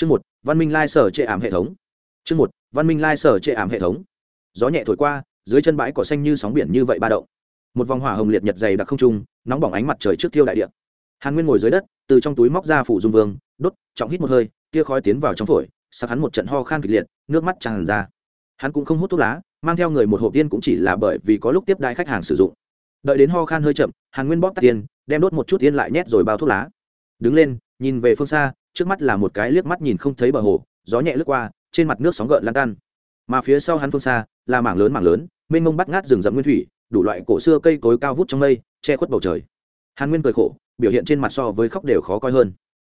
chương một, văn minh lai sở chệ ảm hệ thống. Chương một, văn minh lai sở chệ ảm hệ thống. Gió nhẹ thổi qua, dưới chân bãi cỏ xanh như sóng biển như vậy ba động. Một vòng hỏa hồng liệt nhật dày đặc không trung, nóng bỏng ánh mặt trời trước tiêu đại địa. Hàn nguyên ngồi dưới đất, từ trong túi móc ra phủ dung vương, đốt, trọng hít một hơi, tia khói tiến vào trong phổi, sắc hắn một trận ho khan kịch liệt, nước mắt tràn ra. Hắn cũng không hút thuốc lá, mang theo người một hộp tiên cũng chỉ là bởi vì có lúc tiếp đai khách hàng sử dụng. Đợi đến ho khan hơi chậm, hàn nguyên bóp tắt tiền đem đốt một chút tiên lại nhét rồi bao thuốc lá. Đứng lên, nhìn về phương xa trước mắt là một cái liếc mắt nhìn không thấy bờ hồ, gió nhẹ lướt qua, trên mặt nước sóng gợn lan tan. Mà phía sau hắn phương xa, là mảng lớn mảng lớn, mênh mông bắt ngát rừng rậm nguyên thủy, đủ loại cổ xưa cây cối cao vút trong mây, che khuất bầu trời. Hàn nguyên cười khổ, biểu hiện trên mặt so với khóc đều khó coi hơn.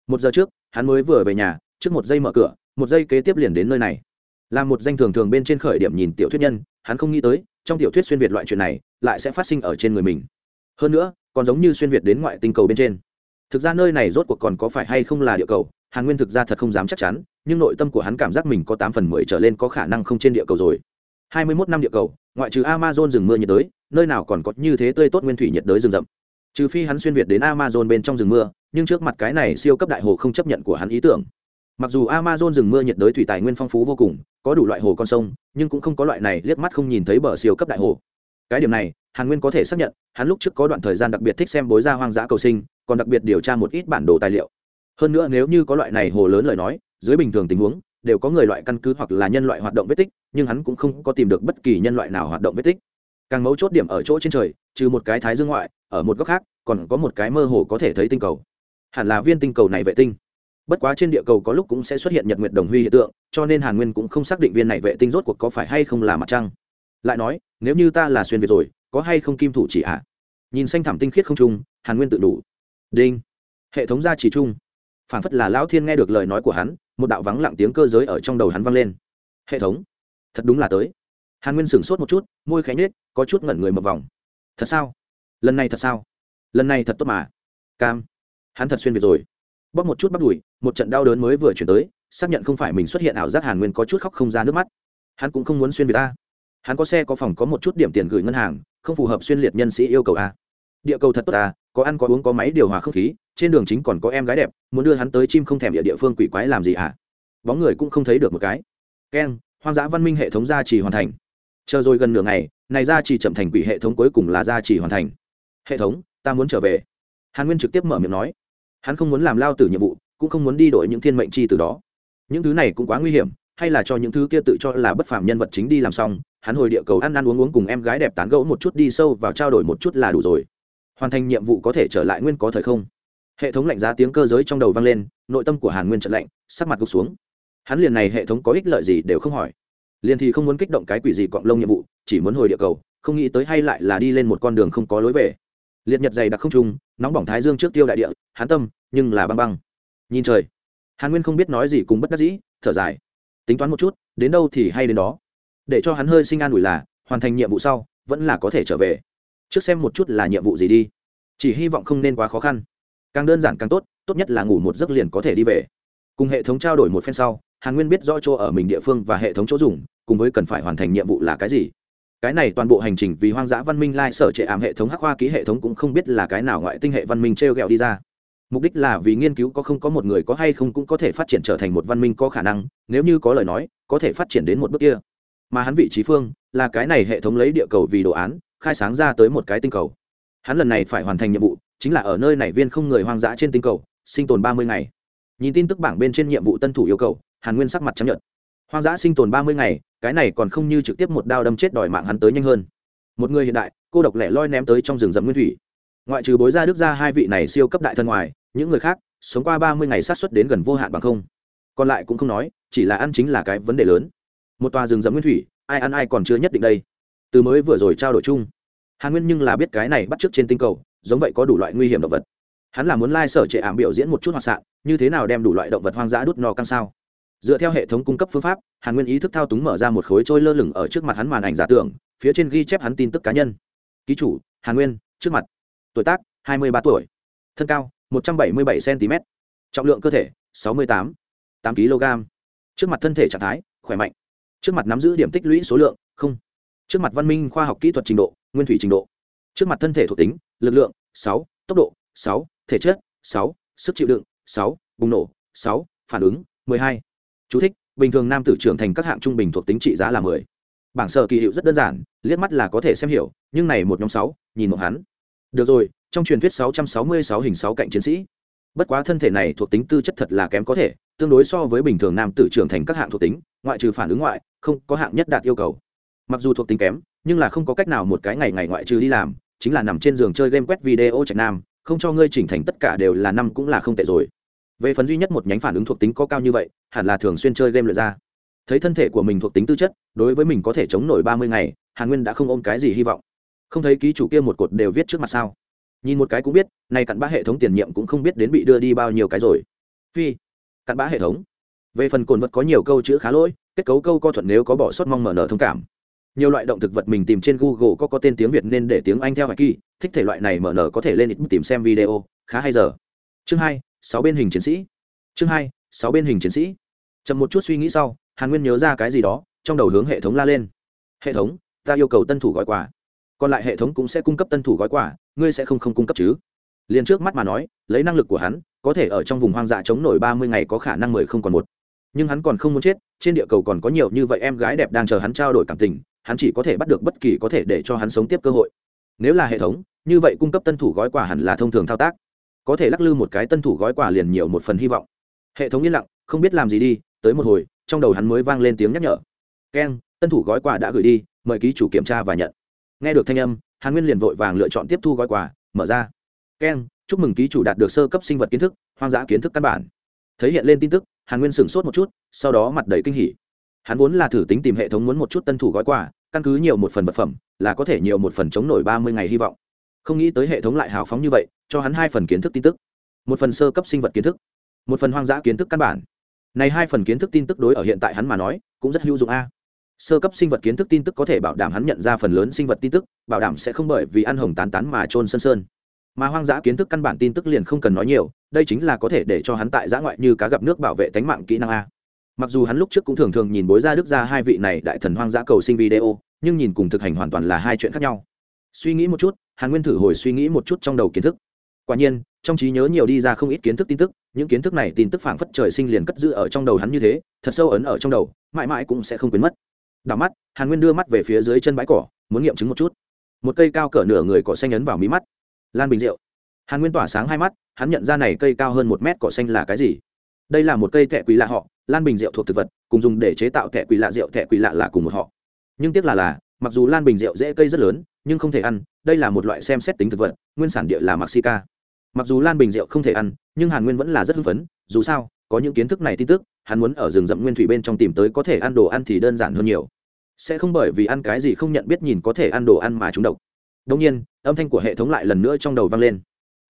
Một giờ trước, hắn mới vừa về nhà, trước một giây mở cửa, một giây kế tiếp liền đến nơi này. Là một danh thường thường bên trên khởi điểm nhìn tiểu thuyết nhân, hắn không nghĩ tới, trong tiểu thuyết xuyên việt loại chuyện này, lại sẽ phát sinh ở trên người mình. Hơn nữa, còn giống như xuyên việt đến ngoại tinh cầu bên trên thực ra nơi này rốt cuộc còn có phải hay không là địa cầu, hàn nguyên thực ra thật không dám chắc chắn, nhưng nội tâm của hắn cảm giác mình có tám phần mười trở lên có khả năng không trên địa cầu rồi. Hai mươi mốt năm địa cầu, ngoại trừ amazon rừng mưa nhiệt đới, nơi nào còn có như thế tươi tốt nguyên thủy nhiệt đới rừng rậm. Trừ phi hắn xuyên việt đến amazon bên trong rừng mưa, nhưng trước mặt cái này siêu cấp đại hồ không chấp nhận của hắn ý tưởng. Mặc dù amazon rừng mưa nhiệt đới thủy tài nguyên phong phú vô cùng, có đủ loại hồ con sông, nhưng cũng không có loại này liếc mắt không nhìn thấy bờ siêu cấp đại hồ cái điểm này, hàn nguyên có thể xác nhận, hắn lúc trước có đoạn thời gian đặc biệt thích xem bối ra hoang dã cầu sinh, còn đặc biệt điều tra một ít bản đồ tài liệu. Hơn nữa nếu như có loại này hồ lớn lời nói, dưới bình thường tình huống, đều có người loại căn cứ hoặc là nhân loại hoạt động vết tích, nhưng hắn cũng không có tìm được bất kỳ nhân loại nào hoạt động vết tích. Càng mấu chốt điểm ở chỗ trên trời, trừ một cái thái dương ngoại, ở một góc khác, còn có một cái mơ hồ có thể thấy tinh cầu. Hẳn là viên tinh cầu này vệ tinh. Bất quá trên địa cầu có lúc cũng sẽ xuất hiện nhật nguyệt đồng huy hiện tượng, cho nên hàn nguyên cũng không xác định viên này vệ tinh rốt cuộc có phải hay không là mặt trăng lại nói, nếu như ta là xuyên việt rồi, có hay không kim thủ chỉ ạ? À? nhìn xanh thảm tinh khiết không trung, hàn nguyên tự đủ. Đinh. Hệ thống gia trì chung. Phản phất là lão thiên nghe được lời nói của hắn, một đạo vắng lặng tiếng cơ giới ở trong đầu hắn vang lên. Hệ thống. Thật đúng là tới. Hàn nguyên sửng sốt một chút, môi khánh nết có chút ngẩn người một vòng. Thật sao? Lần này thật sao? Lần này thật tốt mà. Cam. Hắn thật xuyên việt rồi. Bóp một chút bắt đùi, một trận đau đớn mới vừa chuyển tới, xác nhận không phải mình xuất hiện ảo giác hàn nguyên có chút khóc không ra nước mắt. Hắn cũng không muốn xuyên việt ta hắn có xe có phòng có một chút điểm tiền gửi ngân hàng, không phù hợp xuyên liệt nhân sĩ yêu cầu a. Địa cầu thật tốt à? có ăn có uống có máy điều hòa không khí, trên đường chính còn có em gái đẹp, muốn đưa hắn tới chim không thèm địa địa phương quỷ quái làm gì à? bóng người cũng không thấy được một cái. Keng hoang dã văn minh hệ thống gia trì hoàn thành. Chờ rồi gần nửa ngày, này gia trì chậm thành quỷ hệ thống cuối cùng là gia trì hoàn thành. Hệ thống, ta muốn trở về. Hàn nguyên trực tiếp mở miệng nói. Hắn không muốn làm lao tử nhiệm vụ, cũng không muốn đi đổi những thiên mệnh chi từ đó. Những thứ này cũng quá nguy hiểm, hay là cho những thứ kia tự cho là bất phàm nhân vật chính đi làm xong hắn hồi địa cầu ăn ăn uống uống cùng em gái đẹp tán gẫu một chút đi sâu vào trao đổi một chút là đủ rồi. Hoàn thành nhiệm vụ có thể trở lại nguyên có thời không? Hệ thống lạnh giá tiếng cơ giới trong đầu vang lên, nội tâm của hàn nguyên trận lạnh, sắc mặt gục xuống. Hắn liền này hệ thống có ích lợi gì đều không hỏi. Liền thì không muốn kích động cái quỷ gì cọng lông nhiệm vụ, chỉ muốn hồi địa cầu, không nghĩ tới hay lại là đi lên một con đường không có lối về. Liệt nhật dày đặc không trung, nóng bỏng thái dương trước tiêu đại địa hán tâm, nhưng là băng băng. Nhìn trời, hàn nguyên không biết nói gì cùng bất đắc dĩ, thở dài. Tính toán một chút, đến đâu thì hay đến đó để cho hắn hơi sinh an ủi là, hoàn thành nhiệm vụ sau, vẫn là có thể trở về. Trước xem một chút là nhiệm vụ gì đi. Chỉ hy vọng không nên quá khó khăn. Càng đơn giản càng tốt tốt nhất là ngủ một giấc liền có thể đi về. Cùng hệ thống trao đổi một phen sau, hàn nguyên biết rõ chỗ ở mình địa phương và hệ thống chỗ dùng, cùng với cần phải hoàn thành nhiệm vụ là cái gì. Cái này toàn bộ hành trình vì hoang dã văn minh lai sở trệ ảm hệ thống hắc hoa ký hệ thống cũng không biết là cái nào ngoại tinh hệ văn minh t r e o g ẹ o đi ra. Mục đích là vì nghiên cứu có không có một người có hay không cũng có thể phát triển trở thành một văn minh có khả năng, nếu như có lời nói, có thể phát triển đến một bước kia mà hắn vị trí phương là cái này hệ thống lấy địa cầu vì đồ án, khai sáng ra tới một cái tinh cầu. Hắn lần này phải hoàn thành nhiệm vụ chính là ở nơi này viên không người hoang dã trên tinh cầu, sinh tồn ba mươi ngày. Nhìn tin tức bảng bên trên nhiệm vụ tân thủ yêu cầu, hàn nguyên sắc mặt chấp nhận hoang dã sinh tồn ba mươi ngày, cái này còn không như trực tiếp một đao đâm chết đòi mạng hắn tới nhanh hơn. Một người hiện đại, cô độc lẻ loi ném tới trong rừng rậm nguyên thủy. Ngoại trừ bối ra đức ra hai vị này siêu cấp đại thân ngoài, những người khác sống qua ba mươi ngày sát xuất đến gần vô hạn bằng không. Còn lại cũng không nói, chỉ là ăn chính là cái vấn đề lớn một tòa rừng rậm nguyên thủy, ai ăn ai còn chưa nhất định đây. Từ mới vừa rồi trao đổi chung, hàn nguyên nhưng là biết cái này bắt t r ư ớ c trên tinh cầu, giống vậy có đủ loại nguy hiểm động vật. Hắn là muốn lai、like、sở trệ ảm biểu diễn một chút hoạt sạn, như thế nào đem đủ loại động vật hoang dã đút no căng sao? Dựa theo hệ thống cung cấp phương pháp, hàn nguyên ý thức thao túng mở ra một khối trôi lơ lửng ở trước mặt hắn màn ảnh giả tưởng, phía trên ghi chép hắn tin tức cá nhân. Ký chủ, hàn nguyên, trước mặt. Tuổi tác, hai mươi ba tuổi. Thân cao, một trăm bảy mươi bảy cm trọng lượng cơ thể, sáu mươi tám tám kg trước mặt thân thể trạng thái, khỏe mạnh trước mặt nắm giữ điểm tích lũy số lượng không trước mặt văn minh khoa học kỹ thuật trình độ nguyên thủy trình độ trước mặt thân thể thuộc tính lực lượng sáu tốc độ sáu thể chất sáu sức chịu đựng sáu bùng nổ sáu phản ứng 12. Chú thích, bình thường nam tử trưởng thành các hạng trung bình thuộc tính trị giá là 10. Bảng sở kỳ hiệu rất đơn giản, liếc mắt là có thể xem hiểu, nhưng này một nhóm sáu nhìn một hắn. Được rồi, trong truyền thuyết 666 hình sáu cạnh chiến sĩ. Bất quá thân thể này thuộc tính tư chất thật là kém có thể, tương đối so với bình thường nam tử trưởng thành các hạng thuộc tính, ngoại trừ phản ứng ngoại, không có hạng nhất đạt yêu cầu. Mặc dù thuộc tính kém, nhưng là không có cách nào một cái ngày ngày ngoại trừ đi làm, chính là nằm trên giường chơi game quét video trạch nam, không cho ngươi chỉnh thành tất cả đều là năm cũng là không tệ rồi. Về phần duy nhất một nhánh phản ứng thuộc tính có cao như vậy hẳn là thường xuyên chơi game lượt ra. Thấy thân thể của mình thuộc tính tư chất đối với mình có thể chống nổi ba mươi ngày hàn nguyên đã không ôm cái gì hy vọng. Không thấy ký chủ kia một cột đều viết trước mặt sao? Nhìn một cái cũng biết nay cặn bã hệ thống tiền nhiệm cũng không biết đến bị đưa đi bao nhiêu cái rồi. Phi cặn bã hệ thống. Về phần cồn vật có nhiều câu chữ khá lỗi kết cấu câu co thuận nếu có bỏ sót mong mở nở thông cảm. Nhiều loại động thực vật mình tìm trên google có có tên tiếng việt nên để tiếng anh theo hải kỳ, thích thể loại này mở nở có thể lên ít tìm xem video, khá hay giờ. Chương hai, sáu bên hình chiến sĩ. Chương hai, sáu bên hình chiến sĩ. Chậm một chút suy nghĩ sau, hàn nguyên nhớ ra cái gì đó, trong đầu hướng hệ thống la lên. Hệ thống, ta yêu cầu tân thủ gói quà. Còn lại hệ thống cũng sẽ cung cấp tân thủ gói quà, ngươi sẽ không không cung cấp chứ? Liền trước mắt mà nói, lấy năng lực của hắn, có thể ở trong vùng hoang dã chống nổi ba mươi ngày có khả năng mười không còn một nhưng hắn còn không muốn chết, trên địa cầu còn có nhiều như vậy em gái đẹp đang chờ hắn trao đổi cảm tình, hắn chỉ có thể bắt được bất kỳ có thể để cho hắn sống tiếp cơ hội. Nếu là hệ thống, như vậy cung cấp tân thủ gói quà hẳn là thông thường thao tác. Có thể lắc lư một cái tân thủ gói quà liền nhiều một phần hy vọng. Hệ thống yên lặng, không biết làm gì đi, tới một hồi, trong đầu hắn mới vang lên tiếng nhắc nhở. Keng tân thủ gói quà đã gửi đi, mời ký chủ kiểm tra và nhận. Nghe được thanh âm, hàn nguyên liền vội vàng lựa chọn tiếp thu gói quà, mở ra. Keng chúc mừng ký chủ đạt được sơ cấp sinh vật kiến thức, hoang dã kiến thức căn bản. Thấy hiện lên tin tức hàn nguyên sửng sốt một chút, sau đó mặt đầy kinh hỉ. Hắn vốn là thử tính tìm hệ thống muốn một chút tân thủ gói quà, căn cứ nhiều một phần vật phẩm, là có thể nhiều một phần chống nổi ba mươi ngày hy vọng. Không nghĩ tới hệ thống lại hào phóng như vậy, cho hắn hai phần kiến thức tin tức. Một phần sơ cấp sinh vật kiến thức, một phần hoang dã kiến thức căn bản. Này hai phần kiến thức tin tức đối ở hiện tại hắn mà nói, cũng rất hữu dụng a. Sơ cấp sinh vật kiến thức tin tức có thể bảo đảm hắn nhận ra phần lớn sinh vật tin tức, bảo đảm sẽ không bởi vì ăn hồng tán tán mà trôn sơn sơn. Mà hoang dã kiến thức căn bản tin tức liền không cần nói nhiều đây chính là có thể để cho hắn tại giã ngoại như cá gặp nước bảo vệ tánh mạng kỹ năng a. Mặc dù hắn lúc trước cũng thường thường nhìn bối ra đức ra hai vị này đại thần hoang dã cầu sinh video, nhưng nhìn cùng thực hành hoàn toàn là hai chuyện khác nhau. Suy nghĩ một chút, hàn nguyên thử hồi suy nghĩ một chút trong đầu kiến thức. Quả nhiên, trong trí nhớ nhiều đi ra không ít kiến thức tin tức, những kiến thức này tin tức phảng phất trời sinh liền cất giữ ở trong đầu hắn như thế, thật sâu ấn ở trong đầu, mãi mãi cũng sẽ không quên mất. Đảo mắt, hàn nguyên đưa mắt về phía dưới chân bãi cỏ, muốn nghiệm chứng một chút. Một cây cao cỡ nửa người cỏ xanh ấn vào mí mắt. Lan bình rượu hàn nguyên tỏa sáng hai mắt hắn nhận ra này cây cao hơn một mét cỏ xanh là cái gì. Đây là một cây thẹ quỷ lạ họ, lan bình rượu thuộc thực vật, cùng dùng để chế tạo thẹ quỷ lạ rượu thẹ quỷ lạ là cùng một họ. Nhưng tiếc là là, mặc dù lan bình rượu dễ cây rất lớn, nhưng không thể ăn, đây là một loại xem xét tính thực vật, nguyên sản địa là maxica mặc dù lan bình rượu không thể ăn, nhưng hàn nguyên vẫn là rất hưng phấn, dù sao, có những kiến thức này tin tức, hắn muốn ở rừng rậm nguyên thủy bên trong tìm tới có thể ăn đồ ăn thì đơn giản hơn nhiều. Sẽ không bởi vì ăn cái gì không nhận biết nhìn có thể ăn đồ ăn mà chúng độc. Đông nhiên, âm thanh của hệ thống lại lần nữa trong đầu vang lên.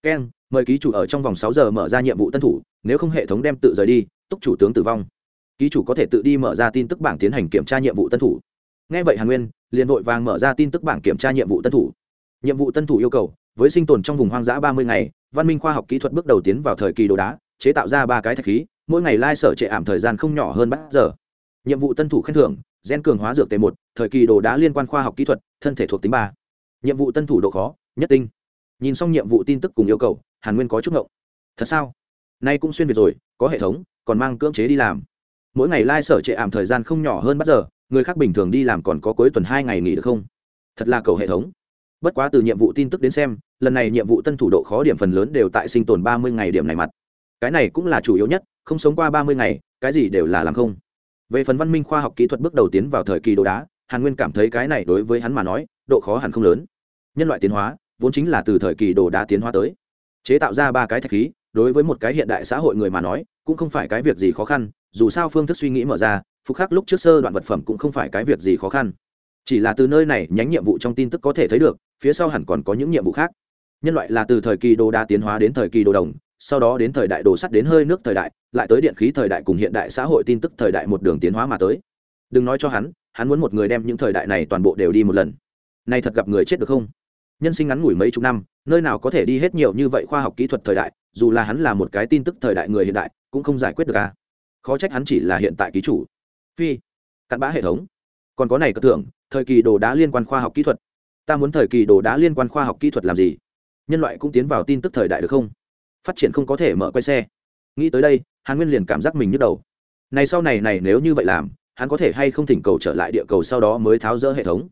Keng mời ký chủ ở trong vòng sáu giờ mở ra nhiệm vụ tân thủ, nếu không hệ thống đem tự rời đi, túc chủ tướng tử vong. Ký chủ có thể tự đi mở ra tin tức bảng tiến hành kiểm tra nhiệm vụ tân thủ. Nghe vậy hàn nguyên, liền vội vàng mở ra tin tức bảng kiểm tra nhiệm vụ tân thủ. Nhiệm vụ tân thủ yêu cầu, với sinh tồn trong vùng hoang dã ba mươi ngày, văn minh khoa học kỹ thuật bước đầu tiến vào thời kỳ đồ đá, chế tạo ra ba cái thạch khí, mỗi ngày lai sở trệ ảm thời gian không nhỏ hơn bát giờ. Nhiệm vụ tân thủ khen thưởng, gen cường hóa dược t một, thời kỳ đồ đá liên quan khoa học kỹ thuật, thân thể thuộc tính ba. Nhiệm vụ tân thủ độ khó, nhất tinh. Nhìn xong nhiệm vụ tin tức cùng yêu cầu hàn nguyên có chút ngộng. Thật sao? Nay cũng xuyên việt rồi, có hệ thống, còn mang cưỡng chế đi làm. Mỗi ngày lai sở trệ ảm thời gian không nhỏ hơn bắt giờ, người khác bình thường đi làm còn có cuối tuần hai ngày nghỉ được không? Thật là cầu hệ thống. Bất quá từ nhiệm vụ tin tức đến xem, lần này nhiệm vụ tân thủ độ khó điểm phần lớn đều tại sinh tồn ba mươi ngày điểm này mặt. Cái này cũng là chủ yếu nhất, không sống qua ba mươi ngày, cái gì đều là làm không. Về phần văn minh khoa học kỹ thuật bước đầu tiến vào thời kỳ đồ đá, hàn nguyên cảm thấy cái này đối với hắn mà nói, độ khó hẳn không lớn. Nhân loại tiến hóa, vốn chính là từ thời kỳ đồ đá tiến hóa tới chế tạo ra ba cái thạch khí, đối với một cái hiện đại xã hội người mà nói, cũng không phải cái việc gì khó khăn, dù sao phương thức suy nghĩ mở ra, phục khắc lúc trước sơ đoạn vật phẩm cũng không phải cái việc gì khó khăn. Chỉ là từ nơi này nhánh nhiệm vụ trong tin tức có thể thấy được, phía sau hẳn còn có những nhiệm vụ khác. Nhân loại là từ thời kỳ đồ đa tiến hóa đến thời kỳ đồ đồng, sau đó đến thời đại đồ sắt đến hơi nước thời đại, lại tới điện khí thời đại cùng hiện đại xã hội tin tức thời đại một đường tiến hóa mà tới. Đừng nói cho hắn hắn muốn một người đem những thời đại này toàn bộ đều đi một lần. Nay thật gặp người chết được không? Nhân sinh ngắn ngủi mấy chục năm, nơi nào có thể đi hết nhiều như vậy khoa học kỹ thuật thời đại, dù là hắn là một cái tin tức thời đại người hiện đại, cũng không giải quyết được à. Khó trách hắn chỉ là hiện tại ký chủ. Phi, cặn bã hệ thống. Còn có này cất tưởng, thời kỳ đồ đá liên quan khoa học kỹ thuật. Ta muốn thời kỳ đồ đá liên quan khoa học kỹ thuật làm gì? Nhân loại cũng tiến vào tin tức thời đại được không? Phát triển không có thể mở quay xe. Nghĩ tới đây, hàn nguyên liền cảm giác mình nhức đầu. Này sau này này nếu như vậy làm, hắn có thể hay không thỉnh cầu trở lại địa cầu sau đó mới tháo rỡ hệ thống?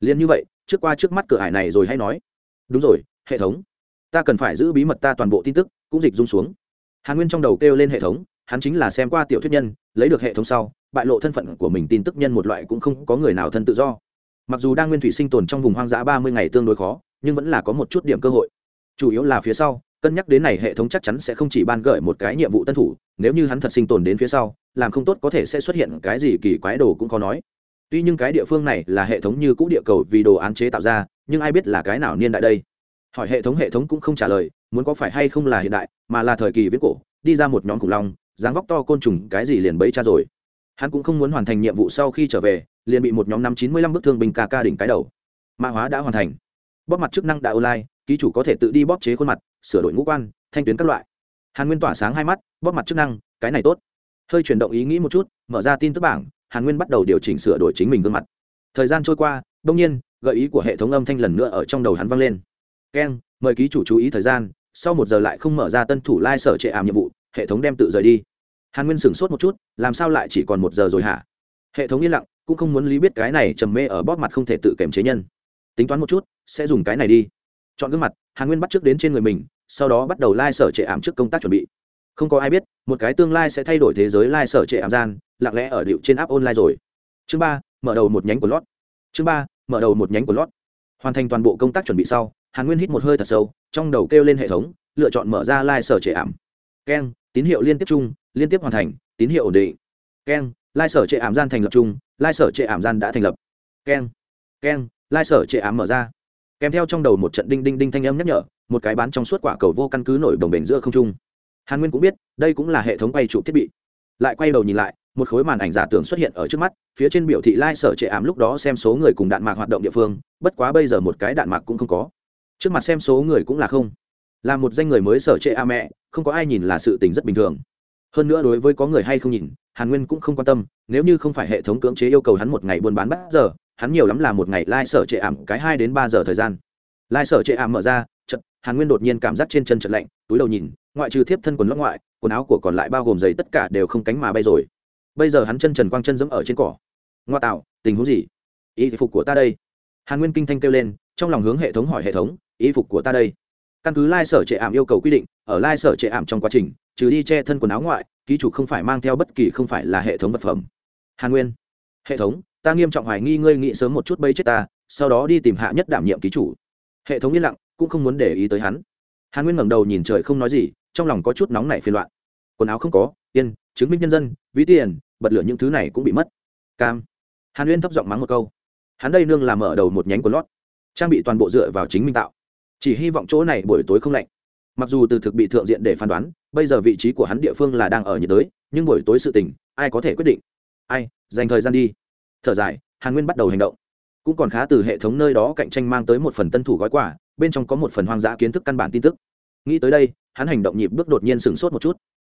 Liền như vậy trước qua trước mắt cửa hải này rồi hay nói. Đúng rồi, hệ thống. Ta cần phải giữ bí mật ta toàn bộ tin tức, cũng dịch rung xuống. Hàn nguyên trong đầu kêu lên hệ thống, hắn chính là xem qua tiểu thuyết nhân, lấy được hệ thống sau, bại lộ thân phận của mình tin tức nhân một loại cũng không có người nào thân tự do. Mặc dù đang nguyên thủy sinh tồn trong vùng hoang dã ba mươi ngày tương đối khó, nhưng vẫn là có một chút điểm cơ hội. Chủ yếu là phía sau, cân nhắc đến này hệ thống chắc chắn sẽ không chỉ ban gợi một cái nhiệm vụ tân thủ, nếu như hắn thật sinh tồn đến phía sau, làm không tốt có thể sẽ xuất hiện cái gì kỳ quái đồ cũng khó nói tuy nhưng cái địa phương này là hệ thống như cũ địa cầu vì đồ án chế tạo ra, nhưng ai biết là cái nào niên đại đây? Hỏi hệ thống hệ thống cũng không trả lời, muốn có phải hay không là hiện đại, mà là thời kỳ viễn cổ, đi ra một nhóm khủng long, dáng vóc to côn trùng, cái gì liền bấy cha rồi. Hắn cũng không muốn hoàn thành nhiệm vụ sau khi trở về, liền bị một nhóm năm chín mươi lăm bức thương binh ca ca đỉnh cái đầu. Mã hóa đã hoàn thành. Bóp mặt chức năng đã online, ký chủ có thể tự đi bóp chế khuôn mặt, sửa đổi ngũ quan, thanh tuyến các loại. Hàn nguyên tỏa sáng hai mắt, bóp mặt chức năng, cái này tốt. Hơi chuyển động ý nghĩ một chút, mở ra tin tức bảng hàn nguyên bắt đầu điều chỉnh sửa đổi chính mình gương mặt. Thời gian trôi qua đông nhiên, gợi ý của hệ thống âm thanh lần nữa ở trong đầu hắn vang lên. Keng, mời ký chủ chú ý thời gian, sau một giờ lại không mở ra tân thủ lai、like、sở trệ ảm nhiệm vụ, hệ thống đem tự rời đi. Hàn nguyên sửng sốt một chút, làm sao lại chỉ còn một giờ rồi hả? Hệ thống yên lặng, cũng không muốn lý biết cái này trầm mê ở bóp mặt không thể tự kềm chế nhân. Tính toán một chút, sẽ dùng cái này đi. Chọn gương mặt, hàn nguyên bắt trước đến trên người mình, sau đó bắt đầu lai、like、sở trệ ảm trước công tác chuẩn bị không có ai biết, một cái tương lai sẽ thay đổi thế giới Lai sở trệ ảm gian, lặng lẽ ở điệu trên app online rồi. Chương ba, mở đầu một nhánh của lót. Chương ba, mở đầu một nhánh của lót. Hoàn thành toàn bộ công tác chuẩn bị sau, hàn nguyên hít một hơi thật sâu, trong đầu kêu lên hệ thống, lựa chọn mở ra lai sở trệ ảm. Keng, tín hiệu liên tiếp chung, liên tiếp hoàn thành, tín hiệu ổn định. Keng sở trệ ảm gian thành lập chung, lai sở trệ ảm gian đã thành lập. Keng keng, lai sở trệ ảm mở ra. Kèm theo trong đầu một trận đinh đinh đinh thanh âm nhắc nhở, một cái bán trong suốt quả cầu vô căn cứ nổi đồng bền giữa không trung hàn nguyên cũng biết, đây cũng là hệ thống quay chụp thiết bị. Lại quay đầu nhìn lại, một khối màn ảnh giả tưởng xuất hiện ở trước mắt, phía trên biểu thị lai、like、sở trệ ảm lúc đó xem số người cùng đạn mạc hoạt động địa phương, bất quá bây giờ một cái đạn mạc cũng không có. Trước mặt xem số người cũng là không. Là một danh người mới sở trệ a mẹ, không có ai nhìn là sự tình rất bình thường. Hơn nữa đối với có người hay không nhìn, hàn nguyên cũng không quan tâm, nếu như không phải hệ thống cưỡng chế yêu cầu hắn một ngày buôn bán bắt giờ, hắn nhiều lắm là một ngày lai、like、sở trệ ảm cái hai đến ba giờ thời gian. Lai、like、sở trệ ảm mở ra hàn nguyên đột nhiên cảm giác trên chân chật lạnh, túi đầu nhìn, ngoại trừ thiếp thân quần lóc ngoại, quần áo của còn lại bao gồm giày tất cả đều không cánh mà bay rồi. Bây giờ hắn chân trần quang chân dẫm ở trên cỏ. Ngoa tạo, tình huống gì? Y phục của ta đây. Hàn nguyên kinh thanh kêu lên, trong lòng hướng hệ thống hỏi hệ thống y phục của ta đây. Căn cứ lai sở trệ ảm yêu cầu quy định, ở lai sở trệ ảm trong quá trình, trừ đi che thân quần áo ngoại, ký chủ không phải mang theo bất kỳ không phải là hệ thống vật phẩm. Hàn nguyên, hệ thống, ta nghiêm trọng hoài nghi ngươi nghĩ sớm một chút bây chết ta, sau đó đi tìm hạ nhất đảm nhiệm ký chủ. Hệ thống yên lặng cũng không muốn để ý tới hắn. Hàn nguyên ngẩng đầu nhìn trời không nói gì, trong lòng có chút nóng nảy phiền loạn. Quần áo không có, yên, chứng minh nhân dân, ví tiền, bật lửa những thứ này cũng bị mất. Cam. Hàn nguyên thấp giọng mắng một câu. Hắn đây nương làm mở đầu một nhánh của lót. Trang bị toàn bộ dựa vào chính mình tạo. Chỉ hy vọng chỗ này buổi tối không lạnh. Mặc dù từ thực bị thượng diện để phán đoán, bây giờ vị trí của hắn địa phương là đang ở nhiệt đới, nhưng buổi tối sự tình, ai có thể quyết định? Ai, dành thời gian đi. Thở dài, hàn nguyên bắt đầu hành động. Cũng còn khá từ hệ thống nơi đó cạnh tranh mang tới một phần tân thủ gói quà bên trong có một phần hoang dã kiến thức căn bản tin tức. Nghĩ tới đây, hắn hành động nhịp bước đột nhiên sửng sốt một chút.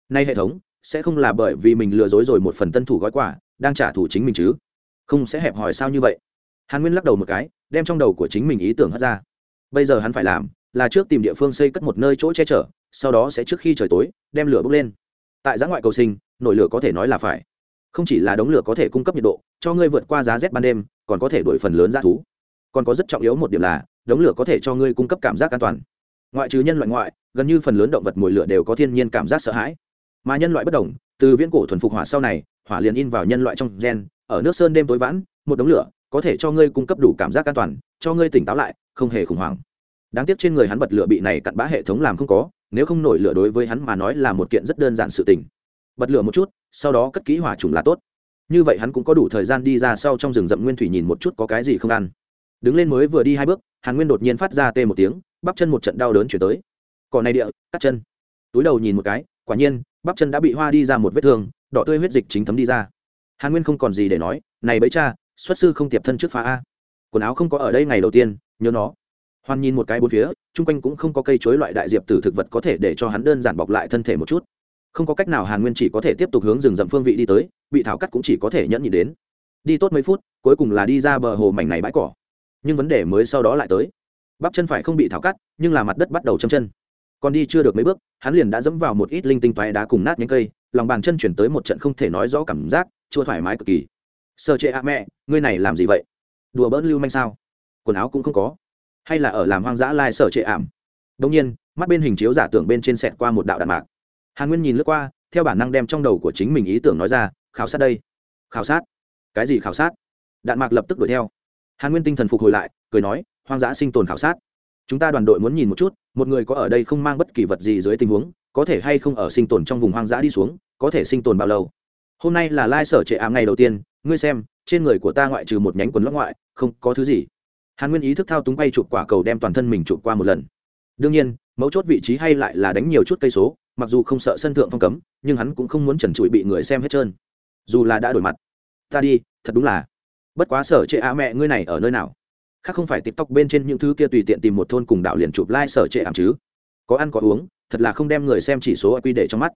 Nay hệ thống, sẽ không là bởi vì mình lừa dối rồi một phần tân thủ gói quà, đang trả thù chính mình chứ? Không sẽ hẹp hòi sao như vậy? Hàn nguyên lắc đầu một cái, đem trong đầu của chính mình ý tưởng hất ra. Bây giờ hắn phải làm, là trước tìm địa phương xây cất một nơi chỗ che chở, sau đó sẽ trước khi trời tối, đem lửa bốc lên. Tại giã ngoại cầu sinh, nổi lửa có thể nói là phải. Không chỉ là đống lửa có thể cung cấp nhiệt độ, cho ngươi vượt qua giá rét ban đêm, còn có thể đổi phần lớn g thú. Còn có rất trọng yếu một điểm là đống lửa có thể cho ngươi cung cấp cảm giác an toàn. Ngoại trừ nhân loại ngoại, gần như phần lớn động vật mồi lửa đều có thiên nhiên cảm giác sợ hãi. Mà nhân loại bất đồng, từ viễn cổ thuần phục hỏa sau này, hỏa liền in vào nhân loại trong gen, ở nước sơn đêm tối vãn, một đống lửa có thể cho ngươi cung cấp đủ cảm giác an toàn, cho ngươi tỉnh táo lại, không hề khủng hoảng. Đáng tiếc trên người hắn bật lửa bị này cặn bã hệ thống làm không có, nếu không nổi lửa đối với hắn mà nói là một kiện rất đơn giản sự tình. Bật lửa một chút, sau đó cất kỹ hỏa trùng là tốt. Như vậy hắn cũng có đủ thời gian đi ra sau trong rừng rậm nguyên thủy nhìn một chút có cái gì không ăn đứng lên mới vừa đi hai bước, hàn nguyên đột nhiên phát ra tê một tiếng, bắp chân một trận đau đớn chuyển tới. Cỏ này địa, cắt chân. Túi đầu nhìn một cái, quả nhiên, bắp chân đã bị hoa đi ra một vết thương, đỏ tươi huyết dịch chính thấm đi ra. Hàn nguyên không còn gì để nói, này bấy cha, xuất sư không tiệp thân trước phá a. Quần áo không có ở đây ngày đầu tiên, nhớ nó. Hoan nhìn một cái bốn phía, chung quanh cũng không có cây chối loại đại diệp tử thực vật có thể để cho hắn đơn giản bọc lại thân thể một chút. Không có cách nào hàn nguyên chỉ có thể tiếp tục hướng rừng rậm phương vị đi tới, bị thảo cắt cũng chỉ có thể nhẫn nhịn đến. Đi tốt mấy phút, cuối cùng là đi ra bờ hồ mảnh này bãi cỏ nhưng vấn đề mới sau đó lại tới. Bắp chân phải không bị thảo cắt, nhưng là mặt đất bắt đầu châm chân. Còn đi chưa được mấy bước, hắn liền đã dẫm vào một ít linh tinh toái đá cùng nát nhánh cây, lòng bàn chân chuyển tới một trận không thể nói rõ cảm giác chưa thoải mái cực kỳ. Sơ chế a mẹ, ngươi này làm gì vậy? Đùa bỡn lưu manh sao? Quần áo cũng không có. Hay là ở làm hoang dã lai sở trệ ảm đông nhiên, mắt bên hình chiếu giả tưởng bên trên sẹt qua một đạo đạn mạc. Hàn nguyên nhìn lướt qua, theo bản năng đem trong đầu của chính mình ý tưởng nói ra, khảo sát đây. Khảo sát? Cái gì khảo sát? Đạn mạc lập tức đuổi theo hàn nguyên tinh thần phục hồi lại, cười nói, hoang dã sinh tồn khảo sát. Chúng ta đoàn đội muốn nhìn một chút, một người có ở đây không mang bất kỳ vật gì dưới tình huống, có thể hay không ở sinh tồn trong vùng hoang dã đi xuống, có thể sinh tồn bao lâu? Hôm nay là lai sở trệ ám ngày đầu tiên, ngươi xem, trên người của ta ngoại trừ một nhánh quần lót ngoại, không có thứ gì. Hàn nguyên ý thức thao túng bay chụp quả cầu đem toàn thân mình chụp qua một lần. Đương nhiên, mấu chốt vị trí hay lại là đánh nhiều chút cây số, mặc dù không sợ sân thượng phong cấm, nhưng hắn cũng không muốn trần trụi bị người xem hết trơn. Dù là đã đổi mặt. Ta đi, thật đúng là bất quá sở trệ ạ mẹ ngươi này ở nơi nào? Khác không phải tiktok bên trên những thứ kia tùy tiện tìm một thôn cùng đạo liền chụp like sở trệ ảm chứ? Có ăn có uống, thật là không đem người xem chỉ số quy để trong mắt.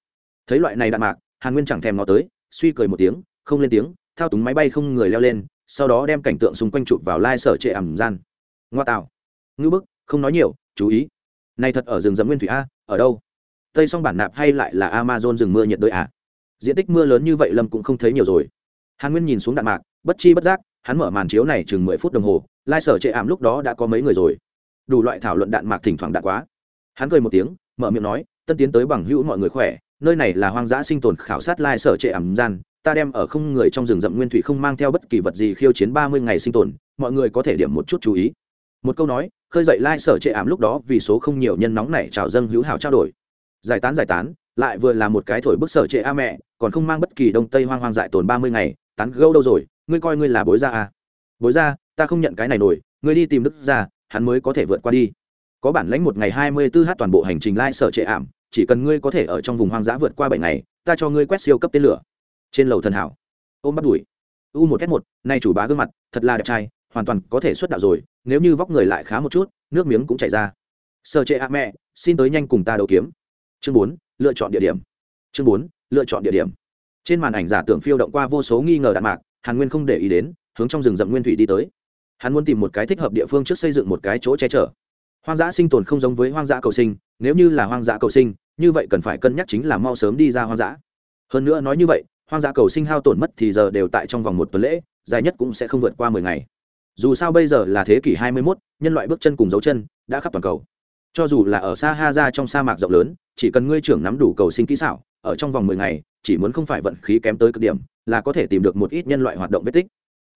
Thấy loại này đạn mạc, hàn nguyên chẳng thèm nó tới, suy cười một tiếng, không lên tiếng, thao túng máy bay không người leo lên, sau đó đem cảnh tượng xung quanh chụp vào lai sở trệ ảm gian. Ngoa tạo. Ngữ bức, không nói nhiều, chú ý. Này thật ở rừng rậm nguyên thủy a, ở đâu? Tây song bản nạp hay lại là amazon rừng mưa nhiệt đới à diện tích mưa lớn như vậy lâm cũng không thấy nhiều rồi hàn nguyên nhìn xuống đạn mạc, bất chi bất giác, hắn mở màn chiếu này chừng mười phút đồng hồ, lai sở trệ ảm lúc đó đã có mấy người rồi. Đủ loại thảo luận đạn mạc thỉnh thoảng đạn quá. Hắn cười một tiếng, mở miệng nói, tân tiến tới bằng hữu mọi người khỏe, nơi này là hoang dã sinh tồn khảo sát lai sở trệ ảm gian, ta đem ở không người trong rừng rậm nguyên thủy không mang theo bất kỳ vật gì khiêu chiến ba mươi ngày sinh tồn, mọi người có thể điểm một chút chú ý. Một câu nói, khơi dậy lai sở trệ ảm lúc đó vì số không nhiều nhân nóng này trào dâng hữu hảo trao đổi. Giải tán giải tán, lại vừa là một cái thổi bức sở trệ a mẹ, còn không mang bất kỳ đông tây hoang hoang dại tồn ba mươi ngày tán gâu đâu rồi, ngươi coi ngươi là bối ra à? Bối ra ta không nhận cái này nổi, ngươi đi tìm đức ra hắn mới có thể vượt qua đi. Có bản lãnh một ngày hai mươi tư h toàn bộ hành trình lai sở trệ ảm, chỉ cần ngươi có thể ở trong vùng hoang dã vượt qua bảy ngày, ta cho ngươi quét siêu cấp tên lửa. Trên lầu thần hảo. Ôm bắt đuổi. U một s một, nay chủ bá gương mặt, thật là đẹp trai, hoàn toàn có thể xuất đạo rồi, nếu như vóc người lại khá một chút, nước miếng cũng chảy ra. Sở trệ a mẹ, xin tới nhanh cùng ta đấu kiếm. Chương bốn, lựa chọn địa điểm. Chương bốn, lựa chọn địa điểm trên màn ảnh giả tưởng phiêu động qua vô số nghi ngờ đạn mạc hàn nguyên không để ý đến hướng trong rừng rậm nguyên thủy đi tới. Hắn muốn tìm một cái thích hợp địa phương trước xây dựng một cái chỗ che chở. Hoang dã sinh tồn không giống với hoang dã cầu sinh nếu như là hoang dã cầu sinh như vậy cần phải cân nhắc chính là mau sớm đi ra hoang dã. Hơn nữa nói như vậy hoang dã cầu sinh hao tổn mất thì giờ đều tại trong vòng một tuần lễ dài nhất cũng sẽ không vượt qua mười ngày. Dù sao bây giờ là thế kỷ hai mươi 21, nhân loại bước chân cùng dấu chân đã khắp toàn cầu. Cho dù là ở xa ha ra trong sa mạc rộng lớn chỉ cần ngươi trưởng nắm đủ cầu sinh kỹ xảo ở trong vòng mười ngày, chỉ muốn không phải vận khí kém tới cực điểm, là có thể tìm được một ít nhân loại hoạt động vết tích.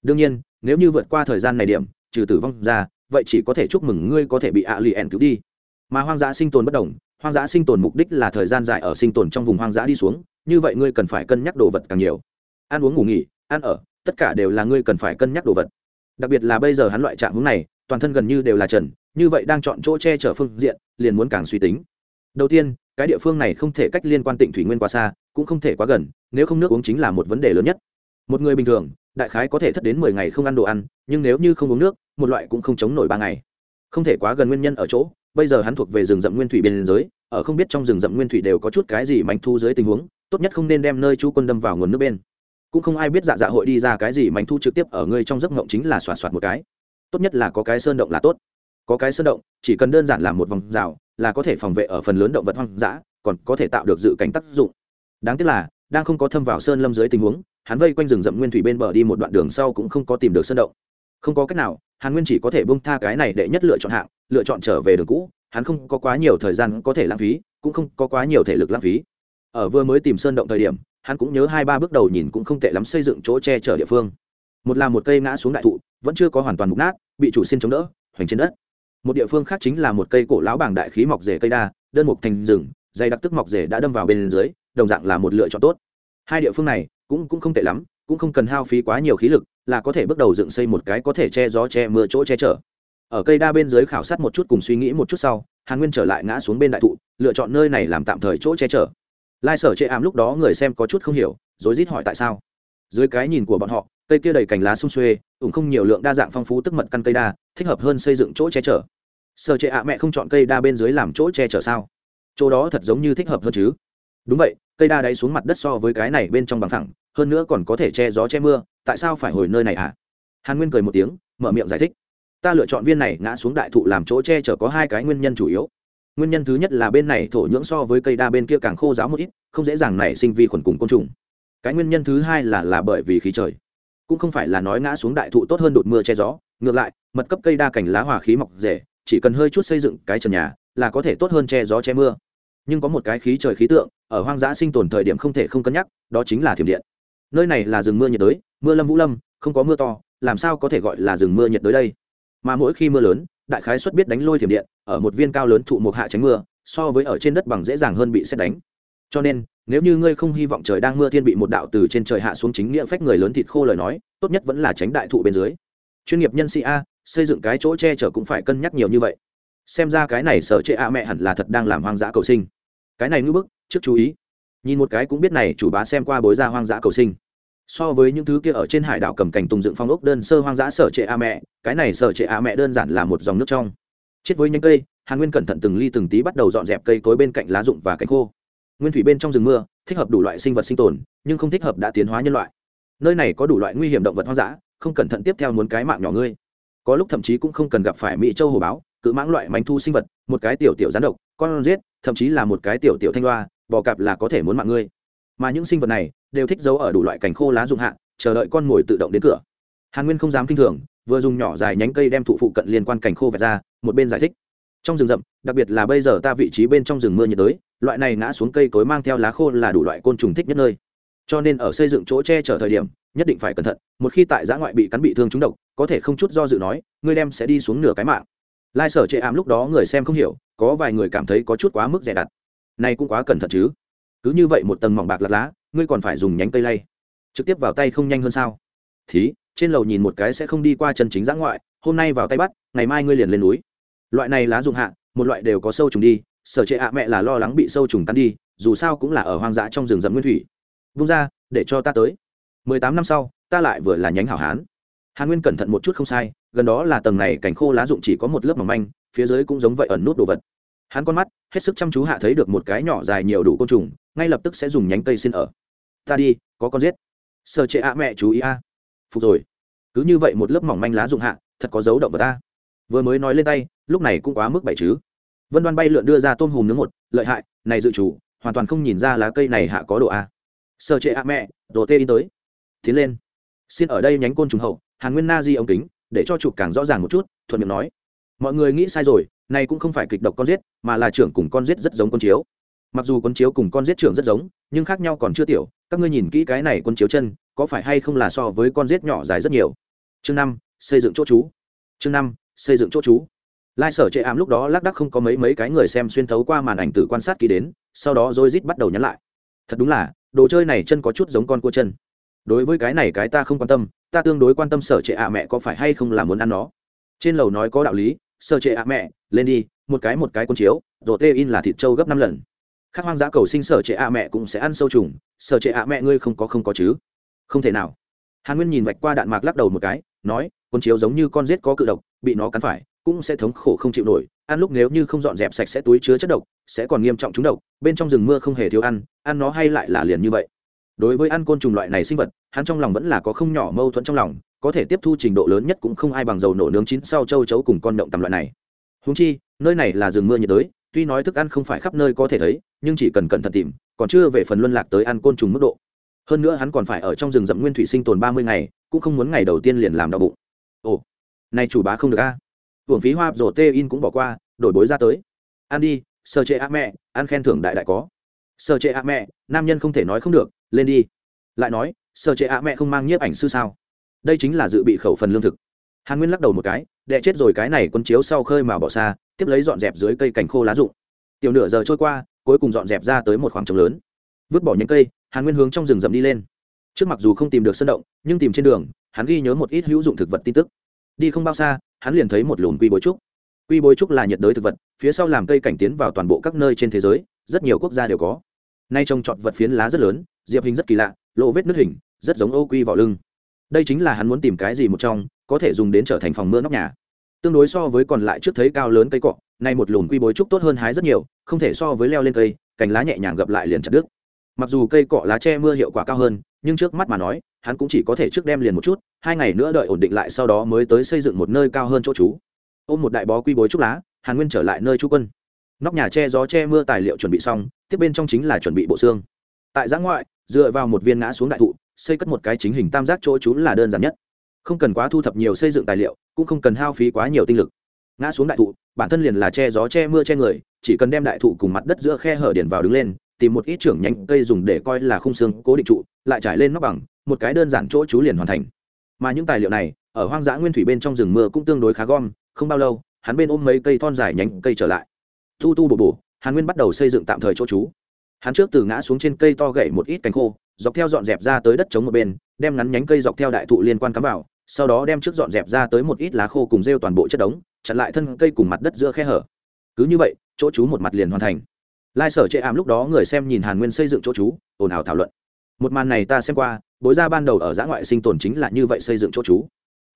Đương nhiên, nếu như vượt qua thời gian này điểm, trừ tử vong ra, vậy chỉ có thể chúc mừng ngươi có thể bị ạ lì ẻn cứu đi. Mà hoang dã sinh tồn bất đồng, hoang dã sinh tồn mục đích là thời gian dài ở sinh tồn trong vùng hoang dã đi xuống, như vậy ngươi cần phải cân nhắc đồ vật càng nhiều. Ăn uống ngủ nghỉ, ăn ở, tất cả đều là ngươi cần phải cân nhắc đồ vật. Đặc biệt là bây giờ hắn loại trạng hướng này, toàn thân gần như đều là trần, như vậy đang chọn chỗ che chở phương diện, liền muốn càng suy tính. Đầu tiên cái địa phương này không thể cách liên quan tịnh thủy nguyên quá xa, cũng không thể quá gần, nếu không nước uống chính là một vấn đề lớn nhất. Một người bình thường, đại khái có thể thất đến mười ngày không ăn đồ ăn, nhưng nếu như không uống nước, một loại cũng không chống nổi ba ngày. Không thể quá gần nguyên nhân ở chỗ, bây giờ hắn thuộc về rừng rậm nguyên thủy biên giới, ở không biết trong rừng rậm nguyên thủy đều có chút cái gì manh thu dưới tình huống, tốt nhất không nên đem nơi chú quân đâm vào nguồn nước bên. Cũng không ai biết dạ dạ hội đi ra cái gì manh thu trực tiếp ở ngươi trong giấc ngộng chính là xoạt xoạt một cái. Tốt nhất là có cái sơn động là tốt có cái sơn động, chỉ cần đơn giản làm một vòng rào là có thể phòng vệ ở phần lớn động vật hoang dã, còn có thể tạo được dự cảnh tác dụng. Đáng tiếc là, đang không có thâm vào sơn lâm dưới tình huống, hắn vây quanh rừng rậm nguyên thủy bên bờ đi một đoạn đường sau cũng không có tìm được sơn động. Không có cách nào, hàn nguyên chỉ có thể bông tha cái này để nhất lựa chọn hạng, lựa chọn trở về đường cũ, hắn không có quá nhiều thời gian có thể lãng phí, cũng không có quá nhiều thể lực lãng phí. Ở vừa mới tìm sơn động thời điểm, hắn cũng nhớ hai ba bước đầu nhìn cũng không tệ lắm xây dựng chỗ che chở địa phương. Một là một cây ngã xuống đại thụ, vẫn chưa có hoàn toàn mục nát, bị chủ xin chống đỡ, hoành trên đất một địa phương khác chính là một cây cổ lão bảng đại khí mọc rể cây đa, đơn mục thành rừng, dày đặc tức mọc rể đã đâm vào bên dưới, đồng dạng là một lựa chọn tốt. Hai địa phương này cũng cũng không tệ lắm, cũng không cần hao phí quá nhiều khí lực, là có thể bước đầu dựng xây một cái có thể che gió che mưa chỗ che chở. Ở cây đa bên dưới khảo sát một chút cùng suy nghĩ một chút sau, hàn nguyên trở lại ngã xuống bên đại thụ, lựa chọn nơi này làm tạm thời chỗ che chở. Lai sở chệ ảm lúc đó người xem có chút không hiểu, rối rít hỏi tại sao. Dưới cái nhìn của bọn họ cây kia đầy cành lá sung xuê, ủng không nhiều lượng đa dạng phong phú tức mật căn cây đa, thích hợp hơn xây dựng chỗ che chở. Sở trệ ạ, mẹ không chọn cây đa bên dưới làm chỗ che chở sao? Chỗ đó thật giống như thích hợp hơn chứ. Đúng vậy, cây đa đáy xuống mặt đất so với cái này bên trong bằng thẳng hơn nữa còn có thể che gió che mưa, tại sao phải hồi nơi này ạ? À? hàn nguyên cười một tiếng, mở miệng giải thích. Ta lựa chọn viên này ngã xuống đại thụ làm chỗ che chở có hai cái nguyên nhân chủ yếu. Nguyên nhân thứ nhất là bên này thổ nhưỡng so với cây đa bên kia càng khô giáo một ít, không dễ dàng nảy sinh vi khuẩn cùng côn trùng. Cái nguyên nhân thứ hai là là bởi vì khí trời cũng không phải là nói ngã xuống đại thụ tốt hơn đột mưa che gió, ngược lại, mật cấp cây đa cành lá hòa khí mọc rể chỉ cần hơi chút xây dựng cái trần nhà, là có thể tốt hơn che gió che mưa. Nhưng có một cái khí trời khí tượng, ở hoang dã sinh tồn thời điểm không thể không cân nhắc, đó chính là thiểm điện. Nơi này là rừng mưa nhiệt đới, mưa lâm vũ lâm, không có mưa to, làm sao có thể gọi là rừng mưa nhiệt đới đây? Mà mỗi khi mưa lớn, đại khái xuất biết đánh lôi thiểm điện, ở một viên cao lớn thụ một hạ tránh mưa, so với ở trên đất bằng dễ dàng hơn bị xét đánh. Cho nên nếu như ngươi không hy vọng trời đang mưa thiên bị một đạo từ trên trời hạ xuống chính nghĩa phách người lớn thịt khô lời nói, tốt nhất vẫn là tránh đại thụ bên dưới. Chuyên nghiệp nhân sĩ a, xây dựng cái chỗ che chở cũng phải cân nhắc nhiều như vậy. Xem ra cái này sở trệ a mẹ hẳn là thật đang làm hoang dã cầu sinh. Cái này ngưỡng bức, trước chú ý. Nhìn một cái cũng biết này, chủ bá xem qua bối ra hoang dã cầu sinh. So với những thứ kia ở trên hải đảo cầm cảnh tùng dựng phong ốc đơn sơ hoang dã sở trệ a mẹ, cái này sở trệ a mẹ đơn giản là một dòng nước trong. Chết với nhánh cây, hàn nguyên cẩn thận từng ly từng tí bắt đầu dọn dẹp cây cối bên cạnh lá rụng và cánh khô nguyên thủy bên trong rừng mưa, thích hợp đủ loại sinh vật sinh tồn, nhưng không thích hợp đã tiến hóa nhân loại. Nơi này có đủ loại nguy hiểm động vật hoang dã, không cẩn thận tiếp theo muốn cái mạng nhỏ ngươi. Có lúc thậm chí cũng không cần gặp phải mỹ châu hồ báo, cự mãng loại mánh thu sinh vật, một cái tiểu tiểu rán độc, con riết thậm chí là một cái tiểu tiểu thanh loa, bò cạp là có thể muốn mạng ngươi. Mà những sinh vật này đều thích giấu ở đủ loại cành khô lá dụng hạ, chờ đợi con mồi tự động đến cửa. Hàn nguyên không dám kinh thường, vừa dùng nhỏ dài nhánh cây đem thụ phụ cận liên quan cành khô vẹt ra, một bên giải thích. Trong rừng rậm, đặc biệt là bây giờ ta vị trí bên trong rừng mưa nhiệt đới loại này ngã xuống cây cối mang theo lá khô là đủ loại côn trùng thích nhất nơi. Cho nên ở xây dựng chỗ che chở thời điểm, nhất định phải cẩn thận, một khi tại giã ngoại bị cắn bị thương trúng độc, có thể không chút do dự nói, ngươi đem sẽ đi xuống nửa cái mạng. Lai sở chệ ảm lúc đó người xem không hiểu, có vài người cảm thấy có chút quá mức rẻ đặt. Này cũng quá cẩn thận chứ. Cứ như vậy một tầng mỏng bạc lạt lá, ngươi còn phải dùng nhánh cây lay. Trực tiếp vào tay không nhanh hơn sao? Thí, trên lầu nhìn một cái sẽ không đi qua chân chính giã ngoại, hôm nay vào tay bắt, ngày mai ngươi liền lên núi. Loại này lá dụng hạ, một loại đều có sâu trùng đi sở trệ ạ mẹ là lo lắng bị sâu trùng tan đi, dù sao cũng là ở hoang dã trong rừng rậm nguyên thủy. Vung ra, để cho ta tới. Mười tám năm sau, ta lại vừa là nhánh hảo hán. Hàn nguyên cẩn thận một chút không sai, gần đó là tầng này cảnh khô lá rụng chỉ có một lớp mỏng manh, phía dưới cũng giống vậy ẩn nút đồ vật. Hắn con mắt, hết sức chăm chú hạ thấy được một cái nhỏ dài nhiều đủ côn trùng, ngay lập tức sẽ dùng nhánh cây xin ở. Ta đi, có con giết. Sợ trệ ạ mẹ chú ý a. Phục rồi. Cứ như vậy một lớp mỏng manh lá rụng hạ, thật có dấu động vật ta. Vừa mới nói lên tay, lúc này cũng quá mức bảy chứ vân đoan bay lượn đưa ra tôm hùm nướng một, lợi hại, này dự chủ, hoàn toàn không nhìn ra lá cây này hạ có độ a. Sợ trệ a mẹ đồ tê đi tới. Tiến lên. Xin ở đây nhánh côn trùng hậu, hàn nguyên na di ống kính, để cho chụp càng rõ ràng một chút, thuận miệng nói. Mọi người nghĩ sai rồi, này cũng không phải kịch độc con giết, mà là trưởng cùng con giết rất giống con chiếu. Mặc dù con chiếu cùng con giết trưởng rất giống, nhưng khác nhau còn chưa tiểu, các ngươi nhìn kỹ cái này con chiếu chân, có phải hay không là so với con giết nhỏ dài rất nhiều? Chương năm, xây dựng chỗ chú chương năm, xây dựng chỗ chú lai sở chệ ảm lúc đó lác đắc không có mấy mấy cái người xem xuyên thấu qua màn ảnh tử quan sát ký đến, sau đó rồi rít bắt đầu nhắn lại. Thật đúng là, đồ chơi này chân có chút giống con cua chân. Đối với cái này cái ta không quan tâm, ta tương đối quan tâm sở trệ ạ mẹ có phải hay không là muốn ăn nó. Trên lầu nói có đạo lý, sở trệ ạ mẹ, lên đi, một cái một cái con chiếu rồi tê in là thịt trâu gấp năm lần. Khác hoang dã cầu sinh sở trệ ạ mẹ cũng sẽ ăn sâu trùng, sở trệ ạ mẹ ngươi không có không có chứ? Không thể nào. Hàn nguyên nhìn vạch qua đạn mạc lắc đầu một cái, nói con chiếu giống như con rết có cự độc, bị nó cắn phải cũng sẽ thống khổ không chịu nổi, ăn lúc nếu như không dọn dẹp sạch sẽ túi chứa chất độc, sẽ còn nghiêm trọng trúng độc, bên trong rừng mưa không hề thiếu ăn ăn nó hay lại là liền như vậy. Đối với ăn côn trùng loại này sinh vật, hắn trong lòng vẫn là có không nhỏ mâu thuẫn trong lòng, có thể tiếp thu trình độ lớn nhất cũng không ai bằng dầu nổ nướng chín sau châu chấu cùng con động tầm loại này. Húng chi, nơi này là rừng mưa nhiệt đới, tuy nói thức ăn không phải khắp nơi có thể thấy, nhưng chỉ cần cẩn thận tìm, còn chưa về phần luân lạc tới ăn côn trùng mức độ. Hơn nữa hắn còn phải ở trong rừng rậm nguyên thủy sinh tồn ba mươi ngày, cũng không muốn ngày đầu tiên liền làm đau bụng. Ồ, này chủ bá không được a. à? Hưởng phí hoa rổ tê in cũng bỏ qua, đổi bối ra tới. Ăn đi sơ chế a mẹ, ăn khen thưởng đại đại có. Sơ chế a mẹ, nam nhân không thể nói không được, lên đi. Lại nói sơ chế a mẹ không mang nhiếp ảnh sư sao? Đây chính là dự bị khẩu phần lương thực. Hàn nguyên lắc đầu một cái đệ chết rồi cái này quân chiếu sau khơi mà bỏ xa, tiếp lấy dọn dẹp dưới cây cành khô lá rụng. Tiểu nửa giờ trôi qua, cuối cùng dọn dẹp ra tới một khoảng trống lớn. Vứt bỏ những cây, hàn nguyên hướng trong rừng rậm đi lên. Trước mặc dù không tìm được sân động, nhưng tìm trên đường, hắn ghi nhớ một ít hữu dụng thực vật tin tức đi không bao xa, hắn liền thấy một lùn quy bối trúc. Quy bối trúc là nhiệt đới thực vật, phía sau làm cây cảnh tiến vào toàn bộ các nơi trên thế giới, rất nhiều quốc gia đều có. Nay trồng trọt vật phiến lá rất lớn, diệp hình rất kỳ lạ, lộ vết nước hình, rất giống ô quy vỏ lưng. Đây chính là hắn muốn tìm cái gì một trong, có thể dùng đến trở thành phòng mưa nóc nhà. Tương đối so với còn lại trước thấy cao lớn cây cọ, nay một lùn quy bối trúc tốt hơn hái rất nhiều, không thể so với leo lên cây, cành lá nhẹ nhàng gập lại liền chặt đứt. Mặc dù cây cọ lá che mưa hiệu quả cao hơn nhưng trước mắt mà nói, hắn cũng chỉ có thể trước đem liền một chút, hai ngày nữa đợi ổn định lại sau đó mới tới xây dựng một nơi cao hơn chỗ trú. Ôm một đại bó quy bối trúc lá, hàn nguyên trở lại nơi trú quân. Nóc nhà che gió che mưa tài liệu chuẩn bị xong, tiếp bên trong chính là chuẩn bị bộ xương. Tại giã ngoại, dựa vào một viên ngã xuống đại thụ, xây cất một cái chính hình tam giác chỗ trú là đơn giản nhất. Không cần quá thu thập nhiều xây dựng tài liệu, cũng không cần hao phí quá nhiều tinh lực. Ngã xuống đại thụ, bản thân liền là che gió che mưa che người, chỉ cần đem đại thụ cùng mặt đất giữa khe hở điển vào đứng lên tìm một ít trưởng nhánh cây dùng để coi là khung xương cố định trụ, lại trải lên nóc bằng, một cái đơn giản chỗ chú liền hoàn thành. Mà những tài liệu này, ở hoang dã nguyên thủy bên trong rừng mưa cũng tương đối khá gom, không bao lâu, hắn bên ôm mấy cây thon dài nhánh cây trở lại. Tu tu bổ bổ, hàn nguyên bắt đầu xây dựng tạm thời chỗ trú hắn trước từ ngã xuống trên cây to gậy một ít cánh khô, dọc theo dọn dẹp ra tới đất chống một bên, đem ngắn nhánh cây dọc theo đại thụ liên quan cắm vào, sau đó đem trước dọn dẹp ra tới một ít lá khô cùng rêu toàn bộ chất đống, chặn lại thân cây cùng mặt đất giữa khe hở. Cứ như vậy, chỗ trú một mặt liền hoàn thành lai sở chệ ảm lúc đó người xem nhìn hàn nguyên xây dựng chỗ trú ồn ào thảo luận. Một màn này ta xem qua, bối ra ban đầu ở giã ngoại sinh tồn chính là như vậy xây dựng chỗ trú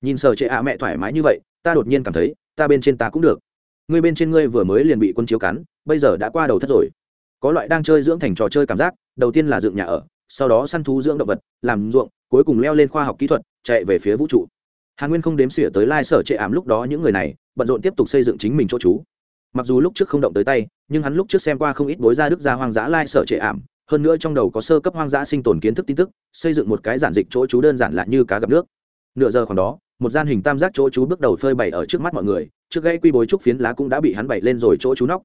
nhìn sở chệ ạ mẹ thoải mái như vậy, ta đột nhiên cảm thấy, ta bên trên ta cũng được. Ngươi bên trên ngươi vừa mới liền bị quân chiếu cắn, bây giờ đã qua đầu thất rồi. Có loại đang chơi dưỡng thành trò chơi cảm giác, đầu tiên là dựng nhà ở, sau đó săn thú dưỡng động vật, làm ruộng, cuối cùng leo lên khoa học kỹ thuật, chạy về phía vũ trụ. Hàn nguyên không đếm xỉa tới lai sở chệ ảm lúc đó những người này, bận rộn tiếp tục xây dựng chính mình chỗ trú mặc dù lúc trước không động tới tay nhưng hắn lúc trước xem qua không ít bối ra đức gia hoang dã lai sở trệ ảm hơn nữa trong đầu có sơ cấp hoang dã sinh tồn kiến thức tin tức xây dựng một cái giản dịch chỗ chú đơn giản lại như cá gặp nước. Nửa giờ khoảng đó một gian hình tam giác chỗ chú bước đầu phơi bày ở trước mắt mọi người trước gãy quy bối trúc phiến lá cũng đã bị hắn bày lên rồi chỗ chú nóc.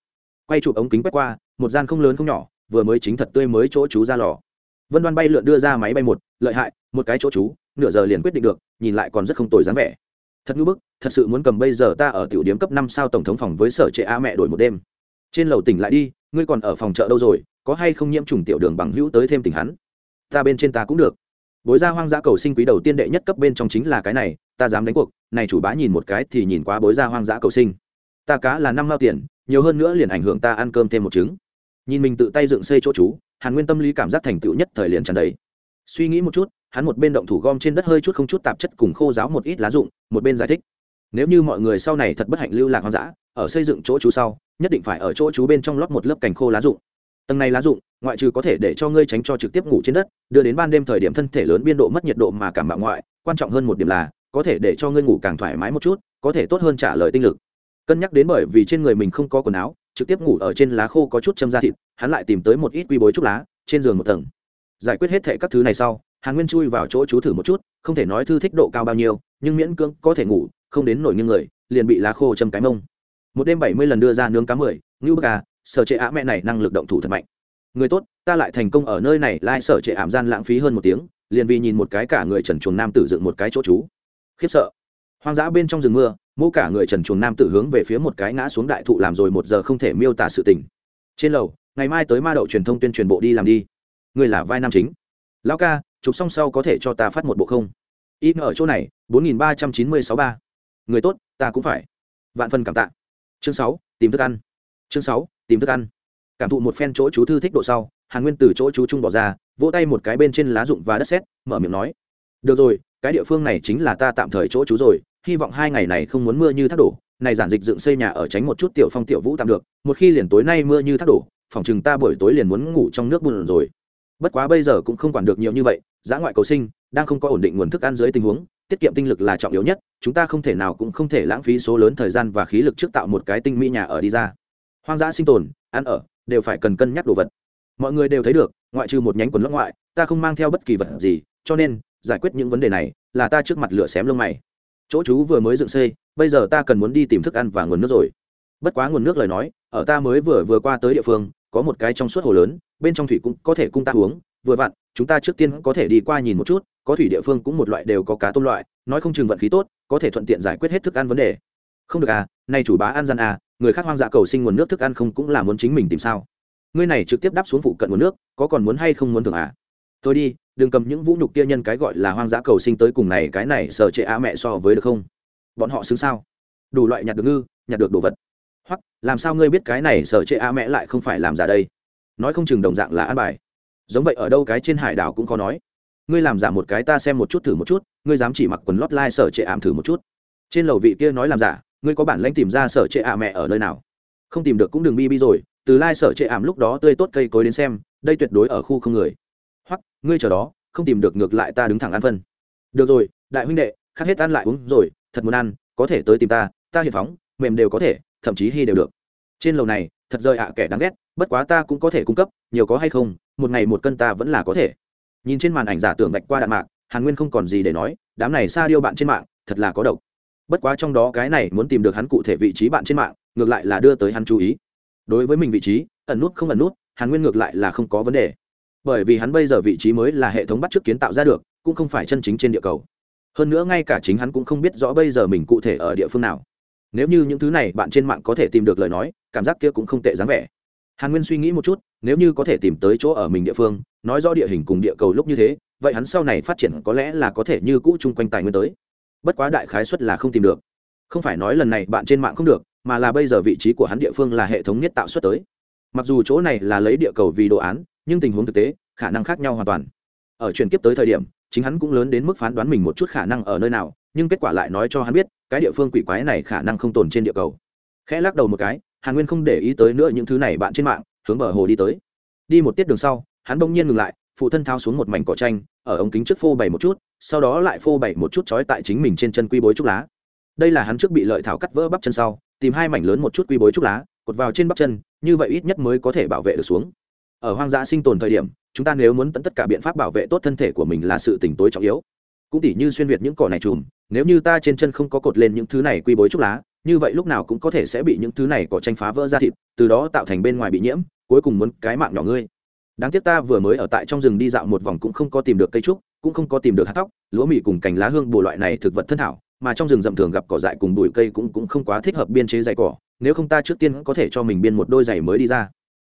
Quay chụp ống kính quét qua một gian không lớn không nhỏ vừa mới chính thật tươi mới chỗ chú ra lò. Vân đoan bay lượn đưa ra máy bay một lợi hại một cái chỗ chú, nửa giờ liền quyết định được nhìn lại còn rất không tồi dáng vẻ thật ngữ bức, thật sự muốn cầm bây giờ ta ở tiểu điếm cấp năm sao tổng thống phòng với sở trệ a mẹ đổi một đêm. Trên lầu tỉnh lại đi, ngươi còn ở phòng chợ đâu rồi, có hay không nhiễm trùng tiểu đường bằng hữu tới thêm tỉnh hắn? Ta bên trên ta cũng được. Bối gia hoang dã cầu sinh quý đầu tiên đệ nhất cấp bên trong chính là cái này, ta dám đánh cuộc, này chủ bá nhìn một cái thì nhìn quá bối gia hoang dã cầu sinh. Ta cá là năm mao tiền, nhiều hơn nữa liền ảnh hưởng ta ăn cơm thêm một trứng. Nhìn mình tự tay dựng xây chỗ chú, hàn nguyên tâm lý cảm giác thành tựu nhất thời liền tràn đầy. Suy nghĩ một chút hắn một bên động thủ gom trên đất hơi chút không chút tạp chất cùng khô giáo một ít lá dụng một bên giải thích. Nếu như mọi người sau này thật bất hạnh lưu lạc hoang dã, ở xây dựng chỗ chú sau, nhất định phải ở chỗ chú bên trong lót một lớp cành khô lá dụng tầng này lá dụng ngoại trừ có thể để cho ngươi tránh cho trực tiếp ngủ trên đất, đưa đến ban đêm thời điểm thân thể lớn biên độ mất nhiệt độ mà cảm mạo ngoại, quan trọng hơn một điểm là, có thể để cho ngươi ngủ càng thoải mái một chút, có thể tốt hơn trả lời tinh lực. Cân nhắc đến bởi vì trên người mình không có quần áo, trực tiếp ngủ ở trên lá khô có chút châm da thịt, hắn lại tìm tới một ít quy bối trúc lá, trên giường một tầng. Giải quyết hết thệ các thứ này sau hàn nguyên chui vào chỗ chú thử một chút, không thể nói thư thích độ cao bao nhiêu, nhưng miễn cưỡng có thể ngủ, không đến nổi như người, liền bị lá khô châm cái mông. Một đêm bảy mươi lần đưa ra nướng cá mười, ngưu bức à sở trệ ạ mẹ này năng lực động thủ thật mạnh. Người tốt, ta lại thành công ở nơi này, lai sở trệ ảm gian lãng phí hơn một tiếng, liền vì nhìn một cái cả người trần chuồng nam tử dựng một cái chỗ chú. Khiếp sợ. Hoang dã bên trong rừng mưa, mô cả người trần chuồng nam tử hướng về phía một cái ngã xuống đại thụ làm rồi một giờ không thể miêu tả sự tình. Trên lầu, ngày mai tới ma đậu truyền thông tuyên truyền bộ đi làm đi. Người là vai nam chính. Lão ca chụp xong sau có thể cho ta phát một bộ không? In ở chỗ này, bốn nghìn ba trăm chín mươi sáu ba. Người tốt, ta cũng phải. Vạn phần cảm tạ. Chương sáu, tìm thức ăn. Chương sáu, tìm thức ăn. Cảm thụ một phen chỗ chú thư thích độ sau, hàn nguyên từ chỗ chú trung bỏ ra, vỗ tay một cái bên trên lá rụng và đất sét, mở miệng nói. Được rồi, cái địa phương này chính là ta tạm thời chỗ chú rồi, hy vọng hai ngày này không muốn mưa như thác đổ. Này giản dịch dựng xây nhà ở tránh một chút tiểu phong tiểu vũ tạm được, một khi liền tối nay mưa như thác đổ, phòng chừng ta buổi tối liền muốn ngủ trong nước bùn rồi bất quá bây giờ cũng không quản được nhiều như vậy giã ngoại cầu sinh, đang không có ổn định nguồn thức ăn dưới tình huống, tiết kiệm tinh lực là trọng yếu nhất, chúng ta không thể nào cũng không thể lãng phí số lớn thời gian và khí lực trước tạo một cái tinh mỹ nhà ở đi ra. Hoang dã sinh tồn, ăn ở, đều phải cần cân nhắc đồ vật. Mọi người đều thấy được, ngoại trừ một nhánh quần lót ngoại, ta không mang theo bất kỳ vật gì, cho nên, giải quyết những vấn đề này, là ta trước mặt lửa xém lông mày. Chỗ chú vừa mới dựng xây, bây giờ ta cần muốn đi tìm thức ăn và nguồn nước rồi. Bất quá nguồn nước lời nói, ở ta mới vừa vừa qua tới địa phương có một cái trong suốt hồ lớn, bên trong thủy cũng có thể cung ta uống, vừa vặn, chúng ta trước tiên có thể đi qua nhìn một chút, có thủy địa phương cũng một loại đều có cá tôm loại, nói không chừng vận khí tốt, có thể thuận tiện giải quyết hết thức ăn vấn đề. Không được à nay chủ bá ăn gian à người khác hoang dã cầu sinh nguồn nước thức ăn không cũng là muốn chính mình tìm sao? Ngươi này trực tiếp đáp xuống phụ cận nguồn nước, có còn muốn hay không muốn thường à? Thôi đi, đừng cầm những vũ nhục kia nhân cái gọi là hoang dã cầu sinh tới cùng này cái này sợ trệ á mẹ so với được không? Bọn họ xứng sao? Đủ loại nhặt được ngư, nhặt được đồ vật hoặc, làm sao ngươi biết cái này Sở trệ A mẹ lại không phải làm giả đây? Nói không chừng đồng dạng là an bài. Giống vậy ở đâu cái trên hải đảo cũng có nói. Ngươi làm giả một cái ta xem một chút thử một chút, ngươi dám chỉ mặc quần lót lai sở trệ ảm thử một chút. Trên lầu vị kia nói làm giả, ngươi có bản lãnh tìm ra sở trệ ạ mẹ ở nơi nào? Không tìm được cũng đừng bi bi rồi, từ lai sở trệ ảm lúc đó tươi tốt cây cối đến xem, đây tuyệt đối ở khu không người. Hoặc, ngươi chờ đó, không tìm được ngược lại ta đứng thẳng ăn phân. Được rồi, đại huynh đệ khác hết ăn lại uống rồi, thật muốn ăn, có thể tới tìm ta ta hiệp phóng, mềm đều có thể thậm chí hy đều được. Trên lầu này, thật rời ạ kẻ đáng ghét, bất quá ta cũng có thể cung cấp, nhiều có hay không, một ngày một cân ta vẫn là có thể. Nhìn trên màn ảnh giả tưởng vạch qua đạn mạc, hàn nguyên không còn gì để nói, đám này xa điêu bạn trên mạng, thật là có độc. Bất quá trong đó cái này muốn tìm được hắn cụ thể vị trí bạn trên mạng, ngược lại là đưa tới hắn chú ý. Đối với mình vị trí, ẩn nút không ẩn nút, hàn nguyên ngược lại là không có vấn đề. Bởi vì hắn bây giờ vị trí mới là hệ thống bắt t kiến tạo ra được, cũng không phải chân chính trên địa cầu. Hơn nữa ngay cả chính hắn cũng không biết rõ bây giờ mình cụ thể ở địa phương nào nếu như những thứ này bạn trên mạng có thể tìm được lời nói, cảm giác kia cũng không tệ dáng vẻ. Hàn nguyên suy nghĩ một chút, nếu như có thể tìm tới chỗ ở mình địa phương, nói rõ địa hình cùng địa cầu lúc như thế, vậy hắn sau này phát triển có lẽ là có thể như cũ chung quanh tài nguyên tới. Bất quá đại khái xuất là không tìm được. Không phải nói lần này bạn trên mạng không được, mà là bây giờ vị trí của hắn địa phương là hệ thống nhất tạo xuất tới. Mặc dù chỗ này là lấy địa cầu vì đồ án, nhưng tình huống thực tế, khả năng khác nhau hoàn toàn. Ở chuyển kiếp tới thời điểm chính hắn cũng lớn đến mức phán đoán mình một chút khả năng ở nơi nào, nhưng kết quả lại nói cho hắn biết, cái địa phương quỷ quái này khả năng không tồn trên địa cầu. Khẽ lắc đầu một cái, hàn nguyên không để ý tới nữa những thứ này bạn trên mạng, hướng bờ hồ đi tới. Đi một tiết đường sau, hắn bỗng nhiên ngừng lại, phụ thân thao xuống một mảnh cỏ tranh ở ống kính trước phô bày một chút, sau đó lại phô bày một chút trói tại chính mình trên chân quy bối trúc lá. Đây là hắn trước bị lợi thảo cắt vỡ bắp chân sau, tìm hai mảnh lớn một chút quy bối trúc lá, cột vào trên bắp chân, như vậy ít nhất mới có thể bảo vệ được xuống ở hoang dã sinh tồn thời điểm, chúng ta nếu muốn tận tất cả biện pháp bảo vệ tốt thân thể của mình là sự tỉnh tối trọng yếu. Cũng tỉ như xuyên việt những cỏ này trùm, nếu như ta trên chân không có cột lên những thứ này quy bối trúc lá, như vậy lúc nào cũng có thể sẽ bị những thứ này cỏ tranh phá vỡ ra thịt, từ đó tạo thành bên ngoài bị nhiễm, cuối cùng muốn cái mạng nhỏ ngươi. Đáng tiếc ta vừa mới ở tại trong rừng đi dạo một vòng cũng không có tìm được cây trúc, cũng không có tìm được hạt tóc lúa mì cùng cành lá hương bồ loại này thực vật thân thảo mà trong rừng rậm thường gặp cỏ dại cùng bụi cây cũng cũng không quá thích hợp biên chế dày cỏ, nếu không ta trước tiên có thể cho mình biên một đôi giày mới đi ra.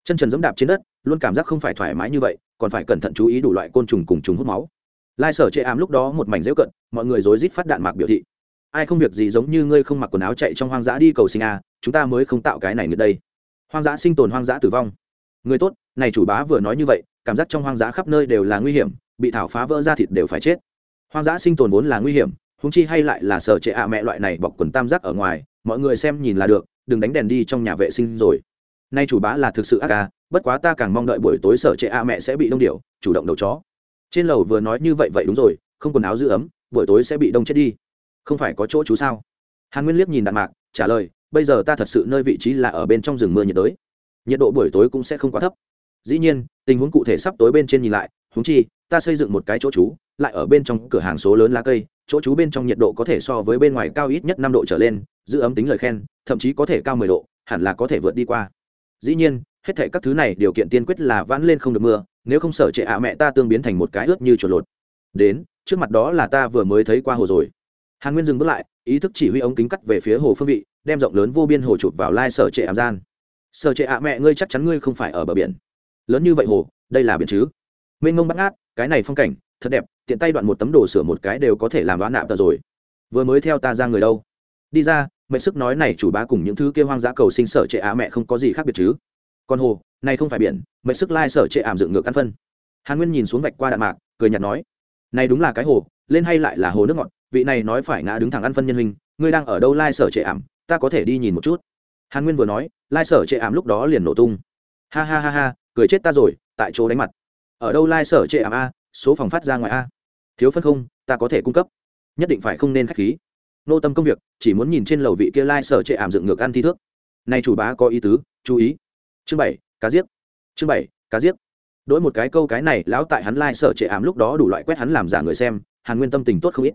Chân trần dẫm đạp trên đất luôn cảm giác không phải thoải mái như vậy, còn phải cẩn thận chú ý đủ loại côn trùng cùng trùng hút máu. Lai sở chệ ám lúc đó một mảnh dễu cận, mọi người rối rít phát đạn mạc biểu thị. Ai không việc gì giống như ngươi không mặc quần áo chạy trong hoang dã đi cầu sinh à chúng ta mới không tạo cái này nữa đây. Hoang dã sinh tồn, hoang dã tử vong. Người tốt, này chủ bá vừa nói như vậy, cảm giác trong hoang dã khắp nơi đều là nguy hiểm, bị thảo phá vỡ ra thịt đều phải chết. Hoang dã sinh tồn vốn là nguy hiểm húng chi hay lại là sở trệ ạ mẹ loại này bọc quần tam giác ở ngoài, mọi người xem nhìn là được, đừng đánh đèn đi trong nhà vệ sinh rồi. Nay chủ bá là thực sự ác ca bất quá ta càng mong đợi buổi tối sở trệ a mẹ sẽ bị đông điệu chủ động đầu chó. Trên lầu vừa nói như vậy vậy đúng rồi, không quần áo giữ ấm, buổi tối sẽ bị đông chết đi. Không phải có chỗ chú sao? Hàn nguyên liếc nhìn đạn mạc, trả lời, bây giờ ta thật sự nơi vị trí là ở bên trong rừng mưa nhiệt đới. Nhiệt độ buổi tối cũng sẽ không quá thấp. Dĩ nhiên, tình huống cụ thể sắp tối bên trên nhìn lại húng chi, ta xây dựng một cái chỗ trú lại ở bên trong cửa hàng số lớn lá cây, chỗ trú bên trong nhiệt độ có thể so với bên ngoài cao ít nhất năm độ trở lên, giữ ấm tính lời khen, thậm chí có thể cao mười độ, hẳn là có thể vượt đi qua dĩ nhiên, hết thể các thứ này điều kiện tiên quyết là vãn lên không được mưa, nếu không sở trệ ạ mẹ ta tương biến thành một cái ướt như chuột lột. Đến, trước mặt đó là ta vừa mới thấy qua hồ rồi. Hàn nguyên dừng bước lại, ý thức chỉ huy ống kính cắt về phía hồ phương vị, đem rộng lớn vô biên hồ chụp vào lai sở trệ ảm gian. Sở trệ ạ mẹ, ngươi chắc chắn ngươi không phải ở bờ biển. Lớn như vậy hồ, đây là biển chứ? Mênh ngông bắt ngát, cái này phong cảnh, thật đẹp, tiện tay đoạn một tấm đồ sửa một cái đều có thể làm đoán nạp tờ rồi. Vừa mới theo ta ra người đâu? Đi ra mệnh sức nói này chủ bá cùng những thứ kia hoang dã cầu sinh sở trệ á mẹ không có gì khác biệt chứ. Còn hồ, này không phải biển mệnh sức lai sở trệ ảm dựng ngược ăn phân. Hàn nguyên nhìn xuống vạch qua đạn mạc, cười nhạt nói, này đúng là cái hồ, lên hay lại là hồ nước ngọt, vị này nói phải ngã đứng thẳng ăn phân nhân hình ngươi đang ở đâu lai sở trệ ảm, ta có thể đi nhìn một chút. Hàn nguyên vừa nói, lai sở trệ ảm lúc đó liền nổ tung. Ha ha ha ha, cười chết ta rồi, tại chỗ đánh mặt. Ở đâu lai sở trệ ảm a, số phòng phát ra ngoài a? Thiếu phân không, ta có thể cung cấp, nhất định phải không nên k h á c h khí nô tâm công việc, chỉ muốn nhìn trên lầu vị kia lai chệ ảm dựng ngược ăn thi thước. Nay chủ bá có ý tứ, chú ý. Chương bảy, cá giết. Chương bảy, cá giết. Đỗi một cái câu cái này, lão tại hắn lai chệ ảm lúc đó đủ loại quét hắn làm giả người xem, hàn nguyên tâm tình tốt không ít.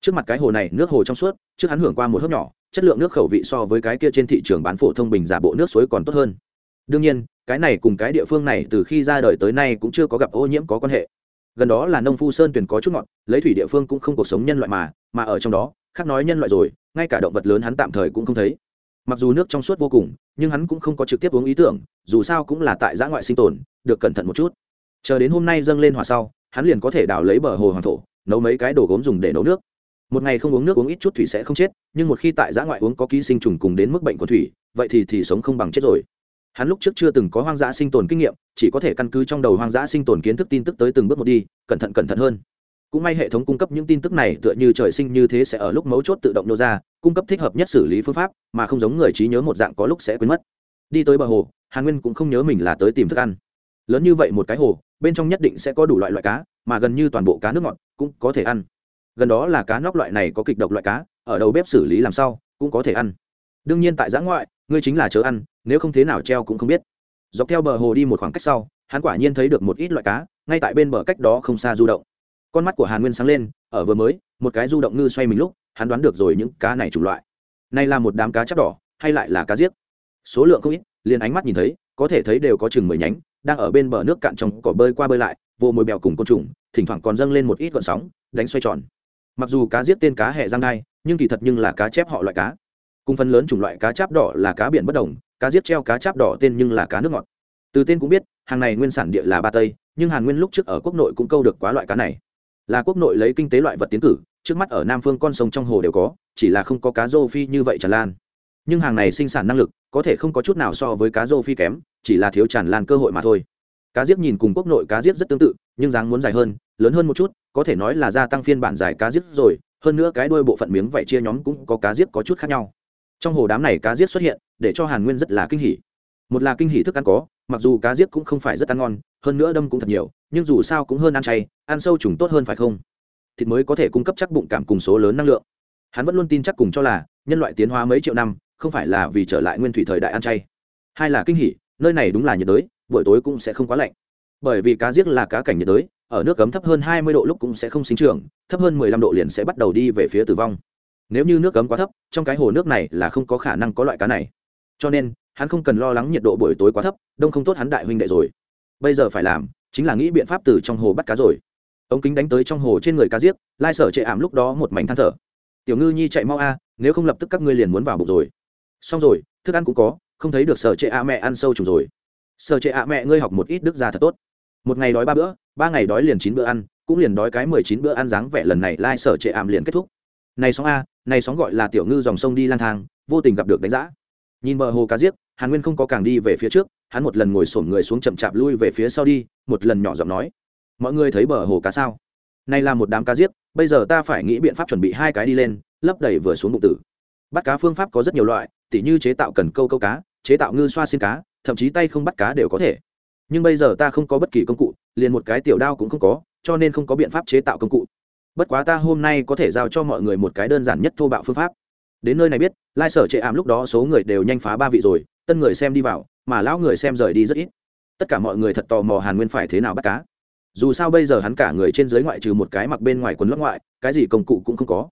Trước mặt cái hồ này, nước hồ trong suốt, trước hắn hưởng qua một hớp nhỏ, chất lượng nước khẩu vị so với cái kia trên thị trường bán phổ thông bình giả bộ nước suối còn tốt hơn. Đương nhiên, cái này cùng cái địa phương này từ khi ra đời tới nay cũng chưa có gặp ô nhiễm có quan hệ. Gần đó là nông phu sơn tuyển có chút ngọt, lấy thủy địa phương cũng không cuộc sống nhân loại mà mà ở trong đó khác nói nhân loại rồi, ngay cả động vật lớn hắn tạm thời cũng không thấy. Mặc dù nước trong suốt vô cùng, nhưng hắn cũng không có trực tiếp uống ý tưởng, dù sao cũng là tại giã ngoại sinh tồn, được cẩn thận một chút. Chờ đến hôm nay dâng lên hỏa sau, hắn liền có thể đào lấy bờ hồ hoàng thổ, nấu mấy cái đồ gốm dùng để nấu nước. Một ngày không uống nước uống ít chút thủy sẽ không chết, nhưng một khi tại giã ngoại uống có ký sinh trùng cùng đến mức bệnh của thủy, vậy thì thì sống không bằng chết rồi. Hắn lúc trước chưa từng có hoang dã sinh tồn kinh nghiệm, chỉ có thể căn cứ trong đầu hoang dã sinh tồn kiến thức tin tức tới từng bước một đi, cẩn thận cẩn thận hơn cũng may hệ thống cung cấp những tin tức này tựa như trời sinh như thế sẽ ở lúc mấu chốt tự động nô ra, cung cấp thích hợp nhất xử lý phương pháp, mà không giống người trí nhớ một dạng có lúc sẽ quên mất. Đi tới bờ hồ, hàn nguyên cũng không nhớ mình là tới tìm thức ăn. Lớn như vậy một cái hồ, bên trong nhất định sẽ có đủ loại loại cá, mà gần như toàn bộ cá nước ngọt cũng có thể ăn. Gần đó là cá nóc loại này có kịch độc loại cá, ở đầu bếp xử lý làm sao cũng có thể ăn. Đương nhiên tại giã ngoại, ngươi chính là chớ ăn, nếu không thế nào treo cũng không biết. Dọc theo bờ hồ đi một khoảng cách sau, hắn quả nhiên thấy được một ít loại cá, ngay tại bên bờ cách đó không xa du động con mắt của hàn nguyên sáng lên, ở vừa mới, một cái du động ngư xoay mình lúc, hắn đoán được rồi những cá này chủng loại. Này là một đám cá chắp đỏ, hay lại là cá giết? Số lượng không ít, liền ánh mắt nhìn thấy, có thể thấy đều có chừng mười nhánh, đang ở bên bờ nước cạn trong cỏ bơi qua bơi lại, vô mồi bèo cùng côn trùng, thỉnh thoảng còn dâng lên một ít gọn sóng, đánh xoay tròn. Mặc dù cá giết tên cá hẹ giang đai nhưng kỳ thật nhưng là cá chép họ loại cá. Cùng phần lớn chủng loại cá cháp đỏ là cá biển bất đồng, cá giết treo cá cháp đỏ tên nhưng là cá nước ngọt. Từ tên cũng biết, hàng này nguyên sản địa là ba tây, nhưng hàn nguyên lúc trước ở quốc nội cũng câu được quá loại cá này là quốc nội lấy kinh tế loại vật tiến cử, trước mắt ở nam phương con sông trong hồ đều có, chỉ là không có cá rô phi như vậy tràn lan. Nhưng hàng này sinh sản năng lực, có thể không có chút nào so với cá rô phi kém, chỉ là thiếu tràn lan cơ hội mà thôi. Cá diếp nhìn cùng quốc nội cá diếp rất tương tự, nhưng dáng muốn dài hơn, lớn hơn một chút, có thể nói là gia tăng phiên bản dài cá diếp rồi, hơn nữa cái đuôi bộ phận miếng vảy chia nhóm cũng có cá diếp có chút khác nhau. Trong hồ đám này cá diếp xuất hiện, để cho hàn nguyên rất là kinh hỉ. Một là kinh hỉ thức ăn có, mặc dù cá diếp cũng không phải rất ăn ngon, hơn nữa đâm cũng thật nhiều nhưng dù sao cũng hơn ăn chay, ăn sâu trùng tốt hơn phải không? Thịt mới có thể cung cấp chắc bụng cảm cùng số lớn năng lượng. Hắn vẫn luôn tin chắc cùng cho là, nhân loại tiến hóa mấy triệu năm, không phải là vì trở lại nguyên thủy thời đại ăn chay. Hai là kinh hỉ, nơi này đúng là nhiệt đới, buổi tối cũng sẽ không quá lạnh. Bởi vì cá giết là cá cảnh nhiệt đới, ở nước cấm thấp hơn hai mươi độ lúc cũng sẽ không sinh trưởng, thấp hơn mười lăm độ liền sẽ bắt đầu đi về phía tử vong. Nếu như nước cấm quá thấp, trong cái hồ nước này là không có khả năng có loại cá này. Cho nên, hắn không cần lo lắng nhiệt độ buổi tối quá thấp, đông không tốt hắn đại huynh đệ rồi. Bây giờ phải làm chính là nghĩ biện pháp từ trong hồ bắt cá rồi. Ống kính đánh tới trong hồ trên người cá giết, lai sở chệ ảm lúc đó một mảnh than thở. Tiểu ngư nhi chạy mau a, nếu không lập tức các ngươi liền muốn vào bụng rồi. Xong rồi, thức ăn cũng có, không thấy được sở chệ a mẹ ăn sâu trùng rồi. Sở chệ a mẹ, ngươi học một ít đức ra thật tốt. Một ngày đói ba bữa, ba ngày đói liền chín bữa ăn, cũng liền đói cái mười chín bữa ăn dáng vẻ lần này lai sở chệ ảm liền kết thúc. Này sóng a, này sóng gọi là tiểu ngư dòng sông đi lang thang, vô tình gặp được đánh giá nhìn bờ hồ cá giết hàn nguyên không có càng đi về phía trước, hắn một lần ngồi sổm người xuống chậm chạp lui về phía sau đi, một lần nhỏ giọng nói. Mọi người thấy bờ hồ cá sao? Này là một đám cá giết bây giờ ta phải nghĩ biện pháp chuẩn bị hai cái đi lên, lấp đầy vừa xuống bụng tử. Bắt cá phương pháp có rất nhiều loại, tỉ như chế tạo cần câu câu cá, chế tạo ngư xoa xin cá, thậm chí tay không bắt cá đều có thể. Nhưng bây giờ ta không có bất kỳ công cụ, liền một cái tiểu đao cũng không có, cho nên không có biện pháp chế tạo công cụ. Bất quá ta hôm nay có thể giao cho mọi người một cái đơn giản nhất thô bạo phương pháp đến nơi này biết, lai sở trệ ảm lúc đó số người đều nhanh phá ba vị rồi, tân người xem đi vào, mà lão người xem rời đi rất ít. Tất cả mọi người thật tò mò hàn nguyên phải thế nào bắt cá. Dù sao bây giờ hắn cả người trên dưới ngoại trừ một cái mặc bên ngoài quần lót ngoại, cái gì công cụ cũng không có.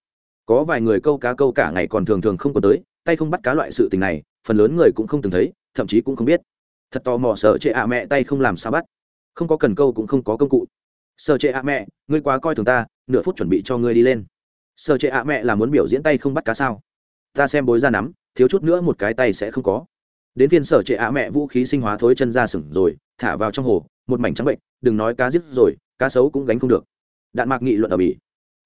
Có vài người câu cá câu cả ngày còn thường thường không có tới, tay không bắt cá loại sự tình này, phần lớn người cũng không từng thấy, thậm chí cũng không biết. Thật tò mò sợ trệ ạ mẹ tay không làm sao bắt. Không có cần câu cũng không có công cụ. Sợ trệ ạ mẹ, ngươi quá coi thường ta, nửa phút chuẩn bị cho ngươi đi lên. Sợ trệ ạ mẹ là muốn biểu diễn tay không bắt cá sao? Ta xem bối ra nắm, thiếu chút nữa một cái tay sẽ không có. Đến phiên sở trệ ạ mẹ vũ khí sinh hóa thối chân ra sừng rồi, thả vào trong hồ, một mảnh trắng bệnh, đừng nói cá giết rồi, cá xấu cũng gánh không được. Đạn mạc nghị luận ở bỉ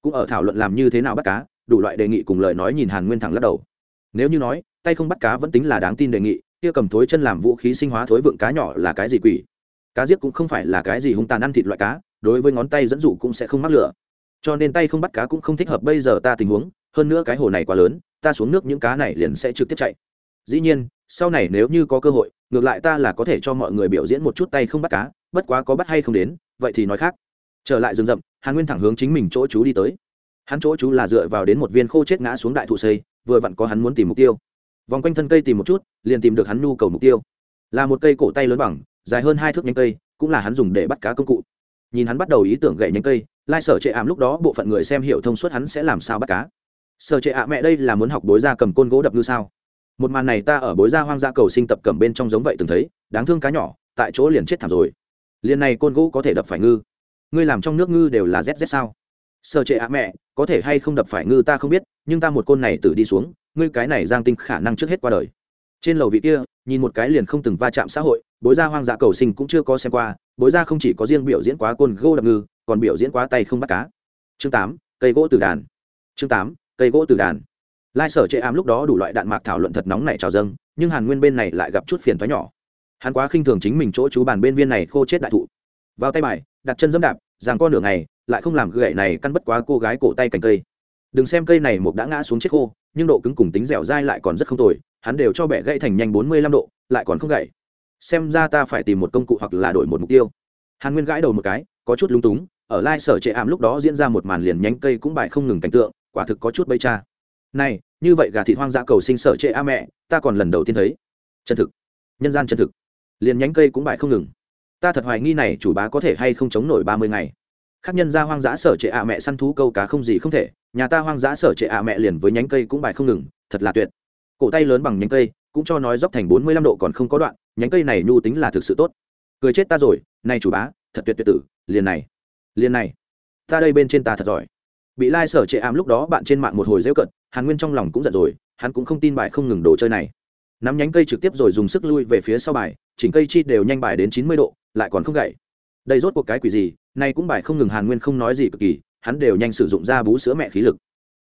cũng ở thảo luận làm như thế nào bắt cá, đủ loại đề nghị cùng lời nói nhìn hàn nguyên thẳng lắc đầu. Nếu như nói, tay không bắt cá vẫn tính là đáng tin đề nghị, kia cầm thối chân làm vũ khí sinh hóa thối vượng cá nhỏ là cái gì quỷ? Cá giết cũng không phải là cái gì hung tàn ăn thịt loại cá, đối với ngón tay dẫn dụ cũng sẽ không mắc lửa. Cho nên tay không bắt cá cũng không thích hợp bây giờ ta tình huống, hơn nữa cái hồ này quá lớn ta xuống nước những cá này liền sẽ trực tiếp chạy. Dĩ nhiên, sau này nếu như có cơ hội, ngược lại ta là có thể cho mọi người biểu diễn một chút tay không bắt cá, bất quá có bắt hay không đến, vậy thì nói khác. Trở lại rừng rậm, hàn nguyên thẳng hướng chính mình chỗ chú đi tới. Hắn chỗ chú là dựa vào đến một viên khô chết ngã xuống đại thụ xây, vừa vặn có hắn muốn tìm mục tiêu. Vòng quanh thân cây tìm một chút, liền tìm được hắn nhu cầu mục tiêu. Là một cây cổ tay lớn bằng, dài hơn hai thước nhánh cây, cũng là hắn dùng để bắt cá công cụ. Nhìn hắn bắt đầu ý tưởng gậy nhánh cây, lai sở trệ ảm lúc đó bộ phận người xem hiểu thông suốt hắn sẽ làm sao bắt cá sở trệ ạ, mẹ đây là muốn học bối ra cầm côn gỗ đập ngư sao? Một màn này ta ở bối ra hoang gia cầu sinh tập cầm bên trong giống vậy từng thấy, đáng thương cá nhỏ, tại chỗ liền chết thảm rồi. Liền này côn gỗ có thể đập phải ngư? Ngươi làm trong nước ngư đều là zz sao? Sở trệ ạ, mẹ, có thể hay không đập phải ngư ta không biết, nhưng ta một côn này tự đi xuống, ngươi cái này giang tinh khả năng trước hết qua đời. Trên lầu vị kia, nhìn một cái liền không từng va chạm xã hội, bối gia hoang dã cầu sinh cũng chưa có xem qua, bối gia không chỉ có riêng biểu diễn quá côn gỗ đập ngư, còn biểu diễn quá tay không bắt cá. Chương tám, cây gỗ từ đàn. Chương tám cây gỗ từ đàn. Lai sở chệ ám lúc đó đủ loại đạn mạc thảo luận thật nóng này trào dâng, nhưng hàn nguyên bên này lại gặp chút phiền thoái nhỏ. Hắn quá khinh thường chính mình chỗ chú bàn bên viên này khô chết đại thụ. Vào tay bài, đặt chân dẫm đạp rằng con nửa ngày, lại không làm gậy này căn bất quá cô gái cổ tay cành cây. Đừng xem cây này một đã ngã xuống chết khô, nhưng độ cứng cùng tính dẻo dai lại còn rất không tồi, hắn đều cho bẻ gãy thành nhanh bốn mươi lăm độ, lại còn không gãy xem ra ta phải tìm một công cụ hoặc là đổi một mục tiêu. Hàn nguyên gãi đầu một cái, có chút lung túng, ở lai sở trệ ảm lúc đó diễn ra một màn liền nhánh cây cũng bài không ngừng cảnh tượng quả thực có chút bây cha. Này, như vậy gà thịt hoang dã cầu sinh sở trệ a mẹ, ta còn lần đầu tiên thấy. Chân thực. Nhân gian chân thực. Liền nhánh cây cũng bại không ngừng. Ta thật hoài nghi này chủ bá có thể hay không chống nổi ba mươi ngày. Khác nhân ra hoang dã sở trệ ạ mẹ săn thú câu cá không gì không thể, nhà ta hoang dã sở trệ ạ mẹ liền với nhánh cây cũng bài không ngừng, thật là tuyệt. Cổ tay lớn bằng nhánh cây, cũng cho nói dốc thành bốn mươi lăm độ còn không có đoạn, nhánh cây này nhu tính là thực sự tốt. Cười chết ta rồi, này chủ bá, thật tuyệt tuyệt tử, liền này liền này. Ta đây bên trên ta thật giỏi bị lai sở trệ ảm lúc đó bạn trên mạng một hồi rêu cận hàn nguyên trong lòng cũng giận rồi, hắn cũng không tin bài không ngừng đồ chơi này. Nắm nhánh cây trực tiếp rồi dùng sức lui về phía sau bài, chỉnh cây chi đều nhanh bài đến chín mươi độ, lại còn không gậy. Đây rốt cuộc cái quỷ gì, nay cũng bài không ngừng hàn nguyên không nói gì cực kỳ, hắn đều nhanh sử dụng ra bú sữa mẹ khí lực.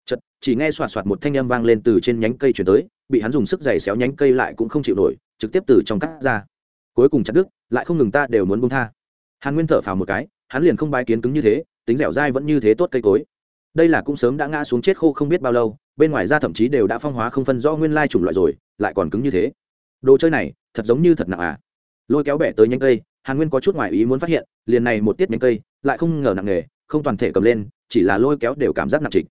Chật chỉ nghe soạt soạt một thanh âm vang lên từ trên nhánh cây chuyển tới, bị hắn dùng sức giày xéo nhánh cây lại cũng không chịu nổi, trực tiếp từ trong cắt ra. Cuối cùng chặt đứt, lại không ngừng ta đều muốn bông tha. Hàn nguyên thở phào một cái, hắn liền không bái kiến cứng như thế, tính dẻo dai vẫn như thế tốt cây cối đây là cũng sớm đã ngã xuống chết khô không biết bao lâu, bên ngoài ra thậm chí đều đã phong hóa không phân rõ nguyên lai chủng loại rồi, lại còn cứng như thế. Đồ chơi này, thật giống như thật nặng à. Lôi kéo bẻ tới nhánh cây, hàn nguyên có chút ngoài ý muốn phát hiện, liền này một tiết nhánh cây, lại không ngờ nặng nghề không toàn thể cầm lên, chỉ là lôi kéo đều cảm giác nặng trịch.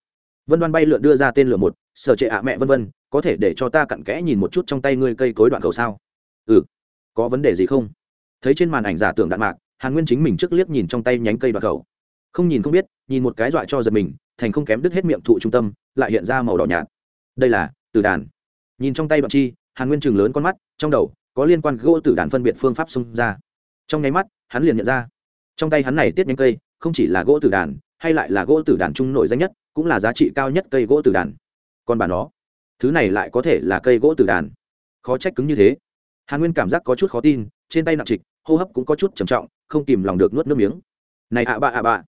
Vân đoan bay lượn đưa ra tên lửa một, sở trệ ạ, mẹ vân vân, có thể để cho ta cặn kẽ nhìn một chút trong tay ngươi cây cối đoạn cầu sao? Ừ có vấn đề gì không? Thấy trên màn ảnh giả tưởng đạn mạc, hàn nguyên chính mình trước liếc nhìn trong tay nhánh cây đoạn cầu. Không nhìn không biết nhìn một cái dọa cho giật mình, thành không kém đứt hết miệng thụ trung tâm, lại hiện ra màu đỏ nhạt. Đây là từ đàn. Nhìn trong tay đoạn chi, hàn nguyên chừng lớn con mắt, trong đầu có liên quan gỗ tử đàn phân biệt phương pháp xông ra. Trong nháy mắt, hắn liền nhận ra. Trong tay hắn này tiết nhánh cây, không chỉ là gỗ tử đàn, hay lại là gỗ tử đàn trung nổi danh nhất, cũng là giá trị cao nhất cây gỗ tử đàn. Còn bà nó, thứ này lại có thể là cây gỗ tử đàn. Khó trách cứng như thế. Hàn nguyên cảm giác có chút khó tin, trên tay nặng trịch, hô hấp cũng có chút trầm trọng, không kìm lòng được nuốt nước miếng. Này ạ bạ ạ bạ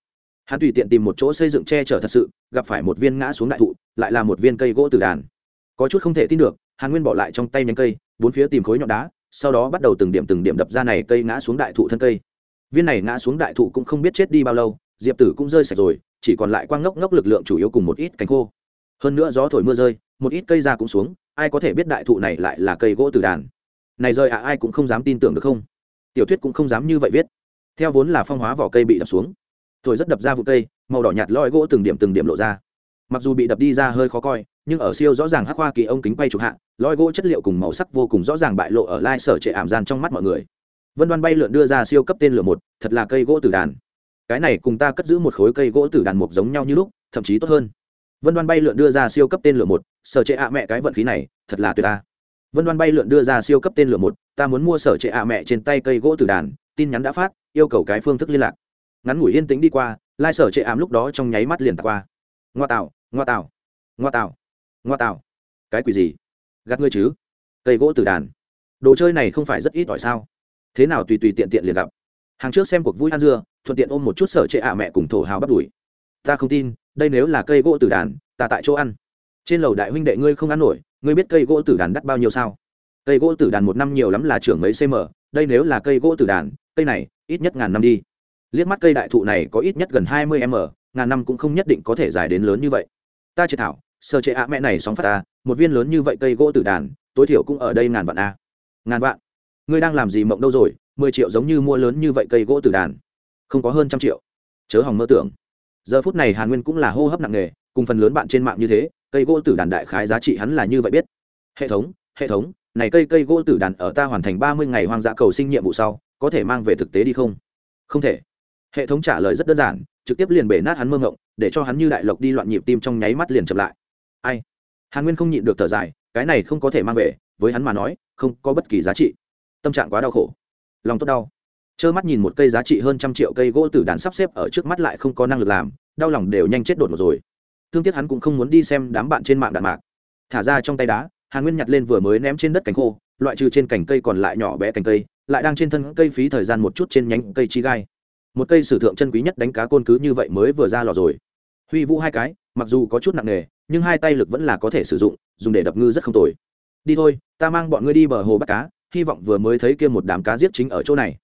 hắn tùy tiện tìm một chỗ xây dựng che chở thật sự, gặp phải một viên ngã xuống đại thụ, lại là một viên cây gỗ từ đàn. Có chút không thể tin được, hàn nguyên bỏ lại trong tay nhánh cây, bốn phía tìm khối nhọn đá, sau đó bắt đầu từng điểm từng điểm đập ra này cây ngã xuống đại thụ thân cây. Viên này ngã xuống đại thụ cũng không biết chết đi bao lâu, diệp tử cũng rơi sạch rồi, chỉ còn lại quang ngốc ngốc lực lượng chủ yếu cùng một ít cánh khô. Hơn nữa gió thổi mưa rơi, một ít cây ra cũng xuống, ai có thể biết đại thụ này lại là cây gỗ từ đàn. Này rơi à ai cũng không dám tin tưởng được không? Tiểu thuyết cũng không dám như vậy viết. Theo vốn là phong hóa vỏ cây bị đập xuống thổi rất đập ra vụ cây, màu đỏ nhạt loi gỗ từng điểm từng điểm lộ ra. Mặc dù bị đập đi ra hơi khó coi, nhưng ở siêu rõ ràng hắc hoa kỳ ông kính quay chụp hạ loi gỗ chất liệu cùng màu sắc vô cùng rõ ràng bại lộ ở lai sở trệ ảm gian trong mắt mọi người. Vân đoan bay lượn đưa ra siêu cấp tên lửa một, thật là cây gỗ tử đàn. Cái này cùng ta cất giữ một khối cây gỗ tử đàn mục giống nhau như lúc, thậm chí tốt hơn. Vân đoan bay lượn đưa ra siêu cấp tên lửa một, sở trệ ạ mẹ cái vận khí này, thật là tuyệt ta. Vân đoan bay lượn đưa ra siêu cấp tên lửa một, ta muốn mua sở trệ ạ mẹ trên tay cây gỗ tử đàn, tin nhắn đã phát, yêu cầu cái phương thức liên lạc ngắn ngủi yên tĩnh đi qua, lai sở chệ ảm lúc đó trong nháy mắt liền qua. Ngoa tạo ngoa tạo ngoa tạo ngoa tạo cái quỷ gì? Gạt ngươi chứ? Cây gỗ tử đàn. Đồ chơi này không phải rất ít ỏi sao? Thế nào tùy tùy tiện tiện liền gặp? Hàng trước xem cuộc vui ăn dưa, thuận tiện ôm một chút sở chệ ạ mẹ cùng thổ hào bắt đuổi ta không tin, đây nếu là cây gỗ tử đàn, ta tại chỗ ăn. Trên lầu đại huynh đệ ngươi không ăn nổi, ngươi biết cây gỗ tử đàn đắt bao nhiêu sao? Cây gỗ tử đàn một năm nhiều lắm là trưởng mấy cm đây nếu là cây gỗ tử đàn, cây này, ít nhất ngàn năm đi liếc mắt cây đại thụ này có ít nhất gần hai mươi m, ngàn năm cũng không nhất định có thể dài đến lớn như vậy. Ta triệt thảo sơ chế ạ, mẹ này sóng phát ta, một viên lớn như vậy cây gỗ tử đàn, tối thiểu cũng ở đây ngàn vạn a. Ngàn vạn? Ngươi đang làm gì mộng đâu rồi, mười triệu giống như mua lớn như vậy cây gỗ tử đàn. Không có hơn trăm triệu. Chớ hòng mơ tưởng. Giờ phút này hàn nguyên cũng là hô hấp nặng nề, cùng phần lớn bạn trên mạng như thế, cây gỗ tử đàn đại khái giá trị hắn là như vậy biết. Hệ thống hệ thống, này cây cây gỗ tử đàn ở ta hoàn thành ba mươi ngày hoang dã cầu sinh nhiệm vụ sau, có thể mang về thực tế đi không? Không thể hệ thống trả lời rất đơn giản, trực tiếp liền bể nát hắn mơ ngộng, để cho hắn như đại lộc đi loạn nhịp tim trong nháy mắt liền chậm lại. Ai? Hàn nguyên không nhịn được thở dài, cái này không có thể mang về, với hắn mà nói, không có bất kỳ giá trị. Tâm trạng quá đau khổ. Lòng tốt đau. Trơ mắt nhìn một cây giá trị hơn trăm triệu cây gỗ tử đàn sắp xếp ở trước mắt lại không có năng lực làm, đau lòng đều nhanh chết đột một rồi. Thương tiếc hắn cũng không muốn đi xem đám bạn trên mạng đạn mạc. Thả ra trong tay đá, hàn nguyên nhặt lên vừa mới ném trên đất cánh khô, loại trừ trên cành cây còn lại nhỏ bé cành cây, lại đang trên thân cây phí thời gian một chút trên nhánh cây chi gai một cây sử thượng chân quý nhất đánh cá côn cứ như vậy mới vừa ra lò rồi. Huy vũ hai cái, mặc dù có chút nặng nề, nhưng hai tay lực vẫn là có thể sử dụng, dùng để đập ngư rất không tồi. Đi thôi, ta mang bọn ngươi đi bờ hồ bắt cá, hy vọng vừa mới thấy kia một đám cá giết chính ở chỗ này.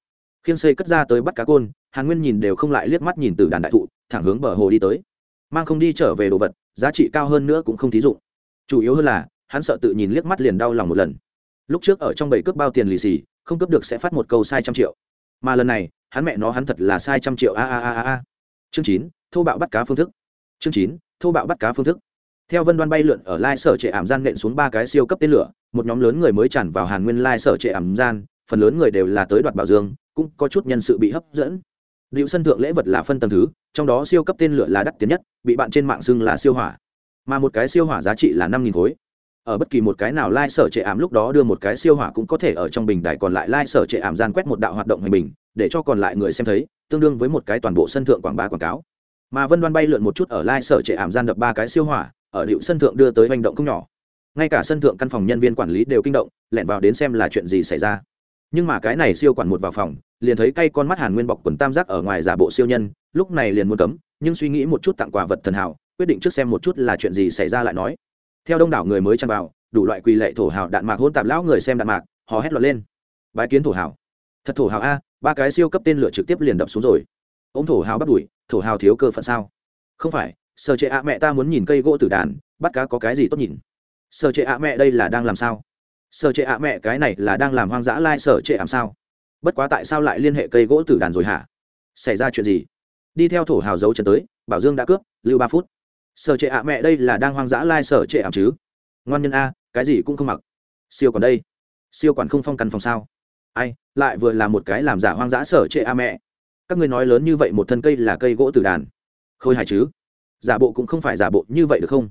Khiêng xây cất ra tới bắt cá côn, hàn nguyên nhìn đều không lại liếc mắt nhìn từ đàn đại thụ, thẳng hướng bờ hồ đi tới. Mang không đi trở về đồ vật, giá trị cao hơn nữa cũng không thí dụng. Chủ yếu hơn là, hắn sợ tự nhìn liếc mắt liền đau lòng một lần. Lúc trước ở trong bầy cướp bao tiền lì xì, không cướp được sẽ phát một câu sai trăm triệu. Mà lần này hắn mẹ nó hắn thật là sai trăm triệu, a a a a chương chín, thô bạo bắt cá phương thức. Chương chín, thô bạo bắt cá phương thức. Theo vân đoan bay lượn ở lai sở trệ ảm gian nện xuống ba cái siêu cấp tên lửa, một nhóm lớn người mới tràn vào hàn nguyên lai sở trệ ảm gian, phần lớn người đều là tới đoạt bảo dương, cũng có chút nhân sự bị hấp dẫn. Liệu sân thượng lễ vật là phân tầng thứ, trong đó siêu cấp tên lửa là đắt tiền nhất, bị bạn trên mạng xưng là siêu hỏa. Mà một cái siêu hỏa giá trị là năm nghìn khối ở bất kỳ một cái nào lai sở trệ ảm lúc đó đưa một cái siêu hỏa cũng có thể ở trong bình đài còn lại lai sở trệ ảm gian quét một đạo hoạt động hành bình, để cho còn lại người xem thấy, tương đương với một cái toàn bộ sân thượng quảng bá quảng cáo. Mà vân đoan bay lượn một chút ở lai sở trệ ảm gian đập ba cái siêu hỏa, ở liệu sân thượng đưa tới hành động không nhỏ. Ngay cả sân thượng căn phòng nhân viên quản lý đều kinh động, lẻn vào đến xem là chuyện gì xảy ra. Nhưng mà cái này siêu quản một vào phòng, liền thấy cay con mắt hàn nguyên bọc quần tam giác ở ngoài giả bộ siêu nhân, lúc này liền muốn cấm, nhưng suy nghĩ một chút tặng quà vật thần hảo, quyết định trước xem một chút là chuyện gì xảy ra lại nói theo đông đảo người mới chăn vào, đủ loại quỳ lệ thổ hào đạn mạc hôn tạp lão người xem đạn mạc họ hét lọt lên. Bái kiến thổ hào. Thật thổ hào a, ba cái siêu cấp tên lửa trực tiếp liền đập xuống rồi. Ông thổ hào bắt đuổi, thổ hào thiếu cơ phận sao? Không phải, sở trệ ạ mẹ ta muốn nhìn cây gỗ tử đàn, bắt cá có cái gì tốt nhìn? Sở trệ ạ mẹ đây là đang làm sao? Sở trệ ạ mẹ cái này là đang làm hoang dã lai sở trệ ảm sao? Bất quá tại sao lại liên hệ cây gỗ tử đàn rồi hả? Xảy ra chuyện gì? Đi theo thổ hào dấu chân tới, bảo dương đã cướp, lưu ba phút sở trệ ạ, mẹ đây là đang hoang dã lai sở trệ ảm chứ? Ngoan nhân a, cái gì cũng không mặc. Siêu còn đây. Siêu quản không phong căn phòng sao? Ai, lại vừa là một cái làm giả hoang dã sở trệ a mẹ. Các ngươi nói lớn như vậy một thân cây là cây gỗ tử đàn. Khôi hài chứ? Giả bộ cũng không phải giả bộ như vậy được không?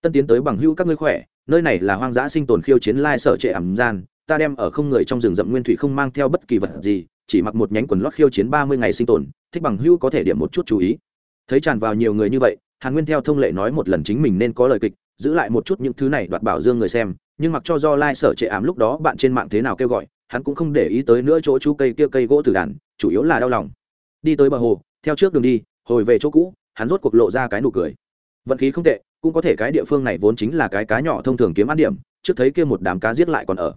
Tân tiến tới bằng hữu các ngươi khỏe, nơi này là hoang dã sinh tồn khiêu chiến lai sở trệ ẩm gian, ta đem ở không người trong rừng rậm nguyên thủy không mang theo bất kỳ vật gì, chỉ mặc một nhánh quần lót khiêu chiến ba mươi ngày sinh tồn, thích bằng hữu có thể điểm một chút chú ý. Thấy tràn vào nhiều người như vậy hàn nguyên theo thông lệ nói một lần chính mình nên có lời kịch, giữ lại một chút những thứ này đoạt bảo dương người xem, nhưng mặc cho do lai sở trệ ảm lúc đó bạn trên mạng thế nào kêu gọi, hắn cũng không để ý tới nữa chỗ chú cây kia cây gỗ tử đàn, chủ yếu là đau lòng. Đi tới bờ hồ, theo trước đường đi, hồi về chỗ cũ, hắn rốt cuộc lộ ra cái nụ cười. Vận khí không tệ, cũng có thể cái địa phương này vốn chính là cái cá nhỏ thông thường kiếm ăn điểm, trước thấy kia một đám cá giết lại còn ở.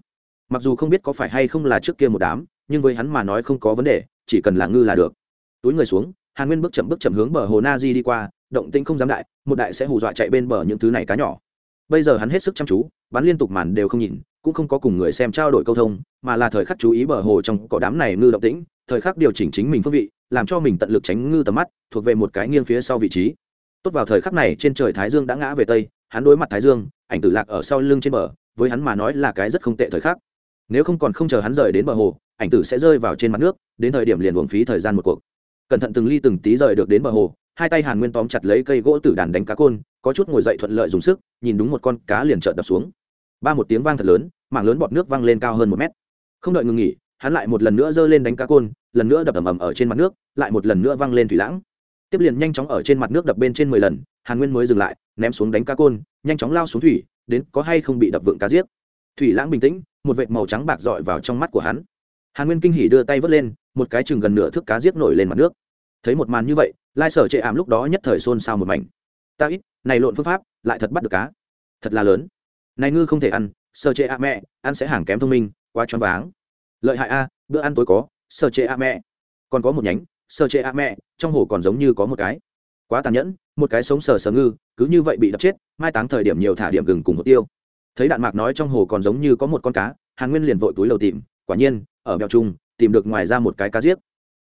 Mặc dù không biết có phải hay không là trước kia một đám, nhưng với hắn mà nói không có vấn đề, chỉ cần là ngư là được. Túi người xuống, hàn nguyên bước chậm bước chậm hướng bờ hồ na di đi qua động tĩnh không dám đại, một đại sẽ hù dọa chạy bên bờ những thứ này cá nhỏ. Bây giờ hắn hết sức chăm chú, bắn liên tục màn đều không nhìn, cũng không có cùng người xem trao đổi câu thông, mà là thời khắc chú ý bờ hồ trong cỏ đám này ngư động tĩnh, thời khắc điều chỉnh chính mình phương vị, làm cho mình tận lực tránh ngư tầm mắt, thuộc về một cái nghiêng phía sau vị trí. Tốt vào thời khắc này, trên trời thái dương đã ngã về tây, hắn đối mặt thái dương, ảnh tử lạc ở sau lưng trên bờ, với hắn mà nói là cái rất không tệ thời khắc. Nếu không còn không chờ hắn rời đến bờ hồ, ảnh tử sẽ rơi vào trên mặt nước, đến thời điểm liền uổng phí thời gian một cuộc. Cẩn thận từng ly từng tí rời được đến bờ hồ hai tay hàn nguyên tóm chặt lấy cây gỗ tử đàn đánh cá côn, có chút ngồi dậy thuận lợi dùng sức, nhìn đúng một con cá liền trợn đập xuống. Ba một tiếng vang thật lớn, mảng lớn bọt nước văng lên cao hơn một mét. Không đợi ngừng nghỉ, hắn lại một lần nữa giơ lên đánh cá côn, lần nữa đập ầm ầm ở trên mặt nước, lại một lần nữa văng lên thủy lãng. Tiếp liền nhanh chóng ở trên mặt nước đập bên trên mười lần, hàn nguyên mới dừng lại, ném xuống đánh cá côn, nhanh chóng lao xuống thủy, đến có hay không bị đập vượng cá giết. Thủy lãng bình tĩnh, một vệt màu trắng bạc dọi vào trong mắt của hắn. Hàn nguyên kinh hỉ đưa tay vớt lên, một cái chừng gần nửa thước cá giết nổi lên mặt nước thấy một màn như vậy, lai sở chệ ảm lúc đó nhất thời xôn xao một mảnh. Ta ít, này lộn phương pháp, lại thật bắt được cá. Thật là lớn. Này ngư không thể ăn, sở chệ ạ mẹ, ăn sẽ hàng kém thông minh, quá choáng váng. Lợi hại a, bữa ăn tối có, sở chệ ạ mẹ. Còn có một nhánh, sở chệ ạ mẹ, trong hồ còn giống như có một cái. Quá tàn nhẫn, một cái sống sờ sờ ngư, cứ như vậy bị đập chết, mai táng thời điểm nhiều thả điểm gừng cùng một tiêu. Thấy đạn mạc nói trong hồ còn giống như có một con cá, hàn nguyên liền vội túi lầu tìm, quả nhiên, ở bèo trung tìm được ngoài ra một cái cá giết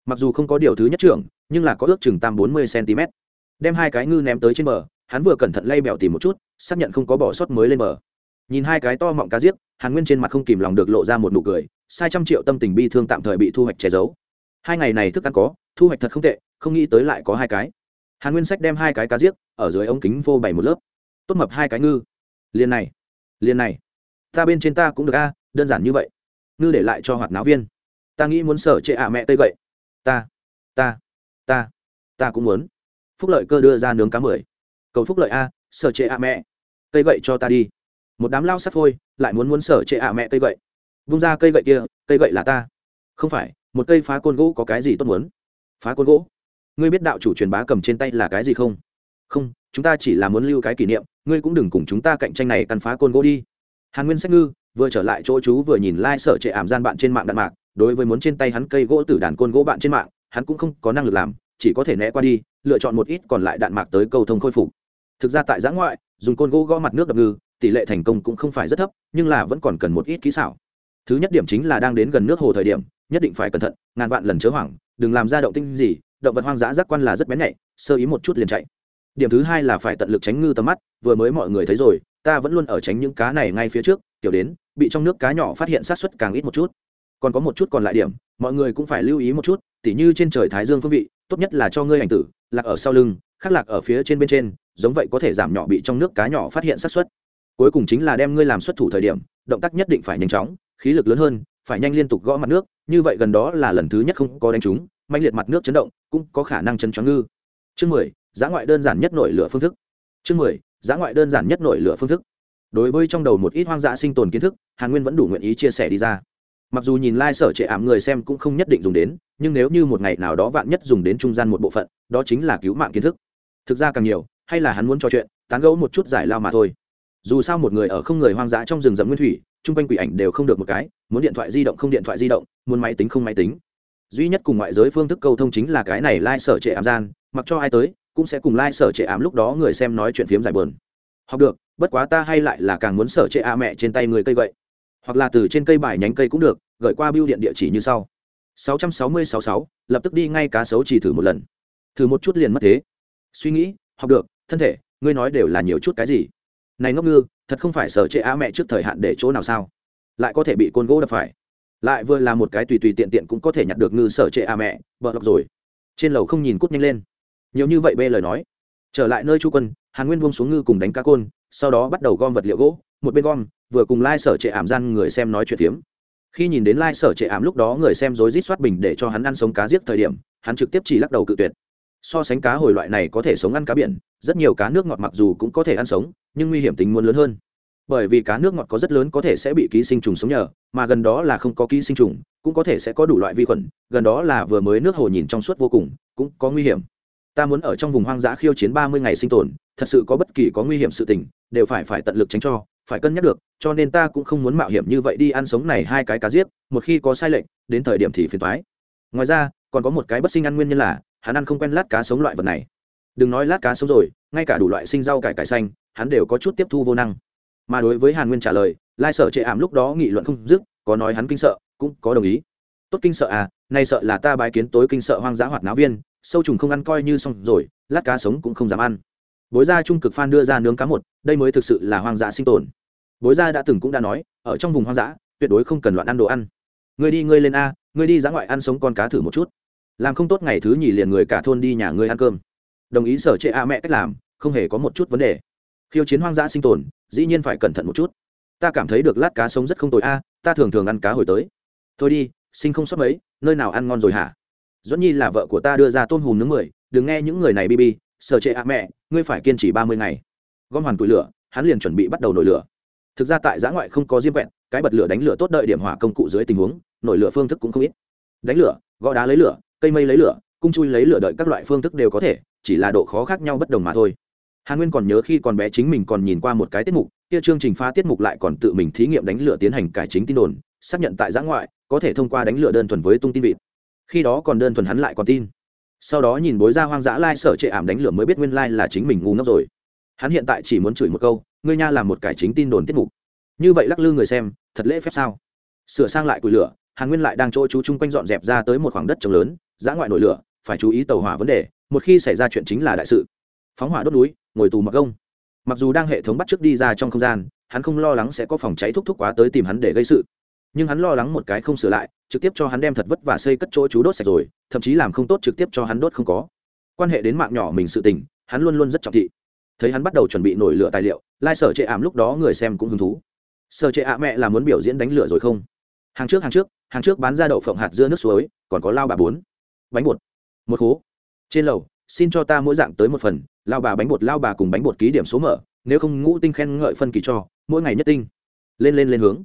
mặc dù không có điều thứ nhất trưởng nhưng là có ước chừng tam bốn mươi cm. Đem hai cái ngư ném tới trên bờ, hắn vừa cẩn thận lay bèo tìm một chút, xác nhận không có bỏ sót mới lên bờ. Nhìn hai cái to mọng cá giết, hàn nguyên trên mặt không kìm lòng được lộ ra một nụ cười, sai trăm triệu tâm tình bi thương tạm thời bị thu hoạch che giấu. Hai ngày này thức ăn có, thu hoạch thật không tệ, không nghĩ tới lại có hai cái. Hàn nguyên sách đem hai cái cá giết, ở dưới ống kính vô bảy một lớp. Tốt mập hai cái ngư. Liền này liền này. Ta bên trên ta cũng được a, đơn giản như vậy. Ngư để lại cho hoạt náo viên. Ta nghĩ muốn sở trệ ạ mẹ tây gậy. Ta ta ta ta cũng muốn. Phúc lợi cơ đưa ra nướng cá mười. Cầu phúc lợi a, sở trệ ạ mẹ. Cây gậy cho ta đi. Một đám lao sắt phôi, lại muốn muốn sở trệ ạ mẹ cây gậy. Vung ra cây gậy kia, cây gậy là ta. Không phải, một cây phá côn gỗ có cái gì tốt muốn? Phá côn gỗ? Ngươi biết đạo chủ truyền bá cầm trên tay là cái gì không? Không, chúng ta chỉ là muốn lưu cái kỷ niệm, ngươi cũng đừng cùng chúng ta cạnh tranh này căn phá côn gỗ đi. Hàn nguyên sách ngư, vừa trở lại chỗ chú vừa nhìn lai、like、sở trệ ảm gian bạn trên mạng đạn mạc, đối với muốn trên tay hắn cây gỗ từ đàn côn gỗ bạn trên mạng hắn cũng không có năng lực làm, chỉ có thể né qua đi, lựa chọn một ít còn lại đạn mạc tới cầu thông khôi phục. Thực ra tại giã ngoại, dùng côn gỗ gõ mặt nước đập ngư, tỷ lệ thành công cũng không phải rất thấp, nhưng là vẫn còn cần một ít kỹ xảo. Thứ nhất điểm chính là đang đến gần nước hồ thời điểm, nhất định phải cẩn thận, ngàn vạn lần chớ hoảng, đừng làm ra động tinh gì, động vật hoang dã giác quan là rất bén nhạy, sơ ý một chút liền chạy. Điểm thứ hai là phải tận lực tránh ngư tầm mắt, vừa mới mọi người thấy rồi, ta vẫn luôn ở tránh những cá này ngay phía trước kiểu đến, bị trong nước cá nhỏ phát hiện sát xuất càng ít một chút còn có một chút còn lại điểm, mọi người cũng phải lưu ý một chút, tỉ như trên trời thái dương phương vị, tốt nhất là cho ngươi ảnh tử, lạc ở sau lưng, khắc lạc ở phía trên bên trên, giống vậy có thể giảm nhỏ bị trong nước cá nhỏ phát hiện sát xuất cuối cùng chính là đem ngươi làm xuất thủ thời điểm, động tác nhất định phải nhanh chóng, khí lực lớn hơn, phải nhanh liên tục gõ mặt nước, như vậy gần đó là lần thứ nhất không có đánh trúng mạnh liệt mặt nước chấn động, cũng có khả năng chấn choáng ngư. Chương mười giá ngoại đơn giản nhất nổi lửa phương thức. Chương mười giá ngoại đơn giản nhất nổi lửa phương thức. Đối với trong đầu một ít hoang dã sinh tồn kiến thức, hàn nguyên vẫn đủ nguyện ý chia sẻ đi ra mặc dù nhìn lai、like、sở trệ ảm người xem cũng không nhất định dùng đến, nhưng nếu như một ngày nào đó vạn nhất dùng đến trung gian một bộ phận, đó chính là cứu mạng kiến thức. Thực ra càng nhiều, hay là hắn muốn trò chuyện, tán gẫu một chút giải lao mà thôi. Dù sao một người ở không người hoang dã trong rừng rậm nguyên thủy, chung quanh quỷ ảnh đều không được một cái, muốn điện thoại di động không điện thoại di động, muốn máy tính không máy tính. Duy nhất cùng ngoại giới phương thức câu thông chính là cái này lai、like、sở trệ ảm gian, mặc cho ai tới, cũng sẽ cùng lai、like、sở trệ ảm lúc đó người xem nói chuyện phiếm giải bờn học được, bất quá ta hay lại là càng muốn sở trệ a mẹ trên tay người cây gậy hoặc là từ trên cây bài nhánh cây cũng được gửi qua biêu điện địa chỉ như sau. 66066, lập tức đi ngay cá sấu chỉ thử một lần. Thử một chút liền mất thế. Suy nghĩ học được thân thể ngươi nói đều là nhiều chút cái gì? Này ngốc ngư thật không phải sở trệ á mẹ trước thời hạn để chỗ nào sao? Lại có thể bị côn gỗ đập phải. Lại vừa là một cái tùy tùy tiện tiện cũng có thể nhặt được ngư sở trệ á mẹ bợ lọc rồi. Trên lầu không nhìn cút nhanh lên. Nhiều như vậy bê lời nói. Trở lại nơi chu quân hàn nguyên buông xuống ngư cùng đánh cá côn sau đó bắt đầu gom vật liệu gỗ một bên gom, vừa cùng lai sở trệ ảm gian người xem nói chuyện phiếm. Khi nhìn đến lai sở trệ ảm lúc đó, người xem rối rít soát bình để cho hắn ăn sống cá giết thời điểm, hắn trực tiếp chỉ lắc đầu cự tuyệt. So sánh cá hồi loại này có thể sống ăn cá biển, rất nhiều cá nước ngọt mặc dù cũng có thể ăn sống, nhưng nguy hiểm tính muốn lớn hơn. Bởi vì cá nước ngọt có rất lớn có thể sẽ bị ký sinh trùng sống nhờ, mà gần đó là không có ký sinh trùng, cũng có thể sẽ có đủ loại vi khuẩn, gần đó là vừa mới nước hồ nhìn trong suốt vô cùng, cũng có nguy hiểm. Ta muốn ở trong vùng hoang dã khiêu chiến ba mươi ngày sinh tồn, thật sự có bất kỳ có nguy hiểm sự tình, đều phải phải tận lực tránh cho phải cân nhắc được, cho nên ta cũng không muốn mạo hiểm như vậy đi ăn sống này hai cái cá giết, một khi có sai lệch, đến thời điểm thì phiền thoái ngoài ra, còn có một cái bất sinh ăn nguyên nhân là, hắn ăn không quen lát cá sống loại vật này. Đừng nói lát cá sống rồi, ngay cả đủ loại sinh rau cải cải xanh, hắn đều có chút tiếp thu vô năng. Mà đối với hàn nguyên trả lời, lai sợ chệ ảm lúc đó nghị luận không dứt, có nói hắn kinh sợ, cũng có đồng ý. Tốt kinh sợ à nay sợ là ta bài kiến tối kinh sợ hoang dã hoạt náo viên, sâu trùng không ăn coi như xong rồi, lát cá sống cũng không dám ăn bối gia trung cực phan đưa ra nướng cá một, đây mới thực sự là hoang dã sinh tồn. Bối gia đã từng cũng đã nói, ở trong vùng hoang dã, tuyệt đối không cần loạn ăn đồ ăn. Ngươi đi, ngươi lên a, ngươi đi dã ngoại ăn sống con cá thử một chút. Làm không tốt ngày thứ nhì liền người cả thôn đi nhà ngươi ăn cơm. Đồng ý sở trệ a mẹ cách làm, không hề có một chút vấn đề. Khiêu chiến hoang dã sinh tồn, dĩ nhiên phải cẩn thận một chút. Ta cảm thấy được lát cá sống rất không tồi a, ta thường thường ăn cá hồi tới. Thôi đi, sinh không sót mấy, nơi nào ăn ngon rồi hả? Dẫn nhi là vợ của ta đưa ra tôm hùm nướng mười, đừng nghe những người này bi bi sở trệ a mẹ, ngươi phải kiên trì ba mươi ngày. Gom hoàn tủi lửa, hắn liền chuẩn bị bắt đầu nổi lửa. Thực ra tại giã ngoại không có diêm vẹn cái bật lửa đánh lửa tốt đợi điểm hỏa công cụ dưới tình huống, nổi lửa phương thức cũng không ít. Đánh lửa, gõ đá lấy lửa, cây mây lấy lửa, cung chui lấy lửa đợi các loại phương thức đều có thể, chỉ là độ khó khác nhau bất đồng mà thôi. Hàn nguyên còn nhớ khi còn bé chính mình còn nhìn qua một cái tiết mục, kia chương trình phá tiết mục lại còn tự mình thí nghiệm đánh lửa tiến hành cải chính tin đồn, xác nhận tại giã ngoại, có thể thông qua đánh lửa đơn thuần với tung tin vịt. Khi đó còn đơn thuần hắn lại còn tin sau đó nhìn bối ra hoang dã lai sở trệ ảm đánh lửa mới biết nguyên lai là chính mình ngu ngốc rồi. Hắn hiện tại chỉ muốn chửi một câu, ngươi nha làm một cải chính tin đồn tiết mục. Như vậy lắc lư người xem, thật lễ phép sao? Sửa sang lại cùi lửa, hàn nguyên lại đang chỗ chú chung quanh dọn dẹp ra tới một khoảng đất trồng lớn giã ngoại nổi lửa, phải chú ý tàu hỏa vấn đề, một khi xảy ra chuyện chính là đại sự. Phóng hỏa đốt núi, ngồi tù mặc gông. Mặc dù đang hệ thống bắt trước đi ra trong không gian, hắn không lo lắng sẽ có phòng cháy thúc thúc quá tới tìm hắn để gây sự nhưng hắn lo lắng một cái không sửa lại, trực tiếp cho hắn đem thật vất và xây cất chỗ chú đốt sạch rồi, thậm chí làm không tốt trực tiếp cho hắn đốt không có. Quan hệ đến mạng nhỏ mình sự tình, hắn luôn luôn rất trọng thị. Thấy hắn bắt đầu chuẩn bị nổi lửa tài liệu, lai sở chệ ảm lúc đó người xem cũng hứng thú. Sở chệ ạ mẹ là muốn biểu diễn đánh lửa rồi không? Hàng trước hàng trước hàng trước bán ra đậu phộng hạt dưa nước suối, còn có lao bà bốn. Bánh bột. Một khố trên lầu, xin cho ta mỗi dạng tới một phần, lao bà bánh bột, lao bà cùng bánh bột ký điểm số mở, nếu không ngũ tinh khen ngợi phân kỳ cho, mỗi ngày nhất tinh. Lên lên lên hướng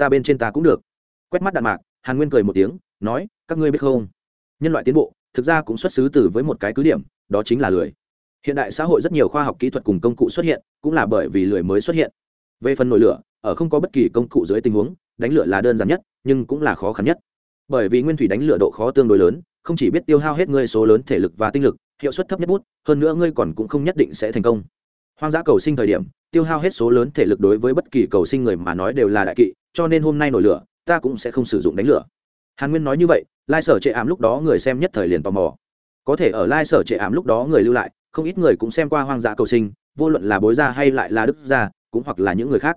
ta bên trên ta cũng được. Quét mắt đạn mạc, hàn nguyên cười một tiếng, nói, các ngươi biết không? Nhân loại tiến bộ, thực ra cũng xuất xứ từ với một cái cứ điểm, đó chính là lười. Hiện đại xã hội rất nhiều khoa học kỹ thuật cùng công cụ xuất hiện, cũng là bởi vì lười mới xuất hiện. Về phần nổi lửa, ở không có bất kỳ công cụ dưới tình huống, đánh lửa là đơn giản nhất, nhưng cũng là khó khăn nhất. Bởi vì nguyên thủy đánh lửa độ khó tương đối lớn, không chỉ biết tiêu hao hết ngươi số lớn thể lực và tinh lực, hiệu suất thấp nhất bút, hơn nữa ngươi còn cũng không nhất định sẽ thành công hoang dã cầu sinh thời điểm, tiêu hao hết số lớn thể lực đối với bất kỳ cầu sinh người mà nói đều là đại kỵ, cho nên hôm nay nổi lửa, ta cũng sẽ không sử dụng đánh lửa. Hàn nguyên nói như vậy, lai sở trệ ảm lúc đó người xem nhất thời liền tò mò. Có thể ở lai sở trệ ảm lúc đó người lưu lại, không ít người cũng xem qua hoang dã cầu sinh, vô luận là bối gia hay lại là đức gia, cũng hoặc là những người khác.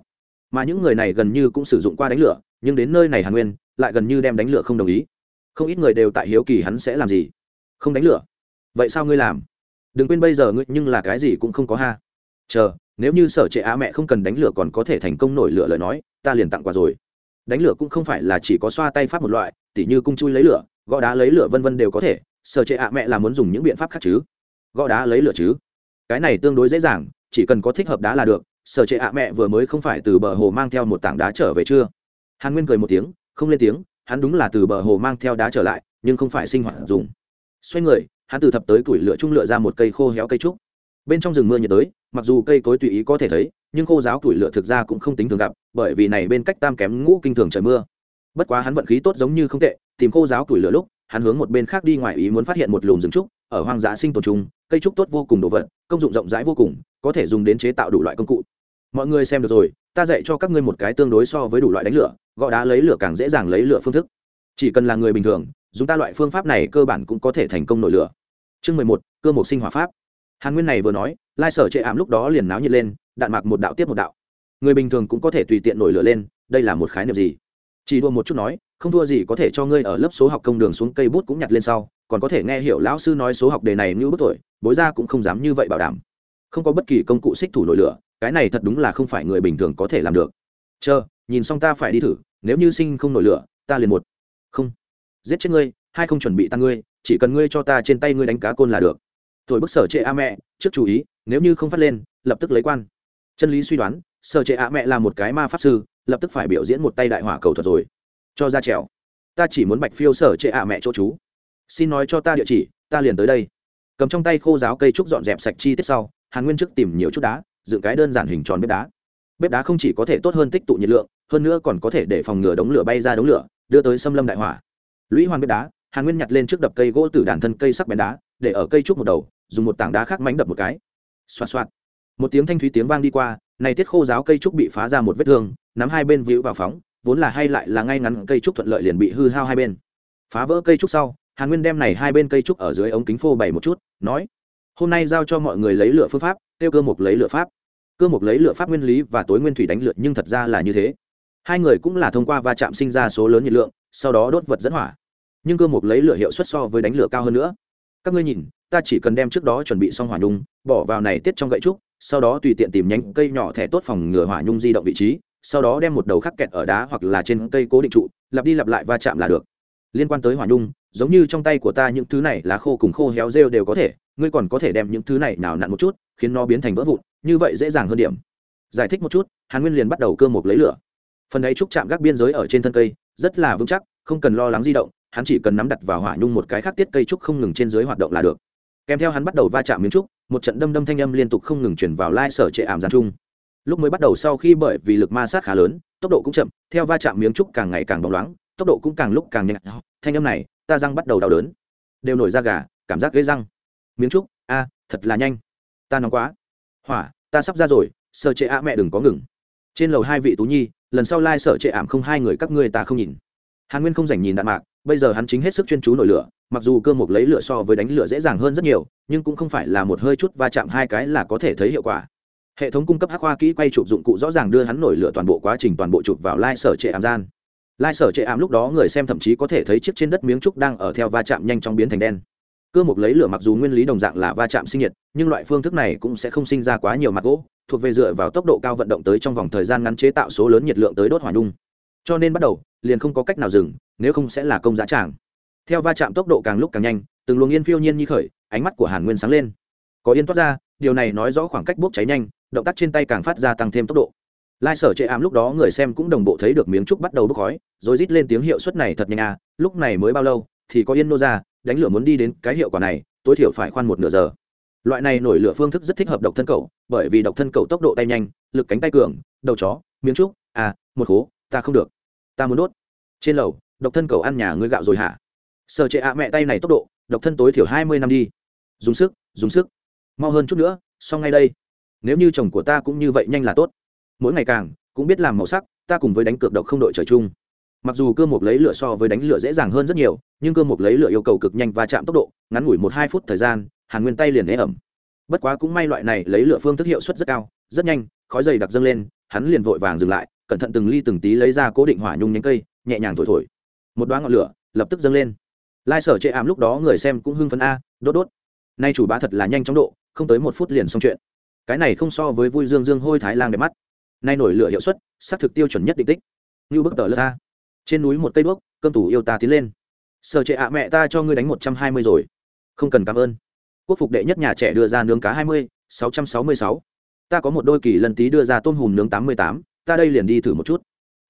Mà những người này gần như cũng sử dụng qua đánh lửa, nhưng đến nơi này hàn nguyên lại gần như đem đánh lửa không đồng ý. Không ít người đều tại hiếu kỳ hắn sẽ làm gì. Không đánh lửa. Vậy sao ngươi làm? Đừng quên bây giờ ngươi, nhưng là cái gì cũng không có ha chờ, nếu như sở trệ á mẹ không cần đánh lửa còn có thể thành công nổi lửa lời nói, ta liền tặng quà rồi. Đánh lửa cũng không phải là chỉ có xoa tay pháp một loại, tỉ như cung chui lấy lửa, gõ đá lấy lửa vân vân đều có thể, sở trệ ạ mẹ là muốn dùng những biện pháp khác chứ. Gõ đá lấy lửa chứ? Cái này tương đối dễ dàng, chỉ cần có thích hợp đá là được, sở trệ ạ mẹ vừa mới không phải từ bờ hồ mang theo một tảng đá trở về chưa? Hàn nguyên cười một tiếng, không lên tiếng, hắn đúng là từ bờ hồ mang theo đá trở lại, nhưng không phải sinh hoạt dùng. Xoay người, hắn từ thập tới củi lửa chung lửa ra một cây khô héo cây trúc bên trong rừng mưa nhiệt đới mặc dù cây cối tùy ý có thể thấy nhưng khô giáo tuổi lửa thực ra cũng không tính thường gặp bởi vì này bên cách tam kém ngũ kinh thường trời mưa. Bất quá hắn vận khí tốt giống như không tệ tìm khô giáo tuổi lửa lúc hắn hướng một bên khác đi ngoài ý muốn phát hiện một lùm rừng trúc ở hoang dã sinh tồn trung, cây trúc tốt vô cùng đồ vật công dụng rộng rãi vô cùng có thể dùng đến chế tạo đủ loại công cụ. Mọi người xem được rồi ta dạy cho các ngươi một cái tương đối so với đủ loại đánh lửa gõ đá lấy lửa càng dễ dàng lấy lửa phương thức. Chỉ cần là người bình thường dùng ta loại phương pháp này cơ bản cũng có thể thành công nổi lửa. Chương mười một cơ một sinh hỏa pháp hàn nguyên này vừa nói, lai sở chệ ảm lúc đó liền náo nhiệt lên, đạn mạc một đạo tiếp một đạo. Người bình thường cũng có thể tùy tiện nổi lửa lên, đây là một khái niệm gì? Chỉ đua một chút nói, không thua gì có thể cho ngươi ở lớp số học công đường xuống cây bút cũng nhặt lên sau, còn có thể nghe hiểu lão sư nói số học đề này như bức tuổi, bối ra cũng không dám như vậy bảo đảm. Không có bất kỳ công cụ xích thủ nổi lửa, cái này thật đúng là không phải người bình thường có thể làm được. Chờ, nhìn xong ta phải đi thử, nếu như sinh không nổi lửa, ta liền một. Không. Giết chết ngươi, hai không chuẩn bị tăng ngươi, chỉ cần ngươi cho ta trên tay ngươi đánh cá côn là được thổi bức sở trệ a mẹ, trước chú ý, nếu như không phát lên, lập tức lấy quan. Chân lý suy đoán, sở trệ a mẹ là một cái ma pháp sư, lập tức phải biểu diễn một tay đại hỏa cầu thuật rồi. Cho ra trèo. Ta chỉ muốn bạch phiêu sở trệ a mẹ chỗ chú. Xin nói cho ta địa chỉ, ta liền tới đây. Cầm trong tay khô giáo cây trúc dọn dẹp sạch chi tiết sau, hàn nguyên trước tìm nhiều chút đá, dựng cái đơn giản hình tròn bếp đá. Bếp đá không chỉ có thể tốt hơn tích tụ nhiệt lượng, hơn nữa còn có thể để phòng ngừa đống lửa bay ra đống lửa, đưa tới xâm lâm đại hỏa. Lũy hoàn bếp đá, hàn nguyên nhặt lên trước đập cây gỗ từ đàn thân cây sắc bén đá, để ở cây trúc một đầu dùng một tảng đá khác mánh đập một cái. Xoạt xoạt. Một tiếng thanh thúy tiếng vang đi qua, này tiết khô giáo cây trúc bị phá ra một vết thương, nắm hai bên víu vào phóng, vốn là hay lại là ngay ngắn cây trúc thuận lợi liền bị hư hao hai bên. Phá vỡ cây trúc sau, hàn nguyên đem này hai bên cây trúc ở dưới ống kính phô bày một chút, nói, hôm nay giao cho mọi người lấy lửa phương pháp, tiêu cơ mục lấy lửa pháp. Cơ mục lấy lửa pháp nguyên lý và tối nguyên thủy đánh lửa, nhưng thật ra là như thế. Hai người cũng là thông qua va chạm sinh ra số lớn nhiệt lượng, sau đó đốt vật dẫn hỏa. Nhưng cơ mục lấy lửa hiệu suất so với đánh lửa cao hơn nữa. Các ngươi nhìn ta chỉ cần đem trước đó chuẩn bị xong hỏa nhung, bỏ vào này tiết trong gậy trúc, sau đó tùy tiện tìm nhánh cây nhỏ thẻ tốt phòng ngừa hỏa nhung di động vị trí, sau đó đem một đầu khắc kẹt ở đá hoặc là trên cây cố định trụ, lặp đi lặp lại va chạm là được. Liên quan tới hỏa nhung, giống như trong tay của ta những thứ này lá khô cùng khô héo rêu đều có thể, ngươi còn có thể đem những thứ này nào nặn một chút, khiến nó biến thành vỡ vụn, như vậy dễ dàng hơn điểm. Giải thích một chút, hàn nguyên liền bắt đầu cơ một lấy lửa. Phần ấy trúc chạm gác biên giới ở trên thân cây, rất là vững chắc, không cần lo lắng di động, hắn chỉ cần nắm đặt vào hỏa nhung một cái khác tiết cây trúc không ngừng trên dưới hoạt động là được kèm theo hắn bắt đầu va chạm miếng trúc, một trận đâm đâm thanh âm liên tục không ngừng chuyển vào lai sở trệ ảm gian chung lúc mới bắt đầu sau khi bởi vì lực ma sát khá lớn, tốc độ cũng chậm, theo va chạm miếng trúc càng ngày càng bóng loáng, tốc độ cũng càng lúc càng nhanh thanh âm này, ta răng bắt đầu đau đớn. Đều nổi da gà, cảm giác ghế răng. Miếng trúc, a, thật là nhanh. Ta nóng quá. Hỏa, ta sắp ra rồi, sở trệ ạ mẹ đừng có ngừng. Trên lầu hai vị tú nhi, lần sau lai sở trệ ảm không hai người các ngươi ta không nhìn. Hàn nguyên không dành nhìn đạn mạc, bây giờ hắn chính hết sức chuyên chú nổi lửa mặc dù cơ mục lấy lửa so với đánh lửa dễ dàng hơn rất nhiều, nhưng cũng không phải là một hơi chút va chạm hai cái là có thể thấy hiệu quả. Hệ thống cung cấp hắc hoa kỹ quay chụp dụng cụ rõ ràng đưa hắn nổi lửa toàn bộ quá trình toàn bộ chụp vào lai sở trệ ảm gian. Lai sở trệ ảm lúc đó người xem thậm chí có thể thấy chiếc trên đất miếng trúc đang ở theo va chạm nhanh chóng biến thành đen. Cơ mục lấy lửa mặc dù nguyên lý đồng dạng là va chạm sinh nhiệt, nhưng loại phương thức này cũng sẽ không sinh ra quá nhiều mặt gỗ, thuộc về dựa vào tốc độ cao vận động tới trong vòng thời gian ngắn chế tạo số lớn nhiệt lượng tới đốt hỏa nhung. Cho nên bắt đầu, liền không có cách nào dừng, nếu không sẽ là công giá tràng theo va chạm tốc độ càng lúc càng nhanh, từng luồng yên phiêu nhiên như khởi, ánh mắt của hàn nguyên sáng lên. Có yên toát ra, điều này nói rõ khoảng cách bốc cháy nhanh, động tác trên tay càng phát ra tăng thêm tốc độ. Lai sở chệ ám lúc đó người xem cũng đồng bộ thấy được miếng trúc bắt đầu bốc khói, rồi rít lên tiếng hiệu suất này thật nhanh à lúc này mới bao lâu, thì có yên nô ra, đánh lửa muốn đi đến cái hiệu quả này, tối thiểu phải khoan một nửa giờ. Loại này nổi lửa phương thức rất thích hợp độc thân cầu bởi vì độc thân cầu tốc độ tay nhanh, lực cánh tay cường, đầu chó, miếng trúc à một hố, ta không được. Ta muốn đốt. Trên lầu, độc thân cầu ăn nhà ngươi gạo rồi hả? Sợ trệ ạ mẹ tay này tốc độ, độc thân tối thiểu hai mươi năm đi. Dùng sức dùng sức. Mau hơn chút nữa, xong ngay đây. Nếu như chồng của ta cũng như vậy nhanh là tốt. Mỗi ngày càng, cũng biết làm màu sắc, ta cùng với đánh cược độc không đội trời chung. Mặc dù cơ mục lấy lửa so với đánh lửa dễ dàng hơn rất nhiều, nhưng cơ mục lấy lửa yêu cầu cực nhanh và chạm tốc độ, ngắn ngủi một hai phút thời gian, hàn nguyên tay liền ế ẩm. Bất quá cũng may loại này lấy lửa phương thức hiệu suất rất cao, rất nhanh, khói dày đặc dâng lên, hắn liền vội vàng dừng lại, cẩn thận từng ly từng tí lấy ra cố định hỏa nhung nhánh cây, nhẹ nhàng thổi thổi. Một đoá ngọn lửa lập tức dâng lên lai sở chệ ảm lúc đó người xem cũng hưng phấn a, đốt đốt. Nay chủ bá thật là nhanh chóng độ, không tới một phút liền xong chuyện. Cái này không so với vui dương dương hôi thái lan đẹp mắt. Nay nổi lửa hiệu suất, xác thực tiêu chuẩn nhất định tích. Như bức tờ lơ ta trên núi một cây đuốc, cơm tủ yêu ta tiến lên. Sở trệ ạ mẹ ta cho ngươi đánh một trăm hai mươi rồi. Không cần cảm ơn. Quốc phục đệ nhất nhà trẻ đưa ra nướng cá hai mươi, sáu trăm sáu mươi sáu. Ta có một đôi kỳ lần tí đưa ra tôm hùm nướng tám mươi tám, ta đây liền đi thử một chút.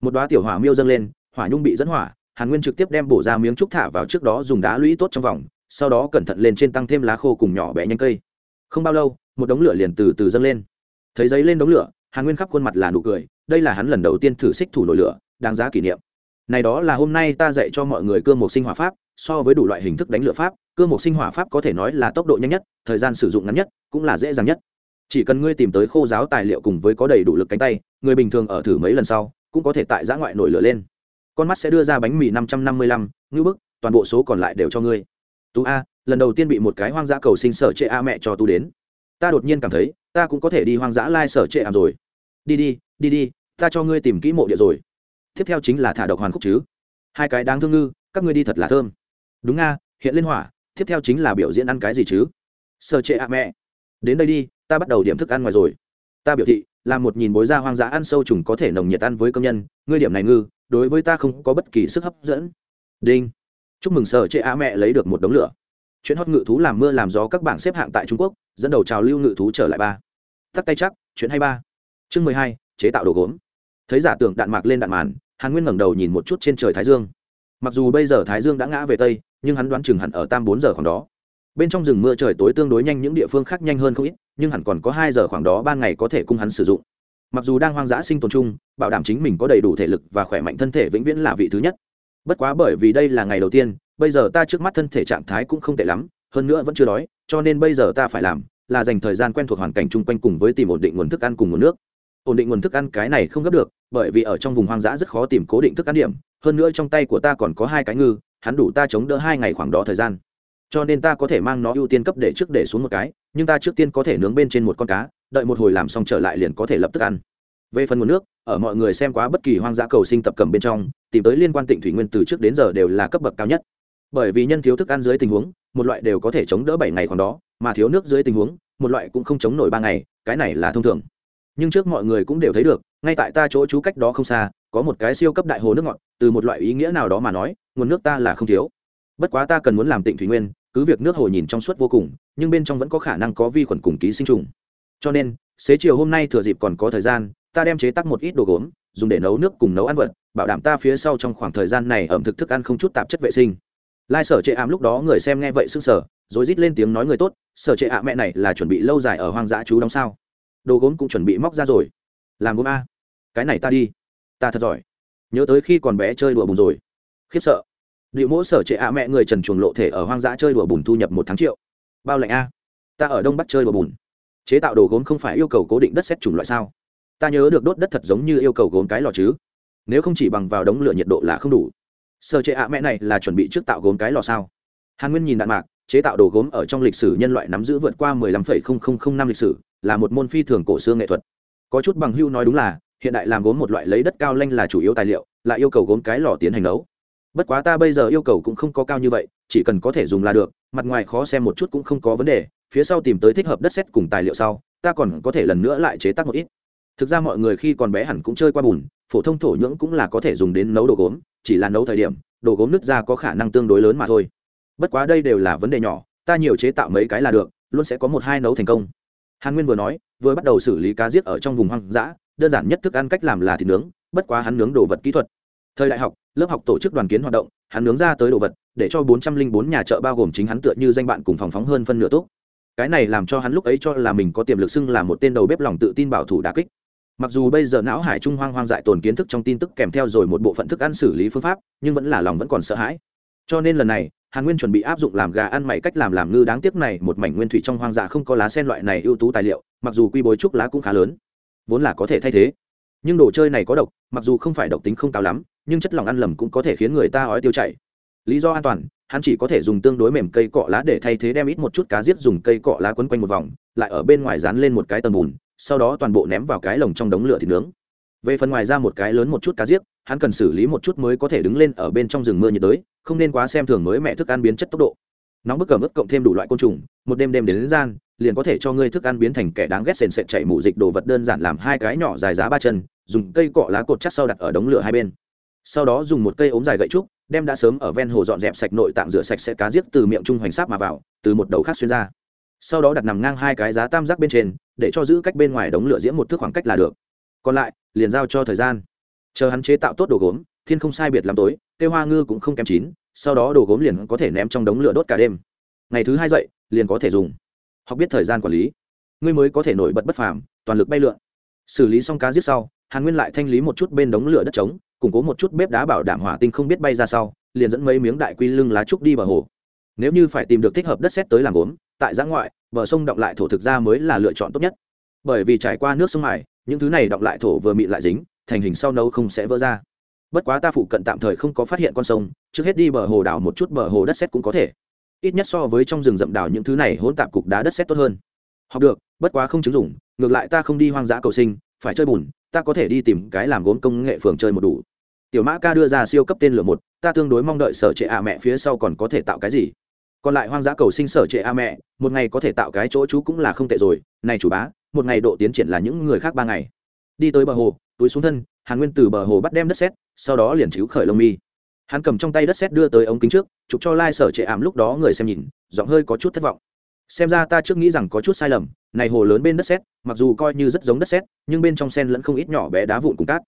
Một đoá tiểu hỏa miêu dâng lên, hỏa nhung bị dẫn hỏa hàn nguyên trực tiếp đem bổ ra miếng trúc thả vào trước đó dùng đá lũy tốt trong vòng, sau đó cẩn thận lên trên tăng thêm lá khô cùng nhỏ bé nhanh cây. Không bao lâu, một đống lửa liền từ từ dâng lên. Thấy giấy lên đống lửa, hàn nguyên khắp khuôn mặt là nụ cười, đây là hắn lần đầu tiên thử xích thủ nổi lửa, đáng giá kỷ niệm. Này đó là hôm nay ta dạy cho mọi người cương một sinh hỏa pháp, so với đủ loại hình thức đánh lửa pháp cương một sinh hỏa pháp có thể nói là tốc độ nhanh nhất, thời gian sử dụng ngắn nhất, cũng là dễ dàng nhất. Chỉ cần ngươi tìm tới khô giáo tài liệu cùng với có đầy đủ lực cánh tay, người bình thường ở thử mấy lần sau, cũng có thể tại giã ngoại nổi lửa lên con mắt sẽ đưa ra bánh mì năm trăm năm mươi lăm ngư bức, toàn bộ số còn lại đều cho ngươi. Tú a, lần đầu tiên bị một cái hoang dã cầu sinh sở trệ a mẹ cho tú đến. Ta đột nhiên cảm thấy, ta cũng có thể đi hoang dã lai sở trệ ảm rồi. Đi đi đi đi, ta cho ngươi tìm kỹ mộ địa rồi. Tiếp theo chính là thả độc hoàn khúc chứ. Hai cái đáng thương ngư, các ngươi đi thật là thơm. Đúng nga hiện lên hỏa, tiếp theo chính là biểu diễn ăn cái gì chứ? Sở trệ a mẹ. Đến đây đi, ta bắt đầu điểm thức ăn ngoài rồi. Ta biểu thị, là một nhìn bối ra hoang dã ăn sâu trùng có thể nồng nhiệt ăn với công nhân, ngươi điểm này ngư đối với ta không có bất kỳ sức hấp dẫn. Đinh. Chúc mừng sở chế a mẹ lấy được một đống lửa. Chuyện hót ngự thú làm mưa làm gió các bảng xếp hạng tại trung quốc, dẫn đầu trào lưu ngự thú trở lại ba. Tắt tay chắc chuyện hay ba. Chương mười hai, chế tạo đồ gốm. Thấy giả tưởng đạn mạc lên đạn màn, hàn nguyên ngẩng đầu nhìn một chút trên trời thái dương. Mặc dù bây giờ thái dương đã ngã về tây, nhưng hắn đoán chừng hẳn ở tam bốn giờ khoảng đó. Bên trong rừng mưa trời tối tương đối nhanh, những địa phương khác nhanh hơn không ít, nhưng hẳn còn có hai giờ khoảng đó ban ngày có thể cung hắn sử dụng mặc dù đang hoang dã sinh tồn chung, bảo đảm chính mình có đầy đủ thể lực và khỏe mạnh thân thể vĩnh viễn là vị thứ nhất. Bất quá bởi vì đây là ngày đầu tiên, bây giờ ta trước mắt thân thể trạng thái cũng không tệ lắm, hơn nữa vẫn chưa đói, cho nên bây giờ ta phải làm là dành thời gian quen thuộc hoàn cảnh chung quanh cùng với tìm ổn định nguồn thức ăn cùng nguồn nước. Ổn định nguồn thức ăn cái này không gấp được, bởi vì ở trong vùng hoang dã rất khó tìm cố định thức ăn điểm, hơn nữa trong tay của ta còn có hai cái ngư, hắn đủ ta chống đỡ hai ngày khoảng đó thời gian. Cho nên ta có thể mang nó ưu tiên cấp để trước để xuống một cái, nhưng ta trước tiên có thể nướng bên trên một con cá đợi một hồi làm xong trở lại liền có thể lập tức ăn. Về phần nguồn nước, ở mọi người xem quá bất kỳ hoang dã cầu sinh tập cầm bên trong, tìm tới liên quan tịnh thủy nguyên từ trước đến giờ đều là cấp bậc cao nhất. Bởi vì nhân thiếu thức ăn dưới tình huống, một loại đều có thể chống đỡ bảy ngày còn đó, mà thiếu nước dưới tình huống, một loại cũng không chống nổi ba ngày, cái này là thông thường. Nhưng trước mọi người cũng đều thấy được, ngay tại ta chỗ chú cách đó không xa, có một cái siêu cấp đại hồ nước ngọt, từ một loại ý nghĩa nào đó mà nói, nguồn nước ta là không thiếu. Bất quá ta cần muốn làm tịnh thủy nguyên, cứ việc nước hồ nhìn trong suốt vô cùng, nhưng bên trong vẫn có khả năng có vi khuẩn cùng ký sinh trùng cho nên, xế chiều hôm nay thừa dịp còn có thời gian, ta đem chế tác một ít đồ gốm, dùng để nấu nước cùng nấu ăn vật, bảo đảm ta phía sau trong khoảng thời gian này ẩm thực thức ăn không chút tạp chất vệ sinh. Lai sở chệ ảm lúc đó người xem nghe vậy s ư n g sở rồi rít lên tiếng nói người tốt, sở trệ ạ mẹ này là chuẩn bị lâu dài ở hoang dã chú đóng sao? Đồ gốm cũng chuẩn bị móc ra rồi. Làm gốm a. Cái này ta đi. Ta thật giỏi. Nhớ tới khi còn bé chơi đùa bùn rồi. Khiếp sợ. Điệu mỗi sở trệ ạ mẹ người trần chuồng lộ thể ở hoang dã chơi đùa bùn thu nhập một tháng triệu. Bao lạnh a. Ta ở đông bắc chơi đùa bùn chế tạo đồ gốm không phải yêu cầu cố định đất xét chủng loại sao ta nhớ được đốt đất thật giống như yêu cầu gốm cái lò chứ nếu không chỉ bằng vào đống lửa nhiệt độ là không đủ Sơ chế ạ mẹ này là chuẩn bị trước tạo gốm cái lò sao hàn nguyên nhìn đạn mạc chế tạo đồ gốm ở trong lịch sử nhân loại nắm giữ vượt qua 15,0005 năm lịch sử, là một môn phi thường cổ xưa nghệ thuật. Có chút bằng hưu nói đúng là, hiện đại làm gốm một loại lấy đất cao lanh là chủ yếu tài liệu, lại yêu cầu gốm cái lò tiến hành nấu. Bất quá ta bây giờ yêu cầu cũng không có cao như vậy, chỉ cần có thể dùng là được, mặt ngoài khó xem một chút cũng không có vấn đề, phía sau tìm tới thích hợp đất sét cùng tài liệu sau, ta còn có thể lần nữa lại chế tác một ít. Thực ra mọi người khi còn bé hẳn cũng chơi qua bùn, phổ thông thổ nhưỡng cũng là có thể dùng đến nấu đồ gốm, chỉ là nấu thời điểm, đồ gốm nứt ra có khả năng tương đối lớn mà thôi. Bất quá đây đều là vấn đề nhỏ ta nhiều chế tạo mấy cái là được luôn sẽ có một hai nấu thành công. Hàn nguyên vừa nói vừa bắt đầu xử lý cá giết ở trong vùng hoang dã đơn giản nhất thức ăn cách làm là thịt nướng bất quá hắn nướng đồ vật kỹ thuật. Thời đại học lớp học tổ chức đoàn kiến hoạt động hắn nướng ra tới đồ vật để cho bốn trăm linh bốn nhà chợ bao gồm chính hắn tựa như danh bạn cùng phòng phóng hơn phân nửa tốt cái này làm cho hắn lúc ấy cho là mình có tiềm lực xưng là một tên đầu bếp lòng tự tin bảo thủ đà kích. Mặc dù bây giờ não hải trung hoang hoang dại tồn kiến thức trong tin tức kèm theo rồi một bộ phận thức ăn xử lý phương pháp, nhưng vẫn là lòng vẫn còn sợ hãi. Cho nên lần này, hàn nguyên chuẩn bị áp dụng làm gà ăn mày cách làm làm ngư đáng tiếc này, một mảnh nguyên thủy trong hoang dã không có lá sen loại này ưu tú tài liệu, mặc dù quy bối trúc lá cũng khá lớn, vốn là có thể thay thế. Nhưng đồ chơi này có độc, mặc dù không phải độc tính không cao lắm, nhưng chất lỏng ăn lầm cũng có thể khiến người ta ói tiêu chảy. Lý do an toàn hắn chỉ có thể dùng tương đối mềm cây cọ lá để thay thế đem ít một chút cá giết dùng cây cọ lá quấn quanh một vòng lại ở bên ngoài dán lên một cái tầng bùn sau đó toàn bộ ném vào cái lồng trong đống lửa thịt nướng. Về phần ngoài ra một cái lớn một chút cá giết hắn cần xử lý một chút mới có thể đứng lên ở bên trong rừng mưa nhiệt đới không nên quá xem thường mới mẹ thức ăn biến chất tốc độ. Nóng bức cầm ức cộng thêm đủ loại côn trùng một đêm đêm đến, đến gian liền có thể cho ngươi thức ăn biến thành kẻ đáng ghét sền sệt chạy mù dịch đồ vật đơn giản làm hai cái nhỏ dài giá ba chân dùng cây cọ lá cột chắc sau đặt ở đống lửa hai bên. Sau đó dùng một cây ốm dài gậy trúc đem đã sớm ở ven hồ dọn dẹp sạch nội tạng rửa sạch sẽ cá giết từ miệng trung hoành sáp mà vào, từ một đầu khác xuyên ra. Sau đó đặt nằm ngang hai cái giá tam giác bên trên, để cho giữ cách bên ngoài đống lửa diễm một thước khoảng cách là được. Còn lại, liền giao cho thời gian. Chờ hắn chế tạo tốt đồ gốm, thiên không sai biệt làm tối cây hoa ngư cũng không kém chín, sau đó đồ gốm liền có thể ném trong đống lửa đốt cả đêm. Ngày thứ hai dậy, liền có thể dùng. Học biết thời gian quản lý. Ngươi mới có thể nổi bật bất phàm, toàn lực bay lượn. Xử lý xong cá giết sau, hàn nguyên lại thanh lý một chút bên đống lửa đất trống củng cố một chút bếp đá bảo đảm hỏa tinh không biết bay ra sau, liền dẫn mấy miếng đại quy lưng lá trúc đi bờ hồ. Nếu như phải tìm được thích hợp đất xét tới làm gốm, tại giã ngoại, bờ sông động lại thổ thực ra mới là lựa chọn tốt nhất. Bởi vì trải qua nước sông mài, những thứ này động lại thổ vừa mịn lại dính, thành hình sau nấu không sẽ vỡ ra. Bất quá ta phụ cận tạm thời không có phát hiện con sông, trước hết đi bờ hồ đào một chút bờ hồ đất xét cũng có thể. Ít nhất so với trong rừng rậm đào những thứ này hỗn tạp cục đá đất xét tốt hơn. Học được, bất quá không chứng dụng, ngược lại ta không đi hoang dã cầu sinh, phải chơi bùn ta có thể đi tìm cái làm gốm công nghệ phường chơi một đủ. Tiểu mã ca đưa ra siêu cấp tên lửa một, ta tương đối mong đợi sở trệ a mẹ phía sau còn có thể tạo cái gì. Còn lại hoang dã cầu sinh sở trệ a mẹ, một ngày có thể tạo cái chỗ chú cũng là không tệ rồi. Này chủ bá, một ngày độ tiến triển là những người khác ba ngày. Đi tới bờ hồ, túi xuống thân, hàn nguyên từ bờ hồ bắt đem đất xét sau đó liền chiếu khởi lông mi. Hắn cầm trong tay đất xét đưa tới ống kính trước, chụp cho lai、like、sở trệ ảm lúc đó người xem nhìn, giọng hơi có chút thất vọng xem ra ta trước nghĩ rằng có chút sai lầm, này hồ lớn bên đất xét mặc dù coi như rất giống đất xét nhưng bên trong sen lẫn không ít nhỏ bé đá vụn cùng cát.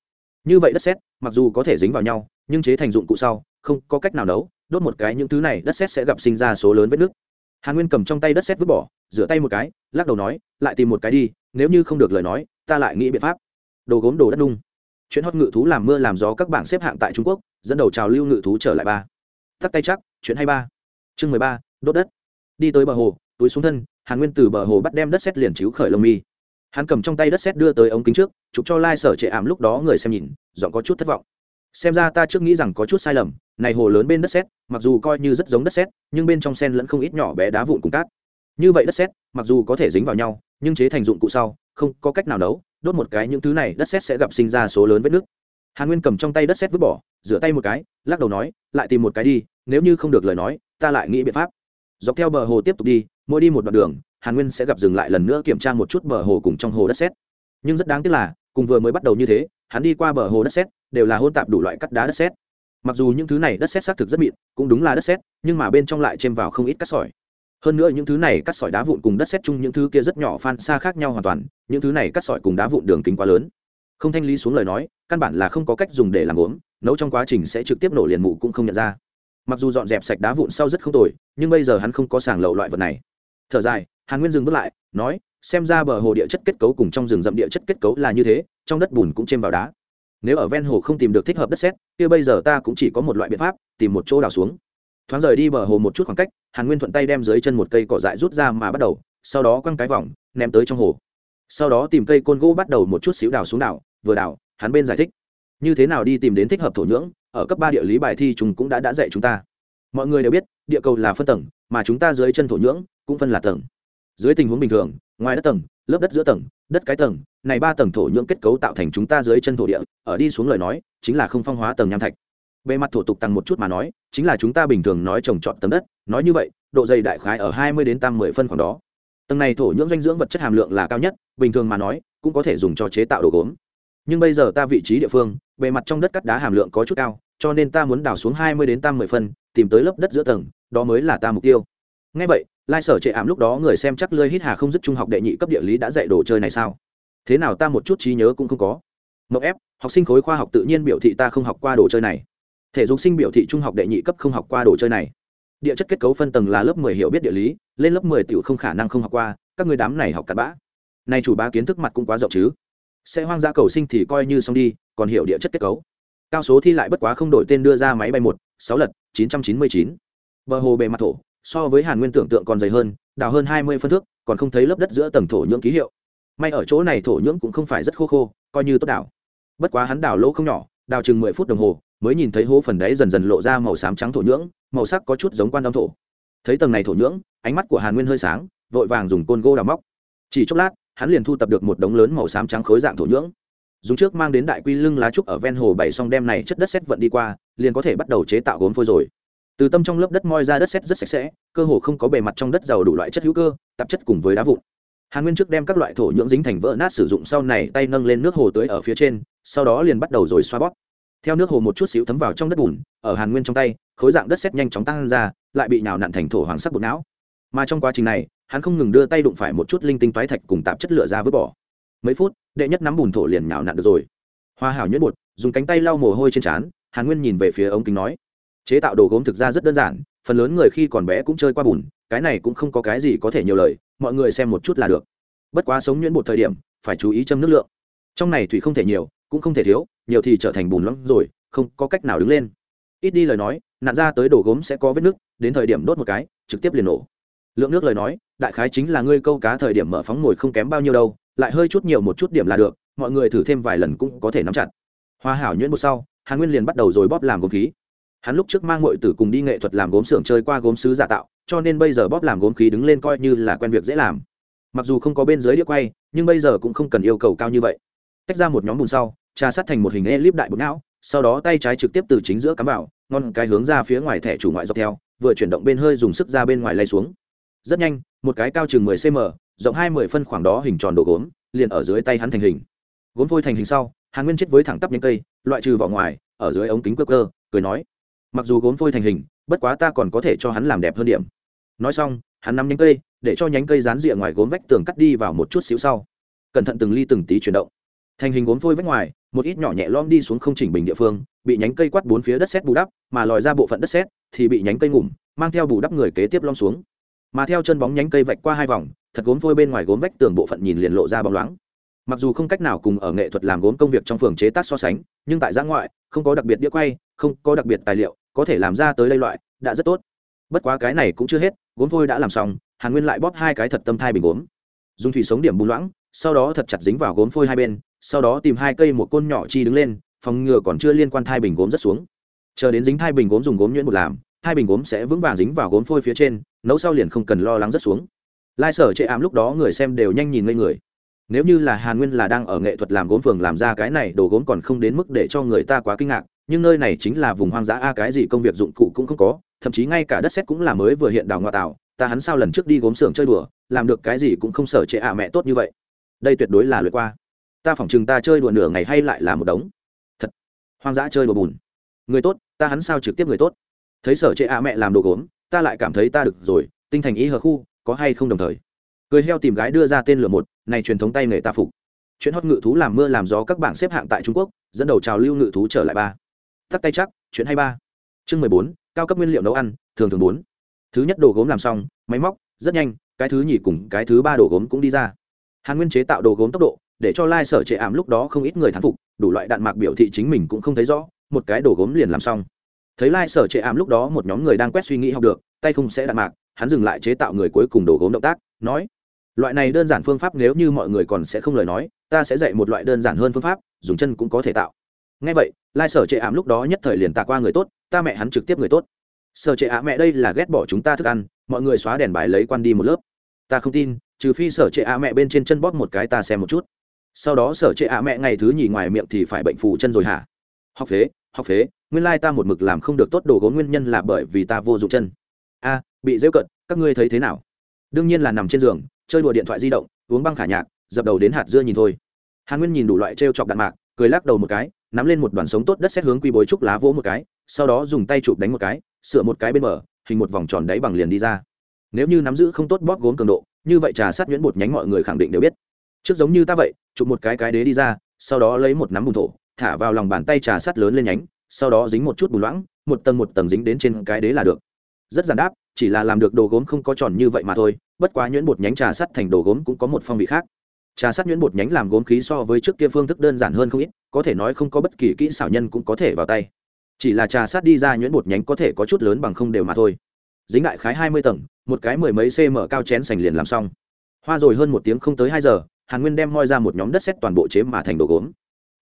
Như vậy đất xét mặc dù có thể dính vào nhau, nhưng chế thành dụng cụ sau, không có cách nào nấu, đốt một cái những thứ này, đất xét sẽ gặp sinh ra số lớn vết nước hàn nguyên cầm trong tay đất xét vứt bỏ, rửa tay một cái, lắc đầu nói, lại tìm một cái đi, nếu như không được lời nói, ta lại nghĩ biện pháp. Đồ gốm, đồ đất nung. Chuyện hót ngự thú làm mưa làm gió các bảng xếp hạng tại trung quốc, dẫn đầu trào lưu ngự thú trở lại ba. Tắt tay chắc, chuyện hay ba. Chương mười ba, đốt đất. Đi tới bờ hồ túi xuống thân, hàn nguyên từ bờ hồ bắt đem đất xét liền chiếu khởi lông mi. Hắn cầm trong tay đất xét đưa tới ống kính trước, chụp cho lai、like、sở trệ ảm lúc đó người xem nhìn, giọng có chút thất vọng. Xem ra ta trước nghĩ rằng có chút sai lầm, này hồ lớn bên đất xét mặc dù coi như rất giống đất xét nhưng bên trong sen lẫn không ít nhỏ bé đá vụn cùng cát. Như vậy đất xét mặc dù có thể dính vào nhau, nhưng chế thành dụng cụ sau, không có cách nào nấu, đốt một cái những thứ này, đất xét sẽ gặp sinh ra số lớn vết nước hàn nguyên cầm trong tay đất xét vứt bỏ, rửa tay một cái, lắc đầu nói, lại tìm một cái đi, nếu như không được lời nói, ta lại nghĩ biện pháp dọc theo bờ hồ tiếp tục đi, mỗi đi một đoạn đường, hàn nguyên sẽ gặp dừng lại lần nữa kiểm tra một chút bờ hồ cùng trong hồ đất xét nhưng rất đáng tiếc là, cùng vừa mới bắt đầu như thế, hắn đi qua bờ hồ đất xét đều là hôn tạp đủ loại cắt đá đất xét mặc dù những thứ này đất xét xác thực rất mịn, cũng đúng là đất xét nhưng mà bên trong lại chêm vào không ít cắt sỏi. Hơn nữa những thứ này cắt sỏi đá vụn cùng đất xét chung những thứ kia rất nhỏ phan xa khác nhau hoàn toàn, những thứ này cắt sỏi cùng đá vụn đường kính quá lớn. Không thanh lý xuống lời nói, căn bản là không có cách dùng để làm uống. nấu trong quá trình sẽ trực tiếp nổ liền mụ cũng không nhận ra mặc dù dọn dẹp sạch đá vụn sau rất không tồi, nhưng bây giờ hắn không có sàng lậu loại vật này. Thở dài, hàn nguyên dừng bước lại, nói, xem ra bờ hồ địa chất kết cấu cùng trong rừng rậm địa chất kết cấu là như thế, trong đất bùn cũng chêm vào đá. Nếu ở ven hồ không tìm được thích hợp đất xét kia bây giờ ta cũng chỉ có một loại biện pháp, tìm một chỗ đào xuống. Thoáng rời đi bờ hồ một chút khoảng cách, hàn nguyên thuận tay đem dưới chân một cây cỏ dại rút ra mà bắt đầu, sau đó quăng cái vòng, ném tới trong hồ. Sau đó tìm cây côn gỗ bắt đầu một chút xíu đào xuống đảo, vừa đào, hắn bên giải thích. Như thế nào đi tìm đến thích hợp thổ nhưỡng ở cấp ba địa lý bài thi chúng cũng đã đã dạy chúng ta. Mọi người đều biết, địa cầu là phân tầng, mà chúng ta dưới chân thổ nhưỡng cũng phân là tầng. Dưới tình huống bình thường, ngoài đất tầng, lớp đất giữa tầng, đất cái tầng, này ba tầng thổ nhưỡng kết cấu tạo thành chúng ta dưới chân thổ địa, ở đi xuống lời nói, chính là không phong hóa tầng nham thạch. Bề mặt thổ tục tăng một chút mà nói, chính là chúng ta bình thường nói trồng trọt tầng đất, nói như vậy, độ dày đại khái ở hai mươi đến tam mười phân khoảng đó. Tầng này thổ nhưỡng dinh dưỡng vật chất hàm lượng là cao nhất, bình thường mà nói, cũng có thể dùng cho chế tạo đồ gốm. Nhưng bây giờ ta vị trí địa phương, bề mặt trong đất cắt đá hàm lượng có chút cao cho nên ta muốn đào xuống hai mươi đến tam mười phân, tìm tới lớp đất giữa tầng, đó mới là ta mục tiêu. Ngay vậy, lai sở trệ ảm lúc đó người xem chắc lơi hít hà không dứt trung học đệ nhị cấp địa lý đã dạy đồ chơi này sao? Thế nào ta một chút trí nhớ cũng không có. Mậu ép học sinh khối khoa học tự nhiên biểu thị ta không học qua đồ chơi này. Thể dục sinh biểu thị trung học đệ nhị cấp không học qua đồ chơi này. Địa chất kết cấu phân tầng là lớp mười hiểu biết địa lý, lên lớp mười tiểu không khả năng không học qua, các người đám này học cặn bã. Nay chủ bá kiến thức mặt cũng quá rộng chứ. Sẽ hoang gia cầu sinh thì coi như xong đi, còn hiểu địa chất kết cấu cao số thi lại bất quá không đổi tên đưa ra máy bay một, sáu lật, chín trăm chín mươi chín. Bờ hồ bề mặt thổ, so với hàn nguyên tưởng tượng còn dày hơn, đào hơn hai mươi phân thước, còn không thấy lớp đất giữa tầng thổ nhưỡng ký hiệu. May ở chỗ này thổ nhưỡng cũng không phải rất khô khô, coi như tốt đảo. Bất quá hắn đào lỗ không nhỏ, đào chừng mười phút đồng hồ, mới nhìn thấy hố phần đáy dần dần lộ ra màu xám trắng thổ nhưỡng, màu sắc có chút giống quan đông thổ. Thấy tầng này thổ nhưỡng, ánh mắt của hàn nguyên hơi sáng, vội vàng dùng côn gô đào móc. Chỉ chốc lát, hắn liền thu tập được một đống lớn màu xám trắng khối dạng thổ nhưỡng dùng trước mang đến đại quy lưng lá trúc ở ven hồ bảy song đem này chất đất xét vận đi qua, liền có thể bắt đầu chế tạo gốm phôi rồi. Từ tâm trong lớp đất moi ra đất xét rất sạch sẽ, cơ hồ không có bề mặt trong đất giàu đủ loại chất hữu cơ, tạp chất cùng với đá vụn. Hàn nguyên trước đem các loại thổ nhưỡng dính thành vỡ nát sử dụng, sau này tay nâng lên nước hồ tưới ở phía trên, sau đó liền bắt đầu rồi xoa bóp. Theo nước hồ một chút xíu thấm vào trong đất bùn, ở hàn nguyên trong tay, khối dạng đất xét nhanh chóng tăng ra, lại bị nhào nặn thành thổ hoàng sắc bột não. Mà trong quá trình này, hắn không ngừng đưa tay đụng phải một chút linh tinh toái thạch cùng tạp chất lửa ra vứt bỏ mấy phút, đệ nhất nắm bùn thổ liền nhào nặn được rồi. Hoa hảo nhuyễn bột, dùng cánh tay lau mồ hôi trên trán, hàn nguyên nhìn về phía ống kính nói, chế tạo đồ gốm thực ra rất đơn giản, phần lớn người khi còn bé cũng chơi qua bùn, cái này cũng không có cái gì có thể nhiều lời, mọi người xem một chút là được. Bất quá sống nhuyễn bột thời điểm, phải chú ý châm nước lượng. Trong này thủy không thể nhiều, cũng không thể thiếu, nhiều thì trở thành bùn lắm rồi, không có cách nào đứng lên. Ít đi lời nói nạn ra tới đồ gốm sẽ có vết nước, đến thời điểm đốt một cái, trực tiếp liền nổ. Lượng nước lời nói, đại khái chính là ngươi câu cá thời điểm mở phóng ngồi không kém bao nhiêu đâu lại hơi chút nhiều một chút điểm là được, mọi người thử thêm vài lần cũng có thể nắm chặt. Hoa hảo nhuyễn một sau, hàn nguyên liền bắt đầu rồi bóp làm gốm khí. Hắn lúc trước mang mọi tử cùng đi nghệ thuật làm gốm xưởng chơi qua gốm sứ giả tạo, cho nên bây giờ bóp làm gốm khí đứng lên coi như là quen việc dễ làm. Mặc dù không có bên dưới đĩa quay, nhưng bây giờ cũng không cần yêu cầu cao như vậy. Tách ra một nhóm bùn sau, trà sát thành một hình elip đại bột não, sau đó tay trái trực tiếp từ chính giữa cắm vào, ngon cái hướng ra phía ngoài thẻ chủ ngoại dọc theo, vừa chuyển động bên hơi dùng sức ra bên ngoài lay xuống. Rất nhanh, một cái cao chừng 10 cm rộng hai mươi phân khoảng đó hình tròn đồ gốm, liền ở dưới tay hắn thành hình. Gốm phôi thành hình sau, hàn nguyên chết với thẳng tắp những cây, loại trừ vỏ ngoài, ở dưới ống kính cơ cơ cười nói, mặc dù gốm phôi thành hình, bất quá ta còn có thể cho hắn làm đẹp hơn điểm. Nói xong, hắn nắm nhánh cây, để cho nhánh cây dán rịa ngoài gốm vách tường cắt đi vào một chút xíu sau. Cẩn thận từng ly từng tí chuyển động. Thành hình gốm phôi vách ngoài, một ít nhỏ nhẹ lom đi xuống không chỉnh bình địa phương, bị nhánh cây quát bốn phía đất xét bù đắp, mà lòi ra bộ phận đất xét thì bị nhánh cây ngủm, mang theo bù đắp người kế tiếp lom xuống. Mà theo chân bóng nhánh cây vạch qua hai vòng thật gốm phôi bên ngoài gốm vách tường bộ phận nhìn liền lộ ra bóng loáng. Mặc dù không cách nào cùng ở nghệ thuật làm gốm công việc trong phường chế tác so sánh, nhưng tại giã ngoại, không có đặc biệt đĩa quay, không có đặc biệt tài liệu, có thể làm ra tới đây loại, đã rất tốt. Bất quá cái này cũng chưa hết, gốm phôi đã làm xong, hàn nguyên lại bóp hai cái thật tâm thai bình gốm. Dùng thủy sống điểm bù loãng, sau đó thật chặt dính vào gốm phôi hai bên, sau đó tìm hai cây một côn nhỏ chi đứng lên, phòng ngừa còn chưa liên quan thai bình gốm rất xuống. Chờ đến dính thai bình gốm dùng gốm nhuyễn một làm hai bình gốm sẽ vững vàng dính vào gốm phôi phía trên, nấu sau liền không cần lo lắng rất xuống lai sở chệ ám lúc đó người xem đều nhanh nhìn ngây người. Nếu như là hàn nguyên là đang ở nghệ thuật làm gốm phường làm ra cái này đồ gốm còn không đến mức để cho người ta quá kinh ngạc, nhưng nơi này chính là vùng hoang dã, a, cái gì công việc dụng cụ cũng không có, thậm chí ngay cả đất xét cũng là mới vừa hiện đào ngoại tạo, ta hắn sao lần trước đi gốm xưởng chơi đùa, làm được cái gì cũng không sở trệ ạ mẹ tốt như vậy. Đây tuyệt đối là lượt qua. Ta phỏng chừng ta chơi đùa nửa ngày hay lại là một đống. Thật, hoang dã chơi đùa bùn. Người tốt, ta hắn sao trực tiếp người tốt? Thấy sở trệ ạ mẹ làm đồ gốm, ta lại cảm thấy ta được rồi, tinh thành ý hờ khu có hay không đồng thời. Cười heo tìm gái đưa ra tên lửa một, này truyền thống tay nghề ta phục. Chuyện hót ngự thú làm mưa làm gió các bảng xếp hạng tại trung quốc, dẫn đầu trào lưu ngự thú trở lại ba. Tắt tay chắc, chuyện hay ba. Chương mười bốn, cao cấp nguyên liệu nấu ăn, thường thường bốn. Thứ nhất đồ gốm làm xong, máy móc, rất nhanh, cái thứ nhì cùng cái thứ ba đồ gốm cũng đi ra. Hàn nguyên chế tạo đồ gốm tốc độ, để cho lai sở trệ ảm lúc đó không ít người thán phục, đủ loại đạn mạc biểu thị chính mình cũng không thấy rõ, một cái đồ gốm liền làm xong. Thấy lai sở trệ ảm lúc đó một nhóm người đang quét suy nghĩ học được, tay không sẽ đạn mạc hắn dừng lại chế tạo người cuối cùng đồ gốm động tác, nói, loại này đơn giản phương pháp nếu như mọi người còn sẽ không lời nói, ta sẽ dạy một loại đơn giản hơn phương pháp, dùng chân cũng có thể tạo. Ngay vậy, lai sở trệ ảm lúc đó nhất thời liền tạ qua người tốt, ta mẹ hắn trực tiếp người tốt. Sở trệ ả mẹ, đây là ghét bỏ chúng ta thức ăn, mọi người xóa đèn bài lấy quan đi một lớp. Ta không tin, trừ phi sở trệ ả mẹ bên trên chân bóp một cái ta xem một chút. Sau đó sở trệ ả mẹ ngày thứ nhì ngoài miệng thì phải bệnh phù chân rồi hả? Học phế học phế, nguyên lai ta một mực làm không được tốt đồ gốm nguyên nhân là bởi vì ta vô dụng chân. A bị rêu cận các ngươi thấy thế nào? Đương nhiên là nằm trên giường, chơi đùa điện thoại di động, uống băng khả nhạc, dập đầu đến hạt dưa nhìn thôi. Hàn nguyên nhìn đủ loại t r e o chọc đạn mạc, cười lắc đầu một cái, nắm lên một đoàn sống tốt đất xét hướng quy bối trúc lá vỗ một cái, sau đó dùng tay chụp đánh một cái, sửa một cái bên bờ, hình một vòng tròn đáy bằng liền đi ra. Nếu như nắm giữ không tốt bóp gốm cường độ, như vậy trà sát nhuyễn bột nhánh mọi người khẳng định đều biết. Trước giống như ta vậy, chụp một cái cái đế đi ra, sau đó lấy một nắm bùn thổ, thả vào lòng bàn tay trà sát lớn lên nhánh, sau đó dính một chút bùn loãng, một tầng một tầng dính đến trên cái đế là được. Rất giản đáp chỉ là làm được đồ gốm không có tròn như vậy mà thôi, bất quá nhuyễn bột nhánh trà sắt thành đồ gốm cũng có một phong vị khác. Trà sắt nhuyễn bột nhánh làm gốm khí so với trước kia phương thức đơn giản hơn không ít, có thể nói không có bất kỳ kỹ xảo nhân cũng có thể vào tay. Chỉ là trà sắt đi ra nhuyễn bột nhánh có thể có chút lớn bằng không đều mà thôi. Dính đại khái hai mươi tầng, một cái mười mấy cm cao chén sành liền làm xong. Hoa rồi hơn một tiếng không tới hai giờ, hàn nguyên đem moi ra một nhóm đất xét toàn bộ chế mà thành đồ gốm.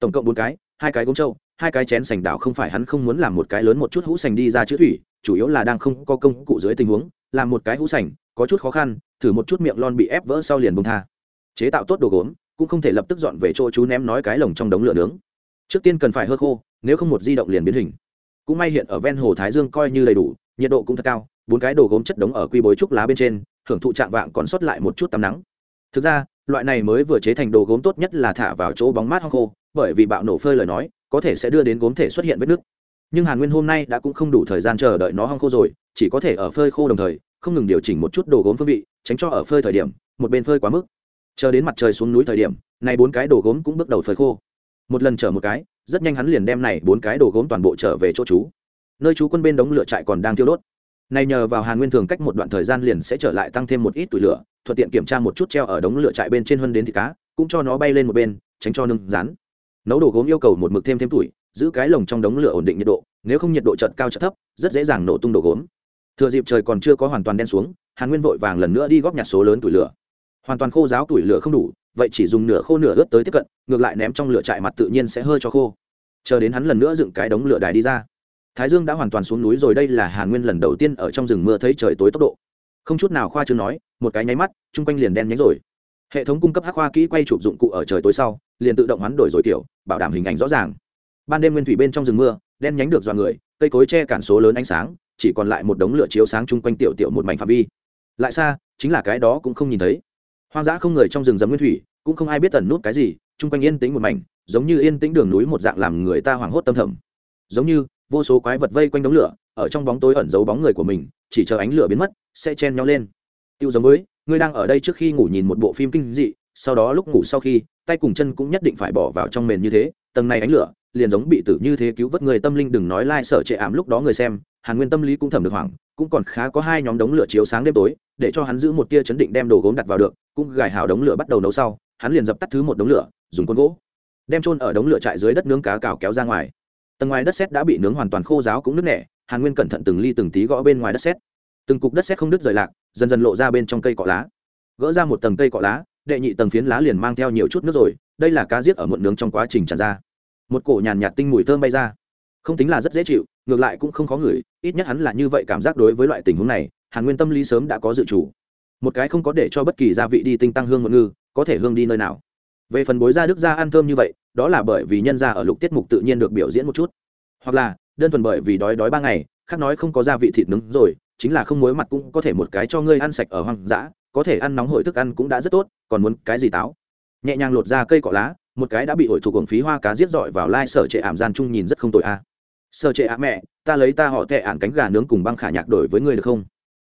Tổng cộng bốn cái, hai cái gốm trâu hai cái chén sành đảo không phải hắn không muốn làm một cái lớn một chút hũ sành đi ra chữ thủy, chủ yếu là đang không có công cụ dưới tình huống, làm một cái hũ sành, có chút khó khăn, thử một chút miệng lon bị ép vỡ sau liền bông tha. Chế tạo tốt đồ gốm, cũng không thể lập tức dọn về chỗ chú ném nói cái lồng trong đống lửa nướng. Trước tiên cần phải hơ khô, nếu không một di động liền biến hình. Cũng may hiện ở ven hồ thái dương coi như đầy đủ, nhiệt độ cũng thật cao, bốn cái đồ gốm chất đống ở quy bối trúc lá bên trên hưởng thụ trạng vạng còn sót lại một chút tắm nắng. Thực ra, loại này mới vừa chế thành đồ gốm tốt nhất là thả vào chỗ bóng mát hoang khô, bởi vì bạo nổ phơi lời nói có thể sẽ đưa đến gốm thể xuất hiện vết nứt. Nhưng hàn nguyên hôm nay đã cũng không đủ thời gian chờ đợi nó hong khô rồi, chỉ có thể ở phơi khô đồng thời, không ngừng điều chỉnh một chút đồ gốm phương vị, tránh cho ở phơi thời điểm, một bên phơi quá mức. Chờ đến mặt trời xuống núi thời điểm này bốn cái đồ gốm cũng bước đầu phơi khô. Một lần chở một cái, rất nhanh hắn liền đem này bốn cái đồ gốm toàn bộ trở về chỗ chú. Nơi chú quân bên đống lửa trại còn đang thiêu đốt. Này nhờ vào hàn nguyên thường cách một đoạn thời gian liền sẽ trở lại tăng thêm một ít tủi lửa, thuận tiện kiểm tra một chút treo ở đống lửa trại bên trên hơn đến thịt cá, cũng cho nó bay lên một bên, tránh cho nương rán nấu đồ gốm yêu cầu một mực thêm thêm tuổi, giữ cái lồng trong đống lửa ổn định nhiệt độ, nếu không nhiệt độ chợt cao chợt thấp, rất dễ dàng nổ tung đồ gốm. Thừa dịp trời còn chưa có hoàn toàn đen xuống, hàn nguyên vội vàng lần nữa đi góp nhặt số lớn tuổi lửa. Hoàn toàn khô giáo tuổi lửa không đủ, vậy chỉ dùng nửa khô nửa ướt tới tiếp cận, ngược lại ném trong lửa trại mặt tự nhiên sẽ hơi cho khô. Chờ đến hắn lần nữa dựng cái đống lửa đài đi ra. Thái dương đã hoàn toàn xuống núi rồi, đây là hàn nguyên lần đầu tiên ở trong rừng mưa thấy trời tối tốc độ. Không chút nào khoa chưa nói, một cái nháy mắt, chung quanh liền đen nhánh rồi hệ thống cung cấp hắc khoa kỹ quay chụp dụng cụ ở trời tối sau, liền tự động hoán đổi rồi, kiểu, bảo đảm hình ảnh rõ ràng. Ban đêm nguyên thủy bên trong rừng mưa, đen nhánh được dọa người, cây cối che cản số lớn ánh sáng, chỉ còn lại một đống lửa chiếu sáng chung quanh tiểu tiểu một mảnh phạm vi. Lại xa, chính là cái đó cũng không nhìn thấy. Hoang dã không người trong rừng rậm nguyên thủy, cũng không ai biết tẩn nút cái gì, chung quanh yên tĩnh một mảnh, giống như yên tĩnh đường núi một dạng làm người ta hoảng hốt tâm thầm. Giống như, vô số quái vật vây quanh đống lửa, ở trong bóng tối ẩn giấu bóng người của mình, chỉ chờ ánh lửa biến mất, sẽ chen nhau lên. Tiêu giống với ngươi đang ở đây trước khi ngủ nhìn một bộ phim kinh dị, sau đó lúc ngủ sau khi, tay cùng chân cũng nhất định phải bỏ vào trong mền như thế, tầng này ánh lửa, liền giống bị tử như thế cứu vớt người tâm linh đừng nói lai sở trệ ảm lúc đó người xem, hàn nguyên tâm lý cũng thầm được hoảng, cũng còn khá có hai nhóm đống lửa chiếu sáng đêm tối, để cho hắn giữ một tia chấn định đem đồ gốm đặt vào được, cũng gài hào đống lửa bắt đầu nấu sau, hắn liền dập tắt thứ một đống lửa, dùng con gỗ, đem trôn ở đống lửa trại dưới đất nướng cá cào kéo ra ngoài. Tầng ngoài đất sét đã bị nướng hoàn toàn khô giáo cũng nứt nẻ, hàn nguyên cẩn thận từng ly từng tí gõ bên ngoài đất sét từng cục đất sét không đứt rời lạc, dần dần lộ ra bên trong cây cọ lá. Gỡ ra một tầng cây cọ lá, đệ nhị tầng phiến lá liền mang theo nhiều chút nước rồi, đây là cá giết ở muộn nướng trong quá trình tràn ra. Một cổ nhàn nhạt tinh mùi thơm bay ra. Không tính là rất dễ chịu, ngược lại cũng không khó ngửi, ít nhất hắn là như vậy cảm giác đối với loại tình huống này, hàn nguyên tâm lý sớm đã có dự chủ. Một cái không có để cho bất kỳ gia vị đi tinh tăng hương một ngư, có thể hương đi nơi nào. Về phần bối gia đức gia ăn thơm như vậy, đó là bởi vì nhân gia ở lục tiết mục tự nhiên được biểu diễn một chút. Hoặc là, đơn thuần bởi vì đói đói ba ngày, khác nói không có gia vị thịt nướng rồi chính là không muối mặt cũng có thể một cái cho ngươi ăn sạch ở hoang dã, có thể ăn nóng hổi thức ăn cũng đã rất tốt, còn muốn cái gì táo? Nhẹ nhàng lột ra cây cỏ lá, một cái đã bị ổi thủ hưởng phí hoa cá giết dọi vào lai sở trệ ảm gian chung nhìn rất không tội a. À. sở trệ ảm mẹ, ta lấy ta họ tệ ảm cánh gà nướng cùng băng khả nhạc đổi với ngươi được không?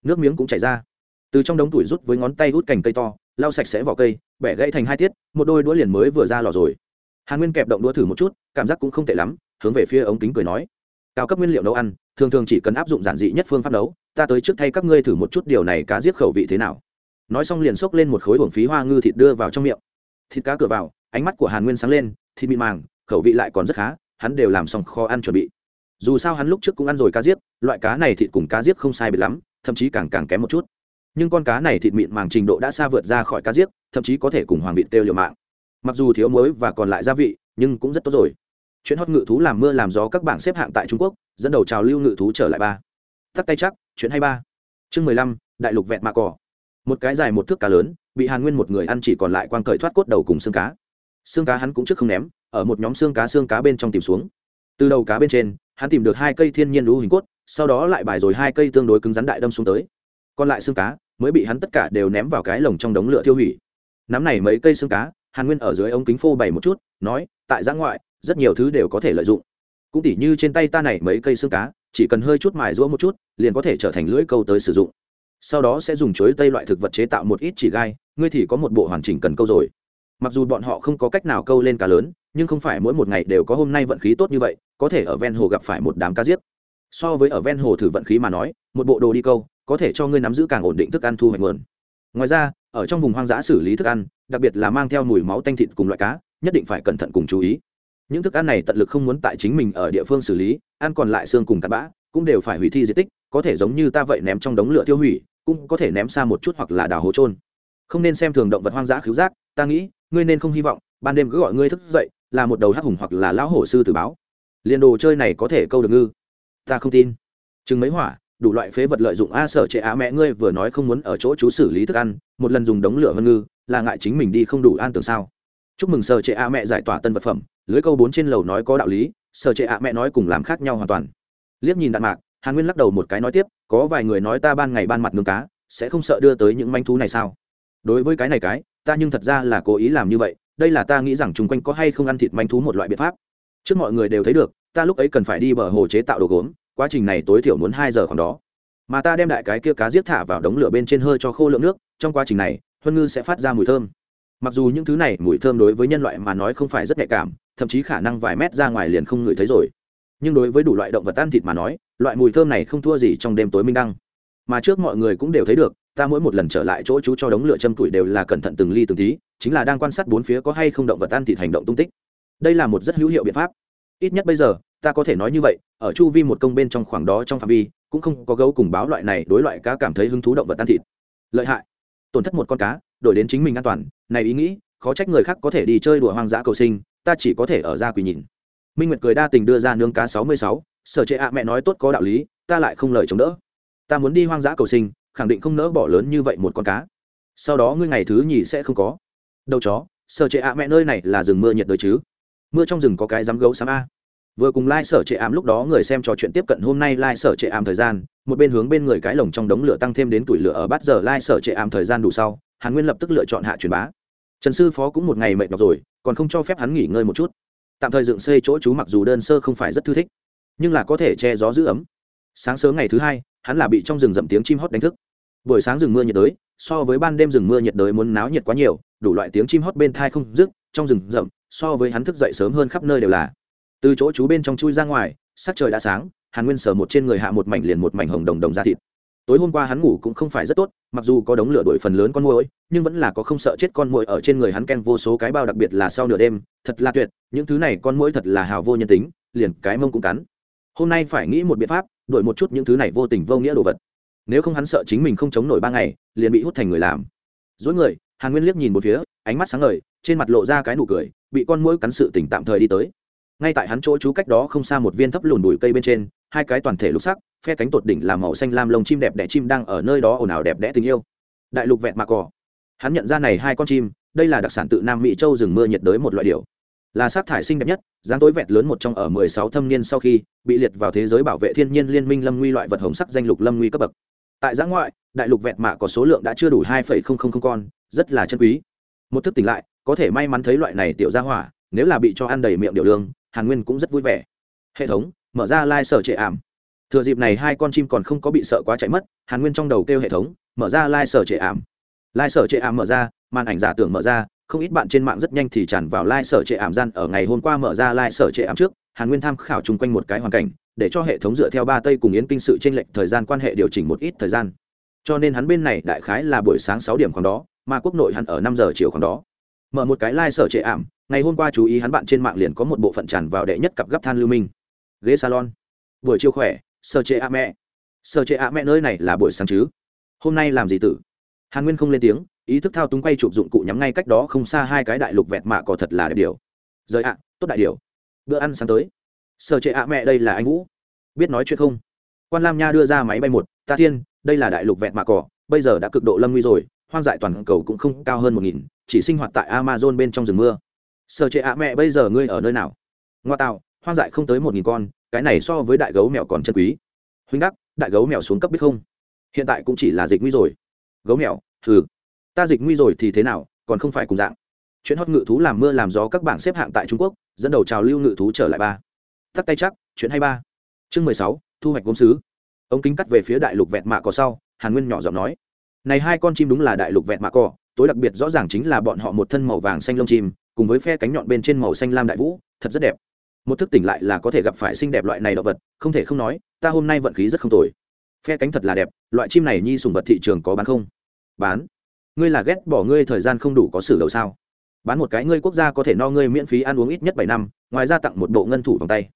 Nước miếng cũng chảy ra. Từ trong đống tuổi rút với ngón tay hút cành cây to, lau sạch sẽ vỏ cây, bẻ gãy thành hai tiết, một đôi đũa liền mới vừa ra lò rồi. Hàn nguyên kẹp động đũa thử một chút, cảm giác cũng không tệ lắm, hướng về phía ống kính cười nói, cao cấp nguyên liệu nấu ăn thường thường chỉ cần áp dụng giản dị nhất phương pháp nấu ta tới trước thay các ngươi thử một chút điều này cá giết khẩu vị thế nào. Nói xong liền xốc lên một khối hưởng phí hoa ngư thịt đưa vào trong miệng. Thịt cá cửa vào, ánh mắt của hàn nguyên sáng lên, thịt mịn màng, khẩu vị lại còn rất khá, hắn đều làm xong kho ăn chuẩn bị. Dù sao hắn lúc trước cũng ăn rồi cá giết, loại cá này thịt cùng cá giết không sai biệt lắm, thậm chí càng càng kém một chút. Nhưng con cá này thịt mịn màng trình độ đã xa vượt ra khỏi cá giết, thậm chí có thể cùng hoàng vịt kêu liều mạng. Mặc dù thiếu muối và còn lại gia vị, nhưng cũng rất tốt rồi chuyện hót ngự thú làm mưa làm gió các bảng xếp hạng tại trung quốc, dẫn đầu trào lưu ngự thú trở lại ba. Tắt tay chắc, chuyện hay ba. Chương mười lăm, đại lục vẹn mạ cỏ. Một cái dài một thước cá lớn, bị hàn nguyên một người ăn chỉ còn lại quang cởi thoát cốt đầu cùng xương cá. Xương cá hắn cũng trước không ném, ở một nhóm xương cá xương cá bên trong tìm xuống. Từ đầu cá bên trên, hắn tìm được hai cây thiên nhiên lũ hình cốt, sau đó lại bài rồi hai cây tương đối cứng rắn đại đâm xuống tới. Còn lại xương cá, mới bị hắn tất cả đều ném vào cái lồng trong đống lửa tiêu hủy. Nắm này mấy cây xương cá, hàn nguyên ở dưới ống kính phô bày một chút, nói, tại giã ngoại rất nhiều thứ đều có thể lợi dụng. Cũng tỉ như trên tay ta này mấy cây xương cá, chỉ cần hơi chút mài rũa một chút, liền có thể trở thành lưỡi câu tới sử dụng. Sau đó sẽ dùng chuối tây loại thực vật chế tạo một ít chỉ gai, ngươi thì có một bộ hoàn chỉnh cần câu rồi. Mặc dù bọn họ không có cách nào câu lên cá lớn, nhưng không phải mỗi một ngày đều có hôm nay vận khí tốt như vậy, có thể ở ven hồ gặp phải một đám cá giết. So với ở ven hồ thử vận khí mà nói, một bộ đồ đi câu, có thể cho ngươi nắm giữ càng ổn định thức ăn thu hoạch nguồn. Ngoài ra, ở trong vùng hoang dã xử lý thức ăn, đặc biệt là mang theo mùi máu tanh thịt cùng loại cá, nhất định phải cẩn thận cùng chú ý những thức ăn này tận lực không muốn tại chính mình ở địa phương xử lý, ăn còn lại xương cùng tạt bã, cũng đều phải hủy thi di tích, có thể giống như ta vậy ném trong đống lửa tiêu hủy, cũng có thể ném xa một chút hoặc là đào hố trôn không nên xem thường động vật hoang dã khứu giác, ta nghĩ, ngươi nên không hy vọng, ban đêm cứ gọi ngươi thức dậy, là một đầu hắc hùng hoặc là lão hổ sư tử báo. Liền đồ chơi này có thể câu được ngư. Ta không tin. Chừng mấy hỏa, đủ loại phế vật lợi dụng a sở chế á mẹ ngươi vừa nói không muốn ở chỗ chú xử lý thức ăn, một lần dùng đống lửa hơn ngư, là ngại chính mình đi không đủ an tưởng sao. Chúc mừng sở chế á mẹ giải tỏa tân vật phẩm lưới câu bốn trên lầu nói có đạo lý sở trệ ạ mẹ nói cùng làm khác nhau hoàn toàn. Liếc nhìn đạn mạc, hàn nguyên lắc đầu một cái nói tiếp, có vài người nói ta ban ngày ban mặt nướng cá, sẽ không sợ đưa tới những manh thú này sao? Đối với cái này cái, ta nhưng thật ra là cố ý làm như vậy, đây là ta nghĩ rằng chung quanh có hay không ăn thịt manh thú một loại biện pháp. Trước mọi người đều thấy được, ta lúc ấy cần phải đi bờ hồ chế tạo đồ gốm, quá trình này tối thiểu muốn hai giờ khoảng đó. Mà ta đem đại cái kia cá giết thả vào đống lửa bên trên hơi cho khô lượng nước, trong quá trình này, huân ngư sẽ phát ra mùi thơm. Mặc dù những thứ này mùi thơm đối với nhân loại mà nói không phải rất nhạy cảm thậm chí khả năng vài mét ra ngoài liền không ngửi thấy rồi. Nhưng đối với đủ loại động vật ăn thịt mà nói, loại mùi thơm này không thua gì trong đêm tối minh đăng. Mà trước mọi người cũng đều thấy được, ta mỗi một lần trở lại chỗ chú cho đống lửa châm tuổi đều là cẩn thận từng ly từng tí, chính là đang quan sát bốn phía có hay không động vật ăn thịt hành động tung tích. Đây là một rất hữu hiệu biện pháp. Ít nhất bây giờ, ta có thể nói như vậy, ở chu vi một công bên trong khoảng đó trong phạm vi, cũng không có gấu cùng báo loại này đối loại cá cảm thấy hứng thú động vật ăn thịt. Lợi hại. Tổn thất một con cá, đổi đến chính mình an toàn, này ý nghĩ, khó trách người khác có thể đi chơi đùa hoang dã cầu sinh ta chỉ có thể ở ra quỳ nhìn. Minh nguyệt cười đa tình đưa ra nướng cá sáu mươi sáu, sở trệ ạ mẹ nói tốt có đạo lý, ta lại không lời chống đỡ. Ta muốn đi hoang dã cầu sinh, khẳng định không nỡ bỏ lớn như vậy một con cá. Sau đó ngươi ngày thứ nhì sẽ không có. Đâu chó, sở trệ ạ mẹ nơi này là rừng mưa nhiệt đới chứ? Mưa trong rừng có cái dám gấu sáng a. Vừa cùng lai、like、sở trệ ảm lúc đó người xem trò chuyện tiếp cận hôm nay lai、like、sở trệ ảm thời gian, một bên hướng bên người cái lồng trong đống lửa tăng thêm đến tuổi lửa ở bát giờ lai、like、sở trệ ảm thời gian đủ sau, hàn nguyên lập tức lựa chọn hạ truyền bá. Trần sư phó cũng một ngày mệt nhọc rồi còn không cho phép hắn nghỉ ngơi một chút. Tạm thời dựng xây chỗ chú mặc dù đơn sơ không phải rất thư thích, nhưng là có thể che gió giữ ấm. Sáng sớm ngày thứ hai, hắn là bị trong rừng rậm tiếng chim hót đánh thức. Buổi sáng rừng mưa nhiệt đới, so với ban đêm rừng mưa nhiệt đới muốn náo nhiệt quá nhiều, đủ loại tiếng chim hót bên thai không dứt, trong rừng rậm, so với hắn thức dậy sớm hơn khắp nơi đều là. Từ chỗ chú bên trong chui ra ngoài, sắc trời đã sáng, hàn nguyên sờ một trên người hạ một mảnh liền một mảnh hồng đồng đồng ra thịt tối hôm qua hắn ngủ cũng không phải rất tốt, mặc dù có đống lửa đổi phần lớn con mồi nhưng vẫn là có không sợ chết con mồi ở trên người hắn ken vô số cái bao đặc biệt là sau nửa đêm, thật là tuyệt, những thứ này con mũi thật là hào vô nhân tính, liền cái mông cũng cắn. Hôm nay phải nghĩ một biện pháp đổi một chút những thứ này vô tình vô nghĩa đồ vật. Nếu không hắn sợ chính mình không chống nổi ba ngày, liền bị hút thành người làm. Dối người, hàn nguyên liếc nhìn một phía, ánh mắt sáng ngời, trên mặt lộ ra cái nụ cười, bị con mũi cắn sự tỉnh tạm thời đi tới ngay tại hắn chỗ chú cách đó không xa một viên thấp lùn bụi cây bên trên, hai cái toàn thể lục sắc, phe cánh tột đỉnh làm màu xanh lam lông chim đẹp đẽ chim đang ở nơi đó ồn ào đẹp đẽ tình yêu. Đại lục vẹn mạ cỏ. Hắn nhận ra này hai con chim, đây là đặc sản tự nam mỹ châu rừng mưa nhiệt đới một loại điều là sát thải xinh đẹp nhất, dáng tối vẹt lớn một trong ở mười sáu thâm niên sau khi, bị liệt vào thế giới bảo vệ thiên nhiên liên minh lâm nguy loại vật hồng sắc danh lục lâm nguy cấp bậc. Tại giã ngoại, đại lục vẹt mạ có số lượng đã chưa đủ hai phẩy không không không con, rất là chân quý. Một thức tỉnh lại, có thể may mắn thấy loại này tiểu gia hỏa, nếu là bị cho ăn đầy miệng điệu lương hàn nguyên cũng rất vui vẻ. Hệ thống, mở ra lai、like、sở trệ ảm. Thừa dịp này hai con chim còn không có bị sợ quá chạy mất, hàn nguyên trong đầu kêu hệ thống, mở ra lai、like、sở trệ ảm. Lai、like、sở trệ ảm mở ra, màn ảnh giả tưởng mở ra, không ít bạn trên mạng rất nhanh thì tràn vào lai、like、sở trệ ảm gian. Ở ngày hôm qua mở ra lai、like、sở trệ ảm trước, hàn nguyên tham khảo chung quanh một cái hoàn cảnh, để cho hệ thống dựa theo ba tây cùng yến kinh sự t r ê n lệch thời gian quan hệ điều chỉnh một ít thời gian. Cho nên hắn bên này đại khái là buổi sáng sáu điểm khoảng đó, mà quốc nội hắn ở năm giờ chiều khoảng đó mở một cái lai、like、sở trệ ảm, ngày hôm qua chú ý hắn bạn trên mạng liền có một bộ phận tràn vào đệ nhất cặp gấp than lưu minh. Ghế salon. Buổi chiều khỏe, sở chế a mẹ. Sở chế a mẹ nơi này là buổi sáng chứ? Hôm nay làm gì tử? Hàn nguyên không lên tiếng, ý thức thao túng quay chụp dụng cụ nhắm ngay cách đó không xa hai cái đại lục vẹt mạ cỏ thật là đẹp điều. Rời ạ, tốt đại điều. Bữa ăn sáng tới. Sở trệ ạ mẹ đây là anh vũ. Biết nói chuyện không? Quan lam nha đưa ra máy bay một, ta thiên, đây là đại lục vẹt mạ cỏ, bây giờ đã cực độ lâm nguy rồi, hoang dại toàn cầu cũng không cao hơn một nghìn chỉ sinh hoạt tại amazon bên trong rừng mưa. Sở trệ ạ, mẹ bây giờ ngươi ở nơi nào? Ngoa tạo, hoang dại không tới một nghìn con, cái này so với đại gấu mèo còn chân quý. Huynh đắc, đại gấu mèo xuống cấp biết không? Hiện tại cũng chỉ là dịch nguy rồi. Gấu mèo thử. ta dịch nguy rồi thì thế nào, còn không phải cùng dạng. Chuyện hót ngự thú làm mưa làm gió các bảng xếp hạng tại trung quốc, dẫn đầu trào lưu ngự thú trở lại ba. Tắt tay chắc, chuyện hay ba. Chương mười sáu, thu hoạch gốm sứ ông kính cắt về phía đại lục vẹt mạ cỏ sau, hàn nguyên nhỏ giọng nói. Này hai con chim đúng là đại lục vẹt mạ cỏ tối đặc biệt rõ ràng chính là bọn họ một thân màu vàng xanh lông chim, cùng với phe cánh nhọn bên trên màu xanh lam đại vũ, thật rất đẹp. Một thức tỉnh lại là có thể gặp phải xinh đẹp loại này động vật, không thể không nói, ta hôm nay vận khí rất không tồi. Phe cánh thật là đẹp, loại chim này nhi sùng vật thị trường có bán không? Bán. Ngươi là ghét bỏ ngươi thời gian không đủ có xử đầu sao? Bán một cái ngươi quốc gia có thể no ngươi miễn phí ăn uống ít nhất bảy năm, ngoài ra tặng một bộ ngân thủ vòng tay.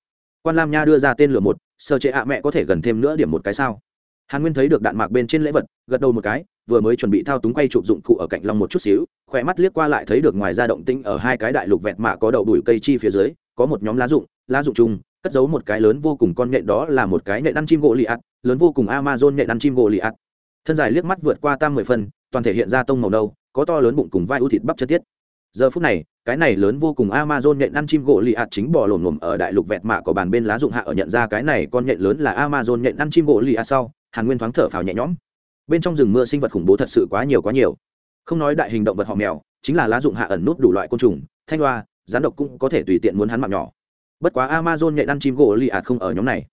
Quan lam nha đưa ra tên lửa một sơ chế ạ mẹ có thể gần thêm nữa điểm một cái sao? Hàn nguyên thấy được đạn mạc bên trên lễ vật, gật đầu một cái vừa mới chuẩn bị thao túng quay chụp dụng cụ ở cạnh long một chút xíu, khỏe mắt liếc qua lại thấy được ngoài ra động tĩnh ở hai cái đại lục vẹt mạ có đậu đùi cây chi phía dưới, có một nhóm lá dụng lá dụng chung, cất giấu một cái lớn vô cùng con nhện đó là một cái nhện ăn chim gỗ lì ạt, lớn vô cùng amazon nhện ăn chim gỗ lì ạt. Thân dài liếc mắt vượt qua tam mười phân toàn thể hiện ra tông màu nâu, có to lớn bụng cùng vai ưu thịt bắp chân tiết. Giờ phút này, cái này lớn vô cùng amazon nhện ăn chim gỗ lì ạt chính bò lổm lổm ở đại lục vẹt mạ của bàn bên lá dụng hạ ở nhận ra cái này con nhện lớn là amazon nhện ăn chim gỗ lì ạt sau, hàn nguyên thoáng thở phào nhẹ nhõm bên trong rừng mưa sinh vật khủng bố thật sự quá nhiều quá nhiều. Không nói đại hình động vật họ mèo, chính là lá dụng hạ ẩn nút đủ loại côn trùng, thanh loa rán độc cũng có thể tùy tiện muốn hắn mạng nhỏ. Bất quá amazon nhện ăn chim gỗ lì ạt không ở nhóm này.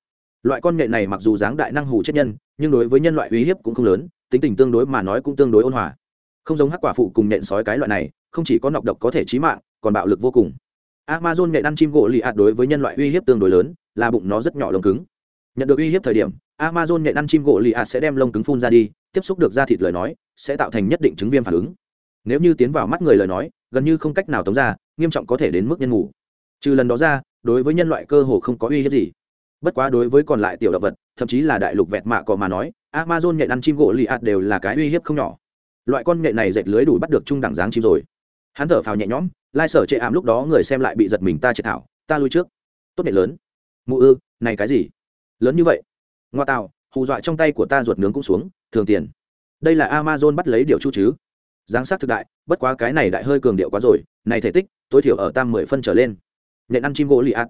Loại con nhện này mặc dù dáng đại năng hủ chết nhân, nhưng đối với nhân loại uy hiếp cũng không lớn, tính tình tương đối mà nói cũng tương đối ôn hòa. Không giống hắc quả phụ cùng nhện sói cái loại này, không chỉ có nọc độc có thể chí mạng, còn bạo lực vô cùng. Amazon nhện ăn chim gỗ lì ạt đối với nhân loại uy hiếp tương đối lớn, là bụng nó rất nhỏ lông cứng. Nhận được uy hiếp thời điểm, amazon nhện ăn chim gỗ lì ạt sẽ đem lông cứng phun ra đi tiếp xúc được da thịt lời nói, sẽ tạo thành nhất định chứng viêm phản ứng. Nếu như tiến vào mắt người lời nói, gần như không cách nào tống ra, nghiêm trọng có thể đến mức nhân ngủ. Trừ lần đó ra, đối với nhân loại cơ hồ không có uy hiếp gì. Bất quá đối với còn lại tiểu động vật, thậm chí là đại lục vẹt mạ cỏ mà nói, amazon nhện ăn chim gỗ lì ạt đều là cái uy hiếp không nhỏ. Loại con nhện này dệt lưới đủ bắt được trung đẳng dáng chim rồi. Hắn thở phào nhẹ nhõm, lai sở chệ ảm lúc đó người xem lại bị giật mình ta triệt thảo, ta lui trước. Tốt nhện lớn. Mụ ư, này cái gì? Lớn như vậy. Ngoa tạo hù dọa trong tay của ta ruột nướng cũng xuống thường tiền. Đây là amazon bắt lấy điều chu chứ? Giáng sắc thực đại bất quá cái này đại hơi cường điệu quá rồi này thể tích tối thiểu ở tam mười phân trở lên. Nện ăn chim gỗ lì ạt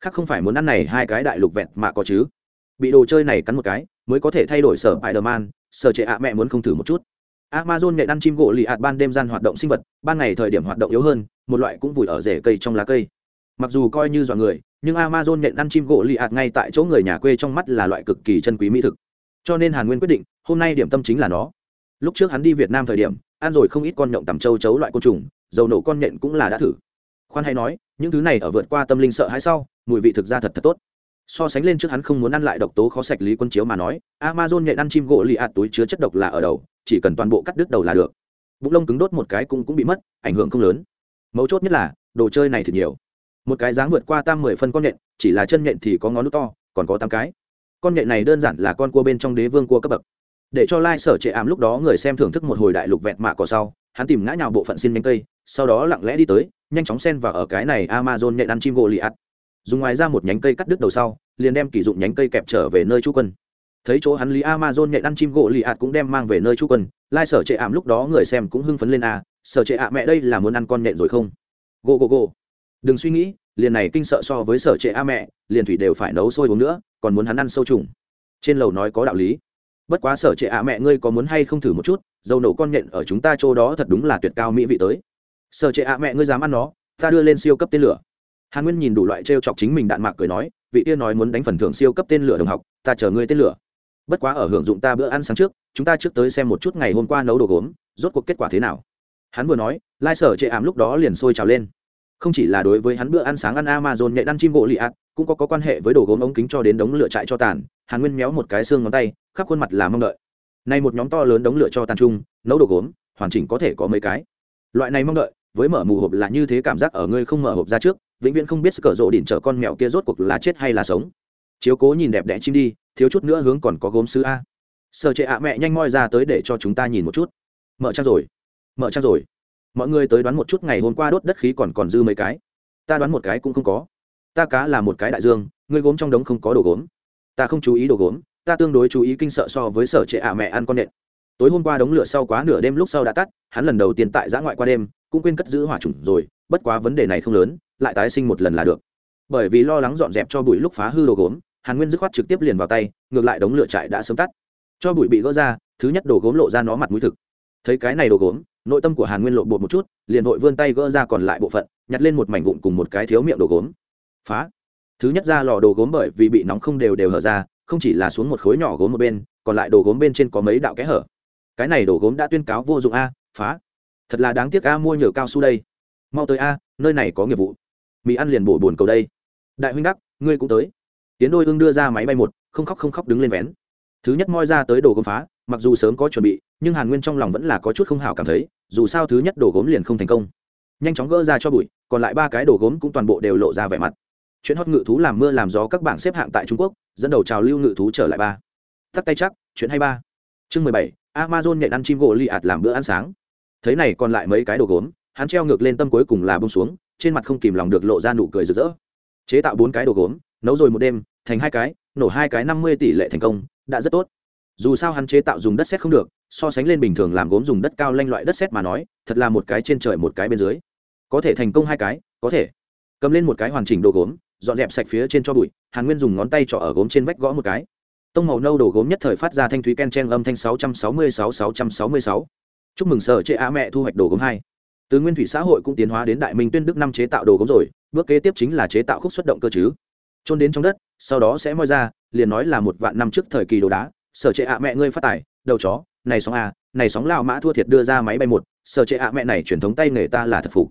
khác không phải muốn ăn này hai cái đại lục vẹn mà có chứ? Bị đồ chơi này cắn một cái mới có thể thay đổi sở Spider-Man, sở trệ ạ mẹ muốn không thử một chút. Amazon nện ăn chim gỗ lì ạt ban đêm gian hoạt động sinh vật, ban ngày thời điểm hoạt động yếu hơn, một loại cũng vùi ở rễ cây trong lá cây. Mặc dù coi như dọa người, nhưng Amazon nhện ăn chim gỗ lì ạt ngay tại chỗ người nhà quê trong mắt là loại cực kỳ chân quý mỹ thực. Cho nên Hàn Nguyên quyết định, hôm nay điểm tâm chính là nó. Lúc trước hắn đi Việt Nam thời điểm, ăn rồi không ít con nhộng tầm châu chấu loại côn trùng, dầu nổ con nhện cũng là đã thử. Khoan hay nói, những thứ này ở vượt qua tâm linh sợ hãi sau, mùi vị thực ra thật thật tốt so sánh lên trước hắn không muốn ăn lại độc tố khó sạch lý quân chiếu mà nói amazon nhện ăn chim gỗ lì ạt túi chứa chất độc là ở đầu chỉ cần toàn bộ cắt đứt đầu là được bụng lông cứng đốt một cái cũng cũng bị mất ảnh hưởng không lớn mấu chốt nhất là đồ chơi này thì nhiều một cái dáng vượt qua tam mười phân con nhện, chỉ là chân nhện thì có ngón nút to, còn có tám cái. Con nhện này đơn giản là con cua bên trong đế vương cua cấp bậc. Để cho lai、like、sở trệ ảm lúc đó người xem thưởng thức một hồi đại lục vẹn mạ cỏ sau, hắn tìm ngã nhào bộ phận xin nhánh cây, sau đó lặng lẽ đi tới, nhanh chóng xen vào ở cái này amazon nhện ăn chim gỗ lì ắt. Dùng ngoài ra một nhánh cây cắt đứt đầu sau, liền đem kỷ dụng nhánh cây kẹp trở về nơi chú quân. Thấy chỗ hắn lý amazon nhện ăn chim gỗ lì ạt cũng đem mang về nơi chú quân, lai sở trệ ảm lúc đó người xem cũng hưng phấn lên a sở trệ ạ mẹ đây là muốn ăn con nhện rồi không? Gỗ gỗ gỗ đừng suy nghĩ, liền này kinh sợ so với sở trệ a mẹ, liền thủy đều phải nấu sôi uống nữa, còn muốn hắn ăn sâu trùng. Trên lầu nói có đạo lý. Bất quá sở trệ a mẹ ngươi có muốn hay không thử một chút, dầu nổ con nhện ở chúng ta chỗ đó thật đúng là tuyệt cao mỹ vị tới. Sở trệ a mẹ ngươi dám ăn nó, ta đưa lên siêu cấp tên lửa. Hàn nguyên nhìn đủ loại t r e o chọc chính mình đạn mạc cười nói, vị tiên nói muốn đánh phần thưởng siêu cấp tên lửa đồng học, ta chờ ngươi tên lửa. Bất quá ở hưởng dụng ta bữa ăn sáng trước, chúng ta trước tới xem một chút ngày hôm qua nấu đồ gốm, rốt cuộc kết quả thế nào. Hắn vừa nói, lai sở chệ ảm lúc đó liền sôi trào lên không chỉ là đối với hắn bữa ăn sáng ăn amazon nhẹ ăn chim gỗ lì ạt cũng có, có quan hệ với đồ gốm ống kính cho đến đống lửa trại cho tàn. Hàn nguyên méo một cái xương ngón tay khắp khuôn mặt là mong đợi. Nay một nhóm to lớn đống lửa cho tàn chung nấu đồ gốm hoàn chỉnh có thể có mấy cái. Loại này mong đợi với mở mù hộp là như thế cảm giác ở ngươi không mở hộp ra trước vĩnh viễn không biết cỡ rộ đỉnh chở con mèo kia rốt cuộc là chết hay là sống. Chiếu cố nhìn đẹp đẽ chim đi thiếu chút nữa hướng còn có gốm sứ a. Sợ trệ ạ mẹ nhanh moi ra tới để cho chúng ta nhìn một chút. Mở trang rồi. Mở trang rồi mọi người tới đoán một chút ngày hôm qua đốt đất khí còn còn dư mấy cái. Ta đoán một cái cũng không có. Ta cá là một cái đại dương, ngươi gốm trong đống không có đồ gốm. Ta không chú ý đồ gốm, ta tương đối chú ý kinh sợ so với sở trệ ạ mẹ ăn con nện. Tối hôm qua đống lửa sau quá nửa đêm lúc sau đã tắt, hắn lần đầu tiên tại giã ngoại qua đêm, cũng quên cất giữ hỏa trùng rồi, bất quá vấn đề này không lớn, lại tái sinh một lần là được. Bởi vì lo lắng dọn dẹp cho bụi lúc phá hư đồ gốm, hàn nguyên dứt khoát trực tiếp liền vào tay, ngược lại đống lửa trại đã sớm tắt. Cho bụi bị gỡ ra, thứ nhất đồ gốm lộ ra nó mặt mũi thực. Thấy cái này đồ gốm nội tâm của hàn nguyên lộ bột một chút, liền vội vươn tay gỡ ra còn lại bộ phận, nhặt lên một mảnh vụn cùng một cái thiếu miệng đồ gốm. Phá. Thứ nhất ra lò đồ gốm bởi vì bị nóng không đều đều hở ra, không chỉ là xuống một khối nhỏ gốm một bên, còn lại đồ gốm bên trên có mấy đạo kẽ hở. Cái này đồ gốm đã tuyên cáo vô dụng a, phá. Thật là đáng tiếc a, mua nhờ cao su đây. Mau tới a, nơi này có nghiệp vụ. Mỹ ăn liền bổ buồn cầu đây. Đại huynh đắc, ngươi cũng tới. Tiến đôi ương đưa ra máy bay một, không khóc không khóc đứng lên vén thứ nhất moi ra tới đồ gốm phá, mặc dù sớm có chuẩn bị, nhưng hàn nguyên trong lòng vẫn là có chút không hảo cảm thấy, dù sao thứ nhất đồ gốm liền không thành công. Nhanh chóng gỡ ra cho bụi, còn lại ba cái đồ gốm cũng toàn bộ đều lộ ra vẻ mặt. Chuyện hót ngự thú làm mưa làm gió các bảng xếp hạng tại trung quốc, dẫn đầu trào lưu ngự thú trở lại ba. Tắt tay chắc, chuyện hay ba. Chương mười bảy, amazon nhện ăn chim gỗ li ạt làm bữa ăn sáng. Thấy này còn lại mấy cái đồ gốm, hắn treo ngược lên tâm cuối cùng là bông xuống, trên mặt không kìm lòng được lộ ra nụ cười rực rỡ. Chế tạo bốn cái đồ gốm, nấu rồi một đêm, thành hai cái, nổ hai cái năm mươi tỷ lệ thành công đã rất tốt. Dù sao hắn chế tạo dùng đất xét không được, so sánh lên bình thường làm gốm dùng đất cao lanh loại đất xét mà nói, thật là một cái trên trời một cái bên dưới. Có thể thành công hai cái, có thể. Cầm lên một cái hoàn chỉnh đồ gốm, dọn dẹp sạch phía trên cho bụi, hàn nguyên dùng ngón tay trỏ ở gốm trên vách gõ một cái. Tông màu nâu đồ gốm nhất thời phát ra thanh thúy ken chen âm thanh sáu trăm sáu mươi sáu sáu trăm sáu mươi sáu. Chúc mừng sở chế á mẹ thu hoạch đồ gốm hai. Từ nguyên thủy xã hội cũng tiến hóa đến đại minh tuyên đức năm chế tạo đồ gốm rồi, bước kế tiếp chính là chế tạo khúc xuất động cơ chứ. Trôn đến trong đất, sau đó sẽ moi ra liền nói là một vạn năm trước thời kỳ đồ đá, sở trệ ạ mẹ ngươi phát tài, đầu chó, này sóng a, này sóng lao mã thua thiệt đưa ra máy bay một, sở trệ ạ mẹ này truyền thống tay nghề ta là thật phục.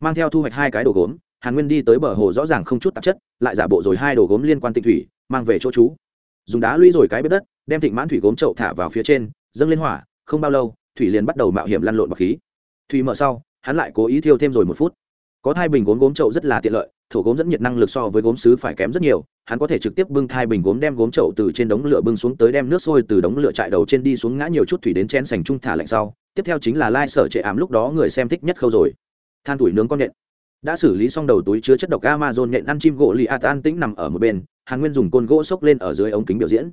Mang theo thu hoạch hai cái đồ gốm, hàn nguyên đi tới bờ hồ rõ ràng không chút tạp chất, lại giả bộ rồi hai đồ gốm liên quan tịnh thủy, mang về chỗ chú. Dùng đá lũy rồi cái bếp đất, đem thịnh mãn thủy gốm trậu thả vào phía trên, dâng lên hỏa, không bao lâu, thủy liền bắt đầu mạo hiểm lăn lộn bọc khí. Thủy mở sau, hắn lại cố ý thiêu thêm rồi một phút. Có hai bình gốm gốm trậu rất là tiện lợi thổ gốm dẫn nhiệt năng lực so với gốm sứ phải kém rất nhiều, hắn có thể trực tiếp bưng thai bình gốm đem gốm trậu từ trên đống lửa bưng xuống tới đem nước sôi từ đống lửa chạy đầu trên đi xuống ngã nhiều chút thủy đến chén sành trung thả lạnh sau, tiếp theo chính là lai sở trệ ảm lúc đó người xem thích nhất khâu rồi. Than tuổi nướng con nện. Đã xử lý xong đầu túi chứa chất độc amazon nhện ăn chim gỗ lì ạt an tĩnh nằm ở một bên, hàn nguyên dùng côn gỗ xốc lên ở dưới ống kính biểu diễn.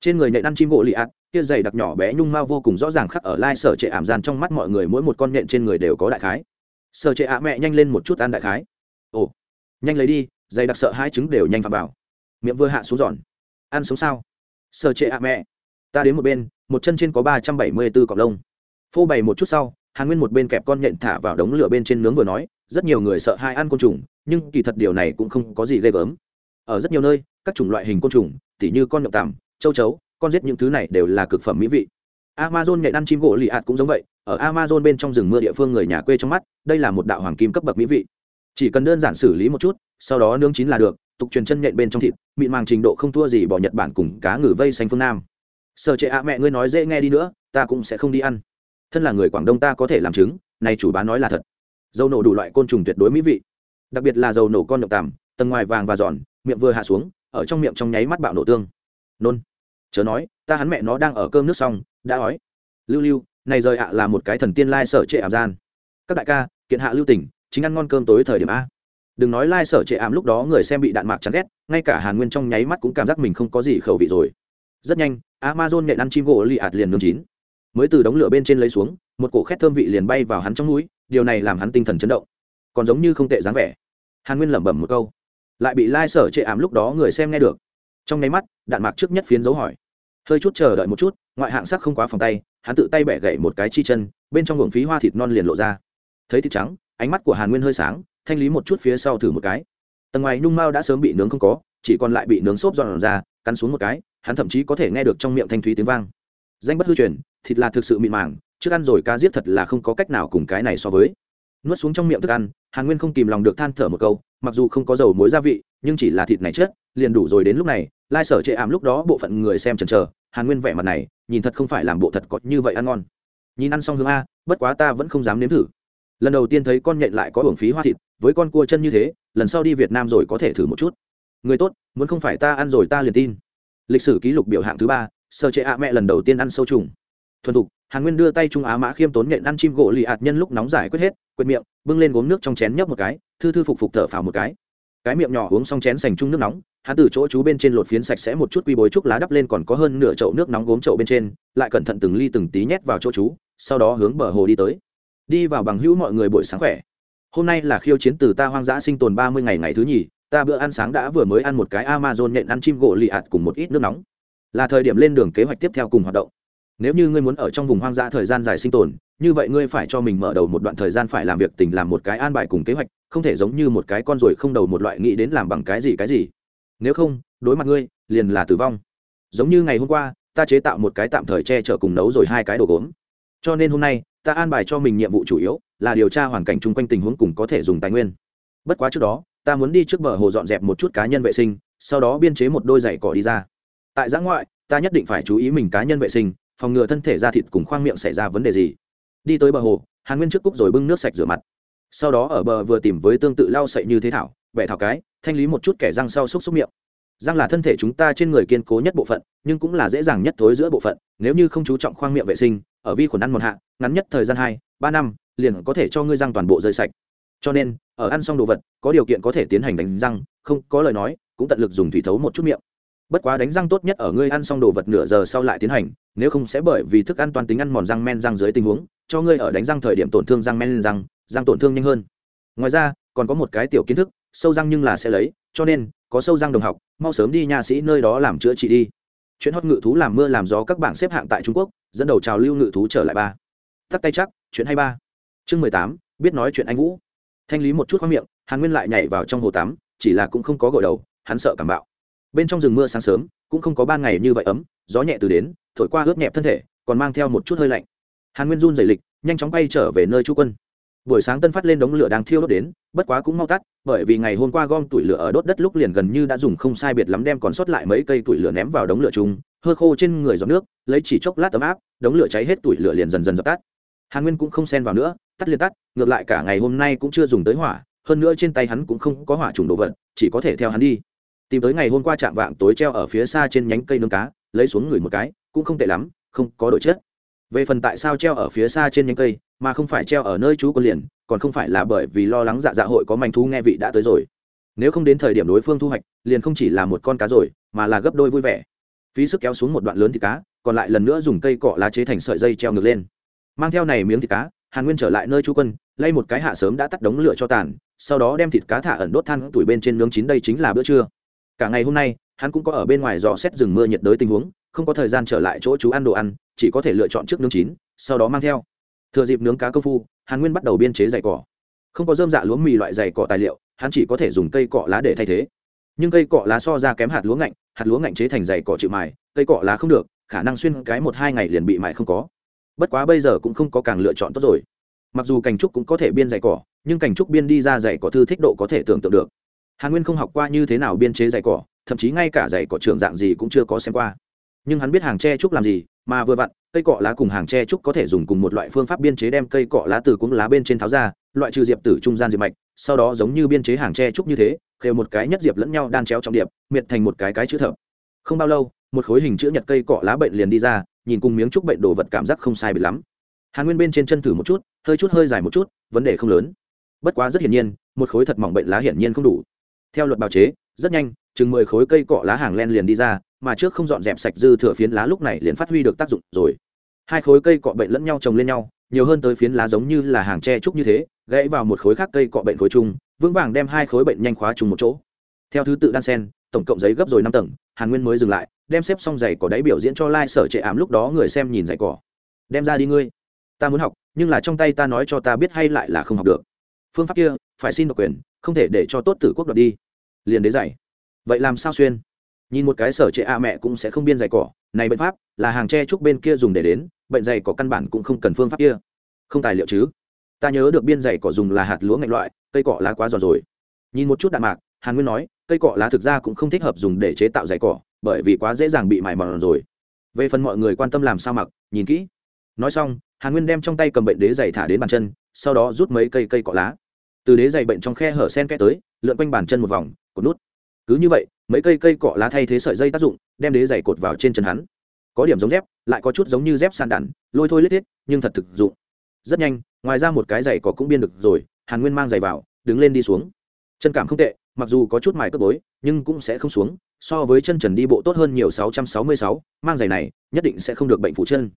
Trên người nhện ăn chim gỗ lì ạt, kia dày đặc nhỏ bé nhung mao vô cùng rõ ràng khắc ở lai sở trệ ảm gian trong mắt mọi người mỗi một con nhện trên người đều có đại khái. Sở trệ ạ mẹ nhanh lên một chút ăn đại khái. Ồ nhanh lấy đi, dày đặc sợ hai trứng đều nhanh phạm vào. Miệng vừa hạ xuống giòn. Ăn sống sao? Sợ trệ ạ mẹ. Ta đến một bên, một chân trên có ba trăm bảy mươi b ố cọc lông. Phô bày một chút sau, hàn nguyên một bên kẹp con nhện thả vào đống lửa bên trên nướng vừa nói, rất nhiều người sợ hai ăn côn trùng, nhưng kỳ thật điều này cũng không có gì ghê gớm. Ở rất nhiều nơi, các chủng loại hình côn trùng, tỉ như con nhộng tằm, châu chấu, con giết những thứ này đều là cực phẩm mỹ vị. Amazon nhện ăn chim gỗ lì ạt cũng giống vậy, ở amazon bên trong rừng mưa địa phương người nhà quê trong mắt, đây là một đạo hoàng kim cấp bậc mỹ vị chỉ cần đơn giản xử lý một chút, sau đó nướng chín là được, tục truyền chân nhện bên trong thịt, mịn màng trình độ không thua gì bỏ nhật bản cùng cá ngừ vây xanh phương nam. Sợ trệ ạ, mẹ ngươi nói dễ nghe đi nữa, ta cũng sẽ không đi ăn. Thân là người quảng đông ta có thể làm chứng, này chủ bán nói là thật. Dầu nổ đủ loại côn trùng tuyệt đối mỹ vị. Đặc biệt là dầu nổ con nhậu tằm, tầng ngoài vàng và giòn, miệng vừa hạ xuống, ở trong miệng trong nháy mắt bạo nổ tương. Nôn. Chớ nói, ta hắn mẹ nó đang ở cơm nước xong, đã ói. Lưu lưu, này rời ạ là một cái thần tiên lai sở trệ ảm gian. Các đại ca, kiện hạ lưu tỉnh chính ăn ngon cơm tối thời điểm a. Đừng nói lai sở trệ ảm lúc đó người xem bị đạn mạc chán ghét, ngay cả hàn nguyên trong nháy mắt cũng cảm giác mình không có gì khẩu vị rồi. Rất nhanh, amazon nhện ăn chim gỗ lì ạt liền nướng chín. Mới từ đống lửa bên trên lấy xuống, một cổ khét thơm vị liền bay vào hắn trong núi điều này làm hắn tinh thần chấn động. Còn giống như không tệ dáng vẻ. Hàn nguyên lẩm bẩm một câu. Lại bị lai sở trệ ảm lúc đó người xem nghe được. Trong nháy mắt, đạn mạc trước nhất phiến dấu hỏi. Hơi chút chờ đợi một chút, ngoại hạng sắc không quá phòng tay, hắn tự tay bẻ gậy một cái chi chân, bên trong luồng phí hoa thịt non liền lộ ra. Thấy thịt trắng ánh mắt của hàn nguyên hơi sáng, thanh lý một chút phía sau thử một cái. Tầng ngoài nhung mao đã sớm bị nướng không có, chỉ còn lại bị nướng xốp giòn ra, cắn xuống một cái, hắn thậm chí có thể nghe được trong miệng thanh thúy tiếng vang. Danh bất hư truyền, thịt là thực sự mịn màng, trước ăn rồi cá giết thật là không có cách nào cùng cái này so với. Nuốt xuống trong miệng thức ăn, hàn nguyên không kìm lòng được than thở một câu, mặc dù không có dầu muối gia vị, nhưng chỉ là thịt này chết, liền đủ rồi đến lúc này, lai sở chệ ảm lúc đó bộ phận người xem chần chờ, hàn nguyên vẻ mặt này, nhìn thật không phải làm bộ thật có như vậy ăn ngon. Nhìn ăn xong hướng a, bất quá ta vẫn không dám nếm thử lần đầu tiên thấy con nhện lại có hưởng phí hoa thịt, với con cua chân như thế, lần sau đi việt nam rồi có thể thử một chút. Người tốt, muốn không phải ta ăn rồi ta liền tin. Lịch sử ký lục biểu hạng thứ ba, sơ chế ạ mẹ lần đầu tiên ăn sâu trùng. Thuần thục, hàn nguyên đưa tay trung á mã khiêm tốn nhện ăn chim gỗ lì ạt nhân lúc nóng giải quyết hết, quệt miệng, bưng lên gốm nước trong chén nhấp một cái, thư thư phục phục thở phào một cái. Cái miệng nhỏ uống xong chén sành chung nước nóng, hắn từ chỗ chú bên trên lột phiến sạch sẽ một chút quy bối trúc lá đắp lên còn có hơn nửa chậu nước nóng gốm chậu bên trên, lại cẩn thận từng ly từng tí nhét vào chỗ chú, sau đó hướng bờ hồ đi tới đi vào bằng hữu mọi người buổi sáng khỏe. Hôm nay là khiêu chiến từ ta hoang dã sinh tồn ba mươi ngày ngày thứ nhì, ta bữa ăn sáng đã vừa mới ăn một cái amazon nhện ăn chim gỗ lì ạt cùng một ít nước nóng. Là thời điểm lên đường kế hoạch tiếp theo cùng hoạt động. Nếu như ngươi muốn ở trong vùng hoang dã thời gian dài sinh tồn, như vậy ngươi phải cho mình mở đầu một đoạn thời gian phải làm việc tình làm một cái an bài cùng kế hoạch, không thể giống như một cái con ruồi không đầu một loại nghĩ đến làm bằng cái gì cái gì. Nếu không, đối mặt ngươi, liền là tử vong. Giống như ngày hôm qua, ta chế tạo một cái tạm thời che chở cùng nấu rồi hai cái đồ gốm cho nên hôm nay, ta an bài cho mình nhiệm vụ chủ yếu là điều tra hoàn cảnh chung quanh tình huống cùng có thể dùng tài nguyên. Bất quá trước đó, ta muốn đi trước bờ hồ dọn dẹp một chút cá nhân vệ sinh, sau đó biên chế một đôi giày cỏ đi ra. Tại giã ngoại, ta nhất định phải chú ý mình cá nhân vệ sinh, phòng ngừa thân thể da thịt cùng khoang miệng xảy ra vấn đề gì. Đi tới bờ hồ, hàn nguyên trước cúc rồi bưng nước sạch rửa mặt. Sau đó ở bờ vừa tìm với tương tự lau sậy như thế thảo vẻ thảo cái, thanh lý một chút kẻ răng sau xúc xúc miệng. Răng là thân thể chúng ta trên người kiên cố nhất bộ phận, nhưng cũng là dễ dàng nhất thối giữa bộ phận, nếu như không chú trọng khoang miệng vệ sinh ở vi khuẩn ăn một hạ, ngắn nhất thời gian hai, ba năm, liền có thể cho ngươi răng toàn bộ rơi sạch. Cho nên, ở ăn xong đồ vật, có điều kiện có thể tiến hành đánh răng, không có lời nói, cũng tận lực dùng thủy thấu một chút miệng. Bất quá đánh răng tốt nhất ở ngươi ăn xong đồ vật nửa giờ sau lại tiến hành, nếu không sẽ bởi vì thức ăn toàn tính ăn mòn răng men răng dưới tình huống, cho ngươi ở đánh răng thời điểm tổn thương răng men răng răng tổn thương nhanh hơn. Ngoài ra, còn có một cái tiểu kiến thức, sâu răng nhưng là sẽ lấy, cho nên, có sâu răng đồng học, mau sớm đi nha sĩ nơi đó làm chữa trị đi chuyện hót ngự thú làm mưa làm gió các bảng xếp hạng tại trung quốc, dẫn đầu trào lưu ngự thú trở lại ba. Tắt tay chắc, chuyện hay ba. Chương mười tám, biết nói chuyện anh vũ. Thanh lý một chút khoang miệng, hàn nguyên lại nhảy vào trong hồ tắm, chỉ là cũng không có gội đầu, hắn sợ cảm bạo. Bên trong rừng mưa sáng sớm, cũng không có ban ngày như vậy ấm, gió nhẹ từ đến, thổi qua ướt nhẹp thân thể, còn mang theo một chút hơi lạnh. Hàn nguyên run dày lịch, nhanh chóng bay trở về nơi chú quân buổi sáng tân phát lên đống lửa đang thiêu đốt đến, bất quá cũng mau tắt, bởi vì ngày hôm qua gom tủi lửa ở đốt đất lúc liền gần như đã dùng không sai biệt lắm đem còn sót lại mấy cây tủi lửa ném vào đống lửa chung, hơ khô trên người giọt nước, lấy chỉ chốc lát ấm áp, đống lửa cháy hết tủi lửa liền dần dần dập tắt. Hàn nguyên cũng không xen vào nữa, tắt liền tắt, ngược lại cả ngày hôm nay cũng chưa dùng tới hỏa, hơn nữa trên tay hắn cũng không có hỏa trùng đồ vật, chỉ có thể theo hắn đi. Tìm tới ngày hôm qua chạm vạng tối treo ở phía xa trên nhánh cây nương cá, lấy xuống người một cái, cũng không tệ lắm, không có đội chết về phần tại sao treo ở phía xa trên nhánh cây mà không phải treo ở nơi chú quân liền, còn không phải là bởi vì lo lắng dạ dạ hội có manh thú nghe vị đã tới rồi. Nếu không đến thời điểm đối phương thu hoạch, liền không chỉ là một con cá rồi, mà là gấp đôi vui vẻ. Phí sức kéo xuống một đoạn lớn thịt cá, còn lại lần nữa dùng cây cọ lá chế thành sợi dây treo ngược lên. Mang theo này miếng thịt cá, hàn nguyên trở lại nơi chú quân, lay một cái hạ sớm đã tắt đống lửa cho tàn, sau đó đem thịt cá thả ẩn đốt than tuổi bên trên nướng chín đây chính là bữa trưa. Cả ngày hôm nay, hắn cũng có ở bên ngoài dò xét rừng mưa nhiệt đới tình huống, không có thời gian trở lại chỗ chú ăn đồ ăn, chỉ có thể lựa chọn trước nướng chín, sau đó mang theo thừa dịp nướng cá công phu, hàn nguyên bắt đầu biên chế dày cỏ. Không có dơm dạ lúa mì loại dày cỏ tài liệu, hắn chỉ có thể dùng cây cọ lá để thay thế. Nhưng cây cọ lá so ra kém hạt lúa ngạnh, hạt lúa ngạnh chế thành dày cỏ chịu mài, cây cọ lá không được, khả năng xuyên cái một hai ngày liền bị mài không có. Bất quá bây giờ cũng không có càng lựa chọn tốt rồi. Mặc dù cành trúc cũng có thể biên dày cỏ, nhưng cành trúc biên đi ra dày cỏ thư thích độ có thể tưởng tượng được. Hàn nguyên không học qua như thế nào biên chế dày cỏ, thậm chí ngay cả dày cỏ trường dạng gì cũng chưa có xem qua nhưng hắn biết hàng tre trúc làm gì, mà vừa vặn, cây cọ lá cùng hàng tre trúc có thể dùng cùng một loại phương pháp biên chế đem cây cọ lá từ cuống lá bên trên tháo ra, loại trừ diệp tử trung gian diệp mạch, sau đó giống như biên chế hàng tre trúc như thế, khều một cái nhất diệp lẫn nhau đan chéo trong điệp, miệt thành một cái cái chữ thập. Không bao lâu, một khối hình chữ nhật cây cọ lá bệnh liền đi ra, nhìn cùng miếng trúc bệnh đồ vật cảm giác không sai bị lắm. Hàn nguyên bên trên chân thử một chút, hơi chút hơi dài một chút, vấn đề không lớn. Bất quá rất hiển nhiên, một khối thật mỏng bệnh lá hiển nhiên không đủ. Theo luật bào chế, rất nhanh, chừng mười khối cây cọ lá hàng len liền đi ra mà trước không dọn dẹp sạch dư thừa phiến lá lúc này liền phát huy được tác dụng rồi. Hai khối cây cọ bệnh lẫn nhau trồng lên nhau, nhiều hơn tới phiến lá giống như là hàng tre trúc như thế, gãy vào một khối khác cây cọ bệnh khối chung, vững vàng đem hai khối bệnh nhanh khóa chung một chỗ. Theo thứ tự đan sen, tổng cộng giấy gấp rồi năm tầng, hàn nguyên mới dừng lại, đem xếp xong giày cỏ đáy biểu diễn cho lai、like、sở trệ ảm lúc đó người xem nhìn giày cỏ. Đem ra đi ngươi. Ta muốn học, nhưng là trong tay ta nói cho ta biết hay lại là không học được. Phương pháp kia, phải xin độc quyền, không thể để cho tốt tử quốc đoạt đi. Liền đế giày. Vậy làm sao xuyên? Nhìn một cái sở trệ a mẹ cũng sẽ không biên dày cỏ. Này bệnh pháp là hàng tre trúc bên kia dùng để đến, bệnh dày có căn bản cũng không cần phương pháp kia. Không tài liệu chứ? Ta nhớ được biên dày cỏ dùng là hạt lúa ngạch loại, cây cỏ lá quá giòn rồi. Nhìn một chút đạn mạc, hàn nguyên nói, cây cỏ lá thực ra cũng không thích hợp dùng để chế tạo dày cỏ, bởi vì quá dễ dàng bị mài mòn rồi. Về phần mọi người quan tâm làm sao mặc, nhìn kỹ. Nói xong, hàn nguyên đem trong tay cầm bệnh đế dày thả đến bàn chân, sau đó rút mấy cây cây cỏ lá. Từ đế dày bệnh trong khe hở sen kẽ tới, lượn quanh bàn chân một vòng, cột nút. Cứ như vậy mấy cây cây cọ lá thay thế sợi dây tác dụng đem đế giày cột vào trên chân hắn. Có điểm giống dép lại có chút giống như dép sàn đản lôi thôi lết thiết nhưng thật thực dụng. Rất nhanh ngoài ra một cái giày cỏ cũng biên được rồi hàn nguyên mang giày vào đứng lên đi xuống. Chân cảm không tệ mặc dù có chút mài cất bối nhưng cũng sẽ không xuống so với chân trần đi bộ tốt hơn nhiều 666, mang giày này nhất định sẽ không được bệnh phụ chân.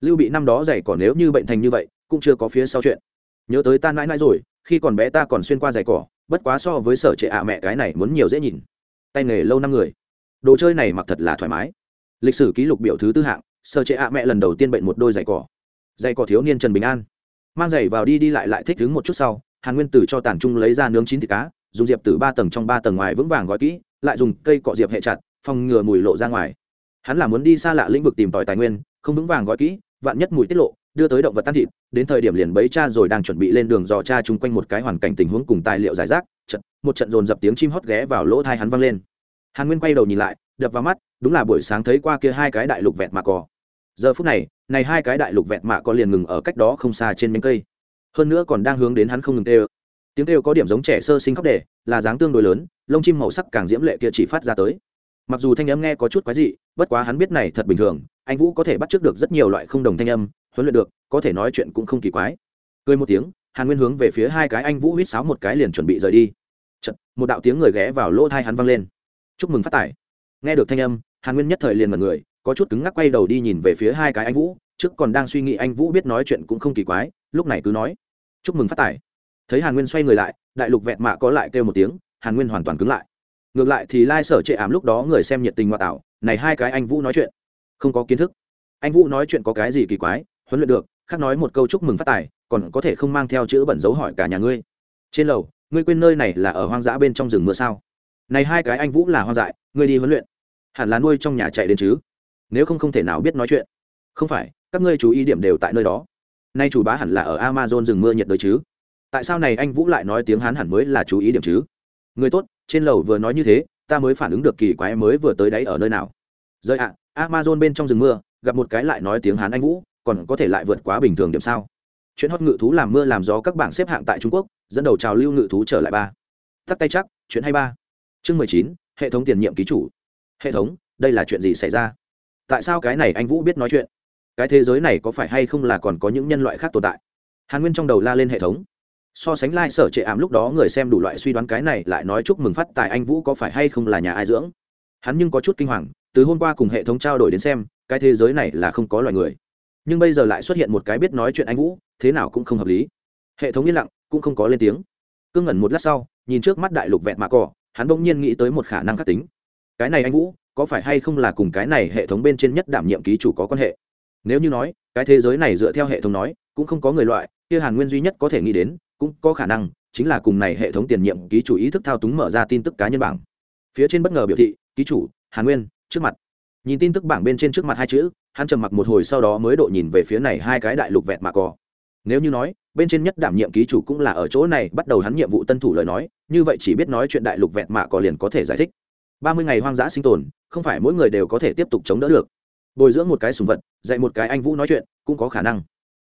Lưu bị năm đó giày cỏ nếu như bệnh thành như vậy cũng chưa có phía sau chuyện. Nhớ tới ta mãi mãi rồi khi còn bé ta còn xuyên qua giày cỏ bất quá so với sở trệ ạ mẹ cái này muốn nhiều dễ nhìn tay nghề lâu năm người. Đồ chơi này mặc thật là thoải mái. Lịch sử ký lục biểu thứ tư hạng, sơ chế ạ mẹ lần đầu tiên bệnh một đôi giày cỏ. Giày cỏ thiếu niên trần bình an. Mang giày vào đi đi lại lại thích đứng một chút sau, hàn nguyên tử cho tàn trung lấy ra nướng chín thịt cá, dùng diệp từ ba tầng trong ba tầng ngoài vững vàng gói kỹ, lại dùng cây cọ diệp hệ chặt, phòng ngừa mùi lộ ra ngoài. Hắn là muốn đi xa lạ lĩnh vực tìm tòi tài nguyên, không vững vàng gói kỹ, vạn nhất mùi tiết lộ đưa tới động vật tan thịt, đến thời điểm liền bấy cha rồi đang chuẩn bị lên đường dò cha chung quanh một cái hoàn cảnh tình huống cùng tài liệu giải rác trận một trận dồn dập tiếng chim hót ghé vào lỗ thai hắn vang lên. Hàn nguyên quay đầu nhìn lại, đập vào mắt, đúng là buổi sáng thấy qua kia hai cái đại lục vẹt mạ cò. Giờ phút này này hai cái đại lục vẹt mạ có liền ngừng ở cách đó không xa trên nhánh cây. Hơn nữa còn đang hướng đến hắn không ngừng tê tiếng kêu có điểm giống trẻ sơ sinh khóc đề là dáng tương đối lớn, lông chim màu sắc càng diễm lệ kia chỉ phát ra tới. Mặc dù thanh âm nghe có chút quái dị, bất quá hắn biết này thật bình thường, anh vũ có thể bắt trước được rất nhiều loại không đồng thanh âm huấn luyện được có thể nói chuyện cũng không kỳ quái. Cười một tiếng hàn nguyên hướng về phía hai cái anh vũ huýt sáo một cái liền chuẩn bị rời đi. Chật, một đạo tiếng người ghé vào lỗ thai hắn vang lên. Chúc mừng phát tài. Nghe được thanh âm hàn nguyên nhất thời liền mật người có chút cứng ngắc quay đầu đi nhìn về phía hai cái anh vũ trước còn đang suy nghĩ anh vũ biết nói chuyện cũng không kỳ quái lúc này cứ nói chúc mừng phát tài. Thấy hàn nguyên xoay người lại đại lục vẹn mạ có lại kêu một tiếng hàn nguyên hoàn toàn cứng lại. Ngược lại thì lai sở trệ ảm lúc đó người xem nhiệt tình ngoại tảo, này hai cái anh vũ nói chuyện không có kiến thức. Anh vũ nói chuyện có cái gì kỳ quái huấn luyện được, khác nói một câu chúc mừng phát tài, còn có thể không mang theo chữ bẩn dấu hỏi cả nhà ngươi. Trên lầu, ngươi quên nơi này là ở hoang dã bên trong rừng mưa sao? Này hai cái anh vũ là hoang dại, ngươi đi huấn luyện. Hẳn là nuôi trong nhà chạy đến chứ? Nếu không không thể nào biết nói chuyện. Không phải, các ngươi chú ý điểm đều tại nơi đó. Nay chủ bá hẳn là ở amazon rừng mưa nhiệt đới chứ? Tại sao này anh vũ lại nói tiếng hán hẳn mới là chú ý điểm chứ? Người tốt, trên lầu vừa nói như thế, ta mới phản ứng được kỳ quái mới vừa tới đấy ở nơi nào. Rời ạ, amazon bên trong rừng mưa, gặp một cái lại nói tiếng hán anh vũ còn có thể lại vượt quá bình thường điểm sao? Chuyện hót ngự thú làm mưa làm gió các bảng xếp hạng tại trung quốc, dẫn đầu trào lưu ngự thú trở lại ba. Tắt tay chắc, chuyện hay ba. Chương mười chín, hệ thống tiền nhiệm ký chủ. Hệ thống, đây là chuyện gì xảy ra? Tại sao cái này anh vũ biết nói chuyện? Cái thế giới này có phải hay không là còn có những nhân loại khác tồn tại? Hàn nguyên trong đầu la lên hệ thống. So sánh lai、like、sở trệ ảm lúc đó người xem đủ loại suy đoán cái này lại nói chúc mừng phát tài anh vũ có phải hay không là nhà ai dưỡng? Hắn nhưng có chút kinh hoàng, từ hôm qua cùng hệ thống trao đổi đến xem, cái thế giới này là không có loài người nhưng bây giờ lại xuất hiện một cái biết nói chuyện anh vũ, thế nào cũng không hợp lý. Hệ thống yên lặng, cũng không có lên tiếng. Cưng ngẩn một lát sau, nhìn trước mắt đại lục vẹn mạ cỏ, hắn bỗng nhiên nghĩ tới một khả năng khắc tính. Cái này anh vũ, có phải hay không là cùng cái này hệ thống bên trên nhất đảm nhiệm ký chủ có quan hệ? Nếu như nói, cái thế giới này dựa theo hệ thống nói, cũng không có người loại, kia hàn nguyên duy nhất có thể nghĩ đến, cũng có khả năng, chính là cùng này hệ thống tiền nhiệm ký chủ ý thức thao túng mở ra tin tức cá nhân bảng. Phía trên bất ngờ biểu thị, ký chủ, hàn nguyên, trước mặt. Nhìn tin tức bảng bên trên trước mặt hai chữ hắn trầm mặc một hồi sau đó mới độ nhìn về phía này hai cái đại lục vẹn mạ cò. Nếu như nói, bên trên nhất đảm nhiệm ký chủ cũng là ở chỗ này, bắt đầu hắn nhiệm vụ tân thủ lời nói, như vậy chỉ biết nói chuyện đại lục vẹn mạ cò liền có thể giải thích. Ba mươi ngày hoang dã sinh tồn, không phải mỗi người đều có thể tiếp tục chống đỡ được. Bồi dưỡng một cái sùng vật, dạy một cái anh vũ nói chuyện, cũng có khả năng.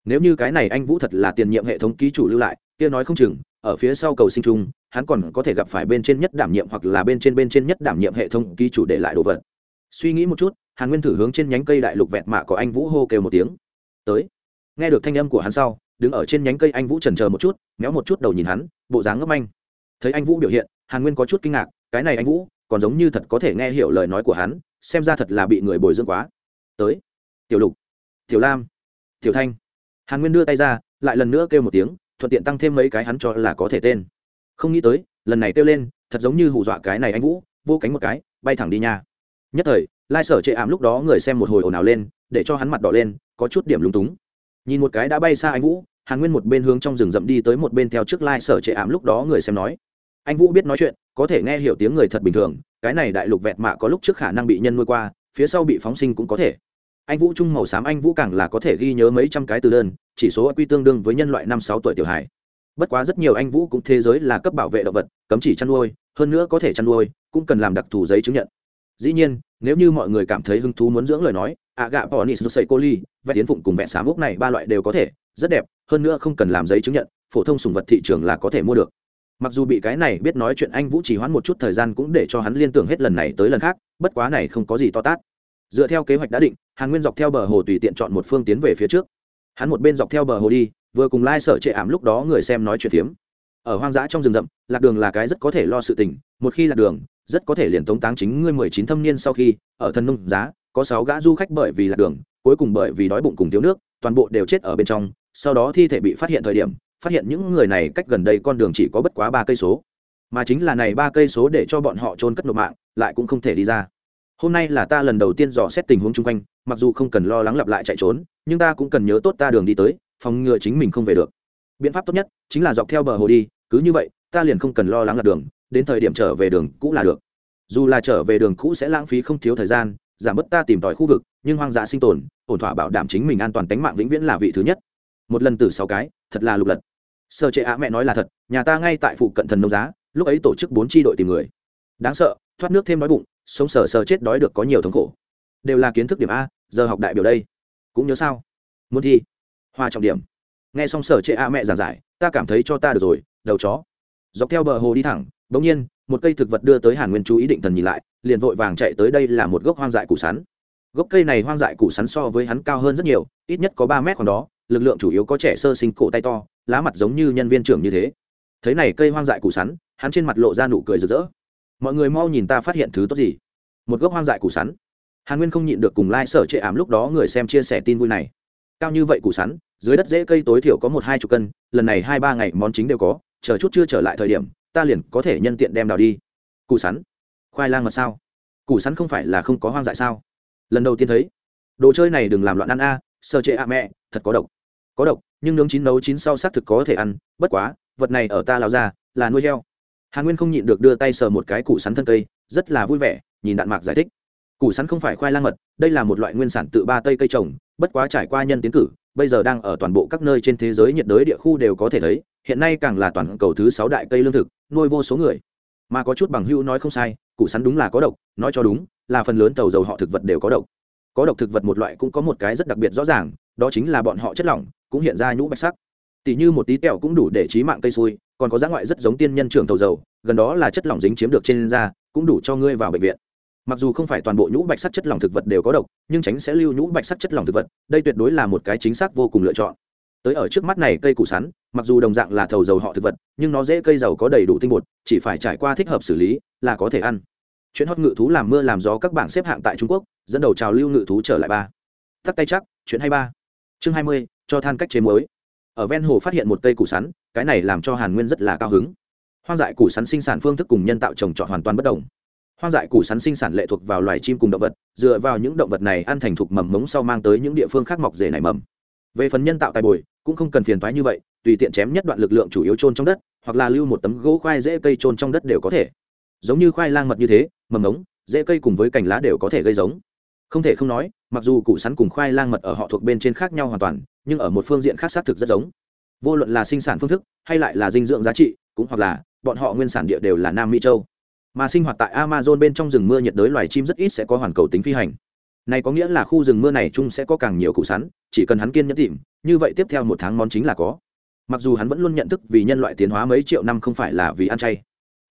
Nếu như cái này anh vũ thật là tiền nhiệm hệ thống ký chủ lưu lại, kia nói không chừng, ở phía sau cầu sinh chung, hắn còn có thể gặp phải bên trên nhất đảm nhiệm hoặc là bên trên bên trên nhất đảm nhiệm hệ thống ký chủ để lại đồ vật suy nghĩ một chút, hàn nguyên thử hướng trên nhánh cây đại lục vẹt mạ có anh vũ hô kêu một tiếng. Tới. Nghe được thanh âm của hắn sau, đứng ở trên nhánh cây anh vũ trần chờ một chút, méo một chút đầu nhìn hắn, bộ dáng ngấp anh thấy anh vũ biểu hiện, hàn nguyên có chút kinh ngạc, cái này anh vũ, còn giống như thật có thể nghe hiểu lời nói của hắn, xem ra thật là bị người bồi dưỡng quá. Tới. Tiểu lục. Tiểu lam. Tiểu thanh. Hàn nguyên đưa tay ra, lại lần nữa kêu một tiếng, thuận tiện tăng thêm mấy cái hắn cho là có thể tên. Không nghĩ tới, lần này kêu lên, thật giống như hù dọa cái này anh vũ, vô cánh một cái, bay thẳng đi nha nhất thời, lai sở chệ ảm lúc đó người xem một hồi ồn ào lên, để cho hắn mặt đỏ lên, có chút điểm lúng túng. Nhìn một cái đã bay xa anh vũ, hàn nguyên một bên hướng trong rừng rậm đi tới một bên theo trước lai sở chệ ảm lúc đó người xem nói. Anh vũ biết nói chuyện, có thể nghe hiểu tiếng người thật bình thường, cái này đại lục vẹt mạ có lúc trước khả năng bị nhân nuôi qua, phía sau bị phóng sinh cũng có thể. Anh vũ trung màu xám, anh vũ càng là có thể ghi nhớ mấy trăm cái từ đơn, chỉ số quy tương đương với nhân loại năm sáu tuổi tiểu hải. bất quá rất nhiều anh vũ cũng thế giới là cấp bảo vệ động vật, cấm chỉ chăn nuôi, hơn nữa có thể chăn nuôi, cũng cần làm đặc thù giấy chứng nhận dĩ nhiên, nếu như mọi người cảm thấy hứng thú muốn dưỡng lời nói, ạ gạ bỏ nị sậy cô ly, vẽ tiến phụng cùng vẽ xám úc này ba loại đều có thể, rất đẹp, hơn nữa không cần làm giấy chứng nhận, phổ thông sùng vật thị trường là có thể mua được. Mặc dù bị cái này biết nói chuyện anh vũ chỉ hoãn một chút thời gian cũng để cho hắn liên tưởng hết lần này tới lần khác, bất quá này không có gì to tát. Dựa theo kế hoạch đã định, hàn nguyên dọc theo bờ hồ tùy tiện chọn một phương tiến về phía trước. Hắn một bên dọc theo bờ hồ đi, vừa cùng lai sở trệ ảm lúc đó người xem nói chuyện phiếm. Ở hoang dã trong rừng rậm, lạc đường là cái rất có thể lo sự tình, một khi lạc đường rất có thể liền tống táng chính ngươi mười chín thâm niên sau khi, ở thân nông giá, có sáu gã du khách bởi vì lạc đường, cuối cùng bởi vì đói bụng cùng thiếu nước, toàn bộ đều chết ở bên trong, sau đó thi thể bị phát hiện thời điểm, phát hiện những người này cách gần đây con đường chỉ có bất quá ba cây số. Mà chính là này ba cây số để cho bọn họ trôn cất nộp mạng, lại cũng không thể đi ra. Hôm nay là ta lần đầu tiên dò xét tình huống chung quanh, mặc dù không cần lo lắng lặp lại chạy trốn, nhưng ta cũng cần nhớ tốt ta đường đi tới, phòng ngừa chính mình không về được. Biện pháp tốt nhất chính là dọc theo bờ hồ đi, cứ như vậy, ta liền không cần lo lắng lạc đường đến thời điểm trở về đường cũ là được. Dù là trở về đường cũ sẽ lãng phí không thiếu thời gian, giảm bớt ta tìm tòi khu vực, nhưng hoang dã sinh tồn, ổn thỏa bảo đảm chính mình an toàn tính mạng vĩnh viễn là vị thứ nhất. Một lần từ sáu cái, thật là lục lật. Sơ chế á mẹ nói là thật, nhà ta ngay tại phụ cận thần nông giá, lúc ấy tổ chức bốn tri đội tìm người. Đáng sợ, thoát nước thêm đói bụng, sống sờ sờ chết đói được có nhiều thống khổ. Đều là kiến thức điểm a, giờ học đại biểu đây. Cũng nhớ sao? Muốn thi. Hoa trọng điểm. Nghe xong sở trệ a mẹ giảng giải, ta cảm thấy cho ta được rồi, đầu chó. Dọc theo bờ hồ đi thẳng bỗng nhiên, một cây thực vật đưa tới hàn nguyên chú ý định thần nhìn lại, liền vội vàng chạy tới đây là một gốc hoang dại củ sắn. Gốc cây này hoang dại củ sắn so với hắn cao hơn rất nhiều, ít nhất có ba mét còn đó, lực lượng chủ yếu có trẻ sơ sinh cổ tay to, lá mặt giống như nhân viên trưởng như thế. Thấy này cây hoang dại củ sắn, hắn trên mặt lộ ra nụ cười rực rỡ. Mọi người mau nhìn ta phát hiện thứ tốt gì? Một gốc hoang dại củ sắn. Hàn nguyên không nhịn được cùng lai、like、sở trệ ảm lúc đó người xem chia sẻ tin vui này. Cao như vậy củ sắn, dưới đất dễ cây tối thiểu có một hai chục cân, lần này hai ba ngày món chính đều có, chờ chút chưa trở lại thời điểm ta liền có thể nhân tiện đem đào đi. Củ sắn. Khoai lang mật sao? Củ sắn không phải là không có hoang dại sao? Lần đầu tiên thấy. Đồ chơi này đừng làm loạn ăn a à, sơ chế a mẹ thật có độc. Có độc nhưng nướng chín nấu chín sau xác thực có thể ăn bất quá vật này ở ta lao ra là nuôi heo. Hà nguyên không nhịn được đưa tay sờ một cái củ sắn thân cây rất là vui vẻ nhìn đạn mạc giải thích. Củ sắn không phải khoai lang mật đây là một loại nguyên sản tự ba tây cây trồng bất quá trải qua nhân tiến cử bây giờ đang ở toàn bộ các nơi trên thế giới nhiệt đới địa khu đều có thể thấy hiện nay càng là toàn cầu thứ sáu đại cây lương thực nuôi vô số người. Mà có chút bằng hữu nói không sai, củ sắn đúng là có độc, nói cho đúng, là phần lớn tàu dầu họ thực vật đều có độc. Có độc thực vật một loại cũng có một cái rất đặc biệt rõ ràng, đó chính là bọn họ chất lỏng, cũng hiện ra nhũ bạch sắc. Tỷ như một tí tẹo cũng đủ để trí mạng cây xui, còn có giá ngoại rất giống tiên nhân trưởng tàu dầu, gần đó là chất lỏng dính chiếm được trên da, cũng đủ cho ngươi vào bệnh viện. Mặc dù không phải toàn bộ nhũ bạch sắc chất lỏng thực vật đều có độc, nhưng tránh sẽ lưu nhũ bạch sắc chất lỏng thực vật, đây tuyệt đối là một cái chính xác vô cùng lựa chọn. Tới ở trước mắt này cây củ sắn mặc dù đồng dạng là thầu dầu họ thực vật, nhưng nó dễ cây dầu có đầy đủ tinh bột, chỉ phải trải qua thích hợp xử lý là có thể ăn. Chuyện hót ngự thú làm mưa làm gió các bảng xếp hạng tại trung quốc, dẫn đầu trào lưu ngự thú trở lại ba. Tắt tay chắc, chuyện hai ba. Chương hai mươi, cho than cách chế mới ở ven hồ phát hiện một cây củ sắn, cái này làm cho hàn nguyên rất là cao hứng. Hoang dại củ sắn sinh sản phương thức cùng nhân tạo trồng trọt hoàn toàn bất đồng. Hoang dại củ sắn sinh sản lệ thuộc vào loài chim cùng động vật, dựa vào những động vật này ăn thành thục mầm mống sau mang tới những địa phương khác mọc rể nảy mầm. Về phần nhân tạo tài bồi, cũng không cần phiền thoái như vậy tùy tiện chém nhất đoạn lực lượng chủ yếu trôn trong đất, hoặc là lưu một tấm gỗ khoai dễ cây trôn trong đất đều có thể. Giống như khoai lang mật như thế, mầm ống, dễ cây cùng với cành lá đều có thể gây giống. Không thể không nói, mặc dù củ sắn cùng khoai lang mật ở họ thuộc bên trên khác nhau hoàn toàn, nhưng ở một phương diện khác xác thực rất giống. Vô luận là sinh sản phương thức, hay lại là dinh dưỡng giá trị, cũng hoặc là, bọn họ nguyên sản địa đều là nam mỹ châu. Mà sinh hoạt tại amazon bên trong rừng mưa nhiệt đới loài chim rất ít sẽ có hoàn cầu tính phi hành. Này có nghĩa là khu rừng mưa này chung sẽ có càng nhiều củ sắn, chỉ cần hắn kiên nhẫn tìm, như vậy tiếp theo một tháng món chính là có mặc dù hắn vẫn luôn nhận thức vì nhân loại tiến hóa mấy triệu năm không phải là vì ăn chay,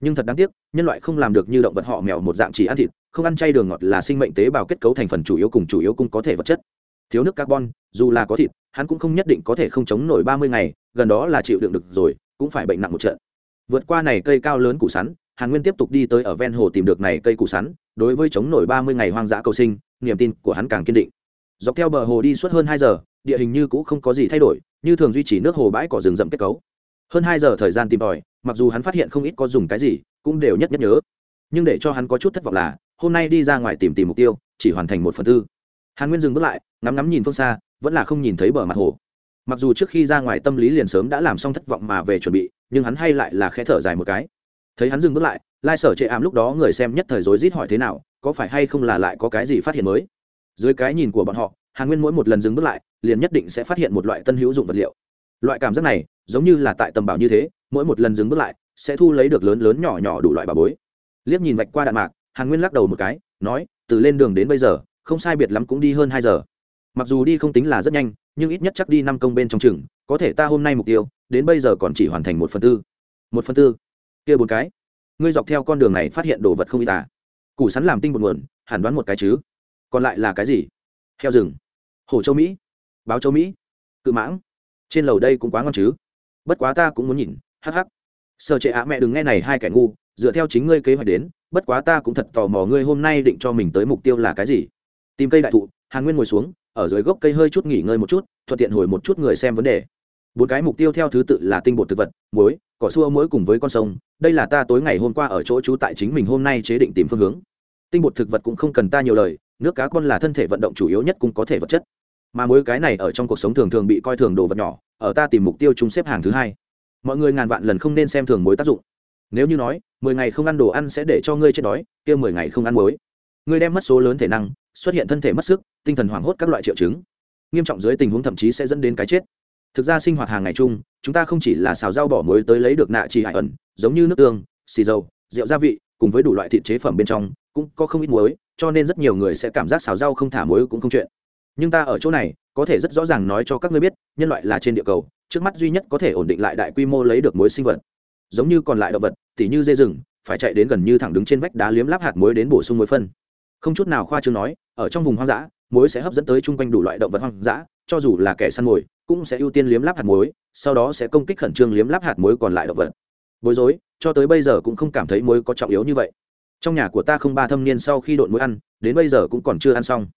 nhưng thật đáng tiếc, nhân loại không làm được như động vật họ mèo một dạng chỉ ăn thịt, không ăn chay đường ngọt là sinh mệnh tế bào kết cấu thành phần chủ yếu cùng chủ yếu cung có thể vật chất. Thiếu nước carbon, dù là có thịt, hắn cũng không nhất định có thể không chống nổi ba mươi ngày, gần đó là chịu đựng được rồi, cũng phải bệnh nặng một trận. Vượt qua này cây cao lớn củ sắn, hàn nguyên tiếp tục đi tới ở ven hồ tìm được này cây củ sắn, đối với chống nổi ba mươi ngày hoang dã cầu sinh, niềm tin của hắn càng kiên định. Dọc theo bờ hồ đi suốt hơn hai giờ, địa hình như cũng không có gì thay đổi như thường duy trì nước hồ bãi cỏ rừng rậm kết cấu. Hơn hai giờ thời gian tìm tòi, mặc dù hắn phát hiện không ít có dùng cái gì, cũng đều nhất nhất nhớ. Nhưng để cho hắn có chút thất vọng là, hôm nay đi ra ngoài tìm tìm mục tiêu, chỉ hoàn thành một phần tư. Hàn nguyên dừng bước lại, ngắm ngắm nhìn phương xa, vẫn là không nhìn thấy bờ mặt hồ. Mặc dù trước khi ra ngoài tâm lý liền sớm đã làm xong thất vọng mà về chuẩn bị, nhưng hắn hay lại là khẽ thở dài một cái. Thấy hắn dừng bước lại, lai sở chệ ảm lúc đó người xem nhất thời rối rít hỏi thế nào, có phải hay không là lại có cái gì phát hiện mới? Dưới cái nhìn của bọn họ hàn nguyên mỗi một lần dừng bước lại, liền nhất định sẽ phát hiện một loại tân hữu dụng vật liệu. Loại cảm giác này, giống như là tại tầm bảo như thế, mỗi một lần dừng bước lại, sẽ thu lấy được lớn lớn nhỏ nhỏ đủ loại bà bối. Liếc nhìn vạch qua đạn mạc hàn nguyên lắc đầu một cái, nói, từ lên đường đến bây giờ, không sai biệt lắm cũng đi hơn hai giờ. Mặc dù đi không tính là rất nhanh, nhưng ít nhất chắc đi năm công bên trong chừng, có thể ta hôm nay mục tiêu, đến bây giờ còn chỉ hoàn thành một phần tư. Một phần tư? Kia bốn cái. Ngươi dọc theo con đường này phát hiện đồ vật không y tả. Củ sắn làm tinh một nguồn, hẳn đoán một cái chứ. Còn lại là cái gì? Heo rừng hồ châu mỹ. Báo châu mỹ. Cự mãng. Trên lầu đây cũng quá ngon chứ. Bất quá ta cũng muốn nhìn. Hắc hắc. Sợ trệ ạ mẹ đừng nghe này hai kẻ ngu, dựa theo chính ngươi kế hoạch đến, bất quá ta cũng thật tò mò ngươi hôm nay định cho mình tới mục tiêu là cái gì. Tìm cây đại thụ, hàn nguyên ngồi xuống, ở dưới gốc cây hơi chút nghỉ ngơi một chút, thuận tiện hồi một chút người xem vấn đề. Bốn cái mục tiêu theo thứ tự là tinh bột thực vật, muối, cỏ xua muối cùng với con sông. Đây là ta tối ngày hôm qua ở chỗ trú tại chính mình hôm nay chế định tìm phương hướng. Tinh bột thực vật cũng không cần ta nhiều lời, nước cá con là thân thể vận động chủ yếu nhất cũng có thể vật chất mà mỗi cái này ở trong cuộc sống thường thường bị coi thường đồ vật nhỏ, ở ta tìm mục tiêu chung xếp hàng thứ hai. Mọi người ngàn vạn lần không nên xem thường mối tác dụng. Nếu như nói, mười ngày không ăn đồ ăn sẽ để cho ngươi chết đói, kia mười ngày không ăn muối. Ngươi đem mất số lớn thể năng, xuất hiện thân thể mất sức, tinh thần hoảng hốt các loại triệu chứng. Nghiêm trọng dưới tình huống thậm chí sẽ dẫn đến cái chết. Thực ra sinh hoạt hàng ngày chung, chúng ta không chỉ là xào rau bỏ muối tới lấy được nạ trì hải ẩn, giống như nước tương, xì dầu, rượu gia vị, cùng với đủ loại thịt chế phẩm bên trong, cũng có không ít muối, cho nên rất nhiều người sẽ cảm giác xào rau không thả muối cũng không chuyện nhưng ta ở chỗ này, có thể rất rõ ràng nói cho các ngươi biết, nhân loại là trên địa cầu, trước mắt duy nhất có thể ổn định lại đại quy mô lấy được muối sinh vật. Giống như còn lại động vật, tỉ như dê rừng, phải chạy đến gần như thẳng đứng trên vách đá liếm láp hạt muối đến bổ sung muối phân. Không chút nào khoa trương nói, ở trong vùng hoang dã, muối sẽ hấp dẫn tới chung quanh đủ loại động vật hoang dã, cho dù là kẻ săn mồi, cũng sẽ ưu tiên liếm láp hạt muối, sau đó sẽ công kích khẩn trương liếm láp hạt muối còn lại động vật. Bối rối, cho tới bây giờ cũng không cảm thấy muối có trọng yếu như vậy. Trong nhà của ta không ba thâm niên sau khi độn muối ăn, đến bây giờ cũng còn chưa ăn xong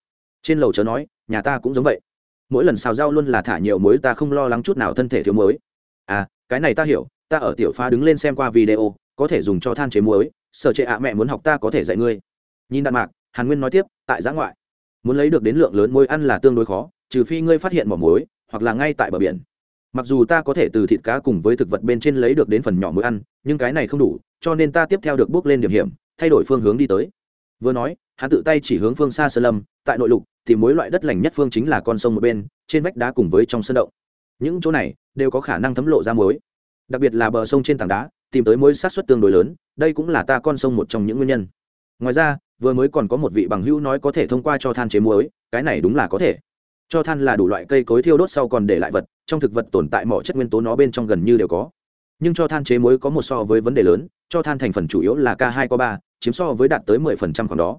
trên lầu chớ nói, nhà ta cũng giống vậy. Mỗi lần xào rau luôn là thả nhiều muối, ta không lo lắng chút nào thân thể thiếu muối. À cái này ta hiểu, ta ở tiểu pha đứng lên xem qua video, có thể dùng cho than chế muối, sở trệ ạ mẹ muốn học ta có thể dạy ngươi. Nhìn đạn mạc, hàn nguyên nói tiếp, tại giã ngoại. Muốn lấy được đến lượng lớn muối ăn là tương đối khó, trừ phi ngươi phát hiện mỏ muối, hoặc là ngay tại bờ biển. Mặc dù ta có thể từ thịt cá cùng với thực vật bên trên lấy được đến phần nhỏ muối ăn, nhưng cái này không đủ, cho nên ta tiếp theo được bước lên điểm hiểm, thay đổi phương hướng đi tới. Vừa nói hắn tự tay chỉ hướng phương xa sơn lâm, tại nội lục thì mối loại đất lành nhất phương chính là con sông một bên, trên vách đá cùng với trong sân động. Những chỗ này đều có khả năng thấm lộ ra muối. Đặc biệt là bờ sông trên tảng đá, tìm tới mối sát xuất tương đối lớn, đây cũng là ta con sông một trong những nguyên nhân. Ngoài ra, vừa mới còn có một vị bằng hữu nói có thể thông qua cho than chế muối, cái này đúng là có thể. Cho than là đủ loại cây cối thiêu đốt sau còn để lại vật, trong thực vật tồn tại mọi chất nguyên tố nó bên trong gần như đều có. Nhưng cho than chế muối có một so với vấn đề lớn, cho than thành phần chủ yếu là k 2 có ba, chiếm so với đạt tới 10% còn đó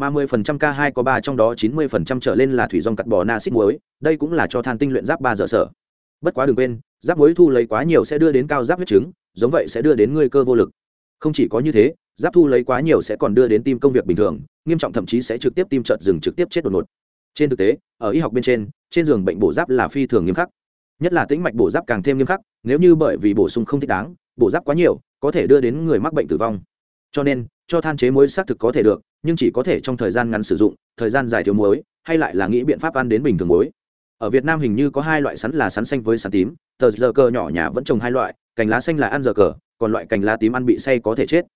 mà 10% k 2 có 3 trong đó 90% trở lên là thủy dòng cắt bò naxit muối, đây cũng là cho than tinh luyện giáp ba giờ sở. Bất quá đừng quên, giáp muối thu lấy quá nhiều sẽ đưa đến cao giáp huyết chứng. giống vậy sẽ đưa đến người cơ vô lực. Không chỉ có như thế, giáp thu lấy quá nhiều sẽ còn đưa đến tim công việc bình thường, nghiêm trọng thậm chí sẽ trực tiếp tim chợt dừng trực tiếp chết đột ngột. Trên thực tế, ở y học bên trên trên giường bệnh bổ giáp là phi thường nghiêm khắc. Nhất là tĩnh mạch bổ giáp càng thêm nghiêm khắc, nếu như bởi vì bổ sung không thích đáng, bổ giáp quá nhiều, có thể đưa đến người mắc bệnh tử vong. Cho nên cho than chế muối xác thực có thể được, nhưng chỉ có thể trong thời gian ngắn sử dụng, thời gian dài thiếu muối, hay lại là nghĩ biện pháp ăn đến bình thường muối. Ở việt nam hình như có hai loại sắn là sắn xanh với sắn tím, tờ giờ cờ nhỏ nhà vẫn trồng hai loại, cành lá xanh là ăn giờ cờ, còn loại cành lá tím ăn bị say có thể chết.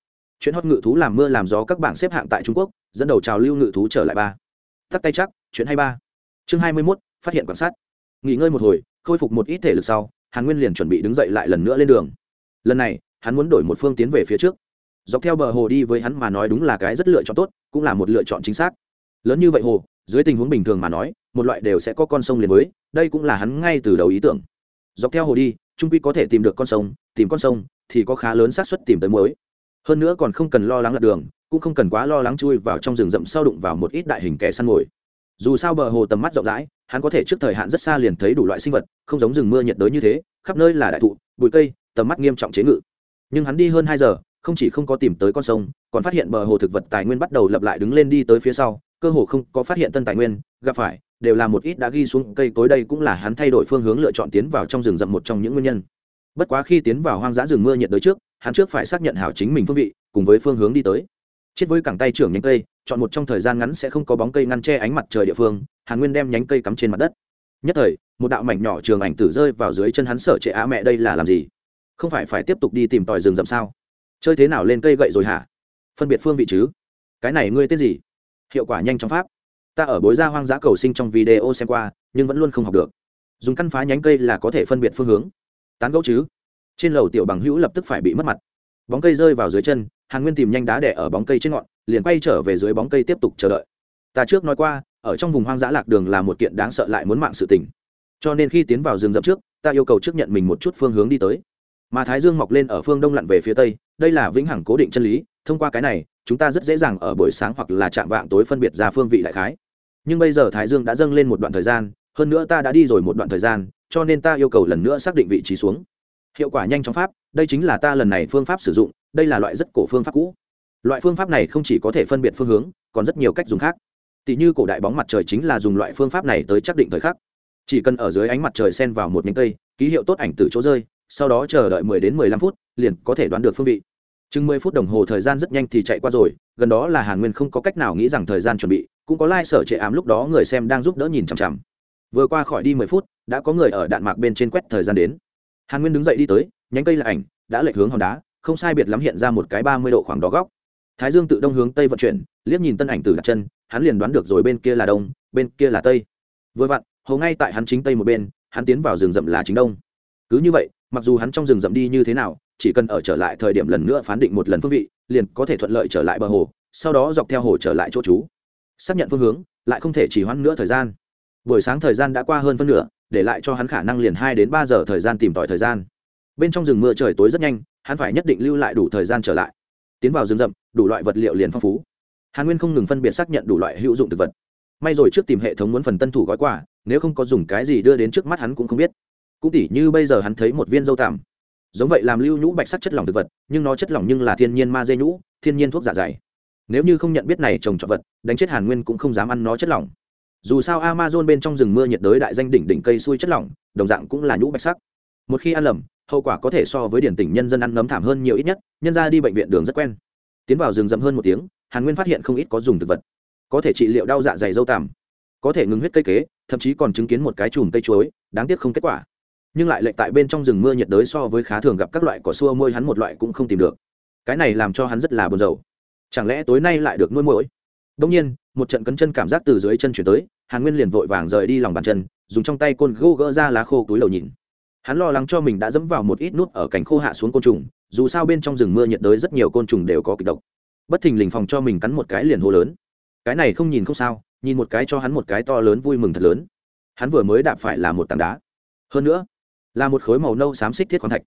Chuyện hót ngự thú làm mưa làm gió các bảng xếp hạng tại trung quốc, dẫn đầu trào lưu ngự thú trở lại ba. Tắt tay chắc, chuyện hay ba. Chương hai mươi mốt, phát hiện quan sát. Nghỉ ngơi một hồi, khôi phục một ít thể lực sau, hàn nguyên liền chuẩn bị đứng dậy lại lần nữa lên đường. Lần này, hắn muốn đổi một phương tiến về phía trước dọc theo bờ hồ đi với hắn mà nói đúng là cái rất lựa chọn tốt, cũng là một lựa chọn chính xác. Lớn như vậy hồ, dưới tình huống bình thường mà nói, một loại đều sẽ có con sông liền với, đây cũng là hắn ngay từ đầu ý tưởng. Dọc theo hồ đi, trung quy có thể tìm được con sông, tìm con sông thì có khá lớn xác suất tìm tới muối. Hơn nữa còn không cần lo lắng lật đường, cũng không cần quá lo lắng chui vào trong rừng rậm sau đụng vào một ít đại hình kẻ săn mồi. Dù sao bờ hồ tầm mắt rộng rãi, hắn có thể trước thời hạn rất xa liền thấy đủ loại sinh vật, không giống rừng mưa nhiệt đới như thế, khắp nơi là đại thụ, bụi cây, tầm mắt nghiêm trọng chế ngự. Nhưng hắn đi hơn hai giờ không chỉ không có tìm tới con sông, còn phát hiện bờ hồ thực vật tài nguyên bắt đầu lập lại đứng lên đi tới phía sau, cơ hồ không có phát hiện tân tài nguyên, gặp phải, đều là một ít đã ghi xuống cây cối đây cũng là hắn thay đổi phương hướng lựa chọn tiến vào trong rừng rậm một trong những nguyên nhân. Bất quá khi tiến vào hoang dã rừng mưa nhiệt đới trước, hắn trước phải xác nhận hảo chính mình phương vị, cùng với phương hướng đi tới. Chết với cẳng tay trưởng nhánh cây, chọn một trong thời gian ngắn sẽ không có bóng cây ngăn che ánh mặt trời địa phương, hàn nguyên đem nhánh cây cắm trên mặt đất. Nhất thời, một đạo mảnh nhỏ trường ảnh tử rơi vào dưới chân hắn, sợ trệ á mẹ đây là làm gì? Không phải phải tiếp tục đi tìm tòi rừng rậm sao? Chơi thế nào lên cây gậy rồi hả? Phân biệt phương vị chứ? Cái này ngươi tên gì? Hiệu quả nhanh chóng pháp. Ta ở bối gia hoang dã cầu sinh trong video xem qua, nhưng vẫn luôn không học được. Dùng căn phá nhánh cây là có thể phân biệt phương hướng. Tán gẫu chứ? Trên lầu tiểu bằng hữu lập tức phải bị mất mặt. Bóng cây rơi vào dưới chân, hàn nguyên tìm nhanh đá đẻ ở bóng cây trên ngọn, liền quay trở về dưới bóng cây tiếp tục chờ đợi. Ta trước nói qua, ở trong vùng hoang dã lạc đường là một kiện đáng sợ lại muốn mạng sự tình. Cho nên khi tiến vào rừng rậm trước, ta yêu cầu trước nhận mình một chút phương hướng đi tới mà thái dương mọc lên ở phương đông lặn về phía tây, đây là vĩnh hằng cố định chân lý, thông qua cái này, chúng ta rất dễ dàng ở buổi sáng hoặc là chạm vạng tối phân biệt ra phương vị đại khái. Nhưng bây giờ thái dương đã dâng lên một đoạn thời gian, hơn nữa ta đã đi rồi một đoạn thời gian, cho nên ta yêu cầu lần nữa xác định vị trí xuống. Hiệu quả nhanh chóng pháp, đây chính là ta lần này phương pháp sử dụng, đây là loại rất cổ phương pháp cũ. Loại phương pháp này không chỉ có thể phân biệt phương hướng, còn rất nhiều cách dùng khác. Tỷ như cổ đại bóng mặt trời chính là dùng loại phương pháp này tới xác định thời khắc. Chỉ cần ở dưới ánh mặt trời sen vào một nhánh cây, ký hiệu tốt ảnh từ chỗ rơi sau đó chờ đợi 10 đến 15 phút, liền có thể đoán được phương vị. Chừng 10 phút đồng hồ thời gian rất nhanh thì chạy qua rồi, gần đó là hàn nguyên không có cách nào nghĩ rằng thời gian chuẩn bị, cũng có lai sở trệ ám lúc đó người xem đang giúp đỡ nhìn chằm chằm. Vừa qua khỏi đi 10 phút, đã có người ở đạn mạc bên trên quét thời gian đến. Hàn nguyên đứng dậy đi tới, nhánh cây là ảnh, đã lệch hướng hòn đá, không sai biệt lắm hiện ra một cái ba mươi độ khoảng đó góc. Thái dương tự đông hướng tây vận chuyển, liếc nhìn tân ảnh từ đặt chân, hắn liền đoán được rồi bên kia là đông, bên kia là tây. Vừa vặn, hầu ngay tại hắn chính tây một bên, hắn tiến vào rừng rậm là chính đông. Cứ như vậy mặc dù hắn trong rừng rậm đi như thế nào, chỉ cần ở trở lại thời điểm lần nữa phán định một lần phương vị, liền có thể thuận lợi trở lại bờ hồ, sau đó dọc theo hồ trở lại chỗ trú. Xác nhận phương hướng, lại không thể chỉ hoãn nữa thời gian. Buổi sáng thời gian đã qua hơn phân nửa, để lại cho hắn khả năng liền hai đến ba giờ thời gian tìm tòi thời gian. Bên trong rừng mưa trời tối rất nhanh, hắn phải nhất định lưu lại đủ thời gian trở lại. Tiến vào rừng rậm, đủ loại vật liệu liền phong phú. Hàn nguyên không ngừng phân biệt xác nhận đủ loại hữu dụng thực vật. May rồi trước tìm hệ thống muốn phần tân thủ gói quà, nếu không có dùng cái gì đưa đến trước mắt hắn cũng không biết cũng tỉ như bây giờ hắn thấy một viên dâu tằm. Giống vậy làm lưu nhũ bạch sắc chất lỏng thực vật, nhưng nó chất lỏng nhưng là thiên nhiên ma dây nhũ, thiên nhiên thuốc giả dạ dày. Nếu như không nhận biết này trồng trọt vật, đánh chết hàn nguyên cũng không dám ăn nó chất lỏng. Dù sao amazon bên trong rừng mưa nhiệt đới đại danh đỉnh đỉnh cây xuôi chất lỏng, đồng dạng cũng là nhũ bạch sắc. Một khi ăn lầm, hậu quả có thể so với điển tỉnh nhân dân ăn nấm thảm hơn nhiều ít nhất, nhân ra đi bệnh viện đường rất quen. Tiến vào rừng rậm hơn một tiếng, hàn nguyên phát hiện không ít có dùng thực vật. Có thể trị liệu đau dạ dày dâu tằm, có thể ngừng huyết cây kế, thậm chí còn chứng kiến một cái chùm cây chuối, đáng tiếc không kết quả nhưng lại lệch tại bên trong rừng mưa nhiệt đới so với khá thường gặp các loại cỏ xua môi hắn một loại cũng không tìm được. Cái này làm cho hắn rất là buồn rầu. Chẳng lẽ tối nay lại được nuôi mũi đông nhiên, một trận cấn chân cảm giác từ dưới chân chuyển tới, hàn nguyên liền vội vàng rời đi lòng bàn chân, dùng trong tay côn gỗ gỡ ra lá khô túi lầu nhìn. Hắn lo lắng cho mình đã dẫm vào một ít nút ở cành khô hạ xuống côn trùng, dù sao bên trong rừng mưa nhiệt đới rất nhiều côn trùng đều có kịch độc. Bất thình lình phòng cho mình cắn một cái liền hô lớn. Cái này không nhìn không sao, nhìn một cái cho hắn một cái to lớn vui mừng thật lớn. Hắn vừa mới đạp phải là một tảng đá. Hơn nữa là một khối màu nâu xám xích thiết khoáng thạch.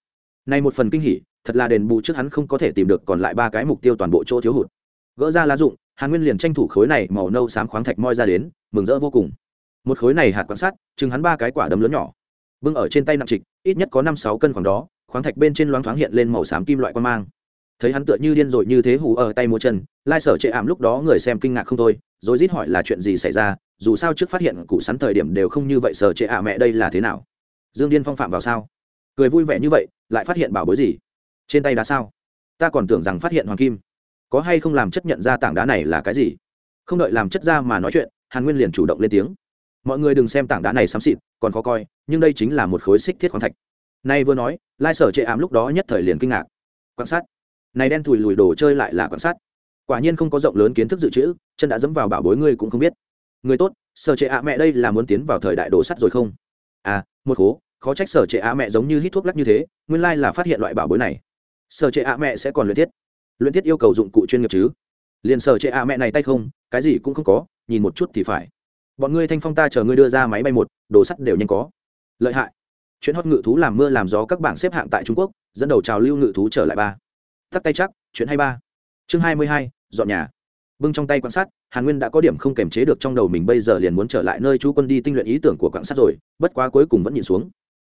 Này một phần kinh hỉ, thật là đền bù trước hắn không có thể tìm được còn lại ba cái mục tiêu toàn bộ chỗ thiếu hụt. Gỡ ra lá dụng hàn nguyên liền tranh thủ khối này màu nâu xám khoáng thạch moi ra đến, mừng rỡ vô cùng. Một khối này hạt quan sát, chừng hắn ba cái quả đấm lớn nhỏ. Bưng ở trên tay nặng trịch, ít nhất có năm sáu cân khoảng đó, khoáng thạch bên trên loáng thoáng hiện lên màu xám kim loại quan mang. Thấy hắn tựa như điên rồi như thế hù ở tay mua chân, lai sở chệ ảm lúc đó người xem kinh ngạc không thôi, rồi rít hỏi là chuyện gì xảy ra, dù sao trước phát hiện cụ sắn thời điểm đều không như vậy sở chệ ả mẹ đây là thế nào dương điên phong phạm vào sao? Cười vui vẻ như vậy, lại phát hiện bảo bối gì? Trên tay đá sao? Ta còn tưởng rằng phát hiện hoàng kim. Có hay không làm chất nhận ra tảng đá này là cái gì? Không đợi làm chất ra mà nói chuyện, hàn nguyên liền chủ động lên tiếng. Mọi người đừng xem tảng đá này xám xịt, còn khó coi, nhưng đây chính là một khối xích thiết khoáng thạch. Nay vừa nói, lai sở chệ ảm lúc đó nhất thời liền kinh ngạc. Quan sát. Này đen thùi lùi đồ chơi lại là quan sát. Quả nhiên không có rộng lớn kiến thức dự trữ, chân đã dẫm vào bảo bối ngươi cũng không biết. Người tốt, sở trệ ạ mẹ đây là muốn tiến vào thời đại đồ sắt rồi không? À một khố khó trách sở trệ ạ mẹ giống như hít thuốc lắc như thế, nguyên lai là phát hiện loại bảo bối này. Sở trệ ạ mẹ sẽ còn luyện thiết. Luyện thiết yêu cầu dụng cụ chuyên nghiệp chứ? Liền sở trệ ạ mẹ này tay không, cái gì cũng không có, nhìn một chút thì phải. Bọn ngươi thanh phong ta chờ ngươi đưa ra máy bay một, đồ sắt đều nhanh có. Lợi hại. Chuyện hót ngự thú làm mưa làm gió các bảng xếp hạng tại trung quốc, dẫn đầu trào lưu ngự thú trở lại ba. Tắt tay chắc chuyện hai ba. Chương hai mươi hai, dọn nhà. Bưng trong tay quan sát, hàn nguyên đã có điểm không kềm chế được trong đầu mình bây giờ liền muốn trở lại nơi chú quân đi tinh luyện ý tưởng của quan sát rồi, bất quá cuối cùng vẫn nhìn xuống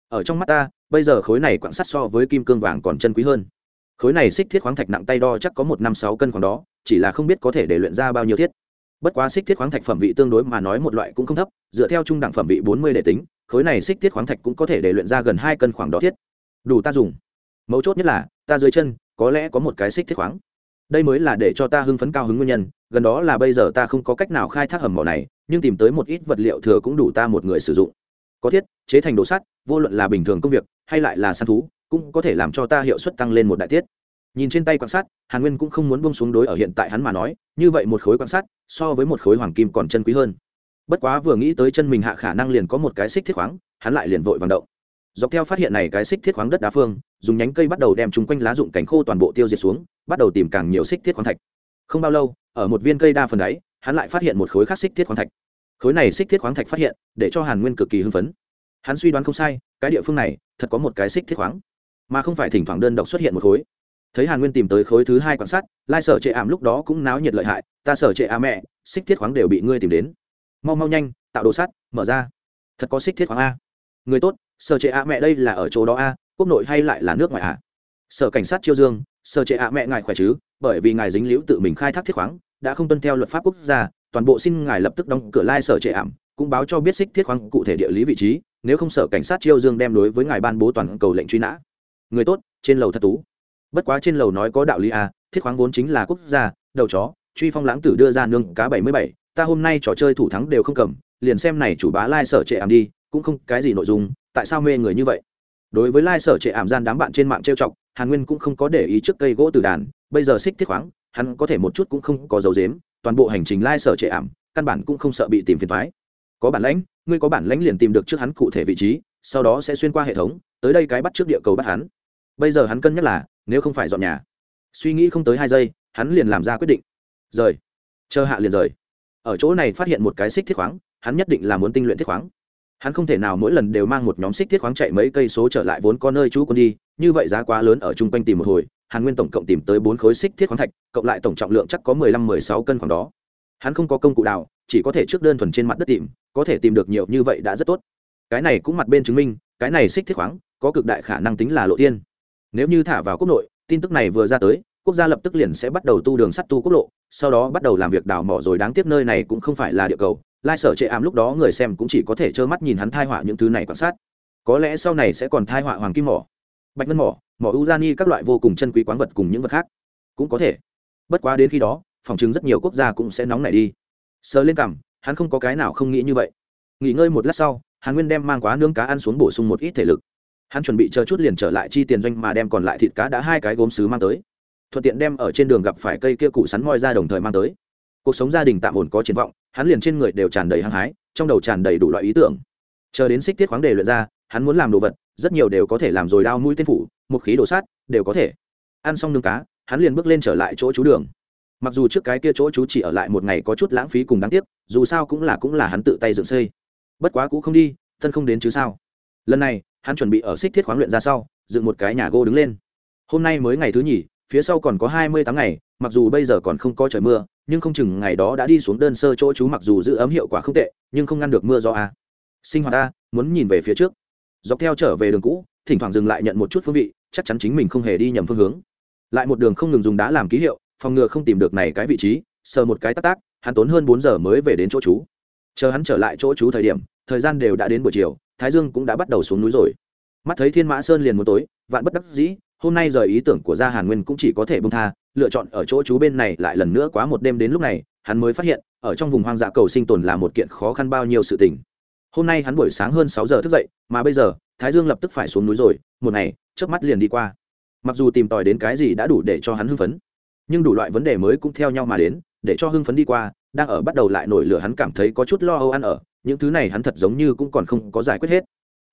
ở trong mắt ta, bây giờ khối này quảng sắt so với kim cương vàng còn chân quý hơn. Khối này xích thiết khoáng thạch nặng tay đo chắc có một năm sáu cân khoảng đó, chỉ là không biết có thể để luyện ra bao nhiêu thiết. Bất quá xích thiết khoáng thạch phẩm vị tương đối mà nói một loại cũng không thấp, dựa theo trung đẳng phẩm vị bốn mươi để tính, khối này xích thiết khoáng thạch cũng có thể để luyện ra gần hai cân khoảng đó thiết. Đủ ta dùng. Mấu chốt nhất là, ta dưới chân, có lẽ có một cái xích thiết khoáng. Đây mới là để cho ta hưng phấn cao hứng nguyên nhân, gần đó là bây giờ ta không có cách nào khai thác hầm mỏ này, nhưng tìm tới một ít vật liệu thừa cũng đủ ta một người sử dụng có thiết, chế thành đồ sắt, vô luận là bình thường công việc, hay lại là săn thú, cũng có thể làm cho ta hiệu suất tăng lên một đại tiết. Nhìn trên tay quan sát, hàn nguyên cũng không muốn bông xuống đối ở hiện tại hắn mà nói, như vậy một khối quan sát, so với một khối hoàng kim còn chân quý hơn. Bất quá vừa nghĩ tới chân mình hạ khả năng liền có một cái xích thiết khoáng, hắn lại liền vội vàng động. Dọc theo phát hiện này cái xích thiết khoáng đất đá phương, dùng nhánh cây bắt đầu đem chung quanh lá dụng cánh khô toàn bộ tiêu diệt xuống, bắt đầu tìm càng nhiều xích thiết khoáng thạch. Không bao lâu, ở một viên cây đa phần đáy, hắn lại phát hiện một khối khác xích thiết khoáng thạch khối này xích thiết khoáng thạch phát hiện, để cho hàn nguyên cực kỳ hưng phấn. Hắn suy đoán không sai, cái địa phương này, thật có một cái xích thiết khoáng. Mà không phải thỉnh thoảng đơn độc xuất hiện một khối. Thấy hàn nguyên tìm tới khối thứ hai quan sát, lai sở trệ ảm lúc đó cũng náo nhiệt lợi hại, ta sở trệ Á mẹ, xích thiết khoáng đều bị ngươi tìm đến. Mau mau nhanh, tạo đồ sắt, mở ra. Thật có xích thiết khoáng a. Người tốt, sở trệ Á mẹ đây là ở chỗ đó a, quốc nội hay lại là nước ngoài ạ sở cảnh sát chiêu dương, sở trệ Á mẹ ngài khỏe chứ? Bởi vì ngài dính liễu tự mình khai thác thiết khoáng, đã không tuân theo luật pháp quốc gia toàn bộ xin ngài lập tức đóng cửa lai sở trệ ảm, cũng báo cho biết xích thiết khoáng cụ thể địa lý vị trí, nếu không sở cảnh sát chiêu dương đem đối với ngài ban bố toàn cầu lệnh truy nã. Người tốt, trên lầu thật tú. Bất quá trên lầu nói có đạo lý a thiết khoáng vốn chính là quốc gia, đầu chó, truy phong lãng tử đưa ra nương cá bảy mươi bảy, ta hôm nay trò chơi thủ thắng đều không cầm, liền xem này chủ bá lai sở trệ ảm đi, cũng không cái gì nội dung, tại sao mê người như vậy? Đối với lai sở trệ ảm gian đám bạn trên mạng trêu chọc, hàn nguyên cũng không có để ý trước cây gỗ từ đàn, bây giờ xích thiết khoáng, hắn có thể một chút cũng không có dấu dếm toàn bộ hành trình lai sở trệ ảm, căn bản cũng không sợ bị tìm phiền thoái có bản lãnh, ngươi có bản lãnh liền tìm được trước hắn cụ thể vị trí, sau đó sẽ xuyên qua hệ thống, tới đây cái bắt trước địa cầu bắt hắn. Bây giờ hắn cân nhắc là, nếu không phải dọn nhà. Suy nghĩ không tới hai giây, hắn liền làm ra quyết định. Rời. Chờ hạ liền rời. Ở chỗ này phát hiện một cái xích thiết khoáng, hắn nhất định là muốn tinh luyện thiết khoáng. Hắn không thể nào mỗi lần đều mang một nhóm xích thiết khoáng chạy mấy cây số trở lại vốn có nơi chú quân đi, như vậy giá quá lớn ở chung quanh tìm một hồi hàn nguyên tổng cộng tìm tới bốn khối xích thiết khoáng thạch, cộng lại tổng trọng lượng chắc có mười lăm, mười sáu cân khoảng đó. Hắn không có công cụ đào chỉ có thể trước đơn thuần trên mặt đất tìm, có thể tìm được nhiều như vậy đã rất tốt. Cái này cũng mặt bên chứng minh, cái này xích thiết khoáng, có cực đại khả năng tính là lộ tiên. Nếu như thả vào quốc nội, tin tức này vừa ra tới, quốc gia lập tức liền sẽ bắt đầu tu đường sắt tu quốc lộ, sau đó bắt đầu làm việc đào mỏ rồi đáng tiếc nơi này cũng không phải là địa cầu. Lai sở chệ ảm lúc đó người xem cũng chỉ có thể trơ mắt nhìn hắn thai họa những thứ này quan sát. Có lẽ sau này sẽ còn thai họa hoàng kim mỏ. Bạch ngân mỏ mỏ urani các loại vô cùng chân quý quán vật cùng những vật khác. Cũng có thể. Bất quá đến khi đó, phòng chứng rất nhiều quốc gia cũng sẽ nóng nảy đi. Sờ lên cằm, hắn không có cái nào không nghĩ như vậy. Nghỉ ngơi một lát sau, hàn nguyên đem mang quá nướng cá ăn xuống bổ sung một ít thể lực. Hắn chuẩn bị chờ chút liền trở lại chi tiền doanh mà đem còn lại thịt cá đã hai cái gốm xứ mang tới. Thuận tiện đem ở trên đường gặp phải cây kia cụ sắn moi ra đồng thời mang tới. Cuộc sống gia đình tạm ổn có triển vọng, hắn liền trên người đều tràn đầy hăng hái, trong đầu tràn đầy đủ loại ý tưởng. Chờ đến xích tiết khoáng đề luyện ra hắn muốn làm đồ vật, rất nhiều đều có thể làm rồi đao mũi tên phủ, một khí đồ sát, đều có thể. Ăn xong nướng cá, hắn liền bước lên trở lại chỗ chú đường. Mặc dù trước cái kia chỗ chú chỉ ở lại một ngày có chút lãng phí cùng đáng tiếc, dù sao cũng là cũng là hắn tự tay dựng xây. Bất quá cũng không đi, thân không đến chứ sao. Lần này, hắn chuẩn bị ở xích thiết khoáng luyện ra sau, dựng một cái nhà gỗ đứng lên. Hôm nay mới ngày thứ nhì, phía sau còn có hai mươi tám ngày, mặc dù bây giờ còn không có trời mưa, nhưng không chừng ngày đó đã đi xuống đơn sơ chỗ chú mặc dù giữ ấm hiệu quả không tệ, nhưng không ngăn được mưa do a à. sinh hoạt ta, muốn nhìn về phía trước dọc theo trở về đường cũ, thỉnh thoảng dừng lại nhận một chút phương vị, chắc chắn chính mình không hề đi nhầm phương hướng. Lại một đường không ngừng dùng đá làm ký hiệu, phòng ngừa không tìm được này cái vị trí, sờ một cái tắc tác hắn tốn hơn bốn giờ mới về đến chỗ chú. Chờ hắn trở lại chỗ chú thời điểm, thời gian đều đã đến buổi chiều, thái dương cũng đã bắt đầu xuống núi rồi. Mắt thấy thiên mã sơn liền muốn tối, vạn bất đắc dĩ, hôm nay rời ý tưởng của gia hàn nguyên cũng chỉ có thể bông tha, lựa chọn ở chỗ chú bên này lại lần nữa quá một đêm đến lúc này, hắn mới phát hiện, ở trong vùng hoang dã cầu sinh tồn là một kiện khó khăn bao nhiêu sự tình hôm nay hắn buổi sáng hơn sáu giờ thức dậy, mà bây giờ, thái dương lập tức phải xuống núi rồi, một ngày trước mắt liền đi qua. Mặc dù tìm tòi đến cái gì đã đủ để cho hắn hưng phấn, nhưng đủ loại vấn đề mới cũng theo nhau mà đến, để cho hưng phấn đi qua, đang ở bắt đầu lại nổi lửa hắn cảm thấy có chút lo âu ăn ở, những thứ này hắn thật giống như cũng còn không có giải quyết hết.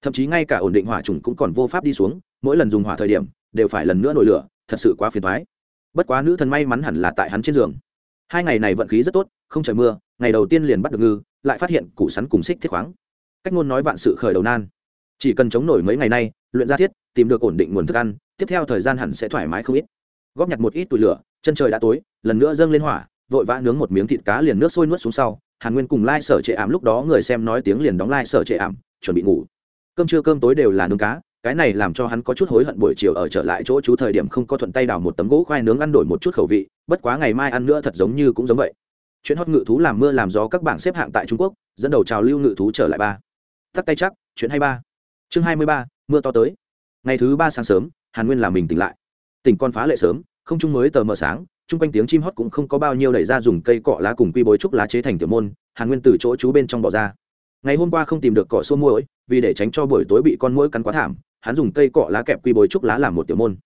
Thậm chí ngay cả ổn định hỏa trùng cũng còn vô pháp đi xuống, mỗi lần dùng hỏa thời điểm, đều phải lần nữa nổi lửa, thật sự quá phiền thoái bất quá nữ thần may mắn hẳn là tại hắn trên giường. Hai ngày này vận khí rất tốt, không trời mưa, ngày đầu tiên liền bắt được ngư, lại phát hiện củ sắn cùng xích thiết khoáng cách ngôn nói vạn sự khởi đầu nan. Chỉ cần chống nổi mấy ngày nay, luyện ra thiết, tìm được ổn định nguồn thức ăn, tiếp theo thời gian hẳn sẽ thoải mái không ít. Góp nhặt một ít tủi lửa, chân trời đã tối, lần nữa dâng lên hỏa, vội vã nướng một miếng thịt cá liền nước sôi nuốt xuống sau. Hàn nguyên cùng lai sở trệ ảm lúc đó người xem nói tiếng liền đóng lai sở trệ ảm, chuẩn bị ngủ. Cơm trưa cơm tối đều là nướng cá, cái này làm cho hắn có chút hối hận buổi chiều ở trở lại chỗ chú thời điểm không có thuận tay đào một tấm gỗ khoai nướng ăn đổi một chút khẩu vị, bất quá ngày mai ăn nữa thật giống như cũng giống vậy. Chuyện hót ngự thú làm mưa làm gió các bảng xếp hạng tại trung quốc, dẫn đầu trào lưu ngự thú trở lại ba tắt tay chắc, chuyện hai ba. Chương hai mươi ba, mưa to tới. Ngày thứ ba sáng sớm, hàn nguyên làm mình tỉnh lại. Tỉnh con phá lệ sớm, không trung mới tờ mờ sáng, chung quanh tiếng chim hót cũng không có bao nhiêu đẩy ra dùng cây cọ lá cùng quy bối trúc lá chế thành tiểu môn, hàn nguyên từ chỗ chú bên trong bỏ ra. Ngày hôm qua không tìm được cỏ xua muỗi, vì để tránh cho buổi tối bị con muỗi cắn quá thảm, hắn dùng cây cọ lá kẹp quy bối trúc lá làm một tiểu môn.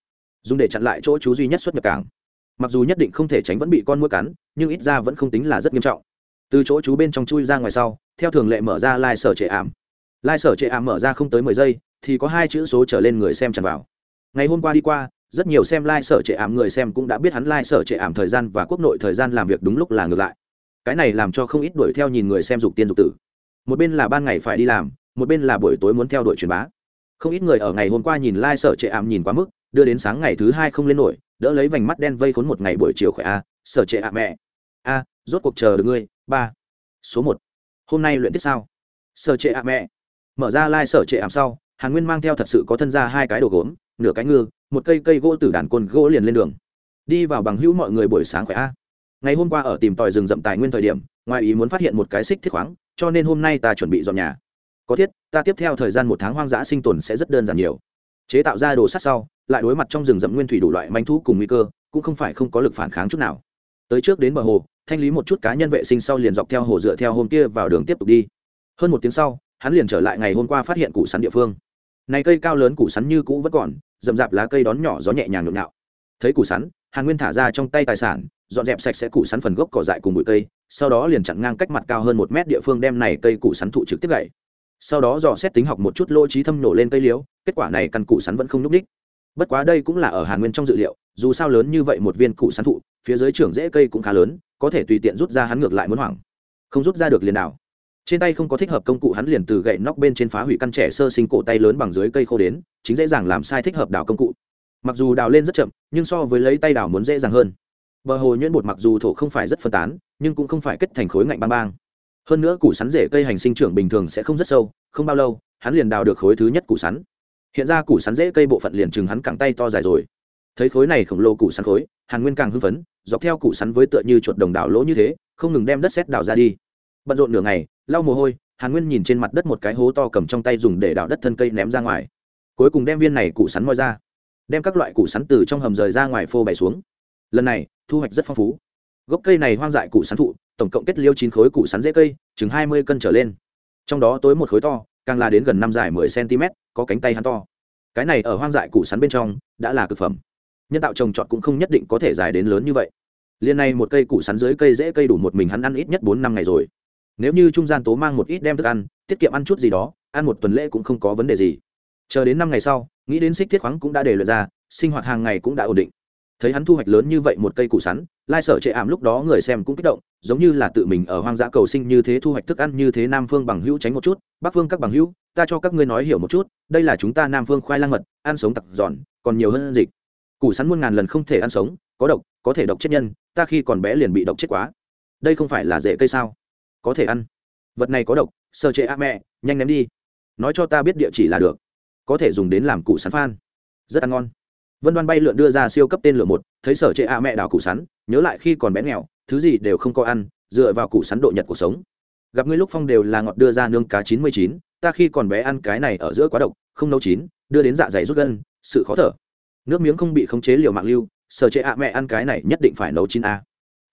Dùng để chặn lại chỗ chú duy nhất xuất nhập cảng. Mặc dù nhất định không thể tránh vẫn bị con muỗi cắn, nhưng ít ra vẫn không tính là rất nghiêm trọng. Từ chỗ chú bên trong chui ra ngoài sau, theo thường lệ mở ra lai sở trệ ảm lai sở trệ ảm mở ra không tới mười giây, thì có hai chữ số trở lên người xem tràn vào. Ngày hôm qua đi qua, rất nhiều xem lai、like、sở trệ ảm người xem cũng đã biết hắn lai、like、sở trệ ảm thời gian và quốc nội thời gian làm việc đúng lúc là ngược lại. Cái này làm cho không ít đuổi theo nhìn người xem dục tiên dục tử. Một bên là ban ngày phải đi làm, một bên là buổi tối muốn theo đuổi truyền bá. Không ít người ở ngày hôm qua nhìn lai、like、sở trệ ảm nhìn quá mức, đưa đến sáng ngày thứ hai không lên nổi, đỡ lấy vành mắt đen vây khốn một ngày buổi chiều khỏe a, sở trệ ảm mẹ. A, rốt cuộc chờ được ngươi, ba. Số một. Hôm nay luyện tiếp sao? Sở trệ ảm mẹ mở ra lai、like、sở trệ ảm sau, hàn nguyên mang theo thật sự có thân ra hai cái đồ gốm, nửa cái ngư, một cây cây gỗ từ đàn côn gỗ liền lên đường. Đi vào bằng hữu mọi người buổi sáng khỏe a. Ngày hôm qua ở tìm tòi rừng rậm tài nguyên thời điểm, ngoài ý muốn phát hiện một cái xích thiết khoáng, cho nên hôm nay ta chuẩn bị dọn nhà. Có thiết, ta tiếp theo thời gian một tháng hoang dã sinh tồn sẽ rất đơn giản nhiều. Chế tạo ra đồ sắt sau, lại đối mặt trong rừng rậm nguyên thủy đủ loại manh thú cùng nguy cơ, cũng không phải không có lực phản kháng chút nào. Tới trước đến bờ hồ, thanh lý một chút cá nhân vệ sinh sau liền dọc theo hồ dựa theo hôm kia vào đường tiếp tục đi. Hơn một tiếng sau hắn liền trở lại ngày hôm qua phát hiện củ sắn địa phương. Này cây cao lớn củ sắn như cũ vẫn còn, rậm rạp lá cây đón nhỏ gió nhẹ nhàng nhộn nhạo. Thấy củ sắn, hàn nguyên thả ra trong tay tài sản, dọn dẹp sạch sẽ củ sắn phần gốc cỏ dại cùng bụi cây, sau đó liền chặn ngang cách mặt cao hơn một mét địa phương đem này cây củ sắn thụ trực tiếp gậy sau đó dò xét tính học một chút lỗ trí thâm nổ lên cây liếu, kết quả này căn củ sắn vẫn không nhúc ních bất quá đây cũng là ở hàn nguyên trong dự liệu, dù sao lớn như vậy một viên củ sắn thụ, phía dưới trưởng rễ cây cũng khá lớn, có thể tùy tiện rút ra hắn ngược lại muốn hoảng. Không rút ra được liền nào trên tay không có thích hợp công cụ hắn liền từ gậy nóc bên trên phá hủy căn trẻ sơ sinh cổ tay lớn bằng dưới cây khô đến, chính dễ dàng làm sai thích hợp đào công cụ. Mặc dù đào lên rất chậm, nhưng so với lấy tay đào muốn dễ dàng hơn. Bờ hồ nhuyễn bột mặc dù thổ không phải rất phân tán, nhưng cũng không phải kết thành khối ngạnh bang bang. Hơn nữa củ sắn rễ cây hành sinh trưởng bình thường sẽ không rất sâu, không bao lâu, hắn liền đào được khối thứ nhất củ sắn. Hiện ra củ sắn rễ cây bộ phận liền chừng hắn cẳng tay to dài rồi. Thấy khối này khổng lồ củ sắn khối, hàn nguyên càng hưng phấn, dọc theo củ sắn với tựa như chuột đồng đào lỗ như thế, không ngừng đem đất xét đào ra đi bận rộn nửa ngày, lau mồ hôi, hàn nguyên nhìn trên mặt đất một cái hố to cầm trong tay dùng để đào đất thân cây ném ra ngoài. Cuối cùng đem viên này củ sắn moi ra, đem các loại củ sắn từ trong hầm rời ra ngoài phô bày xuống. Lần này, thu hoạch rất phong phú. Gốc cây này hoang dại củ sắn thụ, tổng cộng kết liêu chín khối củ sắn dễ cây, chừng hai mươi cân trở lên. Trong đó tối một khối to, càng là đến gần năm dài mười cm, có cánh tay hắn to. Cái này ở hoang dại củ sắn bên trong, đã là cực phẩm. Nhân tạo trồng trọt cũng không nhất định có thể dài đến lớn như vậy. Liên này một cây củ sắn dưới cây dễ cây đủ một mình hắn ăn ít nhất bốn năm ngày rồi nếu như trung gian tố mang một ít đem thức ăn, tiết kiệm ăn chút gì đó, ăn một tuần lễ cũng không có vấn đề gì. Chờ đến năm ngày sau, nghĩ đến xích thiết khoáng cũng đã để luyện ra, sinh hoạt hàng ngày cũng đã ổn định. Thấy hắn thu hoạch lớn như vậy một cây củ sắn, lai sở chệ ảm lúc đó người xem cũng kích động, giống như là tự mình ở hoang dã cầu sinh như thế thu hoạch thức ăn như thế nam phương bằng hữu tránh một chút, bắc phương các bằng hữu, ta cho các ngươi nói hiểu một chút, đây là chúng ta nam phương khoai lang mật, ăn sống tặc giòn còn nhiều hơn dịch. Củ sắn muôn ngàn lần không thể ăn sống, có độc, có thể độc chết nhân, ta khi còn bé liền bị độc chết quá. Đây không phải là rễ cây sao? Có thể ăn. Vật này có độc sơ chế a mẹ, nhanh ném đi. Nói cho ta biết địa chỉ là được. Có thể dùng đến làm củ sắn phan. Rất ăn ngon. Vân đoan bay lượn đưa ra siêu cấp tên lửa một, thấy sở chế a mẹ đào củ sắn, nhớ lại khi còn bé nghèo, thứ gì đều không có ăn, dựa vào củ sắn độ nhật cuộc sống. Gặp ngươi lúc phong đều là ngọt đưa ra nương cá chín mươi chín, ta khi còn bé ăn cái này ở giữa quá độc, không nấu chín, đưa đến dạ dày rút gân, sự khó thở. Nước miếng không bị khống chế liều mạng lưu sở chế a mẹ ăn cái này nhất định phải nấu chín a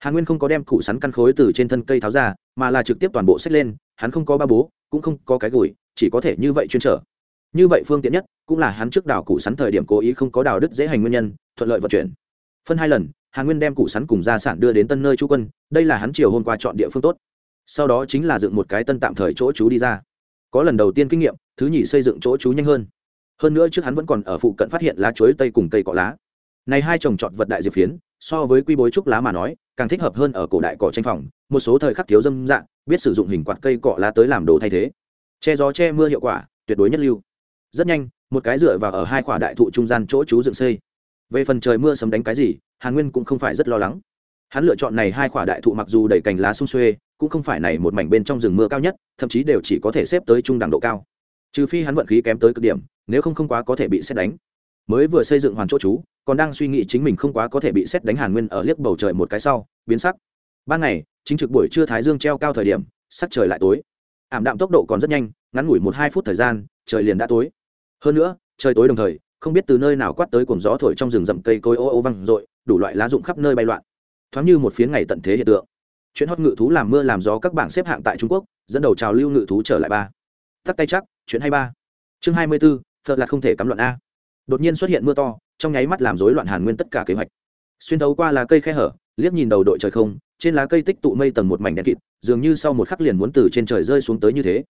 hàn nguyên không có đem củ sắn căn khối từ trên thân cây tháo ra, mà là trực tiếp toàn bộ xếp lên, hắn không có ba bố, cũng không có cái gùi, chỉ có thể như vậy chuyên trở. Như vậy phương tiện nhất, cũng là hắn trước đào củ sắn thời điểm cố ý không có đào đứt dễ hành nguyên nhân, thuận lợi vận chuyển. Phân hai lần, hàn nguyên đem củ sắn cùng gia sản đưa đến tân nơi chú quân, đây là hắn chiều hôm qua chọn địa phương tốt. Sau đó chính là dựng một cái tân tạm thời chỗ chú đi ra. Có lần đầu tiên kinh nghiệm, thứ nhì xây dựng chỗ chú nhanh hơn. Hơn nữa trước hắn vẫn còn ở phụ cận phát hiện lá chuối tây cùng cây cọ lá. Này hai trồng trọt vật đại diệp phiến so với quy bối trúc lá mà nói, càng thích hợp hơn ở cổ đại cỏ tranh phòng, một số thời khắc thiếu dâm dạng, biết sử dụng hình quạt cây cọ lá tới làm đồ thay thế. Che gió che mưa hiệu quả, tuyệt đối nhất lưu. Rất nhanh, một cái dựa vào ở hai khoả đại thụ trung gian chỗ chú dựng xây. Về phần trời mưa sấm đánh cái gì, hàn nguyên cũng không phải rất lo lắng. Hắn lựa chọn này hai khoả đại thụ mặc dù đầy cành lá sung xuê, cũng không phải này một mảnh bên trong rừng mưa cao nhất, thậm chí đều chỉ có thể xếp tới trung đẳng độ cao. Trừ phi hắn vận khí kém tới cực điểm, nếu không không quá có thể bị xét đánh mới vừa xây dựng hoàn chỗ chú còn đang suy nghĩ chính mình không quá có thể bị xét đánh hàn nguyên ở liếc bầu trời một cái sau, biến sắc. Ban ngày, chính trực buổi trưa thái dương treo cao thời điểm, sắc trời lại tối. Ảm đạm tốc độ còn rất nhanh, ngắn ngủi một hai phút thời gian, trời liền đã tối. Hơn nữa, trời tối đồng thời, không biết từ nơi nào quát tới cuồng gió thổi trong rừng rậm cây cối ô ô văng r đủ loại lá rụng khắp nơi bay loạn. Thoáng như một phiến ngày tận thế hiện tượng. Chuyện hót ngự thú làm mưa làm gió các bảng xếp hạng tại trung quốc, dẫn đầu trào lưu ngự thú trở lại ba. Tắt tay chắc, chuyện hay ba. Chương hai mươi b ố thợ là không thể cắm luận a đột nhiên xuất hiện mưa to, trong nháy mắt làm rối loạn hàn nguyên tất cả kế hoạch. Xuyên thấu qua lá cây khe hở, liếc nhìn đầu đội trời không, trên lá cây tích tụ mây tầng một mảnh đen kịt, dường như sau một khắc liền muốn từ trên trời rơi xuống tới như thế.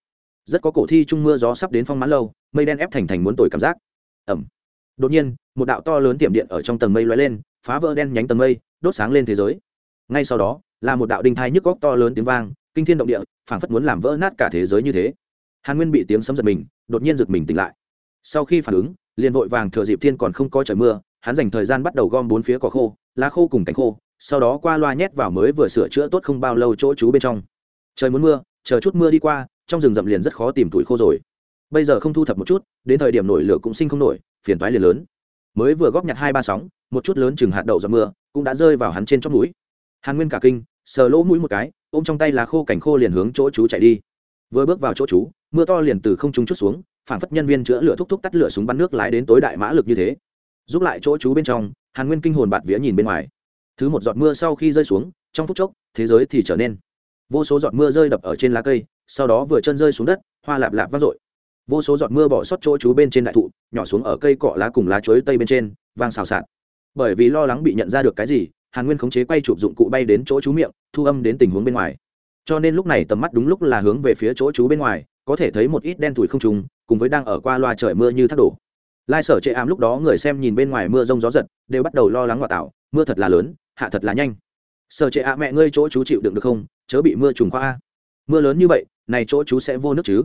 Rất có cổ thi trung mưa gió sắp đến phong mãn lâu, mây đen ép thành thành muốn tồi cảm giác. Ẩm đột nhiên, một đạo to lớn tiệm điện ở trong tầng mây lóe lên, phá vỡ đen nhánh tầng mây, đốt sáng lên thế giới. Ngay sau đó, là một đạo đinh thai nhức góc to lớn tiếng vang, kinh thiên động địa, phảng phất muốn làm vỡ nát cả thế giới như thế. Hàn nguyên bị tiếng sấm giật mình, đột nhiên giật mình tỉnh lại. Sau khi phản ứng liền vội vàng thừa dịp thiên còn không có trời mưa, hắn dành thời gian bắt đầu gom bốn phía cỏ khô, lá khô cùng cánh khô, sau đó qua loa nhét vào mới vừa sửa chữa tốt không bao lâu chỗ trú bên trong. Trời muốn mưa, chờ chút mưa đi qua, trong rừng rậm liền rất khó tìm tuổi khô rồi. Bây giờ không thu thập một chút, đến thời điểm nổi lửa cũng sinh không nổi, phiền toái liền lớn. Mới vừa góp nhặt hai ba sóng, một chút lớn chừng hạt đậu giọt mưa, cũng đã rơi vào hắn trên chóp mũi. Hàn nguyên cả kinh, sờ lỗ mũi một cái, ôm trong tay lá khô cảnh khô liền hướng chỗ chú chạy đi. Vừa bước vào chỗ chú, mưa to liền từ không trung chút xuống phản phất nhân viên chữa lửa thúc thúc tắt lửa súng bắn nước lái đến tối đại mã lực như thế. Giúp lại chỗ chú bên trong, hàn nguyên kinh hồn bạt vía nhìn bên ngoài. Thứ một giọt mưa sau khi rơi xuống, trong phút chốc, thế giới thì trở nên vô số giọt mưa rơi đập ở trên lá cây, sau đó vừa chân rơi xuống đất, hoa lạp lạp vang dội. Vô số giọt mưa bỏ sót chỗ chú bên trên đại thụ, nhỏ xuống ở cây cọ lá cùng lá chuối tây bên trên, vang xào xạc. Bởi vì lo lắng bị nhận ra được cái gì, hàn nguyên khống chế quay chụp dụng cụ bay đến chỗ chú miệng, thu âm đến tình huống bên ngoài. Cho nên lúc này tầm mắt đúng lúc là hướng về phía chỗ chú bên ngoài, có thể thấy một ít đen thủi không trùng cùng với đang ở qua loa trời mưa như thác đổ. Lai sở chệ ám lúc đó người xem nhìn bên ngoài mưa rông gió giật, đều bắt đầu lo lắng ngoại tạo, mưa thật là lớn, hạ thật là nhanh. Sở chệ ạ mẹ ngươi chỗ chú chịu đựng được không? Chớ bị mưa trùng khoa a. Mưa lớn như vậy, này chỗ chú sẽ vô nước chứ?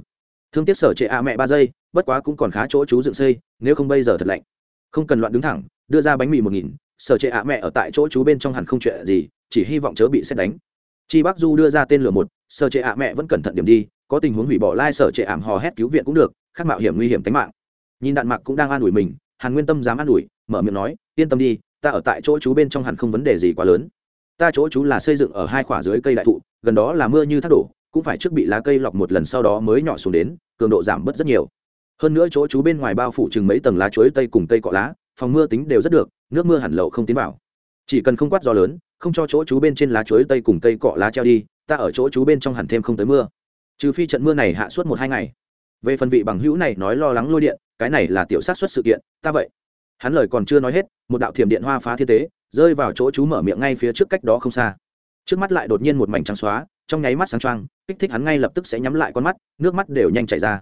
Thương tiếc sở chệ ạ mẹ ba giây, bất quá cũng còn khá chỗ chú dựng xây, nếu không bây giờ thật lạnh. Không cần loạn đứng thẳng, đưa ra bánh mì một nghìn, sở chệ ạ mẹ ở tại chỗ chú bên trong hẳn không chuyện gì, chỉ hy vọng chớ bị xét đánh. Chi bắc du đưa ra tên lửa một, sở chệ ạ mẹ vẫn cẩn thận điểm đi, có tình huống hủy bỏ lai sở chệ ảm, hò hét cứu viện cũng được khác mạo hiểm nguy hiểm tính mạng. Nhìn đạn mạc cũng đang an ủi mình, hàn nguyên tâm dám an ủi, mở miệng nói, yên tâm đi, ta ở tại chỗ chú bên trong hẳn không vấn đề gì quá lớn. Ta chỗ chú là xây dựng ở hai khỏa dưới cây đại thụ, gần đó là mưa như thác đổ, cũng phải trước bị lá cây lọc một lần sau đó mới nhỏ xuống đến, cường độ giảm bớt rất nhiều. Hơn nữa chỗ chú bên ngoài bao phủ chừng mấy tầng lá chuối, tây cùng cây cọ lá, phòng mưa tính đều rất được, nước mưa hẳn lậu không tiến vào. Chỉ cần không quát gió lớn, không cho chỗ chú bên trên lá chuối, tây cùng cây cọ lá treo đi, ta ở chỗ chú bên trong hẳn thêm không tới mưa. Trừ phi trận mưa này hạ suốt một hai ngày về phần vị bằng hữu này nói lo lắng lôi điện, cái này là tiểu sát xuất sự kiện, ta vậy. Hắn lời còn chưa nói hết, một đạo thiểm điện hoa phá thiên tế, rơi vào chỗ chú mở miệng ngay phía trước cách đó không xa. Trước mắt lại đột nhiên một mảnh trắng xóa, trong nháy mắt sáng trăng kích thích hắn ngay lập tức sẽ nhắm lại con mắt, nước mắt đều nhanh chảy ra.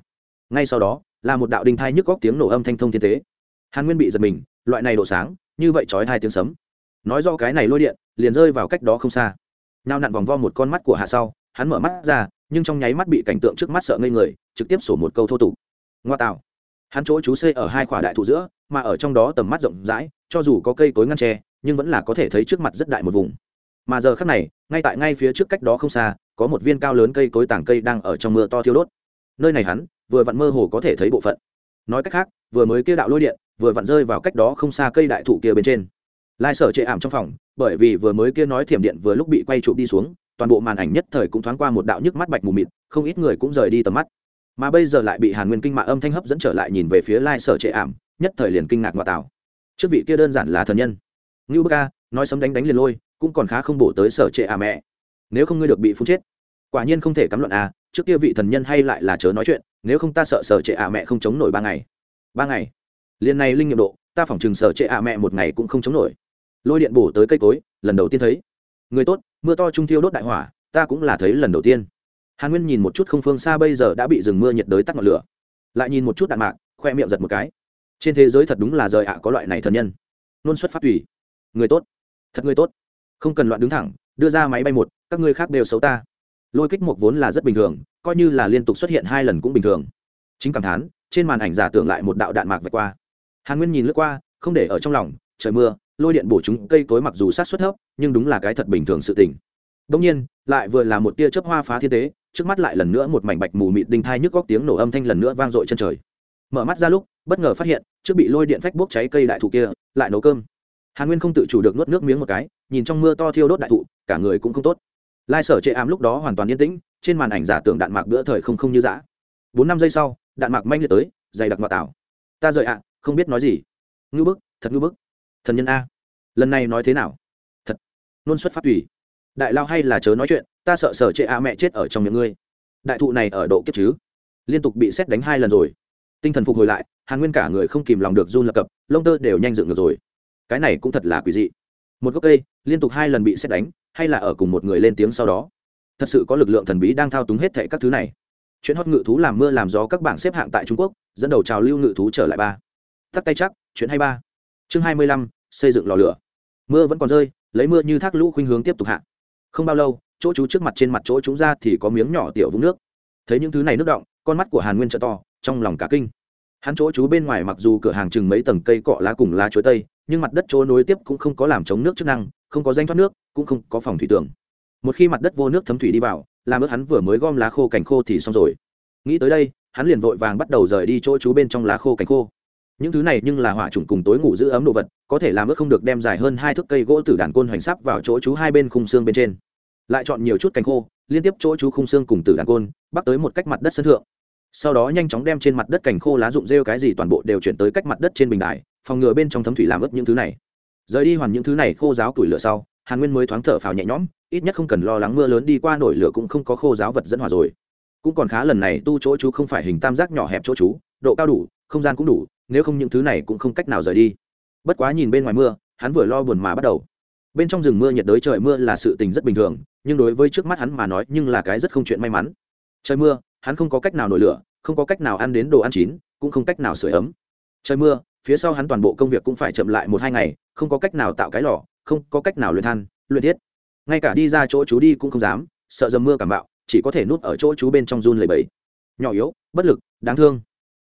Ngay sau đó, là một đạo đinh thai nhức góc tiếng nổ âm thanh thông thiên tế. Hàn nguyên bị giật mình, loại này độ sáng, như vậy trói hai tiếng sấm. Nói do cái này lôi điện, liền rơi vào cách đó không xa. Nao nặn vòng vo một con mắt của hạ sau, hắn mở mắt ra nhưng trong nháy mắt bị cảnh tượng trước mắt sợ ngây người, trực tiếp sổ một câu thô tục. Ngoa tạo. Hắn chỗ chú xây ở hai khỏa đại thụ giữa, mà ở trong đó tầm mắt rộng rãi, cho dù có cây cối ngăn tre, nhưng vẫn là có thể thấy trước mặt rất đại một vùng. Mà giờ khác này, ngay tại ngay phía trước cách đó không xa, có một viên cao lớn cây cối tảng cây đang ở trong mưa to thiêu đốt. Nơi này hắn, vừa vặn mơ hồ có thể thấy bộ phận. Nói cách khác, vừa mới kia đạo lôi điện, vừa vặn rơi vào cách đó không xa cây đại thụ kia bên trên. Lai sở chệ ảm trong phòng, bởi vì vừa mới kia nói thiểm điện vừa lúc bị quay trụ đi xuống toàn bộ màn ảnh nhất thời cũng thoáng qua một đạo nhức mắt bạch mù mịt, không ít người cũng rời đi tầm mắt. Mà bây giờ lại bị hàn nguyên kinh mạ âm thanh hấp dẫn trở lại nhìn về phía lai sở trệ ảm, nhất thời liền kinh ngạc ngoại tảo trước vị kia đơn giản là thần nhân. Ngưu bức ca nói sấm đánh đánh liền lôi, cũng còn khá không bổ tới sở trệ à mẹ. Nếu không ngươi được bị phun chết. Quả nhiên không thể cắm luận à trước kia vị thần nhân hay lại là chớ nói chuyện, nếu không ta sợ sở trệ à mẹ không chống nổi ba ngày. Ba ngày? Liền này linh nghiệm độ, ta phỏng chừng sở trệ à mẹ một ngày cũng không chống nổi. Lôi điện bổ tới cây cối, lần đầu tiên thấy người tốt, mưa to trung thiêu đốt đại hỏa, ta cũng là thấy lần đầu tiên. Hàn nguyên nhìn một chút không phương xa bây giờ đã bị rừng mưa nhiệt đới tắt ngọn lửa. Lại nhìn một chút đạn mạc, khoe miệng giật một cái. Trên thế giới thật đúng là rời ạ, có loại này thần nhân. Nôn xuất phát tùy. Người tốt. Thật người tốt. Không cần loạn đứng thẳng, đưa ra máy bay một, các ngươi khác đều xấu ta. Lôi kích một vốn là rất bình thường, coi như là liên tục xuất hiện hai lần cũng bình thường. Chính cảm thán, trên màn ảnh giả tưởng lại một đạo đạn mạc vạch qua. Hàn nguyên nhìn lướt qua, không để ở trong lòng, trời mưa lôi điện bổ chúng cây cối mặc dù sát xuất thấp, nhưng đúng là cái thật bình thường sự tình. Đông nhiên, lại vừa là một tia chớp hoa phá thiên tế, trước mắt lại lần nữa một mảnh bạch mù mịt đinh thai nhức góc tiếng nổ âm thanh lần nữa vang dội chân trời. Mở mắt ra lúc, bất ngờ phát hiện, trước bị lôi điện phách bốc cháy cây đại thụ kia, lại nấu cơm. Hàn nguyên không tự chủ được nuốt nước miếng một cái, nhìn trong mưa to thiêu đốt đại thụ, cả người cũng không tốt. Lai sở chệ ám lúc đó hoàn toàn yên tĩnh, trên màn ảnh giả tưởng đạn mạc bữa thời không không như dã. Bốn năm giây sau, đạn mạc manh liệt tới, dày đặc ngoại tảo. Ta rời ạ, không biết nói gì. Ngư bức, thật ngư bức thần nhân a. Lần này nói thế nào? Thật. Nôn xuất phát tùy. Đại lao hay là chớ nói chuyện, ta sợ sở chệ a mẹ chết ở trong miệng ngươi. Đại thụ này ở độ kiếp chứ? Liên tục bị xét đánh hai lần rồi. Tinh thần phục hồi lại, hàn nguyên cả người không kìm lòng được run lập cập, lông tơ đều nhanh dựng được rồi. Cái này cũng thật là quỷ dị. Một gốc cây, liên tục hai lần bị xét đánh, hay là ở cùng một người lên tiếng sau đó. Thật sự có lực lượng thần bí đang thao túng hết thệ các thứ này. Chuyện hót ngự thú làm mưa làm gió các bảng xếp hạng tại trung quốc, dẫn đầu trào lưu ngự thú trở lại ba. Tắt tay chắc, chuyện hay ba chương hai mươi lăm, xây dựng lò lửa. Mưa vẫn còn rơi, lấy mưa như thác lũ khuynh hướng tiếp tục hạ. Không bao lâu, chỗ chú trước mặt trên mặt chỗ chúng ra thì có miếng nhỏ tiểu vũng nước. Thấy những thứ này nước động, con mắt của hàn nguyên trợ to, trong lòng cả kinh. Hắn chỗ chú bên ngoài mặc dù cửa hàng chừng mấy tầng cây cọ lá cùng lá chuối tây, nhưng mặt đất chỗ nối tiếp cũng không có làm chống nước chức năng, không có danh thoát nước, cũng không có phòng thủy tường. Một khi mặt đất vô nước thấm thủy đi vào, làm ướt hắn vừa mới gom lá khô cành khô thì xong rồi. Nghĩ tới đây, hắn liền vội vàng bắt đầu rời đi chỗ chú bên trong lá khô cành khô những thứ này nhưng là hỏa trùng cùng tối ngủ giữ ấm đồ vật, có thể làm ướt không được đem dài hơn hai thước cây gỗ từ đàn côn hoành sắp vào chỗ chú hai bên khung xương bên trên. Lại chọn nhiều chút cành khô, liên tiếp chỗ chú khung xương cùng từ đàn côn, bắc tới một cách mặt đất sân thượng. Sau đó nhanh chóng đem trên mặt đất cành khô lá rụng rêu cái gì toàn bộ đều chuyển tới cách mặt đất trên bình đài, phòng ngừa bên trong thấm thủy làm ướt những thứ này. Rời đi hoàn những thứ này, khô giáo củi lửa sau, hàn nguyên mới thoáng thở phào nhẹ nhõm, ít nhất không cần lo lắng mưa lớn đi qua nổi lửa cũng không có khô giáo vật dẫn hòa rồi. Cũng còn khá lần này tu chỗ chú không phải hình tam giác nhỏ hẹp chỗ chú, độ cao đủ, không gian cũng đủ nếu không những thứ này cũng không cách nào rời đi. Bất quá nhìn bên ngoài mưa, hắn vừa lo buồn mà bắt đầu. Bên trong rừng mưa nhiệt đới trời mưa là sự tình rất bình thường, nhưng đối với trước mắt hắn mà nói nhưng là cái rất không chuyện may mắn. Trời mưa, hắn không có cách nào nổi lửa, không có cách nào ăn đến đồ ăn chín, cũng không cách nào sửa ấm. Trời mưa, phía sau hắn toàn bộ công việc cũng phải chậm lại một hai ngày, không có cách nào tạo cái lò, không có cách nào luyện than, luyện thiết. Ngay cả đi ra chỗ chú đi cũng không dám, sợ dầm mưa cảm bạo, chỉ có thể núp ở chỗ chú bên trong run lầy bẫy nhỏ yếu, bất lực, đáng thương.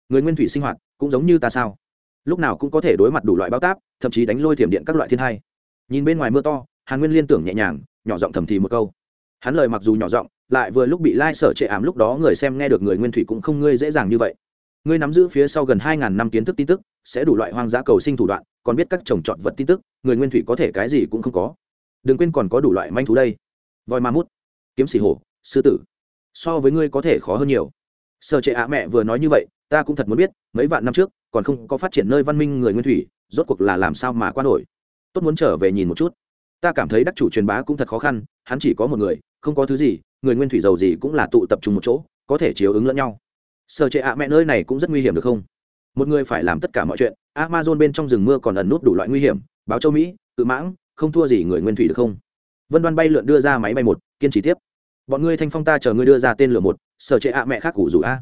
Người nguyên thủy sinh hoạt cũng giống như ta sao? Lúc nào cũng có thể đối mặt đủ loại bao táp, thậm chí đánh lôi thiểm điện các loại thiên hai. Nhìn bên ngoài mưa to, hàn nguyên liên tưởng nhẹ nhàng, nhỏ giọng thầm thì một câu. Hắn lời mặc dù nhỏ giọng, lại vừa lúc bị lai sở trệ ảm lúc đó người xem nghe được người nguyên thủy cũng không ngươi dễ dàng như vậy. Ngươi nắm giữ phía sau gần hai ngàn năm kiến thức tin tức, sẽ đủ loại hoang dã cầu sinh thủ đoạn, còn biết các trồng trọt vật tin tức, người nguyên thủy có thể cái gì cũng không có. Đừng quên còn có đủ loại manh thú đây. Voi ma mút, kiếm xì hổ, sư tử. So với ngươi có thể khó hơn nhiều. Sở trệ ạ mẹ vừa nói như vậy ta cũng thật muốn biết, mấy vạn năm trước, còn không có phát triển nơi văn minh người nguyên thủy, rốt cuộc là làm sao mà qua nổi. Tốt muốn trở về nhìn một chút. Ta cảm thấy đắc chủ truyền bá cũng thật khó khăn, hắn chỉ có một người, không có thứ gì, người nguyên thủy giàu gì cũng là tụ tập trung một chỗ, có thể chiếu ứng lẫn nhau. Sợ trệ ạ, mẹ nơi này cũng rất nguy hiểm được không? Một người phải làm tất cả mọi chuyện, amazon bên trong rừng mưa còn ẩn nút đủ loại nguy hiểm, báo châu mỹ tự mãng, không thua gì người nguyên thủy được không? Vân đoan bay lượn đưa ra máy bay một, kiên trì tiếp. Bọn ngươi thanh phong ta chờ ngươi đưa ra tên lửa một, sở trệ ạ, mẹ khác củ rủ a.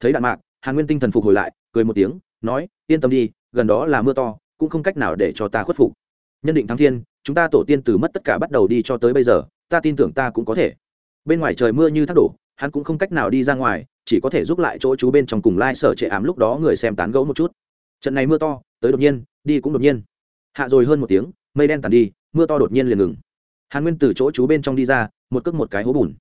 Thấy đạn mạc hàn nguyên tinh thần phục hồi lại, cười một tiếng, nói, yên tâm đi, gần đó là mưa to, cũng không cách nào để cho ta khuất phục. Nhân định thắng thiên, chúng ta tổ tiên từ mất tất cả bắt đầu đi cho tới bây giờ, ta tin tưởng ta cũng có thể. Bên ngoài trời mưa như thác đổ, hắn cũng không cách nào đi ra ngoài, chỉ có thể giúp lại chỗ chú bên trong cùng lai sở trệ ám lúc đó người xem tán gẫu một chút. Trận này mưa to, tới đột nhiên, đi cũng đột nhiên. Hạ rồi hơn một tiếng, mây đen tàn đi, mưa to đột nhiên liền ngừng. Hàn nguyên từ chỗ chú bên trong đi ra, một cước một cái hố bùn.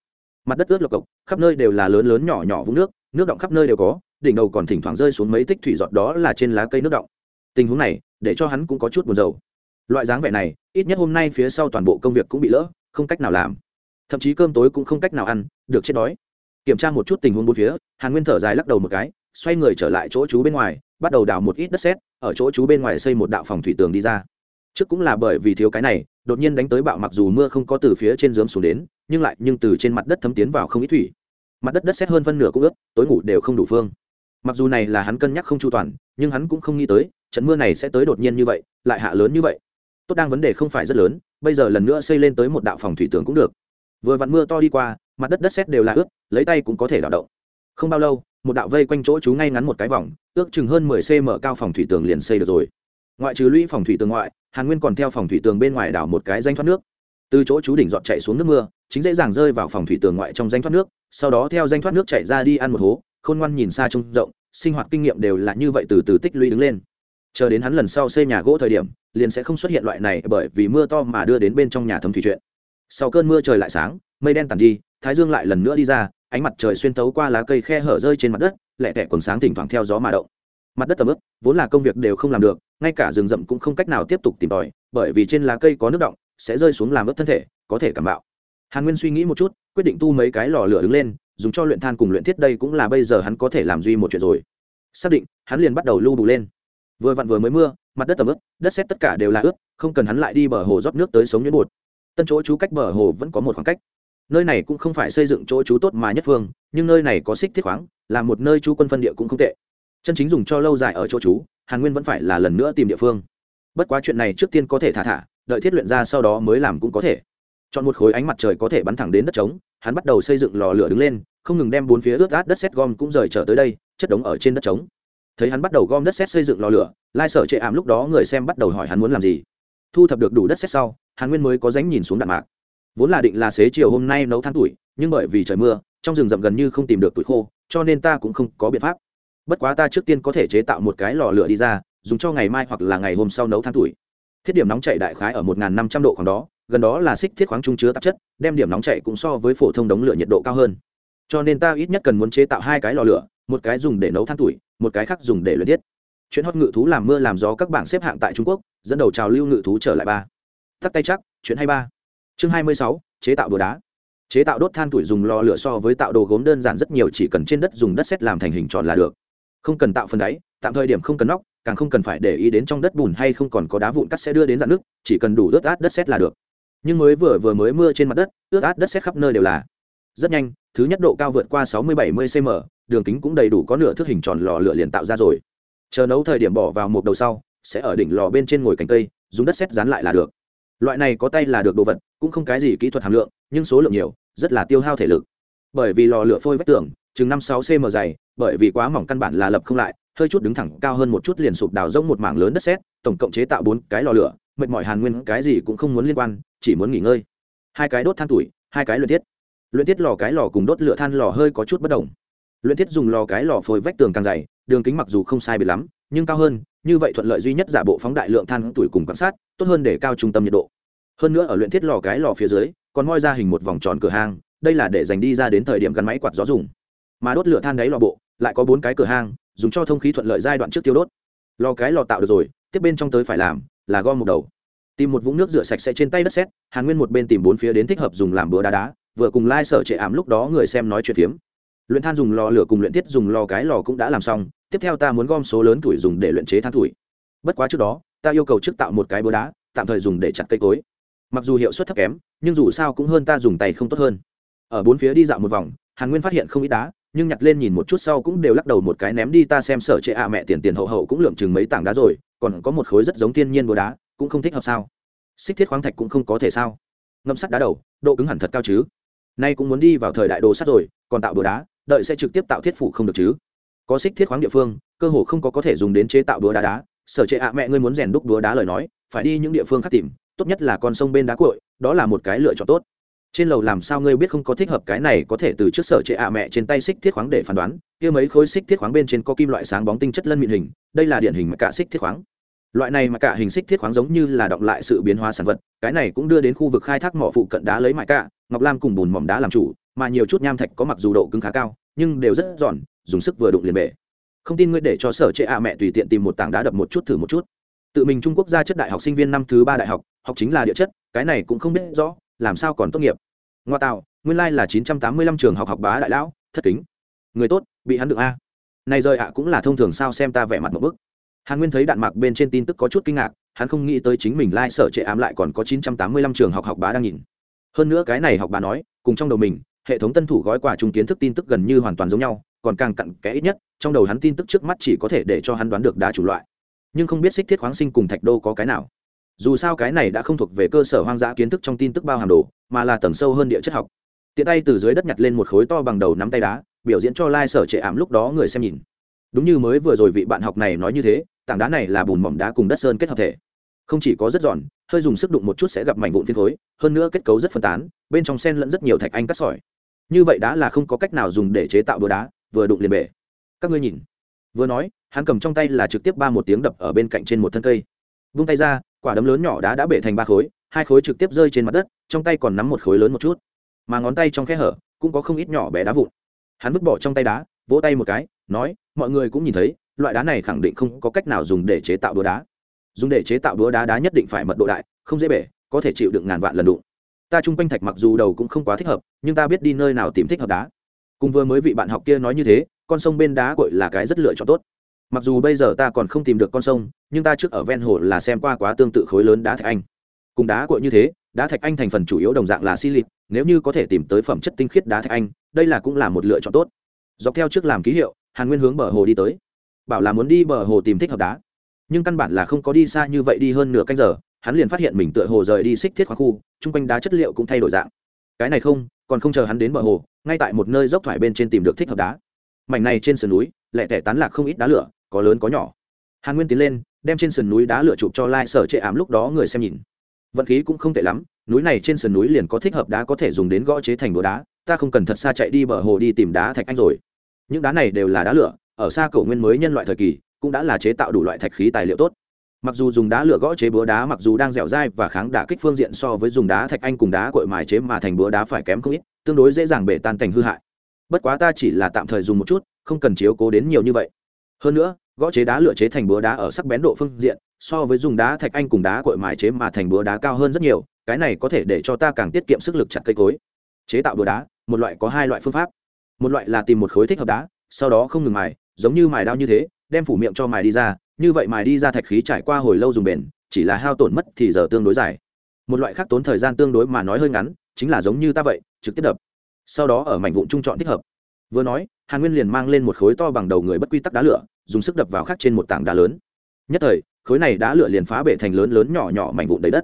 Mặt đất ướt lộc cộc, khắp nơi đều là lớn lớn nhỏ nhỏ vũng nước nước động khắp nơi đều có đỉnh đầu còn thỉnh thoảng rơi xuống mấy tích thủy giọt đó là trên lá cây nước động. Tình huống này, để cho hắn cũng có chút buồn rầu. Loại dáng vẻ này, ít nhất hôm nay phía sau toàn bộ công việc cũng bị lỡ, không cách nào làm. Thậm chí cơm tối cũng không cách nào ăn, được chết đói. Kiểm tra một chút tình huống bốn phía, hàn nguyên thở dài lắc đầu một cái, xoay người trở lại chỗ chú bên ngoài, bắt đầu đào một ít đất sét, ở chỗ chú bên ngoài xây một đạo phòng thủy tường đi ra. Trước cũng là bởi vì thiếu cái này, đột nhiên đánh tới bạo mặc dù mưa không có từ phía trên dớm xuống đến, nhưng lại, nhưng từ trên mặt đất thấm tiến vào không ít thủy. Mặt đất đất xét hơn phân nửa cũng ướt, tối ngủ đều không đủ phương mặc dù này là hắn cân nhắc không chu toàn, nhưng hắn cũng không nghĩ tới, trận mưa này sẽ tới đột nhiên như vậy, lại hạ lớn như vậy. Tốt đang vấn đề không phải rất lớn, bây giờ lần nữa xây lên tới một đạo phòng thủy tường cũng được. Vừa vặn mưa to đi qua, mặt đất đất xét đều là ướt, lấy tay cũng có thể đảo động. Không bao lâu, một đạo vây quanh chỗ chú ngay ngắn một cái vòng, ước chừng hơn mười cm cao phòng thủy tường liền xây được rồi. Ngoại trừ lũy phòng thủy tường ngoại, hàn nguyên còn theo phòng thủy tường bên ngoài đảo một cái danh thoát nước. Từ chỗ chú đỉnh dọn chạy xuống nước mưa, chính dễ dàng rơi vào phòng thủy tường ngoại trong danh thoát nước, sau đó theo danh thoát nước chạy ra đi ăn một hố khôn ngoan nhìn xa trông rộng, sinh hoạt kinh nghiệm đều là như vậy từ từ tích lũy đứng lên. Chờ đến hắn lần sau xây nhà gỗ thời điểm, liền sẽ không xuất hiện loại này bởi vì mưa to mà đưa đến bên trong nhà thấm thủy chuyện. Sau cơn mưa trời lại sáng, mây đen tàn đi, thái dương lại lần nữa đi ra, ánh mặt trời xuyên tấu qua lá cây khe hở rơi trên mặt đất lẹ tẻ quần sáng thỉnh thoảng theo gió mà động. Mặt đất tầm ướp vốn là công việc đều không làm được, ngay cả rừng rậm cũng không cách nào tiếp tục tìm tòi, bởi vì trên lá cây có nước động, sẽ rơi xuống làm ướp thân thể, có thể cảm bạo. Hàn nguyên suy nghĩ một chút, quyết định tu mấy cái lò lửa đứng lên dùng cho luyện than cùng luyện thiết đây cũng là bây giờ hắn có thể làm duy một chuyện rồi. Xác định, hắn liền bắt đầu lưu bù lên. Vừa vặn vừa mới mưa, mặt đất tầm ướp đất xét tất cả đều là ướt, không cần hắn lại đi bờ hồ rót nước tới sống nhuyễn bột. Tân chỗ chú cách bờ hồ vẫn có một khoảng cách. Nơi này cũng không phải xây dựng chỗ chú tốt mà nhất phương, nhưng nơi này có xích thiết khoáng, là một nơi chú quân phân địa cũng không tệ. Chân chính dùng cho lâu dài ở chỗ chú, hàn nguyên vẫn phải là lần nữa tìm địa phương. Bất quá chuyện này trước tiên có thể thả thả, đợi thiết luyện ra sau đó mới làm cũng có thể. Chọn một khối ánh mặt trời có thể bắn thẳng đến đất trống hắn bắt đầu xây dựng lò lửa đứng lên, không ngừng đem bốn phía ướt át đất xét gom cũng rời trở tới đây, chất đống ở trên đất trống. Thấy hắn bắt đầu gom đất xét xây dựng lò lửa, lai sở chệ ảm lúc đó người xem bắt đầu hỏi hắn muốn làm gì. Thu thập được đủ đất xét sau hàn nguyên mới có dánh nhìn xuống đạn mạc. Vốn là định là xế chiều hôm nay nấu than tuổi, nhưng bởi vì trời mưa, trong rừng rậm gần như không tìm được tuổi khô, cho nên ta cũng không có biện pháp. Bất quá ta trước tiên có thể chế tạo một cái lò lửa đi ra, dùng cho ngày mai hoặc là ngày hôm sau nấu than tuổi thiết điểm nóng chảy đại khái ở một năm trăm độ khoảng đó, gần đó là xích thiết khoáng trung chứa tạp chất, đem điểm nóng chảy cũng so với phổ thông đống lửa nhiệt độ cao hơn. Cho nên ta ít nhất cần muốn chế tạo hai cái lò lửa, một cái dùng để nấu than tuổi, một cái khác dùng để luyện thiết. Chuyện hót ngự thú làm mưa làm gió các bảng xếp hạng tại trung quốc, dẫn đầu trào lưu ngự thú trở lại ba. Tắt tay chắc, chuyện hay ba. Chương hai mươi sáu, chế tạo đồ đá. Chế tạo đốt than tuổi dùng lò lửa so với tạo đồ gốm đơn giản rất nhiều, chỉ cần trên đất dùng đất xét làm thành hình tròn là được. Không cần tạo phần đáy, tạm thời điểm không cần nóc càng không cần phải để ý đến trong đất bùn hay không còn có đá vụn cắt sẽ đưa đến dạng nước, chỉ cần đủ ướt át đất xét là được. Nhưng mới vừa vừa mới mưa trên mặt đất, ướt át đất xét khắp nơi đều là. Rất nhanh, thứ nhất độ cao vượt qua sáu mươi bảy mươi cm đường kính cũng đầy đủ có nửa thước hình tròn lò lửa liền tạo ra rồi. Chờ nấu thời điểm bỏ vào một đầu sau, sẽ ở đỉnh lò bên trên ngồi cành cây, dùng đất xét dán lại là được. Loại này có tay là được đồ vật, cũng không cái gì kỹ thuật hàm lượng, nhưng số lượng nhiều, rất là tiêu hao thể lực. Bởi vì lò lửa phôi vách tường, chừng năm sáu cm dày, bởi vì quá mỏng căn bản là lập không lại hơi chút đứng thẳng cao hơn một chút liền sụp đào rông một mảng lớn đất sét, tổng cộng chế tạo bốn cái lò lửa, mệt mỏi hàn nguyên cái gì cũng không muốn liên quan, chỉ muốn nghỉ ngơi. Hai cái đốt than tuổi, hai cái luyện thiết. Luyện thiết lò cái lò cùng đốt lửa than lò hơi có chút bất đồng. Luyện thiết dùng lò cái lò phôi vách tường càng dày, đường kính mặc dù không sai biệt lắm, nhưng cao hơn, như vậy thuận lợi duy nhất giả bộ phóng đại lượng than tuổi cùng quan sát, tốt hơn để cao trung tâm nhiệt độ. Hơn nữa ở luyện thiết lò cái lò phía dưới, còn moi ra hình một vòng tròn cửa hang, đây là để dành đi ra đến thời điểm gắn máy quạt gió dùng. Mà đốt lửa than đáy lò bộ, lại có bốn cái cửa hang dùng cho thông khí thuận lợi giai đoạn trước tiêu đốt. Lò cái lò tạo được rồi, tiếp bên trong tới phải làm là gom một đầu. Tìm một vũng nước rửa sạch sẽ trên tay đất xét hàn nguyên một bên tìm bốn phía đến thích hợp dùng làm bữa đá đá, vừa cùng lai、like、sở trệ ảm lúc đó người xem nói chuyện phiếm. Luyện than dùng lò lửa cùng luyện tiết dùng lò cái lò cũng đã làm xong, tiếp theo ta muốn gom số lớn tuổi dùng để luyện chế than tuổi. Bất quá trước đó, ta yêu cầu trước tạo một cái bữa đá, tạm thời dùng để chặt cây cối. Mặc dù hiệu suất thấp kém, nhưng dù sao cũng hơn ta dùng tay không tốt hơn. Ở bốn phía đi dạo một vòng, hàn nguyên phát hiện không ít đá nhưng nhặt lên nhìn một chút sau cũng đều lắc đầu một cái ném đi ta xem sở trệ ạ mẹ tiền tiền hậu hậu cũng lượng chừng mấy tảng đá rồi, còn có một khối rất giống thiên nhiên búa đá, cũng không thích hợp sao? Xích thiết khoáng thạch cũng không có thể sao? Ngâm sắt đá đầu, độ cứng hẳn thật cao chứ? Nay cũng muốn đi vào thời đại đồ sắt rồi, còn tạo búa đá, đợi sẽ trực tiếp tạo thiết phủ không được chứ? Có xích thiết khoáng địa phương, cơ hồ không có có thể dùng đến chế tạo đúa đá đá. Sở trệ ạ mẹ ngươi muốn rèn đúc đúa đá lời nói, phải đi những địa phương khác tìm, tốt nhất là con sông bên đá cội đó là một cái lựa chọn tốt trên lầu làm sao ngươi biết không có thích hợp cái này có thể từ trước sở trệ ạ mẹ trên tay xích thiết khoáng để phán đoán, kia mấy khối xích thiết khoáng bên trên có kim loại sáng bóng tinh chất lân mịn hình, đây là điển hình mà cả xích thiết khoáng. Loại này mà cả hình xích thiết khoáng giống như là động lại sự biến hóa sản vật, cái này cũng đưa đến khu vực khai thác mỏ phụ cận đá lấy mại cả, ngọc lam cùng bùn mỏm đá làm chủ, mà nhiều chút nham thạch có mặc dù độ cứng khá cao, nhưng đều rất giòn, dùng sức vừa đụng liền bể. Không tin ngươi để cho sở trệ ạ mẹ tùy tiện tìm một tảng đá đập một chút thử một chút. Tự mình trung quốc ra chất đại học sinh viên năm thứ ba đại học học chính là địa chất, cái này cũng không biết rõ làm sao còn tốt nghiệp? Ngoa tạo, nguyên lai là chín trăm tám mươi lăm trường học học bá đại lão, thất kính. Người tốt, bị hắn được a. Này rời ạ cũng là thông thường sao xem ta vẻ mặt một bức. Hàn nguyên thấy đạn mạc bên trên tin tức có chút kinh ngạc, hắn không nghĩ tới chính mình lai、like、sở trệ ám lại còn có chín trăm tám mươi lăm trường học học bá đang nhìn. Hơn nữa cái này học bá nói, cùng trong đầu mình, hệ thống tân thủ gói quà trung kiến thức tin tức gần như hoàn toàn giống nhau, còn càng cặn kẽ ít nhất, trong đầu hắn tin tức trước mắt chỉ có thể để cho hắn đoán được đá chủ loại. Nhưng không biết xích thiết khoáng sinh cùng thạch đô có cái nào dù sao cái này đã không thuộc về cơ sở hoang dã kiến thức trong tin tức bao hàm đồ, mà là tầng sâu hơn địa chất học. Tiện tay từ dưới đất nhặt lên một khối to bằng đầu nắm tay đá, biểu diễn cho lai、like、sở trệ ảm lúc đó người xem nhìn. Đúng như mới vừa rồi vị bạn học này nói như thế, tảng đá này là bùn mỏm đá cùng đất sơn kết hợp thể. Không chỉ có rất giòn, hơi dùng sức đụng một chút sẽ gặp mảnh vụn phiên khối, hơn nữa kết cấu rất phân tán, bên trong sen lẫn rất nhiều thạch anh cắt sỏi. Như vậy đá là không có cách nào dùng để chế tạo đồ đá, vừa đụng liền bể. Các ngươi nhìn. Vừa nói, hắn cầm trong tay là trực tiếp ba một tiếng đập ở bên cạnh trên một thân cây. Vung tay ra quả đấm lớn nhỏ đá đã bể thành ba khối, hai khối trực tiếp rơi trên mặt đất, trong tay còn nắm một khối lớn một chút. Mà ngón tay trong khe hở cũng có không ít nhỏ bé đá vụn. Hắn vứt bỏ trong tay đá, vỗ tay một cái, nói, mọi người cũng nhìn thấy, loại đá này khẳng định không có cách nào dùng để chế tạo đũa đá. Dùng để chế tạo đũa đá đá nhất định phải mật độ đại, không dễ bể, có thể chịu đựng ngàn vạn lần đụng. Ta chung quanh thạch mặc dù đầu cũng không quá thích hợp, nhưng ta biết đi nơi nào tìm thích hợp đá. Cùng vừa mới vị bạn học kia nói như thế, con sông bên đá cội là cái rất lựa chọn tốt mặc dù bây giờ ta còn không tìm được con sông, nhưng ta trước ở ven hồ là xem qua quá tương tự khối lớn đá thạch anh. Cùng đá cội như thế, đá thạch anh thành phần chủ yếu đồng dạng là silic nếu như có thể tìm tới phẩm chất tinh khiết đá thạch anh, đây là cũng là một lựa chọn tốt. Dọc theo trước làm ký hiệu, hàn nguyên hướng bờ hồ đi tới. Bảo là muốn đi bờ hồ tìm thích hợp đá. Nhưng căn bản là không có đi xa như vậy đi hơn nửa canh giờ, hắn liền phát hiện mình tựa hồ rời đi xích thiết khoáng khu, chung quanh đá chất liệu cũng thay đổi dạng. Cái này không, còn không chờ hắn đến bờ hồ, ngay tại một nơi dốc thoải bên trên tìm được thích hợp đá. Mảnh này trên sườn núi lẹ tẻ tán lạc không ít đá lửa có lớn có nhỏ. Hàn nguyên tiến lên, đem trên sườn núi đá lửa chụp cho lai sở chệ ám lúc đó người xem nhìn. Vận khí cũng không tệ lắm, núi này trên sườn núi liền có thích hợp đá có thể dùng đến gõ chế thành đồ đá, ta không cần thật xa chạy đi bờ hồ đi tìm đá thạch anh rồi. Những đá này đều là đá lửa, ở xa cầu nguyên mới nhân loại thời kỳ, cũng đã là chế tạo đủ loại thạch khí tài liệu tốt. Mặc dù dùng đá lửa gõ chế búa đá mặc dù đang dẻo dai và kháng đả kích phương diện so với dùng đá thạch anh cùng đá cội mài chế mà thành búa đá phải kém không ít, tương đối dễ dàng bể tan thành hư hại. Bất quá ta chỉ là tạm thời dùng một chút, không cần chiếu cố đến nhiều như vậy. Hơn nữa gõ chế đá lửa chế thành búa đá ở sắc bén độ phương diện, so với dùng đá thạch anh cùng đá cội mài chế mà thành búa đá cao hơn rất nhiều, cái này có thể để cho ta càng tiết kiệm sức lực chặt cây cối. Chế tạo búa đá, một loại có hai loại phương pháp. Một loại là tìm một khối thích hợp đá, sau đó không ngừng mài, giống như mài đao như thế, đem phủ miệng cho mài đi ra, như vậy mài đi ra thạch khí trải qua hồi lâu dùng bền, chỉ là hao tổn mất thì giờ tương đối dài. Một loại khác tốn thời gian tương đối mà nói hơi ngắn, chính là giống như ta vậy, trực tiếp đập. Sau đó ở mảnh vụn trung chọn thích hợp. Vừa nói, hàn nguyên liền mang lên một khối to bằng đầu người bất quy tắc đá lửa dùng sức đập vào khắc trên một tảng đá lớn. Nhất thời, khối này đã lửa liền phá bể thành lớn lớn nhỏ nhỏ mảnh vụn đầy đất.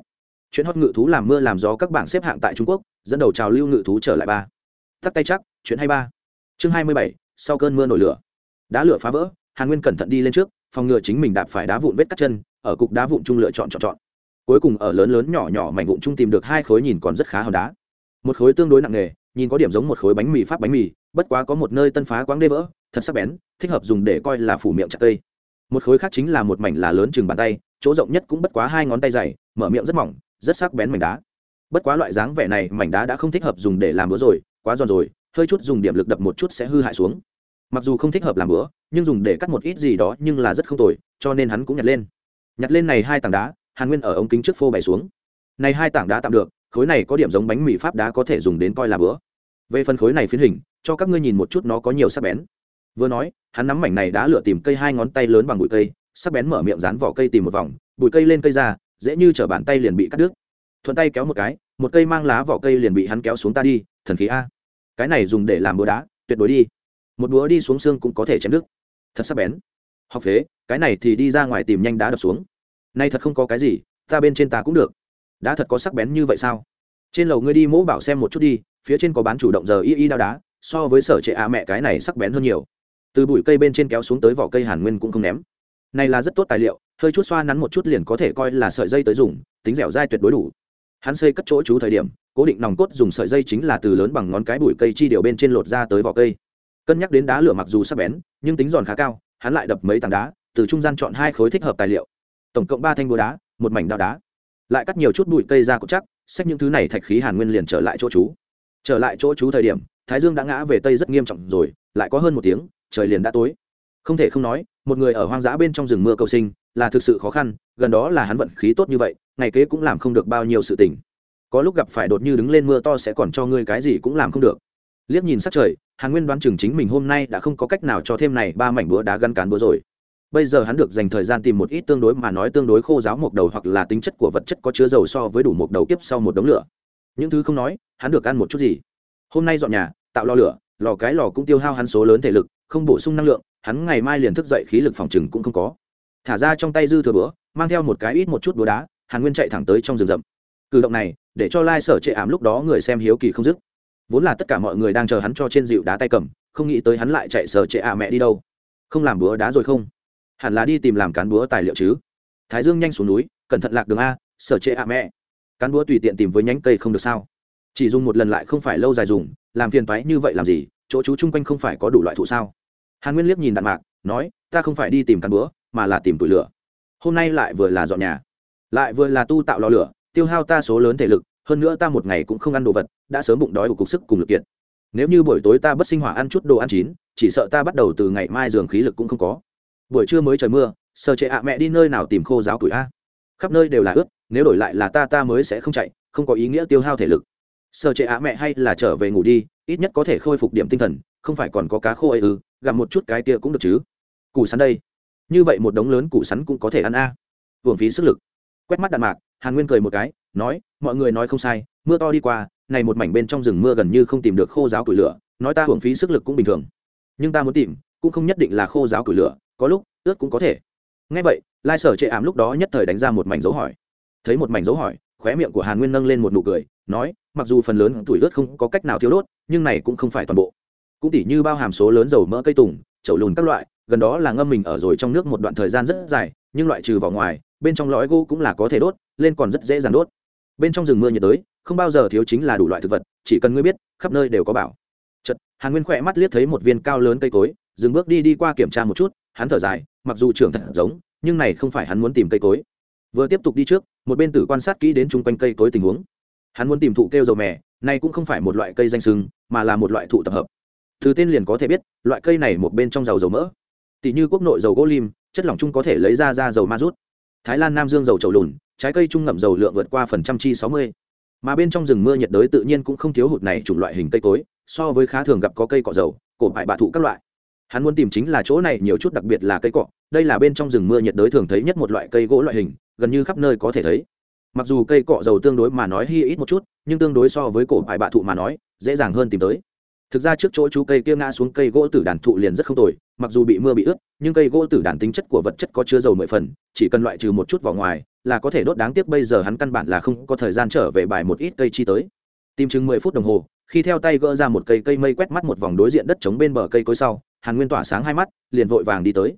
Chuyện hót ngự thú làm mưa làm gió các bảng xếp hạng tại trung quốc, dẫn đầu trào lưu ngự thú trở lại ba. Tắt tay chắc, chuyện hai ba. Chương hai mươi bảy, sau cơn mưa nổi lửa. Đá lửa phá vỡ, hàn nguyên cẩn thận đi lên trước, phòng ngừa chính mình đạp phải đá vụn vết cắt chân, ở cục đá vụn trung lựa chọn chọn chọn. Cuối cùng ở lớn lớn nhỏ nhỏ mảnh vụn trung tìm được hai khối nhìn còn rất khá hòn đá. Một khối tương đối nặng nề, nhìn có điểm giống một khối bánh mì pháp bánh mì bất quá có một nơi tân phá quáng đê vỡ, thật sắc bén, thích hợp dùng để coi là phủ miệng chặt cây. Một khối khác chính là một mảnh là lớn chừng bàn tay, chỗ rộng nhất cũng bất quá hai ngón tay dày, mở miệng rất mỏng, rất sắc bén mảnh đá. Bất quá loại dáng vẻ này, mảnh đá đã không thích hợp dùng để làm bữa rồi, quá giòn rồi, hơi chút dùng điểm lực đập một chút sẽ hư hại xuống. Mặc dù không thích hợp làm bữa nhưng dùng để cắt một ít gì đó nhưng là rất không tồi, cho nên hắn cũng nhặt lên. Nhặt lên này hai tảng đá, hàn nguyên ở ống kính trước phô bày xuống. Này hai tảng đá tạm được, khối này có điểm giống bánh mì pháp đá có thể dùng đến coi là bữa về phần khối này phiến hình cho các ngươi nhìn một chút nó có nhiều sắc bén. Vừa nói, hắn nắm mảnh này đã lựa tìm cây hai ngón tay lớn bằng bụi cây, sắc bén mở miệng dán vỏ cây tìm một vòng, bụi cây lên cây ra, dễ như chở bàn tay liền bị cắt đứt. Thuận tay kéo một cái, một cây mang lá vỏ cây liền bị hắn kéo xuống ta đi, thần khí a. Cái này dùng để làm búa đá, tuyệt đối đi. Một búa đi xuống xương cũng có thể chém đứt. Thật sắc bén. Học phế, cái này thì đi ra ngoài tìm nhanh đá đập xuống. Nay thật không có cái gì, ta bên trên ta cũng được. Đá thật có sắc bén như vậy sao? Trên lầu ngươi đi mỗ bảo xem một chút đi, phía trên có bán chủ động giờ y y đao đá so với sở trệ a mẹ cái này sắc bén hơn nhiều. Từ bụi cây bên trên kéo xuống tới vỏ cây hàn nguyên cũng không ném. Này là rất tốt tài liệu, hơi chút xoa nắn một chút liền có thể coi là sợi dây tới dùng, tính dẻo dai tuyệt đối đủ. Hắn xây cất chỗ chú thời điểm, cố định nòng cốt dùng sợi dây chính là từ lớn bằng ngón cái bụi cây chi điều bên trên lột ra tới vỏ cây. Cân nhắc đến đá lửa mặc dù sắc bén, nhưng tính giòn khá cao, hắn lại đập mấy tảng đá, từ trung gian chọn hai khối thích hợp tài liệu. Tổng cộng ba thanh búa đá, một mảnh đao đá. Lại cắt nhiều chút bụi cây ra cột chắc, xách những thứ này thạch khí hàn nguyên liền trở lại chỗ chú. Trở lại chỗ chú thời điểm thái dương đã ngã về tây rất nghiêm trọng rồi, lại có hơn một tiếng, trời liền đã tối. Không thể không nói, một người ở hoang dã bên trong rừng mưa cầu sinh là thực sự khó khăn, gần đó là hắn vận khí tốt như vậy, ngày kế cũng làm không được bao nhiêu sự tình. Có lúc gặp phải đột như đứng lên mưa to sẽ còn cho ngươi cái gì cũng làm không được. Liếc nhìn sát trời, hàn nguyên đoán chừng chính mình hôm nay đã không có cách nào cho thêm này ba mảnh búa đá gắn cán búa rồi. Bây giờ hắn được dành thời gian tìm một ít tương đối mà nói tương đối khô giáo một đầu hoặc là tính chất của vật chất có chứa dầu so với đủ một đầu kiếp sau một đống lửa. Những thứ không nói, hắn được ăn một chút gì? Hôm nay dọn nhà, tạo lò lửa, lò cái lò cũng tiêu hao hắn số lớn thể lực, không bổ sung năng lượng, hắn ngày mai liền thức dậy, khí lực phòng chừng cũng không có. Thả ra trong tay dư thừa bữa, mang theo một cái ít một chút búa đá, hàn nguyên chạy thẳng tới trong rừng rậm. Cử động này, để cho lai sở chệ ảm lúc đó người xem hiếu kỳ không dứt. Vốn là tất cả mọi người đang chờ hắn cho trên dịu đá tay cầm, không nghĩ tới hắn lại chạy sở chệ ả mẹ đi đâu. Không làm búa đá rồi không? Hẳn là đi tìm làm cán búa tài liệu chứ. Thái dương nhanh xuống núi, cẩn thận lạc đường a, sở chệ ả mẹ. Cán búa tùy tiện tìm với nhánh cây không được sao? Chỉ dùng một lần lại không phải lâu dài dùng, làm phiền toái như vậy làm gì? Chỗ chú chung quanh không phải có đủ loại thụ sao? Hàn nguyên liếc nhìn đạn mạc, nói, ta không phải đi tìm căn búa, mà là tìm tủi lửa. Hôm nay lại vừa là dọn nhà. Lại vừa là tu tạo lò lửa, tiêu hao ta số lớn thể lực, hơn nữa ta một ngày cũng không ăn đồ vật, đã sớm bụng đói của cục sức cùng lực kiện nếu như buổi tối ta bất sinh hỏa ăn chút đồ ăn chín, chỉ sợ ta bắt đầu từ ngày mai giường khí lực cũng không có. Buổi trưa mới trời mưa sợ trệ ạ mẹ đi nơi nào tìm khô giáo tuổi a. Khắp nơi đều là ướt, nếu đổi lại là ta ta mới sẽ không chạy, không có ý nghĩa tiêu hao thể lực sợ trệ ạ mẹ hay là trở về ngủ đi, ít nhất có thể khôi phục điểm tinh thần, không phải còn có cá khô ấy ư, gặm một chút cái kia cũng được chứ. Củ sắn đây. Như vậy một đống lớn củ sắn cũng có thể ăn a. À. hưởng phí sức lực. Quét mắt đạn mạc, hàn nguyên cười một cái, nói, mọi người nói không sai, mưa to đi qua, này một mảnh bên trong rừng mưa gần như không tìm được khô giáo củi lửa, nói ta hưởng phí sức lực cũng bình thường. Nhưng ta muốn tìm, cũng không nhất định là khô giáo củi lửa, có lúc, ướt cũng có thể. Ngay vậy, lai sở chệ ảm lúc đó nhất thời đánh ra một mảnh dấu hỏi. Thấy một mảnh dấu hỏi, khóe miệng của hàn nguyên nâng lên một nụ cười, nói mặc dù phần lớn tuổi ướt không có cách nào thiếu đốt, nhưng này cũng không phải toàn bộ. Cũng tỉ như bao hàm số lớn dầu mỡ cây tùng, chậu lùn các loại, gần đó là ngâm mình ở rồi trong nước một đoạn thời gian rất dài, nhưng loại trừ vào ngoài, bên trong lõi gỗ cũng là có thể đốt, lên còn rất dễ dàng đốt. Bên trong rừng mưa nhiệt đới, không bao giờ thiếu chính là đủ loại thực vật, chỉ cần ngươi biết, khắp nơi đều có bảo. Chật hàn nguyên khỏe mắt liếc thấy một viên cao lớn cây cối, dừng bước đi đi qua kiểm tra một chút, hắn thở dài, mặc dù trưởng thật giống, nhưng này không phải hắn muốn tìm cây cối. Vừa tiếp tục đi trước, một bên tử quan sát kỹ đến chung quanh cây cối tình huống hắn muốn tìm thụ kêu dầu mè này cũng không phải một loại cây danh sưng mà là một loại thụ tập hợp. Từ tên liền có thể biết, loại cây này một bên trong dầu dầu mỡ. Tỷ như quốc nội dầu gỗ lim, chất lỏng chung có thể lấy ra ra dầu ma rút. Thái lan nam dương dầu trầu lùn, trái cây trung ngậm dầu lượng vượt qua phần trăm chi sáu mươi. Mà bên trong rừng mưa nhiệt đới tự nhiên cũng không thiếu hụt này chủng loại hình cây cối, so với khá thường gặp có cây cọ dầu, cổ bại bạ thụ các loại. Hắn muốn tìm chính là chỗ này nhiều chút đặc biệt là cây cọ, đây là bên trong rừng mưa nhiệt đới thường thấy nhất một loại cây gỗ loại hình, gần như khắp nơi có thể thấy mặc dù cây cọ dầu tương đối mà nói hy ít một chút, nhưng tương đối so với cổ bài bạ thụ mà nói, dễ dàng hơn tìm tới. Thực ra trước chỗ chú cây kia ngã xuống cây gỗ tử đàn thụ liền rất không tồi, mặc dù bị mưa bị ướt, nhưng cây gỗ tử đàn tính chất của vật chất có chứa dầu mười phần, chỉ cần loại trừ một chút vào ngoài, là có thể đốt đáng tiếc bây giờ hắn căn bản là không có thời gian trở về bài một ít cây chi tới. Tìm chừng mười phút đồng hồ, khi theo tay gỡ ra một cây cây mây quét mắt một vòng đối diện đất chống bên bờ cây cối sau, hàn nguyên tỏa sáng hai mắt, liền vội vàng đi tới.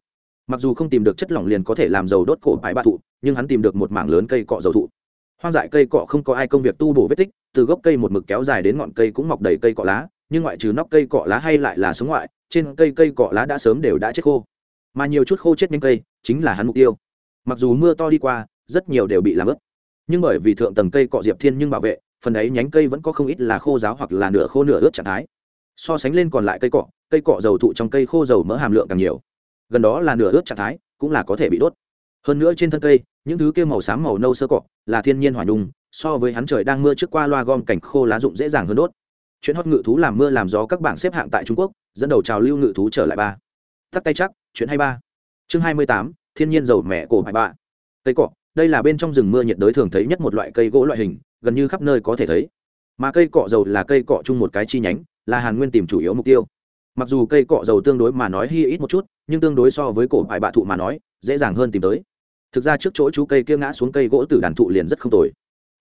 Mặc dù không tìm được chất lỏng liền có thể làm dầu đốt cổ bãi bạ thụ, nhưng hắn tìm được một mảng lớn cây cọ dầu thụ hoang dại cây cọ không có ai công việc tu bổ vết tích, từ gốc cây một mực kéo dài đến ngọn cây cũng mọc đầy cây cọ lá, nhưng ngoại trừ nóc cây cọ lá hay lại là sống ngoại, trên cây cây cọ lá đã sớm đều đã chết khô. Mà nhiều chút khô chết nhanh cây, chính là hắn mục tiêu. Mặc dù mưa to đi qua, rất nhiều đều bị làm ướt. Nhưng bởi vì thượng tầng cây cọ diệp thiên nhưng bảo vệ, phần ấy nhánh cây vẫn có không ít là khô giáo hoặc là nửa khô nửa ướt trạng thái. So sánh lên còn lại cây cọ cây cọ dầu thụ trong cây khô dầu mỡ hàm lượng càng nhiều. Gần đó là nửa ướt trạng thái, cũng là có thể bị đốt. Hơn nữa trên thân cây, những thứ kia màu xám màu nâu sơ cọ là thiên nhiên hỏa nhung, so với hắn trời đang mưa trước qua loa gom cảnh khô lá rụng dễ dàng hơn đốt. Chuyện hót ngự thú làm mưa làm gió các bảng xếp hạng tại trung quốc, dẫn đầu trào lưu ngự thú trở lại ba. Tắt tay chắc, chuyện hai ba. Chương hai mươi tám, thiên nhiên dầu mẹ cổ bài ba cây cọ đây là bên trong rừng mưa nhiệt đới thường thấy nhất một loại cây gỗ loại hình, gần như khắp nơi có thể thấy. Mà cây cọ dầu là cây cọ chung một cái chi nhánh, là hàn nguyên tìm chủ yếu mục tiêu. Mặc dù cây cọ dầu tương đối mà nói hy ít một chút, nhưng tương đối so với cổ bài bạ thụ mà nói, dễ dàng hơn tìm tới thực ra trước chỗ chú cây kia ngã xuống cây gỗ tử đàn thụ liền rất không tồi.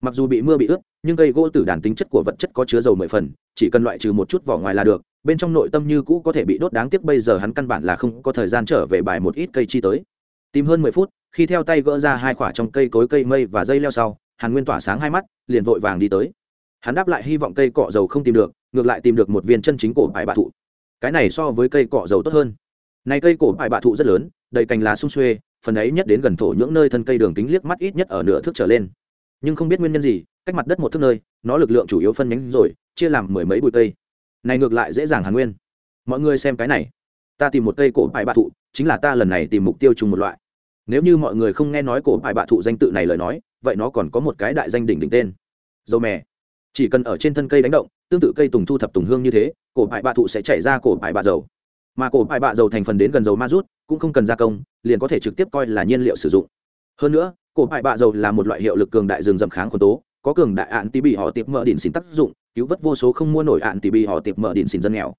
Mặc dù bị mưa bị ướt, nhưng cây gỗ tử đàn tính chất của vật chất có chứa dầu mười phần, chỉ cần loại trừ một chút vỏ ngoài là được, bên trong nội tâm như cũ có thể bị đốt đáng tiếc bây giờ hắn căn bản là không có thời gian trở về bài một ít cây chi tới. Tìm hơn mười phút, khi theo tay gỡ ra hai khoả trong cây cối cây mây và dây leo sau, hàn nguyên tỏa sáng hai mắt, liền vội vàng đi tới. Hắn đáp lại hy vọng cây cọ dầu không tìm được, ngược lại tìm được một viên chân chính cổ bài bạ thụ. Cái này so với cây cọ dầu tốt hơn. Này cây cổ bài bạ thụ rất lớn, đầy cành lá sung xuê phần ấy nhất đến gần thổ những nơi thân cây đường kính liếc mắt ít nhất ở nửa thước trở lên. Nhưng không biết nguyên nhân gì, cách mặt đất một thước nơi, nó lực lượng chủ yếu phân nhánh rồi, chia làm mười mấy bụi cây. Này ngược lại dễ dàng hàn nguyên. Mọi người xem cái này. Ta tìm một cây cổ bài bạ thụ, chính là ta lần này tìm mục tiêu chung một loại. Nếu như mọi người không nghe nói cổ bài bạ thụ danh tự này lời nói, vậy nó còn có một cái đại danh đỉnh đỉnh tên. Dầu mè. Chỉ cần ở trên thân cây đánh động, tương tự cây tùng thu thập tùng hương như thế, cổ bài bạ thụ sẽ chảy ra cổ bài bạ dầu. Mà cổ bài bạ dầu thành phần đến gần dầu ma rút cũng không cần gia công, liền có thể trực tiếp coi là nhiên liệu sử dụng. Hơn nữa, cổ bài bạ dầu là một loại hiệu lực cường đại rừng rậm kháng khuẩn tố, có cường đại ạn tí bị họ tiệp mở đỉnh xin tác dụng, cứu vớt vô số không mua nổi ạn tí bị họ tiệp mở đỉnh xin dân nghèo.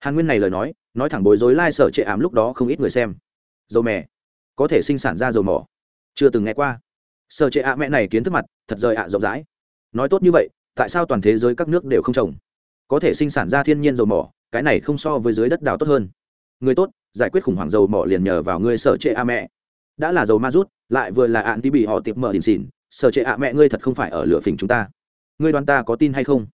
Hàn nguyên này lời nói nói thẳng bối rối lai sở trệ ám lúc đó không ít người xem. Dầu mè, có thể sinh sản ra dầu mỏ. Chưa từng nghe qua. Sở trệ ạ mẹ này kiến thức mặt, thật rời ạ rộng rãi. Nói tốt như vậy, tại sao toàn thế giới các nước đều không trồng? Có thể sinh sản ra thiên nhiên dầu mỏ, cái này không so với dưới đất đào tốt hơn. Người tốt giải quyết khủng hoảng dầu mỏ liền nhờ vào ngươi sở trệ a mẹ. Đã là dầu ma rút, lại vừa là ạn tí bị họ tiệp mở đình xỉn sở trệ a mẹ, ngươi thật không phải ở lửa phình chúng ta. Ngươi đoán ta có tin hay không?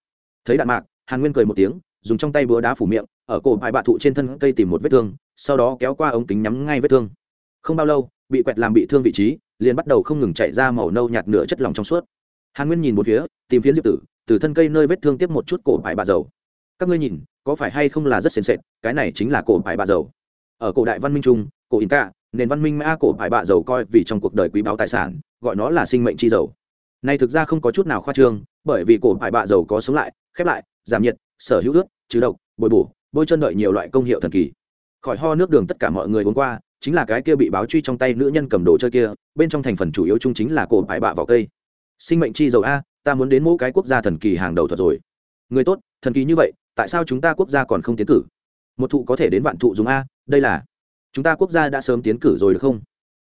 Thấy đạn mạc, hàn nguyên cười một tiếng, dùng trong tay búa đá phủ miệng, ở cổ bài bạ thụ trên thân cây tìm một vết thương, sau đó kéo qua ống kính nhắm ngay vết thương. Không bao lâu, bị quẹt làm bị thương vị trí, liền bắt đầu không ngừng chạy ra màu nâu nhạt nửa chất lỏng trong suốt. Hàn nguyên nhìn một phía, tìm phiến diệp tử, từ thân cây nơi vết thương tiếp một chút cổ bài bà dầu. Các ngươi nhìn, có phải hay không là rất sền sệt, cái này chính là cổ bài bà dầu ở cổ đại văn minh trung, cổ inca nền văn minh mã cổ bài bạ dầu coi vì trong cuộc đời quý báu tài sản, gọi nó là sinh mệnh chi dầu này thực ra không có chút nào khoa trương, bởi vì cổ bài bạ dầu có sống lại, khép lại, giảm nhiệt, sở hữu ướt trừ độc, bồi bổ, bôi chân đợi nhiều loại công hiệu thần kỳ. Khỏi ho nước đường tất cả mọi người uống qua, chính là cái kia bị báo truy trong tay nữ nhân cầm đồ chơi kia, bên trong thành phần chủ yếu chung chính là cổ bài bạ vào cây. Sinh mệnh chi dầu a, ta muốn đến mỗi cái quốc gia thần kỳ hàng đầu thuật rồi. Người tốt, thần kỳ như vậy, tại sao chúng ta quốc gia còn không tiến cử? Một thụ có thể đến vạn thụ dùng a, đây là, chúng ta quốc gia đã sớm tiến cử rồi được không?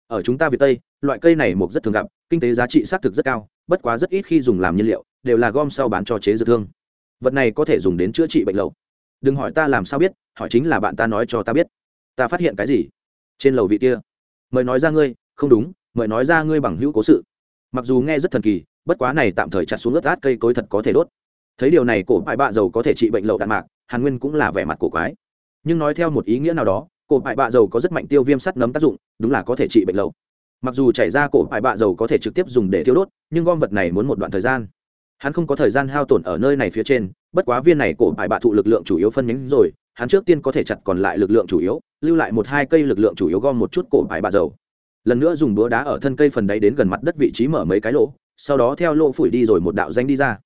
Ở chúng ta việt tây, loại cây này mộc rất thường gặp, kinh tế giá trị xác thực rất cao, bất quá rất ít khi dùng làm nhiên liệu, đều là gom sau bán cho chế dược thương. Vật này có thể dùng đến chữa trị bệnh lậu. Đừng hỏi ta làm sao biết, hỏi chính là bạn ta nói cho ta biết. Ta phát hiện cái gì? Trên lầu vị kia. Mời nói ra ngươi, không đúng, mời nói ra ngươi bằng hữu cố sự. Mặc dù nghe rất thần kỳ, bất quá này tạm thời chặt xuống ướt át cây cối thật có thể đốt. Thấy điều này, cổ bại bạ dầu có thể trị bệnh lậu đạn mạc, hàn nguyên cũng là vẻ mặt cổ quái nhưng nói theo một ý nghĩa nào đó, cổ bại bạ dầu có rất mạnh tiêu viêm sắt nấm tác dụng, đúng là có thể trị bệnh lậu mặc dù chảy ra cổ bại bạ dầu có thể trực tiếp dùng để thiêu đốt, nhưng gom vật này muốn một đoạn thời gian. Hắn không có thời gian hao tổn ở nơi này phía trên, bất quá viên này cổ bại bạ thụ lực lượng chủ yếu phân nhánh rồi, hắn trước tiên có thể chặt còn lại lực lượng chủ yếu, lưu lại một hai cây lực lượng chủ yếu gom một chút cổ bại bạ dầu. Lần nữa dùng búa đá ở thân cây phần đáy đến gần mặt đất vị trí mở mấy cái lỗ, sau đó theo lỗ phủi đi rồi một đạo danh đi ra.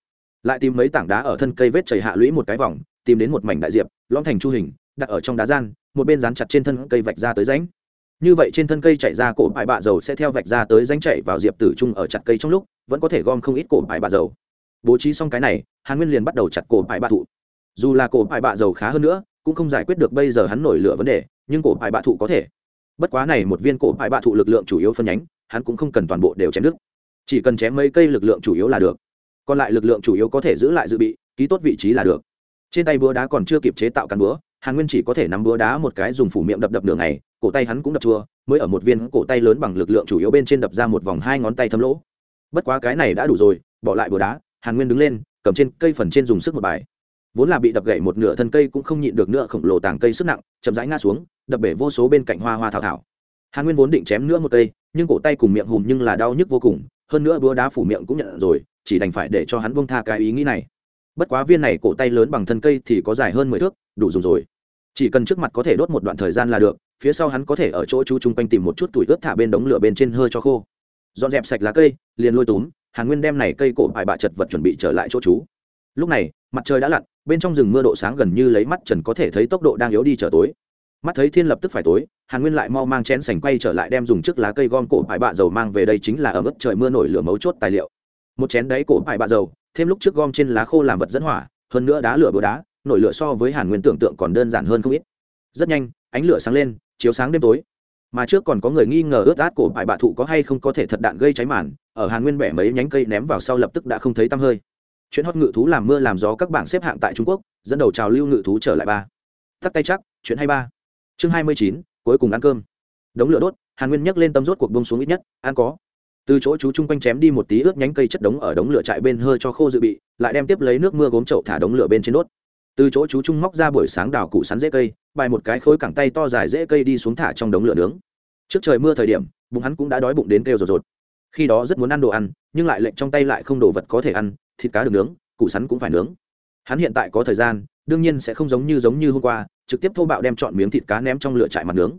Lại tìm mấy tảng đá ở thân cây vết chảy hạ lũy một cái vòng, tìm đến một mảnh đại diệp, lõm thành chu hình đặt ở trong đá gian, một bên dán chặt trên thân cây vạch ra tới rãnh. Như vậy trên thân cây chạy ra cổ bài bạ dầu sẽ theo vạch ra tới rãnh chạy vào diệp tử trung ở chặt cây trong lúc, vẫn có thể gom không ít cổ bài bạ dầu. Bố trí xong cái này, hàn nguyên liền bắt đầu chặt cổ bài bạ thụ. Dù là cổ bài bạ dầu khá hơn nữa, cũng không giải quyết được bây giờ hắn nổi lửa vấn đề, nhưng cổ bài bạ thụ có thể. Bất quá này một viên cổ bài bạ thụ lực lượng chủ yếu phân nhánh, hắn cũng không cần toàn bộ đều chém đứt chỉ cần chém mấy cây lực lượng chủ yếu là được. Còn lại lực lượng chủ yếu có thể giữ lại dự bị, ký tốt vị trí là được. Trên tay búa đá còn chưa kịp chế tạo cán búa hàn nguyên chỉ có thể nắm búa đá một cái dùng phủ miệng đập đập đường này cổ tay hắn cũng đập chua, mới ở một viên cổ tay lớn bằng lực lượng chủ yếu bên trên đập ra một vòng hai ngón tay thấm lỗ. Bất quá cái này đã đủ rồi, bỏ lại búa đá, hàn nguyên đứng lên, cầm trên cây phần trên dùng sức một bài. Vốn là bị đập gãy một nửa thân cây cũng không nhịn được nữa, khổng lồ tàng cây sức nặng, chậm rãi ngã xuống, đập bể vô số bên cạnh hoa hoa thảo thảo. Hàn nguyên vốn định chém nữa một cây, nhưng cổ tay cùng miệng hùm nhưng là đau nhức vô cùng, hơn nữa búa đá phủ miệng cũng nhận rồi, chỉ đành phải để cho hắn bông tha cái ý nghĩ này. Bất quá viên này cổ tay lớn bằng thân cây thì có dài hơn mười thước, đủ dùng rồi chỉ cần trước mặt có thể đốt một đoạn thời gian là được, phía sau hắn có thể ở chỗ chú chung quanh tìm một chút tuổi ướt thả bên đống lửa bên trên hơi cho khô. Dọn dẹp sạch lá cây, liền lôi túm, hàn nguyên đem này cây cổ bài bạ chật vật chuẩn bị trở lại chỗ chú. Lúc này, mặt trời đã lặn, bên trong rừng mưa độ sáng gần như lấy mắt trần có thể thấy tốc độ đang yếu đi trở tối. Mắt thấy thiên lập tức phải tối, hàn nguyên lại mau mang chén sành quay trở lại đem dùng chiếc lá cây gom cổ bài bạ dầu mang về đây chính là ở mức trời mưa nổi lửa mấu chốt tài liệu. Một chén đáy cổ bài bạ dầu, thêm lúc trước gom trên lá khô làm vật dẫn hỏa, hơn nữa đá lửa bữa đá nổi lửa so với hàn nguyên tưởng tượng còn đơn giản hơn không ít. Rất nhanh, ánh lửa sáng lên, chiếu sáng đêm tối. Mà trước còn có người nghi ngờ ướt át cổ bại bạ thụ có hay không có thể thật đạn gây cháy màn, ở hàn nguyên bẻ mấy nhánh cây ném vào sau lập tức đã không thấy tăm hơi. Chuyện hót ngự thú làm mưa làm gió các bảng xếp hạng tại trung quốc, dẫn đầu trào lưu ngự thú trở lại ba. Tắt tay chắc, chuyện hay ba. Chương hai mươi chín, cuối cùng ăn cơm. Đống lửa đốt, hàn nguyên nhấc lên tâm rốt cuộc bông xuống ít nhất, ăn có. Từ chỗ chú chung quanh chém đi một tí ướt nhánh cây chất đống ở đống lửa chạy bên hơi cho khô dự bị, lại đem tiếp lấy nước mưa gốm chậu thả đống lửa bên trên đốt từ chỗ chú trung móc ra buổi sáng đào cụ sắn dễ cây, bài một cái khối cẳng tay to dài dễ cây đi xuống thả trong đống lửa nướng. Trước trời mưa thời điểm, bụng hắn cũng đã đói bụng đến kêu rột rột. Khi đó rất muốn ăn đồ ăn, nhưng lại lệnh trong tay lại không đồ vật có thể ăn, thịt cá được nướng, củ sắn cũng phải nướng. Hắn hiện tại có thời gian, đương nhiên sẽ không giống như giống như hôm qua, trực tiếp thô bạo đem chọn miếng thịt cá ném trong lửa trại mặt nướng.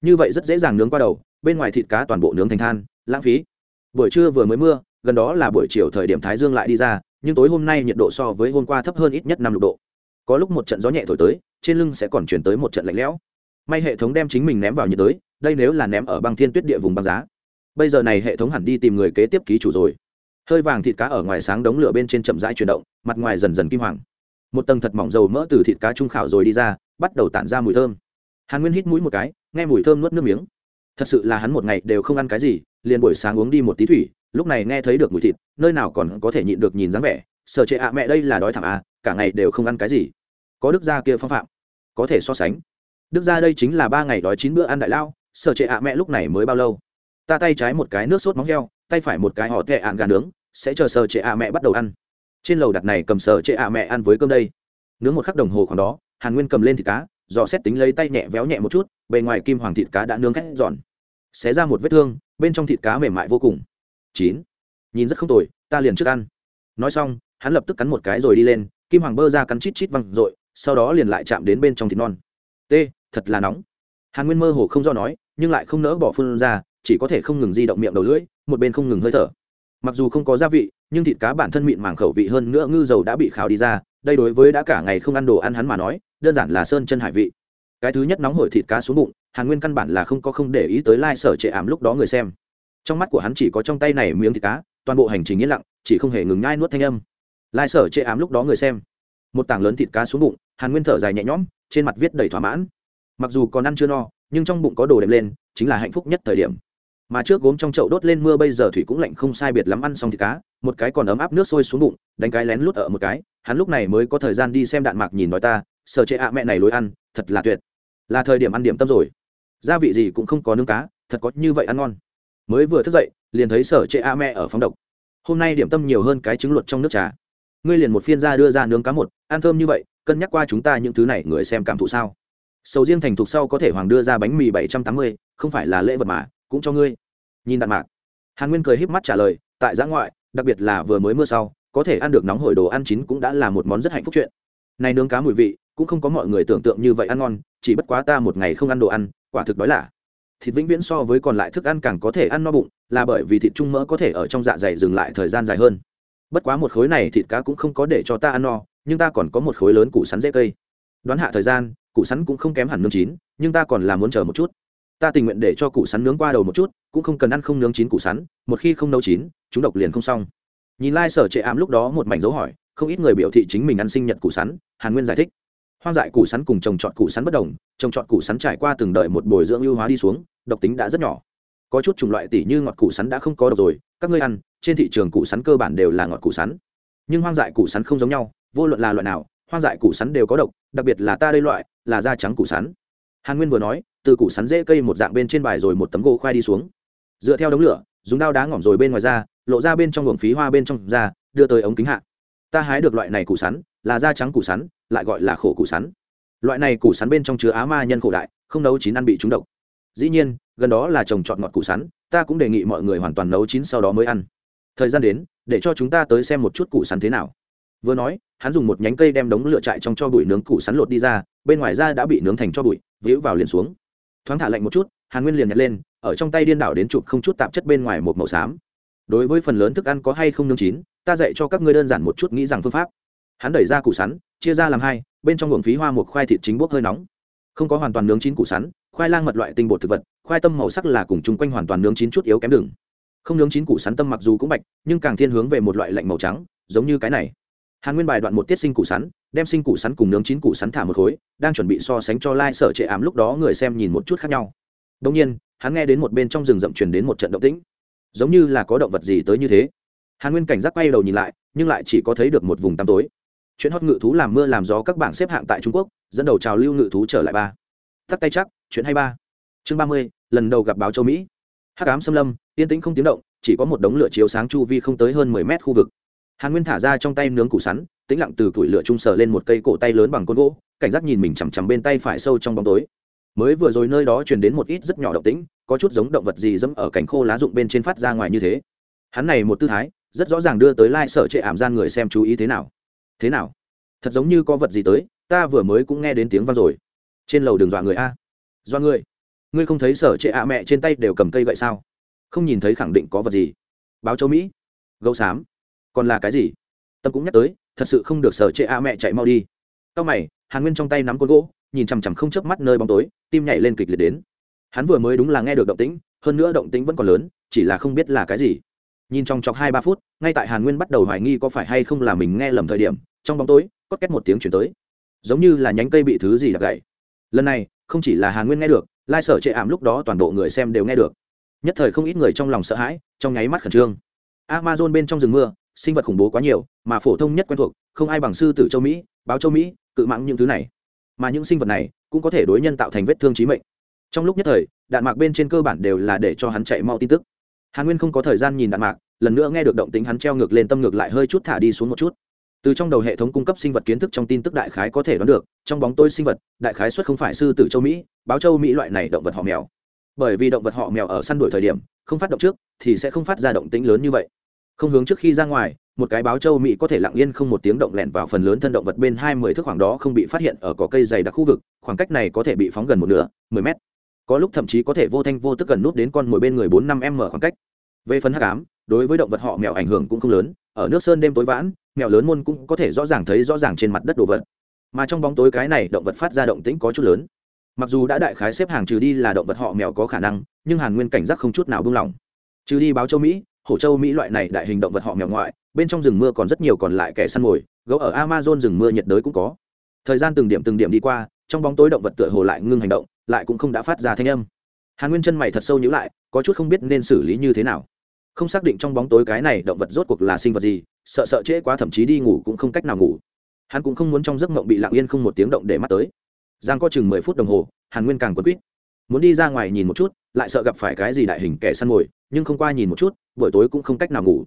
Như vậy rất dễ dàng nướng qua đầu, bên ngoài thịt cá toàn bộ nướng thành than, lãng phí. Buổi trưa vừa mới mưa, gần đó là buổi chiều thời điểm thái dương lại đi ra, nhưng tối hôm nay nhiệt độ so với hôm qua thấp hơn ít nhất năm lục độ có lúc một trận gió nhẹ thổi tới, trên lưng sẽ còn chuyển tới một trận lạnh lẽo. May hệ thống đem chính mình ném vào nhiệt đới, đây nếu là ném ở băng thiên tuyết địa vùng băng giá. Bây giờ này hệ thống hẳn đi tìm người kế tiếp ký chủ rồi. Hơi vàng thịt cá ở ngoài sáng đống lửa bên trên chậm rãi chuyển động, mặt ngoài dần dần kim hoàng. Một tầng thật mỏng dầu mỡ từ thịt cá trung khảo rồi đi ra, bắt đầu tản ra mùi thơm. Hàn nguyên hít mũi một cái, nghe mùi thơm nuốt nước miếng. Thật sự là hắn một ngày đều không ăn cái gì, liền buổi sáng uống đi một tí thủy, lúc này nghe thấy được mùi thịt, nơi nào còn có thể nhịn được nhìn dáng vẻ sở trệ ạ, mẹ đây là đói thẳng à cả ngày đều không ăn cái gì. Có đức gia kia phong phạm, có thể so sánh. Đức gia đây chính là ba ngày đói chín bữa ăn đại lao, sở trệ ạ, mẹ lúc này mới bao lâu? Ta tay trái một cái nước sốt móng heo, tay phải một cái họ tệ ạn gà nướng, sẽ chờ sở trệ ạ, mẹ bắt đầu ăn. Trên lầu đặt này cầm sở trệ ạ, mẹ ăn với cơm đây. Nướng một khắc đồng hồ khoảng đó, hàn nguyên cầm lên thịt cá, dò xét tính lấy tay nhẹ véo nhẹ một chút, bề ngoài kim hoàng thịt cá đã nướng khét giòn. Xé ra một vết thương, bên trong thịt cá mềm mại vô cùng. Chín. Nhìn rất không tồi, ta liền trước ăn. Nói xong hắn lập tức cắn một cái rồi đi lên, kim hoàng bơ ra cắn chít chít văng r ộ i sau đó liền lại chạm đến bên trong thịt non. T, thật là nóng. Hàn nguyên mơ hồ không do nói, nhưng lại không nỡ bỏ phun ra, chỉ có thể không ngừng di động miệng đầu lưỡi, một bên không ngừng hơi thở. Mặc dù không có gia vị, nhưng thịt cá bản thân mịn màng khẩu vị hơn nữa ngư dầu đã bị khảo đi ra, đây đối với đã cả ngày không ăn đồ ăn hắn mà nói, đơn giản là sơn chân hải vị. Cái thứ nhất nóng hổi thịt cá xuống bụng, hàn nguyên căn bản là không có không để ý tới lai、like、sở trệ ảm lúc đó người xem. Trong mắt của hắn chỉ có trong tay này miếng thịt cá, toàn bộ hành trình yên lặng, chỉ không hề ngừng nhai nuốt thanh âm lai sở chệ ảm lúc đó người xem. Một tảng lớn thịt cá xuống bụng, hàn nguyên thở dài nhẹ nhõm, trên mặt viết đầy thỏa mãn. Mặc dù còn ăn chưa no, nhưng trong bụng có đồ đệm lên, chính là hạnh phúc nhất thời điểm. Mà trước gốm trong chậu đốt lên mưa bây giờ thủy cũng lạnh không sai biệt lắm ăn xong thịt cá, một cái còn ấm áp nước sôi xuống bụng, đánh cái lén lút ở một cái, hắn lúc này mới có thời gian đi xem đạn mạc nhìn nói ta sợ chệ ạ mẹ này lối ăn, thật là tuyệt. Là thời điểm ăn điểm tâm rồi. Gia vị gì cũng không có nướng cá, thật có như vậy ăn ngon. Mới vừa thức dậy, liền thấy sở chệ a mẹ ở phóng độc. Hôm nay điểm tâm nhiều hơn cái trứng luộc trong nước trà ngươi liền một phiên ra đưa ra nướng cá một, ăn thơm như vậy, cân nhắc qua chúng ta những thứ này người xem cảm thụ sao? Sầu riêng thành thục sau có thể hoàng đưa ra bánh mì bảy trăm tám mươi, không phải là lễ vật mà, cũng cho ngươi. Nhìn đạn mạc. Hàn nguyên cười híp mắt trả lời, tại giã ngoại, đặc biệt là vừa mới mưa sau, có thể ăn được nóng hổi đồ ăn chín cũng đã là một món rất hạnh phúc chuyện. Này nướng cá mùi vị, cũng không có mọi người tưởng tượng như vậy ăn ngon, chỉ bất quá ta một ngày không ăn đồ ăn, quả thực đói là thịt vĩnh viễn so với còn lại thức ăn càng có thể ăn no bụng, là bởi vì thịt trung mỡ có thể ở trong dạ dày dừng lại thời gian dài hơn bất quá một khối này thịt cá cũng không có để cho ta ăn no, nhưng ta còn có một khối lớn củ sắn dễ cây. Đoán hạ thời gian, củ sắn cũng không kém hẳn nướng chín, nhưng ta còn là muốn chờ một chút. Ta tình nguyện để cho củ sắn nướng qua đầu một chút, cũng không cần ăn không nướng chín củ sắn, một khi không nấu chín, chúng độc liền không xong. Nhìn lai、like、sở trệ ám lúc đó một mảnh dấu hỏi, không ít người biểu thị chính mình ăn sinh nhật củ sắn, hàn nguyên giải thích. Hoang dại củ sắn cùng trồng trọt củ sắn bất đồng, trồng trọt củ sắn trải qua từng đợi một bồi dưỡng ưu hóa đi xuống, độc tính đã rất nhỏ. Có chút chủng loại tỉ như ngọt củ sắn đã không có độc rồi, các ngươi ăn trên thị trường củ sắn cơ bản đều là ngọt củ sắn. Nhưng hoang dại củ sắn không giống nhau, vô luận là loại nào, hoang dại củ sắn đều có độc, đặc biệt là ta đây loại, là da trắng củ sắn. Hàn nguyên vừa nói, từ củ sắn dễ cây một dạng bên trên bài rồi một tấm gỗ khoai đi xuống. Dựa theo đống lửa, dùng dao đá ngỏm rồi bên ngoài ra, lộ ra bên trong luồng phí hoa bên trong ra, đưa tới ống kính hạ. Ta hái được loại này củ sắn, là da trắng củ sắn, lại gọi là khổ củ sắn. Loại này củ sắn bên trong chứa á ma nhân khổ đại, không nấu chín ăn bị trúng độc. Dĩ nhiên, gần đó là trồng trọt ngọt củ sắn, ta cũng đề nghị mọi người hoàn toàn nấu chín sau đó mới ăn thời gian đến, để cho chúng ta tới xem một chút củ sắn thế nào. Vừa nói, hắn dùng một nhánh cây đem đống lửa trại trong cho bụi nướng củ sắn lột đi ra, bên ngoài ra đã bị nướng thành cho bụi, víu vào liền xuống. Thoáng thả lạnh một chút, hàn nguyên liền nhặt lên, ở trong tay điên đảo đến chụp không chút tạp chất bên ngoài một màu xám. Đối với phần lớn thức ăn có hay không nướng chín, ta dạy cho các ngươi đơn giản một chút nghĩ rằng phương pháp. Hắn đẩy ra củ sắn, chia ra làm hai, bên trong luồng phí hoa một khoai thịt chính bốc hơi nóng. Không có hoàn toàn nướng chín củ sắn, khoai lang mật loại tinh bột thực vật, khoai tâm màu sắc là cùng chung quanh hoàn toàn nướng chín chút yếu kém đường không nướng chín củ sắn tâm mặc dù cũng bạch, nhưng càng thiên hướng về một loại lạnh màu trắng, giống như cái này. Hàn nguyên bài đoạn một tiết sinh củ sắn, đem sinh củ sắn cùng nướng chín củ sắn thả một khối, đang chuẩn bị so sánh cho lai、like、sở trệ ảm lúc đó người xem nhìn một chút khác nhau. Đông nhiên, hắn nghe đến một bên trong rừng rậm truyền đến một trận động tĩnh. Giống như là có động vật gì tới như thế. Hàn nguyên cảnh giác quay đầu nhìn lại, nhưng lại chỉ có thấy được một vùng tăm tối. Chuyện hót ngự thú làm mưa làm gió các bảng xếp hạng tại trung quốc, dẫn đầu trào lưu ngự thú trở lại ba. Tắt tay chắc, chuyện hay ba. Chương ba mươi, lần đầu gặp báo châu mỹ hắc ám xâm lâm, yên tĩnh không tiếng động, chỉ có một đống lửa chiếu sáng chu vi không tới hơn mười mét khu vực. Hàn nguyên thả ra trong tay nướng củ sắn, tĩnh lặng từ củi lửa trung sờ lên một cây cổ tay lớn bằng côn gỗ, cảnh giác nhìn mình chằm chằm bên tay phải sâu trong bóng tối. Mới vừa rồi nơi đó truyền đến một ít rất nhỏ động tĩnh, có chút giống động vật gì dẫm ở cành khô lá rụng bên trên phát ra ngoài như thế. Hắn này một tư thái, rất rõ ràng đưa tới lai、like、sở trệ ảm gian người xem chú ý thế nào. Thế nào? Thật giống như có vật gì tới, ta vừa mới cũng nghe đến tiếng vang rồi. Trên lầu đường dọa người a. Dọa người? Ngươi không thấy sở trệ ạ mẹ trên tay đều cầm cây vậy sao? Không nhìn thấy khẳng định có vật gì? Báo châu mỹ. Gấu xám. Còn là cái gì? Tâm cũng nhắc tới, thật sự không được sở trệ ạ mẹ chạy mau đi. Sau mày, hàn nguyên trong tay nắm côn gỗ, nhìn chằm chằm không chớp mắt nơi bóng tối, tim nhảy lên kịch liệt đến. Hắn vừa mới đúng là nghe được động tĩnh, hơn nữa động tĩnh vẫn còn lớn, chỉ là không biết là cái gì. Nhìn trong chọc hai ba phút, ngay tại hàn nguyên bắt đầu hoài nghi có phải hay không là mình nghe lầm thời điểm, trong bóng tối cót két một tiếng chuyển tới. Giống như là nhánh cây bị thứ gì đập gậy lần này, không chỉ là hàn nguyên nghe được lai sở chệ ảm lúc đó toàn bộ người xem đều nghe được. Nhất thời không ít người trong lòng sợ hãi, trong nháy mắt khẩn trương. Amazon bên trong rừng mưa, sinh vật khủng bố quá nhiều, mà phổ thông nhất quen thuộc, không ai bằng sư tử châu mỹ, báo châu mỹ, cự mãng những thứ này. Mà những sinh vật này cũng có thể đối nhân tạo thành vết thương trí mệnh. Trong lúc nhất thời, đạn mạc bên trên cơ bản đều là để cho hắn chạy mau tin tức. Hàn nguyên không có thời gian nhìn đạn mạc, lần nữa nghe được động tính hắn treo ngược lên tâm ngược lại hơi chút thả đi xuống một chút từ trong đầu hệ thống cung cấp sinh vật kiến thức trong tin tức đại khái có thể đoán được, trong bóng tôi sinh vật, đại khái xuất không phải sư tử châu mỹ, báo châu mỹ loại này động vật họ mèo. Bởi vì động vật họ mèo ở săn đuổi thời điểm, không phát động trước, thì sẽ không phát ra động tính lớn như vậy. Không hướng trước khi ra ngoài, một cái báo châu mỹ có thể lặng yên không một tiếng động lẹn vào phần lớn thân động vật bên hai mươi thước khoảng đó không bị phát hiện ở cỏ cây dày đặc khu vực, khoảng cách này có thể bị phóng gần một nửa, mười mét. Có lúc thậm chí có thể vô thanh vô tức gần nút đến con mồi bên người bốn năm m khoảng cách. Về phần hắc ám, đối với động vật họ mèo ảnh hưởng cũng không lớn, ở nước sơn đêm tối vãn mèo lớn môn cũng có thể rõ ràng thấy rõ ràng trên mặt đất đồ vật. Mà trong bóng tối cái này, động vật phát ra động tĩnh có chút lớn. Mặc dù đã đại khái xếp hàng trừ đi là động vật họ mèo có khả năng, nhưng hàn nguyên cảnh giác không chút nào buông lỏng. Trừ đi báo châu mỹ, hổ châu mỹ loại này đại hình động vật họ mèo ngoại, bên trong rừng mưa còn rất nhiều còn lại kẻ săn mồi, gấu ở amazon rừng mưa nhiệt đới cũng có. Thời gian từng điểm từng điểm đi qua, trong bóng tối động vật tựa hồ lại ngưng hành động, lại cũng không đã phát ra thanh âm. Hàn nguyên chân mày thật sâu nhữ lại, có chút không biết nên xử lý như thế nào. Không xác định trong bóng tối cái này động vật rốt cuộc là sinh vật gì sợ sợ trễ quá, thậm chí đi ngủ cũng không cách nào ngủ. Hắn cũng không muốn trong giấc mộng bị lặng yên không một tiếng động để mắt tới. Giang có chừng mười phút đồng hồ, hàn nguyên càng quấn quýt. Muốn đi ra ngoài nhìn một chút, lại sợ gặp phải cái gì đại hình kẻ săn mồi, nhưng không qua nhìn một chút, buổi tối cũng không cách nào ngủ.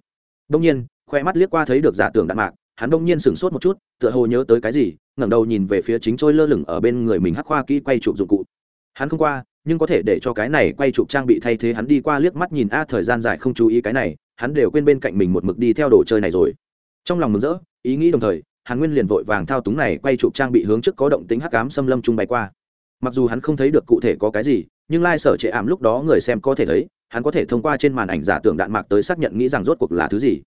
Đông nhiên, khoe mắt liếc qua thấy được giả tưởng đạn mạc, hắn đông nhiên sửng sốt một chút, tựa hồ nhớ tới cái gì, ngẩng đầu nhìn về phía chính trôi lơ lửng ở bên người mình hắc khoa kỹ quay chụp dụng cụ. Hắn không qua, nhưng có thể để cho cái này quay chụp trang bị thay thế hắn đi qua liếc mắt nhìn, a, thời gian dài không chú ý cái này hắn đều quên bên cạnh mình một mực đi theo đồ chơi này rồi. Trong lòng mừng rỡ, ý nghĩ đồng thời, hàn nguyên liền vội vàng thao túng này quay chụp trang bị hướng trước có động tính hắc cám xâm lâm trung bay qua. Mặc dù hắn không thấy được cụ thể có cái gì, nhưng lai、like、sở trệ ảm lúc đó người xem có thể thấy, hắn có thể thông qua trên màn ảnh giả tưởng đạn mạc tới xác nhận nghĩ rằng rốt cuộc là thứ gì.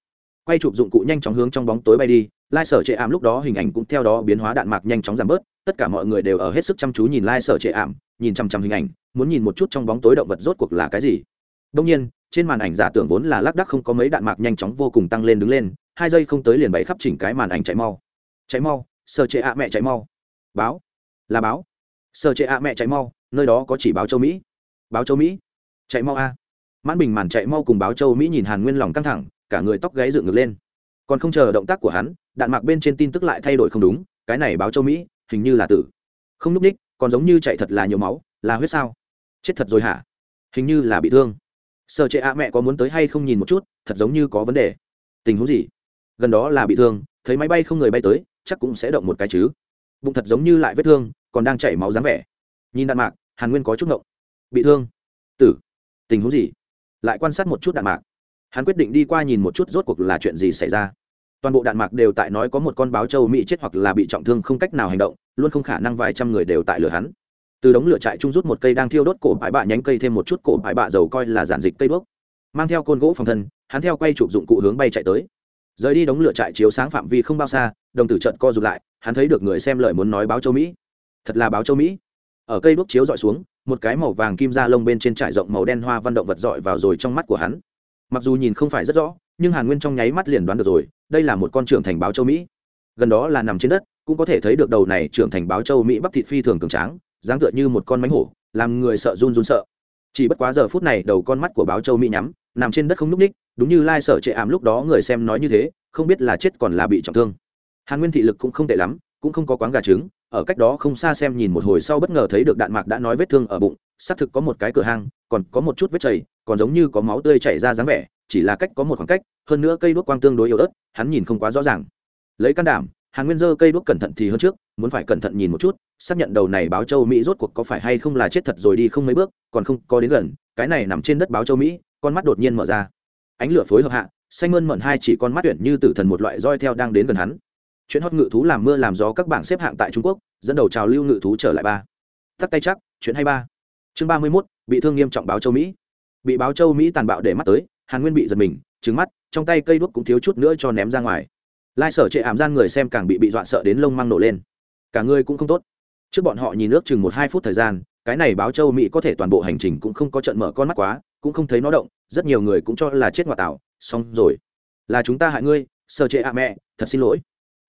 Quay chụp dụng cụ nhanh chóng hướng trong bóng tối bay đi, lai、like、sở trệ ảm lúc đó hình ảnh cũng theo đó biến hóa đạn mạc nhanh chóng giảm bớt, tất cả mọi người đều ở hết sức chăm chú nhìn lai、like、sở trệ ảm, nhìn chăm chăm hình ảnh, muốn nhìn một chút trong bóng tối động vật rốt cuộc là cái gì. Đông nhiên trên màn ảnh giả tưởng vốn là lác đắc không có mấy đạn mạc nhanh chóng vô cùng tăng lên đứng lên, hai giây không tới liền bày khắp chỉnh cái màn ảnh chạy mau. Chạy mau sơ chế ạ mẹ chạy mau. Báo. Là báo. Sơ chế ạ mẹ chạy mau, nơi đó có chỉ báo châu mỹ. Báo châu mỹ. Chạy mau a. Mãn bình màn chạy mau cùng báo châu mỹ nhìn hàn nguyên lòng căng thẳng, cả người tóc gáy dựng ngược lên. Còn không chờ động tác của hắn, đạn mạc bên trên tin tức lại thay đổi không đúng, cái này báo châu mỹ, hình như là tử. Không núp ních, còn giống như chạy thật là nhiều máu, là huyết sao. Chết thật rồi hả? Hình như là bị thương sợ chệ ạ mẹ có muốn tới hay không nhìn một chút, thật giống như có vấn đề. Tình huống gì? Gần đó là bị thương, thấy máy bay không người bay tới, chắc cũng sẽ động một cái chứ. Bụng thật giống như lại vết thương, còn đang chảy máu dáng vẻ. Nhìn đạn mạc, hàn nguyên có chút ngộng. Bị thương? Tử. Tình huống gì? Lại quan sát một chút đạn mạc. Hắn quyết định đi qua nhìn một chút rốt cuộc là chuyện gì xảy ra. Toàn bộ đạn mạc đều tại nói có một con báo châu mỹ chết hoặc là bị trọng thương không cách nào hành động, luôn không khả năng vài trăm người đều tại lửa hắn từ đống lửa trại trung rút một cây đang thiêu đốt cổ bãi bạ nhánh cây thêm một chút cổ bãi bạ dầu coi là giản dịch cây bước mang theo côn gỗ phòng thân, hắn theo quay chụp dụng cụ hướng bay chạy tới. Rời đi đống lửa trại chiếu sáng phạm vi không bao xa, đồng tử trận co rụt lại, hắn thấy được người xem lời muốn nói báo châu mỹ. Thật là báo châu mỹ. Ở cây bước chiếu dọi xuống, một cái màu vàng kim da lông bên trên trải rộng màu đen hoa văn động vật dọi vào rồi trong mắt của hắn. Mặc dù nhìn không phải rất rõ, nhưng hàn nguyên trong nháy mắt liền đoán được rồi, đây là một con trưởng thành báo châu mỹ. Gần đó là nằm trên đất, cũng có thể thấy được đầu này trưởng thành báo châu mỹ bắp thịt phi thường cường tráng dáng tựa như một con mánh hổ, làm người sợ run run sợ. Chỉ bất quá giờ phút này đầu con mắt của báo châu mỹ nhắm, nằm trên đất không n ú c ních đúng như lai sở trệ ảm lúc đó người xem nói như thế, không biết là chết còn là bị trọng thương. Hàn nguyên thị lực cũng không tệ lắm, cũng không có quán gà trứng, ở cách đó không xa xem nhìn một hồi sau bất ngờ thấy được đạn mạc đã nói vết thương ở bụng, xác thực có một cái cửa hang, còn có một chút vết chảy, còn giống như có máu tươi chảy ra dáng vẻ, chỉ là cách có một khoảng cách, hơn nữa cây đuốc quang tương đối yếu ớt, hắn nhìn không quá rõ ràng. Lấy can đảm hàn nguyên dơ cây đuốc cẩn thận thì hơn trước, muốn phải cẩn thận nhìn một chút, xác nhận đầu này báo châu mỹ rốt cuộc có phải hay không là chết thật rồi đi không mấy bước, còn không có đến gần, cái này nằm trên đất báo châu mỹ, con mắt đột nhiên mở ra. Ánh lửa phối hợp hạ, xanh mơn mận hai chỉ con mắt tuyển như tử thần một loại roi theo đang đến gần hắn. Chuyện hót ngự thú làm mưa làm gió các bảng xếp hạng tại trung quốc, dẫn đầu trào lưu ngự thú trở lại ba. Tắt tay chắc, chuyện hay ba. Chương ba mươi mốt, bị thương nghiêm trọng báo châu mỹ. Bị báo châu mỹ tàn bạo để mắt tới, hàn nguyên bị giật mình trứng mắt, trong tay cây đuốc cũng thiếu chút nữa cho ném ra ngoài lai sở trệ ảm gian người xem càng bị bị dọa sợ đến lông mang nổ lên. Cả người cũng không tốt. Trước bọn họ nhìn nước chừng một hai phút thời gian, cái này báo châu mỹ có thể toàn bộ hành trình cũng không có trận mở con mắt quá, cũng không thấy nó động, rất nhiều người cũng cho là chết ngoại tạo xong rồi. Là chúng ta hại ngươi, sở trệ ạ mẹ, thật xin lỗi.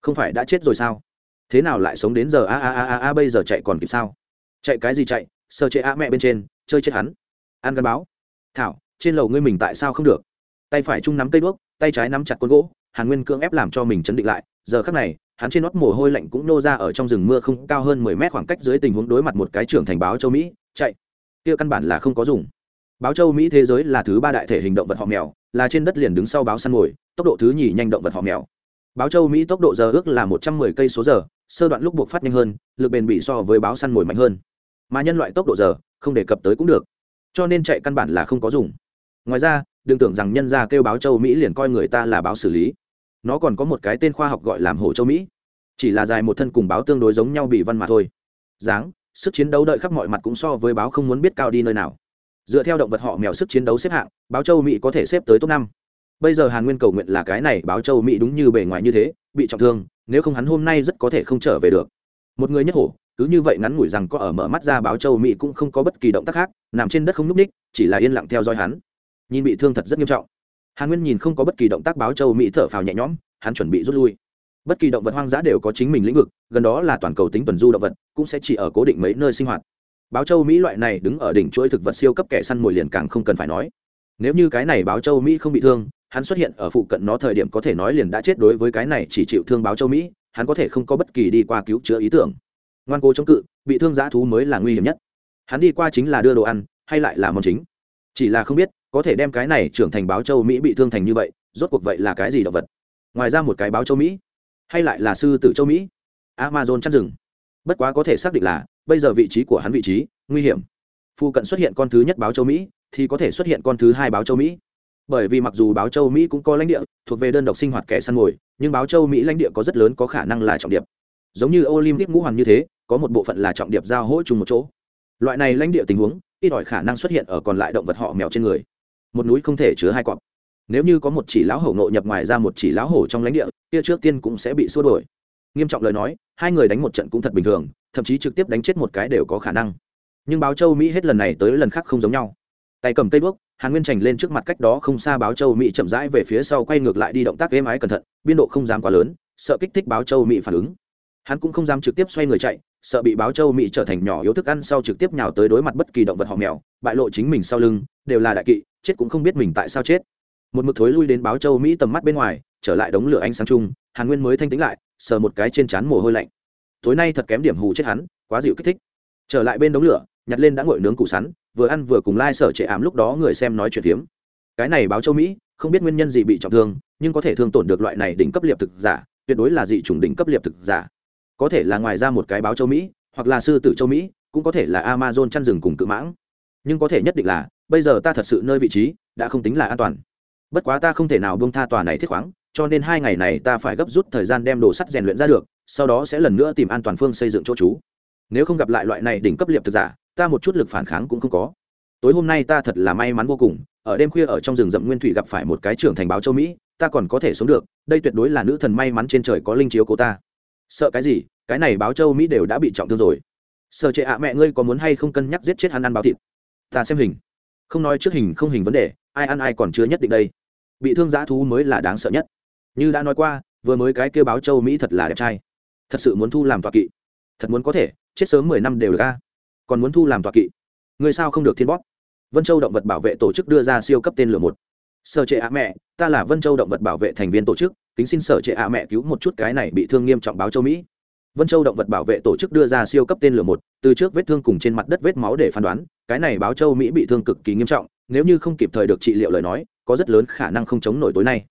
Không phải đã chết rồi sao? Thế nào lại sống đến giờ a a a a a bây giờ chạy còn kịp sao? Chạy cái gì chạy? Sở trệ ạ mẹ bên trên, chơi chết hắn. Ăn gắn báo. Thảo, trên lầu ngươi mình tại sao không được? Tay phải chung nắm cây đuốc, tay trái nắm chặt con gỗ hàn nguyên cưỡng ép làm cho mình chấn định lại, giờ khắc này, hắn trên nót mồ hôi lạnh cũng nô ra ở trong rừng mưa không cao hơn mười mét khoảng cách dưới tình huống đối mặt một cái trưởng thành báo châu mỹ, chạy. Kia căn bản là không có dùng. Báo châu mỹ thế giới là thứ ba đại thể hình động vật họ mèo, là trên đất liền đứng sau báo săn mồi tốc độ thứ nhì nhanh động vật họ mèo. Báo châu mỹ tốc độ giờ ước là một trăm mười cây số giờ, sơ đoạn lúc buộc phát nhanh hơn, lực bền bị so với báo săn mồi mạnh hơn. Mà nhân loại tốc độ giờ, không đề cập tới cũng được. Cho nên chạy căn bản là không có dùng. Ngoài ra, đừng tưởng rằng nhân gia kêu báo châu mỹ liền coi người ta là báo xử lý nó còn có một cái tên khoa học gọi làm hổ châu mỹ. Chỉ là dài một thân cùng báo tương đối giống nhau bị văn mà thôi. Dáng, sức chiến đấu đợi khắp mọi mặt cũng so với báo không muốn biết cao đi nơi nào. Dựa theo động vật họ mèo sức chiến đấu xếp hạng, báo châu mỹ có thể xếp tới top năm. Bây giờ hàn nguyên cầu nguyện là cái này báo châu mỹ đúng như bề ngoài như thế, bị trọng thương, nếu không hắn hôm nay rất có thể không trở về được. Một người nhất hổ, cứ như vậy ngắn ngủi rằng có ở mở mắt ra báo châu mỹ cũng không có bất kỳ động tác khác, nằm trên đất không nhúc ních chỉ là yên lặng theo dõi hắn. Nhìn bị thương thật rất nghiêm trọng hàn nguyên nhìn không có bất kỳ động tác báo châu mỹ thở phào nhẹ nhõm, hắn chuẩn bị rút lui. Bất kỳ động vật hoang dã đều có chính mình lĩnh vực, gần đó là toàn cầu tính tuần du động vật, cũng sẽ chỉ ở cố định mấy nơi sinh hoạt. Báo châu mỹ loại này đứng ở đỉnh chuỗi thực vật siêu cấp kẻ săn mồi liền càng không cần phải nói. Nếu như cái này báo châu mỹ không bị thương, hắn xuất hiện ở phụ cận nó thời điểm có thể nói liền đã chết đối với cái này chỉ chịu thương báo châu mỹ, hắn có thể không có bất kỳ đi qua cứu chữa ý tưởng. Ngoan cố chống cự, bị thương giã thú mới là nguy hiểm nhất. Hắn đi qua chính là đưa đồ ăn, hay lại là món chính. Chỉ là không biết có thể đem cái này trưởng thành báo châu mỹ bị thương thành như vậy, rốt cuộc vậy là cái gì động vật? Ngoài ra một cái báo châu mỹ, hay lại là sư tử châu mỹ? Amazon chăn rừng bất quá có thể xác định là, bây giờ vị trí của hắn vị trí, nguy hiểm. Phụ cận xuất hiện con thứ nhất báo châu mỹ, thì có thể xuất hiện con thứ hai báo châu mỹ. Bởi vì mặc dù báo châu mỹ cũng có lãnh địa, thuộc về đơn độc sinh hoạt kẻ săn mồi, nhưng báo châu mỹ lãnh địa có rất lớn có khả năng là trọng điệp. Giống như olympic ngũ hoàng như thế, có một bộ phận là trọng điệp giao hỗ chung một chỗ. Loại này lãnh địa tình huống, ít ỏi khả năng xuất hiện ở còn lại động vật họ mèo trên người một núi không thể chứa hai cọp. Nếu như có một chỉ lão hổ nộ nhập ngoài ra một chỉ lão hổ trong lãnh địa, kia trước tiên cũng sẽ bị xua đổi nghiêm trọng lời nói, hai người đánh một trận cũng thật bình thường, thậm chí trực tiếp đánh chết một cái đều có khả năng. Nhưng báo châu mỹ hết lần này tới lần khác không giống nhau. Tay cầm cây đuốc, hàn nguyên trành lên trước mặt cách đó không xa báo châu mỹ chậm rãi về phía sau quay ngược lại đi động tác êm ái cẩn thận, biên độ không dám quá lớn, sợ kích thích báo châu mỹ phản ứng. Hắn cũng không dám trực tiếp xoay người chạy, sợ bị báo châu mỹ trở thành nhỏ yếu thức ăn sau trực tiếp nhào tới đối mặt bất kỳ động vật họ mèo, bại lộ chính mình sau lưng đều là đại kỵ, chết cũng không biết mình tại sao chết. Một mực thối lui đến báo châu mỹ tầm mắt bên ngoài, trở lại đống lửa ánh sáng chung, hàn nguyên mới thanh tĩnh lại, sờ một cái trên trán mồ hôi lạnh. Tối nay thật kém điểm hù chết hắn, quá dịu kích thích. Trở lại bên đống lửa, nhặt lên đã ngồi nướng củ sắn, vừa ăn vừa cùng lai、like、sở trệ ám lúc đó người xem nói chuyện phiếm. Cái này báo châu mỹ, không biết nguyên nhân gì bị trọng thương, nhưng có thể thương tổn được loại này đỉnh cấp liệp thực giả, tuyệt đối là dị chủng đỉnh cấp liệp thực giả. Có thể là ngoài ra một cái báo châu mỹ, hoặc là sư tử châu mỹ, cũng có thể là amazon chăn rừng cùng cự mãng. Nhưng có thể nhất định là bây giờ ta thật sự nơi vị trí đã không tính là an toàn. Bất quá ta không thể nào bông tha tòa này thiết khoáng, cho nên hai ngày này ta phải gấp rút thời gian đem đồ sắt rèn luyện ra được, sau đó sẽ lần nữa tìm an toàn phương xây dựng chỗ trú. Nếu không gặp lại loại này đỉnh cấp liệp thực giả, ta một chút lực phản kháng cũng không có. Tối hôm nay ta thật là may mắn vô cùng, ở đêm khuya ở trong rừng rậm nguyên thủy gặp phải một cái trưởng thành báo châu mỹ, ta còn có thể sống được, đây tuyệt đối là nữ thần may mắn trên trời có linh chiếu cô ta. Sợ cái gì? Cái này báo châu mỹ đều đã bị trọng thương rồi. Sợ trệ ạ, mẹ ngươi có muốn hay không cân nhắc giết chết hắn ăn báo thịt? Ta xem hình không nói trước hình không hình vấn đề, ai ăn ai còn chưa nhất định đây. Bị thương giã thú mới là đáng sợ nhất. Như đã nói qua, vừa mới cái kêu báo châu mỹ thật là đẹp trai. Thật sự muốn thu làm tọa kỵ. Thật muốn có thể, chết sớm mười năm đều được ca còn muốn thu làm tọa kỵ. Người sao không được thiên bóp? Vân châu động vật bảo vệ tổ chức đưa ra siêu cấp tên lửa một. Sở trệ ạ mẹ, ta là vân châu động vật bảo vệ thành viên tổ chức, kính xin sở trệ ạ mẹ cứu một chút cái này bị thương nghiêm trọng báo châu mỹ. Vân châu động vật bảo vệ tổ chức đưa ra siêu cấp tên lửa một từ trước vết thương cùng trên mặt đất vết máu để phán đoán, cái này báo châu mỹ bị thương cực kỳ nghiêm trọng, nếu như không kịp thời được trị liệu lời nói, có rất lớn khả năng không chống nổi tối nay.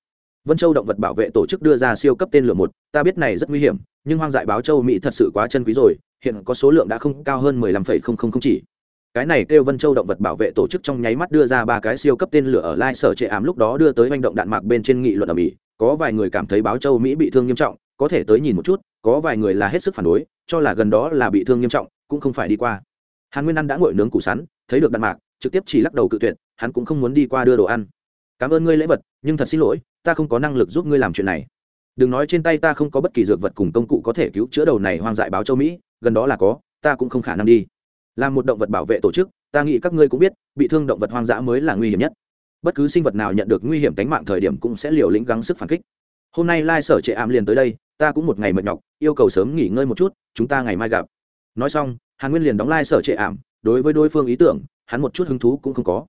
Vân châu động vật bảo vệ tổ chức đưa ra siêu cấp tên lửa một, ta biết này rất nguy hiểm, nhưng hoang dại báo châu mỹ thật sự quá chân quý rồi, hiện có số lượng đã không cao hơn mười lăm phẩy không không không chỉ. Cái này kêu vân châu động vật bảo vệ tổ chức trong nháy mắt đưa ra ba cái siêu cấp tên lửa ở lai sở trệ ám lúc đó đưa tới manh động đạn mạc bên trên nghị luận ở mỹ, có vài người cảm thấy báo châu mỹ bị thương nghiêm trọng, có thể tới nhìn một chút, có vài người là hết sức phản đối, cho là gần đó là bị thương nghiêm trọng cũng không phải đi qua. Hàn nguyên ăn đã ngồi nướng củ sắn, thấy được đạn mạc, trực tiếp chỉ lắc đầu cự tuyệt, hắn cũng không muốn đi qua đưa đồ ăn. Cảm ơn ngươi lễ vật, nhưng thật xin lỗi, ta không có năng lực giúp ngươi làm chuyện này. Đừng nói trên tay ta không có bất kỳ dược vật cùng công cụ có thể cứu chữa đầu này hoang dại báo châu mỹ, gần đó là có, ta cũng không khả năng đi. Là một động vật bảo vệ tổ chức, ta nghĩ các ngươi cũng biết, bị thương động vật hoang dã mới là nguy hiểm nhất. Bất cứ sinh vật nào nhận được nguy hiểm tính mạng thời điểm cũng sẽ liều lĩnh gắng sức phản kích. Hôm nay lai sở trệ ảm liền tới đây, ta cũng một ngày mệt nhọc, yêu cầu sớm nghỉ ngơi một chút, chúng ta ngày mai gặp. Nói xong hàn nguyên liền đóng lai sở trệ ảm, đối với đối phương ý tưởng, hắn một chút hứng thú cũng không có.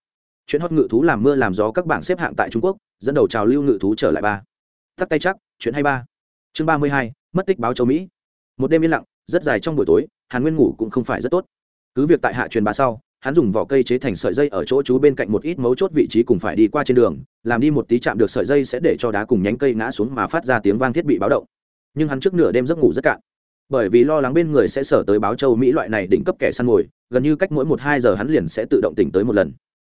Chuyện hót ngự thú làm mưa làm gió các bảng xếp hạng tại trung quốc, dẫn đầu trào lưu ngự thú trở lại ba. Tắt tay chắc, chuyện hay ba. Chương ba mươi hai, mất tích báo châu mỹ. Một đêm yên lặng, rất dài trong buổi tối, hàn nguyên ngủ cũng không phải rất tốt. Cứ việc tại hạ truyền bá sau, hắn dùng vỏ cây chế thành sợi dây ở chỗ chú bên cạnh một ít mấu chốt vị trí cùng phải đi qua trên đường, làm đi một tí chạm được sợi dây sẽ để cho đá cùng nhánh cây ngã xuống mà phát ra tiếng vang thiết bị báo động. Nhưng hắn trước nửa đêm giấc ngủ rất cạn bởi vì lo lắng bên người sẽ sở tới báo châu mỹ loại này đỉnh cấp kẻ săn mồi, gần như cách mỗi một hai giờ hắn liền sẽ tự động tỉnh tới một lần.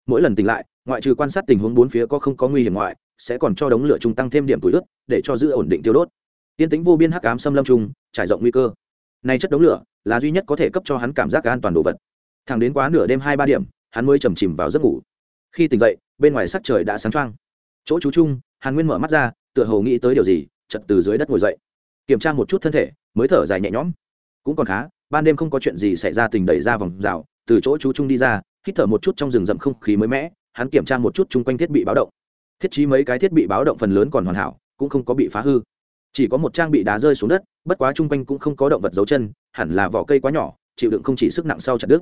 Mỗi lần tỉnh lại, ngoại trừ quan sát tình huống bốn phía có không có nguy hiểm ngoại, sẽ còn cho đống lửa trung tăng thêm điểm tuổi ướt, để cho giữ ổn định tiêu đốt. Tiên tính vô biên hắc ám xâm lâm trung, trải rộng nguy cơ. Này chất đống lửa là duy nhất có thể cấp cho hắn cảm giác an toàn đồ vật. Thẳng đến quá nửa đêm hai ba điểm, hắn mới chầm chìm vào giấc ngủ. Khi tỉnh dậy, bên ngoài sắc trời đã sáng trăng chỗ chú trung, hàn nguyên mở mắt ra, tựa hồ nghĩ tới điều gì chật từ dưới đất ngồi dậy kiểm tra một chút thân thể, mới thở dài nhẹ nhõm. Cũng còn khá, ban đêm không có chuyện gì xảy ra tình đẩy ra vòng rào, từ chỗ chú trung đi ra, hít thở một chút trong rừng rậm không khí mới mẻ, hắn kiểm tra một chút chung quanh thiết bị báo động. Thiết trí mấy cái thiết bị báo động phần lớn còn hoàn hảo, cũng không có bị phá hư. Chỉ có một trang bị đá rơi xuống đất, bất quá chung quanh cũng không có động vật dấu chân, hẳn là vỏ cây quá nhỏ, chịu đựng không chỉ sức nặng sau chặt đứt.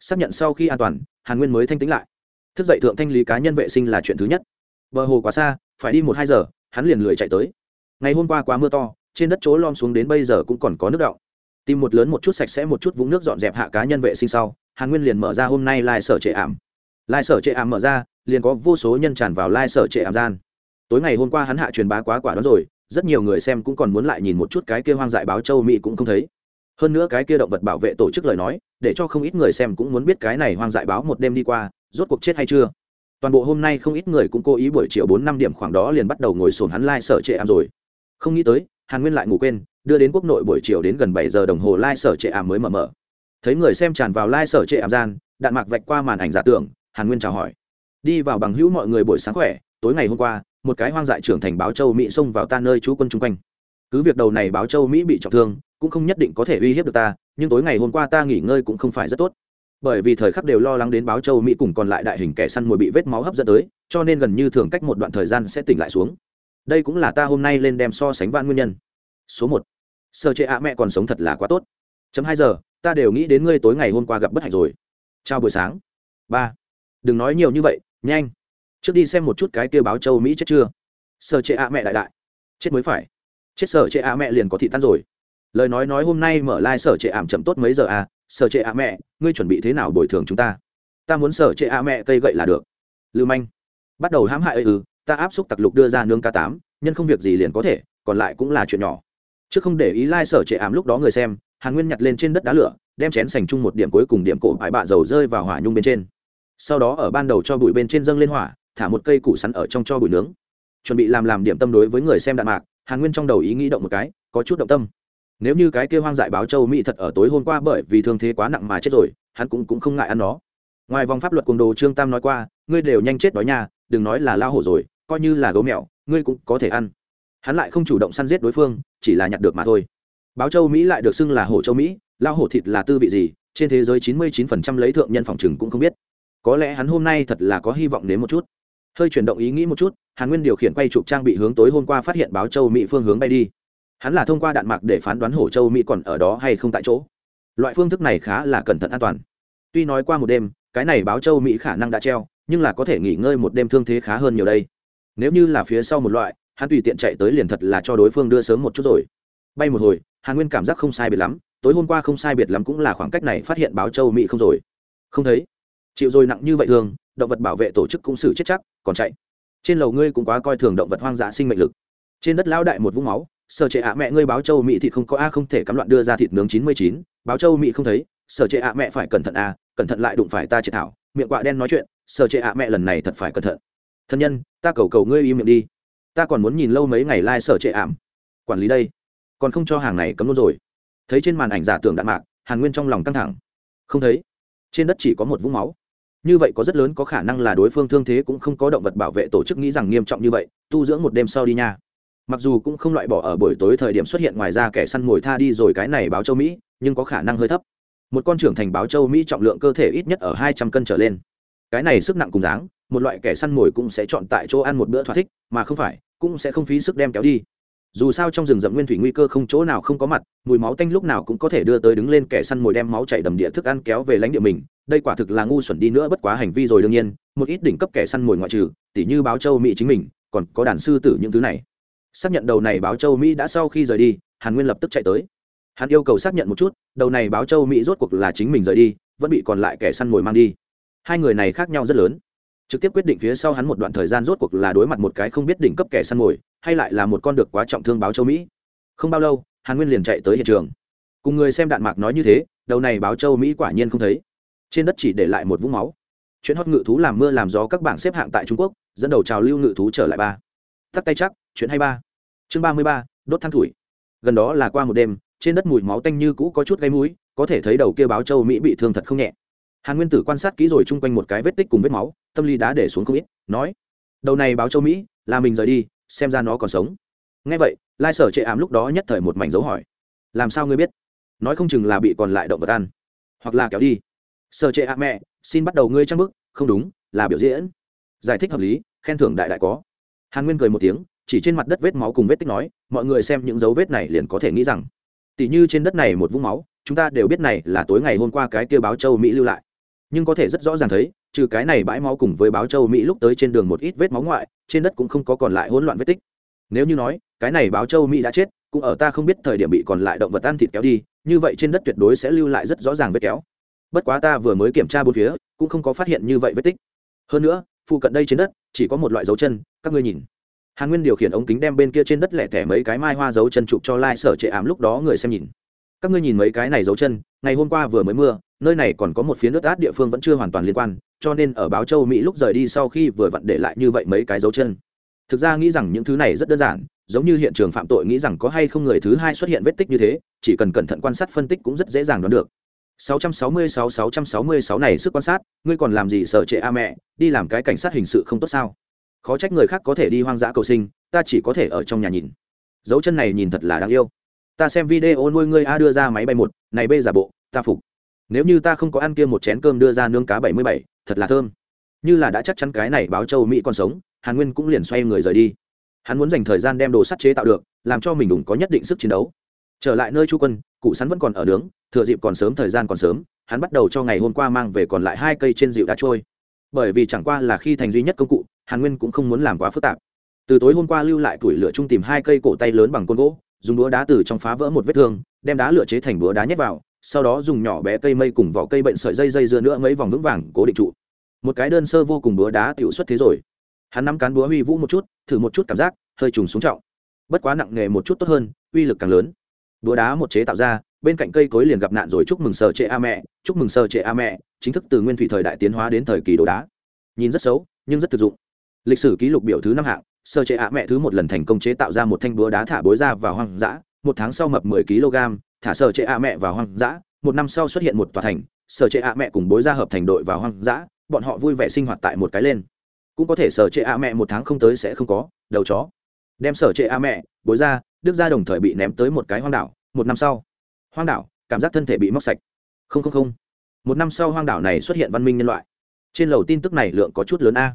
Xác nhận sau khi an toàn, hàn nguyên mới thanh tĩnh lại. Thức dậy thượng thanh lý cá nhân vệ sinh là chuyện thứ nhất. Bờ hồ quá xa, phải đi một hai giờ, hắn liền lười chạy tới. Ngày hôm qua quá mưa to trên đất chỗ lom xuống đến bây giờ cũng còn có nước đọng. Tìm một lớn một chút sạch sẽ một chút vũng nước dọn dẹp hạ cá nhân vệ sinh sau, hàn nguyên liền mở ra hôm nay lai sở trệ ảm. Lai sở trệ ảm mở ra, liền có vô số nhân tràn vào lai sở trệ ảm gian. Tối ngày hôm qua hắn hạ truyền bá quá quả đó rồi, rất nhiều người xem cũng còn muốn lại nhìn một chút cái kia hoang dại báo châu mỹ cũng không thấy. Hơn nữa cái kia động vật bảo vệ tổ chức lời nói, để cho không ít người xem cũng muốn biết cái này hoang dại báo một đêm đi qua, rốt cuộc chết hay chưa. Toàn bộ hôm nay không ít người cũng cố ý buổi chiều bốn năm điểm khoảng đó liền bắt đầu ngồi sồn hắn lai、like、sở trệ ảm rồi. Không nghĩ tới hàn nguyên lại ngủ quên, đưa đến quốc nội buổi chiều đến gần bảy giờ đồng hồ lai、like、sở trệ ảm mới mở mở. Thấy người xem tràn vào lai、like、sở trệ ảm gian, đạn mạc vạch qua màn ảnh giả tưởng, hàn nguyên chào hỏi. Đi vào bằng hữu mọi người buổi sáng khỏe, tối ngày hôm qua, một cái hoang dại trưởng thành báo châu mỹ xông vào ta nơi trú quân chung quanh. Cứ việc đầu này báo châu mỹ bị trọng thương, cũng không nhất định có thể uy hiếp được ta, nhưng tối ngày hôm qua ta nghỉ ngơi cũng không phải rất tốt. Bởi vì thời khắc đều lo lắng đến báo châu mỹ cùng còn lại đại hình kẻ săn mồi bị vết máu hấp dẫn tới, cho nên gần như thường cách một đoạn thời gian sẽ tỉnh lại xuống đây cũng là ta hôm nay lên đem so sánh vạn nguyên nhân. Số một. Sơ chế ạ mẹ còn sống thật là quá tốt. Chấm hai giờ, ta đều nghĩ đến ngươi tối ngày hôm qua gặp bất hạnh rồi. Chào buổi sáng. Ba. Đừng nói nhiều như vậy, nhanh. Trước đi xem một chút cái kia báo châu mỹ chết chưa? Sơ chế ạ mẹ đại đại. Chết mới phải. Chết sở chế ạ mẹ liền có thị tan rồi. Lời nói nói hôm nay mở lai、like、sở trệ ảm chậm tốt mấy giờ à? Sở trệ ạ mẹ, ngươi chuẩn bị thế nào bồi thường chúng ta? Ta muốn sở trệ ạ mẹ cây gậy là được. Lưu manh. Bắt đầu hãm hại ư ừ ta áp xúc tặc lục đưa ra nướng cá tám, nhân không việc gì liền có thể, còn lại cũng là chuyện nhỏ. Chứ không để ý lai、like、sở trệ ảm lúc đó người xem, hàn nguyên nhặt lên trên đất đá lửa, đem chén sành chung một điểm cuối cùng điểm cổ bãi bạ dầu rơi vào hỏa nhung bên trên. Sau đó ở ban đầu cho bụi bên trên dâng lên hỏa, thả một cây củ sắn ở trong cho bụi nướng. Chuẩn bị làm làm điểm tâm đối với người xem đạn mạc, hàn nguyên trong đầu ý nghĩ động một cái, có chút động tâm. Nếu như cái kia hoang dại báo châu mỹ thật ở tối hôm qua bởi vì thương thế quá nặng mà chết rồi, hắn cũng cũng không ngại ăn nó. Ngoài vòng pháp luật cùng đồ trương tam nói qua, ngươi đều nhanh chết đói nha, đừng nói là lao hổ rồi coi như là gấu mèo, ngươi cũng có thể ăn. Hắn lại không chủ động săn giết đối phương, chỉ là nhặt được mà thôi. Báo châu mỹ lại được xưng là hổ châu mỹ lao hổ thịt là tư vị gì, trên thế giới chín mươi 99% lấy thượng nhân phòng chừng cũng không biết. Có lẽ hắn hôm nay thật là có hy vọng đến một chút. Hơi chuyển động ý nghĩ một chút, hàn nguyên điều khiển quay chụp trang bị hướng tối hôm qua phát hiện báo châu mỹ phương hướng bay đi. Hắn là thông qua đạn mạc để phán đoán hổ châu mỹ còn ở đó hay không tại chỗ. Loại phương thức này khá là cẩn thận an toàn. Tuy nói qua một đêm, cái này báo châu mỹ khả năng đã treo, nhưng là có thể nghỉ ngơi một đêm thương thế khá hơn nhiều đây nếu như là phía sau một loại, hắn tùy tiện chạy tới liền thật là cho đối phương đưa sớm một chút rồi. Bay một hồi, hàn nguyên cảm giác không sai biệt lắm, tối hôm qua không sai biệt lắm cũng là khoảng cách này phát hiện báo châu mỹ không rồi. Không thấy. Chịu rồi nặng như vậy thường, động vật bảo vệ tổ chức cũng xử chết chắc, còn chạy. Trên lầu ngươi cũng quá coi thường động vật hoang dã sinh mệnh lực. Trên đất Lão đại một vũng máu, sở trệ ạ, mẹ ngươi báo châu mỹ thịt không có a, không thể cắm loạn đưa ra thịt nướng chín mươi chín, báo châu mỹ không thấy. Sở trệ ạ, mẹ phải cẩn thận a, cẩn thận lại đụng phải ta chế thảo. Miệng quạ đen nói chuyện, sở trệ ạ, mẹ lần này thật phải cẩn thận thân nhân, ta cầu cầu ngươi im miệng đi. Ta còn muốn nhìn lâu mấy ngày lai、like、sở trệ ảm. Quản lý đây, còn không cho hàng này cấm luôn rồi. Thấy trên màn ảnh giả tưởng đạn mạc, hàn nguyên trong lòng căng thẳng. Không thấy. Trên đất chỉ có một vũng máu. Như vậy có rất lớn có khả năng là đối phương thương thế cũng không có động vật bảo vệ tổ chức nghĩ rằng nghiêm trọng như vậy, tu dưỡng một đêm sau đi nha. Mặc dù cũng không loại bỏ ở buổi tối thời điểm xuất hiện ngoài ra kẻ săn mồi tha đi rồi cái này báo châu mỹ, nhưng có khả năng hơi thấp. Một con trưởng thành báo châu mỹ trọng lượng cơ thể ít nhất ở hai trăm cân trở lên. Cái này sức nặng cùng dáng một loại kẻ săn mồi cũng sẽ chọn tại chỗ ăn một bữa thỏa thích, mà không phải, cũng sẽ không phí sức đem kéo đi. Dù sao trong rừng rậm nguyên thủy nguy cơ không chỗ nào không có mặt, mùi máu tanh lúc nào cũng có thể đưa tới đứng lên kẻ săn mồi đem máu chảy đầm địa thức ăn kéo về lãnh địa mình. Đây quả thực là ngu xuẩn đi nữa bất quá hành vi rồi đương nhiên, một ít đỉnh cấp kẻ săn mồi ngoại trừ, tỉ như báo châu mỹ chính mình, còn có đàn sư tử những thứ này. Xác nhận đầu này báo châu mỹ đã sau khi rời đi, hàn nguyên lập tức chạy tới. Hắn yêu cầu xác nhận một chút, đầu này báo châu mỹ rốt cuộc là chính mình rời đi, vẫn bị còn lại kẻ săn mồi mang đi. Hai người này khác nhau rất lớn trực tiếp quyết định phía sau hắn một đoạn thời gian rốt cuộc là đối mặt một cái không biết đỉnh cấp kẻ săn mồi, hay lại là một con được quá trọng thương báo châu mỹ. Không bao lâu, hàn nguyên liền chạy tới hiện trường. Cùng người xem đạn mạc nói như thế, đầu này báo châu mỹ quả nhiên không thấy. Trên đất chỉ để lại một vũng máu. Chuyện hót ngự thú làm mưa làm gió các bảng xếp hạng tại trung quốc, dẫn đầu trào lưu ngự thú trở lại ba. Tắt tay chắc, chuyện hay ba. Chương ba mươi ba, đốt than thủi. Gần đó là qua một đêm, trên đất mùi máu tanh như cũ có chút gây mũi, có thể thấy đầu kia báo châu mỹ bị thương thật không nhẹ hàn nguyên tử quan sát kỹ rồi chung quanh một cái vết tích cùng vết máu, tâm lý đã để xuống không ít, nói, đầu này báo châu mỹ, là mình rời đi, xem ra nó còn sống. Ngay vậy, lai sở chệ ám lúc đó nhất thời một mảnh dấu hỏi, làm sao ngươi biết? Nói không chừng là bị còn lại động vật ăn, hoặc là kéo đi. Sở chệ ám mẹ, xin bắt đầu ngươi trang bức, không đúng, là biểu diễn. Giải thích hợp lý, khen thưởng đại đại có. Hàn nguyên cười một tiếng, chỉ trên mặt đất vết máu cùng vết tích nói, mọi người xem những dấu vết này liền có thể nghĩ rằng, tỉ như trên đất này một vũng máu, chúng ta đều biết này là tối ngày hôm qua cái kia báo châu mỹ lưu lại nhưng có thể rất rõ ràng thấy, trừ cái này bãi máu cùng với báo châu mỹ lúc tới trên đường một ít vết máu ngoại, trên đất cũng không có còn lại hỗn loạn vết tích. Nếu như nói, cái này báo châu mỹ đã chết, cũng ở ta không biết thời điểm bị còn lại động vật ăn thịt kéo đi, như vậy trên đất tuyệt đối sẽ lưu lại rất rõ ràng vết kéo. Bất quá ta vừa mới kiểm tra bốn phía, cũng không có phát hiện như vậy vết tích. Hơn nữa, phụ cận đây trên đất, chỉ có một loại dấu chân, các ngươi nhìn. Hàn nguyên điều khiển ống kính đem bên kia trên đất lẻ tẻ mấy cái mai hoa dấu chân chụp cho lai、like、sở trệ ảm lúc đó người xem nhìn các ngươi nhìn mấy cái này dấu chân, ngày hôm qua vừa mới mưa, nơi này còn có một phía nước át địa phương vẫn chưa hoàn toàn liên quan, cho nên ở báo châu mỹ lúc rời đi sau khi vừa vặn để lại như vậy mấy cái dấu chân. Thực ra nghĩ rằng những thứ này rất đơn giản, giống như hiện trường phạm tội nghĩ rằng có hay không người thứ hai xuất hiện vết tích như thế, chỉ cần cẩn thận quan sát phân tích cũng rất dễ dàng đoán được. 666-666 này sức quan sát, ngươi còn làm gì sợ trệ a mẹ, đi làm cái cảnh sát hình sự không tốt sao? Khó trách người khác có thể đi hoang dã cầu sinh, ta chỉ có thể ở trong nhà nhìn. Dấu chân này nhìn thật là đáng yêu ta xem video nuôi ngươi a đưa ra máy bay một, này bê giả bộ, ta phục. Nếu như ta không có ăn kia một chén cơm đưa ra nướng cá bảy mươi bảy, thật là thơm. Như là đã chắc chắn cái này báo châu mỹ còn sống, hàn nguyên cũng liền xoay người rời đi. Hắn muốn dành thời gian đem đồ sắt chế tạo được, làm cho mình đủ có nhất định sức chiến đấu. Trở lại nơi chu quân, cụ sắn vẫn còn ở nướng, thừa dịp còn sớm thời gian còn sớm, hắn bắt đầu cho ngày hôm qua mang về còn lại hai cây trên dịu đá trôi. Bởi vì chẳng qua là khi thành duy nhất công cụ, hàn nguyên cũng không muốn làm quá phức tạp. Từ tối hôm qua lưu lại tuổi lửa chung tìm hai cây cổ tay lớn bằng côn gỗ dùng đũa đá từ trong phá vỡ một vết thương, đem đá lửa chế thành đũa đá nhét vào, sau đó dùng nhỏ bé cây mây cùng vỏ cây bệnh sợi dây dây dưa nữa mấy vòng vững vàng, cố định trụ. Một cái đơn sơ vô cùng đũa đá tiểu xuất thế rồi. Hắn nắm cán búa huy vũ một chút, thử một chút cảm giác, hơi trùng xuống trọng. Bất quá nặng nghề một chút tốt hơn, uy lực càng lớn. Đũa đá một chế tạo ra, bên cạnh cây cối liền gặp nạn rồi, chúc mừng sờ trệ a mẹ, chúc mừng sờ trệ a mẹ, chính thức từ nguyên thủy thời đại tiến hóa đến thời kỳ đồ đá. Nhìn rất xấu, nhưng rất thực dụng. Lịch sử ký lục biểu thứ năm hạng sơ chế ạ mẹ thứ một lần thành công chế tạo ra một thanh búa đá thả bối ra vào hoang dã, một tháng sau mập mười kg, thả sở trệ ạ mẹ vào hoang dã, một năm sau xuất hiện một tòa thành sở trệ ạ mẹ cùng bối ra hợp thành đội vào hoang dã, bọn họ vui vẻ sinh hoạt tại một cái lên. Cũng có thể sở trệ ạ mẹ một tháng không tới sẽ không có, đầu chó. Đem sở trệ ạ mẹ, bối ra đức ra đồng thời bị ném tới một cái hoang đảo, một năm sau. Hoang đảo, cảm giác thân thể bị móc sạch. Không không không. Một năm sau hoang đảo này xuất hiện văn minh nhân loại. Trên lầu tin tức này lượng có chút lớn a.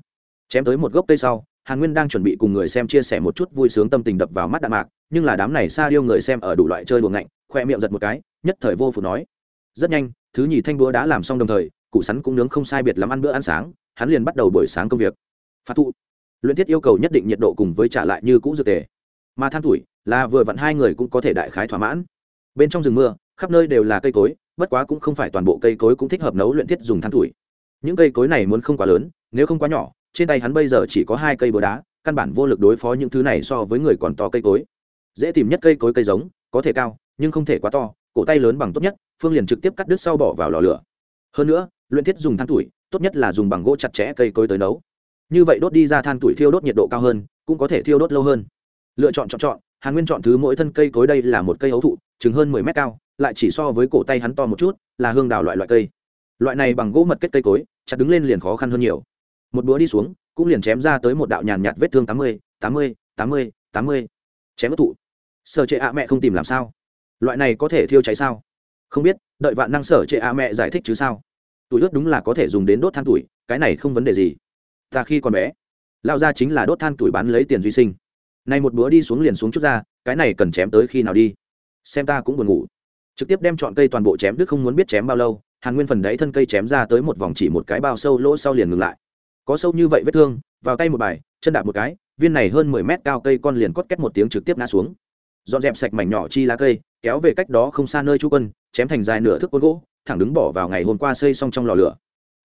Chém tới một gốc cây sau hàn nguyên đang chuẩn bị cùng người xem chia sẻ một chút vui sướng tâm tình đập vào mắt đạn mạc, nhưng là đám này xa điêu người xem ở đủ loại chơi đùa ngạnh khoe miệng giật một cái, nhất thời vô phù nói. Rất nhanh, thứ nhì thanh búa đã làm xong đồng thời cụ sắn cũng nướng không sai biệt lắm ăn bữa ăn sáng, hắn liền bắt đầu buổi sáng công việc. Phạt thụ. Luyện thiết yêu cầu nhất định nhiệt độ cùng với trả lại như cũ dược tề. Mà than tuổi, là vừa vặn hai người cũng có thể đại khái thỏa mãn. Bên trong rừng mưa, khắp nơi đều là cây cối, bất quá cũng không phải toàn bộ cây cối cũng thích hợp nấu luyện thiết dùng than tuổi. Những cây cối này muốn không quá lớn, nếu không quá nhỏ trên tay hắn bây giờ chỉ có hai cây búa đá, căn bản vô lực đối phó những thứ này so với người còn to cây cối. Dễ tìm nhất cây cối cây giống, có thể cao, nhưng không thể quá to, cổ tay lớn bằng tốt nhất, phương liền trực tiếp cắt đứt sau bỏ vào lò lửa. Hơn nữa, luyện thiết dùng than tuổi, tốt nhất là dùng bằng gỗ chặt chẽ cây cối tới nấu. Như vậy đốt đi ra than tuổi thiêu đốt nhiệt độ cao hơn, cũng có thể thiêu đốt lâu hơn. Lựa chọn chọn chọn, hàn nguyên chọn thứ mỗi thân cây cối đây là một cây ấu thụ, chừng hơn mười mét cao, lại chỉ so với cổ tay hắn to một chút, là hương đào loại loại cây. Loại này bằng gỗ mật kết cây cối, chặt đứng lên liền khó khăn hơn nhiều một búa đi xuống, cũng liền chém ra tới một đạo nhàn nhạt vết thương tám mươi tám mươi tám mươi tám mươi. Chém bất thụ sở trệ ạ mẹ không tìm làm sao? Loại này có thể thiêu cháy sao? Không biết, đợi vạn năng sở trệ ạ mẹ giải thích chứ sao? Tuổi ướt đúng là có thể dùng đến đốt than tuổi, cái này không vấn đề gì. Ta khi còn bé lao ra chính là đốt than tuổi bán lấy tiền duy sinh. Nay một búa đi xuống liền xuống chút ra, cái này cần chém tới khi nào đi? Xem ta cũng buồn ngủ. Trực tiếp đem chọn cây toàn bộ chém, đức không muốn biết chém bao lâu, hàn nguyên phần đấy thân cây chém ra tới một vòng chỉ một cái bao sâu lỗ sau liền ngừng lại có sâu như vậy vết thương, vào tay một bài, chân đạp một cái, viên này hơn mười mét cao cây con liền cốt két một tiếng trực tiếp ngã xuống. Dọn dẹp sạch mảnh nhỏ chi lá cây, kéo về cách đó không xa nơi chú quân, chém thành dài nửa thước côn gỗ, thẳng đứng bỏ vào ngày hôm qua xây xong trong lò lửa.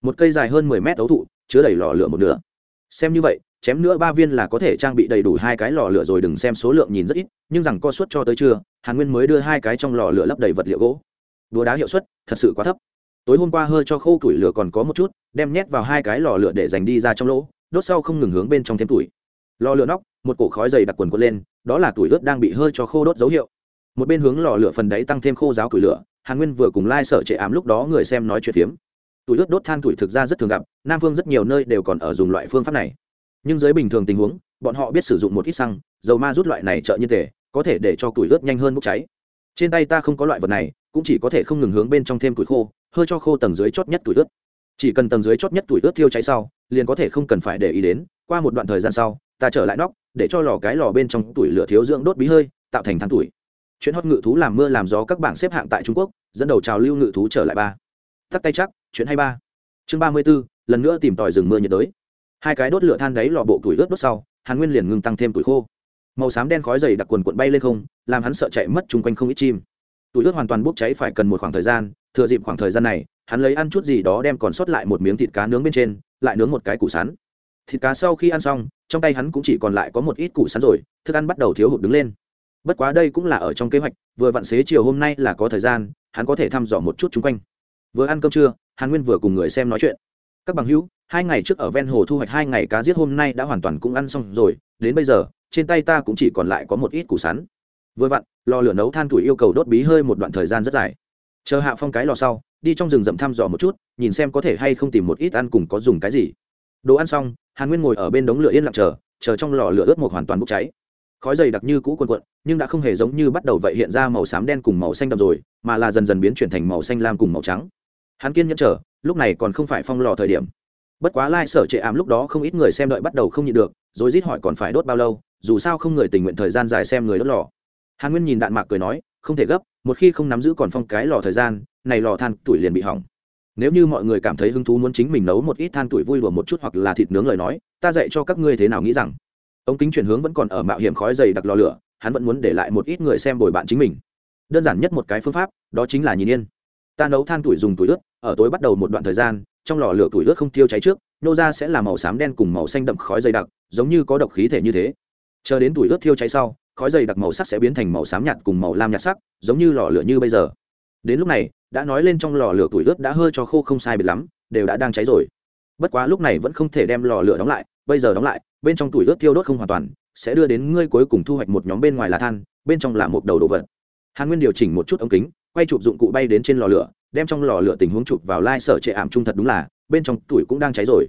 Một cây dài hơn mười mét ấu thụ, chứa đầy lò lửa một nửa. Xem như vậy, chém nữa ba viên là có thể trang bị đầy đủ hai cái lò lửa rồi đừng xem số lượng nhìn rất ít, nhưng rằng co suất cho tới trưa, hàn nguyên mới đưa hai cái trong lò lửa lấp đầy vật liệu gỗ. Đúa đá hiệu suất thật sự quá thấp tối hôm qua hơi cho khô củi lửa còn có một chút, đem nhét vào hai cái lò lửa để dành đi ra trong lỗ, đốt sau không ngừng hướng bên trong thêm tuổi lò lửa nóc, một cổ khói dày đặc quần quật lên, đó là tuổi ướt đang bị hơi cho khô đốt dấu hiệu. Một bên hướng lò lửa phần đấy tăng thêm khô giáo củi lửa, hàn nguyên vừa cùng lai sở trệ ám lúc đó người xem nói chuyện phiếm. Tuổi ướt đốt than tuổi thực ra rất thường gặp, nam phương rất nhiều nơi đều còn ở dùng loại phương pháp này. Nhưng dưới bình thường tình huống, bọn họ biết sử dụng một ít xăng, dầu ma rút loại này trợ như tề, có thể để cho tuổi ướt nhanh hơn bốc cháy trên tay ta không có loại vật này, cũng chỉ có thể không ngừng hướng bên trong thêm củi khô, hơi cho khô tầng dưới chót nhất tuổi ướt. Chỉ cần tầng dưới chót nhất tuổi ướt thiêu cháy sau, liền có thể không cần phải để ý đến, qua một đoạn thời gian sau, ta trở lại nóc, để cho lò cái lò bên trong tuổi lửa thiếu dưỡng đốt bí hơi, tạo thành than tuổi. Chuyện hót ngự thú làm mưa làm gió các bảng xếp hạng tại trung quốc, dẫn đầu trào lưu ngự thú trở lại ba. Tắt tay chắc, chuyện hay ba. Chương ba mươi b ố lần nữa tìm tòi rừng mưa nhiệt đới. Hai cái đốt lửa than đáy lò bộ tuổi ướt đốt sau, hàn nguyên liền ngừng tăng thêm tuổi khô màu xám đen khói dày đặc quần quận bay lên không, làm hắn sợ chạy mất chung quanh không ít chim. Tuổi ướt hoàn toàn bốc cháy phải cần một khoảng thời gian, thừa dịp khoảng thời gian này, hắn lấy ăn chút gì đó đem còn sót lại một miếng thịt cá nướng bên trên, lại nướng một cái củ sắn. Thịt cá sau khi ăn xong, trong tay hắn cũng chỉ còn lại có một ít củ sắn rồi, thức ăn bắt đầu thiếu hụt đứng lên. Bất quá đây cũng là ở trong kế hoạch, vừa vặn xế chiều hôm nay là có thời gian, hắn có thể thăm dò một chút chung quanh. Vừa ăn cơm trưa, hàn nguyên vừa cùng người xem nói chuyện. Các bằng hữu, hai ngày trước ở ven hồ thu hoạch hai ngày cá giết hôm nay đã hoàn toàn cũng ăn xong rồi, đến bây giờ trên tay ta cũng chỉ còn lại có một ít củ sắn. Vừa vặn, lò lửa nấu than tuổi yêu cầu đốt bí hơi một đoạn thời gian rất dài. Chờ hạ phong cái lò sau, đi trong rừng rậm thăm dò một chút, nhìn xem có thể hay không tìm một ít ăn cùng có dùng cái gì. Đồ ăn xong, hàn nguyên ngồi ở bên đống lửa yên lặng chờ chờ trong lò lửa ướt một hoàn toàn bốc cháy. Khói dày đặc như cũ quần quận nhưng đã không hề giống như bắt đầu vậy hiện ra màu xám đen cùng màu xanh đậm rồi, mà là dần dần biến chuyển thành màu xanh lam cùng màu trắng. Hắn kiên nhẫn chờ, lúc này còn không phải phong lò thời điểm bất quá lai、like、sở trệ ảm lúc đó không ít người xem đợi bắt đầu không nhịn được, rồi rít hỏi còn phải đốt bao lâu, dù sao không người tình nguyện thời gian dài xem người đốt lò. Hàn nguyên nhìn đạn mạc cười nói, không thể gấp, một khi không nắm giữ còn phong cái lò thời gian, này lò than tuổi liền bị hỏng. Nếu như mọi người cảm thấy hứng thú muốn chính mình nấu một ít than tuổi vui đùa một chút hoặc là thịt nướng lời nói, ta dạy cho các ngươi thế nào nghĩ rằng. Ống kính chuyển hướng vẫn còn ở mạo hiểm khói dày đặc lò lửa, hắn vẫn muốn để lại một ít người xem bồi bạn chính mình. Đơn giản nhất một cái phương pháp, đó chính là nhìn yên. Ta nấu than tuổi dùng tuổi ướt, ở tối bắt đầu một đoạn thời gian trong lò lửa tuổi ướt không tiêu cháy trước, nô ra sẽ là màu xám đen cùng màu xanh đậm khói dày đặc, giống như có độc khí thể như thế. Chờ đến tuổi ướt thiêu cháy sau, khói dày đặc màu sắc sẽ biến thành màu xám nhạt cùng màu lam nhạt sắc, giống như lò lửa như bây giờ. Đến lúc này, đã nói lên trong lò lửa tuổi ướt đã hơi cho khô không sai biệt lắm, đều đã đang cháy rồi. Bất quá lúc này vẫn không thể đem lò lửa đóng lại, bây giờ đóng lại, bên trong tuổi ướt thiêu đốt không hoàn toàn, sẽ đưa đến ngươi cuối cùng thu hoạch một nhóm bên ngoài là than, bên trong là một đầu đồ vật. Hàn nguyên điều chỉnh một chút ống kính, quay chụp dụng cụ bay đến trên lò lửa đem trong lò lửa tình huống chụp vào lai、like、sở trệ ảm trung thật đúng là, bên trong tuổi cũng đang cháy rồi.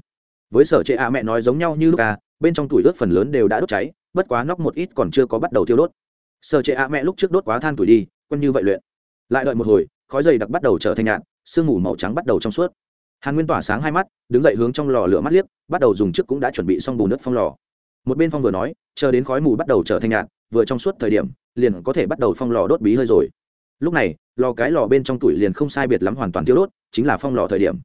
Với sở trệ ạ mẹ nói giống nhau như lúc à bên trong tuổi ướt phần lớn đều đã đốt cháy, bất quá nóc một ít còn chưa có bắt đầu thiêu đốt. Sở trệ ạ mẹ lúc trước đốt quá than tuổi đi, quân như vậy luyện. Lại đợi một hồi, khói dày đặc bắt đầu trở thành nhạn sương mù màu trắng bắt đầu trong suốt. Hàn nguyên tỏa sáng hai mắt, đứng dậy hướng trong lò lửa mắt liếc, bắt đầu dùng trước cũng đã chuẩn bị xong bùn nước phong lò. Một bên phong vừa nói, chờ đến khói mù bắt đầu trở thành nhạt, vừa trong suốt thời điểm, liền có thể bắt đầu phong lò đốt bí hơi rồi lúc này, lò cái lò bên trong tuổi liền không sai biệt lắm hoàn toàn tiêu đốt, chính là phong lò thời điểm.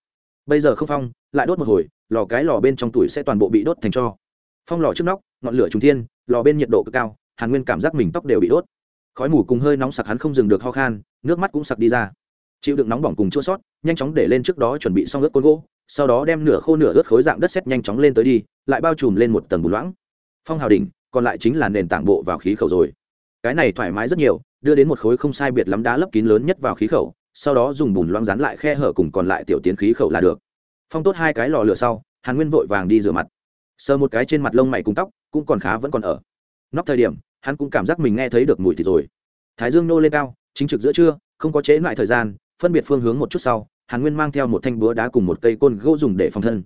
Bây giờ không phong, lại đốt một hồi, lò cái lò bên trong tuổi sẽ toàn bộ bị đốt thành cho. Phong lò trước nóc, ngọn lửa trung thiên, lò bên nhiệt độ cực cao, hàn nguyên cảm giác mình tóc đều bị đốt. Khói mù cùng hơi nóng sặc hắn không dừng được ho khan, nước mắt cũng sặc đi ra. Chịu đựng nóng bỏng cùng chua sót, nhanh chóng để lên trước đó chuẩn bị xong ướt côn gỗ, sau đó đem nửa khô nửa ướt khối dạng đất xét nhanh chóng lên tới đi, lại bao trùm lên một tầng bùn loãng. Phong hào đỉnh, còn lại chính là nền tảng bộ vào khí khẩu rồi. Cái này thoải mái rất nhiều đưa đến một khối không sai biệt lắm đá lấp kín lớn nhất vào khí khẩu, sau đó dùng bùn loang dán lại khe hở cùng còn lại tiểu tiến khí khẩu là được. Phong tốt hai cái lò lửa sau, hàn nguyên vội vàng đi rửa mặt. Sờ một cái trên mặt lông mày cùng tóc, cũng còn khá vẫn còn ở. Nóc thời điểm, hắn cũng cảm giác mình nghe thấy được mùi thịt rồi. Thái dương nô lên cao, chính trực giữa trưa, không có chế lại thời gian, phân biệt phương hướng một chút sau, hàn nguyên mang theo một thanh búa đá cùng một cây côn gỗ dùng để phòng thân.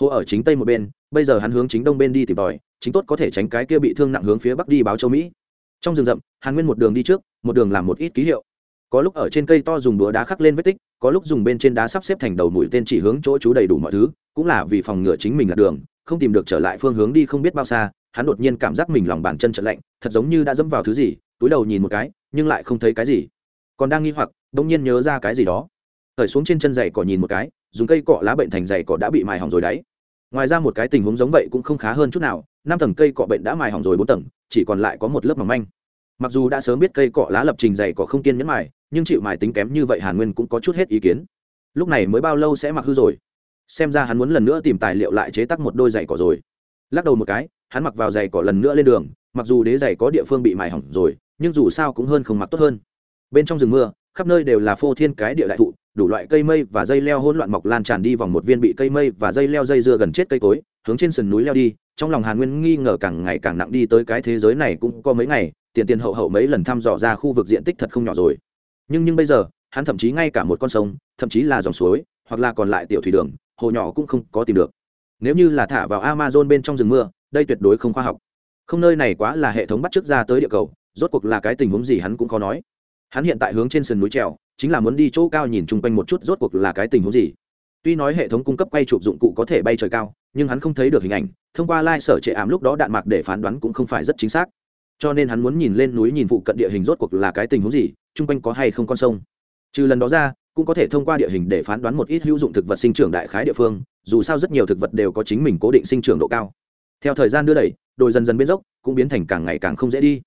Hồ ở chính tây một bên, bây giờ hắn hướng chính đông bên đi tìm tòi, chính tốt có thể tránh cái kia bị thương nặng hướng phía bắc đi báo châu mỹ trong rừng rậm, hàn nguyên một đường đi trước, một đường làm một ít ký hiệu. Có lúc ở trên cây to dùng đũa đá khắc lên vết tích, có lúc dùng bên trên đá sắp xếp thành đầu mũi tên chỉ hướng chỗ chú đầy đủ mọi thứ, cũng là vì phòng ngừa chính mình lạc đường, không tìm được trở lại phương hướng đi không biết bao xa, hắn đột nhiên cảm giác mình lòng bàn chân trận lạnh, thật giống như đã dẫm vào thứ gì, túi đầu nhìn một cái, nhưng lại không thấy cái gì. Còn đang nghi hoặc đ nhiên nhớ ra cái gì đó. Khởi xuống trên chân giày cỏ nhìn một cái, dùng cây cọ lá bệnh thành giày cỏ đã bị mài hỏng rồi đấy. Ngoài ra một cái tình huống giống vậy cũng không khá hơn chút nào, năm tầng cây cọ bệnh đã mài hỏng rồi bốn tầng chỉ còn lại có một lớp mỏng manh. Mặc dù đã sớm biết cây cọ lá lập trình dày cỏ không kiên nhẫn mài, nhưng chịu mài tính kém như vậy hàn nguyên cũng có chút hết ý kiến. Lúc này mới bao lâu sẽ mặc hư rồi? Xem ra hắn muốn lần nữa tìm tài liệu lại chế tắc một đôi giày cỏ rồi. Lắc đầu một cái, hắn mặc vào giày cỏ lần nữa lên đường, mặc dù đế giày có địa phương bị mài hỏng rồi, nhưng dù sao cũng hơn không mặc tốt hơn. Bên trong rừng mưa, khắp nơi đều là phô thiên cái địa đại thụ, đủ loại cây mây và dây leo hỗn loạn mọc lan tràn đi vòng một viên bị cây mây và dây leo dây dưa gần chết cây cối, hướng trên sườn núi leo đi trong lòng hàn nguyên nghi ngờ càng ngày càng nặng đi tới cái thế giới này cũng có mấy ngày, tiền tiền hậu hậu mấy lần thăm dò ra khu vực diện tích thật không nhỏ rồi. Nhưng nhưng bây giờ, hắn thậm chí ngay cả một con sông, thậm chí là dòng suối, hoặc là còn lại tiểu thủy đường, hồ nhỏ cũng không có tìm được. Nếu như là thả vào amazon bên trong rừng mưa, đây tuyệt đối không khoa học. Không nơi này quá là hệ thống bắt trước ra tới địa cầu, rốt cuộc là cái tình huống gì hắn cũng khó nói. Hắn hiện tại hướng trên sườn núi trèo, chính là muốn đi chỗ cao nhìn chung quanh một chút rốt cuộc là cái tình huống gì tuy nói hệ thống cung cấp quay chụp dụng cụ có thể bay trời cao, nhưng hắn không thấy được hình ảnh, thông qua lai、like、sở trệ ảm lúc đó đạn mạc để phán đoán cũng không phải rất chính xác. Cho nên hắn muốn nhìn lên núi nhìn phụ cận địa hình rốt cuộc là cái tình huống gì, chung quanh có hay không con sông. Trừ lần đó ra, cũng có thể thông qua địa hình để phán đoán một ít hữu dụng thực vật sinh trưởng đại khái địa phương, dù sao rất nhiều thực vật đều có chính mình cố định sinh trưởng độ cao. Theo thời gian đưa đẩy, đồi dần dần biến dốc, cũng biến thành càng ngày càng không dễ đi.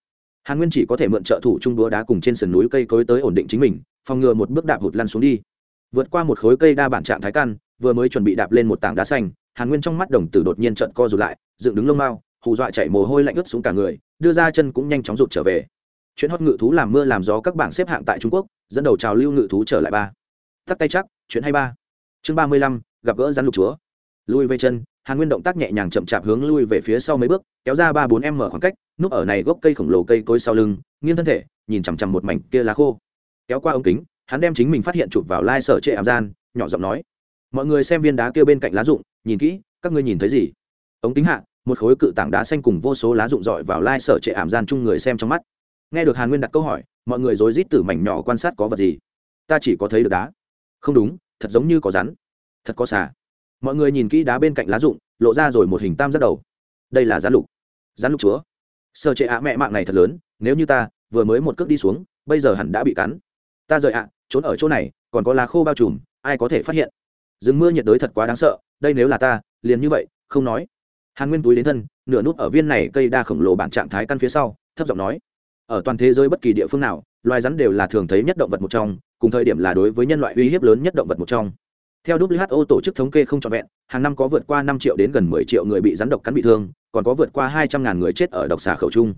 Hàn nguyên chỉ có thể mượn trợ thủ trung đúa đá cùng trên sườn núi cây cối tới ổn định chính mình, phòng ngừa một bước đạp hụt lăn xuống đi vượt qua một khối cây đa bản trạng thái căn, vừa mới chuẩn bị đạp lên một tảng đá xanh, hàn nguyên trong mắt đồng tử đột nhiên trận co rụt lại, dựng đứng lông mao, hù dọa chạy mồ hôi lạnh ướt xuống cả người, đưa ra chân cũng nhanh chóng rụt trở về. Chuyện hót ngự thú làm mưa làm gió các bảng xếp hạng tại trung quốc, dẫn đầu trào lưu ngự thú trở lại ba. Tắt tay chắc, chuyện hay ba. Chương ba mươi lăm, gặp gỡ rắn lục chúa. Lui về chân, hàn nguyên động tác nhẹ nhàng chậm chạp hướng lui về phía sau mấy bước, kéo ra ba bốn em mở khoảng cách, núp ở này gốc cây khổng lồ cây cối sau lưng, nghiêng thân thể, nhìn chằm chằm một mảnh kia lá khô. Kéo qua ống kính hắn đem chính mình phát hiện chụp vào lai sở trệ ảm gian, nhỏ giọng nói, mọi người xem viên đá kia bên cạnh lá rụng, nhìn kỹ, các ngươi nhìn thấy gì? Ống kính hạ, một khối cự tảng đá xanh cùng vô số lá rụng rọi vào lai sở trệ ảm gian chung người xem trong mắt. Nghe được hàn nguyên đặt câu hỏi, mọi người rối rít từ mảnh nhỏ quan sát có vật gì. Ta chỉ có thấy được đá. Không đúng, thật giống như có rắn. Thật có xà. Mọi người nhìn kỹ đá bên cạnh lá rụng, lộ ra rồi một hình tam giác đầu. Đây là rắn lục. Rắn lục chúa. Sở trệ ạ, mẹ mạng này thật lớn, nếu như ta vừa mới một cước đi xuống, bây giờ hẳn đã bị cắn. Ta rời ạ trốn ở chỗ này, còn có lá khô bao trùm, ai có thể phát hiện? Rừng mưa nhiệt đới thật quá đáng sợ, đây nếu là ta, liền như vậy, không nói. Hàn nguyên túi đến thân, nửa nút ở viên này cây đa khổng lồ bản trạng thái căn phía sau, thấp giọng nói, ở toàn thế giới bất kỳ địa phương nào, loài rắn đều là thường thấy nhất động vật một trong, cùng thời điểm là đối với nhân loại uy hiếp lớn nhất động vật một trong. Theo who tổ chức thống kê không trọn vẹn, hàng năm có vượt qua năm triệu đến gần mười triệu người bị rắn độc cắn bị thương, còn có vượt qua hai trăm ngàn người chết ở độc xà khẩu trung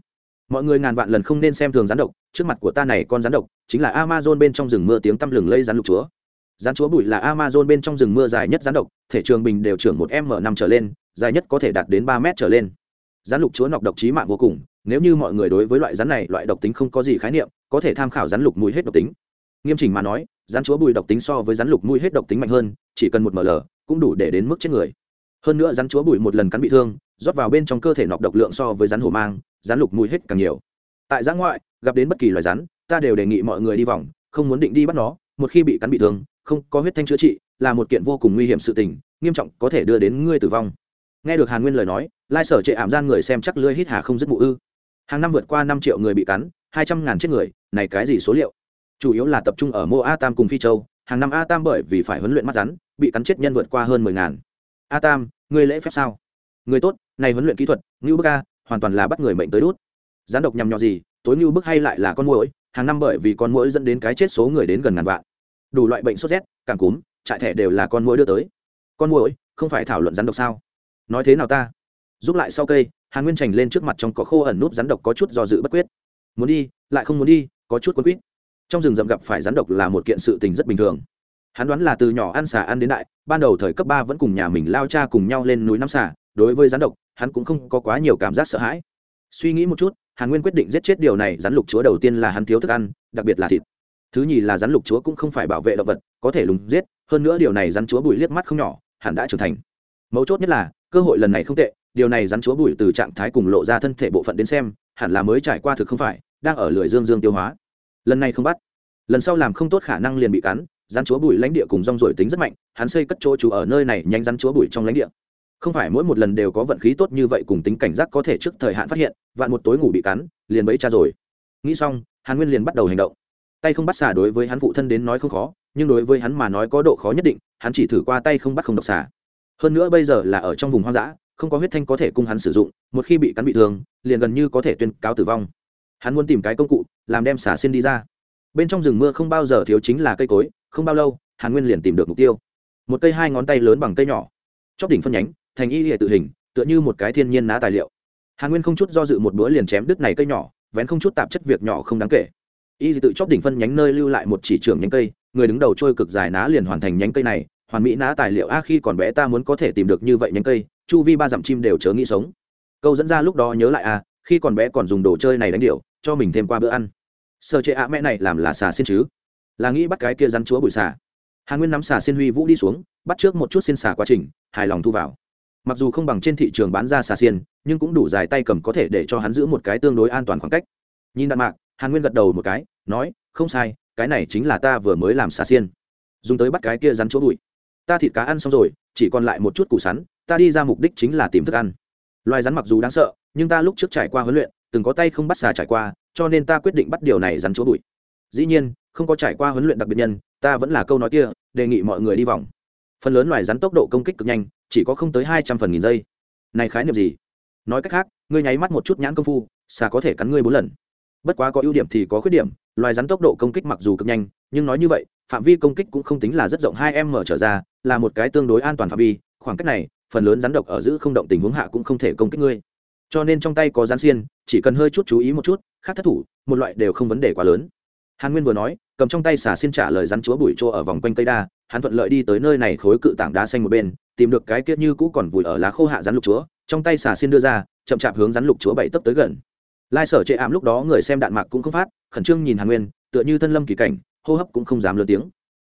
mọi người ngàn vạn lần không nên xem thường rắn độc, trước mặt của ta này con rắn độc, chính là amazon bên trong rừng mưa tiếng tăm lừng lây rắn lục chúa. Rắn chúa bụi là amazon bên trong rừng mưa dài nhất rắn độc, thể trường bình đều trưởng một m năm trở lên, dài nhất có thể đạt đến ba m trở lên. Rắn lục chúa nọc độc trí mạng vô cùng, nếu như mọi người đối với loại rắn này, loại độc tính không có gì khái niệm, có thể tham khảo rắn lục mùi hết độc tính. Nghiêm chỉnh mà nói rắn chúa bùi độc tính so với rắn lục mùi hết độc tính mạnh hơn, chỉ cần một ml cũng đủ để đến mức chết người. Hơn nữa rắn chúa bùi một lần cắn bị thương, rót vào bên trong cơ thể nọc độc lượng so với rắn hổ mang rắn lục mùi hết càng nhiều. Tại giã ngoại, gặp đến bất kỳ loài rắn, ta đều đề nghị mọi người đi vòng, không muốn định đi bắt nó, một khi bị cắn bị thương, không có huyết thanh chữa trị, là một kiện vô cùng nguy hiểm sự tình, nghiêm trọng có thể đưa đến ngươi tử vong. Nghe được hàn nguyên lời nói, lai sở trệ ảm gian người xem chắc lưới hít hà không dứt mụ ư. Hàng năm vượt qua năm triệu người bị cắn, hai trăm ngàn chết người, này cái gì số liệu? Chủ yếu là tập trung ở mô a tam cùng phi châu, hàng năm a tam bởi vì phải huấn luyện mắt rắn, bị cắn chết nhân vượt qua hơn mười ngàn. A tam người lễ phép sao? Người tốt, này huấn luyện kỹ thuật, ngưu bức a hoàn toàn là bắt người mệnh tới đút. Gián độc nhằm nhọ gì, tối như bức hay lại là con mũi hàng năm bởi vì con mũi dẫn đến cái chết số người đến gần ngàn vạn. Đủ loại bệnh sốt rét, cảm cúm, trại thẻ đều là con mũi đưa tới. Con mũi không phải thảo luận rắn độc sao? Nói thế nào ta? Giúp lại sau cây, hàn nguyên trành lên trước mặt trong cỏ khô ẩn núp rắn độc có chút do dự bất quyết. Muốn đi, lại không muốn đi, có chút quân quýt. Trong rừng rậm gặp phải rắn độc là một kiện sự tình rất bình thường. Hắn đoán là từ nhỏ ăn xà ăn đến đại, ban đầu thời cấp ba vẫn cùng nhà mình lao cha cùng nhau lên núi năm xà đối với rắn độc, hắn cũng không có quá nhiều cảm giác sợ hãi. Suy nghĩ một chút, hàn nguyên quyết định giết chết điều này, rắn lục chúa đầu tiên là hắn thiếu thức ăn, đặc biệt là thịt. Thứ nhì là rắn lục chúa cũng không phải bảo vệ động vật, có thể lùng giết, hơn nữa điều này rắn chúa bùi liếc mắt không nhỏ, hẳn đã trưởng thành. Mấu chốt nhất là, cơ hội lần này không tệ, điều này rắn chúa bùi từ trạng thái cùng lộ ra thân thể bộ phận đến xem, hẳn là mới trải qua thực không phải, đang ở lưỡi dương dương tiêu hóa. Lần này không bắt. Lần sau làm không tốt khả năng liền bị cắn, rắn chúa bùi lãnh địa cùng rong rồi tính rất mạnh, hắn xây cất chỗ chú ở nơi này, nhanh rắn chúa bùi trong lãnh địa không phải mỗi một lần đều có vận khí tốt như vậy cùng tính cảnh giác có thể trước thời hạn phát hiện, vạn một tối ngủ bị cắn, liền bẫy cha rồi. Nghĩ xong, hàn nguyên liền bắt đầu hành động. Tay không bắt xả đối với hắn phụ thân đến nói không khó, nhưng đối với hắn mà nói có độ khó nhất định, hắn chỉ thử qua tay không bắt không độc xả. hơn nữa bây giờ là ở trong vùng hoang dã, không có huyết thanh có thể cung hắn sử dụng, một khi bị cắn bị thương, liền gần như có thể tuyên cáo tử vong. Hắn muốn tìm cái công cụ, làm đem xả xin đi ra. Bên trong rừng mưa không bao giờ thiếu chính là cây cối, không bao lâu, hàn nguyên liền tìm được mục tiêu. Một cây hai ngón tay lớn bằng cây nhỏ. Chóp đỉnh phân nhánh thành y hệ tự hình, tựa như một cái thiên nhiên ná tài liệu. Hàn nguyên không chút do dự một bữa liền chém đứt này cây nhỏ, vén không chút tạp chất việc nhỏ không đáng kể. Y tự chóp đỉnh phân nhánh nơi lưu lại một chỉ trưởng nhánh cây, người đứng đầu trôi cực dài ná liền hoàn thành nhánh cây này, hoàn mỹ ná tài liệu, a, khi còn bé ta muốn có thể tìm được như vậy nhánh cây, chu vi ba dặm chim đều chớ nghĩ sống. Câu dẫn ra lúc đó nhớ lại, a, khi còn bé còn dùng đồ chơi này đánh điệu cho mình thêm qua bữa ăn. Sơ chế ạ mẹ này làm là xà xin chứ? Là nghĩ bắt cái kia rắn chúa bụi xà. Hàn nguyên nắm xà xin huy vũ đi xuống, bắt trước một chút xin xà quá trình, hài lòng thu vào mặc dù không bằng trên thị trường bán ra xà xiên, nhưng cũng đủ dài tay cầm có thể để cho hắn giữ một cái tương đối an toàn khoảng cách. Nhìn đạn mạc, hàn nguyên gật đầu một cái, nói, không sai, cái này chính là ta vừa mới làm xà xiên. Dùng tới bắt cái kia rắn chỗ bụi. Ta thịt cá ăn xong rồi, chỉ còn lại một chút củ sắn, ta đi ra mục đích chính là tìm thức ăn. Loài rắn mặc dù đáng sợ, nhưng ta lúc trước trải qua huấn luyện, từng có tay không bắt xà trải qua, cho nên ta quyết định bắt điều này rắn chỗ bụi. Dĩ nhiên, không có trải qua huấn luyện đặc biệt nhân, ta vẫn là câu nói kia, đề nghị mọi người đi vòng phần lớn loài rắn tốc độ công kích cực nhanh, chỉ có không tới hai trăm phần nghìn giây. Này khái niệm gì? Nói cách khác, ngươi nháy mắt một chút nhãn công phu, xà có thể cắn ngươi bốn lần. Bất quá có ưu điểm thì có khuyết điểm, loài rắn tốc độ công kích mặc dù cực nhanh, nhưng nói như vậy, phạm vi công kích cũng không tính là rất rộng, hai m trở ra, là một cái tương đối an toàn phạm vi, khoảng cách này, phần lớn rắn độc ở giữ không động tình huống hạ cũng không thể công kích ngươi. Cho nên trong tay có rắn xiên, chỉ cần hơi chút chú ý một chút, khác thất thủ, một loại đều không vấn đề quá lớn. Hàn nguyên vừa nói, cầm trong tay xà xiên trả lời rắn chúa bụi chỗ ở vòng quanh cây đa hắn thuận lợi đi tới nơi này khối cự tảng đá xanh một bên, tìm được cái kiết như cũ còn vùi ở lá khô hạ rắn lục chúa, trong tay xà xin đưa ra, chậm chạp hướng rắn lục chúa bảy tấp tới gần. Lai sở chệ ảm lúc đó người xem đạn mạc cũng không phát, khẩn trương nhìn hàn nguyên, tựa như thân lâm kỳ cảnh, hô hấp cũng không dám lớn tiếng.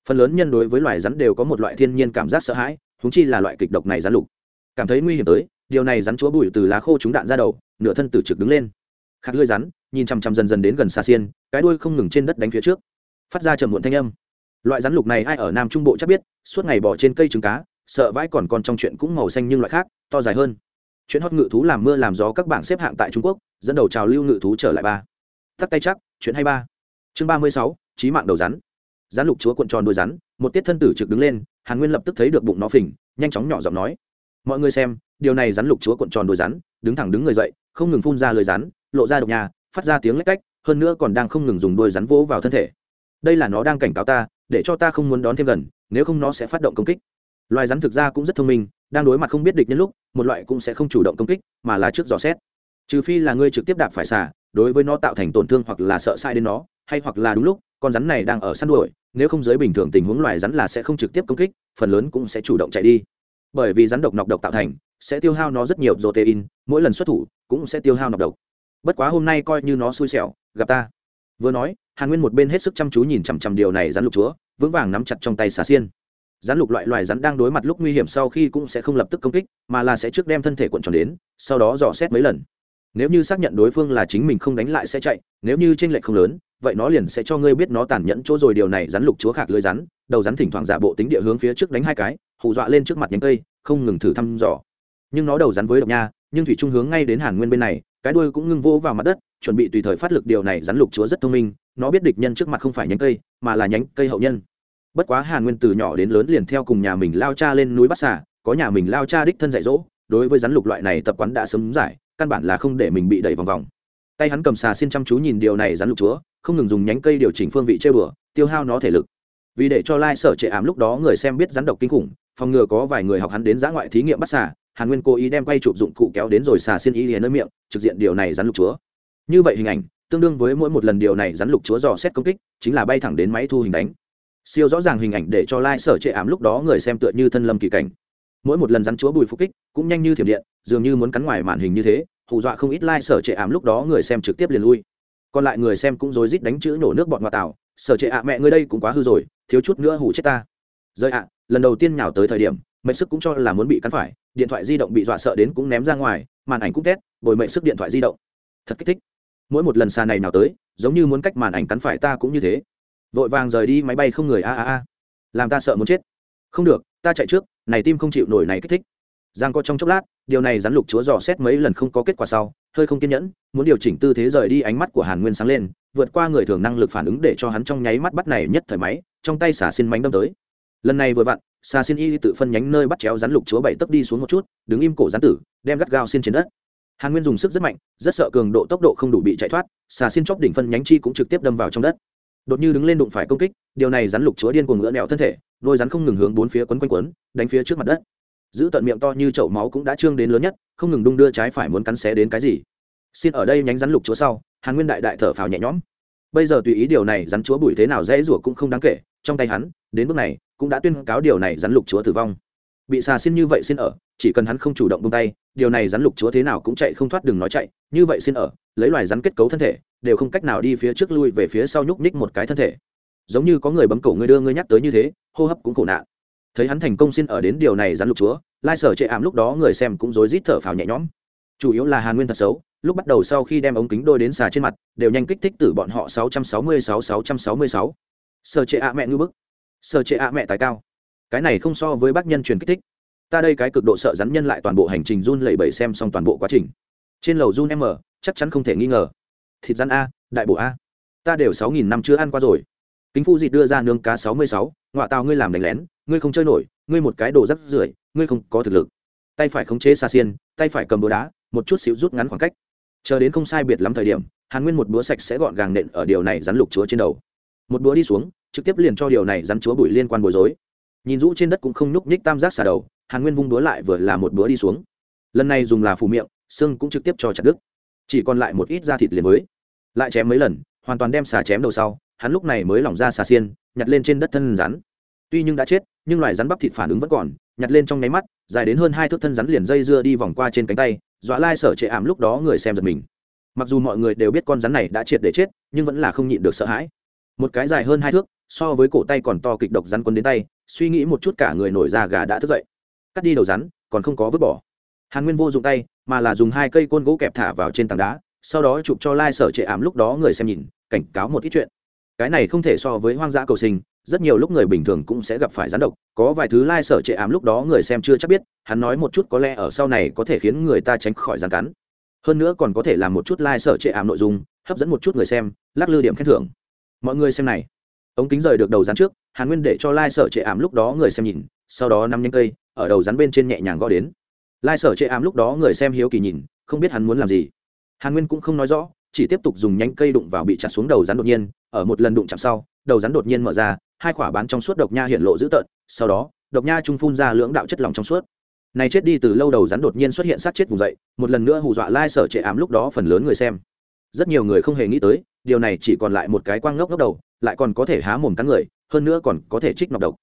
Phần lớn nhân đối với loài rắn đều có một loại thiên nhiên cảm giác sợ hãi húng chi là loại kịch độc này rắn lục. Cảm thấy nguy hiểm tới, điều này rắn chúa bụi từ lá khô trúng đạn ra đầu, nửa thân từ trực đứng lên. Khát lưỡi rắn, nhìn chằm chằm dần dần đến gần xa xiên, cái đuôi không ngừng trên đất đánh phía trước. Phát ra trầm muộn thanh âm loại rắn lục này ai ở nam trung bộ chắc biết, suốt ngày bỏ trên cây trứng cá, sợ vãi còn còn trong chuyện cũng màu xanh nhưng loại khác, to dài hơn. Chuyện hót ngự thú làm mưa làm gió các bảng xếp hạng tại trung quốc, dẫn đầu trào lưu ngự thú trở lại ba. Tắt tay chắc, chuyện hay ba. Chương ba mươi sáu trí mạng đầu rắn. Rắn lục chúa cuộn tròn đuôi rắn, một tiết thân tử trực đứng lên, hàn nguyên lập tức thấy được bụng nó phình, nhanh chóng nhỏ giọng nói. Mọi người xem, điều này rắn lục chúa cuộn tròn đuôi rắn, đứng thẳng đứng người dậy, không ngừng phun ra lời rắn, lộ ra độc nhà, phát ra tiếng lách cách, hơn nữa còn đang không ngừng dùng đuôi rắn vỗ vào thân thể. Đây là nó đang cảnh cáo ta để cho ta không muốn đón thêm gần, nếu không nó sẽ phát động công kích. Loài rắn thực ra cũng rất thông minh, đang đối mặt không biết địch nhân lúc, một loại cũng sẽ không chủ động công kích, mà là trước dò xét. Trừ phi là ngươi trực tiếp đạp phải xả đối với nó tạo thành tổn thương hoặc là sợ sai đến nó, hay hoặc là đúng lúc, con rắn này đang ở săn đuổi, nếu không giới bình thường tình huống loài rắn là sẽ không trực tiếp công kích, phần lớn cũng sẽ chủ động chạy đi. Bởi vì rắn độc nọc độc tạo thành, sẽ tiêu hao nó rất nhiều protein, mỗi lần xuất thủ cũng sẽ tiêu hao nọc độc. Bất quá hôm nay coi như nó xui xẻo, gặp ta vừa nói, hàn nguyên một bên hết sức chăm chú nhìn chằm chằm điều này rắn lục chúa, vững vàng nắm chặt trong tay xà xiên. Rắn lục loại loài rắn đang đối mặt lúc nguy hiểm sau khi cũng sẽ không lập tức công kích, mà là sẽ trước đem thân thể cuộn tròn đến, sau đó dò xét mấy lần. Nếu như xác nhận đối phương là chính mình không đánh lại sẽ chạy, nếu như tranh lệch không lớn, vậy nó liền sẽ cho ngươi biết nó tàn nhẫn chỗ rồi, điều này rắn lục chúa khạc lưới rắn, đầu rắn thỉnh thoảng giả bộ tính địa hướng phía trước đánh hai cái, hù dọa lên trước mặt nhánh cây, không ngừng thử thăm dò. Nhưng nó đầu rắn với độc nha, nhưng thủy trung hướng ngay đến hàn nguyên bên này, cái đuôi cũng ngưng vô vào mặt đất chuẩn bị tùy thời phát lực điều này rắn lục chúa rất thông minh, nó biết địch nhân trước mặt không phải nhánh cây, mà là nhánh cây hậu nhân. Bất quá hàn nguyên từ nhỏ đến lớn liền theo cùng nhà mình lao cha lên núi bắt xả có nhà mình lao cha đích thân dạy dỗ, đối với rắn lục loại này tập quán đã sớm giải, căn bản là không để mình bị đẩy vòng vòng. Tay hắn cầm xà xin chăm chú nhìn điều này rắn lục chúa, không ngừng dùng nhánh cây điều chỉnh phương vị chơi bừa tiêu hao nó thể lực. Vì để cho lai sở trệ ám lúc đó người xem biết rắn độc kinh khủng, phòng ngừa có vài người học hắn đến giã ngoại thí nghiệm bắt xà hàn nguyên cố ý đem quay chụp dụng cụ kéo đến rồi xà xin ý hiền nơi miệng, trực diện điều này rắn lục chúa như vậy hình ảnh, tương đương với mỗi một lần điều này rắn lục chúa dò xét công kích, chính là bay thẳng đến máy thu hình đánh. Siêu rõ ràng hình ảnh để cho lai sở trệ ám lúc đó người xem tựa như thân lâm kỳ cảnh. Mỗi một lần rắn chúa bùi phục kích, cũng nhanh như thiểm điện, dường như muốn cắn ngoài màn hình như thế, hù dọa không ít lai sở trệ ám lúc đó người xem trực tiếp liền lui. Còn lại người xem cũng rối rít đánh chữ nổ nước bọt ngoại tảo, sở chệ ạ mẹ ngươi đây cũng quá hư rồi, thiếu chút nữa hù chết ta. Rơi ạ, lần đầu tiên nhào tới thời điểm, mệnh sức cũng cho là muốn bị cắn phải, điện thoại di động bị dọa sợ đến cũng ném ra ngoài, màn ảnh cũng tét, bồi mệnh sức điện thoại di động. Thật kích thích mỗi một lần xa này nào tới, giống như muốn cách màn ảnh cắn phải ta cũng như thế. Vội vàng rời đi máy bay không người, a a a. Làm ta sợ muốn chết. Không được, ta chạy trước, này tim không chịu nổi này kích thích. Giang có trong chốc lát, điều này rắn lục chúa dò xét mấy lần không có kết quả sau, hơi không kiên nhẫn, muốn điều chỉnh tư thế rời đi ánh mắt của hàn nguyên sáng lên, vượt qua người thường năng lực phản ứng để cho hắn trong nháy mắt bắt này nhất thời máy, trong tay xả xin mánh đâm tới. Lần này vừa vặn xà xin y tự phân nhánh nơi bắt chéo rắn lục chúa bảy tấp đi xuống một chút, đứng im cổ rắn tử, đem gắt gao xin trên đất hàn nguyên dùng sức rất mạnh, rất sợ cường độ tốc độ không đủ bị chạy thoát, xà xin chóc đỉnh phân nhánh chi cũng trực tiếp đâm vào trong đất. Đột như đứng lên đụng phải công kích, điều này rắn lục chúa điên cuồng ngỡ nẹo thân thể, đôi rắn không ngừng hướng bốn phía quấn quanh quấn, đánh phía trước mặt đất. Giữ tận miệng to như chậu máu cũng đã trương đến lớn nhất, không ngừng đung đưa trái phải muốn cắn xé đến cái gì. Xin ở đây nhánh rắn lục chúa sau, hàn nguyên đại đại thở phào nhẹ nhõm. Bây giờ tùy ý điều này rắn chúa bùi thế nào dễ rủa cũng không đáng kể, trong tay hắn, đến bước này, cũng đã tuyên cáo điều này rắn lục chúa tử vong. Bị xà xin như vậy xin ở chỉ cần hắn không chủ động bông tay, điều này rắn lục chúa thế nào cũng chạy không thoát đừng nói chạy, như vậy xin ở, lấy loài rắn kết cấu thân thể, đều không cách nào đi phía trước lui về phía sau nhúc ních một cái thân thể. Giống như có người bấm cổ người đưa ngươi nhắc tới như thế, hô hấp cũng khổ nạn. Thấy hắn thành công xin ở đến điều này rắn lục chúa, lai sở chệ ảm lúc đó người xem cũng rối rít thở phào nhẹ nhõm. Chủ yếu là hàn nguyên thật xấu, lúc bắt đầu sau khi đem ống kính đôi đến xà trên mặt, đều nhanh kích thích từ bọn họ 666 666. sở chệ ạ mẹ ngư bức. Sở trệ ạ mẹ tài cao. Cái này không so với bác nhân truyền kích thích ta đây cái cực độ sợ rắn nhân lại toàn bộ hành trình run lẩy bẩy xem xong toàn bộ quá trình. Trên lầu run m chắc chắn không thể nghi ngờ. Thịt rắn a, đại bộ a. Ta đều sáu nghìn năm chưa ăn qua rồi. Kính phu dịt đưa ra nương cá sáu mươi sáu ngoại tàu ngươi làm đánh lén, ngươi không chơi nổi, ngươi một cái đồ rắc rưởi, ngươi không có thực lực. Tay phải khống chế xa xiên, tay phải cầm búa đá, một chút xíu rút ngắn khoảng cách. Chờ đến không sai biệt lắm thời điểm, hàn nguyên một búa sạch sẽ gọn gàng nện ở điều này rắn lục chúa trên đầu. Một búa đi xuống, trực tiếp liền cho điều này rắn chúa bụi liên quan bối rối nhìn rũ trên đất cũng không nhúc nhích tam giác xả đầu, hàn nguyên vung búa lại vừa là một búa đi xuống. Lần này dùng là phủ miệng, xương cũng trực tiếp cho chặt đứt. Chỉ còn lại một ít da thịt liền mới. Lại chém mấy lần, hoàn toàn đem xà chém đầu sau, hắn lúc này mới lỏng ra xà xiên, nhặt lên trên đất thân rắn. Tuy nhưng đã chết, nhưng loài rắn bắp thịt phản ứng vẫn còn, nhặt lên trong nháy mắt, dài đến hơn hai thước thân rắn liền dây dưa đi vòng qua trên cánh tay, dọa lai sở trệ ảm lúc đó người xem giật mình. Mặc dù mọi người đều biết con rắn này đã triệt để chết, nhưng vẫn là không nhịn được sợ hãi. Một cái dài hơn hai thước, so với cổ tay còn to kịch độc rắn quấn đến tay suy nghĩ một chút cả người nổi da gà đã thức dậy. Cắt đi đầu rắn, còn không có vứt bỏ. Hàn nguyên vô dụng tay, mà là dùng hai cây côn gỗ kẹp thả vào trên tảng đá, sau đó chụp cho lai sở trệ ảm lúc đó người xem nhìn, cảnh cáo một ít chuyện. Cái này không thể so với hoang dã cầu sinh, rất nhiều lúc người bình thường cũng sẽ gặp phải rắn độc. Có vài thứ lai sở trệ ảm lúc đó người xem chưa chắc biết, hắn nói một chút có lẽ ở sau này có thể khiến người ta tránh khỏi rắn cắn. Hơn nữa còn có thể làm một chút lai sở trệ ảm nội dung, hấp dẫn một chút người xem, lắc lư điểm khen thưởng. Mọi người xem này. Ống kính rời được đầu rắn trước hàn nguyên để cho lai sở trệ ảm lúc đó người xem nhìn, sau đó năm nhanh cây, ở đầu rắn bên trên nhẹ nhàng gõ đến. Lai sở trệ ảm lúc đó người xem hiếu kỳ nhìn, không biết hắn muốn làm gì. Hàn nguyên cũng không nói rõ, chỉ tiếp tục dùng nhánh cây đụng vào bị chặt xuống đầu rắn đột nhiên, ở một lần đụng chạm sau, đầu rắn đột nhiên mở ra, hai quả bán trong suốt độc nha hiện lộ dữ tợn, sau đó, độc nha trung phun ra lưỡng đạo chất lỏng trong suốt. Này chết đi từ lâu đầu rắn đột nhiên xuất hiện sát chết vùng dậy, một lần nữa hù dọa lai sở trệ ảm lúc đó phần lớn người xem. Rất nhiều người không hề nghĩ tới, điều này chỉ còn lại một cái quang ngốc ngốc đầu, lại còn có thể há mồm cắn người hơn nữa còn có thể trích nọc độc.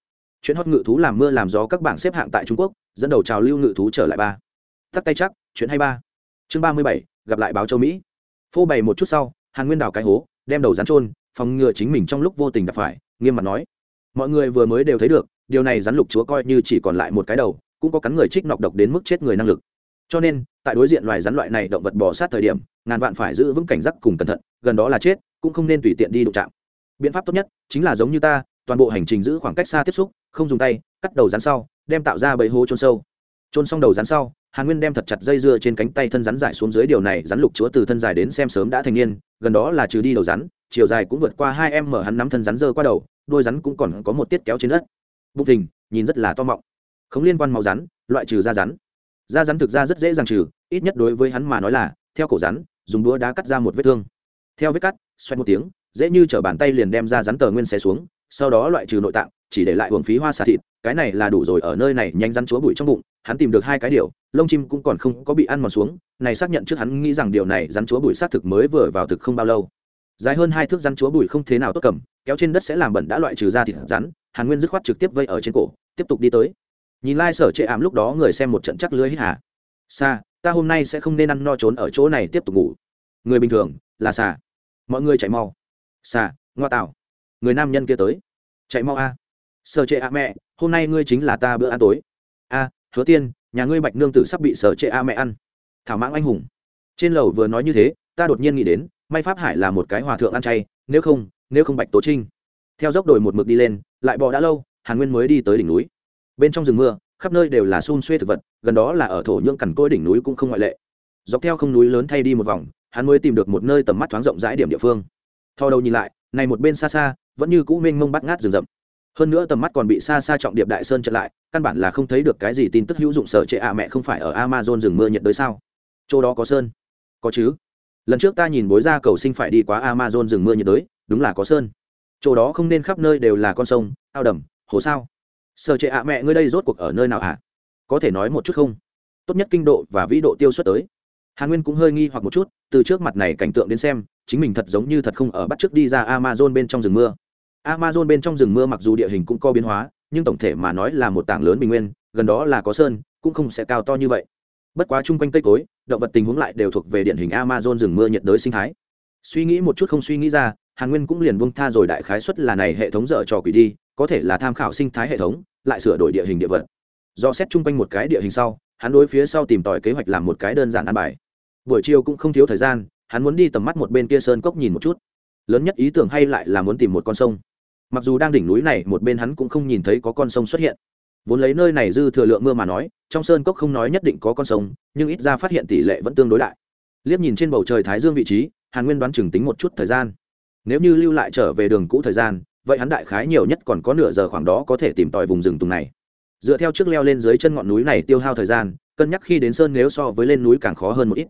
Chuyện hót ngự thú làm mưa làm gió các bảng xếp hạng tại trung quốc, dẫn đầu trào lưu ngự thú trở lại ba. Tắt tay chắc, chuyện hay ba. Chương ba mươi bảy, gặp lại báo châu mỹ. Phô bày một chút sau, hàn nguyên đào cái hố, đem đầu rắn trôn phòng ngừa chính mình trong lúc vô tình đập phải, nghiêm mặt nói. Mọi người vừa mới đều thấy được, điều này rắn lục chúa coi như chỉ còn lại một cái đầu, cũng có cắn người trích nọc độc đến mức chết người năng lực. Cho nên, tại đối diện loài rắn loại này động vật bỏ sát thời điểm, ngàn vạn phải giữ vững cảnh giác cùng cẩn thận, gần đó là chết, cũng không nên tùy tiện đi đụng chạm. Biện pháp tốt nhất chính là giống như ta toàn bộ hành trình giữ khoảng cách xa tiếp xúc, không dùng tay, cắt đầu rắn sau, đem tạo ra bẫy hố trôn sâu. Trôn xong đầu rắn sau, hàn nguyên đem thật chặt dây dưa trên cánh tay thân rắn dài xuống dưới điều này, rắn lục chúa từ thân dài đến xem sớm đã thành niên, gần đó là trừ đi đầu rắn, chiều dài cũng vượt qua hai em mở hắn nắm thân rắn dơ qua đầu, đôi rắn cũng còn có một tiết kéo trên đất. Bụng thình, nhìn rất là to mọng. Không liên quan màu rắn, loại trừ da rắn. Da rắn thực ra rất dễ dàng trừ, ít nhất đối với hắn mà nói là, theo cổ rắn, dùng đũa đá cắt ra một vết thương. Theo vết cắt xoay một tiếng, dễ như t bàn tay liền đem ra rắn tờ nguyên xé xuống sau đó loại trừ nội tạng, chỉ để lại hưởng phí hoa xà thịt, cái này là đủ rồi, ở nơi này nhanh rắn chúa bụi trong bụng, hắn tìm được hai cái điều, lông chim cũng còn không có bị ăn mòn xuống, này xác nhận trước hắn nghĩ rằng điều này rắn chúa bụi xác thực mới vừa vào thực không bao lâu. Dài hơn hai thước rắn chúa bụi không thế nào tốt cầm, kéo trên đất sẽ làm bẩn đã loại trừ ra thịt rắn, hàn nguyên dứt khoát trực tiếp vây ở trên cổ, tiếp tục đi tới. Nhìn lai、like、sở trệ ảm lúc đó người xem một trận chắc lưới hít hà. Xa ta hôm nay sẽ không nên ăn no trốn ở chỗ này tiếp tục ngủ. Người bình thường, là xà mọi người chạy mau. Xà ngoa tạo người nam nhân kia tới. Chạy mau a. Sở trệ a mẹ, hôm nay ngươi chính là ta bữa ăn tối. A, hứa tiên, nhà ngươi bạch nương tử sắp bị sở trệ a mẹ ăn. Thảo mãng anh hùng. Trên lầu vừa nói như thế, ta đột nhiên nghĩ đến, may pháp hải là một cái hòa thượng ăn chay, nếu không nếu không bạch tố trinh. Theo dốc đồi một mực đi lên, lại bò đã lâu, hàn nguyên mới đi tới đỉnh núi. Bên trong rừng mưa, khắp nơi đều là xun xuê thực vật, gần đó là ở thổ nhưỡng cằn côi đỉnh núi cũng không ngoại lệ. Dọc theo không núi lớn thay đi một vòng, hắn mới tìm được một nơi tầm mắt thoáng rộng rãi điểm địa phương. Thò đầu nhìn lại này một bên xa xa, vẫn như cũ mênh mông bắt ngát rừng rậm. Hơn nữa tầm mắt còn bị xa xa trọng điệp đại sơn chặn lại, căn bản là không thấy được cái gì tin tức hữu dụng sở trệ ạ mẹ không phải ở amazon rừng mưa nhiệt đới sao? Chỗ đó có sơn? Có chứ. Lần trước ta nhìn bối ra cầu sinh phải đi qua amazon rừng mưa nhiệt đới, đúng là có sơn. Chỗ đó không nên khắp nơi đều là con sông, ao đầm, hồ sao. Sở trệ ạ mẹ, ngươi đây rốt cuộc ở nơi nào à? có thể nói một chút không? Tốt nhất kinh độ và vĩ độ tiêu xuất tới. Hàn nguyên cũng hơi nghi hoặc một chút, từ trước mặt này cảnh tượng đến xem chính mình thật giống như thật không ở bắt trước đi ra amazon bên trong rừng mưa. Amazon bên trong rừng mưa mặc dù địa hình cũng có biến hóa, nhưng tổng thể mà nói là một tảng lớn bình nguyên, gần đó là có sơn, cũng không sẽ cao to như vậy. Bất quá chung quanh cây cối, động vật tình huống lại đều thuộc về điển hình amazon rừng mưa nhiệt đới sinh thái. Suy nghĩ một chút không suy nghĩ ra, hàn nguyên cũng liền buông tha rồi đại khái xuất là này hệ thống dở trò quỷ đi, có thể là tham khảo sinh thái hệ thống, lại sửa đổi địa hình địa vật. Do xét chung quanh một cái địa hình sau, hắn đối phía sau tìm tòi kế hoạch làm một cái đơn giản ăn bài. Buổi chiều cũng không thiếu thời gian hắn muốn đi tầm mắt một bên kia sơn cốc nhìn một chút. Lớn nhất ý tưởng hay lại là muốn tìm một con sông. Mặc dù đang đỉnh núi này, một bên hắn cũng không nhìn thấy có con sông xuất hiện. Vốn lấy nơi này dư thừa lượng mưa mà nói, trong sơn cốc không nói nhất định có con sông, nhưng ít ra phát hiện tỷ lệ vẫn tương đối đại. Liếc nhìn trên bầu trời thái dương vị trí, hàn nguyên đoán chừng tính một chút thời gian. Nếu như lưu lại trở về đường cũ thời gian, vậy hắn đại khái nhiều nhất còn có nửa giờ khoảng đó có thể tìm tòi vùng rừng tùng này. Dựa theo trước leo lên dưới chân ngọn núi này tiêu hao thời gian, cân nhắc khi đến sơn nếu so với lên núi càng khó hơn một ít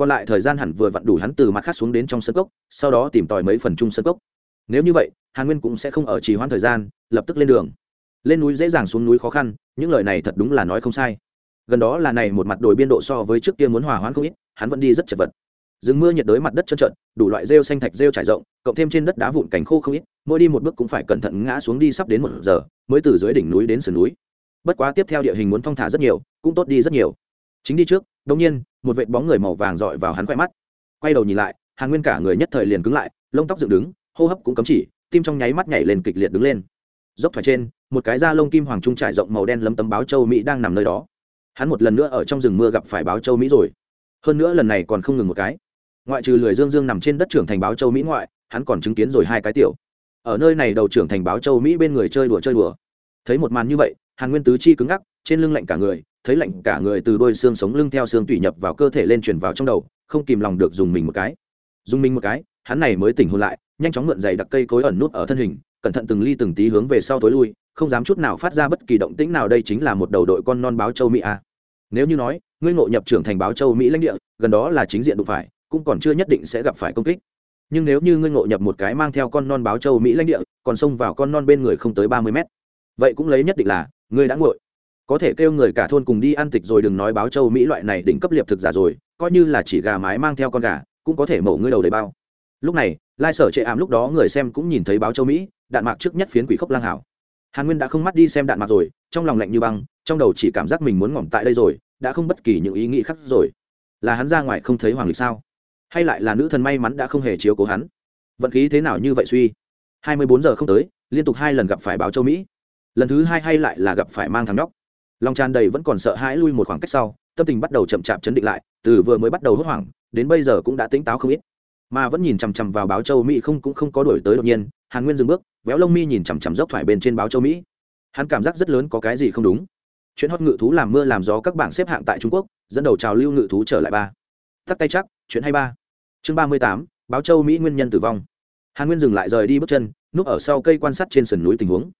còn lại thời gian hẳn vừa vặn đủ hắn từ mặt khác xuống đến trong sân cốc sau đó tìm tòi mấy phần chung sân cốc. Nếu như vậy hàn nguyên cũng sẽ không ở trì hoãn thời gian lập tức lên đường. Lên núi dễ dàng xuống núi khó khăn những lời này thật đúng là nói không sai. Gần đó là này một mặt đồi biên độ so với trước kia muốn hòa hoãn không ít hắn vẫn đi rất chật vật. Rừng mưa nhiệt đới mặt đất trơn trượt, đủ loại rêu xanh thạch rêu trải rộng cộng thêm trên đất đá vụn cành khô không ít mỗi đi một bước cũng phải cẩn thận ngã xuống đi sắp đến một giờ mới từ dưới đỉnh núi đến sườn núi. Bất quá tiếp theo địa hình muốn thong thả rất nhiều cũng tốt đi rất nhiều chính đi trước đ nhiên, một vệ bóng người màu vàng dọi vào hắn khoe mắt. Quay đầu nhìn lại, hàn nguyên cả người nhất thời liền cứng lại, lông tóc dựng đứng, hô hấp cũng cấm chỉ, tim trong nháy mắt nhảy lên kịch liệt đứng lên. Dốc thoải trên, một cái da lông kim hoàng trung trải rộng màu đen lấm tấm báo châu mỹ đang nằm nơi đó. Hắn một lần nữa ở trong rừng mưa gặp phải báo châu mỹ rồi. Hơn nữa lần này còn không ngừng một cái. Ngoại trừ lười dương dương nằm trên đất trưởng thành báo châu mỹ ngoại, hắn còn chứng kiến rồi hai cái tiểu. Ở nơi này đầu trưởng thành báo châu mỹ bên người chơi đùa chơi đùa. Thấy một màn như vậy, hàn nguyên tứ chi cứng ngắc, trên lưng lạnh cả người thấy lạnh cả người từ đôi xương sống lưng theo xương tủy nhập vào cơ thể lên truyền vào trong đầu, không kìm lòng được dùng mình một cái. Dùng mình một cái, hắn này mới tỉnh hôn lại, nhanh chóng mượn giày đặc cây cối ẩn nút ở thân hình, cẩn thận từng ly từng tí hướng về sau tối lui, không dám chút nào phát ra bất kỳ động tĩnh nào, đây chính là một đầu đội con non báo châu mỹ a nếu như nói, ngươi ngộ nhập trưởng thành báo châu mỹ lãnh địa, gần đó là chính diện đụng phải, cũng còn chưa nhất định sẽ gặp phải công kích. Nhưng nếu như ngươi ngộ nhập một cái mang theo con non báo châu mỹ lãnh địa, còn xông vào con non bên người không tới ba mươi mét. Vậy cũng lấy nhất định là, ngươi đã ngội có thể kêu người cả thôn cùng đi ăn tịch rồi đừng nói báo châu mỹ loại này đỉnh cấp liệp thực giả rồi, coi như là chỉ gà mái mang theo con gà, cũng có thể mổ ngươi đầu đầy bao. Lúc này, lai sở chệ ảm lúc đó người xem cũng nhìn thấy báo châu mỹ, đạn mạc trước nhất phiến quỷ khốc lang hảo. Hàn nguyên đã không mắt đi xem đạn mạc rồi, trong lòng lạnh như băng, trong đầu chỉ cảm giác mình muốn ngỏm tại đây rồi, đã không bất kỳ những ý nghĩ khác rồi. Là hắn ra ngoài không thấy hoàng lịch sao? Hay lại là nữ thần may mắn đã không hề chiếu cố hắn? Vận khí thế nào như vậy suy? Hai mươi bốn giờ không tới, liên tục hai lần gặp phải báo châu mỹ. Lần thứ hai hay lại là gặp phải mang thằng nhóc lòng tràn đầy vẫn còn sợ hãi lui một khoảng cách sau, tâm tình bắt đầu chậm chạp chấn định lại, từ vừa mới bắt đầu hốt hoảng, đến bây giờ cũng đã tỉnh táo không ít. Mà vẫn nhìn chằm chằm vào báo châu mỹ không cũng không có đổi tới đột nhiên, hàn nguyên dừng bước, véo lông mi nhìn chằm chằm dốc thoải bên trên báo châu mỹ. Hắn cảm giác rất lớn có cái gì không đúng. Chuyện hót ngự thú làm mưa làm gió các bảng xếp hạng tại trung quốc, dẫn đầu trào lưu ngự thú trở lại ba. Tắt tay chắc, chuyện hay ba. Chương ba mươi tám, báo châu mỹ nguyên nhân tử vong. Hàn nguyên dừng lại rời đi bước chân, núp ở sau cây quan sát trên sườn núi tình huống.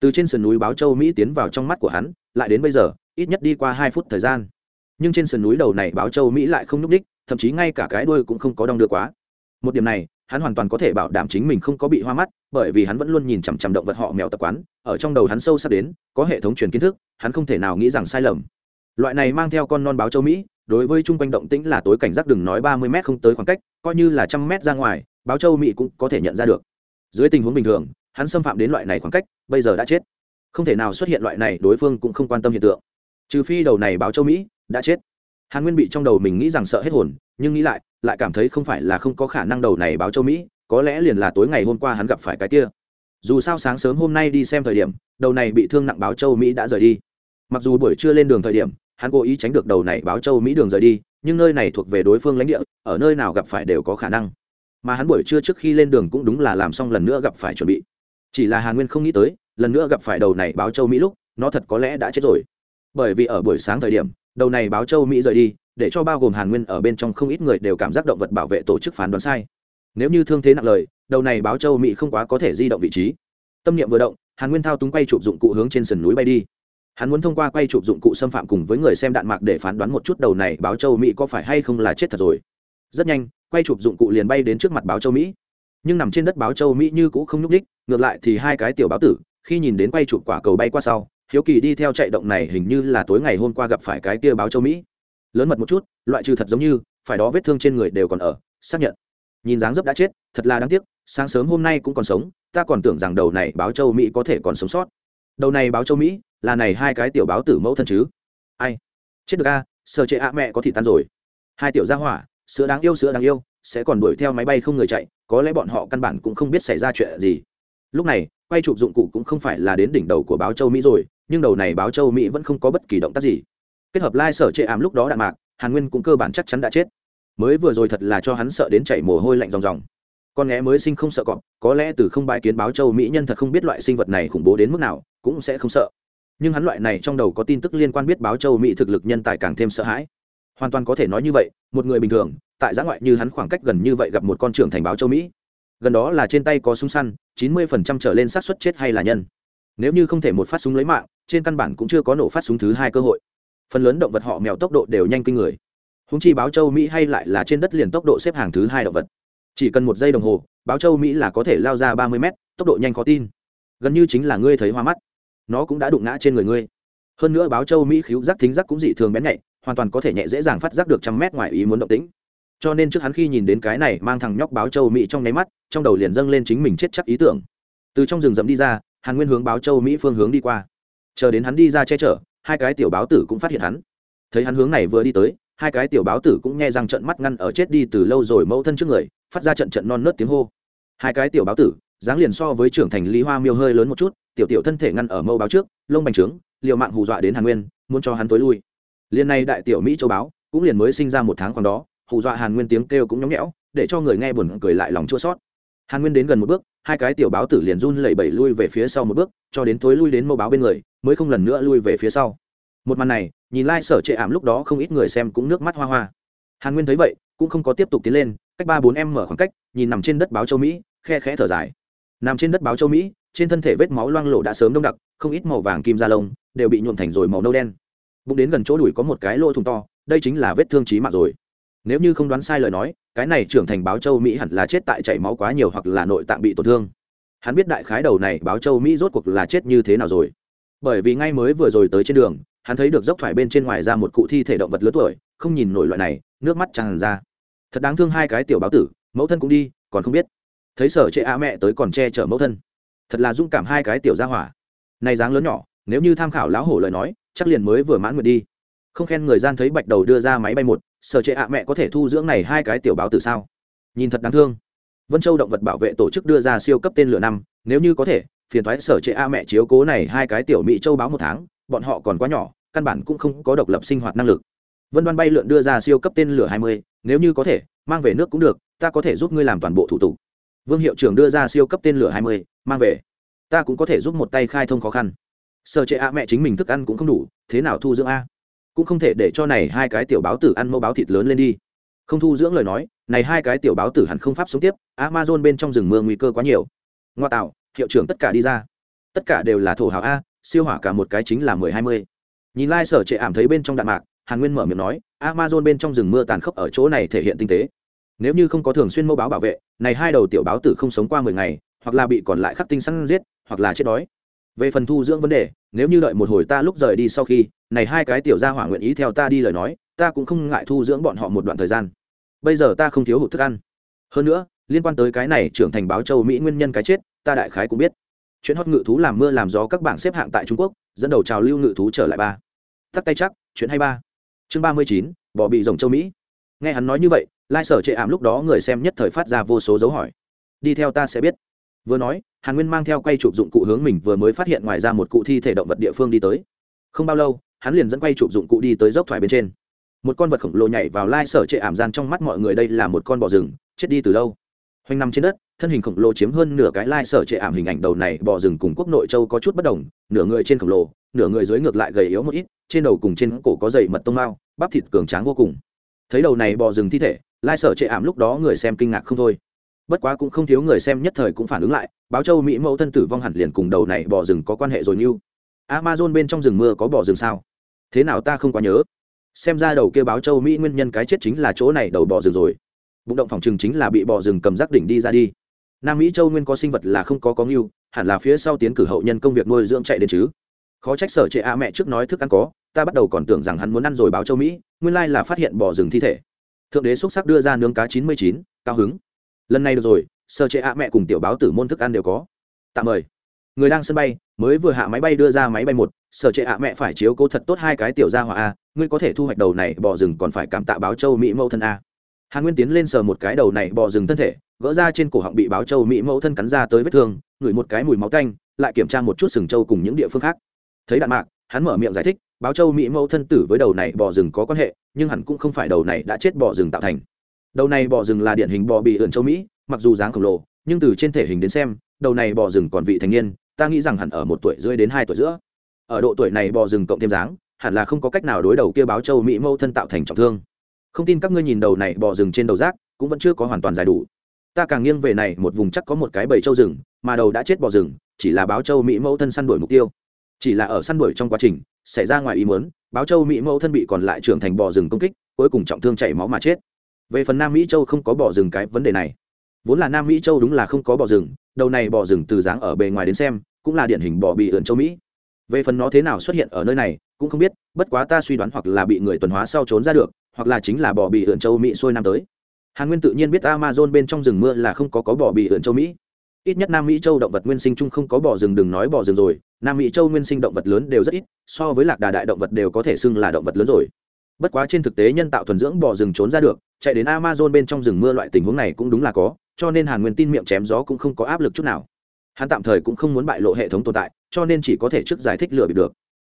Từ trên sườn núi báo châu mỹ tiến vào trong mắt của hắn lại đến bây giờ, ít nhất đi qua hai phút thời gian. Nhưng trên sườn núi đầu này báo châu mỹ lại không n ú c ních thậm chí ngay cả cái đuôi cũng không có đong đưa quá. Một điểm này, hắn hoàn toàn có thể bảo đảm chính mình không có bị hoa mắt, bởi vì hắn vẫn luôn nhìn chằm chằm động vật họ mèo tập quán, ở trong đầu hắn sâu sắc đến, có hệ thống truyền kiến thức, hắn không thể nào nghĩ rằng sai lầm. Loại này mang theo con non báo châu mỹ, đối với chung quanh động tĩnh là tối cảnh giác đừng nói ba mươi m không tới khoảng cách, coi như là trăm m ra ngoài, báo châu mỹ cũng có thể nhận ra được. Dưới tình huống bình thường, hắn xâm phạm đến loại này khoảng cách, bây giờ đã chết không thể nào xuất hiện loại này, đối phương cũng không quan tâm hiện tượng. Trừ phi đầu này báo châu mỹ, đã chết. Hàn nguyên bị trong đầu mình nghĩ rằng sợ hết hồn, nhưng nghĩ lại lại cảm thấy không phải là không có khả năng đầu này báo châu mỹ, có lẽ liền là tối ngày hôm qua hắn gặp phải cái kia. Dù sao sáng sớm hôm nay đi xem thời điểm, đầu này bị thương nặng báo châu mỹ đã rời đi. Mặc dù buổi trưa lên đường thời điểm, hắn cố ý tránh được đầu này báo châu mỹ đường rời đi, nhưng nơi này thuộc về đối phương lãnh địa, ở nơi nào gặp phải đều có khả năng. Mà hắn buổi trưa trước khi lên đường cũng đúng là làm xong lần nữa gặp phải chuẩn bị. Chỉ là hàn nguyên không nghĩ tới lần nữa gặp phải đầu này báo châu mỹ lúc, nó thật có lẽ đã chết rồi. Bởi vì ở buổi sáng thời điểm, đầu này báo châu mỹ rời đi, để cho bao gồm hàn nguyên ở bên trong không ít người đều cảm giác động vật bảo vệ tổ chức phán đoán sai. Nếu như thương thế nặng lời, đầu này báo châu mỹ không quá có thể di động vị trí. Tâm niệm vừa động, hàn nguyên thao túng quay chụp dụng cụ hướng trên sườn núi bay đi. Hắn muốn thông qua quay chụp dụng cụ xâm phạm cùng với người xem đạn mạc để phán đoán một chút đầu này báo châu mỹ có phải hay không là chết thật rồi. Rất nhanh, quay chụp dụng cụ liền bay đến trước mặt báo châu mỹ. Nhưng nằm trên đất báo châu mỹ như cũ không nhúc đích ngược lại thì hai cái tiểu báo tử khi nhìn đến quay chụp quả cầu bay qua sau, hiếu kỳ đi theo chạy động này hình như là tối ngày hôm qua gặp phải cái kia báo châu mỹ. Lớn mật một chút, loại trừ thật giống như, phải đó vết thương trên người đều còn ở, xác nhận. Nhìn dáng dấp đã chết, thật là đáng tiếc, sáng sớm hôm nay cũng còn sống, ta còn tưởng rằng đầu này báo châu mỹ có thể còn sống sót. Đầu này báo châu mỹ, là này hai cái tiểu báo tử mẫu thân chứ. Ai? Chết được a sợ trệ ạ mẹ có thịt tan rồi. Hai tiểu gia hỏa, sữa đáng yêu sữa đáng yêu, sẽ còn đuổi theo máy bay không người chạy, có lẽ bọn họ căn bản cũng không biết xảy ra chuyện gì lúc này, quay chụp dụng cụ cũng không phải là đến đỉnh đầu của báo châu mỹ rồi, nhưng đầu này báo châu mỹ vẫn không có bất kỳ động tác gì. Kết hợp lai、like、sở chệ ảm lúc đó đạn mạc, hàn nguyên cũng cơ bản chắc chắn đã chết. Mới vừa rồi thật là cho hắn sợ đến chảy mồ hôi lạnh ròng ròng. Con nghé mới sinh không sợ cọp, có lẽ từ không bãi kiến báo châu mỹ nhân thật không biết loại sinh vật này khủng bố đến mức nào, cũng sẽ không sợ. Nhưng hắn loại này trong đầu có tin tức liên quan biết báo châu mỹ thực lực nhân tài càng thêm sợ hãi. Hoàn toàn có thể nói như vậy, một người bình thường, tại giã ngoại như hắn khoảng cách gần như vậy gặp một con trưởng thành báo châu mỹ gần đó là trên tay có súng săn, chín mươi phần trăm trở lên xác suất chết hay là nhân. Nếu như không thể một phát súng lấy mạng, trên căn bản cũng chưa có nổ phát súng thứ hai cơ hội. Phần lớn động vật họ mèo tốc độ đều nhanh kinh người. Húng chi báo châu mỹ hay lại là trên đất liền tốc độ xếp hàng thứ hai động vật. Chỉ cần một giây đồng hồ, báo châu mỹ là có thể lao ra ba mươi mét, tốc độ nhanh khó tin. Gần như chính là ngươi thấy hoa mắt. Nó cũng đã đụng ngã trên người ngươi. Hơn nữa báo châu mỹ khíu giác thính giác cũng dị thường bén nhạy, hoàn toàn có thể nhẹ dễ dàng phát giác được trăm mét ngoài ý muốn động tĩnh cho nên trước hắn khi nhìn đến cái này mang thằng nhóc báo châu mỹ trong nháy mắt, trong đầu liền dâng lên chính mình chết chắc ý tưởng. Từ trong rừng rậm đi ra, hàn nguyên hướng báo châu mỹ phương hướng đi qua. Chờ đến hắn đi ra che chở, hai cái tiểu báo tử cũng phát hiện hắn. Thấy hắn hướng này vừa đi tới, hai cái tiểu báo tử cũng nghe rằng trận mắt ngăn ở chết đi từ lâu rồi mẫu thân trước người, phát ra trận trận non nớt tiếng hô. Hai cái tiểu báo tử, dáng liền so với trưởng thành lý hoa miêu hơi lớn một chút, tiểu tiểu thân thể ngăn ở mâu báo trước, lông bành trướng, liều mạng hù dọa đến hàn nguyên, muốn cho hắn tối lui. Liên này đại tiểu mỹ châu báo, cũng liền mới sinh ra một tháng còn đó hù dọa hàn nguyên tiếng kêu cũng nhõng nhẽo, để cho người nghe buồn cười lại lòng chua sót hàn nguyên đến gần một bước, hai cái tiểu báo tử liền run lẩy bẩy lui về phía sau một bước, cho đến tối lui đến mâu báo bên người, mới không lần nữa lui về phía sau. Một màn này, nhìn lai、like、sở trệ ảm lúc đó không ít người xem cũng nước mắt hoa hoa. Hàn nguyên thấy vậy, cũng không có tiếp tục tiến lên, cách ba bốn em mở khoảng cách, nhìn nằm trên đất báo châu mỹ, khe khẽ thở dài. Nằm trên đất báo châu mỹ, trên thân thể vết máu loang lộ đã sớm đông đặc, không ít màu vàng kim da lông đều bị nhuộm thành rồi màu nâu đen. Bụng đến gần chỗ đùi có một cái lỗ thùng to, đây chính là vết thương trí mạng rồi nếu như không đoán sai lời nói, cái này trưởng thành báo châu mỹ hẳn là chết tại chảy máu quá nhiều hoặc là nội tạng bị tổn thương. Hắn biết đại khái đầu này báo châu mỹ rốt cuộc là chết như thế nào rồi. Bởi vì ngay mới vừa rồi tới trên đường, hắn thấy được dốc thoải bên trên ngoài ra một cụ thi thể động vật lớn tuổi, không nhìn nổi loại này, nước mắt tràn ra. Thật đáng thương hai cái tiểu báo tử, mẫu thân cũng đi, còn không biết. Thấy sở chệ a mẹ tới còn che chở mẫu thân. Thật là dũng cảm hai cái tiểu gia hỏa. Này dáng lớn nhỏ, nếu như tham khảo lão hổ lời nói, chắc liền mới vừa mãn nguyệt đi không khen người gian thấy bạch đầu đưa ra máy bay một, sở trệ ạ mẹ có thể thu dưỡng này hai cái tiểu báo từ sao? Nhìn thật đáng thương. Vân châu động vật bảo vệ tổ chức đưa ra siêu cấp tên lửa năm, nếu như có thể, phiền thoái sở trệ a mẹ chiếu cố này hai cái tiểu mỹ châu báo một tháng, bọn họ còn quá nhỏ, căn bản cũng không có độc lập sinh hoạt năng lực. Vân đoan bay lượn đưa ra siêu cấp tên lửa hai mươi, nếu như có thể, mang về nước cũng được, ta có thể giúp ngươi làm toàn bộ thủ tục. Vương hiệu trưởng đưa ra siêu cấp tên lửa hai mươi, mang về. Ta cũng có thể giúp một tay khai thông khó khăn. Sở trệ a mẹ chính mình thức ăn cũng không đủ, thế nào thu dưỡng a? Cũng không thể để cho này hai cái tiểu báo tử ăn mẫu báo thịt lớn lên đi. Không thu dưỡng lời nói, này hai cái tiểu báo tử hẳn không pháp sống tiếp, amazon bên trong rừng mưa nguy cơ quá nhiều. Ngoa tạo, hiệu trưởng tất cả đi ra. Tất cả đều là thổ hào a, siêu hỏa cả một cái chính là mười hai mươi. Nhìn lai、like、sở trệ ảm thấy bên trong đạn mạc, hàn nguyên mở miệng nói, amazon bên trong rừng mưa tàn khốc ở chỗ này thể hiện tinh tế. Nếu như không có thường xuyên mẫu báo bảo vệ, này hai đầu tiểu báo tử không sống qua mười ngày, hoặc là bị còn lại khắc tinh săn giết, hoặc là chết đói về phần thu dưỡng vấn đề, nếu như đợi một hồi ta lúc rời đi sau khi, này hai cái tiểu gia hỏa nguyện ý theo ta đi lời nói, ta cũng không ngại thu dưỡng bọn họ một đoạn thời gian. Bây giờ ta không thiếu hụt thức ăn. Hơn nữa, liên quan tới cái này trưởng thành báo châu mỹ nguyên nhân cái chết, ta đại khái cũng biết. Chuyện hót ngự thú làm mưa làm gió các bảng xếp hạng tại trung quốc, dẫn đầu trào lưu ngự thú trở lại ba. Tắt tay chắc, chuyện hay ba. Chương ba mươi chín, bỏ bị rồng châu mỹ. Nghe hắn nói như vậy, lai sở chệ ảm lúc đó người xem nhất thời phát ra vô số dấu hỏi. Đi theo ta sẽ biết vừa nói, hàn nguyên mang theo quay chụp dụng cụ hướng mình vừa mới phát hiện ngoài ra một cụ thi thể động vật địa phương đi tới. Không bao lâu, hắn liền dẫn quay chụp dụng cụ đi tới dốc thoải bên trên. Một con vật khổng lồ nhảy vào lai sở trệ ảm gian trong mắt mọi người, đây là một con bò rừng, chết đi từ lâu. Hoành nằm trên đất, thân hình khổng lồ chiếm hơn nửa cái lai sở trệ ảm hình ảnh đầu này, bò rừng cùng quốc nội châu có chút bất đồng, nửa người trên khổng lồ, nửa người dưới ngược lại gầy yếu một ít, trên đầu cùng trên cổ có dày mật tông mao, bắp thịt cường tráng vô cùng. Thấy đầu này bò rừng thi thể, lai sở trệ ảm lúc đó người xem kinh ngạc không thôi bất quá cũng không thiếu người xem nhất thời cũng phản ứng lại, báo châu mỹ mẫu thân tử vong hẳn liền cùng đầu này bò rừng có quan hệ rồi như. Amazon bên trong rừng mưa có bò rừng sao? Thế nào ta không quá nhớ. Xem ra đầu kia báo châu mỹ nguyên nhân cái chết chính là chỗ này đầu bò rừng rồi. Bụng động phòng chừng chính là bị bò rừng cầm rác đỉnh đi ra đi. Nam mỹ châu nguyên có sinh vật là không có có ngưu, hẳn là phía sau tiến cử hậu nhân công việc nuôi dưỡng chạy đến chứ. Khó trách sở trệ a mẹ trước nói thức ăn có, ta bắt đầu còn tưởng rằng hắn muốn ăn rồi báo châu mỹ, nguyên lai là phát hiện bò rừng thi thể. Thượng đế xúc sắc đưa ra nướng cá chín mươi chín, cao hứng lần này được rồi sở trệ ạ mẹ cùng tiểu báo tử môn thức ăn đều có. Tạm mời. Người đang sân bay, mới vừa hạ máy bay đưa ra máy bay một sở trệ ạ mẹ phải chiếu cố thật tốt hai cái tiểu gia hỏa a, ngươi có thể thu hoạch đầu này bò rừng còn phải cảm tạ báo châu mỹ mẫu thân a. Hà nguyên tiến lên sờ một cái đầu này bò rừng thân thể, gỡ ra trên cổ họng bị báo châu mỹ mẫu thân cắn ra tới vết thương, ngửi một cái mùi máu tanh, lại kiểm tra một chút sừng châu cùng những địa phương khác. Thấy đạn mạc, hắn mở miệng giải thích, báo châu mỹ mẫu thân tử với đầu này bò rừng có quan hệ, nhưng hẳn cũng không phải đầu này đã chết bò rừng tạo thành đầu này bò rừng là điển hình bò bị ẩn châu mỹ, mặc dù dáng khổng lồ, nhưng từ trên thể hình đến xem, đầu này bò rừng còn vị thành niên, ta nghĩ rằng hẳn ở một tuổi rưỡi đến hai tuổi giữa. Ở độ tuổi này bò rừng cộng thêm dáng, hẳn là không có cách nào đối đầu kia báo châu mỹ mâu thân tạo thành trọng thương. Không tin các ngươi nhìn đầu này bò rừng trên đầu rác, cũng vẫn chưa có hoàn toàn giải đủ. Ta càng nghiêng về này, một vùng chắc có một cái bầy châu rừng, mà đầu đã chết bò rừng, chỉ là báo châu mỹ mẫu thân săn đuổi mục tiêu. Chỉ là ở săn đuổi trong quá trình, xảy ra ngoài ý muốn, báo châu mỹ mẫu thân bị còn lại trưởng thành bò rừng công kích, cuối cùng trọng thương chảy máu mà chết về phần nam mỹ châu không có bò rừng cái vấn đề này. Vốn là nam mỹ châu đúng là không có bò rừng, đầu này bò rừng từ dáng ở bề ngoài đến xem, cũng là điển hình bò bị ượn châu mỹ. Về phần nó thế nào xuất hiện ở nơi này, cũng không biết, bất quá ta suy đoán hoặc là bị người tuần hóa sau trốn ra được, hoặc là chính là bò bị ượn châu mỹ xuôi nam tới. Hàn nguyên tự nhiên biết amazon bên trong rừng mưa là không có có bò bị ượn châu mỹ. Ít nhất nam mỹ châu động vật nguyên sinh chung không có bò rừng, đừng nói bò rừng rồi, nam mỹ châu nguyên sinh động vật lớn đều rất ít, so với lạc đà đại động vật đều có thể xưng là động vật lớn rồi. Bất quá trên thực tế nhân tạo thuần dưỡng bò rừng trốn ra được chạy đến amazon bên trong rừng mưa loại tình huống này cũng đúng là có, cho nên hàn nguyên tin miệng chém gió cũng không có áp lực chút nào. Hắn tạm thời cũng không muốn bại lộ hệ thống tồn tại, cho nên chỉ có thể trước giải thích lừa bịp được.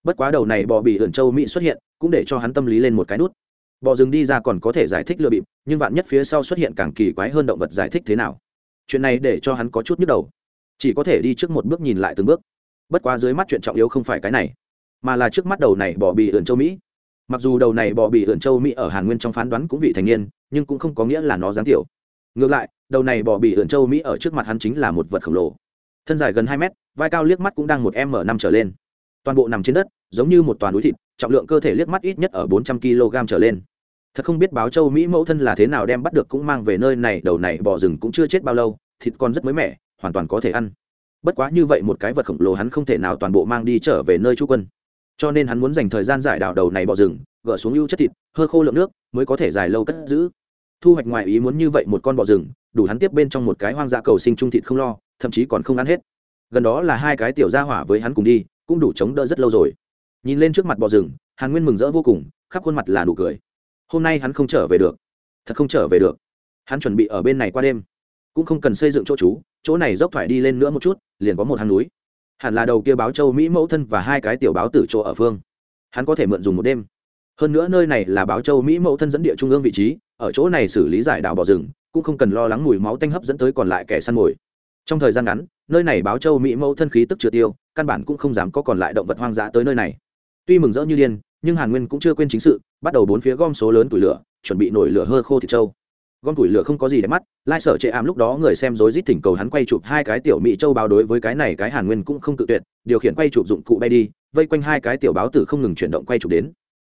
Bất quá đầu này bò bị ẩn châu mỹ xuất hiện, cũng để cho hắn tâm lý lên một cái nút. Bò rừng đi ra còn có thể giải thích lừa bịp, nhưng vạn nhất phía sau xuất hiện càng kỳ quái hơn động vật giải thích thế nào? Chuyện này để cho hắn có chút nhức đầu. Chỉ có thể đi trước một bước nhìn lại từng bước. Bất quá dưới mắt chuyện trọng yếu không phải cái này, mà là trước mắt đầu này bò bị ẩn châu mỹ mặc dù đầu này bò bị ẩn châu mỹ ở hàn nguyên trong phán đoán cũng vị thành niên, nhưng cũng không có nghĩa là nó gián tiểu. Ngược lại, đầu này bò bị ẩn châu mỹ ở trước mặt hắn chính là một vật khổng lồ. Thân dài gần hai mét, vai cao liếc mắt cũng đang một m năm trở lên. Toàn bộ nằm trên đất, giống như một toàn núi thịt, trọng lượng cơ thể liếc mắt ít nhất ở bốn trăm kg trở lên. Thật không biết báo châu mỹ mẫu thân là thế nào đem bắt được cũng mang về nơi này, đầu này bò rừng cũng chưa chết bao lâu, thịt còn rất mới mẻ, hoàn toàn có thể ăn. Bất quá như vậy một cái vật khổng lồ hắn không thể nào toàn bộ mang đi trở về nơi chú quân cho nên hắn muốn dành thời gian giải đào đầu này bò rừng, gỡ xuống ưu chất thịt, hơ khô lượng nước, mới có thể dài lâu cất giữ. Thu hoạch ngoài ý muốn như vậy một con bò rừng, đủ hắn tiếp bên trong một cái hoang dã cầu sinh trung thịt không lo, thậm chí còn không ăn hết. Gần đó là hai cái tiểu gia hỏa với hắn cùng đi, cũng đủ chống đỡ rất lâu rồi. Nhìn lên trước mặt bò rừng, hàn nguyên mừng rỡ vô cùng, khắp khuôn mặt là nụ cười. Hôm nay hắn không trở về được. Thật không trở về được. Hắn chuẩn bị ở bên này qua đêm. Cũng không cần xây dựng chỗ trú, chỗ này dốc thoải đi lên nữa một chút, liền có một hang núi hẳn là đầu kia báo châu mỹ mẫu thân và hai cái tiểu báo tử chỗ ở phương. Hắn có thể mượn dùng một đêm. Hơn nữa nơi này là báo châu mỹ mẫu thân dẫn địa trung ương vị trí, ở chỗ này xử lý giải đào bỏ rừng, cũng không cần lo lắng mùi máu tanh hấp dẫn tới còn lại kẻ săn mồi. Trong thời gian ngắn, nơi này báo châu mỹ mẫu thân khí tức chưa tiêu, căn bản cũng không dám có còn lại động vật hoang dã tới nơi này. Tuy mừng rỡ như điên, nhưng hàn nguyên cũng chưa quên chính sự, bắt đầu bốn phía gom số lớn tuổi lửa, chuẩn bị nổi lửa hơ khô thịt trâu gom tuổi lửa không có gì để mắt, lai sở chệ ảm lúc đó người xem rối rít thỉnh cầu hắn quay chụp hai cái tiểu mỹ châu báo đối với cái này cái hàn nguyên cũng không tự tuyệt, điều khiển quay chụp dụng cụ bay đi, vây quanh hai cái tiểu báo tử không ngừng chuyển động quay chụp đến.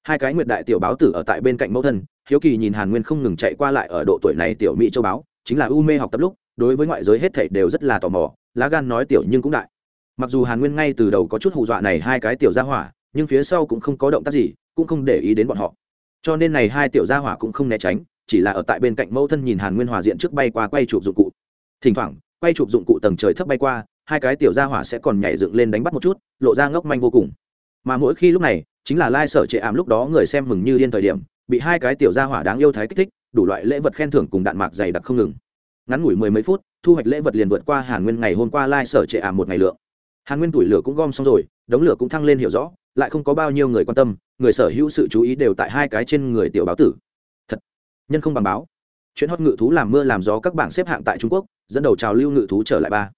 Hai cái nguyệt đại tiểu báo tử ở tại bên cạnh mẫu thân, hiếu kỳ nhìn hàn nguyên không ngừng chạy qua lại ở độ tuổi này tiểu mỹ châu báo, chính là u mê học tập lúc, đối với ngoại giới hết thảy đều rất là tò mò, lá gan nói tiểu nhưng cũng đại. Mặc dù hàn nguyên ngay từ đầu có chút hù dọa này hai cái tiểu gia hỏa, nhưng phía sau cũng không có động tác gì, cũng không để ý đến bọn họ. Cho nên này hai tiểu gia hỏa cũng không né tránh chỉ là ở tại bên cạnh mẫu thân nhìn hàn nguyên hòa diện trước bay qua quay chụp dụng cụ. Thỉnh thoảng, quay chụp dụng cụ tầng trời thấp bay qua, hai cái tiểu gia hỏa sẽ còn nhảy dựng lên đánh bắt một chút, lộ ra ngốc manh vô cùng. Mà mỗi khi lúc này, chính là lai sở trệ ảm lúc đó người xem mừng như điên thời điểm, bị hai cái tiểu gia hỏa đáng yêu thái kích thích, đủ loại lễ vật khen thưởng cùng đạn mạc dày đặc không ngừng. Ngắn ngủi mười mấy phút, thu hoạch lễ vật liền vượt qua hàn nguyên ngày hôm qua lai sở trệ ảm một ngày lượng. Hàn nguyên tuổi lửa cũng gom xong rồi, đống lửa cũng thăng lên hiểu rõ, lại không có bao nhiêu người quan tâm, người sở hữu sự chú ý đều tại hai cái trên người tiểu báo tử nhân không bằng báo. Chuyện hót ngự thú làm mưa làm gió các bảng xếp hạng tại trung quốc, dẫn đầu trào lưu ngự thú trở lại ba.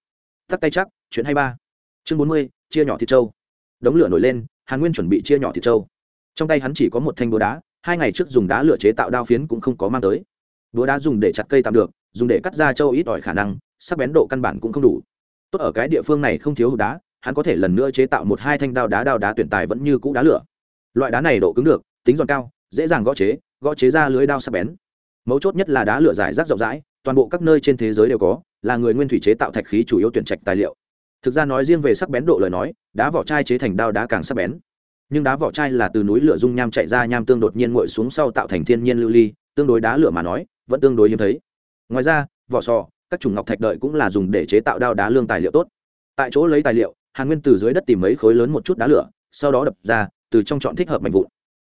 Tắt tay chắc, chuyện hay ba. Chương bốn mươi, chia nhỏ thịt trâu. Đống lửa nổi lên, hàn nguyên chuẩn bị chia nhỏ thịt trâu. Trong tay hắn chỉ có một thanh búa đá, hai ngày trước dùng đá lửa chế tạo đao phiến cũng không có mang tới. Búa đá dùng để chặt cây tạm được, dùng để cắt ra trâu ít ỏi khả năng, sắc bén độ căn bản cũng không đủ. Tốt ở cái địa phương này không thiếu hụt đá, hắn có thể lần nữa chế tạo một hai thanh đao đá đao đá tuyển tài vẫn như cũ đá lửa. Loại đá này độ cứng được, tính giòn cao, dễ dàng gõ chế gõ chế ra lưới đao sắc bén. Mấu chốt nhất là đá lửa giải rác rộng rãi, toàn bộ các nơi trên thế giới đều có, là người nguyên thủy chế tạo thạch khí chủ yếu tuyển trạch tài liệu. Thực ra nói riêng về sắc bén độ lời nói, đá vỏ chai chế thành đao đá càng sắc bén. Nhưng đá vỏ chai là từ núi lửa dung nham chạy ra nham tương đột nhiên ngội xuống sau tạo thành thiên nhiên lưu ly, tương đối đá lửa mà nói, vẫn tương đối hiếm thấy. Ngoài ra, vỏ sò, các chủng ngọc thạch đợi cũng là dùng để chế tạo đao đá lương tài liệu tốt. Tại chỗ lấy tài liệu, hàn nguyên từ dưới đất tìm mấy khối lớn một chút đá lửa, sau đó đập ra, từ trong chọn thích hợp mảnh vụn.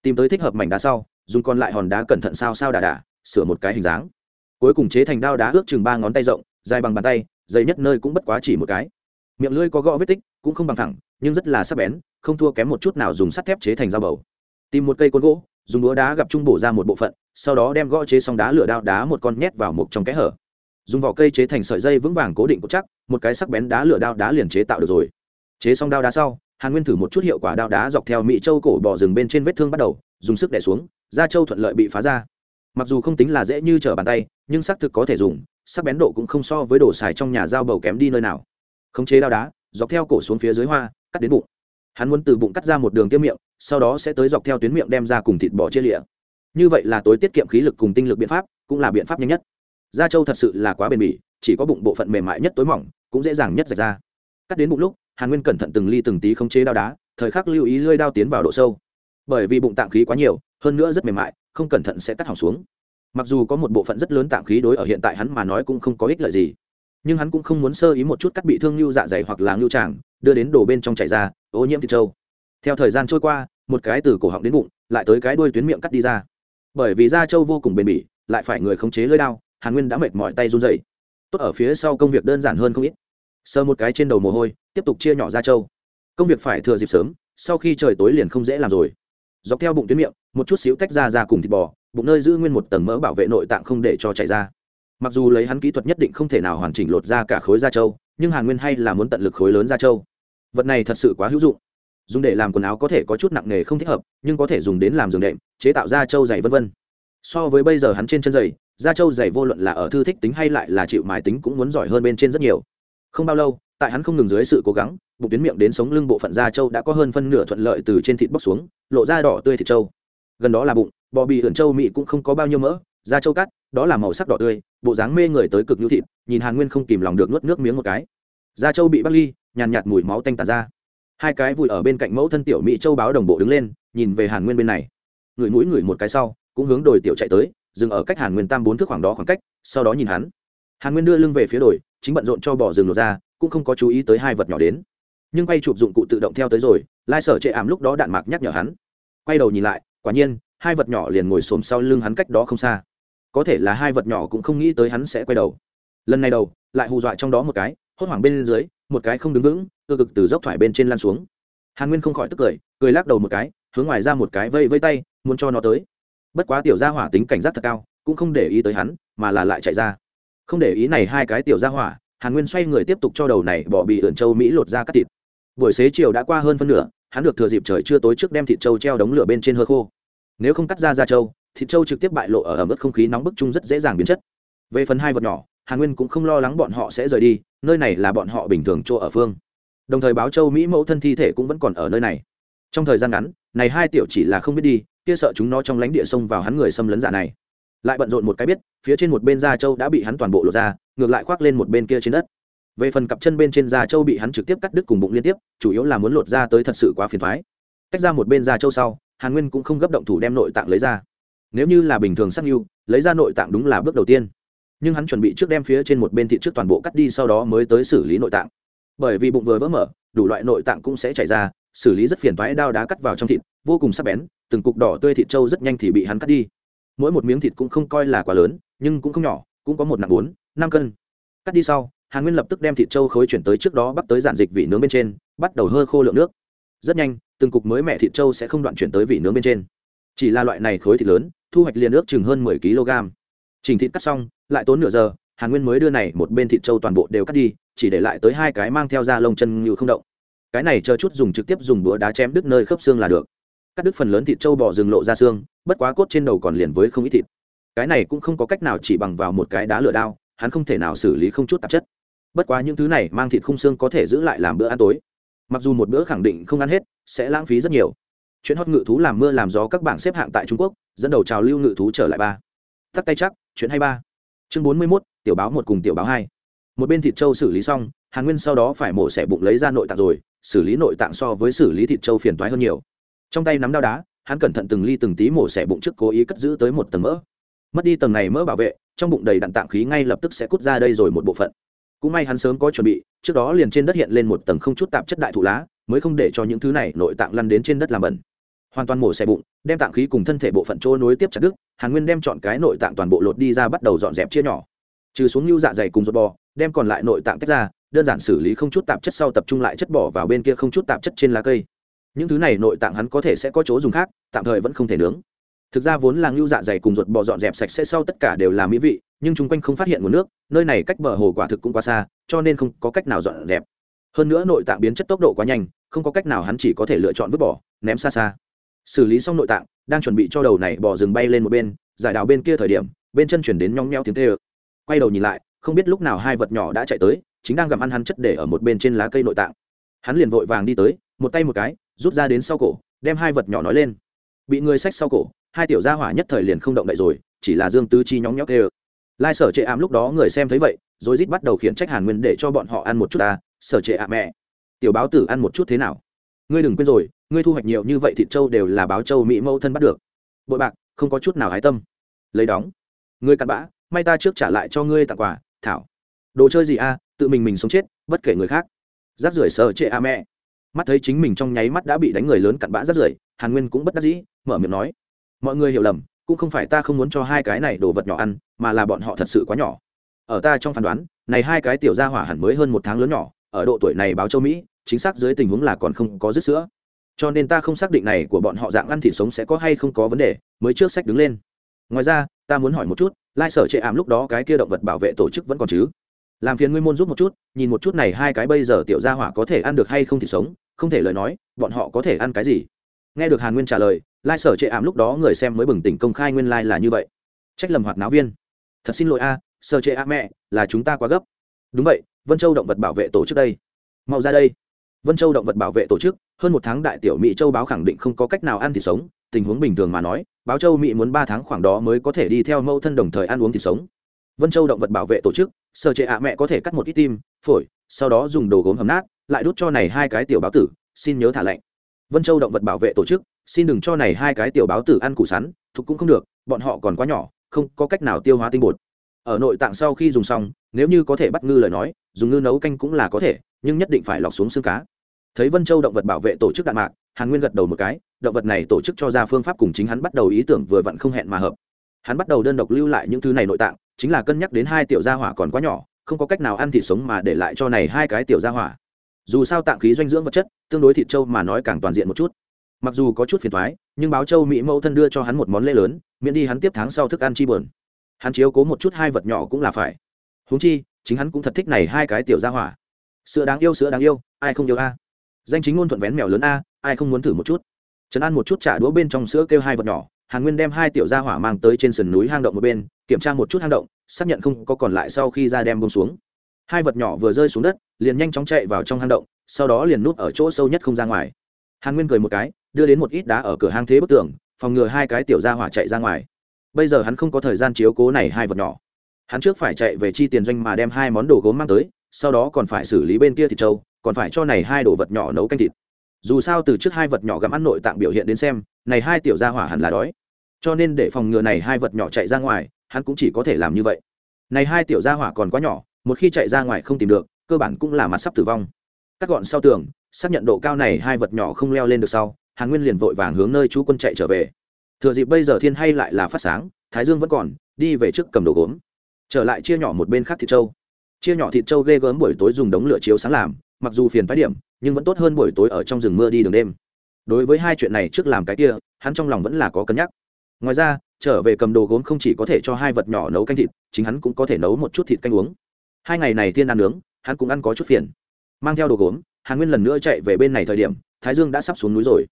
Tìm tới thích hợp mảnh đá sau dùng còn lại hòn đá cẩn thận sao sao đà đà, sửa một cái hình dáng. Cuối cùng chế thành đao đá ước chừng ba ngón tay rộng, dài bằng bàn tay, dày nhất nơi cũng bất quá chỉ một cái. Miệng lưỡi có gõ vết tích, cũng không bằng thẳng, nhưng rất là sắc bén, không thua kém một chút nào dùng sắt thép chế thành dao bầu. Tìm một cây côn gỗ, dùng đũa đá gặp trung bổ ra một bộ phận, sau đó đem gõ chế xong đá lửa đao đá một con nhét vào một trong kẽ hở. Dùng vỏ cây chế thành sợi dây vững vàng cố định cột chắc, một cái sắc bén đá lửa đao đá liền chế tạo được rồi. Chế xong đao đá sau, hàn nguyên thử một chút hiệu quả đao đá dọc theo mỹ châu cổ bò rừng bên trên vết thương bắt đầu dùng sức đẻ xuống, da châu thuận lợi bị phá ra. Mặc dù không tính là dễ như trở bàn tay, nhưng xác thực có thể dùng, sắc bén độ cũng không so với đồ xài trong nhà dao bầu kém đi nơi nào. Khống chế đao đá, dọc theo cổ xuống phía dưới hoa, cắt đến bụng. Hắn muốn từ bụng cắt ra một đường tiêm miệng, sau đó sẽ tới dọc theo tuyến miệng đem ra cùng thịt bò chia lịa. Như vậy là tối tiết kiệm khí lực cùng tinh lực biện pháp, cũng là biện pháp nhanh nhất. Da trâu thật sự là quá bền bỉ, chỉ có bụng bộ phận mềm mại nhất tối mỏng, cũng dễ dàng nhất rạch ra. Cắt đến bụng lúc, hàn nguyên cẩn thận từng ly từng tí khống chế đao đá, thời khắc lưu ý lưỡi đao tiến vào độ sâu bởi vì bụng tạng khí quá nhiều, hơn nữa rất mềm mại, không cẩn thận sẽ cắt hỏng xuống. Mặc dù có một bộ phận rất lớn tạng khí đối ở hiện tại hắn mà nói cũng không có ích lợi gì, nhưng hắn cũng không muốn sơ ý một chút cắt bị thương lưu dạ dày hoặc là lưu tràng, đưa đến đồ bên trong chảy ra, ô nhiễm thịt trâu. Theo thời gian trôi qua, một cái từ cổ họng đến bụng, lại tới cái đuôi tuyến miệng cắt đi ra. Bởi vì da trâu vô cùng bền bỉ, lại phải người khống chế lưỡi đao, hàn nguyên đã mệt mỏi tay run dậy tốt ở phía sau công việc đơn giản hơn không ít. Sơ một cái trên đầu mồ hôi, tiếp tục chia nhỏ da trâu. Công việc phải thừa dịp sớm, sau khi trời tối liền không dễ làm rồi dọc theo bụng tuyến miệng, một chút xíu tách ra ra cùng thịt bò, bụng nơi giữ nguyên một tầng mỡ bảo vệ nội tạng không để cho chảy ra. Mặc dù lấy hắn kỹ thuật nhất định không thể nào hoàn chỉnh lột ra cả khối da trâu, nhưng hàn nguyên hay là muốn tận lực khối lớn da trâu. Vật này thật sự quá hữu dụng. Dùng để làm quần áo có thể có chút nặng nề không thích hợp, nhưng có thể dùng đến làm giường đệm, chế tạo da trâu dày vân vân. So với bây giờ hắn trên chân giày da trâu dày vô luận là ở thư thích tính hay lại là chịu mài tính cũng muốn giỏi hơn bên trên rất nhiều. Không bao lâu, tại hắn không ngừng dưới sự cố gắng bụng tuyến miệng đến sống lưng bộ phận da trâu đã có hơn phân nửa thuận lợi từ trên thịt bóc xuống, lộ ra đỏ tươi thịt trâu. Gần đó là bụng, bò bì ẩn trâu mị cũng không có bao nhiêu mỡ, da trâu cắt, đó là màu sắc đỏ tươi, bộ dáng mê người tới cực nhu thịt, nhìn hàn nguyên không kìm lòng được nuốt nước miếng một cái. Da trâu bị bắt ly, nhàn nhạt mùi máu tanh tạt ra. Hai cái vùi ở bên cạnh mẫu thân tiểu mỹ châu báo đồng bộ đứng lên, nhìn về hàn nguyên bên này. Người mũi người một cái sau, cũng hướng đồi tiểu chạy tới, dừng ở cách hàn nguyên tam bốn thước khoảng đó khoảng cách, sau đó nhìn hắn. Hàn nguyên đưa lưng về phía đồi, chính bận rộn cho bỏ rừng lột ra, cũng không có chú ý tới hai vật nhỏ đến nhưng quay chụp dụng cụ tự động theo tới rồi, lai sở chệ ảm lúc đó đạn mạc nhắc nhở hắn. Quay đầu nhìn lại, quả nhiên, hai vật nhỏ liền ngồi xổm sau lưng hắn cách đó không xa. Có thể là hai vật nhỏ cũng không nghĩ tới hắn sẽ quay đầu. Lần này đầu, lại hù dọa trong đó một cái, hốt hoảng bên dưới, một cái không đứng vững cơ cực từ dốc thoải bên trên lan xuống. Hàn nguyên không khỏi tức cười cười lắc đầu một cái, hướng ngoài ra một cái vây vây tay, muốn cho nó tới. Bất quá tiểu gia hỏa tính cảnh giác thật cao, cũng không để ý tới hắn, mà là lại chạy ra. Không để ý này hai cái tiểu gia hỏa, hàn nguyên xoay người tiếp tục cho đầu này bỏ bị ẩn châu mỹ lột ra cắt thịt buổi xế chiều đã qua hơn phân nửa, hắn được thừa dịp trời chưa tối trước đem thịt trâu treo đống lửa bên trên hơ khô. Nếu không cắt ra da trâu, thịt trâu trực tiếp bại lộ ở ẩm ướt không khí nóng bức chung rất dễ dàng biến chất. Về phần hai vật nhỏ, hàn nguyên cũng không lo lắng bọn họ sẽ rời đi, nơi này là bọn họ bình thường chỗ ở phương. Đồng thời báo châu mỹ mẫu thân thi thể cũng vẫn còn ở nơi này. Trong thời gian ngắn, này hai tiểu chỉ là không biết đi, kia sợ chúng nó trong lánh địa sông vào hắn người xâm lấn giả này. Lại bận rộn một cái biết, phía trên một bên da châu đã bị hắn toàn bộ lột ra, ngược lại khoác lên một bên kia trên đất về phần cặp chân bên trên da châu bị hắn trực tiếp cắt đứt cùng bụng liên tiếp, chủ yếu là muốn lột ra tới thật sự quá phiền thoái. Cách ra một bên da châu sau, hàn nguyên cũng không gấp động thủ đem nội tạng lấy ra. Nếu như là bình thường sắc yêu lấy ra nội tạng đúng là bước đầu tiên. Nhưng hắn chuẩn bị trước đem phía trên một bên thịt trước toàn bộ cắt đi sau đó mới tới xử lý nội tạng. Bởi vì bụng vừa vỡ mở, đủ loại nội tạng cũng sẽ chảy ra, xử lý rất phiền toái đao đá cắt vào trong thịt, vô cùng sắc bén, từng cục đỏ tươi thịt trâu rất nhanh thì bị hắn cắt đi. Mỗi một miếng thịt cũng không coi là quá lớn, nhưng cũng không nhỏ, cũng có một nặng bốn, năm cân. Cắt đi sau hàn nguyên lập tức đem thịt trâu khối chuyển tới trước đó bắt tới giản dịch vị nướng bên trên, bắt đầu hơ khô lượng nước. Rất nhanh, từng cục mới mẹ thịt trâu sẽ không đoạn chuyển tới vị nướng bên trên. Chỉ là loại này khối thịt lớn, thu hoạch liền ước chừng hơn mười kg. Chỉnh thịt cắt xong, lại tốn nửa giờ, hàn nguyên mới đưa này một bên thịt trâu toàn bộ đều cắt đi, chỉ để lại tới hai cái mang theo da lông chân như không động. Cái này chờ chút dùng trực tiếp dùng đũa đá chém đứt nơi khớp xương là được. Cắt đứt phần lớn thịt trâu bò rừng lộ ra xương, bất quá cốt trên đầu còn liền với không ít thịt. Cái này cũng không có cách nào chỉ bằng vào một cái đá lửa đao, hắn không thể nào xử lý không chút tạp chất bất quá những thứ này mang thịt khung xương có thể giữ lại làm bữa ăn tối. Mặc dù một bữa khẳng định không ăn hết, sẽ lãng phí rất nhiều. Chuyện hót ngự thú làm mưa làm gió các bảng xếp hạng tại trung quốc, dẫn đầu trào lưu ngự thú trở lại ba. Tắt tay chắc, chuyện hay ba. Chương bốn mươi mốt, tiểu báo một cùng tiểu báo hai. Một bên thịt trâu xử lý xong, hàn nguyên sau đó phải mổ xẻ bụng lấy ra nội tạng rồi, xử lý nội tạng so với xử lý thịt trâu phiền toái hơn nhiều. Trong tay nắm đao đá, hắn cẩn thận từng ly từng tí mổ xẻ bụng trước cố ý cất giữ tới một tầng mỡ. Mất đi tầng này mỡ bảo vệ, trong bụng đầy đặn tạng khí ngay lập tức sẽ cút ra đây rồi một bộ phận cũng may hắn sớm có chuẩn bị, trước đó liền trên đất hiện lên một tầng không chút tạp chất đại thụ lá, mới không để cho những thứ này nội tạng lăn đến trên đất làm bẩn. Hoàn toàn mổ xẻ bụng, đem tạng khí cùng thân thể bộ phận chỗ nối tiếp chặt đứt, hàn nguyên đem chọn cái nội tạng toàn bộ lột đi ra bắt đầu dọn dẹp chia nhỏ. Trừ xuống lưu dạ dày cùng ruột bò, đem còn lại nội tạng tách ra, đơn giản xử lý không chút tạp chất sau tập trung lại chất bỏ vào bên kia không chút tạp chất trên lá cây. Những thứ này nội tạng hắn có thể sẽ có chỗ dùng khác, tạm thời vẫn không thể nướng thực ra vốn là ngưu dạ dày cùng ruột bò dọn dẹp sạch sẽ sau tất cả đều là mỹ vị, nhưng chung quanh không phát hiện nguồn nước, nơi này cách bờ hồ quả thực cũng quá xa, cho nên không có cách nào dọn dẹp. Hơn nữa nội tạng biến chất tốc độ quá nhanh, không có cách nào hắn chỉ có thể lựa chọn vứt bỏ, ném xa xa. Xử lý xong nội tạng, đang chuẩn bị cho đầu này bỏ rừng bay lên một bên, giải đào bên kia thời điểm, bên chân chuyển đến nhóng nheo tiếng tê ơ quay đầu nhìn lại, không biết lúc nào hai vật nhỏ đã chạy tới, chính đang gặm ăn hắn chất để ở một bên trên lá cây nội tạng. Hắn liền vội vàng đi tới, một tay một cái, rút ra đến sau cổ, đem hai vật nhỏ nói lên. Bị người xách sau cổ hai tiểu gia hỏa nhất thời liền không động đậy rồi, chỉ là dương tứ chi nhóng nhóc kêu. lai sở trệ ảm lúc đó người xem thấy vậy, rồi rít bắt đầu khiển trách hàn nguyên để cho bọn họ ăn một chút ta, sở trệ ảm mẹ. Tiểu báo tử ăn một chút thế nào? Ngươi đừng quên rồi, ngươi thu hoạch nhiều như vậy thịt trâu đều là báo châu mỹ mẫu thân bắt được. Bội bạc, không có chút nào hái tâm. Lấy đóng. Ngươi cặn bã, may ta trước trả lại cho ngươi tặng quà, thảo. Đồ chơi gì a, tự mình mình sống chết, bất kể người khác. Rác rưởi sở trệ a mẹ. Mắt thấy chính mình trong nháy mắt đã bị đánh người lớn cặn bã rác rưởi, hàn nguyên cũng bất đắc dĩ, mở miệng nói mọi người hiểu lầm, cũng không phải ta không muốn cho hai cái này đồ vật nhỏ ăn, mà là bọn họ thật sự quá nhỏ. Ở ta trong phán đoán, này hai cái tiểu gia hỏa hẳn mới hơn một tháng lớn nhỏ, ở độ tuổi này báo châu mỹ, chính xác dưới tình huống là còn không có rứt sữa. Cho nên ta không xác định này của bọn họ dạng ăn thịt sống sẽ có hay không có vấn đề, mới trước sách đứng lên. Ngoài ra, ta muốn hỏi một chút, lai sở trệ ảm lúc đó cái kia động vật bảo vệ tổ chức vẫn còn chứ? Làm phiền ngươi môn giúp một chút, nhìn một chút này hai cái bây giờ tiểu gia hỏa có thể ăn được hay không thịt sống, không thể lời nói, bọn họ có thể ăn cái gì? Nghe được hàn nguyên trả lời, lai sở trệ ảm lúc đó người xem mới bừng tỉnh công khai nguyên lai là như vậy. Trách lầm hoạt náo viên. Thật xin lỗi a, sở trệ ảm mẹ, là chúng ta quá gấp. Đúng vậy, vân châu động vật bảo vệ tổ chức đây. Mau ra đây. Vân châu động vật bảo vệ tổ chức, hơn một tháng đại tiểu mỹ châu báo khẳng định không có cách nào ăn thịt sống. Tình huống bình thường mà nói, báo châu mỹ muốn ba tháng khoảng đó mới có thể đi theo mâu thân đồng thời ăn uống thịt sống. Vân châu động vật bảo vệ tổ chức, sở trệ ạ mẹ có thể cắt một ít tim, phổi, sau đó dùng đồ gốm hầm nát, lại đút cho này hai cái tiểu báo tử, xin nhớ thả lạnh vân châu động vật bảo vệ tổ chức, xin đừng cho này hai cái tiểu báo tử ăn củ sắn, thục cũng không được, bọn họ còn quá nhỏ, không có cách nào tiêu hóa tinh bột. Ở nội tạng sau khi dùng xong, nếu như có thể bắt ngư lời nói, dùng ngư nấu canh cũng là có thể, nhưng nhất định phải lọc xuống xương cá. Thấy vân châu động vật bảo vệ tổ chức đạn mạc, hàn nguyên gật đầu một cái, động vật này tổ chức cho ra phương pháp cùng chính hắn bắt đầu ý tưởng vừa vặn không hẹn mà hợp. Hắn bắt đầu đơn độc lưu lại những thứ này nội tạng, chính là cân nhắc đến hai tiểu gia hỏa còn quá nhỏ, không có cách nào ăn thịt sống mà để lại cho này hai cái tiểu gia hỏa dù sao tạng khí dinh dưỡng vật chất, tương đối thịt trâu mà nói càng toàn diện một chút. Mặc dù có chút phiền thoái nhưng báo châu mỹ mẫu thân đưa cho hắn một món lễ lớn, miễn đi hắn tiếp tháng sau thức ăn chi bờn hắn chiếu cố một chút hai vật nhỏ cũng là phải. Huống chi, chính hắn cũng thật thích này hai cái tiểu gia hỏa. Sữa đáng yêu, sữa đáng yêu, ai không yêu a? Danh chính ngôn thuận vén mèo lớn a, ai không muốn thử một chút? Trấn an một chút trả đũa bên trong sữa kêu hai vật nhỏ, hàn nguyên đem hai tiểu gia hỏa mang tới trên sườn núi hang động một bên, kiểm tra một chút hang động, xác nhận không có còn lại sau khi ra đem bông xuống hai vật nhỏ vừa rơi xuống đất, liền nhanh chóng chạy vào trong hang động, sau đó liền núp ở chỗ sâu nhất không ra ngoài. Hàn nguyên cười một cái, đưa đến một ít đá ở cửa hang thế bức tường, phòng ngừa hai cái tiểu gia hỏa chạy ra ngoài. Bây giờ hắn không có thời gian chiếu cố này hai vật nhỏ. Hắn trước phải chạy về chi tiền doanh mà đem hai món đồ gốm mang tới, sau đó còn phải xử lý bên kia thịt trâu, còn phải cho này hai đồ vật nhỏ nấu canh thịt. Dù sao từ trước hai vật nhỏ gặm ăn nội tạng biểu hiện đến xem, này hai tiểu gia hỏa hẳn là đói. Cho nên để phòng ngừa này hai vật nhỏ chạy ra ngoài, hắn cũng chỉ có thể làm như vậy. Này hai tiểu gia hỏa còn quá nhỏ một khi chạy ra ngoài không tìm được, cơ bản cũng là mặt sắp tử vong. Cắt gọn sau tường, xác nhận độ cao này hai vật nhỏ không leo lên được sau, hàn nguyên liền vội vàng hướng nơi chú quân chạy trở về. Thừa dịp bây giờ thiên hay lại là phát sáng, thái dương vẫn còn, đi về trước cầm đồ gốm. Trở lại chia nhỏ một bên khác thịt trâu. Chia nhỏ thịt trâu ghê gớm buổi tối dùng đống lửa chiếu sáng làm, mặc dù phiền phái điểm, nhưng vẫn tốt hơn buổi tối ở trong rừng mưa đi đường đêm. Đối với hai chuyện này trước làm cái kia, hắn trong lòng vẫn là có cân nhắc. Ngoài ra, trở về cầm đồ gốm không chỉ có thể cho hai vật nhỏ nấu canh thịt, chính hắn cũng có thể nấu một chút thịt canh uống hai ngày này thiên ăn nướng, hắn cũng ăn có chút phiền. Mang theo đồ gốm, hàn nguyên lần nữa chạy về bên này thời điểm, thái dương đã sắp xuống núi rồi.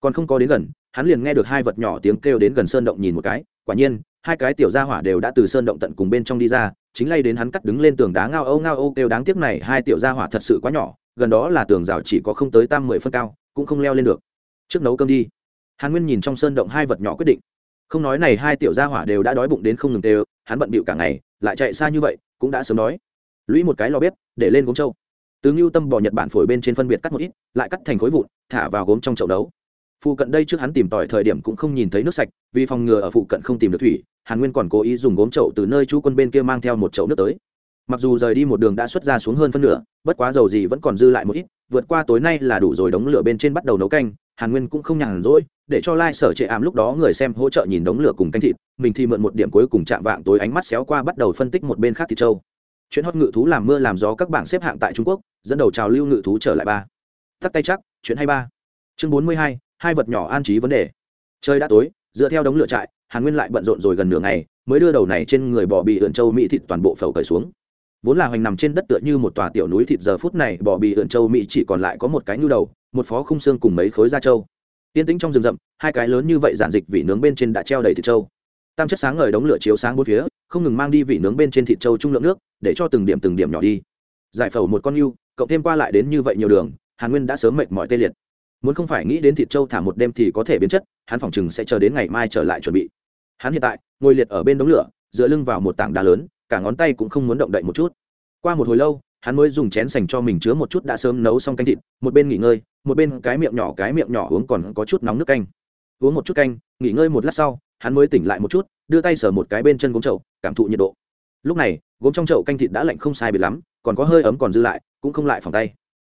Còn không có đến gần, hắn liền nghe được hai vật nhỏ tiếng kêu đến gần sơn động nhìn một cái. Quả nhiên, hai cái tiểu gia hỏa đều đã từ sơn động tận cùng bên trong đi ra, chính lay đến hắn cắt đứng lên tường đá ngao âu ngao âu kêu đáng tiếc này, hai tiểu gia hỏa thật sự quá nhỏ, gần đó là tường rào chỉ có không tới tam mười phân cao, cũng không leo lên được. Trước nấu cơm đi. Hàn nguyên nhìn trong sơn động hai vật nhỏ quyết định. Không nói này, hai tiểu gia hỏa đều đã đói bụng đến không ngừng tê hắn bận bịu cả ngày, lại chạy xa như vậy, cũng đã sớm đói lũy một cái lò bếp, để lên gốm trâu. Tứ ngưu tâm bò nhật bản phổi bên trên phân biệt cắt một ít, lại cắt thành khối vụn, thả vào gốm trong chậu đấu phụ cận đây trước hắn tìm tòi thời điểm cũng không nhìn thấy nước sạch, vì phòng ngừa ở phụ cận không tìm được thủy, hàn nguyên còn cố ý dùng gốm chậu từ nơi chú quân bên kia mang theo một chậu nước tới. Mặc dù rời đi một đường đã xuất ra xuống hơn phân nửa, bất quá dầu gì vẫn còn dư lại một ít, vượt qua tối nay là đủ rồi đống lửa bên trên bắt đầu nấu canh, hàn nguyên cũng không nhàn rỗi, để cho lai、like、sở trệ ảm lúc đó người xem hỗ trợ nhìn đống lửa cùng canh thịt, mình thì mượn một điểm cuối cùng chạm vạng tối ánh mắt xéo qua bắt đầu phân tích một bên khác thịt trâu chuyện hót ngự thú làm mưa làm gió các bảng xếp hạng tại trung quốc, dẫn đầu trào lưu ngự thú trở lại ba. Tắt tay chắc, chuyện hay ba. Chương bốn mươi hai hai vật nhỏ an trí vấn đề. Trời đã tối, dựa theo đống lửa trại, hàn nguyên lại bận rộn rồi gần nửa ngày, mới đưa đầu này trên người bò bị ượn châu mỹ thịt toàn bộ phẩu cởi xuống. Vốn là hoành nằm trên đất tựa như một tòa tiểu núi thịt, giờ phút này bò bị ượn châu mỹ chỉ còn lại có một cái nhu đầu, một phó khung xương cùng mấy khối da trâu. Yên tĩnh trong rừng rậm, hai cái lớn như vậy giản dịch vị nướng bên trên đã treo đầy thịt trâu. Tam chất sáng ngời đống lửa chiếu sáng bốn phía không ngừng mang đi vị nướng bên trên thịt trâu trung lượng nước để cho từng điểm từng điểm nhỏ đi. Giải phẫu một con yêu, cộng thêm qua lại đến như vậy nhiều đường hàn nguyên đã sớm mệt mỏi tê liệt. Muốn không phải nghĩ đến thịt trâu thả một đêm thì có thể biến chất hắn phòng chừng sẽ chờ đến ngày mai trở lại chuẩn bị. Hắn hiện tại ngồi liệt ở bên đống lửa dựa lưng vào một tảng đá lớn cả ngón tay cũng không muốn động đậy một chút. Qua một hồi lâu hắn mới dùng chén sành cho mình chứa một chút đã sớm nấu xong canh thịt một bên nghỉ ngơi một bên cái miệng nhỏ cái miệng nhỏ uống còn có chút nóng nước canh. Uống một chút canh nghỉ ngơi một lát sau hắn mới tỉnh lại một chút đưa tay sờ một cái bên chân gốm chậu cảm thụ nhiệt độ. Lúc này, gốm trong chậu canh thịt đã lạnh không sai biệt lắm, còn có hơi ấm còn dư lại, cũng không lại phòng tay.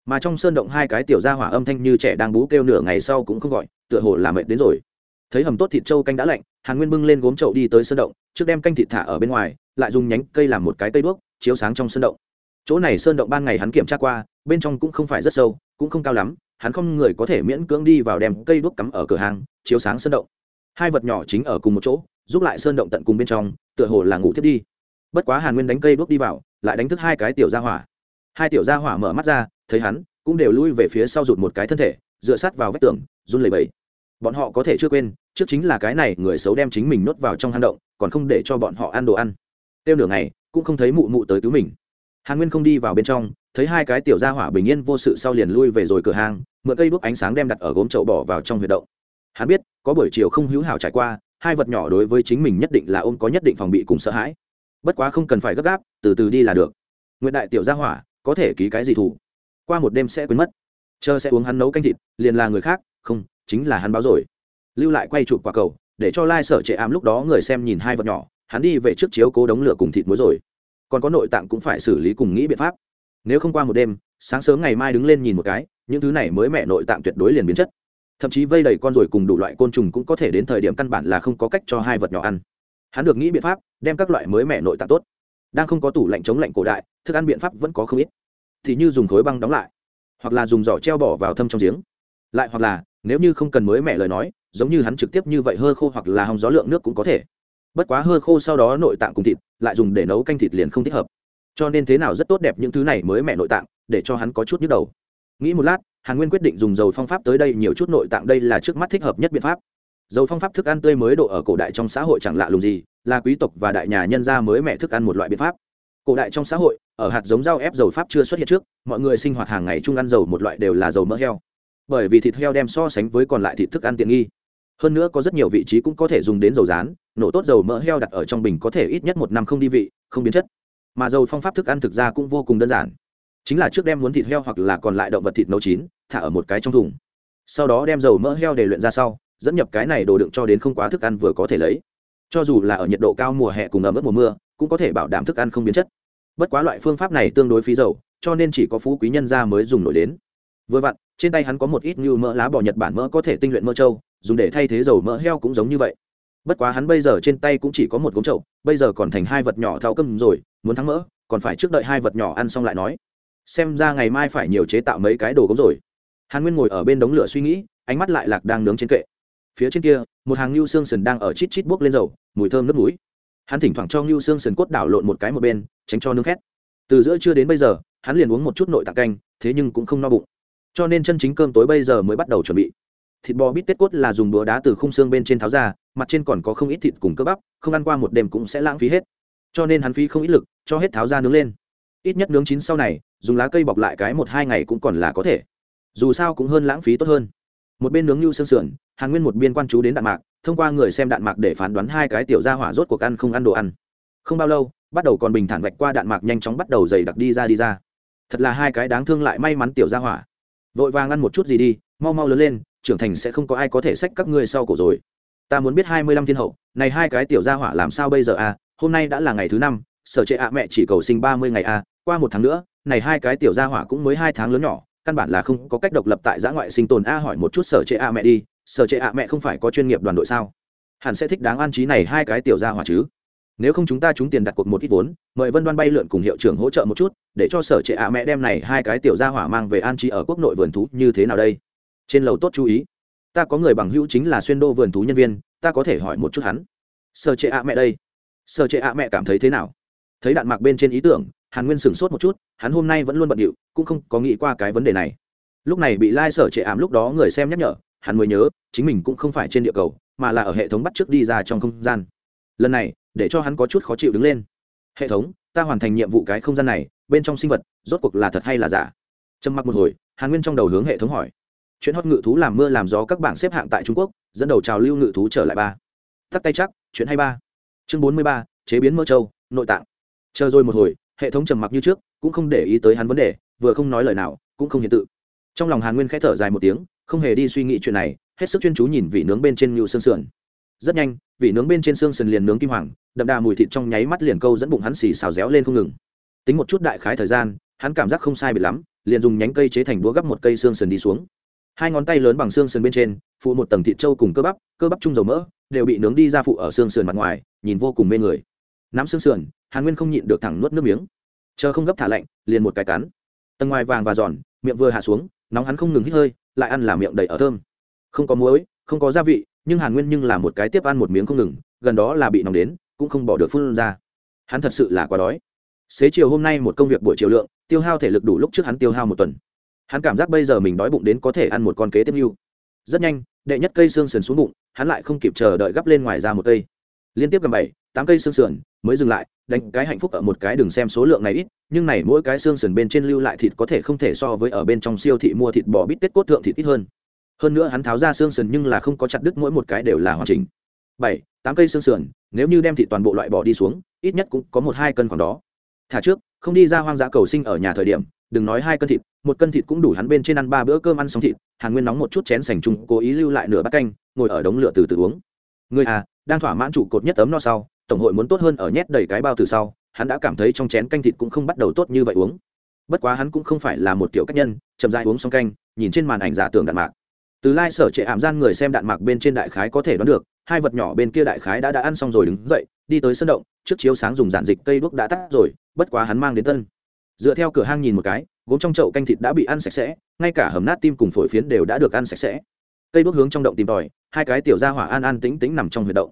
Mà trong sơn động hai cái tiểu ra hỏa âm thanh như trẻ đang bú kêu nửa ngày sau cũng không gọi, tựa hồ là mệt đến rồi. Thấy hầm tốt thịt trâu canh đã lạnh, hàn nguyên bưng lên gốm chậu đi tới sơn động, trước đem canh thịt thả ở bên ngoài, lại dùng nhánh cây làm một cái cây đuốc, chiếu sáng trong sơn động. Chỗ này sơn động ban ngày hắn kiểm tra qua, bên trong cũng không phải rất sâu, cũng không cao lắm, hắn không người có thể miễn cưỡng đi vào đem cây đuốc cắm ở cửa hàng, chiếu sáng sơn động hai vật nhỏ chính ở cùng một chỗ, giúp lại sơn động tận cùng bên trong, tựa hồ là ngủ thiết đi. Bất quá hàn nguyên đánh cây đuốc đi vào, lại đánh thức hai cái tiểu gia hỏa. Hai tiểu gia hỏa mở mắt ra, thấy hắn, cũng đều lui về phía sau rụt một cái thân thể, dựa sát vào vách tường, run lẩy bẩy. Bọn họ có thể chưa quên, trước chính là cái này người xấu đem chính mình nuốt vào trong hang động, còn không để cho bọn họ ăn đồ ăn. Tiêu nửa ngày, cũng không thấy mụ mụ tới cứu mình. Hàn nguyên không đi vào bên trong, thấy hai cái tiểu gia hỏa bình yên vô sự sau liền lui về rồi cửa hàng mượn cây đuốc ánh sáng đem đặt ở gốm chậu bỏ vào trong huyệt động hắn biết, có buổi chiều không hữu hảo trải qua, hai vật nhỏ đối với chính mình nhất định là ôm có nhất định phòng bị cùng sợ hãi. Bất quá không cần phải gấp gáp, từ từ đi là được. Nguyện đại tiểu gia hỏa, có thể ký cái gì thủ? Qua một đêm sẽ quên mất. Chờ sẽ uống hắn nấu canh thịt, liền là người khác, không, chính là hắn báo rồi. Lưu lại quay chụp quả cầu, để cho lai trệ ám lúc đó người xem nhìn hai vật nhỏ, hắn đi về trước chiếu cố đống lửa cùng thịt muối rồi. Còn có nội tạng cũng phải xử lý cùng nghĩ biện pháp. Nếu không qua một đêm, sáng sớm ngày mai đứng lên nhìn một cái, những thứ này mới mẹ nội tạng tuyệt đối liền biến chất thậm chí vây đầy con ruồi cùng đủ loại côn trùng cũng có thể đến thời điểm căn bản là không có cách cho hai vật nhỏ ăn. Hắn được nghĩ biện pháp, đem các loại mới mẻ nội tạng tốt. Đang không có tủ lạnh chống lạnh cổ đại, thức ăn biện pháp vẫn có không ít. Thì như dùng khối băng đóng lại, hoặc là dùng giỏ treo bỏ vào thâm trong giếng. Lại hoặc là, nếu như không cần mới mẻ lời nói, giống như hắn trực tiếp như vậy hơ khô hoặc là hòng gió lượng nước cũng có thể. Bất quá hơ khô sau đó nội tạng cùng thịt, lại dùng để nấu canh thịt liền không thích hợp. Cho nên thế nào rất tốt đẹp những thứ này mới mẹ nội tạng, để cho hắn có chút nhức đầu. Nghĩ một lát hàn nguyên quyết định dùng dầu phong pháp tới đây nhiều chút nội tạng, đây là trước mắt thích hợp nhất biện pháp. Dầu phong pháp thức ăn tươi mới độ ở cổ đại trong xã hội chẳng lạ lùng gì, là quý tộc và đại nhà nhân gia mới mẹ thức ăn một loại biện pháp. Cổ đại trong xã hội, ở hạt giống rau ép dầu pháp chưa xuất hiện trước, mọi người sinh hoạt hàng ngày chung ăn dầu một loại đều là dầu mỡ heo. Bởi vì thịt heo đem so sánh với còn lại thịt thức ăn tiện nghi. Hơn nữa có rất nhiều vị trí cũng có thể dùng đến dầu rán, nổ tốt dầu mỡ heo đặt ở trong bình có thể ít nhất một năm không đi vị, không biến chất. Mà dầu phong pháp thức ăn thực ra cũng vô cùng đơn giản chính là trước đem muốn thịt heo hoặc là còn lại động vật thịt nấu chín, thả ở một cái trong thùng. Sau đó đem dầu mỡ heo để luyện ra sau, dẫn nhập cái này đồ đựng cho đến không quá thức ăn vừa có thể lấy. Cho dù là ở nhiệt độ cao mùa hè cùng ẩm ướt mùa mưa, cũng có thể bảo đảm thức ăn không biến chất. Bất quá loại phương pháp này tương đối phí dầu, cho nên chỉ có phú quý nhân gia mới dùng nổi đến. Vừa vặn, trên tay hắn có một ít như mỡ lá bò nhật bản mỡ có thể tinh luyện mỡ trâu, dùng để thay thế dầu mỡ heo cũng giống như vậy. Bất quá hắn bây giờ trên tay cũng chỉ có một cống trậu, bây giờ còn thành hai vật nhỏ thao cơm rồi, muốn thắng mỡ, còn phải trước đợi hai vật nhỏ ăn xong lại nói xem ra ngày mai phải nhiều chế tạo mấy cái đồ gốm rồi. Hàn nguyên ngồi ở bên đống lửa suy nghĩ, ánh mắt lại lạc đang nướng trên kệ. Phía trên kia, một hàng ngưu xương sần đang ở chít chít bốc lên dầu, mùi thơm nước núi hắn thỉnh thoảng cho ngưu xương sần cốt đảo lộn một cái một bên, tránh cho nướng khét. Từ giữa trưa đến bây giờ, hắn liền uống một chút nội tạng canh, thế nhưng cũng không no bụng. Cho nên chân chính cơm tối bây giờ mới bắt đầu chuẩn bị. Thịt bò bít tết cốt là dùng búa đá từ khung xương bên trên tháo ra, mặt trên còn có không ít thịt cùng cơ bắp, không ăn qua một đêm cũng sẽ lãng phí hết. Cho nên hắn phí không ít lực, cho hết tháo ra nướng lên ít nhất nướng chín sau này, dùng lá cây bọc lại cái một hai ngày cũng còn là có thể. Dù sao cũng hơn lãng phí tốt hơn. Một bên nướng như xương sườn, hàn nguyên một biên quan chú đến đạn mạc, thông qua người xem đạn mạc để phán đoán hai cái tiểu gia hỏa rốt cuộc ăn không ăn đồ ăn. Không bao lâu, bắt đầu còn bình thản vạch qua đạn mạc nhanh chóng bắt đầu dày đặc đi ra đi ra. Thật là hai cái đáng thương lại may mắn tiểu gia hỏa. Vội vàng ăn một chút gì đi, mau mau lớn lên, trưởng thành sẽ không có ai có thể xách các ngươi sau cổ rồi. Ta muốn biết hai mươi lăm thiên hậu, này hai cái tiểu gia hỏa làm sao bây giờ à? Hôm nay đã là ngày thứ năm, sở trệ ạ mẹ chỉ cầu sinh ba mươi ngày à qua một tháng nữa, này hai cái tiểu gia hỏa cũng mới hai tháng lớn nhỏ, căn bản là không có cách độc lập tại giã ngoại sinh tồn. A hỏi một chút sở trệ a mẹ đi, sở trệ a mẹ không phải có chuyên nghiệp đoàn đội sao? Hẳn sẽ thích đáng an trí này hai cái tiểu gia hỏa chứ. Nếu không chúng ta trúng tiền đặt cuộc một ít vốn, mời vân đoan bay lượn cùng hiệu trưởng hỗ trợ một chút, để cho sở trệ ạ mẹ đem này hai cái tiểu gia hỏa mang về an trí ở quốc nội vườn thú như thế nào đây? Trên lầu tốt chú ý. Ta có người bằng hữu chính là xuyên đô vườn thú nhân viên, ta có thể hỏi một chút hắn. Sở trệ ạ mẹ đây. Sở trệ ạ mẹ cảm thấy thế nào? Thấy đạn mạc bên trên ý tưởng hàn nguyên sửng sốt một chút, hắn hôm nay vẫn luôn bận điệu, cũng không có nghĩ qua cái vấn đề này. Lúc này bị lai、like、sở trệ ảm lúc đó người xem nhắc nhở, hắn mới nhớ, chính mình cũng không phải trên địa cầu, mà là ở hệ thống bắt trước đi ra trong không gian. Lần này, để cho hắn có chút khó chịu đứng lên. Hệ thống, ta hoàn thành nhiệm vụ cái không gian này, bên trong sinh vật, rốt cuộc là thật hay là giả? Trầm mặc một hồi, hàn nguyên trong đầu hướng hệ thống hỏi. Chuyện hót ngự thú làm mưa làm gió các bảng xếp hạng tại trung quốc, dẫn đầu trào lưu ngự thú trở lại ba. Tắt tay chắc, chuyện hay ba. Chương bốn mươi ba, chế biến mơ châu nội tạng. Chờ rồi một hồi hệ thống trầm mặc như trước, cũng không để ý tới hắn vấn đề, vừa không nói lời nào, cũng không hiện tự. Trong lòng hàn nguyên k h ẽ thở dài một tiếng, không hề đi suy nghĩ chuyện này, hết sức chuyên chú nhìn vị nướng bên trên ngự xương sườn. Rất nhanh, vị nướng bên trên xương sườn liền nướng kim hoàng, đậm đà mùi thịt trong nháy mắt liền câu dẫn bụng hắn xì xào réo lên không ngừng. Tính một chút đại khái thời gian, hắn cảm giác không sai biệt lắm, liền dùng nhánh cây chế thành đũa gấp một cây xương sườn đi xuống. Hai ngón tay lớn bằng xương sườn bên trên, phụ một tầng thịt trâu cùng cơ bắp cơ bắp chung dầu mỡ, đều bị nướng đi ra phụ ở xương sườn mặt ngoài, nhìn vô cùng mê người. Nắm xương sườn hàn nguyên không nhịn được thẳng nuốt nước miếng. Chờ không gấp thả lạnh, liền một cái cắn. Tầng ngoài vàng và giòn, miệng vừa hạ xuống, nóng hắn không ngừng hít hơi, lại ăn là miệng đầy ở thơm. Không có muối, không có gia vị, nhưng hàn nguyên nhưng là một cái tiếp ăn một miếng không ngừng, gần đó là bị nóng đến, cũng không bỏ được phun ra. Hắn thật sự là quá đói. Xế chiều hôm nay một công việc buổi chiều lượng, tiêu hao thể lực đủ lúc trước hắn tiêu hao một tuần. Hắn cảm giác bây giờ mình đói bụng đến có thể ăn một con kế tiếp mưu rất nhanh, đệ nhất cây xương sườn xuống bụng, hắn lại không kịp chờ đợi gắp lên ngoài ra một cây. Liên tiếp gần bảy, tám cây xương sườn mới dừng lại, đánh cái hạnh phúc ở một cái đừng xem số lượng này ít, nhưng này mỗi cái xương sườn bên trên lưu lại thịt có thể không thể so với ở bên trong siêu thị mua thịt bò bít tết cốt thượng thịt ít hơn. Hơn nữa hắn tháo ra xương sườn nhưng là không có chặt đứt mỗi một cái đều là hoàn chỉnh. Bảy, tám cây xương sườn, nếu như đem thịt toàn bộ loại bỏ đi xuống, ít nhất cũng có một hai cân khoảng đó. Thả trước, không đi ra hoang dã cầu sinh ở nhà thời điểm, đừng nói hai cân thịt, một cân thịt cũng đủ hắn bên trên ăn ba bữa cơm ăn xong thịt, hàn nguyên nóng một chút chén sành chung cố ý lưu lại nửa bát canh, ngồi ở đống lửa từ từ uống. Người à đang thỏa mãn trụ cột nhất ấm no sau tổng hội muốn tốt hơn ở nhét đầy cái bao từ sau, hắn đã cảm thấy trong chén canh thịt cũng không bắt đầu tốt như vậy uống. Bất quá hắn cũng không phải là một kiểu cách nhân, chậm dại uống xong canh, nhìn trên màn ảnh giả tưởng đạn mạc. Từ lai sở trệ ảm gian người xem đạn mạc bên trên đại khái có thể đoán được, hai vật nhỏ bên kia đại khái đã đã ăn xong rồi đứng dậy, đi tới sân động, trước chiếu sáng dùng giản dịch cây đuốc đã tắt rồi, bất quá hắn mang đến tân. Dựa theo cửa hang nhìn một cái, gốm trong chậu canh thịt đã bị ăn sạch sẽ, ngay cả hầm nát tim cùng phổi phiến đều đã được ăn sạch sẽ. Cây đuốc hướng trong động tìm tòi, hai cái tiểu gia hỏa an an tĩnh tĩnh nằm trong huyệt động.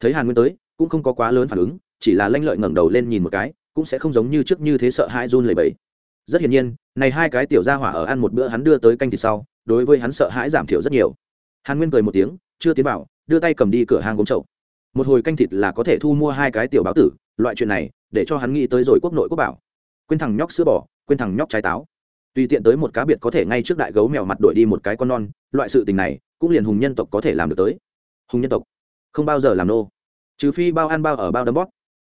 Thấy hàn nguyên tới cũng không có quá lớn phản ứng, chỉ là lanh lợi ngẩng đầu lên nhìn một cái, cũng sẽ không giống như trước như thế sợ hãi run lẩy bẩy. Rất hiển nhiên, này hai cái tiểu gia hỏa ở ăn một bữa hắn đưa tới canh thịt sau, đối với hắn sợ hãi giảm thiểu rất nhiều. Hàn nguyên cười một tiếng, chưa tiến vào, đưa tay cầm đi cửa hàng gốm chậu. Một hồi canh thịt là có thể thu mua hai cái tiểu báo tử, loại chuyện này, để cho hắn nghĩ tới rồi quốc nội quốc bảo. Quên thằng nhóc sữa bò, quên thằng nhóc trái táo. Tùy tiện tới một cá biệt có thể ngay trước đại gấu mèo mặt đổi đi một cái con non, loại sự tình này, cũng liền hùng nhân tộc có thể làm được tới. Hùng nhân tộc, không bao giờ làm nô trừ phi bao ăn bao ở bao đấm bóp.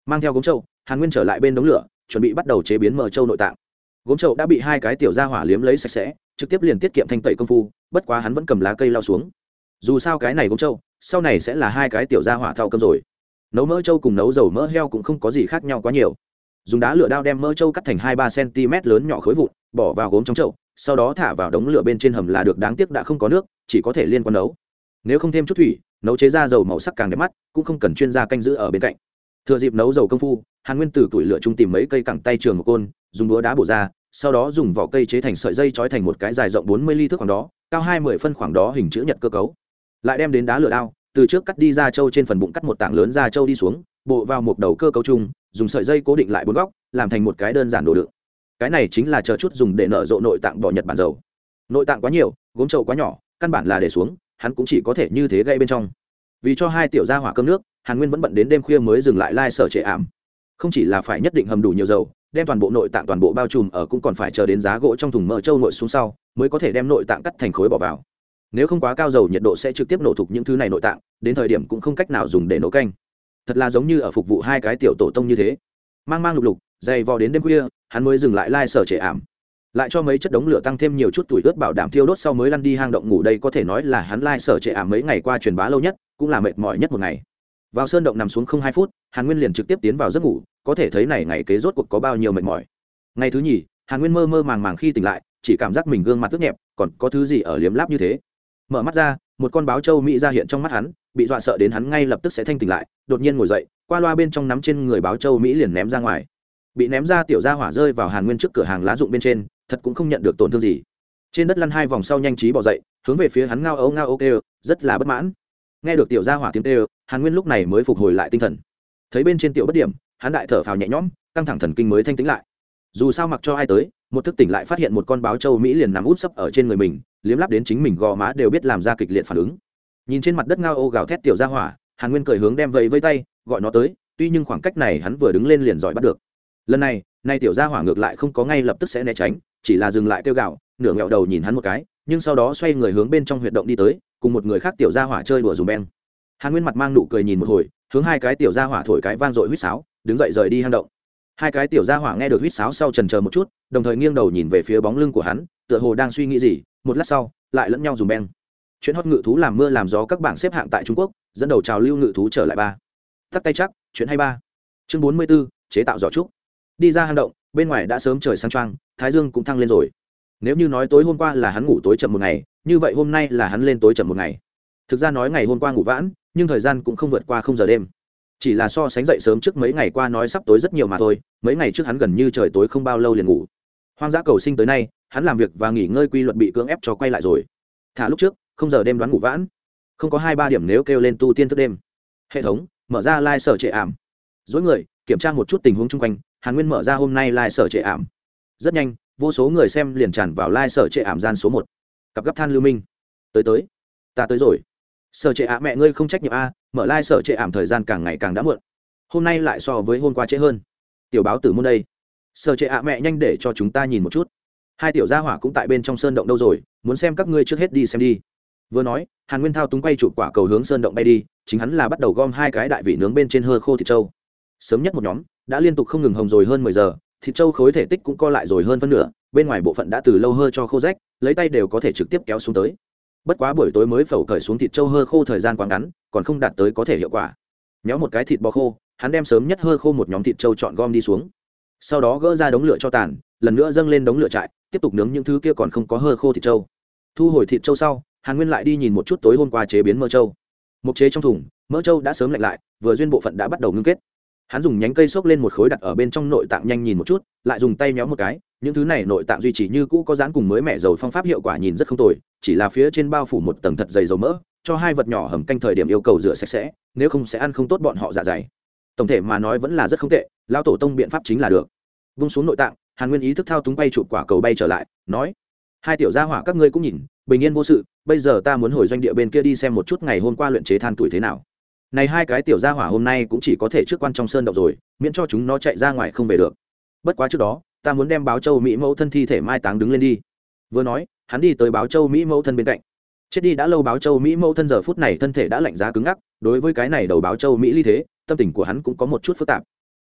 Mang theo gốm trâu hàn nguyên trở lại bên đống lửa, chuẩn bị bắt đầu chế biến mờ trâu nội tạng. Gốm trâu đã bị hai cái tiểu ra hỏa liếm lấy sạch sẽ, trực tiếp liền tiết kiệm thanh tẩy công phu, bất quá hắn vẫn cầm lá cây lao xuống. Dù sao cái này gốm trâu sau này sẽ là hai cái tiểu ra hỏa thao cơm rồi. Nấu mỡ trâu cùng nấu dầu mỡ heo cũng không có gì khác nhau quá nhiều. Dùng đá lửa đao đem mỡ trâu cắt thành hai ba cm lớn nhỏ khối vụn, bỏ vào gốm trong chậu sau đó thả vào đống lửa bên trên hầm là được, đáng tiếc đã không có nước, chỉ có thể liên quan nấu. Nếu không thêm chút thủy nấu chế ra dầu màu sắc càng đẹp mắt, cũng không cần chuyên gia canh giữ ở bên cạnh. Thừa dịp nấu dầu công phu, hàn nguyên từ tuổi lửa trung tìm mấy cây cẳng tay trường một côn, dùng đũa đá bổ ra, sau đó dùng vỏ cây chế thành sợi dây trói thành một cái dài rộng bốn mươi ly thước khoảng đó, cao hai mươi phân khoảng đó hình chữ nhật cơ cấu. Lại đem đến đá lửa đao, từ trước cắt đi ra trâu trên phần bụng cắt một tảng lớn ra trâu đi xuống, bộ vào một đầu cơ cấu chung, dùng sợi dây cố định lại bốn góc, làm thành một cái đơn giản đồ đựng. Cái này chính là chờ chút dùng để nở rộ nội tạng bỏ nhật bản dầu. Nội tạng quá nhiều, gốm chậu quá nhỏ, căn bản là để xuống hắn cũng chỉ có thể như thế gây bên trong. Vì cho hai tiểu gia hỏa cơm nước, hàn nguyên vẫn bận đến đêm khuya mới dừng lại lai sở trệ ảm. Không chỉ là phải nhất định hầm đủ nhiều dầu, đem toàn bộ nội tạng toàn bộ bao trùm ở cũng còn phải chờ đến giá gỗ trong thùng mỡ trâu nội xuống sau, mới có thể đem nội tạng cắt thành khối bỏ vào. Nếu không quá cao dầu, nhiệt độ sẽ trực tiếp nổ thục những thứ này nội tạng, đến thời điểm cũng không cách nào dùng để nấu canh. Thật là giống như ở phục vụ hai cái tiểu tổ tông như thế. Mang mang lục lục, dày vò đến đêm khuya, hắn mới dừng lại lai sở trệ ảm lại cho mấy chất đống lửa tăng thêm nhiều chút tuổi ướt bảo đảm thiêu đốt sau mới lăn đi hang động ngủ đây có thể nói là hắn lai sở trệ ảm mấy ngày qua truyền bá lâu nhất, cũng là mệt mỏi nhất một ngày. Vào sơn động nằm xuống không hai phút, hàn nguyên liền trực tiếp tiến vào giấc ngủ, có thể thấy này ngày kế rốt cuộc có bao nhiêu mệt mỏi. Ngày thứ nhì, hàn nguyên mơ mơ màng màng khi tỉnh lại, chỉ cảm giác mình gương mặt ướt nhẹp, còn có thứ gì ở liếm láp như thế. Mở mắt ra, một con báo châu mỹ ra hiện trong mắt hắn, bị dọa sợ đến hắn ngay lập tức sẽ thanh tỉnh lại, đột nhiên ngồi dậy, qua loa bên trong nắm trên người báo châu mỹ liền ném ra ngoài. Bị ném ra tiểu ra hỏa rơi vào hàn nguyên trước cửa hàng lá dụng bên trên thật cũng không nhận được tổn thương gì. Trên đất lăn hai vòng sau nhanh trí bỏ dậy, hướng về phía hắn ngao ấu ngao ok rất là bất mãn. Nghe được tiểu gia hỏa tiếng tê hàn nguyên lúc này mới phục hồi lại tinh thần. Thấy bên trên tiểu bất điểm, hắn đại thở phào nhẹ nhõm, căng thẳng thần kinh mới thanh tĩnh lại. Dù sao mặc cho ai tới, một thức tỉnh lại phát hiện một con báo châu mỹ liền nằm úp sấp ở trên người mình, liếm lắp đến chính mình gò má đều biết làm ra kịch liệt phản ứng. Nhìn trên mặt đất ngao ô gào thét tiểu gia hỏa, hàn nguyên cười hướng đem vẫy vây tay, gọi nó tới, tuy nhưng khoảng cách này hắn vừa đứng lên liền giỏi bắt được. Lần này, nay tiểu gia hỏa ngược lại không có ngay lập tức sẽ né tránh chỉ là dừng lại kêu gạo nửa nghẹo đầu nhìn hắn một cái, nhưng sau đó xoay người hướng bên trong huyệt động đi tới, cùng một người khác tiểu gia hỏa chơi đùa dùm beng. Hàn nguyên mặt mang nụ cười nhìn một hồi, hướng hai cái tiểu gia hỏa thổi cái vang dội huýt sáo, đứng dậy rời đi hang động. Hai cái tiểu gia hỏa nghe được huýt sáo sau trần chờ một chút, đồng thời nghiêng đầu nhìn về phía bóng lưng của hắn, tựa hồ đang suy nghĩ gì, một lát sau, lại lẫn nhau dùm beng. Chuyện hót ngự thú làm mưa làm gió các bảng xếp hạng tại trung quốc, dẫn đầu trào lưu ngự thú trở lại ba. Tắt tay chắc, chuyện hay ba. Chương bốn mươi b ố chế tạo giỏ trúc đi ra hang động, bên ngoài đã sớm trời sang trang thái dương cũng thăng lên rồi. Nếu như nói tối hôm qua là hắn ngủ tối chậm một ngày, như vậy hôm nay là hắn lên tối chậm một ngày. Thực ra nói ngày hôm qua ngủ vãn, nhưng thời gian cũng không vượt qua không giờ đêm. Chỉ là so sánh dậy sớm trước mấy ngày qua nói sắp tối rất nhiều mà thôi, mấy ngày trước hắn gần như trời tối không bao lâu liền ngủ. Hoang dã cầu sinh tới nay, hắn làm việc và nghỉ ngơi quy luật bị cưỡng ép cho quay lại rồi. Thả lúc trước, không giờ đêm đoán ngủ vãn. Không có hai ba điểm nếu kêu lên tu tiên thức đêm. Hệ thống, mở ra lai、like、sở trệ ảm. Dối người, kiểm tra một chút tình huống chung quanh hàn nguyên mở ra hôm nay lai、like、sở trệ ảm. Rất nhanh, vô số người xem liền tràn vào lai、like、sở trệ ảm gian số một. Cặp gấp than lưu minh. Tới tới. Ta tới rồi. Sở trệ ạ mẹ ngươi không trách nhiệm a, mở lai、like、sở trệ ảm thời gian càng ngày càng đã muộn. Hôm nay lại so với hôm qua trễ hơn. Tiểu báo tử môn đây. Sở trệ ạ mẹ nhanh để cho chúng ta nhìn một chút. Hai tiểu gia hỏa cũng tại bên trong sơn động đâu rồi, muốn xem các ngươi trước hết đi xem đi. Vừa nói, hàn nguyên thao túng quay chụp quả cầu hướng sơn động bay đi, chính hắn là bắt đầu gom hai cái đại vị nướng bên trên hơ khô thịt trâu. Sớm nhất một nhóm đã liên tục không ngừng hồng rồi hơn mười giờ, thịt trâu khối thể tích cũng co lại rồi hơn phân nửa, bên ngoài bộ phận đã từ lâu hơ cho khô rách, lấy tay đều có thể trực tiếp kéo xuống tới. Bất quá buổi tối mới phẩu cởi xuống thịt trâu hơ khô thời gian quá ngắn, còn không đạt tới có thể hiệu quả. Nhóm một cái thịt bò khô, hắn đem sớm nhất hơ khô một nhóm thịt trâu chọn gom đi xuống. Sau đó gỡ ra đống lửa cho tàn, lần nữa dâng lên đống lửa trại, tiếp tục nướng những thứ kia còn không có hơ khô thịt trâu. Thu hồi thịt trâu sau, hàn nguyên lại đi nhìn một chút tối hôm qua chế biến mỡ trâu. Mục chế trong thùng, mỡ trâu đã sớm lạnh lại, vừa duyên bộ phận đã bắt đầu ngưng kết hắn dùng nhánh cây xốc lên một khối đặt ở bên trong nội tạng nhanh nhìn một chút, lại dùng tay méo một cái, những thứ này nội tạng duy trì như cũ có dán cùng mới mẹ dầu phong pháp hiệu quả nhìn rất không tồi, chỉ là phía trên bao phủ một tầng thật dày dầu mỡ, cho hai vật nhỏ hầm canh thời điểm yêu cầu rửa sạch sẽ, nếu không sẽ ăn không tốt bọn họ dạ dày. Tổng thể mà nói vẫn là rất không tệ lao tổ tông biện pháp chính là được. Vung xuống nội tạng, hàn nguyên ý thức thao túng bay chụp quả cầu bay trở lại, nói, hai tiểu gia hỏa các ngươi cũng nhìn, bình yên vô sự, bây giờ ta muốn hồi doanh địa bên kia đi xem một chút ngày hôm qua luyện chế than tuổi thế nào này hai cái tiểu gia hỏa hôm nay cũng chỉ có thể trước quan trong sơn động rồi, miễn cho chúng nó chạy ra ngoài không về được. Bất quá trước đó, ta muốn đem báo châu mỹ mẫu thân thi thể mai táng đứng lên đi. Vừa nói, hắn đi tới báo châu mỹ mẫu thân bên cạnh. Chết đi đã lâu báo châu mỹ mẫu thân giờ phút này thân thể đã lạnh giá cứng ngắc, đối với cái này đầu báo châu mỹ ly thế, tâm tình của hắn cũng có một chút phức tạp.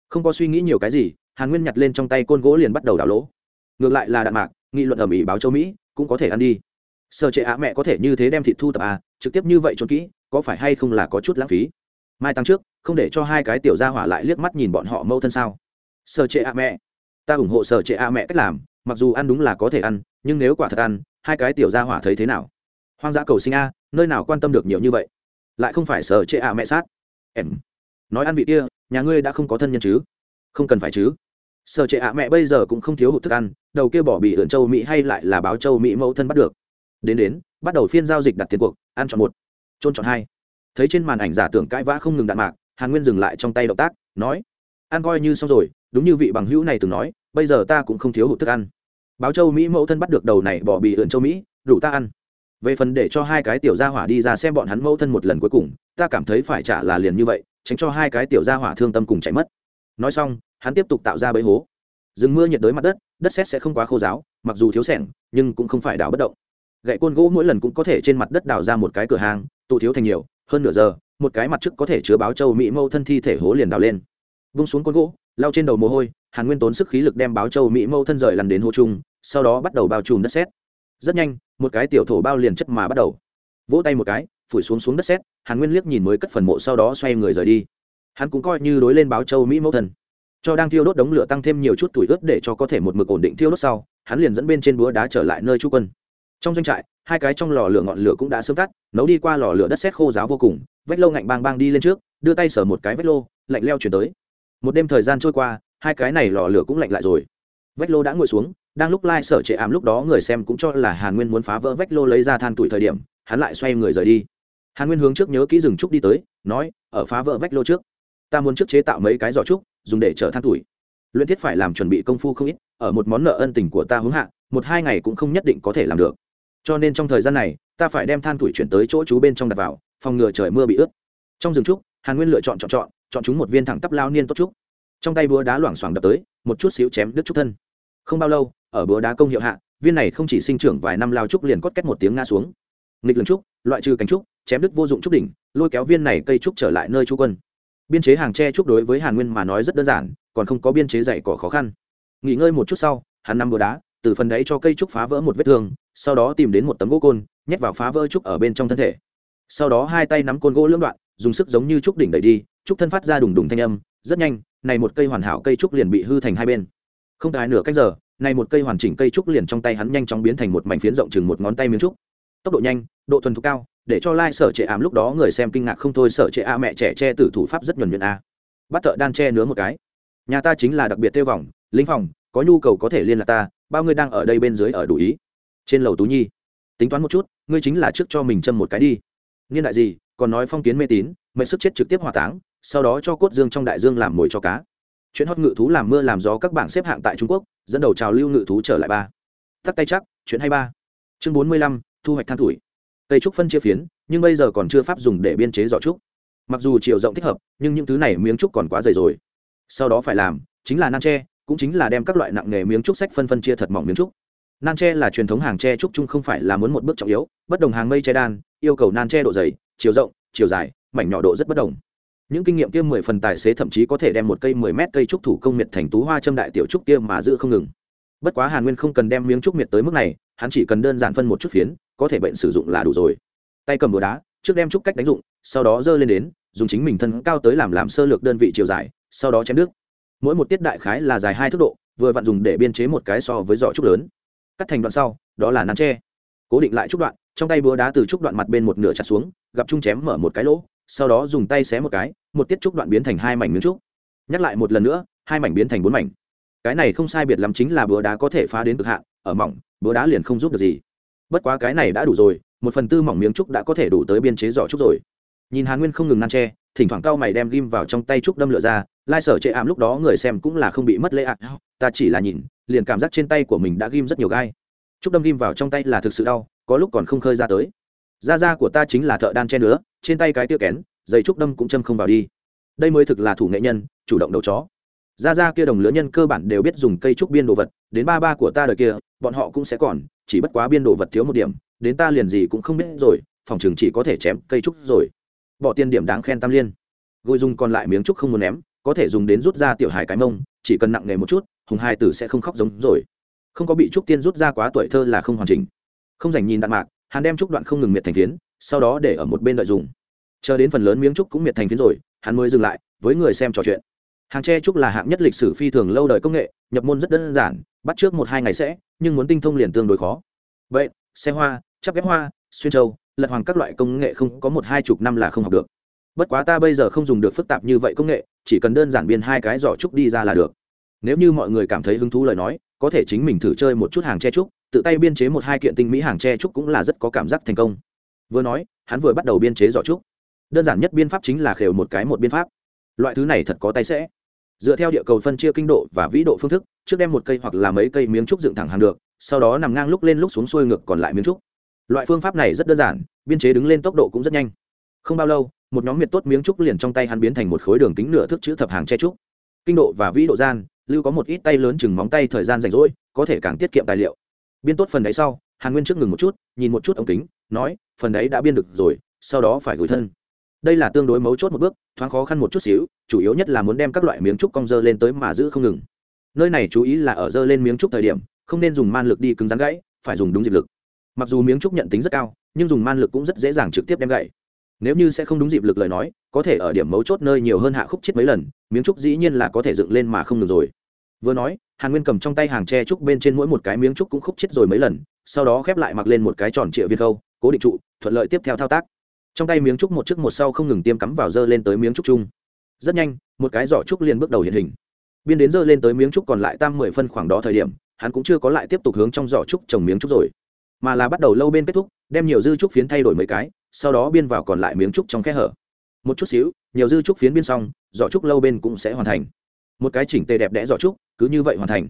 Không có suy nghĩ nhiều cái gì, hàn nguyên nhặt lên trong tay côn gỗ liền bắt đầu đảo lỗ. Ngược lại là đạn mạc, nghị luận ở mỹ báo châu mỹ, cũng có thể ăn đi. Sợ trệ ạ mẹ có thể như thế đem thịt thu tập à trực tiếp như vậy trốn kỹ có phải hay không là có chút lãng phí? Mai tăng trước, không để cho hai cái tiểu gia hỏa lại liếc mắt nhìn bọn họ mâu thân sao? Sợ trệ a mẹ. Ta ủng hộ sợ trệ a mẹ cách làm, mặc dù ăn đúng là có thể ăn, nhưng nếu quả thật ăn, hai cái tiểu gia hỏa thấy thế nào? Hoang dã cầu sinh a, nơi nào quan tâm được nhiều như vậy? Lại không phải sợ trệ a mẹ sát. Em. Nói ăn vị kia, nhà ngươi đã không có thân nhân chứ? Không cần phải chứ. Sợ trệ ạ mẹ bây giờ cũng không thiếu hụt thức ăn, đầu kia bỏ bị ượn châu mỹ hay lại là báo châu mỹ mẫu thân bắt được. Đến đến, bắt đầu phiên giao dịch đặt tiền cuộc, ăn chọn một trôn chọn hai. Thấy trên màn ảnh giả tưởng cãi vã không ngừng đạn mạc, hàn nguyên dừng lại trong tay động tác, nói, ăn coi như xong rồi, đúng như vị bằng hữu này từng nói, bây giờ ta cũng không thiếu hụt thức ăn. Báo châu mỹ mẫu thân bắt được đầu này bỏ bị ượn châu mỹ, đủ ta ăn. Về phần để cho hai cái tiểu gia hỏa đi ra xem bọn hắn mẫu thân một lần cuối cùng, ta cảm thấy phải trả là liền như vậy, tránh cho hai cái tiểu gia hỏa thương tâm cùng chạy mất. Nói xong, hắn tiếp tục tạo ra bẫy hố. Rừng mưa nhiệt đới mặt đất đất xét sẽ không quá khô giáo, mặc dù thiếu sẻng, nhưng cũng không phải đào bất động. Gậy côn gỗ mỗi lần cũng có thể trên mặt đất đào ra một cái cửa hàng tụ thiếu thành nhiều, hơn nửa giờ, một cái mặt trước có thể chứa báo châu mỹ mâu thân thi thể hố liền đào lên. Vung xuống côn gỗ lao trên đầu mồ hôi, hàn nguyên tốn sức khí lực đem báo châu mỹ mâu thân rời lằn đến hố trung sau đó bắt đầu bao trùm đất xét rất nhanh, một cái tiểu thổ bao liền chất mà bắt đầu. Vỗ tay một cái, phủi xuống xuống đất xét hàn nguyên liếc nhìn mới cất phần mộ sau đó xoay người rời đi. Hắn cũng coi như đối lên báo châu mỹ mẫu thân. Cho đang thiêu đốt đống lửa tăng thêm nhiều chút tuổi ướt để cho có thể một mực ổn định thiêu đốt sau, hắn liền dẫn bên trên búa đá trở lại nơi chú quân trong doanh trại, hai cái trong lò lửa ngọn lửa cũng đã sớm tắt, nấu đi qua lò lửa đất sét khô giáo vô cùng, vách lô ngạnh bang bang đi lên trước, đưa tay sở một cái vách lô, lạnh leo chuyển tới. Một đêm thời gian trôi qua, hai cái này lò lửa cũng lạnh lại rồi. Vách lô đã ngồi xuống, đang lúc lai sở trệ ảm lúc đó người xem cũng cho là hàn nguyên muốn phá vỡ vách lô lấy ra than tuổi thời điểm, hắn lại xoay người rời đi. Hàn nguyên hướng trước nhớ kỹ rừng trúc đi tới, nói, ở phá vỡ vách lô trước, ta muốn trước chế tạo mấy cái giỏ trúc, dùng để chở than tuổi. Luyện thiết phải làm chuẩn bị công phu không ít, ở một món nợ ân tình của ta hướng hạ, một hai ngày cũng không nhất định có thể làm được cho nên trong thời gian này, ta phải đem than tuổi chuyển tới chỗ chú bên trong đặt vào, phòng ngừa trời mưa bị ướt. Trong rừng trúc, hàn nguyên lựa chọn chọn chọn chọn chúng một viên thẳng tắp lao niên tốt trúc. Trong tay búa đá loảng xoảng đập tới, một chút xíu chém đứt trúc thân. Không bao lâu, ở búa đá công hiệu hạ, viên này không chỉ sinh trưởng vài năm lao trúc liền cốt cách một tiếng ngã xuống. Nghịch lưng trúc, loại trừ cánh trúc, chém đứt vô dụng trúc đỉnh, lôi kéo viên này cây trúc trở lại nơi chú quân. Biên chế hàng tre trúc đối với hàn nguyên mà nói rất đơn giản, còn không có biên chế dạy cỏ khó khăn. Nghỉ ngơi một chút sau, hắn nằm búa đá, từ phần đấy cho cây trúc phá vỡ một vết thương sau đó tìm đến một tấm gỗ côn, nhét vào phá vỡ trúc ở bên trong thân thể. Sau đó hai tay nắm côn gỗ lưỡng đoạn, dùng sức giống như trúc đỉnh đẩy đi, trúc thân phát ra đùng đùng thanh âm, rất nhanh, này một cây hoàn hảo cây trúc liền bị hư thành hai bên. Không tài nửa cách giờ, này một cây hoàn chỉnh cây trúc liền trong tay hắn nhanh chóng biến thành một mảnh phiến rộng chừng một ngón tay miếng trúc. Tốc độ nhanh, độ thuần thục cao, để cho lai sở trệ ảm lúc đó người xem kinh ngạc không thôi, sở trệ a mẹ trẻ che tử thủ pháp rất nhuần nhuận a. Bắt thợ đan che nứa một cái. Nhà ta chính là đặc biệt tiêu vòng linh phòng, có nhu cầu có thể liên lạc ta, bao người đang ở đây bên dưới ở đủ ý trên lầu tú nhi. Tính toán một chút, ngươi chính là trước cho mình châm một cái đi. Niên đại gì, còn nói phong kiến mê tín, mệnh sức chết trực tiếp hỏa táng, sau đó cho cốt dương trong đại dương làm mồi cho cá. Chuyện hót ngự thú làm mưa làm gió các bảng xếp hạng tại trung quốc, dẫn đầu trào lưu ngự thú trở lại ba. Tắt tay chắc, chuyện hay ba. Chương bốn mươi lăm, thu hoạch than tuổi. Cây trúc phân chia phiến, nhưng bây giờ còn chưa pháp dùng để biên chế giỏ trúc. Mặc dù chiều rộng thích hợp, nhưng những thứ này miếng trúc còn quá dày rồi. Sau đó phải làm, chính là nan tre, cũng chính là đem các loại nặng nghề miếng trúc sách phân phân chia thật mỏng miếng trúc nan tre là truyền thống hàng tre trúc chung không phải là muốn một bước trọng yếu, bất đồng hàng mây tre đan, yêu cầu nan tre độ dày, chiều rộng, chiều dài, mảnh nhỏ độ rất bất đồng. Những kinh nghiệm kia mười phần tài xế thậm chí có thể đem một cây mười mét cây trúc thủ công miệt thành tú hoa châm đại tiểu trúc kia mà giữ không ngừng. Bất quá hàn nguyên không cần đem miếng trúc miệt tới mức này, hắn chỉ cần đơn giản phân một chút phiến, có thể bệnh sử dụng là đủ rồi. Tay cầm đồ đá, trước đem trúc cách đánh dụng, sau đó dơ lên đến, dùng chính mình thân cao tới làm làm sơ lược đơn vị chiều dài, sau đó chém nước. Mỗi một tiết đại khái là dài hai thước độ, vừa vặn dùng để biên chế một cái so với giỏ trúc lớn cắt thành đoạn sau, đó là nan tre. Cố định lại trúc đoạn, trong tay búa đá từ trúc đoạn mặt bên một nửa chặt xuống, gặp trung chém mở một cái lỗ, sau đó dùng tay xé một cái, một tiết trúc đoạn biến thành hai mảnh miếng trúc. Nhắc lại một lần nữa, hai mảnh biến thành bốn mảnh. Cái này không sai biệt lắm chính là búa đá có thể phá đến cực hạn, ở mỏng, búa đá liền không giúp được gì. Bất quá cái này đã đủ rồi, một phần tư mỏng miếng trúc đã có thể đủ tới biên chế giỏ trúc rồi. Nhìn hàn nguyên không ngừng nan tre, thỉnh thoảng cao mày đem ghim vào trong tay trúc đâm lửa ra, lai sở chệ ảm lúc đó người xem cũng là không bị mất lễ ạ. Ta chỉ là nhìn liền cảm giác trên tay của mình đã ghim rất nhiều gai. Chúc đâm ghim vào trong tay là thực sự đau, có lúc còn không khơi ra tới. Da da của ta chính là thợ đan che nữa trên tay cái tia kén, giày trúc đâm cũng châm không vào đi. Đây mới thực là thủ nghệ nhân, chủ động đầu chó. Ra ra kia đồng lứa nhân cơ bản đều biết dùng cây trúc biên đồ vật, đến ba ba của ta đời kia, bọn họ cũng sẽ còn, chỉ bất quá biên đồ vật thiếu một điểm, đến ta liền gì cũng không biết rồi, phòng trường chỉ có thể chém cây trúc rồi. Bỏ tiền điểm đáng khen tam liên. Gội dùng còn lại miếng trúc không muốn ném, có thể dùng đến rút ra tiểu hài cái mông chỉ cần nặng nghề một chút, hùng hai tử sẽ không khóc giống rồi. Không có bị trúc tiên rút ra quá tuổi thơ là không hoàn chỉnh. Không dành nhìn đạn mạc hắn đem trúc đoạn không ngừng miệt thành phiến, sau đó để ở một bên đợi dùng. Chờ đến phần lớn miếng trúc cũng miệt thành phiến rồi, hắn mới dừng lại, với người xem trò chuyện. Hàng tre trúc là hạng nhất lịch sử phi thường lâu đời công nghệ, nhập môn rất đơn giản, bắt trước một hai ngày sẽ, nhưng muốn tinh thông liền tương đối khó. Vậy, xe hoa, chắp ghép hoa, xuyên châu, lật hoàng các loại công nghệ không có một hai chục năm là không học được bất quá ta bây giờ không dùng được phức tạp như vậy công nghệ, chỉ cần đơn giản biên hai cái giỏ trúc đi ra là được. Nếu như mọi người cảm thấy hứng thú lời nói, có thể chính mình thử chơi một chút hàng tre trúc, tự tay biên chế một hai kiện tinh mỹ hàng tre trúc cũng là rất có cảm giác thành công. Vừa nói, hắn vừa bắt đầu biên chế giỏ trúc. Đơn giản nhất biên pháp chính là khều một cái một biên pháp. Loại thứ này thật có tay sẽ. Dựa theo địa cầu phân chia kinh độ và vĩ độ phương thức, trước đem một cây hoặc là mấy cây miếng trúc dựng thẳng hàng được, sau đó nằm ngang lúc lên lúc xuống xuôi ngược còn lại miếng trúc. Loại phương pháp này rất đơn giản, biên chế đứng lên tốc độ cũng rất nhanh. Không bao lâu một nhóm miệt tốt miếng trúc liền trong tay hắn biến thành một khối đường kính nửa thước chữ thập hàng che trúc. Kinh độ và vĩ độ gian, lưu có một ít tay lớn chừng móng tay thời gian rảnh rỗi, có thể càng tiết kiệm tài liệu. Biên tốt phần đấy sau, hàn nguyên trước ngừng một chút, nhìn một chút ống kính, nói, phần đấy đã biên được rồi, sau đó phải gửi thân. Đây là tương đối mấu chốt một bước, thoáng khó khăn một chút xíu, chủ yếu nhất là muốn đem các loại miếng trúc cong dơ lên tới mà giữ không ngừng. Nơi này chú ý là ở dơ lên miếng trúc thời điểm, không nên dùng man lực đi cứng rắn gãy, phải dùng đúng dịp lực. Mặc dù miếng trúc nhận tính rất cao, nhưng dùng man lực cũng rất dễ dàng trực tiếp đem gãy nếu như sẽ không đúng dịp lực lời nói, có thể ở điểm mấu chốt nơi nhiều hơn hạ khúc chết mấy lần, miếng trúc dĩ nhiên là có thể dựng lên mà không được rồi. Vừa nói, hàn nguyên cầm trong tay hàng tre trúc bên trên mỗi một cái miếng trúc cũng khúc chết rồi mấy lần, sau đó khép lại mặc lên một cái tròn trịa viên khâu cố định trụ, thuận lợi tiếp theo thao tác. Trong tay miếng trúc một trước một sau không ngừng tiêm cắm vào dơ lên tới miếng trúc chung. Rất nhanh, một cái giỏ trúc liền bước đầu hiện hình. Biên đến dơ lên tới miếng trúc còn lại tam mười phân khoảng đó thời điểm, hắn cũng chưa có lại tiếp tục hướng trong giỏ trúc trồng miếng trúc rồi, mà là bắt đầu lâu bên kết thúc, đem nhiều dư trúc phiến thay đổi mấy cái sau đó biên vào còn lại miếng trúc trong khe hở. Một chút xíu, nhiều dư trúc phiến biên xong, giỏ trúc lâu bên cũng sẽ hoàn thành. Một cái chỉnh tề đẹp đẽ giỏ trúc, cứ như vậy hoàn thành.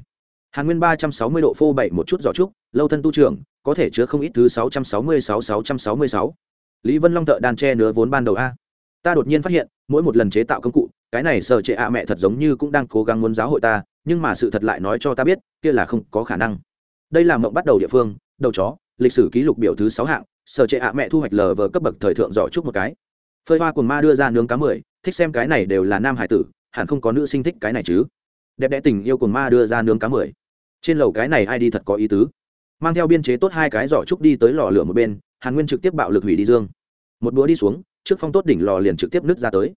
Hàn nguyên ba trăm sáu mươi độ phô bảy một chút giỏ trúc, lâu thân tu trưởng, có thể chứa không ít thứ sáu trăm sáu mươi sáu sáu trăm sáu mươi sáu. Lý vân long thợ đàn tre nứa vốn ban đầu a. Ta đột nhiên phát hiện, mỗi một lần chế tạo công cụ, cái này sợ trệ ạ mẹ thật giống như cũng đang cố gắng muốn giáo hội ta, nhưng mà sự thật lại nói cho ta biết, kia là không có khả năng. Đây là mộng bắt đầu địa phương, đầu chó, lịch sử ký lục biểu thứ sáu hạng sở trệ ạ mẹ thu hoạch lờ vờ cấp bậc thời thượng giỏ chúc một cái. Phơi hoa cùng ma đưa ra nướng cá mười, thích xem cái này đều là nam hải tử, hẳn không có nữ sinh thích cái này chứ. Đẹp đẽ tình yêu cùng ma đưa ra nướng cá mười. Trên lầu cái này ai đi thật có ý tứ. Mang theo biên chế tốt hai cái giỏ trúc đi tới lò lửa một bên, hàn nguyên trực tiếp bạo lực hủy đi dương. Một búa đi xuống, trước phong tốt đỉnh lò liền trực tiếp nứt ra tới.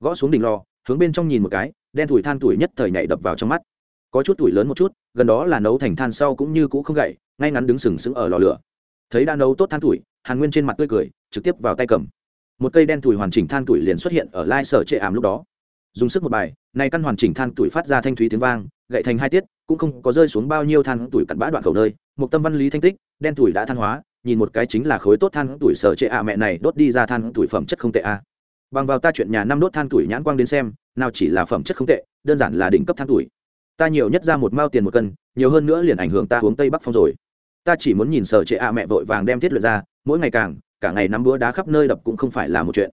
Gõ xuống đỉnh lò, hướng bên trong nhìn một cái, đen thủi than tuổi nhất thời nhảy đập vào trong mắt. Có chút tuổi lớn một chút, gần đó là nấu thành than sau cũng như cũ không gậy, ngay ngắn đứng sừng sững ở lò lửa thấy đã nấu tốt than tuổi, hàn nguyên trên mặt tươi cười, trực tiếp vào tay cầm. Một cây đen tuổi hoàn chỉnh than tuổi liền xuất hiện ở lai sở trệ ảm lúc đó. Dùng sức một bài, này căn hoàn chỉnh than tuổi phát ra thanh thúy tiếng vang, gậy thành hai tiết, cũng không có rơi xuống bao nhiêu than tuổi cặn bã đoạn khẩu nơi. Một tâm văn lý thanh tích, đen tuổi đã than hóa, nhìn một cái chính là khối tốt than tuổi sở trệ ạ mẹ này đốt đi ra than tuổi phẩm chất không tệ a. Bằng vào ta chuyện nhà năm đốt than tuổi nhãn quang đến xem, nào chỉ là phẩm chất không tệ, đơn giản là đỉnh cấp than tuổi. Ta nhiều nhất ra một mao tiền một cân, nhiều hơn nữa liền ảnh hưởng ta uống tây bắc phong rồi ta chỉ muốn nhìn sở trệ ạ mẹ vội vàng đem thiết luyện ra, mỗi ngày càng, cả ngày nắm búa đá khắp nơi đập cũng không phải là một chuyện.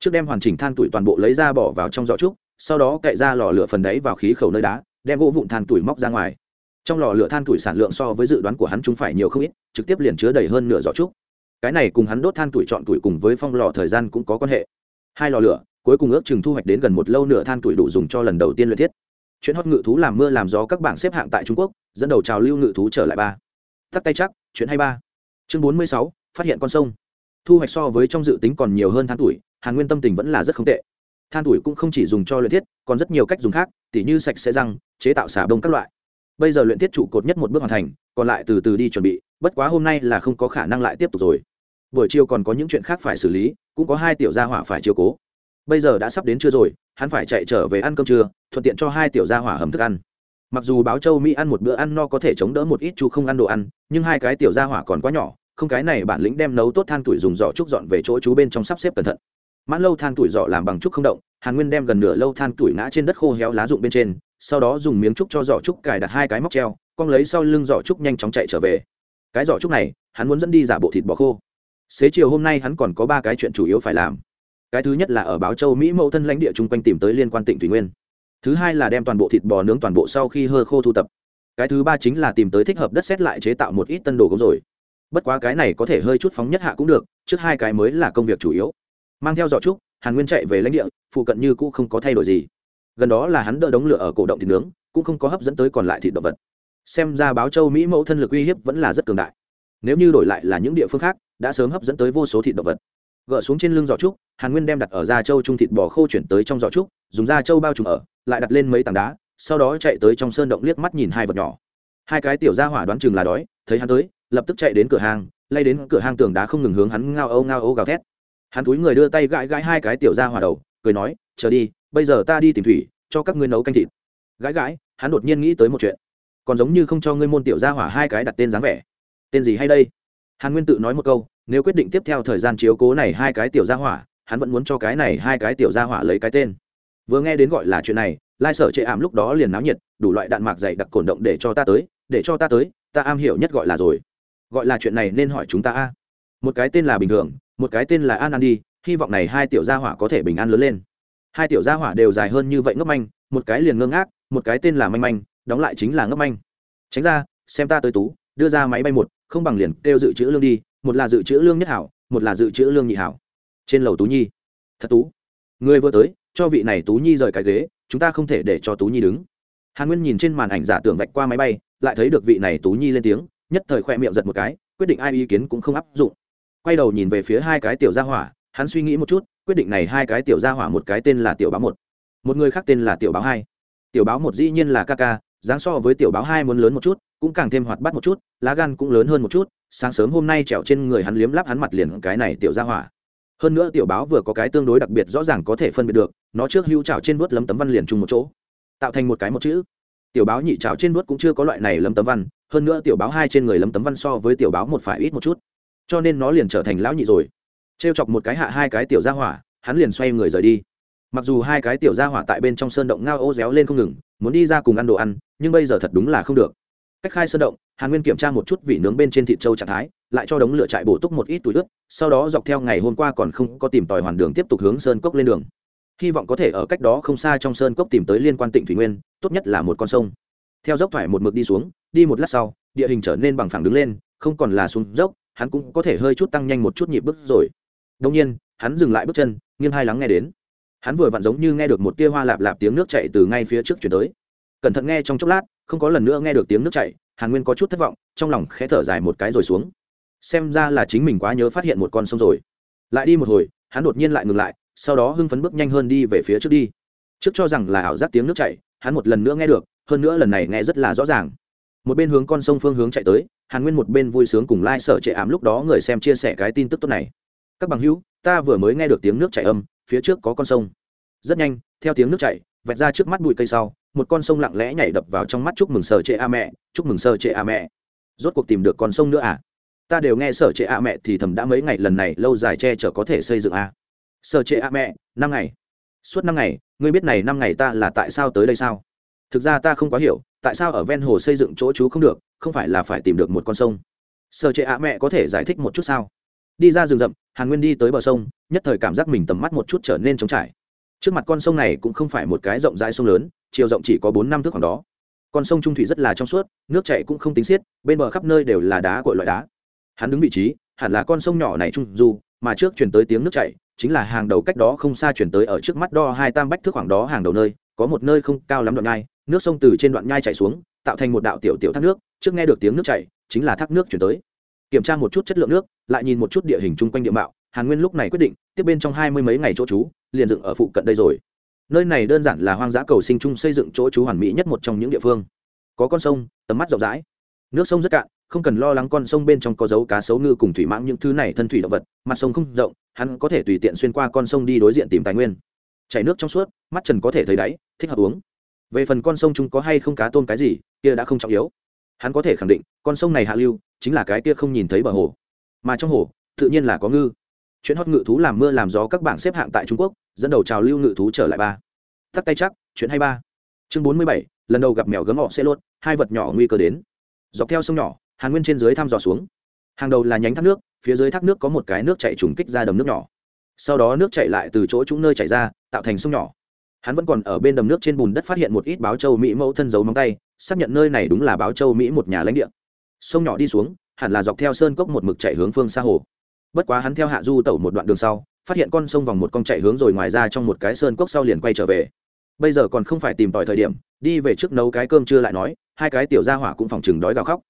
Trước đem hoàn chỉnh than tuổi toàn bộ lấy ra bỏ vào trong giỏ trúc, sau đó cậy ra lò lửa phần đáy vào khí khẩu nơi đá, đem gỗ vụn than tuổi móc ra ngoài. Trong lò lửa than tuổi sản lượng so với dự đoán của hắn chúng phải nhiều không ít, trực tiếp liền chứa đầy hơn nửa giỏ trúc. Cái này cùng hắn đốt than tuổi chọn tuổi cùng với phong lò thời gian cũng có quan hệ. Hai lò lửa, cuối cùng ước chừng thu hoạch đến gần một lâu nửa than tuổi đủ dùng cho lần đầu tiên luyện thiết. Chuyện hót ngự thú làm mưa làm gió các bảng xếp hạng tại trung quốc, dẫn đầu trào lưu ngự thú trở lại ba tắt tay chắc, chuyện hai ba. Chương bốn mươi sáu, phát hiện con sông. Thu hoạch so với trong dự tính còn nhiều hơn than tuổi, hàn nguyên tâm tình vẫn là rất không tệ. Than tuổi cũng không chỉ dùng cho luyện thiết, còn rất nhiều cách dùng khác, tỉ như sạch sẽ răng, chế tạo xà đông các loại. Bây giờ luyện thiết trụ cột nhất một bước hoàn thành, còn lại từ từ đi chuẩn bị, bất quá hôm nay là không có khả năng lại tiếp tục rồi. Buổi chiều còn có những chuyện khác phải xử lý, cũng có hai tiểu gia hỏa phải chiều cố. Bây giờ đã sắp đến trưa rồi, hắn phải chạy trở về ăn cơm trưa, thuận tiện cho hai tiểu gia hỏa hầm thức ăn mặc dù báo châu mỹ ăn một bữa ăn no có thể chống đỡ một ít chu không ăn đồ ăn, nhưng hai cái tiểu gia hỏa còn quá nhỏ, không cái này bản lĩnh đem nấu tốt than tuổi dùng giỏ trúc dọn về chỗ chú bên trong sắp xếp cẩn thận. Mãn lâu than tuổi giỏ làm bằng trúc không động, hàn nguyên đem gần nửa lâu than tuổi ngã trên đất khô héo lá rụng bên trên, sau đó dùng miếng trúc cho giỏ trúc cài đặt hai cái móc treo, con lấy sau lưng giỏ trúc nhanh chóng chạy trở về. Cái giỏ trúc này, hắn muốn dẫn đi giả bộ thịt bò khô. Xế chiều hôm nay hắn còn có ba cái chuyện chủ yếu phải làm. Cái thứ nhất là ở báo châu mỹ mẫu thân lãnh địa chung quanh tìm tới liên quan tỉnh thủy nguyên thứ hai là đem toàn bộ thịt bò nướng toàn bộ sau khi hơ khô thu tập. Cái thứ ba chính là tìm tới thích hợp đất xét lại chế tạo một ít tân đồ gốm rồi. Bất quá cái này có thể hơi chút phóng nhất hạ cũng được, trước hai cái mới là công việc chủ yếu. Mang theo giỏ trúc, hàn nguyên chạy về lãnh địa, phụ cận như cũ không có thay đổi gì. Gần đó là hắn đỡ đống lửa ở cổ động thịt nướng, cũng không có hấp dẫn tới còn lại thịt động vật. Xem ra báo châu mỹ mẫu thân lực uy hiếp vẫn là rất cường đại. Nếu như đổi lại là những địa phương khác, đã sớm hấp dẫn tới vô số thịt động vật. Gỡ xuống trên lưng giỏ trúc, hàn nguyên đem đặt ở da châu trung thịt bò khô chuyển tới trong giỏ trúc, dùng da châu bao trùm ở lại đặt lên mấy tảng đá, sau đó chạy tới trong sơn động liếc mắt nhìn hai vật nhỏ. Hai cái tiểu gia hỏa đoán chừng là đói, thấy hắn tới, lập tức chạy đến cửa hàng, lay đến cửa hàng tường đá không ngừng hướng hắn ngao âu ngao âu gào thét. Hắn túi người đưa tay gãi gãi hai cái tiểu gia hỏa đầu, cười nói, chờ đi, bây giờ ta đi tìm thủy, cho các ngươi nấu canh thịt. Gãi gãi, hắn đột nhiên nghĩ tới một chuyện. Còn giống như không cho ngươi môn tiểu gia hỏa hai cái đặt tên dáng vẻ. Tên gì hay đây? Hàn nguyên tự nói một câu, nếu quyết định tiếp theo thời gian chiếu cố này hai cái tiểu gia hỏa, hắn vẫn muốn cho cái này hai cái tiểu gia hỏa lấy cái tên vừa nghe đến gọi là chuyện này, lai sở chệ ảm lúc đó liền náo nhiệt, đủ loại đạn mạc dày đặc cổn động để cho ta tới, để cho ta tới, ta am hiểu nhất gọi là rồi. Gọi là chuyện này nên hỏi chúng ta a. Một cái tên là bình thường, một cái tên là an an đi, hy vọng này hai tiểu gia hỏa có thể bình an lớn lên. Hai tiểu gia hỏa đều dài hơn như vậy ngốc manh, một cái liền ngơ ngác, một cái tên là manh manh, đóng lại chính là ngốc manh. Tránh ra, xem ta tới tú, đưa ra máy bay một, không bằng liền kêu dự trữ lương đi, một là dự trữ lương nhất hảo, một là dự trữ lương nhị hảo. Trên lầu tú nhi. Thật tú. Người vừa tới cho vị này tú nhi rời cái ghế, chúng ta không thể để cho tú nhi đứng. Hàn nguyên nhìn trên màn ảnh giả tưởng vạch qua máy bay, lại thấy được vị này tú nhi lên tiếng, nhất thời khoe miệng giật một cái, quyết định ai ý kiến cũng không áp dụng. Quay đầu nhìn về phía hai cái tiểu gia hỏa, hắn suy nghĩ một chút, quyết định này hai cái tiểu gia hỏa một cái tên là tiểu báo một. Một người khác tên là tiểu báo hai. Tiểu báo một dĩ nhiên là ca ca, dáng so với tiểu báo hai muốn lớn một chút, cũng càng thêm hoạt bát một chút, lá gan cũng lớn hơn một chút, sáng sớm hôm nay trèo trên người hắn liếm lắp hắn mặt liền cái này tiểu gia hỏa. Hơn nữa tiểu báo vừa có cái tương đối đặc biệt rõ ràng có thể phân biệt được nó trước hưu trào trên vớt lấm tấm văn liền chung một chỗ, tạo thành một cái một chữ. Tiểu báo nhị trào trên vớt cũng chưa có loại này lấm tấm văn, hơn nữa tiểu báo hai trên người lấm tấm văn so với tiểu báo một phải ít một chút. Cho nên nó liền trở thành lão nhị rồi. T r e o chọc một cái hạ hai cái tiểu ra hỏa, hắn liền xoay người rời đi. Mặc dù hai cái tiểu ra hỏa tại bên trong sơn động ngao ô réo lên không ngừng, muốn đi ra cùng ăn đồ ăn, nhưng bây giờ thật đúng là không được. Cách khai sơn động, hàn nguyên kiểm tra một chút vị nướng bên trên thịt trâu trạng thái, lại cho đống lửa chạy bổ túc một ít túi ướt, sau đó dọc theo ngày hôm qua còn không có tìm tòi hoàn đường tiếp tục hướng sơn cốc lên đường hy vọng có thể ở cách đó không xa trong sơn cốc tìm tới liên quan tịnh thủy nguyên, tốt nhất là một con sông. Theo dốc thoải một mực đi xuống, đi một lát sau, địa hình trở nên bằng phẳng đứng lên, không còn là xuống dốc, hắn cũng có thể hơi chút tăng nhanh một chút nhịp bước rồi. Đông nhiên, hắn dừng lại bước chân, nghiêng hai lắng nghe đến. Hắn vừa vặn giống như nghe được một tia hoa lạp lạp tiếng nước chạy từ ngay phía trước chuyển tới. Cẩn thận nghe trong chốc lát, không có lần nữa nghe được tiếng nước chảy, hàn nguyên có chút thất vọng, trong lòng khẽ thở dài một cái rồi xuống. Xem ra là chính mình quá nhớ phát hiện một con sông rồi. Lại đi một hồi, hắn đột nhiên lại ngừng lại sau đó hưng phấn bước nhanh hơn đi về phía trước đi. Trước cho rằng là ảo giác tiếng nước chảy, hắn một lần nữa nghe được, hơn nữa lần này nghe rất là rõ ràng. Một bên hướng con sông phương hướng chạy tới, hàn nguyên một bên vui sướng cùng lai、like、sở trệ ám lúc đó người xem chia sẻ cái tin tức tốt này. Các bằng hữu, ta vừa mới nghe được tiếng nước chảy âm, phía trước có con sông. Rất nhanh, theo tiếng nước chảy vẹt ra trước mắt bụi cây sau, một con sông lặng lẽ nhảy đập vào trong mắt chúc mừng sở trệ a mẹ, chúc mừng sở trệ a mẹ. Rốt cuộc tìm được con sông nữa à? Ta đều nghe sở trệ a mẹ thì thầm đã mấy ngày, lần này lâu dài che chở có thể xây dựng a à sở trệ a mẹ, năm ngày. Suốt năm ngày, ngươi biết này năm ngày ta là tại sao tới đây sao? Thực ra ta không quá hiểu, tại sao ở ven hồ xây dựng chỗ chú không được, không phải là phải tìm được một con sông? Sở trệ a mẹ có thể giải thích một chút sao? Đi ra rừng rậm, hàn nguyên đi tới bờ sông, nhất thời cảm giác mình tầm mắt một chút trở nên trống trải. Trước mặt con sông này cũng không phải một cái rộng rãi sông lớn, chiều rộng chỉ có bốn năm thước khoảng đó. Con sông trung thủy rất là trong suốt, nước chảy cũng không tính xiết, bên bờ khắp nơi đều là đá cội loại đá. Hắn đứng vị trí, hẳn là con sông nhỏ này trung du, mà trước chuyển tới tiếng nước chảy chính là hàng đầu cách đó không xa chuyển tới ở trước mắt đo hai tam bách thước khoảng đó hàng đầu nơi, có một nơi không cao lắm đoạn nhai, nước sông từ trên đoạn nhai chảy xuống, tạo thành một đạo tiểu tiểu thác nước, trước nghe được tiếng nước chảy, chính là thác nước chuyển tới. Kiểm tra một chút chất lượng nước, lại nhìn một chút địa hình chung quanh địa mạo, hàn nguyên lúc này quyết định, tiếp bên trong hai mươi mấy ngày chỗ trú, liền dựng ở phụ cận đây rồi. Nơi này đơn giản là hoang dã cầu sinh chung xây dựng chỗ trú hoàn mỹ nhất một trong những địa phương. Có con sông, tầm mắt rộng rãi. Nước sông rất cạn không cần lo lắng con sông bên trong có dấu cá sấu ngư cùng thủy mãng những thứ này thân thủy động vật, mặt sông không rộng, hắn có thể tùy tiện xuyên qua con sông đi đối diện tìm tài nguyên. Chảy nước trong suốt, mắt trần có thể thấy đáy, thích hợp uống. Về phần con sông chúng có hay không cá tôm cái gì, kia đã không trọng yếu. Hắn có thể khẳng định, con sông này hạ lưu, chính là cái kia không nhìn thấy bờ hồ. Mà trong hồ, tự nhiên là có ngư. Chuyện hót ngự thú làm mưa làm gió các bảng xếp hạng tại trung quốc, dẫn đầu trào lưu ngự thú trở lại ba. Tắt tay chắc, chuyện hay ba. Chương bốn mươi bảy, lần đầu gặp mèo gấm họ xe lốt, hai vật nhỏ nguy cơ đến. Dọc theo sông nhỏ hàn nguyên trên dưới thăm dò xuống. Hàng đầu là nhánh thác nước, phía dưới thác nước có một cái nước chạy trùng kích ra đầm nước nhỏ. Sau đó nước chạy lại từ chỗ chúng nơi chạy ra, tạo thành sông nhỏ. Hắn vẫn còn ở bên đầm nước trên bùn đất phát hiện một ít báo châu mỹ mẫu thân dấu móng tay, xác nhận nơi này đúng là báo châu mỹ một nhà lãnh địa. Sông nhỏ đi xuống, hẳn là dọc theo sơn cốc một mực chạy hướng phương xa hồ. Bất quá hắn theo hạ du tẩu một đoạn đường sau, phát hiện con sông vòng một con chạy hướng rồi ngoài ra trong một cái sơn cốc sau liền quay trở về. Bây giờ còn không phải tìm tòi thời điểm, đi về trước nấu cái cơm chưa lại nói, hai cái tiểu gia hỏa cũng phòng chừng đói gào khóc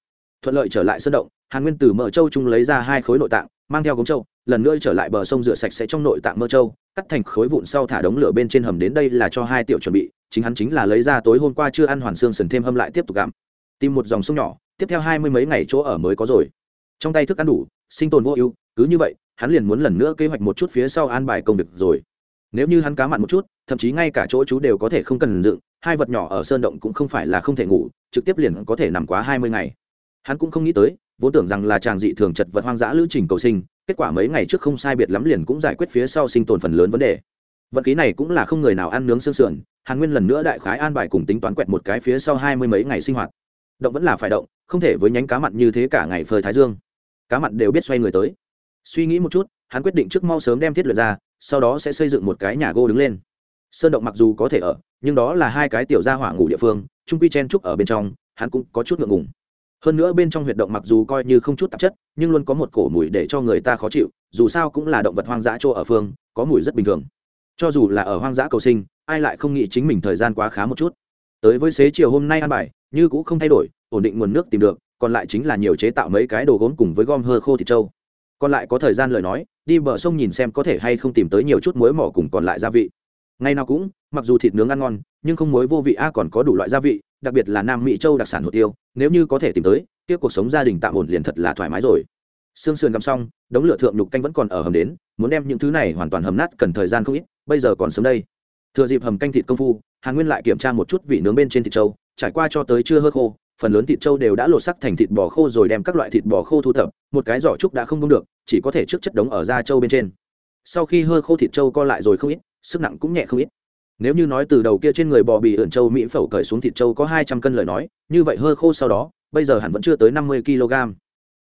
thuận lợi trở lại sơn động, hàn nguyên từ mở châu trung lấy ra hai khối nội tạng, mang theo gống châu, lần nữa trở lại bờ sông rửa sạch sẽ trong nội tạng mơ châu, cắt thành khối vụn sau thả đống lửa bên trên hầm đến đây là cho hai tiểu chuẩn bị, chính hắn chính là lấy ra tối hôm qua chưa ăn hoàn xương sần thêm hâm lại tiếp tục gặm. Tìm một dòng sông nhỏ, tiếp theo hai mươi mấy ngày chỗ ở mới có rồi. Trong tay thức ăn đủ, sinh tồn vô ưu, cứ như vậy, hắn liền muốn lần nữa kế hoạch một chút phía sau an bài công việc rồi. Nếu như hắn cá mặn một chút, thậm chí ngay cả chỗ chú đều có thể không cần dựng, hai vật nhỏ ở sơn động cũng không phải là không thể ngủ, trực tiếp liền có thể nằm quá hai mươi ngày hắn cũng không nghĩ tới, vốn tưởng rằng là chàng dị thường chật vật hoang dã lữ trình cầu sinh, kết quả mấy ngày trước không sai biệt lắm liền cũng giải quyết phía sau sinh tồn phần lớn vấn đề. Vận khí này cũng là không người nào ăn nướng xương sườn, hàn nguyên lần nữa đại khái an bài cùng tính toán quẹt một cái phía sau hai mươi mấy ngày sinh hoạt. Động vẫn là phải động, không thể với nhánh cá mặn như thế cả ngày phơi thái dương. Cá mặn đều biết xoay người tới. Suy nghĩ một chút, hắn quyết định trước mau sớm đem thiết luyện ra, sau đó sẽ xây dựng một cái nhà gỗ đứng lên. Sơn động mặc dù có thể ở, nhưng đó là hai cái tiểu gia hỏa ngủ địa phương trung quy chen trúc ở bên trong, hắn cũng có chút ngượng ngùng hơn nữa bên trong huyệt động mặc dù coi như không chút tạp chất, nhưng luôn có một cổ mùi để cho người ta khó chịu, dù sao cũng là động vật hoang dã chỗ ở phương, có mùi rất bình thường. Cho dù là ở hoang dã cầu sinh, ai lại không nghĩ chính mình thời gian quá khá một chút. Tới với xế chiều hôm nay ăn bài, như cũng không thay đổi, ổn định nguồn nước tìm được, còn lại chính là nhiều chế tạo mấy cái đồ gốm cùng với gom hơ khô thịt trâu. Còn lại có thời gian lời nói, đi bờ sông nhìn xem có thể hay không tìm tới nhiều chút muối mỏ cùng còn lại gia vị. Ngày nào cũng, mặc dù thịt nướng ăn ngon, nhưng không muối vô vị a còn có đủ loại gia vị đặc biệt là nam mỹ châu đặc sản hồ tiêu, nếu như có thể tìm tới tiếp cuộc sống gia đình tạm ổn liền thật là thoải mái rồi. Xương sườn găm xong, đống lửa thượng nhục canh vẫn còn ở hầm đến, muốn đem những thứ này hoàn toàn hầm nát cần thời gian không ít, bây giờ còn sớm đây. Thừa dịp hầm canh thịt công phu, hàn nguyên lại kiểm tra một chút vị nướng bên trên thịt trâu, trải qua cho tới chưa hơ khô, phần lớn thịt trâu đều đã lột sắc thành thịt bò khô rồi đem các loại thịt bò khô thu thập, một cái giỏ trúc đã không đông được, chỉ có thể trước chất đống ở da trâu bên trên. Sau khi hơ khô thịt trâu co lại rồi không ít, sức nặng cũng nhẹ không ít nếu như nói từ đầu kia trên người bò bì ẩn châu mỹ phẩu cởi xuống thịt châu có hai trăm cân lời nói, như vậy hơ khô sau đó, bây giờ hẳn vẫn chưa tới năm mươi kg.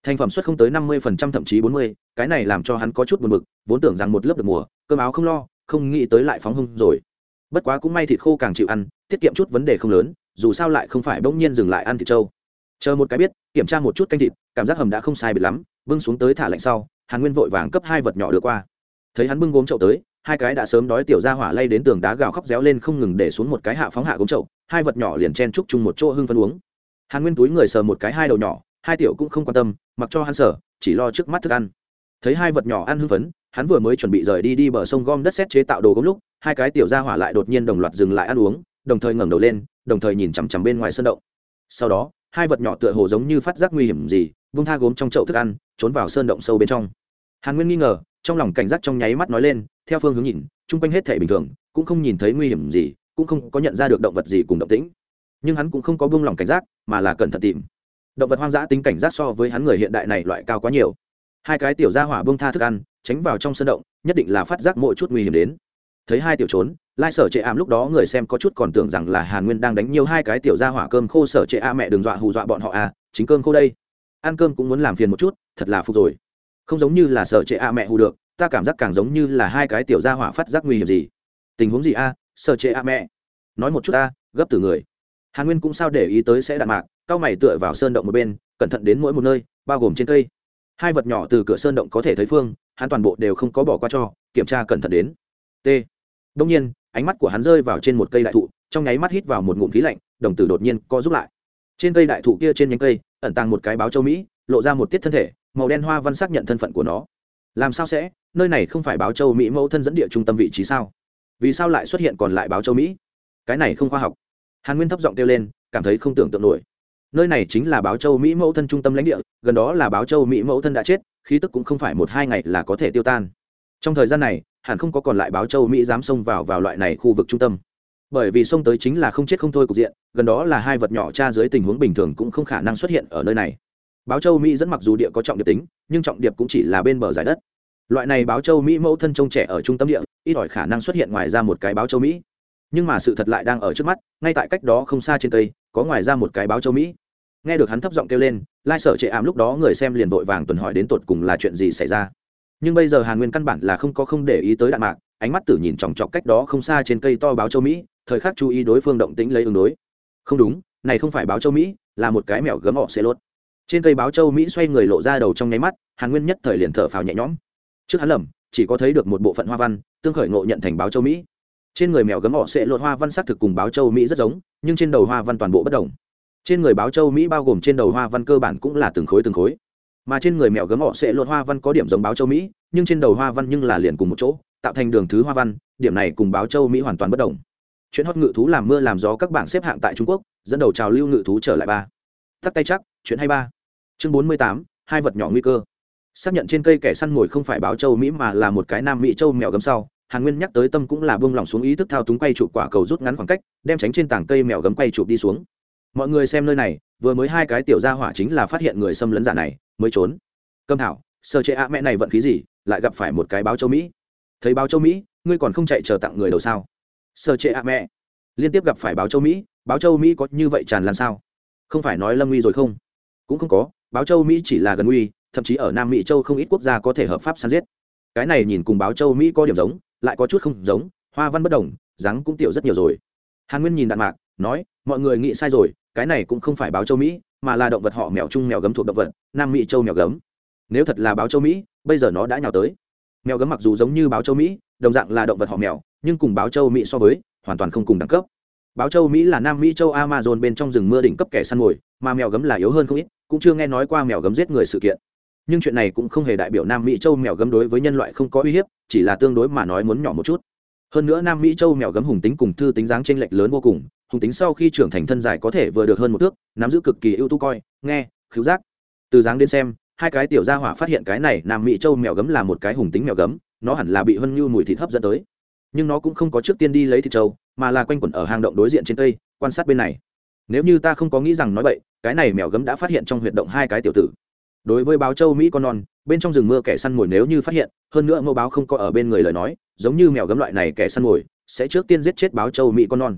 Thành phẩm suất không tới năm mươi phần trăm thậm chí bốn mươi, cái này làm cho hắn có chút buồn bực, vốn tưởng rằng một lớp được mùa, cơm áo không lo, không nghĩ tới lại phóng hung rồi. Bất quá cũng may thịt khô càng chịu ăn, tiết kiệm chút vấn đề không lớn, dù sao lại không phải bỗng nhiên dừng lại ăn thịt trâu chờ một cái biết, kiểm tra một chút canh thịt, cảm giác hầm đã không sai biệt lắm, bưng xuống tới thả lạnh sau, hàn nguyên vội vàng cấp hai vật nhỏ đưa qua. Thấy hắn bưng gốm chậu tới hai cái đã sớm đói tiểu ra hỏa lay đến tường đá gào khóc réo lên không ngừng để xuống một cái hạ phóng hạ gốm chậu, hai vật nhỏ liền chen chúc chung một chỗ hưng phân uống. Hàn nguyên túi người sờ một cái hai đầu nhỏ, hai tiểu cũng không quan tâm, mặc cho hắn sờ, chỉ lo trước mắt thức ăn. Thấy hai vật nhỏ ăn hưng phấn, hắn vừa mới chuẩn bị rời đi đi bờ sông gom đất xét chế tạo đồ gốm lúc, hai cái tiểu ra hỏa lại đột nhiên đồng loạt dừng lại ăn uống, đồng thời ngẩng đầu lên, đồng thời nhìn chằm chằm bên ngoài sân động. Sau đó, hai vật nhỏ tựa hồ giống như phát giác nguy hiểm gì, vung tha gốm trong chậu thức ăn, trốn vào sơn động sâu bên trong. Hàn nguyên nghi ngờ, trong lòng cảnh giác trong nháy mắt nói lên theo phương hướng nhìn, chung quanh hết thể bình thường, cũng không nhìn thấy nguy hiểm gì, cũng không có nhận ra được động vật gì cùng động tĩnh. Nhưng hắn cũng không có buông lòng cảnh giác, mà là cẩn thận tìm. Động vật hoang dã tính cảnh giác so với hắn người hiện đại này loại cao quá nhiều. Hai cái tiểu gia hỏa bông tha thức ăn, tránh vào trong sân động, nhất định là phát giác mỗi chút nguy hiểm đến. Thấy hai tiểu trốn, lai sở trệ ảm lúc đó người xem có chút còn tưởng rằng là hàn nguyên đang đánh nhiều hai cái tiểu gia hỏa cơm khô sở trệ a mẹ đừng dọa hù dọa bọn họ à chính cơm khô đây. Ăn cơm cũng muốn làm phiền một chút, thật là phục rồi. Không giống như là sở trệ a mẹ hù được ta cảm giác càng giống như là hai cái tiểu gia hỏa phát giác nguy hiểm gì. Tình huống gì a? Sở chế a mẹ. Nói một chút ta, gấp từ người. Hàn nguyên cũng sao để ý tới sẽ đạn mạc, cao mày tựa vào sơn động một bên, cẩn thận đến mỗi một nơi, bao gồm trên cây. Hai vật nhỏ từ cửa sơn động có thể thấy phương, hắn toàn bộ đều không có bỏ qua cho, kiểm tra cẩn thận đến. T. Đông nhiên, ánh mắt của hắn rơi vào trên một cây đại thụ, trong nháy mắt hít vào một ngụm khí lạnh, đồng tử đột nhiên co rút lại. Trên cây đại thụ kia trên nhánh cây, ẩn tàng một cái báo châu mỹ, lộ ra một tiết thân thể, màu đen hoa văn xác nhận thân phận của nó. Làm sao sẽ? Nơi này không phải báo châu mỹ mẫu thân dẫn địa trung tâm vị trí sao vì sao lại xuất hiện còn lại báo châu mỹ cái này không khoa học hàn nguyên thấp giọng kêu lên cảm thấy không tưởng tượng nổi nơi này chính là báo châu mỹ mẫu thân trung tâm lãnh địa gần đó là báo châu mỹ mẫu thân đã chết khí tức cũng không phải một hai ngày là có thể tiêu tan trong thời gian này hẳn không có còn lại báo châu mỹ dám xông vào vào loại này khu vực trung tâm bởi vì xông tới chính là không chết không thôi cục diện gần đó là hai vật nhỏ tra dưới tình huống bình thường cũng không khả năng xuất hiện ở nơi này báo châu mỹ dẫn mặc dù địa có trọng điệp tính nhưng trọng điệp cũng chỉ là bên bờ giải đất loại này báo châu mỹ mẫu thân trông trẻ ở trung tâm địa, ít ỏi khả năng xuất hiện ngoài ra một cái báo châu mỹ. Nhưng mà sự thật lại đang ở trước mắt, ngay tại cách đó không xa trên cây, có ngoài ra một cái báo châu mỹ. Nghe được hắn thấp giọng kêu lên, lai sở trệ ảm lúc đó người xem liền vội vàng tuần hỏi đến tột cùng là chuyện gì xảy ra. Nhưng bây giờ hàn nguyên căn bản là không có không để ý tới đạn mạc, ánh mắt tử nhìn chòng chọc cách đó không xa trên cây to báo châu mỹ, thời khắc chú ý đối phương động tĩnh lấy ứng đối. Không đúng, này không phải báo châu mỹ, là một cái mèo gấm họ xê lốt. Trên cây báo châu mỹ xoay người lộ ra đầu trong nháy mắt, hàn nguyên nhất thời liền thở phào nhẹ nhõm trước hắn lầm, chỉ có thấy được một bộ phận hoa văn, tương khởi ngộ nhận thành báo châu mỹ. Trên người mèo gấm họ sẽ lột hoa văn sắc thực cùng báo châu mỹ rất giống, nhưng trên đầu hoa văn toàn bộ bất đồng. Trên người báo châu mỹ bao gồm trên đầu hoa văn cơ bản cũng là từng khối từng khối. Mà trên người mèo gấm họ sẽ lột hoa văn có điểm giống báo châu mỹ, nhưng trên đầu hoa văn nhưng là liền cùng một chỗ, tạo thành đường thứ hoa văn, điểm này cùng báo châu mỹ hoàn toàn bất đồng. Chuyện hót ngự thú làm mưa làm gió các bảng xếp hạng tại trung quốc, dẫn đầu trào lưu ngự thú trở lại ba. Tắt tay chắc, chuyện hay ba. Chương bốn mươi tám, hai vật nhỏ nguy cơ xác nhận trên cây kẻ săn mồi không phải báo châu mỹ mà là một cái nam mỹ châu mèo gấm sau, hàn nguyên nhắc tới tâm cũng là buông lỏng xuống ý thức thao túng quay chụp quả cầu rút ngắn khoảng cách, đem tránh trên tảng cây mèo gấm quay chụp đi xuống. Mọi người xem nơi này, vừa mới hai cái tiểu gia hỏa chính là phát hiện người xâm lấn giả này, mới trốn. Câm thảo sơ chế ạ, mẹ này vận khí gì, lại gặp phải một cái báo châu mỹ. Thấy báo châu mỹ, ngươi còn không chạy chờ tặng người đầu sao? Sơ chế ạ, mẹ. Liên tiếp gặp phải báo châu mỹ, báo châu mỹ có như vậy tràn lan sao? Không phải nói lâm uy rồi không? Cũng không có, báo châu mỹ chỉ là gần uy thậm chí ở nam mỹ châu không ít quốc gia có thể hợp pháp săn giết. Cái này nhìn cùng báo châu mỹ có điểm giống, lại có chút không giống, hoa văn bất đồng, dáng cũng tiểu rất nhiều rồi. Hàn nguyên nhìn đạn mạc, nói, mọi người nghĩ sai rồi, cái này cũng không phải báo châu mỹ, mà là động vật họ mèo chung mèo gấm thuộc động vật, nam mỹ châu mèo gấm. Nếu thật là báo châu mỹ, bây giờ nó đã nhào tới. Mèo gấm mặc dù giống như báo châu mỹ, đồng dạng là động vật họ mèo, nhưng cùng báo châu mỹ so với, hoàn toàn không cùng đẳng cấp. Báo châu mỹ là nam mỹ châu amazon bên trong rừng mưa đỉnh cấp kẻ săn mồi, mà mèo gấm là yếu hơn không ít, cũng chưa nghe nói qua mèo gấm giết người sự kiện nhưng chuyện này cũng không hề đại biểu nam mỹ châu mèo gấm đối với nhân loại không có uy hiếp, chỉ là tương đối mà nói muốn nhỏ một chút. Hơn nữa nam mỹ châu mèo gấm hùng tính cùng thư tính dáng t r ê n lệch lớn vô cùng, hùng tính sau khi trưởng thành thân dài có thể vừa được hơn một thước, nắm giữ cực kỳ ưu tú coi, nghe, khứu giác. Từ dáng đến xem, hai cái tiểu gia hỏa phát hiện cái này nam mỹ châu mèo gấm là một cái hùng tính mèo gấm, nó hẳn là bị hân như mùi thịt hấp dẫn tới. Nhưng nó cũng không có trước tiên đi lấy thịt trâu, mà là quanh quẩn ở hang động đối diện trên cây, quan sát bên này. Nếu như ta không có nghĩ rằng nói vậy cái này mèo gấm đã phát hiện trong huyệt động hai cái tiểu tử đối với báo châu mỹ con non, bên trong rừng mưa kẻ săn mồi nếu như phát hiện, hơn nữa mẫu báo không có ở bên người lời nói, giống như mèo gấm loại này kẻ săn mồi, sẽ trước tiên giết chết báo châu mỹ con non.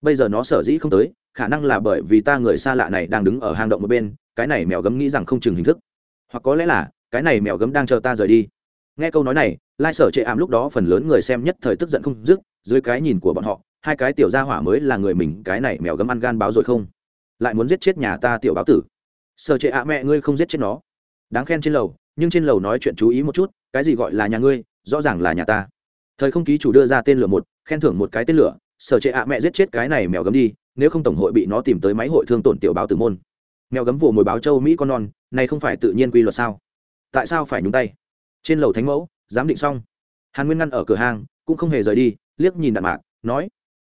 Bây giờ nó sở dĩ không tới, khả năng là bởi vì ta người xa lạ này đang đứng ở hang động một bên, cái này mèo gấm nghĩ rằng không chừng hình thức. Hoặc có lẽ là, cái này mèo gấm đang chờ ta rời đi. Nghe câu nói này, lai sở chệ ảm lúc đó phần lớn người xem nhất thời tức giận không dứt, dưới cái nhìn của bọn họ, hai cái tiểu gia hỏa mới là người mình, cái này mèo gấm ăn gan báo rồi không? Lại muốn giết chết nhà ta tiểu báo tử. Sở trệ ạ mẹ ngươi không giết chết nó đáng khen trên lầu, nhưng trên lầu nói chuyện chú ý một chút, cái gì gọi là nhà ngươi, rõ ràng là nhà ta. Thời không ký chủ đưa ra tên lửa một, khen thưởng một cái tên lửa, sở trệ ạ mẹ giết chết cái này mèo gấm đi, nếu không tổng hội bị nó tìm tới máy hội thương tổn tiểu báo tử môn. Mèo gấm vụ mồi báo châu mỹ con non, này không phải tự nhiên quy luật sao? Tại sao phải nhúng tay? Trên lầu thánh mẫu, giám định xong. Hàn nguyên ngăn ở cửa hàng, cũng không hề rời đi, liếc nhìn đạn mạc, nói,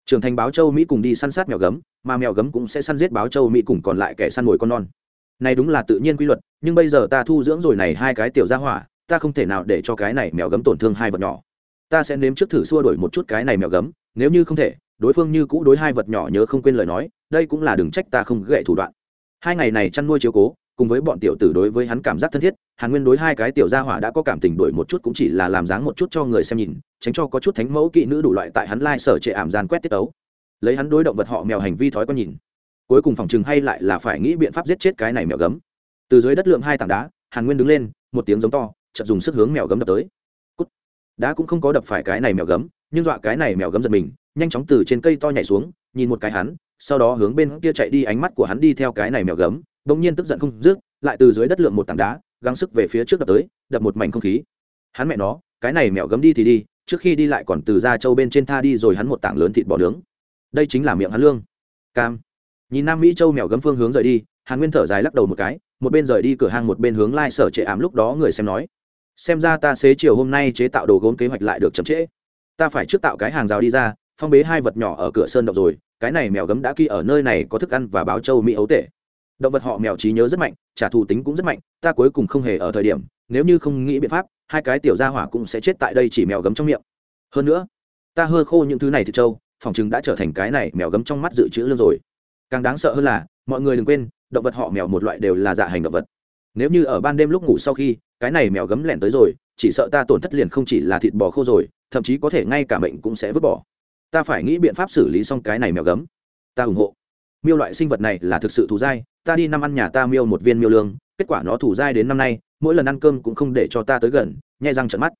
trưởng thành báo châu mỹ cùng đi săn sát mèo gấm, mà mèo gấm cũng sẽ săn giết báo châu mỹ cùng còn lại kẻ săn mồi con non này đúng là tự nhiên quy luật, nhưng bây giờ ta thu dưỡng rồi này hai cái tiểu gia hỏa, ta không thể nào để cho cái này mèo gấm tổn thương hai vật nhỏ. Ta sẽ nếm trước thử xua đổi một chút cái này mèo gấm, nếu như không thể, đối phương như cũ đối hai vật nhỏ nhớ không quên lời nói, đây cũng là đừng trách ta không gậy thủ đoạn. Hai ngày này chăn nuôi chiếu cố, cùng với bọn tiểu tử đối với hắn cảm giác thân thiết, hàn nguyên đối hai cái tiểu gia hỏa đã có cảm tình đổi một chút cũng chỉ là làm dáng một chút cho người xem nhìn, tránh cho có chút thánh mẫu kỵ nữ đủ loại tại hắn lai sở trệ ảm gian quét tiết tấu. Lấy hắn đối động vật họ mèo hành vi thói quen nhìn cuối cùng phòng chừng hay lại là phải nghĩ biện pháp giết chết cái này mèo gấm. Từ dưới đất lượng hai tảng đá, hàn nguyên đứng lên, một tiếng giống to, chợt dùng sức hướng mèo gấm đập tới. Cút. đá cũng không có đập phải cái này mèo gấm, nhưng dọa cái này mèo gấm giật mình, nhanh chóng từ trên cây to nhảy xuống, nhìn một cái hắn, sau đó hướng bên kia chạy đi, ánh mắt của hắn đi theo cái này mèo gấm, bỗng nhiên tức giận không dứt, lại từ dưới đất lượng một tảng đá, gắng sức về phía trước đập tới, đập một mảnh không khí. Hắn mẹ nó, cái này mèo gấm đi thì đi, trước khi đi lại còn từ ra châu bên trên tha đi rồi hắn một tảng lớn thịt bò nướng. Đây chính là miệng hắn lương. Cam nhìn nam mỹ châu mèo gấm phương hướng rời đi, hàn nguyên thở dài lắc đầu một cái, một bên rời đi cửa hàng một bên hướng lai、like、sở trệ ảm lúc đó người xem nói, xem ra ta xế chiều hôm nay chế tạo đồ gốm kế hoạch lại được chậm trễ. Ta phải trước tạo cái hàng rào đi ra, phong bế hai vật nhỏ ở cửa sơn động rồi, cái này mèo gấm đã kỳ ở nơi này có thức ăn và báo châu mỹ ấu tể. Động vật họ mèo trí nhớ rất mạnh, trả thù tính cũng rất mạnh, ta cuối cùng không hề ở thời điểm, nếu như không nghĩ biện pháp, hai cái tiểu gia hỏa cũng sẽ chết tại đây chỉ mèo gấm trong miệng. Hơn nữa, ta hơ khô những thứ này thì trâu, phòng chừng đã trở thành cái này mèo gấm trong mắt dự trữ lương rồi càng đáng sợ hơn là, mọi người đừng quên, động vật họ mèo một loại đều là dạ hành động vật. Nếu như ở ban đêm lúc ngủ sau khi, cái này mèo gấm lẻn tới rồi, chỉ sợ ta tổn thất liền không chỉ là thịt bò khô rồi, thậm chí có thể ngay cả bệnh cũng sẽ vứt bỏ. Ta phải nghĩ biện pháp xử lý xong cái này mèo gấm. Ta ủng hộ. Miêu loại sinh vật này là thực sự thù dai, ta đi năm ăn nhà ta miêu một viên miêu lương, kết quả nó thù dai đến năm nay, mỗi lần ăn cơm cũng không để cho ta tới gần, nhai răng trận mắt.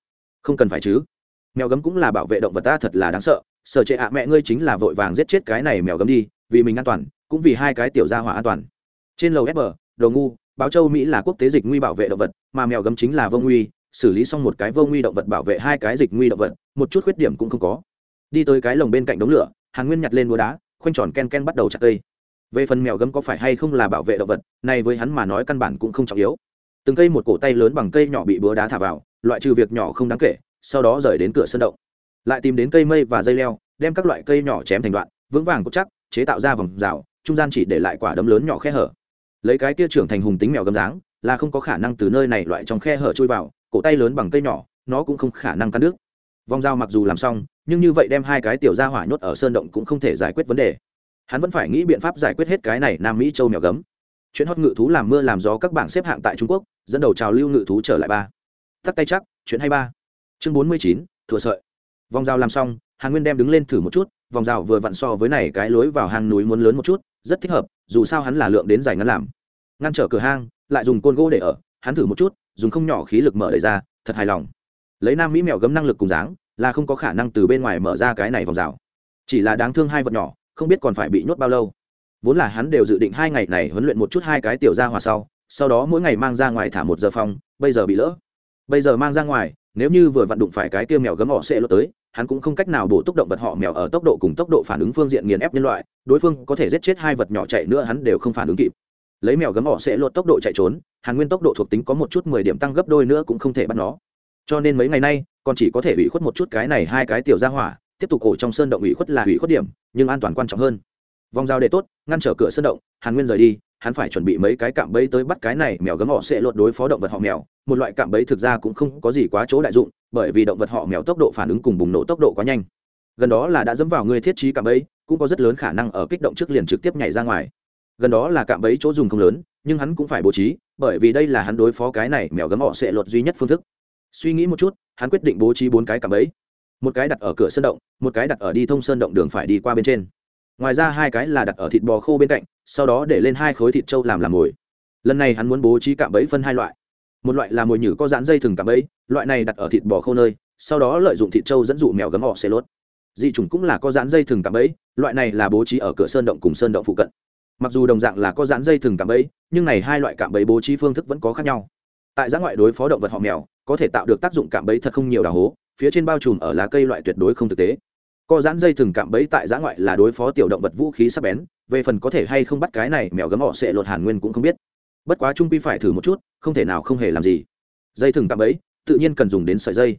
Không cần phải chứ. Mèo gấm cũng là bảo vệ động vật ta thật là đáng sợ, sở chệ ạ mẹ ngươi chính là vội vàng giết chết cái này mèo gấm đi, vì mình an toàn cũng vì hai cái tiểu gia hỏa an toàn. Trên lầu fb đầu ngu, báo châu mỹ là quốc tế dịch nguy bảo vệ động vật, mà mèo gấm chính là vô nguy, xử lý xong một cái vô nguy động vật bảo vệ hai cái dịch nguy động vật, một chút khuyết điểm cũng không có. Đi tới cái lồng bên cạnh đống lửa, hàn nguyên nhặt lên búa đá, khoanh tròn ken ken bắt đầu chặt cây. Về phần mèo gấm có phải hay không là bảo vệ động vật, này với hắn mà nói căn bản cũng không trọng yếu. Từng cây một cổ tay lớn bằng cây nhỏ bị búa đá thả vào, loại trừ việc nhỏ không đáng kể, sau đó rời đến cửa sân động. Lại tìm đến cây mây và dây leo, đem các loại cây nhỏ chém thành đoạn, vững vàng cốt chắc, chế tạo ra vòng rào trung gian chỉ để lại quả đấm lớn nhỏ khe hở. Lấy cái kia trưởng thành hùng tính mèo gấm dáng, là không có khả năng từ nơi này loại trong khe hở chui vào, cổ tay lớn bằng cây nhỏ, nó cũng không khả năng cắn nước vòng dao mặc dù làm xong, nhưng như vậy đem hai cái tiểu ra hỏa nhốt ở sơn động cũng không thể giải quyết vấn đề. Hắn vẫn phải nghĩ biện pháp giải quyết hết cái này nam mỹ châu mèo gấm. Chuyện hót ngự thú làm mưa làm gió các bảng xếp hạng tại trung quốc, dẫn đầu trào lưu ngự thú trở lại ba. Tắt tay chắc, chuyện hay ba. Chương bốn mươi chín thừa sợi. Vòng rào làm xong, hàn nguyên đem đứng lên thử một chút, vòng rào vừa vặn so với này cái lối vào hang núi muốn lớn một chút rất thích hợp, dù sao hắn là lượng đến dài ngắn làm. Ngăn trở cửa hang, lại dùng côn gỗ để ở, hắn thử một chút, dùng không nhỏ khí lực mở đầy ra, thật hài lòng. Lấy nam mỹ mèo gấm năng lực cùng dáng, là không có khả năng từ bên ngoài mở ra cái này vòng rào. Chỉ là đáng thương hai vật nhỏ, không biết còn phải bị nhốt bao lâu. Vốn là hắn đều dự định hai ngày này huấn luyện một chút hai cái tiểu ra hòa sau sau đó mỗi ngày mang ra ngoài thả một giờ phong bây giờ bị lỡ. Bây giờ mang ra ngoài nếu như vừa vặn đụng phải cái kia mèo gấm họ sẽ lột tới, hắn cũng không cách nào bổ túc động vật họ mèo ở tốc độ cùng tốc độ phản ứng phương diện nghiền ép nhân loại, đối phương có thể giết chết hai vật nhỏ chạy nữa hắn đều không phản ứng kịp. Lấy mèo gấm họ sẽ lột tốc độ chạy trốn, hàn nguyên tốc độ thuộc tính có một chút mười điểm tăng gấp đôi nữa cũng không thể bắt nó. Cho nên mấy ngày nay, còn chỉ có thể ủy khuất một chút cái này hai cái tiểu ra hỏa, tiếp tục ổ trong sơn động ủy khuất là ủy khuất điểm, nhưng an toàn quan trọng hơn. Vòng dao để tốt, ngăn trở cửa sơn động, hàn nguyên rời đi hắn phải chuẩn bị mấy cái cạm bẫy tới bắt cái này mèo gấm họ sẽ lột đối phó động vật họ mèo. Một loại cạm bẫy thực ra cũng không có gì quá chỗ đại dụng, bởi vì động vật họ mèo tốc độ phản ứng cùng bùng nổ tốc độ quá nhanh. Gần đó là đã dẫm vào người thiết trí cạm bẫy, cũng có rất lớn khả năng ở kích động trước liền trực tiếp nhảy ra ngoài. Gần đó là cạm bẫy chỗ dùng không lớn, nhưng hắn cũng phải bố trí, bởi vì đây là hắn đối phó cái này mèo gấm họ sẽ lột duy nhất phương thức. Suy nghĩ một chút, hắn quyết định bố trí bốn cái cạm bẫy. Một cái đặt ở cửa sơn động, một cái đặt ở đi thông sơn động đường phải đi qua bên trên ngoài ra hai cái là đặt ở thịt bò khô bên cạnh, sau đó để lên hai khối thịt trâu làm làm mồi. Lần này hắn muốn bố trí cạm bẫy phân hai loại. Một loại là mồi nhử có dán dây thừng cạm bẫy, loại này đặt ở thịt bò khô nơi, sau đó lợi dụng thịt trâu dẫn dụ mèo gấm họ xê lốt. Dị chủng cũng là có dán dây thừng cạm bẫy, loại này là bố trí ở cửa sơn động cùng sơn động phụ cận. Mặc dù đồng dạng là có dán dây thừng cạm bẫy, nhưng này hai loại cạm bẫy bố trí phương thức vẫn có khác nhau. Tại giã ngoại đối phó động vật họ mèo, có thể tạo được tác dụng cạm bẫy thật không nhiều đào hố, phía trên bao trùm ở lá cây loại tuyệt đối không thực tế co giãn dây thừng cạm bẫy tại giã ngoại là đối phó tiểu động vật vũ khí sắp bén, về phần có thể hay không bắt cái này mèo gấm họ sẽ lột hàn nguyên cũng không biết. Bất quá trung quy phải thử một chút, không thể nào không hề làm gì. Dây thừng cạm bẫy, tự nhiên cần dùng đến sợi dây.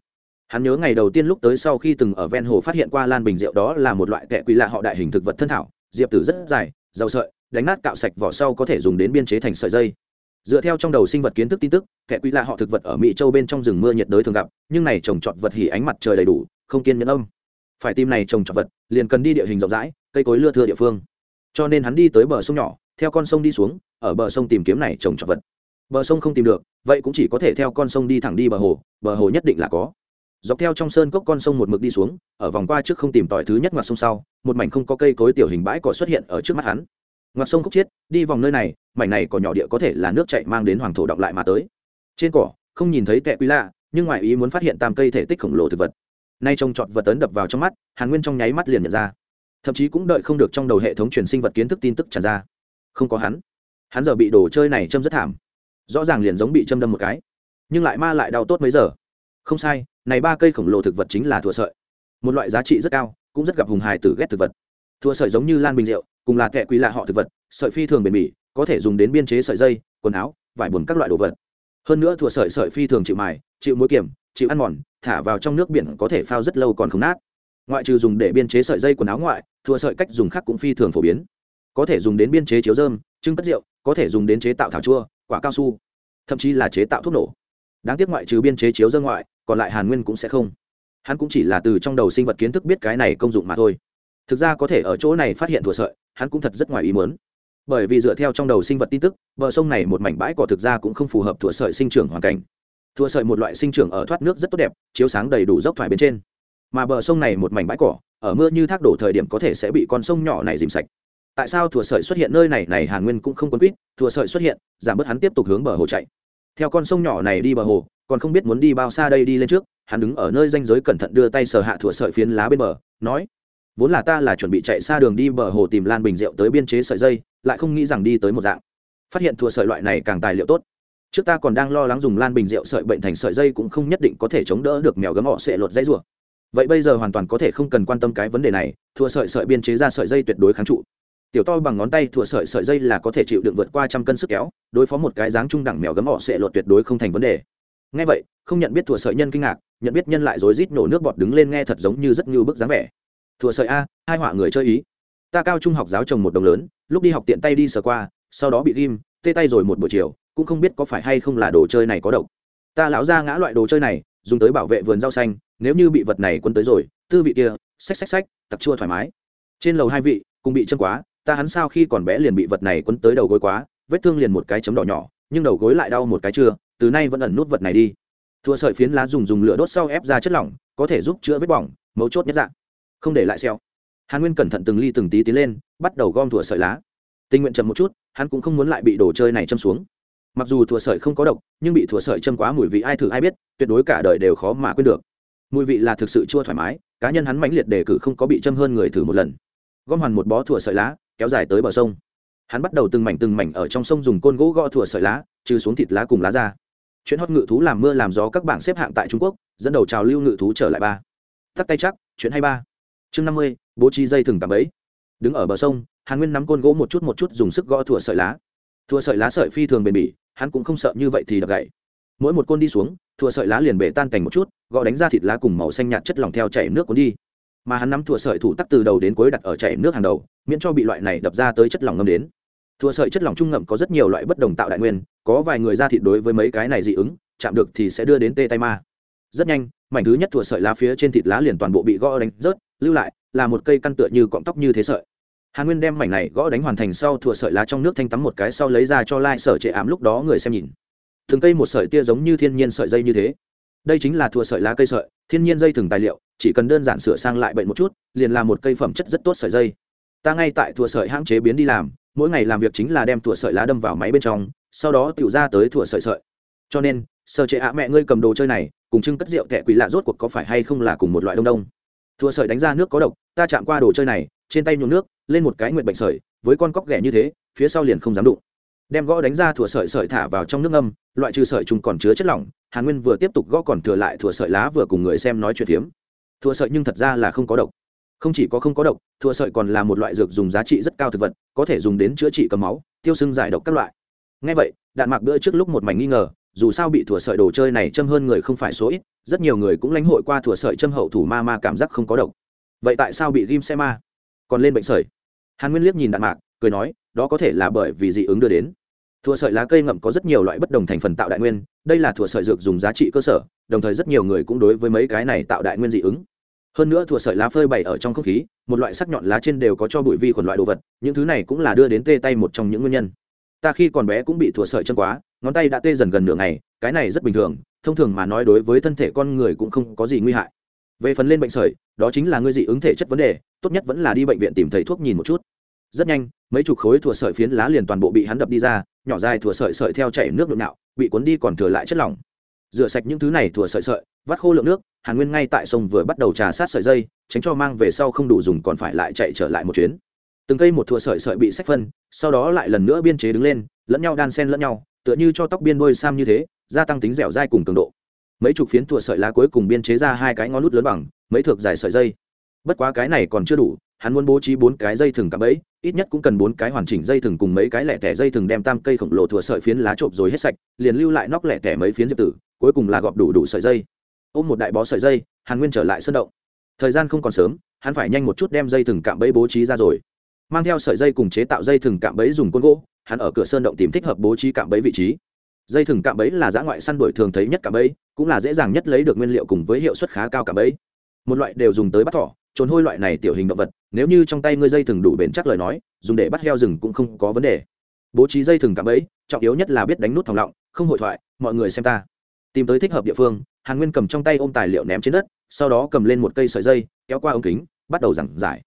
Hắn nhớ ngày đầu tiên lúc tới sau khi từng ở ven hồ phát hiện qua lan bình rượu đó là một loại tệ quỷ lạ họ đại hình thực vật thân thảo, diệp tử rất dài, giàu sợi, đánh nát cạo sạch vỏ sau có thể dùng đến biên chế thành sợi dây. Dựa theo trong đầu sinh vật kiến thức tin tức kẻ quỷ lạ họ thực vật ở mỹ châu bên trong rừng mưa nhiệt đới thường gặp, nhưng này trồng trọt vật hỉ ánh mặt trời đầy đủ, không kiên nhẫn âm phải tìm này trồng trọt vật, liền cần đi địa hình rộng rãi, cây cối lưa thưa địa phương. Cho nên hắn đi tới bờ sông nhỏ, theo con sông đi xuống, ở bờ sông tìm kiếm này trồng trọt vật. Bờ sông không tìm được, vậy cũng chỉ có thể theo con sông đi thẳng đi bờ hồ bờ hồ nhất định là có. Dọc theo trong sơn cốc con sông một mực đi xuống, ở vòng qua trước không tìm tỏi thứ nhất ngoặt sông sau, một mảnh không có cây cối tiểu hình bãi cỏ xuất hiện ở trước mắt hắn. Ngoặt sông khúc chiết, đi vòng nơi này, mảnh này có nhỏ địa có thể là nước chạy mang đến hoàng thổ động lại mà tới. Trên cỏ, không nhìn thấy tệ quý lạ, nhưng ngoại ý muốn phát hiện tam cây thể tích khổng lồ thực vật nay trông trọt vật tấn đập vào trong mắt, hàn nguyên trong nháy mắt liền nhận ra. Thậm chí cũng đợi không được trong đầu hệ thống truyền sinh vật kiến thức tin tức tràn ra. Không có hắn. Hắn giờ bị đồ chơi này châm rất thảm. Rõ ràng liền giống bị châm đâm một cái. Nhưng lại ma lại đau tốt mấy giờ. Không sai, này ba cây khổng lồ thực vật chính là thua sợi. Một loại giá trị rất cao, cũng rất gặp hùng hài tử ghét thực vật. Thua sợi giống như lan bình rượu, cùng là kẹ quý lạ họ thực vật, sợi phi thường bền bỉ, có thể dùng đến biên chế sợi dây, quần áo, vải buồn các loại đồ vật. Hơn nữa thua sợi sợi phi thường chịu mài, chịu mối kiểm, chịu ăn mòn thả vào trong nước biển có thể phao rất lâu còn không nát. Ngoại trừ dùng để biên chế sợi dây quần áo ngoại, thua sợi cách dùng khác cũng phi thường phổ biến. Có thể dùng đến biên chế chiếu dơm trưng cất rượu, có thể dùng đến chế tạo thảo chua, quả cao su, thậm chí là chế tạo thuốc nổ. Đáng tiếc ngoại trừ biên chế chiếu dơm ngoại, còn lại hàn nguyên cũng sẽ không. Hắn cũng chỉ là từ trong đầu sinh vật kiến thức biết cái này công dụng mà thôi. Thực ra có thể ở chỗ này phát hiện thua sợi, hắn cũng thật rất ngoài ý muốn. Bởi vì dựa theo trong đầu sinh vật tin tức, bờ sông này một mảnh bãi cỏ thực ra cũng không phù hợp thủa sợi sinh trưởng hoàn cảnh thua sợi một loại sinh trưởng ở thoát nước rất tốt đẹp, chiếu sáng đầy đủ dốc thoải bên trên. Mà bờ sông này một mảnh bãi cỏ, ở mưa như thác đổ thời điểm có thể sẽ bị con sông nhỏ này dìm sạch. Tại sao thua sợi xuất hiện nơi này này hàn nguyên cũng không quấn quýt, thua sợi xuất hiện, giảm bớt hắn tiếp tục hướng bờ hồ chạy. Theo con sông nhỏ này đi bờ hồ, còn không biết muốn đi bao xa đây đi lên trước, hắn đứng ở nơi danh giới cẩn thận đưa tay sờ hạ thủa sợi phiến lá bên bờ, nói, vốn là ta là chuẩn bị chạy xa đường đi bờ hồ tìm lan bình rượu tới biên chế sợi dây, lại không nghĩ rằng đi tới một dạng. Phát hiện thủa sợi loại này càng tài liệu tốt trước ta còn đang lo lắng dùng lan bình rượu sợi bệnh thành sợi dây cũng không nhất định có thể chống đỡ được mèo gấm họ sẽ lột dây rùa. Vậy bây giờ hoàn toàn có thể không cần quan tâm cái vấn đề này, thua sợi sợi biên chế ra sợi dây tuyệt đối kháng trụ. Tiểu to bằng ngón tay thua sợi sợi dây là có thể chịu đựng vượt qua trăm cân sức kéo, đối phó một cái dáng trung đẳng mèo gấm họ sẽ lột tuyệt đối không thành vấn đề. Ngay vậy, không nhận biết thua sợi nhân kinh ngạc, nhận biết nhân lại rối rít nổ nước bọt đứng lên nghe thật giống như rất như bức dáng vẻ. Thua sợi a, hai họa người chơi ý. Ta cao trung học giáo trồng một đồng lớn, lúc đi học tiện tay đi sờ qua, sau đó bị ghim, tê tay rồi một buổi chiều cũng không biết có phải hay không là đồ chơi này có độc. Ta lão ra ngã loại đồ chơi này, dùng tới bảo vệ vườn rau xanh, nếu như bị vật này quân tới rồi, tư vị kia, xách xách xách, tặc chua thoải mái. Trên lầu hai vị, cùng bị chân quá, ta hắn sao khi còn bé liền bị vật này quấn tới đầu gối quá, vết thương liền một cái chấm đỏ nhỏ, nhưng đầu gối lại đau một cái chưa, từ nay vẫn ẩn nút vật này đi. Thua sợi phiến lá dùng dùng lửa đốt sau ép ra chất lỏng, có thể giúp chữa vết bỏng, mấu chốt nhất dạng. Không để lại xeo. Hàn nguyên cẩn thận từng ly từng tí tiến lên, bắt đầu gom thủa sợi lá. Tình nguyện chậm một chút, hắn cũng không muốn lại bị đồ chơi này châm xuống mặc dù thủa sợi không có độc, nhưng bị thủa sợi châm quá mùi vị ai thử ai biết, tuyệt đối cả đời đều khó mà quên được. Mùi vị là thực sự chua thoải mái, cá nhân hắn mãnh liệt đề cử không có bị châm hơn người thử một lần. Gom hoàn một bó thủa sợi lá, kéo dài tới bờ sông. Hắn bắt đầu từng mảnh từng mảnh ở trong sông dùng côn gỗ gõ thủa sợi lá, trừ xuống thịt lá cùng lá ra chuyện hót ngự thú làm mưa làm gió các bảng xếp hạng tại trung quốc, dẫn đầu trào lưu ngự thú trở lại ba. Tắt tay chắc, chuyện hay ba. Chương năm mươi, bố trí dây thừng tạm ấy đứng ở bờ sông, hàn nguyên nắm côn gỗ một chút một chút dùng sức gõ thủa sợi lá. Thua sợi lá sợi phi thường bền bỉ hắn cũng không sợ như vậy thì đập gậy. Mỗi một côn đi xuống thua sợi lá liền bể tan thành một chút, gõ đánh ra thịt lá cùng màu xanh nhạt chất lỏng theo chảy nước cuốn đi. Mà hắn nắm thua sợi thủ tắc từ đầu đến cuối đặt ở chảy nước hàng đầu, miễn cho bị loại này đập ra tới chất lỏng ngâm đến. Thua sợi chất lỏng trung ngậm có rất nhiều loại bất đồng tạo đại nguyên, có vài người ra thịt đối với mấy cái này dị ứng, chạm được thì sẽ đưa đến tê tay ma. Rất nhanh, mảnh thứ nhất thua sợi lá phía trên thịt lá liền toàn bộ bị gõ đánh rớt, lưu lại là một cây căn tựa như cọng tóc như thế sợi hàn nguyên đem mảnh này gõ đánh hoàn thành sau thủa sợi lá trong nước thanh tắm một cái sau lấy ra cho lai sở trệ ám lúc đó người xem nhìn. Thường cây một sợi tia giống như thiên nhiên sợi dây như thế. Đây chính là thua sợi lá cây sợi, thiên nhiên dây thừng tài liệu, chỉ cần đơn giản sửa sang lại bệnh một chút, liền là một cây phẩm chất rất tốt sợi dây. Ta ngay tại thua sợi hãng chế biến đi làm, mỗi ngày làm việc chính là đem thủa sợi lá đâm vào máy bên trong, sau đó tiểu ra tới thủa sợi sợi. Cho nên sợ chế ạ mẹ ngươi cầm đồ chơi này, cùng trưng cất rượu tệ quỷ lạ rốt cuộc có phải hay không là cùng một loại đông đông. Thua sợi đánh ra nước có độc, ta chạm qua đồ chơi này trên tay nhuộm nước, lên một cái nguyện bệnh sợi, với con cóc ghẻ như thế, phía sau liền không dám đụng. Đem gõ đánh ra thủa sợi sợi thả vào trong nước ngâm, loại trừ sợi trùng còn chứa chất lỏng, hàn nguyên vừa tiếp tục gõ còn thừa lại thủa sợi lá vừa cùng người xem nói chuyện phiếm. Thủa sợi nhưng thật ra là không có độc. Không chỉ có không có độc, thủa sợi còn là một loại dược dùng giá trị rất cao thực vật, có thể dùng đến chữa trị cầm máu, tiêu sưng giải độc các loại. Ngay vậy, đạn mạc bữa trước lúc một mảnh nghi ngờ, dù sao bị thủa sợi đồ chơi này châm hơn người không phải số ít, rất nhiều người cũng lãnh hội qua thủa sợi châm hậu thủ ma ma cảm giác không có độc. Vậy tại sao bị ghim xe ma? Còn lên bệnh sởi. Hàn nguyên liếc nhìn đạn mạc, cười nói, đó có thể là bởi vì dị ứng đưa đến. Thùa sợi lá cây ngậm có rất nhiều loại bất đồng thành phần tạo đại nguyên, đây là thùa sợi dược dùng giá trị cơ sở, đồng thời rất nhiều người cũng đối với mấy cái này tạo đại nguyên dị ứng. Hơn nữa thùa sợi lá phơi bày ở trong không khí, một loại sắc nhọn lá trên đều có cho bụi vi khuẩn loại đồ vật, những thứ này cũng là đưa đến tê tay một trong những nguyên nhân. Ta khi còn bé cũng bị thùa sợi chân quá, ngón tay đã tê dần gần nửa ngày, cái này rất bình thường, thông thường mà nói đối với thân thể con người cũng không có gì nguy hại về phần lên bệnh sởi, đó chính là ngươi dị ứng thể chất vấn đề, tốt nhất vẫn là đi bệnh viện tìm thầy thuốc nhìn một chút. Rất nhanh, mấy chục khối thủa sợi phiến lá liền toàn bộ bị hắn đập đi ra, nhỏ dài thủa sợi sợi theo chảy nước nhộn nạo, bị cuốn đi còn thừa lại chất lỏng. Rửa sạch những thứ này thủa sợi sợi, vắt khô lượng nước, hàn nguyên ngay tại sông vừa bắt đầu trà sát sợi dây, tránh cho mang về sau không đủ dùng còn phải lại chạy trở lại một chuyến. Từng cây một thủa sợi sợi bị sách phân, sau đó lại lần nữa biên chế đứng lên, lẫn nhau đan sen lẫn nhau, tựa như cho tóc biên đôi sam như thế, gia tăng tính dẻo dai cùng cường độ mấy chục phiến thủa sợi lá cuối cùng biên chế ra hai cái ngón nút lớn bằng, mấy thược dài sợi dây. Bất quá cái này còn chưa đủ, hắn muốn bố trí bốn cái dây thừng cạm bẫy, ít nhất cũng cần bốn cái hoàn chỉnh dây thừng cùng mấy cái lẻ tẻ dây thừng đem tam cây khổng lồ thủa sợi phiến lá trộm rồi hết sạch, liền lưu lại nóc lẻ tẻ mấy phiến diệp tử, cuối cùng là gọp đủ đủ sợi dây. Ôm một đại bó sợi dây, hàn nguyên trở lại sân động. Thời gian không còn sớm, hắn phải nhanh một chút đem dây thừng cạm bẫy bố trí ra rồi. Mang theo sợi dây cùng chế tạo dây thừng cạm bẫy dùng côn gỗ, hắn ở cửa sơn động tìm thích hợp bố trí cạm bẫy vị trí dây thừng cạm bẫy là giã ngoại săn đuổi thường thấy nhất cạm bẫy, cũng là dễ dàng nhất lấy được nguyên liệu cùng với hiệu suất khá cao cạm bẫy. Một loại đều dùng tới bắt thỏ trốn hôi loại này tiểu hình động vật, nếu như trong tay ngươi dây thừng đủ bền chắc lời nói, dùng để bắt heo rừng cũng không có vấn đề. Bố trí dây thừng cạm bẫy, trọng yếu nhất là biết đánh nút thòng lọng, không hội thoại, mọi người xem ta. Tìm tới thích hợp địa phương, hàn nguyên cầm trong tay ôm tài liệu ném trên đất, sau đó cầm lên một cây sợi dây, kéo qua ống kính, bắt đầu giảng giải.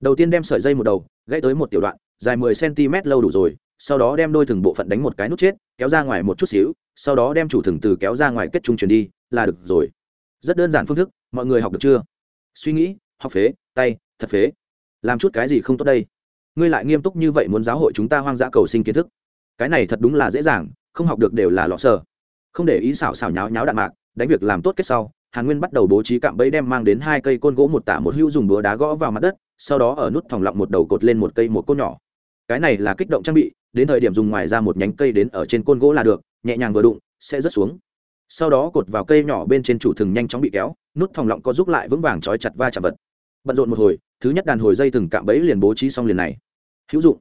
Đầu tiên đem sợi dây một đầu, gãy tới một tiểu đoạn, dài mười cm lâu đủ rồi sau đó đem đôi thừng bộ phận đánh một cái nút chết, kéo ra ngoài một chút xíu, sau đó đem chủ thừng từ kéo ra ngoài kết trung chuyển đi, là được rồi. Rất đơn giản phương thức, mọi người học được chưa? Suy nghĩ, học phế, tay, thật phế. Làm chút cái gì không tốt đây? Ngươi lại nghiêm túc như vậy muốn giáo hội chúng ta hoang dã cầu sinh kiến thức. Cái này thật đúng là dễ dàng, không học được đều là lọ sờ không để ý xảo xảo nháo nháo đạn mạc, đánh việc làm tốt kết sau, hàn nguyên bắt đầu bố trí cạm bẫy đem mang đến hai cây côn gỗ một tả một hữu dùng búa đá gõ vào mặt đất, sau đó ở nút thòng lọng một đầu cột lên một cây một côn nhỏ. Cái này là kích động trang bị đến thời điểm dùng ngoài ra một nhánh cây đến ở trên côn gỗ là được, nhẹ nhàng vừa đụng, sẽ rớt xuống. Sau đó cột vào cây nhỏ bên trên chủ thừng nhanh chóng bị kéo, nút thòng lọng có giúp lại vững vàng trói chặt va chạm vật. Bận rộn một hồi, thứ nhất đàn hồi dây thừng cạm bẫy liền bố trí xong liền này. Hữu dụng.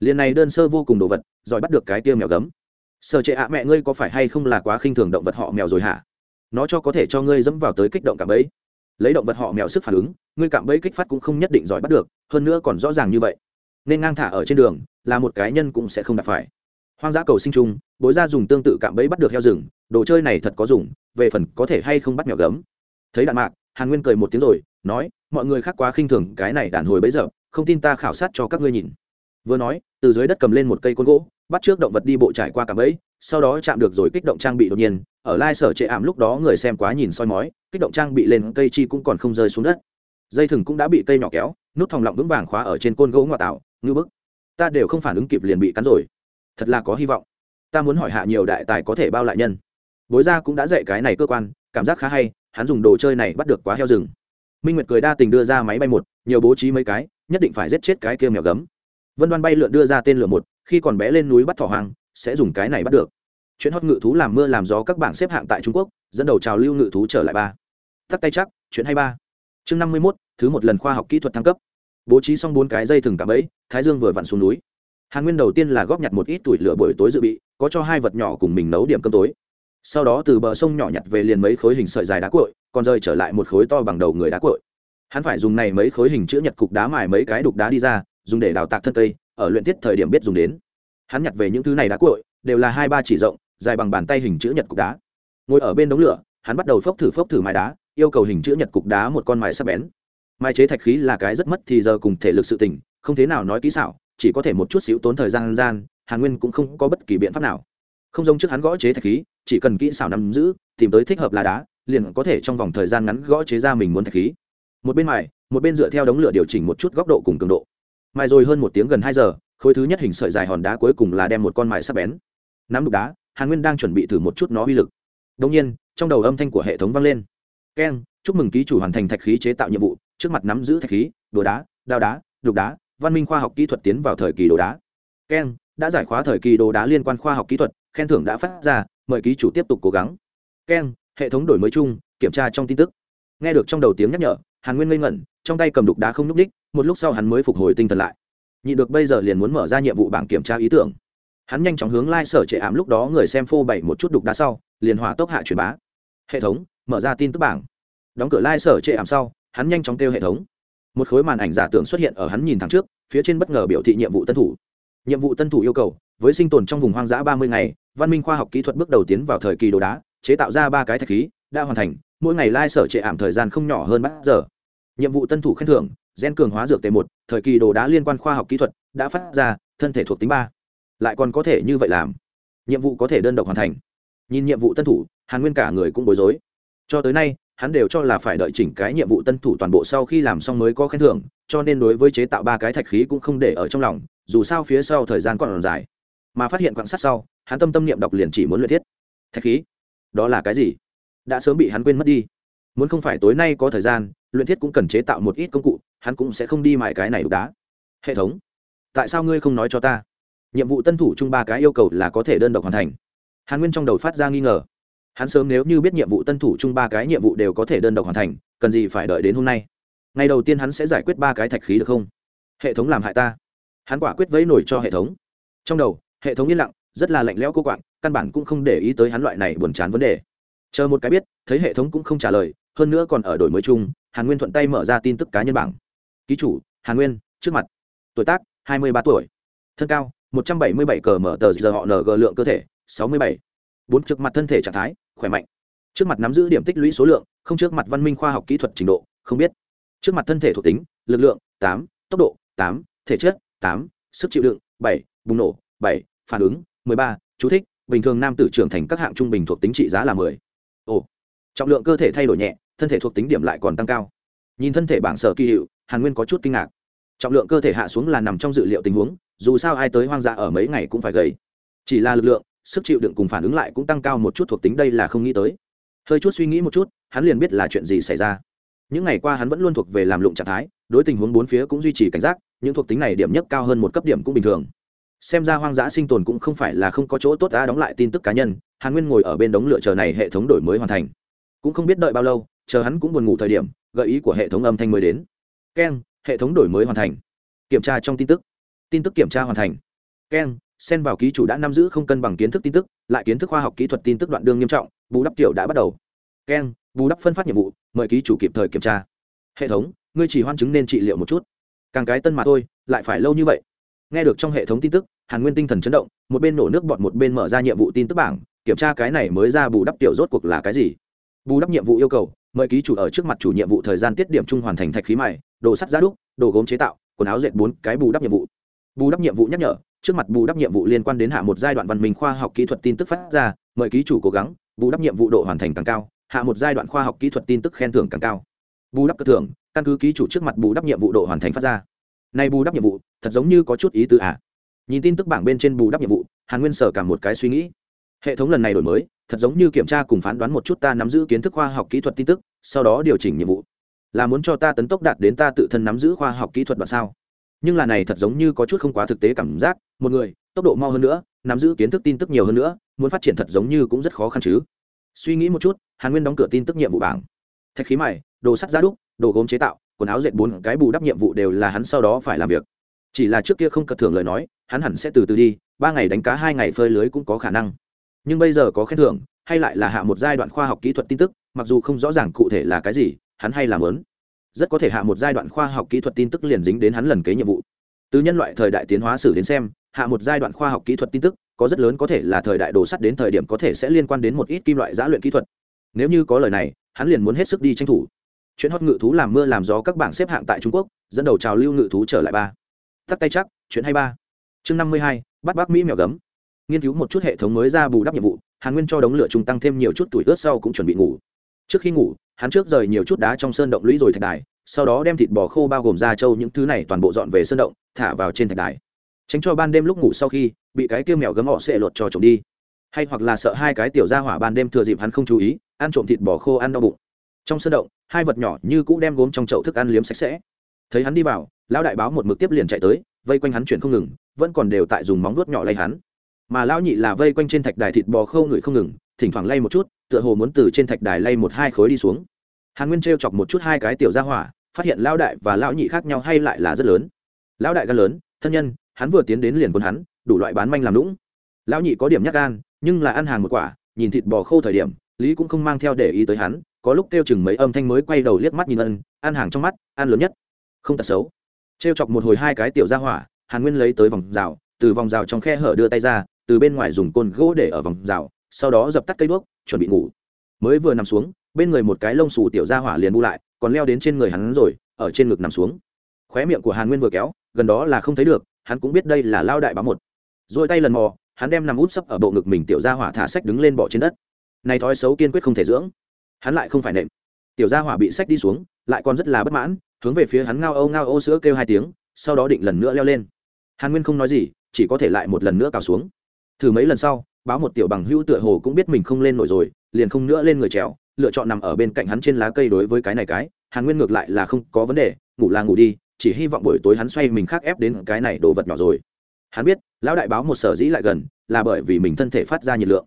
Liền này đơn sơ vô cùng đồ vật, giỏi bắt được cái tiêu mèo gấm. Sợ trệ ạ, mẹ ngươi có phải hay không là quá khinh thường động vật họ mèo rồi hả? Nó cho có thể cho ngươi dẫm vào tới kích động cạm bẫy. Lấy động vật họ mèo sức phản ứng, ngươi cạm bẫy kích phát cũng không nhất định giỏi bắt được, hơn nữa còn rõ ràng như vậy nên ngang thả ở trên đường, là một cái nhân cũng sẽ không đạp phải. Hoang dã cầu sinh chung, bối ra dùng tương tự cạm bẫy bắt được heo rừng, đồ chơi này thật có dùng, về phần có thể hay không bắt mèo gấm. Thấy đạn mạc, hàn nguyên cười một tiếng rồi, nói, mọi người khác quá khinh thường, cái này đàn hồi bấy giờ, không tin ta khảo sát cho các ngươi nhìn. Vừa nói, từ dưới đất cầm lên một cây côn gỗ, bắt trước động vật đi bộ trải qua cạm bẫy, sau đó chạm được rồi kích động trang bị đột nhiên, ở lai sở trệ ảm lúc đó người xem quá nhìn soi mói, kích động trang bị lên cây chi cũng còn không rơi xuống đất. Dây thừng cũng đã bị cây nhỏ kéo, nút thòng lọng vững vàng khóa ở trên côn gỗ ngoại tạo ngư bức. Ta đều không phản ứng kịp liền bị cắn rồi. Thật là có hy vọng. Ta muốn hỏi hạ nhiều đại tài có thể bao lại nhân. Bối gia cũng đã dạy cái này cơ quan, cảm giác khá hay, hắn dùng đồ chơi này bắt được quá heo rừng. Minh nguyệt cười đa tình đưa ra máy bay một, nhiều bố trí mấy cái, nhất định phải giết chết cái kia mèo gấm. Vân đoan bay lượn đưa ra tên lửa một, khi còn bé lên núi bắt thỏ hoang, sẽ dùng cái này bắt được. Chuyện hót ngự thú làm mưa làm gió các bảng xếp hạng tại trung quốc, dẫn đầu trào lưu ngự thú trở lại ba. Tắt tay chắc, chuyện hay ba. Chương năm mươi mốt, thứ một lần khoa học kỹ thuật thăng cấp bố trí xong bốn cái dây thừng cả ấy thái dương vừa vặn xuống núi. Hàn nguyên đầu tiên là góp nhặt một ít tuổi lửa buổi tối dự bị, có cho hai vật nhỏ cùng mình nấu điểm cơm tối. Sau đó từ bờ sông nhỏ nhặt về liền mấy khối hình sợi dài đá cội còn rơi trở lại một khối to bằng đầu người đá cội hắn phải dùng này mấy khối hình chữ nhật cục đá mài mấy cái đục đá đi ra, dùng để đào tạc thân cây, ở luyện tiết thời điểm biết dùng đến. Hắn nhặt về những thứ này đá cội đều là hai ba chỉ rộng, dài bằng bàn tay hình chữ nhật cục đá. Ngồi ở bên đống lửa, hắn bắt đầu phốc thử phốc thử mài đá, yêu cầu hình chữ nhật cục đá một con mài sắc bén mài chế thạch khí là cái rất mất thì giờ cùng thể lực sự tình, không thế nào nói kỹ xảo, chỉ có thể một chút xíu tốn thời gian gian, hàn nguyên cũng không có bất kỳ biện pháp nào. Không giống trước hắn gõ chế thạch khí, chỉ cần kỹ xảo nắm giữ, tìm tới thích hợp là đá, liền có thể trong vòng thời gian ngắn gõ chế ra mình muốn thạch khí. Một bên mài, một bên dựa theo đống lửa điều chỉnh một chút góc độ cùng cường độ. Mài rồi hơn một tiếng gần hai giờ, khối thứ nhất hình sợi dài hòn đá cuối cùng là đem một con mài sắp bén. Nắm đục đá, hàn nguyên đang chuẩn bị thử một chút nó uy lực. Đông nhiên, trong đầu âm thanh của hệ thống vang lên. Keng, chúc mừng ký chủ hoàn thành thạch khí chế tạo nhiệm vụ trước mặt nắm giữ thạch khí đồ đá, đao đá, đục đá, văn minh khoa học kỹ thuật tiến vào thời kỳ đồ đá. Keng đã giải khóa thời kỳ đồ đá liên quan khoa học kỹ thuật, khen thưởng đã phát ra, mời ký chủ tiếp tục cố gắng. Keng hệ thống đổi mới chung, kiểm tra trong tin tức. Nghe được trong đầu tiếng nhắc nhở, hàn nguyên ngây ngẩn, trong tay cầm đục đá không n ú c ních một lúc sau hắn mới phục hồi tinh thần lại. Nhị được bây giờ liền muốn mở ra nhiệm vụ bảng kiểm tra ý tưởng. Hắn nhanh chóng hướng lai、like、sở trệ ảm lúc đó người xem phô bày một chút đục đá sau, liền hỏa tốc hạ truyền bá. Hệ thống, mở ra tin tức bảng. Đóng cửa lai、like、sở trệ ảm sau hắn nhanh chóng kêu hệ thống. Một khối màn ảnh giả tưởng xuất hiện ở hắn nhìn thẳng trước, phía trên bất ngờ biểu thị nhiệm vụ tân thủ. Nhiệm vụ tân thủ yêu cầu, với sinh tồn trong vùng hoang dã ba mươi ngày, văn minh khoa học kỹ thuật bước đầu tiến vào thời kỳ đồ đá, chế tạo ra ba cái thạch khí, đã hoàn thành, mỗi ngày lai sở trệ ảm thời gian không nhỏ hơn bát giờ. Nhiệm vụ tân thủ khen thưởng, gen cường hóa dược t một, thời kỳ đồ đá liên quan khoa học kỹ thuật, đã phát ra, thân thể thuộc tính ba. Lại còn có thể như vậy làm. Nhiệm vụ có thể đơn độc hoàn thành. Nhìn nhiệm vụ tân thủ, hàn nguyên cả người cũng bối rối. Cho tới nay hắn đều cho là phải đợi chỉnh cái nhiệm vụ tân thủ toàn bộ sau khi làm xong mới có khen thưởng, cho nên đối với chế tạo ba cái thạch khí cũng không để ở trong lòng, dù sao phía sau thời gian còn dài. Mà phát hiện quạng sắt sau, hắn tâm tâm niệm đọc liền chỉ muốn luyện thiết. Thạch khí? Đó là cái gì? Đã sớm bị hắn quên mất đi. Muốn không phải tối nay có thời gian, luyện thiết cũng cần chế tạo một ít công cụ, hắn cũng sẽ không đi mãi cái này đục đá. Hệ thống? Tại sao ngươi không nói cho ta? Nhiệm vụ tân thủ chung ba cái yêu cầu là có thể đơn độc hoàn thành. Hàn nguyên trong đầu phát ra nghi ngờ hắn sớm nếu như biết nhiệm vụ tân thủ chung ba cái nhiệm vụ đều có thể đơn độc hoàn thành, cần gì phải đợi đến hôm nay? Ngày đầu tiên hắn sẽ giải quyết ba cái thạch khí được không? Hệ thống làm hại ta. Hắn quả quyết vẫy nổi cho hệ thống. Trong đầu, hệ thống yên lặng, rất là lạnh lẽo cô quạng, căn bản cũng không để ý tới hắn loại này buồn chán vấn đề. Chờ một cái biết, thấy hệ thống cũng không trả lời, hơn nữa còn ở đổi mới chung, hàn nguyên thuận tay mở ra tin tức cá nhân bảng. Ký chủ, hàn nguyên, trước mặt. Tuổi tác, hai mươi ba tuổi. Thân cao, một trăm bảy mươi bảy cờ mở tờ giờ họ ng lượng cơ thể, sáu mươi bảy. Bốn trực mặt thân thể trạng thái khỏe mạnh. Trước mặt nắm giữ điểm tích lũy số lượng, không trước mặt văn minh khoa học kỹ thuật trình độ, không biết. Trước mặt thân thể thuộc tính, lực lượng, tám, tốc độ, tám, thể chất, tám, sức chịu đựng, bảy, bùng nổ, bảy, phản ứng, mười ba, chú thích, bình thường nam tử trưởng thành các hạng trung bình thuộc tính trị giá là mười. Ồ, trọng lượng cơ thể thay đổi nhẹ, thân thể thuộc tính điểm lại còn tăng cao. Nhìn thân thể bảng sở kỳ hiệu, hàn nguyên có chút kinh ngạc. Trọng lượng cơ thể hạ xuống là nằm trong dự liệu tình huống, dù sao ai tới hoang dã ở mấy ngày cũng phải gầy. Chỉ là lực lượng sức chịu đựng cùng phản ứng lại cũng tăng cao một chút thuộc tính đây là không nghĩ tới. Hơi chút suy nghĩ một chút, hắn liền biết là chuyện gì xảy ra. Những ngày qua hắn vẫn luôn thuộc về làm lụng trạng thái, đối tình huống bốn phía cũng duy trì cảnh giác, những thuộc tính này điểm nhất cao hơn một cấp điểm cũng bình thường. Xem ra hoang dã sinh tồn cũng không phải là không có chỗ tốt đã đóng lại tin tức cá nhân, hàn nguyên ngồi ở bên đống lựa chờ này hệ thống đổi mới hoàn thành. Cũng không biết đợi bao lâu, chờ hắn cũng buồn ngủ thời điểm, gợi ý của hệ thống âm thanh mới đến. Keng, hệ thống đổi mới hoàn thành. Kiểm tra trong tin tức. Tin tức kiểm tra hoàn thành. Keng xen vào ký chủ đã nắm giữ không cân bằng kiến thức tin tức, lại kiến thức khoa học kỹ thuật tin tức đoạn đương nghiêm trọng, bù đắp kiểu đã bắt đầu. Keng, bù đắp phân phát nhiệm vụ, mời ký chủ kịp thời kiểm tra. Hệ thống, ngươi chỉ hoan chứng nên trị liệu một chút. Càng cái tân mà thôi, lại phải lâu như vậy. Nghe được trong hệ thống tin tức, hàn nguyên tinh thần chấn động, một bên nổ nước bọt một bên mở ra nhiệm vụ tin tức bảng, kiểm tra cái này mới ra bù đắp tiểu rốt cuộc là cái gì. Bù đắp nhiệm vụ yêu cầu, mời ký chủ ở trước mặt chủ nhiệm vụ thời gian tiết điểm chung hoàn thành thạch khí mày đồ sắt giá đúc, đồ gốm chế tạo, quần áo dệt bốn, cái bù đắp nhiệm vụ. Bù đắp nhiệm vụ nhắc nhở trước mặt bù đắp nhiệm vụ liên quan đến hạ một giai đoạn văn minh khoa học kỹ thuật tin tức phát ra, mời ký chủ cố gắng, bù đắp nhiệm vụ độ hoàn thành càng cao, hạ một giai đoạn khoa học kỹ thuật tin tức khen thưởng càng cao. Bù đắp cơ thưởng, căn cứ ký chủ trước mặt bù đắp nhiệm vụ độ hoàn thành phát ra. Nay bù đắp nhiệm vụ, thật giống như có chút ý tứ ạ à. nhìn tin tức bảng bên trên bù đắp nhiệm vụ, hàn nguyên sở cả một cái suy nghĩ. Hệ thống lần này đổi mới, thật giống như kiểm tra cùng phán đoán một chút ta nắm giữ kiến thức khoa học kỹ thuật tin tức, sau đó điều chỉnh nhiệm vụ. Là muốn cho ta tấn tốc đạt đến ta tự thân nắm giữ khoa học kỹ thuật đoạn sao? Nhưng là này thật giống như có chút không quá thực tế cảm giác một người, tốc độ mau hơn nữa, nắm giữ kiến thức tin tức nhiều hơn nữa, muốn phát triển thật giống như cũng rất khó khăn chứ. Suy nghĩ một chút, hàn nguyên đóng cửa tin tức nhiệm vụ bảng. Thạch khí mày đồ sắt giá đúc, đồ gốm chế tạo, quần áo dệt bốn cái bù đắp nhiệm vụ đều là hắn sau đó phải làm việc. Chỉ là trước kia không cật thưởng lời nói, hắn hẳn sẽ từ từ đi, ba ngày đánh cá hai ngày phơi lưới cũng có khả năng. Nhưng bây giờ có khen thưởng, hay lại là hạ một giai đoạn khoa học kỹ thuật tin tức, mặc dù không rõ ràng cụ thể là cái gì, hắn hay làm lớn rất có thể hạ một giai đoạn khoa học kỹ thuật tin tức liền dính đến hắn lần kế nhiệm vụ. Từ nhân loại thời đại tiến hóa sử đến xem hạ một giai đoạn khoa học kỹ thuật tin tức, có rất lớn có thể là thời đại đồ sắt đến thời điểm có thể sẽ liên quan đến một ít kim loại giã luyện kỹ thuật. Nếu như có lời này, hắn liền muốn hết sức đi tranh thủ. Chuyện hót ngự thú làm mưa làm gió các bảng xếp hạng tại trung quốc, dẫn đầu trào lưu ngự thú trở lại ba. Tắt tay chắc, chuyện hay ba. Chương năm mươi hai, bắt bác mỹ mèo gấm. Nghiên cứu một chút hệ thống mới ra bù đắp nhiệm vụ, hàn nguyên cho đống lửa trung tăng thêm nhiều chút tuổi ướt sau cũng chuẩn bị ngủ. Trước khi ngủ, hắn trước rời nhiều chút đá trong sơn động lũy rồi thạch đài, sau đó đem thịt bò khô bao gồm da trâu những thứ này toàn bộ dọn về sơn động, thả vào trên thạch đài tránh cho ban đêm lúc ngủ sau khi bị cái kia mèo gấm họ sẽ lột cho trộm đi. Hay hoặc là sợ hai cái tiểu ra hỏa ban đêm thừa dịp hắn không chú ý, ăn trộm thịt bò khô ăn đau bụng. Trong sân động, hai vật nhỏ như cũ đem gốm trong chậu thức ăn liếm sạch sẽ. Thấy hắn đi vào, lão đại báo một mực tiếp liền chạy tới, vây quanh hắn chuyển không ngừng, vẫn còn đều tại dùng móng vuốt nhỏ lay hắn. Mà lão nhị là vây quanh trên thạch đài thịt bò khâu người không ngừng, thỉnh thoảng lay một chút, tựa hồ muốn từ trên thạch đài lay một hai khối đi xuống. Hàn nguyên t chọc một chút hai cái tiểu ra hỏa, phát hiện lão đại và lão nhị khác nhau hay lại là rất lớn. Lão đại gan lớn, thân nhân hắn vừa tiến đến liền quân hắn, đủ loại bán manh làm lũng. Lão nhị có điểm nhắc gan, nhưng là ăn hàng một quả, nhìn thịt bò khô thời điểm, lý cũng không mang theo để ý tới hắn, có lúc kêu chừng mấy âm thanh mới quay đầu liếc mắt nhìn ân, ăn hàng trong mắt, ăn lớn nhất. Không tật xấu. Trêu chọc một hồi hai cái tiểu ra hỏa, hàn nguyên lấy tới vòng rào, từ vòng rào trong khe hở đưa tay ra, từ bên ngoài dùng côn gỗ để ở vòng rào, sau đó dập tắt cây đuốc, chuẩn bị ngủ. Mới vừa nằm xuống, bên người một cái lông xù tiểu ra hỏa liền bu lại, còn leo đến trên người hắn rồi, ở trên ngực nằm xuống. Khóe miệng của hàn nguyên vừa kéo, gần đó là không thấy được hắn cũng biết đây là lao đại báo một. Rồi tay lần mò, hắn đem nằm út sấp ở bộ ngực mình tiểu gia hỏa thả sách đứng lên bỏ trên đất. Này thói xấu kiên quyết không thể dưỡng. Hắn lại không phải nệm tiểu gia hỏa bị sách đi xuống, lại còn rất là bất mãn, hướng về phía hắn ngao âu ngao ô sữa kêu hai tiếng, sau đó định lần nữa leo lên. Hàn nguyên không nói gì, chỉ có thể lại một lần nữa cào xuống. Thử mấy lần sau, báo một tiểu bằng hữu tựa hồ cũng biết mình không lên nổi rồi, liền không nữa lên người trèo, lựa chọn nằm ở bên cạnh hắn trên lá cây đối với cái này cái. Hàn nguyên ngược lại là không có vấn đề, ngủ là ngủ đi chỉ hy vọng buổi tối hắn xoay mình khác ép đến cái này đồ vật nhỏ rồi. Hắn biết, lão đại báo một sở dĩ lại gần, là bởi vì mình thân thể phát ra nhiệt lượng.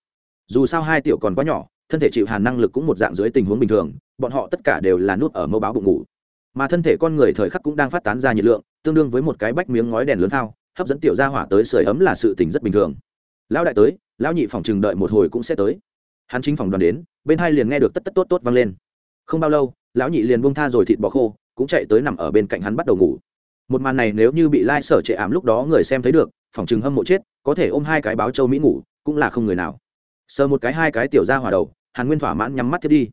Dù sao hai tiểu còn quá nhỏ, thân thể chịu hàn năng lực cũng một dạng dưới tình huống bình thường, bọn họ tất cả đều là nút ở mẫu báo bụng ngủ. Mà thân thể con người thời khắc cũng đang phát tán ra nhiệt lượng, tương đương với một cái bách miếng ngói đèn lớn thao, hấp dẫn tiểu gia hỏa tới sưởi ấm là sự tình rất bình thường. Lão đại tới, lão nhị phòng chừng đợi một hồi cũng sẽ tới. Hắn chính phòng đoàn đến, bên hai liền nghe được tất tất tốt tốt vang lên. Không bao lâu, lão nhị liền bông tha rồi thịt bò khô cũng chạy tới nằm ở bên cạnh hắn bắt đầu ngủ. Một màn này nếu như bị lai sở trệ ảm lúc đó người xem thấy được, phòng chừng hâm mộ chết, có thể ôm hai cái báo châu mỹ ngủ, cũng là không người nào. Sờ một cái hai cái tiểu ra hòa đầu, hàn nguyên thỏa mãn nhắm mắt thiết đi.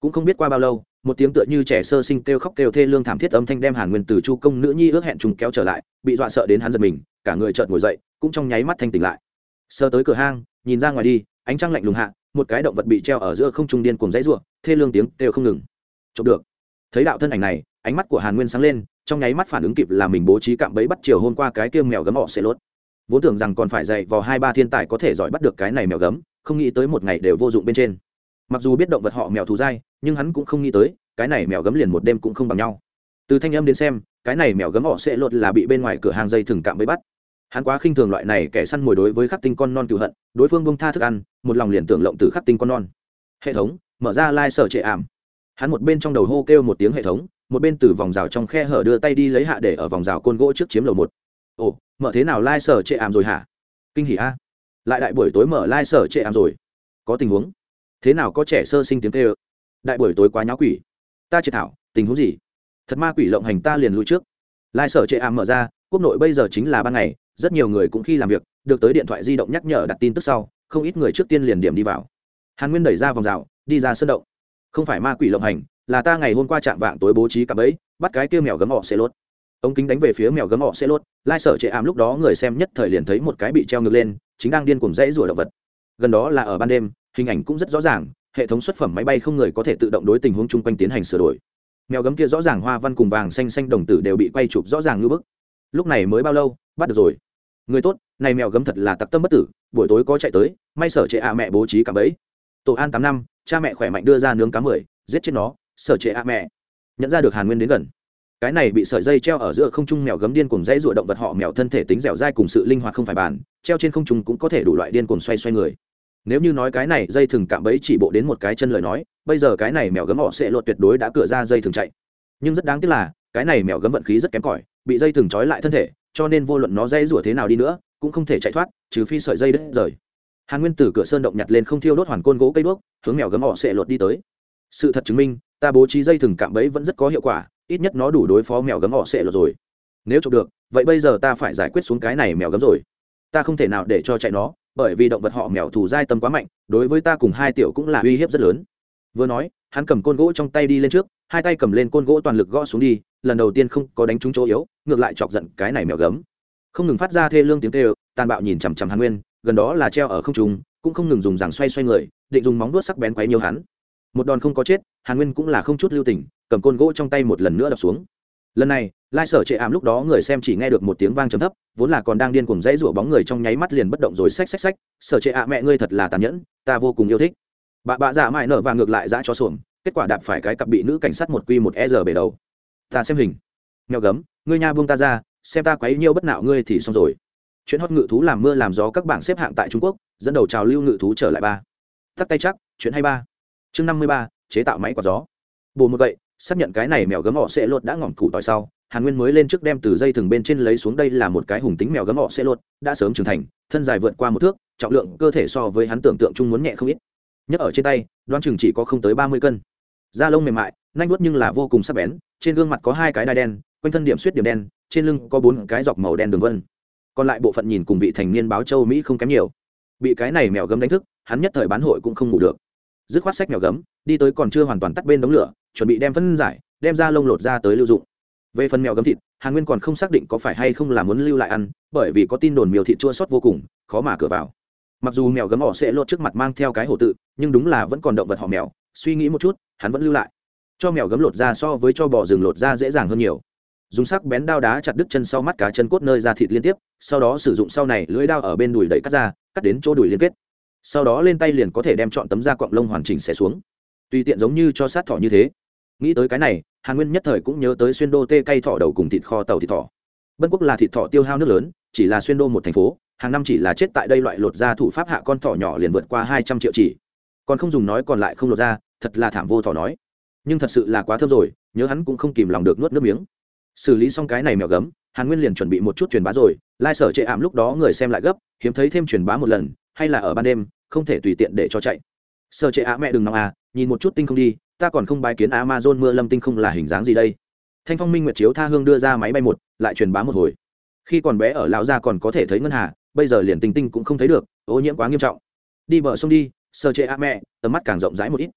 Cũng không biết qua bao lâu, một tiếng tựa như trẻ sơ sinh kêu khóc kêu thê lương thảm thiết âm thanh đem hàn nguyên từ chu công nữ nhi ước hẹn chúng kéo trở lại, bị dọa sợ đến hắn giật mình, cả người chợt ngồi dậy, cũng trong nháy mắt thanh tỉnh lại. Sơ tới cửa hang, nhìn ra ngoài đi, ánh trăng lạnh lùng hạ, một cái động vật bị treo ở giữa không trung điên cùng dãy ruộng thê lương tiếng kêu không ngừng. Chụp được. Thấy đạo thân ảnh này ánh mắt của hàn nguyên sáng lên, trong nháy mắt phản ứng kịp là mình bố trí cạm bẫy bắt chiều hôm qua cái kia mèo gấm họ sẽ lốt. Vốn tưởng rằng còn phải dạy vào hai ba thiên tài có thể giỏi bắt được cái này mèo gấm, không nghĩ tới một ngày đều vô dụng bên trên. Mặc dù biết động vật họ mèo thù dai, nhưng hắn cũng không nghĩ tới, cái này mèo gấm liền một đêm cũng không bằng nhau. Từ thanh âm đến xem, cái này mèo gấm họ sẽ lột là bị bên ngoài cửa hàng dây thừng cạm bẫy bắt. Hắn quá khinh thường loại này kẻ săn mồi đối với khắc tinh con non cựu hận, đối phương bông tha thức ăn, một lòng liền tưởng lộng từ khắc tinh con non. Hệ thống, mở ra lai、like、sở trệ ảm. Hắn một bên trong đầu hô kêu một tiếng hệ thống một bên từ vòng rào trong khe hở đưa tay đi lấy hạ để ở vòng rào côn gỗ trước chiếm lầu một. Ồ, mở thế nào lai、like、sở trệ ảm rồi hả? Kinh hỉ a. Lại đại buổi tối mở lai、like、sở trệ ảm rồi. Có tình huống? Thế nào có trẻ sơ sinh tiếng kêu? Đại buổi tối quá nháo quỷ. Ta triệt thảo, tình huống gì? Thật ma quỷ lộng hành ta liền lui trước. Lai、like、sở trệ ảm mở ra, quốc nội bây giờ chính là ban ngày, rất nhiều người cũng khi làm việc, được tới điện thoại di động nhắc nhở đặt tin tức sau, không ít người trước tiên liền điểm đi vào. Hàn nguyên đẩy ra vòng rào, đi ra sân động. Không phải ma quỷ lộng hành là ta ngày hôm qua chạm vạng tối bố trí cặp ấy bắt cái kia mèo gấm họ sẽ lốt. Ông kính đánh về phía mèo gấm họ sẽ lốt, lai sở trệ ảm lúc đó người xem nhất thời liền thấy một cái bị treo ngược lên, chính đang điên cuồng dãy rủa động vật. Gần đó là ở ban đêm, hình ảnh cũng rất rõ ràng, hệ thống xuất phẩm máy bay không người có thể tự động đối tình huống chung quanh tiến hành sửa đổi. Mèo gấm kia rõ ràng hoa văn cùng vàng xanh xanh đồng tử đều bị quay chụp rõ ràng như bức. Lúc này mới bao lâu, bắt được rồi. Người tốt, này mèo gấm thật là tặc tâm bất tử, buổi tối có chạy tới, may sở trệ ạ mẹ bố trí cả bẫy. Tổ an tám năm, cha mẹ khỏe mạnh đưa ra nướng cá mười, giết chết nó sở trệ ạ mẹ. Nhận ra được hàn nguyên đến gần. Cái này bị sợi dây treo ở giữa không trung mèo gấm điên cùng dãy ruộng động vật họ mèo thân thể tính dẻo dai cùng sự linh hoạt không phải bàn, treo trên không trung cũng có thể đủ loại điên cùng xoay xoay người. Nếu như nói cái này, dây thừng cạm bẫy chỉ bộ đến một cái chân lời nói, bây giờ cái này mèo gấm họ sẽ lột tuyệt đối đã cửa ra dây thừng chạy. Nhưng rất đáng tiếc là, cái này mèo gấm vận khí rất kém cỏi, bị dây thừng trói lại thân thể, cho nên vô luận nó dây rủa thế nào đi nữa, cũng không thể chạy thoát, trừ phi sợi dây đứt rời. Hàn nguyên từ cửa sơn động nhặt lên không thiêu đốt hoàn côn gỗ cây đuốc, hướng mèo gấm họ sẽ lột đi tới. Sự thật chứng minh ta bố trí dây thừng cạm bẫy vẫn rất có hiệu quả, ít nhất nó đủ đối phó mèo gấm họ sẽ lột rồi. Nếu chụp được, vậy bây giờ ta phải giải quyết xuống cái này mèo gấm rồi. Ta không thể nào để cho chạy nó, bởi vì động vật họ mèo thù dai tâm quá mạnh, đối với ta cùng hai tiểu cũng là uy hiếp rất lớn. Vừa nói, hắn cầm côn gỗ trong tay đi lên trước, hai tay cầm lên côn gỗ toàn lực gõ xuống đi, lần đầu tiên không có đánh trúng chỗ yếu, ngược lại chọc giận cái này mèo gấm. Không ngừng phát ra thê lương tiếng kêu, tàn bạo nhìn chằm chằm hàn nguyên, gần đó là treo ở không trung, cũng không ngừng dùng rằng xoay xoay người, định dùng móng vuốt sắc bén quấy nhiều hắn. Một đòn không có chết hàn nguyên cũng là không chút lưu tình, cầm côn gỗ trong tay một lần nữa đập xuống. Lần này, lai sở trệ ảm lúc đó người xem chỉ nghe được một tiếng vang trầm thấp, vốn là còn đang điên cuồng dãy rủa bóng người trong nháy mắt liền bất động rồi xách xách xách, sở trệ ạ mẹ ngươi thật là tàn nhẫn, ta vô cùng yêu thích. Bà bạ dạ giả mãi nở và ngược lại dã cho xuồng, kết quả đạp phải cái cặp bị nữ cảnh sát một quy một e giờ bể đầu. Ta xem hình. Nghèo gấm, ngươi nha buông ta ra, xem ta quấy nhiêu bất nạo ngươi thì xong rồi. Chuyện hót ngự thú làm mưa làm gió các bảng xếp hạng tại trung quốc, dẫn đầu trào lưu ngự thú trở lại ba. Tắt tay chắc, chuyện hay ba. Chương năm mươi ba chế tạo máy quạt gió. Bồ một vậy, xác nhận cái này mèo gấm họ sẽ lột đã ngỏm củ tỏi sau, hàn nguyên mới lên trước đem từ dây thừng bên trên lấy xuống đây là một cái hùng tính mèo gấm họ sẽ lột, đã sớm trưởng thành, thân dài vượt qua một thước, trọng lượng cơ thể so với hắn tưởng tượng chung muốn nhẹ không ít. Nhấc ở trên tay đoan chừng chỉ có không tới ba mươi cân. Da lông mềm mại, nanh vuốt nhưng là vô cùng sắc bén, trên gương mặt có hai cái đai đen, quanh thân điểm suýt điểm đen, trên lưng có bốn cái dọc màu đen đường vân. Còn lại bộ phận nhìn cùng vị thành niên báo châu mỹ không kém nhiều. Bị cái này mèo gấm đánh thức, hắn nhất thời bán hội cũng không ngủ được. Dứt khoát sách mèo gấm đi tới còn chưa hoàn toàn tắt bên đống lửa, chuẩn bị đem phân giải, đem ra lông lột ra tới lưu dụng. Về phần mèo gấm thịt, hàn nguyên còn không xác định có phải hay không là muốn lưu lại ăn, bởi vì có tin đồn miều thịt chua sót vô cùng, khó mà cửa vào. Mặc dù mèo gấm họ sẽ lột trước mặt mang theo cái hổ tự, nhưng đúng là vẫn còn động vật họ mèo, suy nghĩ một chút, hắn vẫn lưu lại. Cho mèo gấm lột ra so với cho bò rừng lột ra dễ dàng hơn nhiều. Dùng sắc bén đao đá chặt đứt chân sau mắt cá chân cốt nơi ra thịt liên tiếp, sau đó sử dụng sau này lưỡi đao ở bên đùi đẩy cắt ra, cắt đến chỗ đùi liên kết. Sau đó lên tay liền có thể đem chọn tấm da cọng lông hoàn chỉnh xẻ xuống tùy tiện giống như cho sát thỏ như thế. Nghĩ tới cái này, hàn nguyên nhất thời cũng nhớ tới xuyên đô tê cây thỏ đầu cùng thịt kho tàu thịt thỏ. Bân quốc là thịt thỏ tiêu hao nước lớn, chỉ là xuyên đô một thành phố, hàng năm chỉ là chết tại đây loại lột ra thủ pháp hạ con thỏ nhỏ liền vượt qua hai trăm triệu chỉ. Còn không dùng nói còn lại không lột ra, thật là thảm vô thỏ nói. Nhưng thật sự là quá thơm rồi, nhớ hắn cũng không kìm lòng được nuốt nước miếng. Xử lý xong cái này mèo gấm, hàn nguyên liền chuẩn bị một chút truyền bá rồi, lai sở chệ ảm lúc đó người xem lại gấp, hiếm thấy thêm truyền bá một lần, hay là ở ban đêm, không thể tùy tiện để cho chạy. Sở chệ ả mẹ đừng nóng à nhìn một chút tinh không đi, ta còn không bài kiến amazon mưa lâm tinh không là hình dáng gì đây. Thanh phong minh nguyệt chiếu tha hương đưa ra máy bay một, lại truyền bá một hồi. Khi còn bé ở lão gia còn có thể thấy ngân hà, bây giờ liền tinh tinh cũng không thấy được, ô nhiễm quá nghiêm trọng. Đi bờ sông đi sở chệ ả mẹ, tầm mắt càng rộng rãi một ít.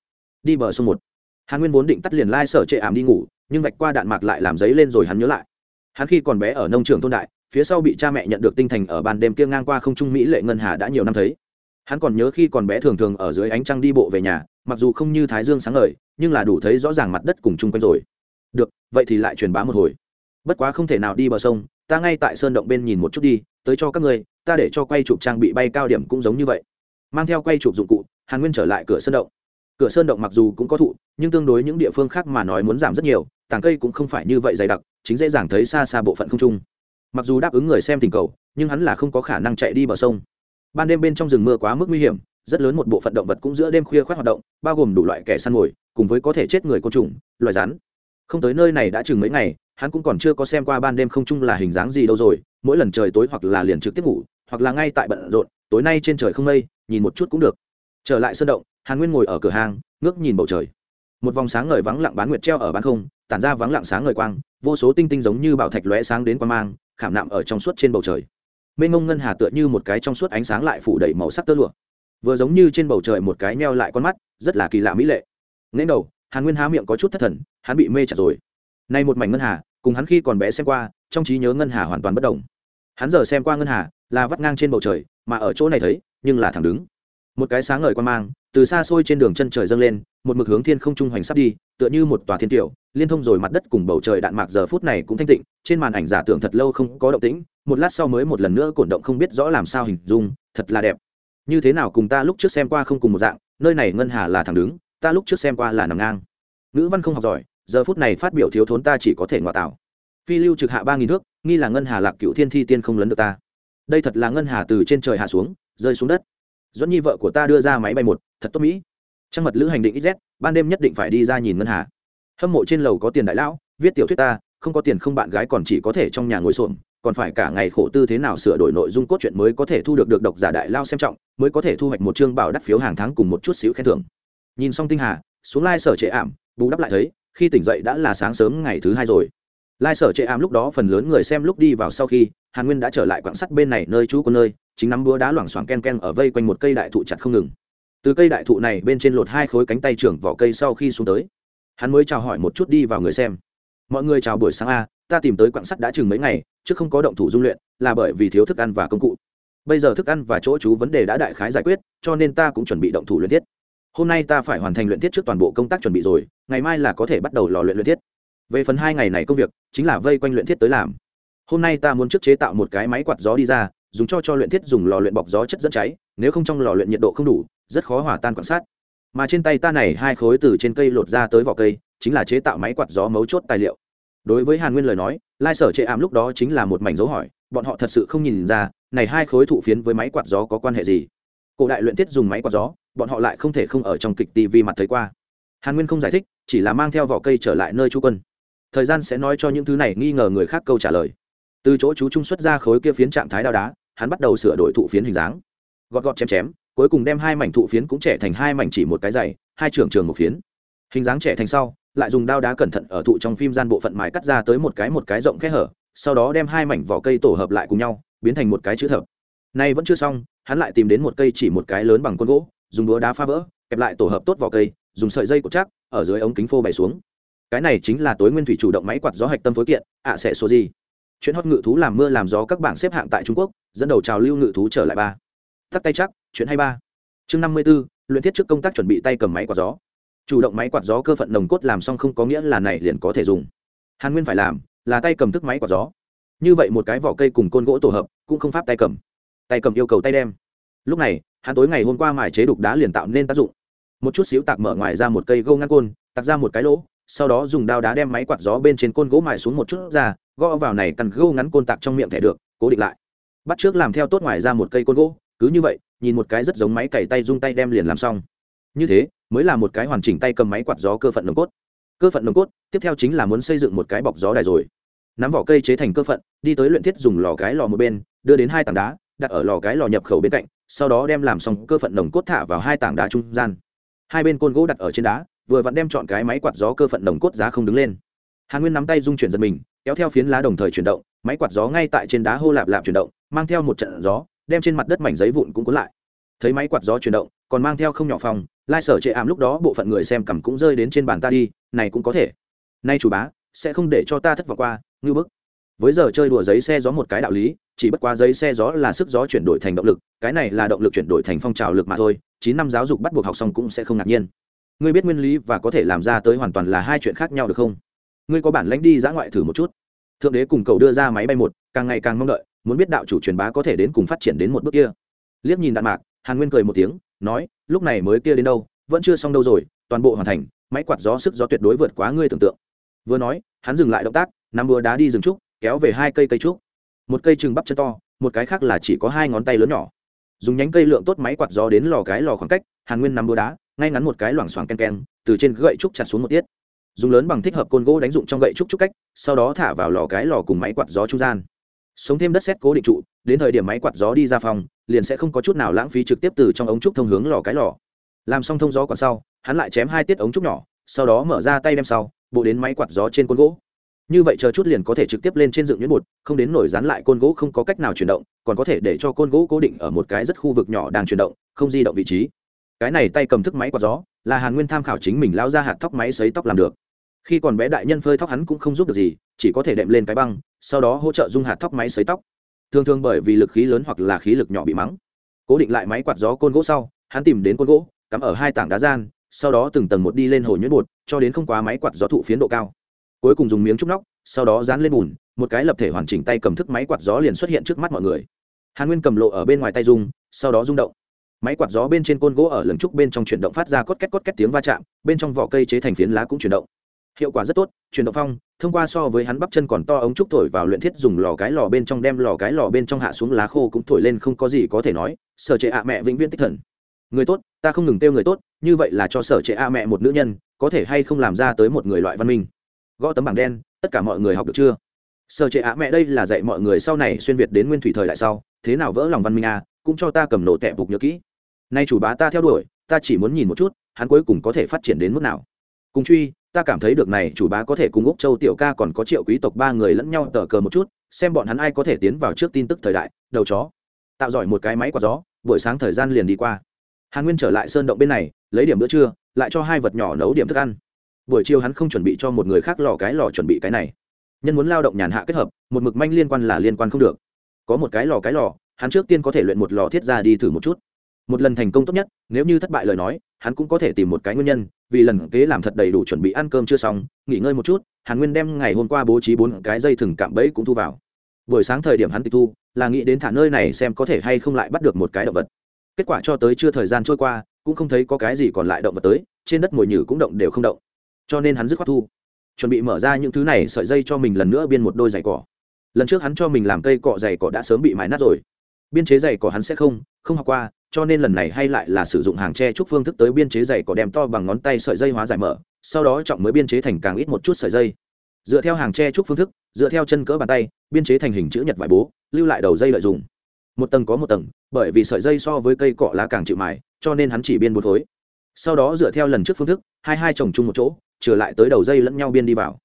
Đi bờ sông một. Hàn nguyên vốn định tắt liền lai sở trệ ảm đi ngủ, nhưng vạch qua đạn mạc lại làm giấy lên rồi hắn nhớ lại. Hắn khi còn bé ở nông trường thôn đại, phía sau bị cha mẹ nhận được tinh thành ở ban đêm kia ngang qua không trung mỹ lệ ngân hà đã nhiều năm thấy hắn còn nhớ khi còn bé thường thường ở dưới ánh trăng đi bộ về nhà, mặc dù không như thái dương sáng ngời, nhưng là đủ thấy rõ ràng mặt đất cùng chung quanh rồi. Được, vậy thì lại truyền bá một hồi. Bất quá không thể nào đi bờ sông, ta ngay tại sơn động bên nhìn một chút đi, tới cho các ngươi, ta để cho quay chụp trang bị bay cao điểm cũng giống như vậy. Mang theo quay chụp dụng cụ, hàn nguyên trở lại cửa sơn động. Cửa sơn động mặc dù cũng có thụ, nhưng tương đối những địa phương khác mà nói muốn giảm rất nhiều tàng cây cũng không phải như vậy dày đặc, chính dễ dàng thấy xa xa bộ phận không trung. Mặc dù đáp ứng người xem tình cầu, nhưng hắn là không có khả năng chạy đi bờ sông ban đêm bên trong rừng mưa quá mức nguy hiểm, rất lớn một bộ phận động vật cũng giữa đêm khuya khoác hoạt động, bao gồm đủ loại kẻ săn mồi, cùng với có thể chết người côn trùng, loài rắn. Không tới nơi này đã chừng mấy ngày, hắn cũng còn chưa có xem qua ban đêm không chung là hình dáng gì đâu rồi, mỗi lần trời tối hoặc là liền trực tiếp ngủ, hoặc là ngay tại bận rộn, tối nay trên trời không mây, nhìn một chút cũng được. Trở lại sơn động, hàn nguyên ngồi ở cửa hàng ngước nhìn bầu trời. Một vòng sáng ngời vắng lặng bán nguyệt treo ở bán không, tản ra vắng lặng sáng ngời quang, vô số tinh tinh giống như bảo thạch lóe sáng đến quan mang, khảm nạm ở trong suốt trên bầu trời mênh mông ngân hà tựa như một cái trong suốt ánh sáng lại phủ đầy màu sắc tơ lụa. Vừa giống như trên bầu trời một cái neo lại con mắt, rất là kỳ lạ mỹ lệ. Nên đầu, hàn nguyên há miệng có chút thất thần, hắn bị mê chặt rồi. Nay một mảnh ngân hà, cùng hắn khi còn bé xem qua, trong trí nhớ ngân hà hoàn toàn bất đồng. Hắn giờ xem qua ngân hà, là vắt ngang trên bầu trời, mà ở chỗ này thấy, nhưng là thẳng đứng. Một cái sáng ngời quan mang, từ xa xôi trên đường chân trời dâng lên, một mực hướng thiên không trung hoành sắp đi, tựa như một tòa thiên tiểu liên thông rồi mặt đất cùng bầu trời đạn mạc giờ phút này cũng thanh tịnh, trên màn ảnh giả tưởng thật lâu không có động tĩnh, một lát sau mới một lần nữa cổn động không biết rõ làm sao hình dung, thật là đẹp. Như thế nào cùng ta lúc trước xem qua không cùng một dạng, nơi này ngân hà là thẳng đứng, ta lúc trước xem qua là nằm ngang. Ngữ văn không học giỏi, giờ phút này phát biểu thiếu thốn ta chỉ có thể ngoại tạo. Phi lưu trực hạ ba nghìn thước, nghi là ngân hà lạc cựu thiên thi tiên không lấn được ta. Đây thật là ngân hà từ trên trời hạ xuống, rơi xuống đất. Dẫn nhi vợ của ta đưa ra máy bay một, thật tốt mỹ. Trang mật lữ hành định ít z, ban đêm nhất định phải đi ra nhìn ngân hà hâm mộ trên lầu có tiền đại lão, viết tiểu thuyết ta, không có tiền không bạn gái còn chỉ có thể trong nhà ngồi xổm, còn phải cả ngày khổ tư thế nào sửa đổi nội dung cốt truyện mới có thể thu được được độc giả đại lao xem trọng, mới có thể thu hoạch một chương bảo đắt phiếu hàng tháng cùng một chút xíu khen thưởng. Nhìn xong tinh hà, xuống lai sở trệ ảm, bù đắp lại thấy, khi tỉnh dậy đã là sáng sớm ngày thứ hai rồi. Lai sở trệ ảm lúc đó phần lớn người xem lúc đi vào sau khi, hàn nguyên đã trở lại quảng sắt bên này nơi trú của nơi, chính nắm búa đá loảng xoảng ken ken ở vây quanh một cây đại thụ chặt không ngừng. Từ cây đại thụ này bên trên lột hai khối cánh tay trưởng vỏ cây sau khi xuống tới hắn mới chào hỏi một chút đi vào người xem. Mọi người chào buổi sáng a, ta tìm tới quạng sắt đã chừng mấy ngày chứ không có động thủ dung luyện, là bởi vì thiếu thức ăn và công cụ. Bây giờ thức ăn và chỗ trú vấn đề đã đại khái giải quyết, cho nên ta cũng chuẩn bị động thủ luyện thiết. Hôm nay ta phải hoàn thành luyện thiết trước toàn bộ công tác chuẩn bị rồi, ngày mai là có thể bắt đầu lò luyện luyện thiết. Về phần hai ngày này công việc, chính là vây quanh luyện thiết tới làm. Hôm nay ta muốn trước chế tạo một cái máy quạt gió đi ra, dùng cho cho luyện thiết dùng lò luyện bọc gió chất dẫn cháy, nếu không trong lò luyện nhiệt độ không đủ, rất khó hòa tan quan sát mà trên tay ta này hai khối từ trên cây lột ra tới vỏ cây, chính là chế tạo máy quạt gió mấu chốt tài liệu. Đối với hàn nguyên lời nói, lai sở chệ ảm lúc đó chính là một mảnh dấu hỏi, bọn họ thật sự không nhìn ra, này hai khối thụ phiến với máy quạt gió có quan hệ gì. Cổ đại luyện tiết dùng máy quạt gió, bọn họ lại không thể không ở trong kịch tv mặt thấy qua. Hàn nguyên không giải thích, chỉ là mang theo vỏ cây trở lại nơi chú quân. Thời gian sẽ nói cho những thứ này, nghi ngờ người khác câu trả lời. Từ chỗ chú trung xuất ra khối kia phiến trạng thái đao đá, hắn bắt đầu sửa đổi thụ phiến hình dáng. Gọt gọt chém chém cuối cùng đem hai mảnh thụ phiến cũng trẻ thành hai mảnh chỉ một cái dày, hai trường trường một phiến. Hình dáng trẻ thành sau, lại dùng đao đá cẩn thận ở thụ trong phim gian bộ phận mài cắt ra tới một cái một cái rộng kẽ hở, sau đó đem hai mảnh vỏ cây tổ hợp lại cùng nhau, biến thành một cái chữ thập. Nay vẫn chưa xong, hắn lại tìm đến một cây chỉ một cái lớn bằng con gỗ, dùng đũa đá phá vỡ, kẹp lại tổ hợp tốt vỏ cây, dùng sợi dây cột chắc, ở dưới ống kính phô bày xuống. Cái này chính là tối nguyên thủy chủ động máy quạt gió hạch tâm phối kiện, ạ sẽ số gì. Chuyện hót ngự thú làm mưa làm gió các bảng xếp hạng tại trung quốc, dẫn đầu trào lưu ngự thú trở lại ba. Tắt tay chắc chuyện hay ba. Chương năm mươi b ố luyện thiết trước công tác chuẩn bị tay cầm máy quạt gió. Chủ động máy quạt gió cơ phận nồng cốt làm xong không có nghĩa là này liền có thể dùng. Hàn nguyên phải làm, là tay cầm thức máy quạt gió. Như vậy một cái vỏ cây cùng côn gỗ tổ hợp, cũng không pháp tay cầm. Tay cầm yêu cầu tay đem. Lúc này, hắn tối ngày hôm qua mài chế đục đá liền tạo nên tác dụng. Một chút xíu tạc mở ngoài ra một cây gâu ngăn côn, tạc ra một cái lỗ, sau đó dùng đao đá đem máy quạt gió bên trên côn gỗ mài xuống một chút ra, gõ vào này cằn gâu ngắn côn tạc trong miệng thẻ được, cố định lại. Bắt trước làm theo tốt ngoài ra một cây côn gỗ, cứ như vậy nhìn một cái rất giống máy cày tay rung tay đem liền làm xong. Như thế, mới là một cái hoàn chỉnh tay cầm máy quạt gió cơ phận nồng cốt. Cơ phận nồng cốt, tiếp theo chính là muốn xây dựng một cái bọc gió đài rồi. Nắm vỏ cây chế thành cơ phận, đi tới luyện thiết dùng lò cái lò một bên, đưa đến hai tảng đá, đặt ở lò cái lò nhập khẩu bên cạnh, sau đó đem làm xong cơ phận nồng cốt thả vào hai tảng đá trung gian. Hai bên côn gỗ đặt ở trên đá, vừa vặn đem chọn cái máy quạt gió cơ phận nồng cốt giá không đứng lên. Hàn nguyên nắm tay dung chuyển giật mình, kéo theo phiến lá đồng thời chuyển động, máy quạt gió ngay tại trên đá hô lạp lạp chuyển động, mang theo một trận gió đem trên mặt đất mảnh giấy vụn cũng cuốn lại. Thấy máy quạt gió chuyển động, còn mang theo không nhỏ phòng, lai sở trệ ảm lúc đó bộ phận người xem cầm cũng rơi đến trên bàn ta đi, này cũng có thể. Nay chủ bá, sẽ không để cho ta thất vọng qua ngư bức. Với giờ chơi đùa giấy xe gió một cái đạo lý, chỉ bất quá giấy xe gió là sức gió chuyển đổi thành động lực, cái này là động lực chuyển đổi thành phong trào lực mà thôi, chín năm giáo dục bắt buộc học xong cũng sẽ không ngạc nhiên. Ngươi biết nguyên lý và có thể làm ra tới hoàn toàn là hai chuyện khác nhau được không? Ngươi có bản lãnh đi dã ngoại thử một chút. Thượng đế cùng cầu đưa ra máy bay một, càng ngày càng mong đợi muốn biết đạo chủ truyền bá có thể đến cùng phát triển đến một bước kia. Liếc nhìn đạn mạc, hàn nguyên cười một tiếng, nói, lúc này mới kia đến đâu, vẫn chưa xong đâu rồi, toàn bộ hoàn thành, máy quạt gió sức gió tuyệt đối vượt quá ngươi tưởng tượng. Vừa nói, hắn dừng lại động tác nắm búa đá đi rừng trúc, kéo về hai cây cây trúc. Một cây chừng bắp chân to, một cái khác là chỉ có hai ngón tay lớn nhỏ. Dùng nhánh cây lượng tốt máy quạt gió đến lò cái lò khoảng cách, hàn nguyên nắm búa đá, ngay ngắn một cái loảng xoảng ken ken, từ trên gậy trúc chặt xuống một tiết. Dùng lớn bằng thích hợp côn gỗ đánh dụng trong gậy trúc trúc cách, sau đó thả vào lò cái lò cùng máy quạt gió trung gian sống thêm đất xét cố định trụ, đến thời điểm máy quạt gió đi ra phòng, liền sẽ không có chút nào lãng phí trực tiếp từ trong ống trúc thông hướng lò cái lò. Làm xong thông gió còn sau, hắn lại chém hai tiết ống trúc nhỏ, sau đó mở ra tay đem sau, bộ đến máy quạt gió trên côn gỗ. Như vậy chờ chút liền có thể trực tiếp lên trên dựng nhuyễn bột, không đến nổi dán lại côn gỗ không có cách nào chuyển động, còn có thể để cho côn gỗ cố định ở một cái rất khu vực nhỏ đang chuyển động, không di động vị trí. Cái này tay cầm thức máy quạt gió, là hàn nguyên tham khảo chính mình lao ra hạt tóc máy xấy tóc làm được. Khi còn bé đại nhân phơi tóc hắn cũng không giúp được gì, chỉ có thể đệm lên cái băng sau đó hỗ trợ dung hạt tóc máy xấy tóc. Thường thường bởi vì lực khí lớn hoặc là khí lực nhỏ bị mắng. Cố định lại máy quạt gió côn gỗ sau, hắn tìm đến côn gỗ, cắm ở hai tảng đá gian, sau đó từng tầng một đi lên hồ nhuyễn bột, cho đến không quá máy quạt gió thụ phiến độ cao. Cuối cùng dùng miếng trúc nóc, sau đó dán lên bùn, một cái lập thể hoàn chỉnh tay cầm thức máy quạt gió liền xuất hiện trước mắt mọi người. Hàn nguyên cầm lộ ở bên ngoài tay dung, sau đó rung động. Máy quạt gió bên trên côn gỗ ở lần trúc bên trong chuyển động phát ra cốt két cốt két tiếng va chạm, bên trong vỏ cây chế thành phiến lá cũng chuyển động. Hiệu quả rất tốt, chuyển động phong thông qua so với hắn bắp chân còn to ống trúc thổi vào luyện thiết dùng lò cái lò bên trong đem lò cái lò bên trong hạ xuống lá khô cũng thổi lên không có gì có thể nói, sở trệ ạ mẹ vĩnh viễn tích thần. Người tốt, ta không ngừng kêu người tốt, như vậy là cho sở trệ ạ mẹ một nữ nhân, có thể hay không làm ra tới một người loại văn minh. Gõ tấm bảng đen, tất cả mọi người học được chưa? Sở trệ ạ mẹ đây là dạy mọi người sau này xuyên việt đến nguyên thủy thời đại sau, thế nào vỡ lòng văn minh a, cũng cho ta cầm nổ tẹp bục nhớ kỹ. Nay chủ bá ta theo đuổi, ta chỉ muốn nhìn một chút, hắn cuối cùng có thể phát triển đến mức nào. Cùng truy ta cảm thấy được này, chủ bá có thể cùng úc châu tiểu ca còn có triệu quý tộc ba người lẫn nhau tờ cờ một chút, xem bọn hắn ai có thể tiến vào trước tin tức thời đại, đầu chó. Tạo giỏi một cái máy quạt gió, buổi sáng thời gian liền đi qua. Hàn nguyên trở lại sơn động bên này, lấy điểm bữa trưa, lại cho hai vật nhỏ nấu điểm thức ăn. Buổi chiều hắn không chuẩn bị cho một người khác lò cái lò chuẩn bị cái này. Nhân muốn lao động nhàn hạ kết hợp, một mực manh liên quan là liên quan không được. Có một cái lò cái lò, hắn trước tiên có thể luyện một lò thiết ra đi thử một chút một lần thành công tốt nhất, nếu như thất bại lời nói, hắn cũng có thể tìm một cái nguyên nhân, vì lần kế làm thật đầy đủ chuẩn bị ăn cơm chưa xong, nghỉ ngơi một chút, hàn nguyên đem ngày hôm qua bố trí bốn cái dây thừng cạm bẫy cũng thu vào. Buổi sáng thời điểm hắn tịch thu, là nghĩ đến thả nơi này xem có thể hay không lại bắt được một cái động vật. Kết quả cho tới chưa thời gian trôi qua, cũng không thấy có cái gì còn lại động vật tới, trên đất mồi nhử cũng động đều không động. Cho nên hắn dứt khoát thu. Chuẩn bị mở ra những thứ này sợi dây cho mình lần nữa biên một đôi giày cỏ. Lần trước hắn cho mình làm cây cọ giày cỏ đã sớm bị mái nát rồi. Biên chế giày cỏ hắn sẽ không không học qua cho nên lần này hay lại là sử dụng hàng tre trúc phương thức tới biên chế giày cỏ đem to bằng ngón tay sợi dây hóa giải mở, sau đó trọng mới biên chế thành càng ít một chút sợi dây. Dựa theo hàng tre trúc phương thức, dựa theo chân cỡ bàn tay, biên chế thành hình chữ nhật vải bố, lưu lại đầu dây lợi dụng. Một tầng có một tầng, bởi vì sợi dây so với cây cọ lá càng chịu mài, cho nên hắn chỉ biên một khối. Sau đó dựa theo lần trước phương thức, hai hai chồng chung một chỗ, trở lại tới đầu dây lẫn nhau biên đi vào.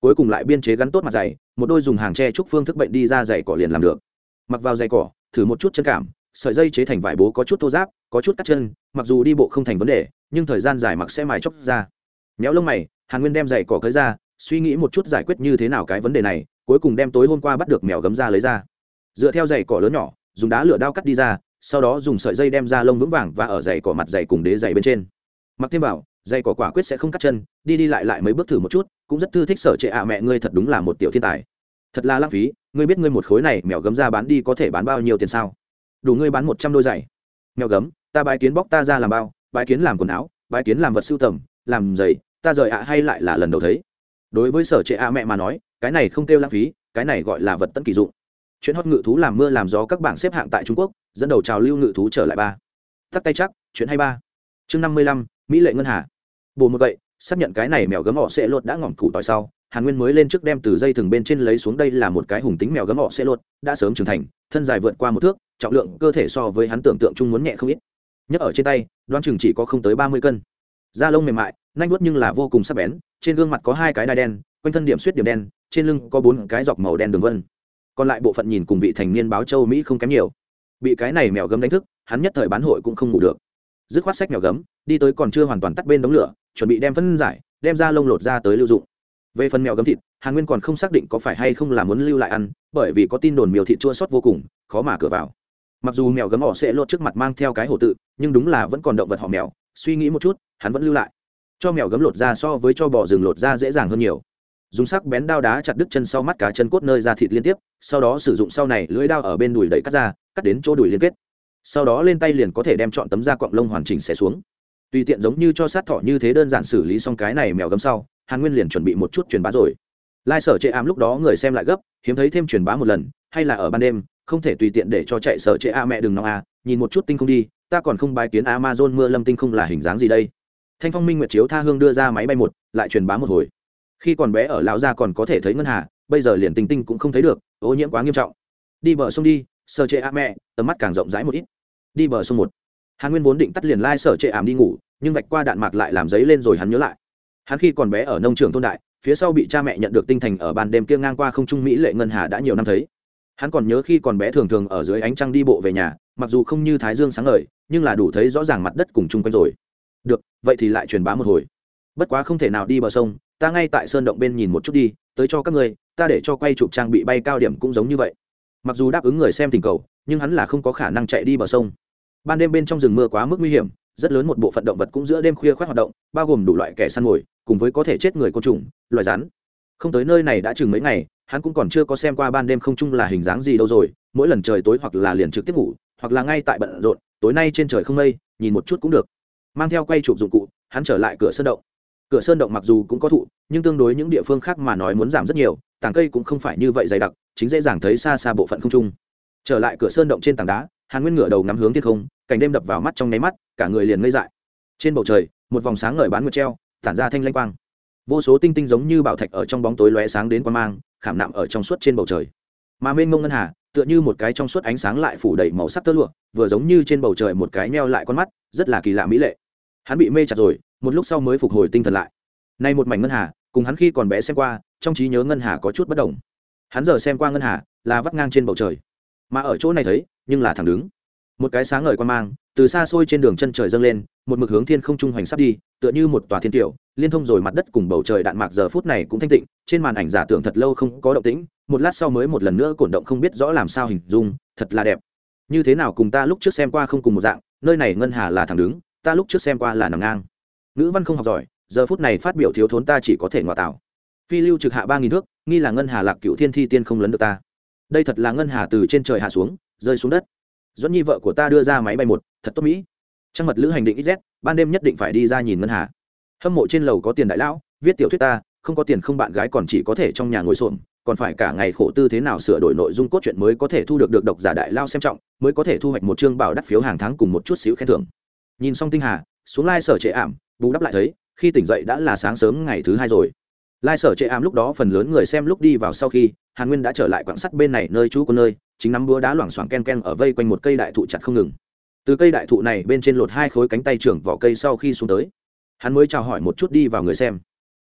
Cuối cùng lại biên chế gắn tốt mặt dày một đôi dùng hàng tre trúc phương thức bệnh đi ra giày cỏ liền làm được. Mặc vào giày cỏ thử một chút chân cảm sợi dây chế thành vải bố có chút thô giáp, có chút cắt chân, mặc dù đi bộ không thành vấn đề, nhưng thời gian dài mặc sẽ mài chóc ra. Méo lông mày, hàn nguyên đem giày cỏ cưới ra, suy nghĩ một chút giải quyết như thế nào cái vấn đề này, cuối cùng đem tối hôm qua bắt được mèo gấm ra lấy ra. Dựa theo giày cỏ lớn nhỏ, dùng đá lửa đao cắt đi ra, sau đó dùng sợi dây đem ra lông vững vàng và ở giày cỏ mặt giày cùng đế giày bên trên. Mặc thêm vào, giày cỏ quả quyết sẽ không cắt chân, đi đi lại lại mấy bước thử một chút, cũng rất thư thích sở trệ ạ mẹ ngươi thật đúng là một tiểu thiên tài. Thật là lãng phí, ngươi biết ngươi một khối này mèo gấm ra bán đi có thể bán bao nhiêu tiền sao? Đủ ngươi bán một trăm đôi giày. Mèo gấm, ta bái kiến bóc ta ra làm bao, bái kiến làm quần áo, bái kiến làm vật sưu tầm, làm giày, ta rời ạ hay lại là lần đầu thấy. Đối với sở trệ ạ mẹ mà nói, cái này không kêu lãng phí, cái này gọi là vật tận kỳ dụng. Chuyện hót ngự thú làm mưa làm gió các bảng xếp hạng tại trung quốc, dẫn đầu trào lưu ngự thú trở lại ba. Tắt tay chắc, chuyện hay ba. Chương năm mươi lăm, mỹ lệ ngân hà. Bồ một vậy, xác nhận cái này mèo gấm họ sẽ lột đã ngỏm củ tỏi sau, hàn nguyên mới lên trước đem từ dây thừng bên trên lấy xuống đây là một cái hùng tính mèo gấm họ sẽ lột, đã sớm trưởng thành, thân dài vượt qua một thước trọng lượng cơ thể so với hắn tưởng tượng chung muốn nhẹ không ít. Nhấc ở trên tay đoan chừng chỉ có không tới ba mươi cân. Da lông mềm mại, nanh vuốt nhưng là vô cùng sắc bén, trên gương mặt có hai cái đai đen, quanh thân điểm suýt điểm đen, trên lưng có bốn cái dọc màu đen đường vân. Còn lại bộ phận nhìn cùng vị thành niên báo châu mỹ không kém nhiều. Bị cái này mèo gấm đánh thức, hắn nhất thời bán hội cũng không ngủ được. Dứt khoát sách mèo gấm, đi tới còn chưa hoàn toàn tắt bên đống lửa, chuẩn bị đem phân giải, đem ra lông lột ra tới lưu dụng. Về phần mèo gấm thịt, hàn nguyên còn không xác định có phải hay không là muốn lưu lại ăn, bởi vì có tin đồn miều thịt chua sót vô cùng, khó mà cửa vào mặc dù mèo gấm họ sẽ lột trước mặt mang theo cái hổ tự, nhưng đúng là vẫn còn động vật họ mèo, suy nghĩ một chút, hắn vẫn lưu lại. Cho mèo gấm lột ra so với cho bò rừng lột ra dễ dàng hơn nhiều. Dùng sắc bén đao đá chặt đứt chân sau mắt cá chân cốt nơi ra thịt liên tiếp, sau đó sử dụng sau này lưỡi đao ở bên đùi đẩy cắt ra, cắt đến chỗ đùi liên kết. Sau đó lên tay liền có thể đem chọn tấm da quặng lông hoàn chỉnh xẻ xuống. Tùy tiện giống như cho sát thọ như thế đơn giản xử lý xong cái này mèo gấm sau, hàn nguyên liền chuẩn bị một chút truyền bá rồi. Lai sở chệ ám lúc đó người xem lại gấp, hiếm thấy thêm truyền bá một lần, hay là ở ban đêm không thể tùy tiện để cho chạy sở chế a mẹ đừng nóng a, nhìn một chút tinh không đi, ta còn không bài kiến amazon mưa lâm tinh không là hình dáng gì đây. Thanh phong minh nguyệt chiếu tha hương đưa ra máy bay một, lại truyền bá một hồi. Khi còn bé ở lão gia còn có thể thấy ngân hà, bây giờ liền tinh tinh cũng không thấy được, ô nhiễm quá nghiêm trọng. Đi bờ sông đi sở chế a mẹ, tầm mắt càng rộng rãi một ít. Đi bờ sông một. Hàn nguyên vốn định tắt liền lai sở chế ảm đi ngủ, nhưng vạch qua đạn mạc lại làm giấy lên rồi hắn nhớ lại. Hắn khi còn bé ở nông trường thôn đại, phía sau bị cha mẹ nhận được tinh thành ở ban đêm kia ngang qua không trung mỹ lệ ngân hà đã nhiều năm thấy hắn còn nhớ khi còn bé thường thường ở dưới ánh trăng đi bộ về nhà, mặc dù không như thái dương sáng ngời, nhưng là đủ thấy rõ ràng mặt đất cùng chung quanh rồi. Được, vậy thì lại truyền bá một hồi. Bất quá không thể nào đi bờ sông, ta ngay tại sơn động bên nhìn một chút đi, tới cho các người ta để cho quay chụp trang bị bay cao điểm cũng giống như vậy. Mặc dù đáp ứng người xem tình cầu, nhưng hắn là không có khả năng chạy đi bờ sông. Ban đêm bên trong rừng mưa quá mức nguy hiểm, rất lớn một bộ phận động vật cũng giữa đêm khuya khoác hoạt động, bao gồm đủ loại kẻ săn mồi, cùng với có thể chết người côn trùng, loài rắn không tới nơi này đã chừng mấy ngày, hắn cũng còn chưa có xem qua ban đêm không chung là hình dáng gì đâu rồi, mỗi lần trời tối hoặc là liền trực tiếp ngủ, hoặc là ngay tại bận rộn, tối nay trên trời không mây, nhìn một chút cũng được. Mang theo quay chụp dụng cụ, hắn trở lại cửa sơn động. Cửa sơn động mặc dù cũng có thụ, nhưng tương đối những địa phương khác mà nói muốn giảm rất nhiều, tảng cây cũng không phải như vậy dày đặc, chính dễ dàng thấy xa xa bộ phận không trung trở lại cửa sơn động trên tảng đá, hàn nguyên ngửa đầu ngắm hướng thiên không, cảnh đêm đập vào mắt trong nháy mắt, cả người liền ngây dại. Trên bầu trời, một vòng sáng ngời bán nguyệt treo, tản ra thanh lanh quang vô số tinh tinh giống như bảo thạch ở trong bóng tối lóe sáng đến quan mang, khảm nạm ở trong suốt trên bầu trời. Mà mênh mông ngân hà, tựa như một cái trong suốt ánh sáng lại phủ đầy màu sắc tơ lụa, vừa giống như trên bầu trời một cái neo lại con mắt, rất là kỳ lạ mỹ lệ. Hắn bị mê chặt rồi, một lúc sau mới phục hồi tinh thần lại. Nay một mảnh ngân hà, cùng hắn khi còn bé xem qua, trong trí nhớ ngân hà có chút bất đồng. Hắn giờ xem qua ngân hà, là vắt ngang trên bầu trời. Mà ở chỗ này thấy, nhưng là thẳng đứng. Một cái sáng ngời quan mang, từ xa xôi trên đường chân trời dâng lên một mực hướng thiên không trung hoành sắp đi, tựa như một tòa thiên tiểu, liên thông rồi mặt đất cùng bầu trời đạn mạc giờ phút này cũng thanh tịnh, trên màn ảnh giả tưởng thật lâu không có động tĩnh, một lát sau mới một lần nữa cổn động không biết rõ làm sao hình dung, thật là đẹp. Như thế nào cùng ta lúc trước xem qua không cùng một dạng, nơi này ngân hà là thẳng đứng, ta lúc trước xem qua là nằm ngang. Ngữ văn không học giỏi, giờ phút này phát biểu thiếu thốn ta chỉ có thể ngoại tạo. Phi lưu trực hạ ba nghìn thước, nghi là ngân hà lạc cựu thiên thi tiên không lấn được ta. Đây thật là ngân hà từ trên trời hạ xuống, rơi xuống đất. Doãn nhi vợ của ta đưa ra máy bay một, thật tốt mỹ trăng mật lữ hành định z, ban đêm nhất định phải đi ra nhìn ngân hà. Hâm mộ trên lầu có tiền đại lão, viết tiểu thuyết ta, không có tiền không bạn gái còn chỉ có thể trong nhà ngồi xổm, còn phải cả ngày khổ tư thế nào sửa đổi nội dung cốt truyện mới có thể thu được được độc giả đại lao xem trọng, mới có thể thu hoạch một chương bảo đắt phiếu hàng tháng cùng một chút xíu khen thưởng. Nhìn xong tinh hà, xuống lai sở trệ ảm, bù đắp lại thấy, khi tỉnh dậy đã là sáng sớm ngày thứ hai rồi. Lai sở trệ ảm lúc đó phần lớn người xem lúc đi vào sau khi, hàn nguyên đã trở lại quảng sắt bên này nơi chú của nơi, chính nắm búa đá loảng xoảng ken ken ở vây quanh một cây đại thụ chặt không ngừng từ cây đại thụ này bên trên lột hai khối cánh tay trưởng vỏ cây sau khi xuống tới. Hắn mới chào hỏi một chút đi vào người xem.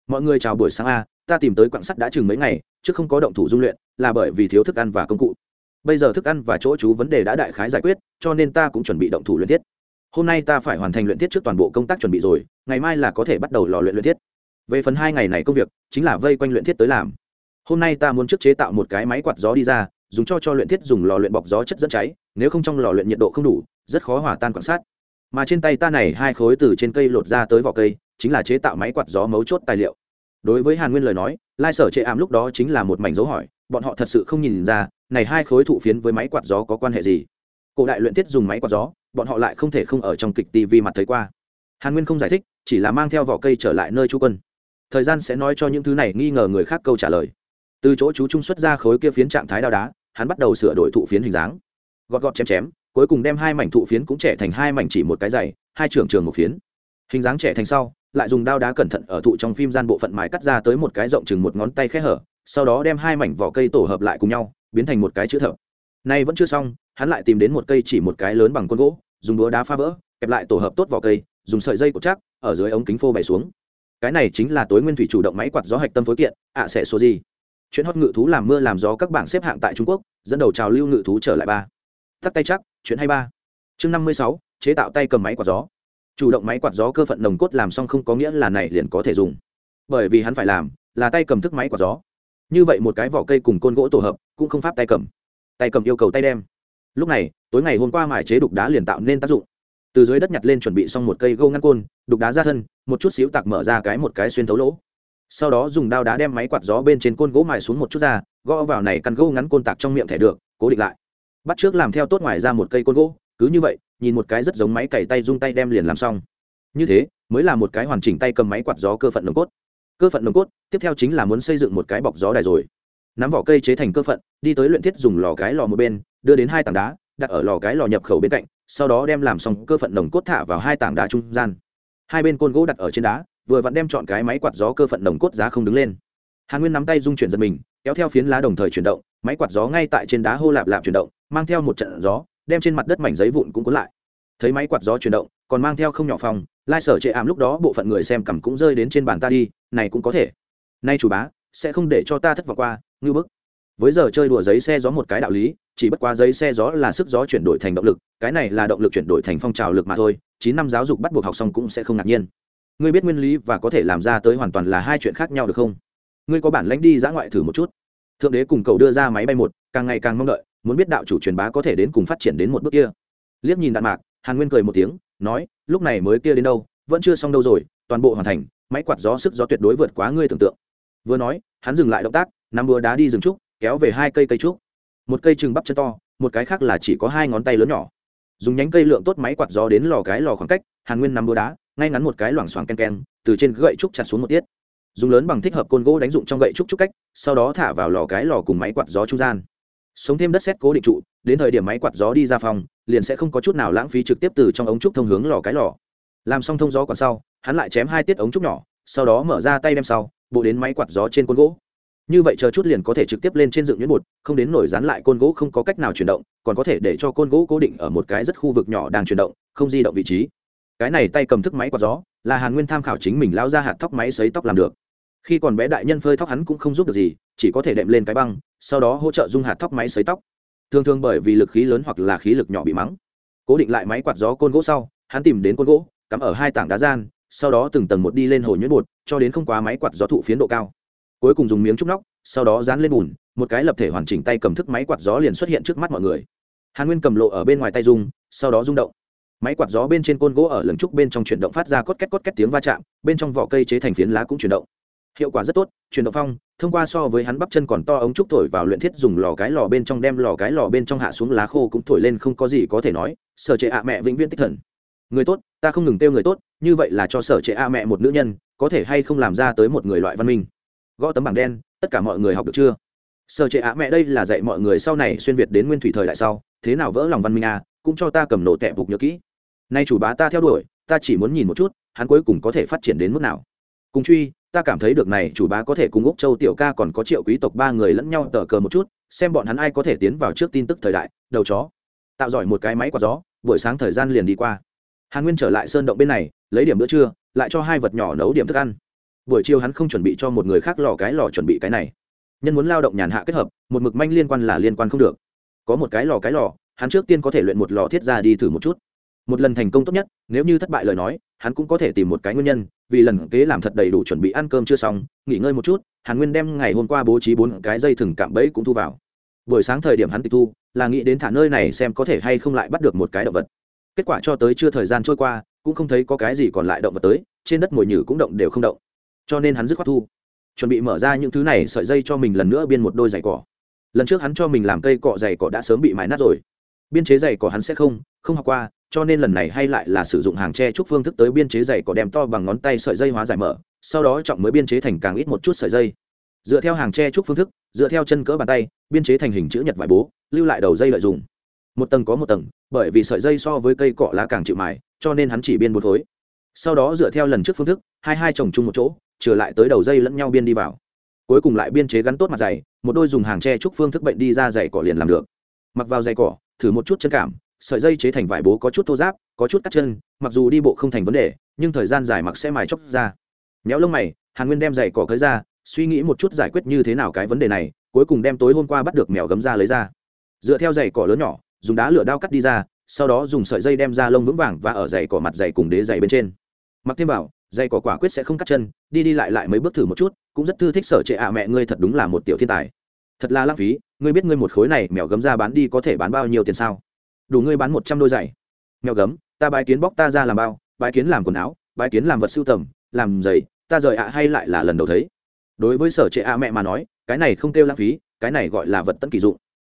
Mọi người chào buổi sáng a, ta tìm tới quặng sắt đã chừng mấy ngày, chứ không có động thủ dung luyện, là bởi vì thiếu thức ăn và công cụ. Bây giờ thức ăn và chỗ chú vấn đề đã đại khái giải quyết, cho nên ta cũng chuẩn bị động thủ luyện thiết. Hôm nay ta phải hoàn thành luyện thiết trước toàn bộ công tác chuẩn bị rồi, ngày mai là có thể bắt đầu lò luyện luyện thiết. Về phần hai ngày này công việc, chính là vây quanh luyện thiết tới làm. Hôm nay ta muốn trước chế tạo một cái máy quạt gió đi ra, dùng cho cho luyện thiết dùng lò luyện bọc gió chất dẫn cháy, nếu không trong lò luyện nhiệt độ không đủ rất khó hòa tan quan sát. Mà trên tay ta này hai khối từ trên cây lột ra tới vỏ cây, chính là chế tạo máy quạt gió mấu chốt tài liệu. Đối với hàn nguyên lời nói, lai sở chệ ảm lúc đó chính là một mảnh dấu hỏi, bọn họ thật sự không nhìn ra, này hai khối thụ phiến với máy quạt gió có quan hệ gì. Cổ đại luyện tiết dùng máy quạt gió, bọn họ lại không thể không ở trong kịch tv mặt thấy qua. Hàn nguyên không giải thích, chỉ là mang theo vỏ cây trở lại nơi chú quân. Thời gian sẽ nói cho những thứ này, nghi ngờ người khác câu trả lời. Từ chỗ chú trung xuất ra khối kia phiến trạng thái đao đá, hắn bắt đầu sửa đổi thụ phiến hình dáng. Gọt gọt chém chém cuối cùng đem hai mảnh thụ phiến cũng trẻ thành hai mảnh chỉ một cái dày, hai trường trường một phiến. Hình dáng trẻ thành sau, lại dùng đao đá cẩn thận ở thụ trong phim gian bộ phận mài cắt ra tới một cái rộng chừng một ngón tay khe hở, sau đó đem hai mảnh vỏ cây tổ hợp lại cùng nhau, biến thành một cái chữ thập. Nay vẫn chưa xong, hắn lại tìm đến một cây chỉ một cái lớn bằng con gỗ, dùng đũa đá phá vỡ, kẹp lại tổ hợp tốt vỏ cây, dùng sợi dây cột chắc, ở dưới ống kính phô bày xuống. Cái này chính là tối nguyên thủy chủ động máy quạt gió hạch tâm phối kiện, ạ sẽ số gì. Chuyện hót ngự thú làm mưa làm gió các bảng xếp hạng tại trung quốc, dẫn đầu trào lưu ngự thú trở lại ba. Tắt tay chắc chuyện hay ba. Chương năm mươi sáu, chế tạo tay cầm máy quạt gió. Chủ động máy quạt gió cơ phận nồng cốt làm xong không có nghĩa là này liền có thể dùng. Bởi vì hắn phải làm là tay cầm thức máy quạt gió. Như vậy một cái vỏ cây cùng côn gỗ tổ hợp cũng không pháp tay cầm. Tay cầm yêu cầu tay đem. Lúc này, tối ngày hôm qua mải chế đục đá liền tạo nên tác dụng. Từ dưới đất nhặt lên chuẩn bị xong một cây gâu ngăn côn, đục đá ra thân, một chút xíu tạc mở ra cái một cái xuyên thấu lỗ. Sau đó dùng đao đá đem máy quạt gió bên trên côn gỗ mài xuống một chút ra, gõ vào này căn gỗ ngắn côn tạc trong miệng thẻ được, cố định lại bắt trước làm theo tốt ngoài ra một cây côn gỗ, cứ như vậy, nhìn một cái rất giống máy cày tay rung tay đem liền làm xong. Như thế, mới là một cái hoàn chỉnh tay cầm máy quạt gió cơ phận nồng cốt. Cơ phận nồng cốt, tiếp theo chính là muốn xây dựng một cái bọc gió đài rồi. Nắm vỏ cây chế thành cơ phận, đi tới luyện thiết dùng lò cái lò một bên, đưa đến hai tảng đá, đặt ở lò cái lò nhập khẩu bên cạnh, sau đó đem làm xong cơ phận nồng cốt thả vào hai tảng đá trung gian. Hai bên côn gỗ đặt ở trên đá, vừa vặn đem chọn cái máy quạt gió cơ phận nồng cốt giá không đứng lên. Hàn nguyên nắm tay dung chuyển giật mình kéo theo phiến lá đồng thời chuyển động, máy quạt gió ngay tại trên đá hô lạp lạp chuyển động, mang theo một trận gió, đem trên mặt đất mảnh giấy vụn cũng cuốn lại. Thấy máy quạt gió chuyển động, còn mang theo không nhỏ phòng, lai sở chệ ảm lúc đó bộ phận người xem cầm cũng rơi đến trên bàn ta đi, này cũng có thể. Nay chủ bá, sẽ không để cho ta thất vọng qua, ngư bức. Với giờ chơi đùa giấy xe gió một cái đạo lý, chỉ bất quá giấy xe gió là sức gió chuyển đổi thành động lực, cái này là động lực chuyển đổi thành phong trào lực mà thôi, chín năm giáo dục bắt buộc học xong cũng sẽ không ngạc nhiên. Ngươi biết nguyên lý và có thể làm ra tới hoàn toàn là hai chuyện khác nhau được không? Ngươi có bản lãnh đi dã ngoại thử một chút. Thượng đế cùng cầu đưa ra máy bay một, càng ngày càng mong đợi, muốn biết đạo chủ truyền bá có thể đến cùng phát triển đến một bước kia. Liếc nhìn đạn mạc, hàn nguyên cười một tiếng, nói, lúc này mới kia đến đâu, vẫn chưa xong đâu rồi, toàn bộ hoàn thành, máy quạt gió sức gió tuyệt đối vượt quá ngươi tưởng tượng. Vừa nói, hắn dừng lại động tác, nắm búa đá đi rừng trúc, kéo về hai cây cây trúc. Một cây chừng bắp chân to, một cái khác là chỉ có hai ngón tay lớn nhỏ. Dùng nhánh cây lượng tốt máy quạt gió đến lò cái lò khoảng cách, hàn nguyên nắm búa đá, ngay ngắn một cái loảng xoảng ken ken từ trên gậy trúc chặt xuống một tiết dùng lớn bằng thích hợp côn gỗ đánh dụng trong gậy trúc trúc cách, sau đó thả vào lò cái lò cùng máy quạt gió trung gian. Sống thêm đất xét cố định trụ, đến thời điểm máy quạt gió đi ra phòng, liền sẽ không có chút nào lãng phí trực tiếp từ trong ống trúc thông hướng lò cái lò. Làm xong thông gió còn sau, hắn lại chém hai tiết ống trúc nhỏ, sau đó mở ra tay đem sau, bộ đến máy quạt gió trên côn gỗ. Như vậy chờ chút liền có thể trực tiếp lên trên dựng nhuyễn bột, không đến nổi dán lại côn gỗ không có cách nào chuyển động, còn có thể để cho côn gỗ cố định ở một cái rất khu vực nhỏ đang chuyển động, không di động vị trí. Cái này tay cầm thức máy quạt gió, là hàn nguyên tham khảo chính mình lao ra hạt tóc máy xấy tóc làm được khi còn bé đại nhân phơi tóc hắn cũng không giúp được gì, chỉ có thể đệm lên cái băng, sau đó hỗ trợ dung hạt tóc máy xấy tóc. Thường thường bởi vì lực khí lớn hoặc là khí lực nhỏ bị mắng. Cố định lại máy quạt gió côn gỗ sau, hắn tìm đến côn gỗ, cắm ở hai tảng đá gian, sau đó từng tầng một đi lên hồ nhuyễn bột, cho đến không quá máy quạt gió thụ phiến độ cao. Cuối cùng dùng miếng trúc nóc, sau đó dán lên bùn, một cái lập thể hoàn chỉnh tay cầm thức máy quạt gió liền xuất hiện trước mắt mọi người. Hàn nguyên cầm lộ ở bên ngoài tay dung sau đó rung động. Máy quạt gió bên trên côn gỗ ở lần trúc bên trong chuyển động phát ra cốt két cốt két tiếng va chạm, bên trong vỏ cây chế thành phiến lá cũng chuyển động hiệu quả rất tốt, chuyển động phong, thông qua so với hắn bắp chân còn to ống trúc thổi vào luyện thiết dùng lò cái lò bên trong đem lò cái lò bên trong hạ xuống lá khô cũng thổi lên không có gì có thể nói, sở trệ ạ mẹ vĩnh viễn tích thần. Người tốt, ta không ngừng kêu người tốt, như vậy là cho sở trệ ạ mẹ một nữ nhân, có thể hay không làm ra tới một người loại văn minh. Gõ tấm bảng đen, tất cả mọi người học được chưa? Sở trệ ạ mẹ đây là dạy mọi người sau này xuyên việt đến nguyên thủy thời đại sau, thế nào vỡ lòng văn minh à cũng cho ta cầm nổ tẹp bục nhớ kỹ. Nay chủ bá ta theo đuổi, ta chỉ muốn nhìn một chút, hắn cuối cùng có thể phát triển đến mức nào. Cùng truy ta cảm thấy được này, chủ bá có thể cùng úc châu tiểu ca còn có triệu quý tộc ba người lẫn nhau tờ cờ một chút, xem bọn hắn ai có thể tiến vào trước tin tức thời đại, đầu chó. Tạo giỏi một cái máy quạt gió, buổi sáng thời gian liền đi qua. Hàn nguyên trở lại sơn động bên này, lấy điểm bữa trưa, lại cho hai vật nhỏ nấu điểm thức ăn. Buổi chiều hắn không chuẩn bị cho một người khác lò cái lò chuẩn bị cái này. Nhân muốn lao động nhàn hạ kết hợp, một mực manh liên quan là liên quan không được. Có một cái lò cái lò, hắn trước tiên có thể luyện một lò thiết ra đi thử một chút một lần thành công tốt nhất, nếu như thất bại lời nói, hắn cũng có thể tìm một cái nguyên nhân, vì lần kế làm thật đầy đủ chuẩn bị ăn cơm chưa xong, nghỉ ngơi một chút, hàn nguyên đem ngày hôm qua bố trí bốn cái dây thừng cạm bẫy cũng thu vào. Buổi sáng thời điểm hắn tịch thu, là nghĩ đến thả nơi này xem có thể hay không lại bắt được một cái động vật. Kết quả cho tới chưa thời gian trôi qua, cũng không thấy có cái gì còn lại động vật tới, trên đất mồi nhử cũng động đều không động. Cho nên hắn dứt khoát thu. Chuẩn bị mở ra những thứ này sợi dây cho mình lần nữa biên một đôi giày cỏ. Lần trước hắn cho mình làm cây cọ giày cỏ đã sớm bị mái nát rồi. Biên chế giày cỏ hắn sẽ không không học qua cho nên lần này hay lại là sử dụng hàng tre trúc phương thức tới biên chế giày cỏ đem to bằng ngón tay sợi dây hóa giải mở, sau đó trọng mới biên chế thành càng ít một chút sợi dây. Dựa theo hàng tre trúc phương thức, dựa theo chân cỡ bàn tay, biên chế thành hình chữ nhật vải bố, lưu lại đầu dây lợi dụng. Một tầng có một tầng, bởi vì sợi dây so với cây cọ lá càng chịu mài, cho nên hắn chỉ biên một khối. Sau đó dựa theo lần trước phương thức, hai hai chồng chung một chỗ, trở lại tới đầu dây lẫn nhau biên đi vào. Cuối cùng lại biên chế gắn tốt mặt dày một đôi dùng hàng tre trúc phương thức bệnh đi ra dày cỏ liền làm được. Mặc vào dày cỏ, thử một chút chân cảm sợi dây chế thành vải bố có chút thô giáp, có chút cắt chân, mặc dù đi bộ không thành vấn đề, nhưng thời gian dài mặc sẽ mài chóc ra. Méo lông mày, hàn nguyên đem giày cỏ cưới ra, suy nghĩ một chút giải quyết như thế nào cái vấn đề này, cuối cùng đem tối hôm qua bắt được mèo gấm ra lấy ra. Dựa theo giày cỏ lớn nhỏ, dùng đá lửa đao cắt đi ra, sau đó dùng sợi dây đem ra lông vững vàng và ở giày cỏ mặt giày cùng đế giày bên trên. Mặc thêm vào, giày cỏ quả quyết sẽ không cắt chân, đi đi lại lại mấy bước thử một chút, cũng rất thư thích sở trệ ạ mẹ ngươi thật đúng là một tiểu thiên tài. Thật là lãng phí, ngươi biết ngươi một khối này mèo gấm ra bán đi có thể bán bao nhiêu tiền sao? Đủ ngươi bán một trăm đôi giày. Mèo gấm, ta bái kiến bóc ta ra làm bao, bái kiến làm quần áo, bái kiến làm vật sưu tầm, làm giày, ta rời ạ hay lại là lần đầu thấy. Đối với sở trệ ạ mẹ mà nói, cái này không kêu lãng phí, cái này gọi là vật tận kỳ dụng.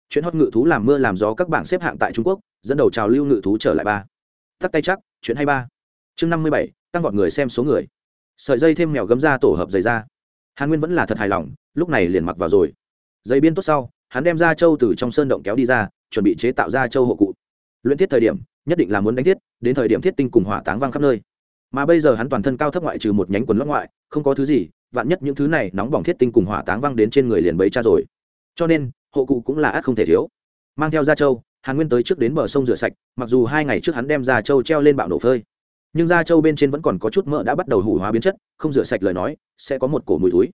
Chuyện hót ngự thú làm mưa làm gió các bảng xếp hạng tại trung quốc, dẫn đầu trào lưu ngự thú trở lại ba. Tắt tay chắc, chuyện hay ba. Chương năm mươi bảy, tăng vọt người xem số người. Sợi dây thêm mèo gấm ra tổ hợp giày ra. Hàn nguyên vẫn là thật hài lòng, lúc này liền mặc vào rồi. Giày biên tốt sau, hắn đem ra châu từ trong sơn động kéo đi ra, chuẩn bị chế tạo ra châu hộ cụ luyện thiết thời điểm, nhất định là muốn đánh thiết, đến thời điểm thiết tinh cùng hỏa táng văng khắp nơi. Mà bây giờ hắn toàn thân cao thấp ngoại trừ một nhánh quần lót ngoại, không có thứ gì, vạn nhất những thứ này nóng bỏng thiết tinh cùng hỏa táng văng đến trên người liền bấy cha rồi. Cho nên, hộ cụ cũng là ắt không thể thiếu. Mang theo gia châu, hàn nguyên tới trước đến bờ sông rửa sạch, mặc dù hai ngày trước hắn đem gia châu treo lên bạo nổ phơi. Nhưng gia châu bên trên vẫn còn có chút mỡ đã bắt đầu hủ hóa biến chất, không rửa sạch lời nói, sẽ có một cổ mùi túi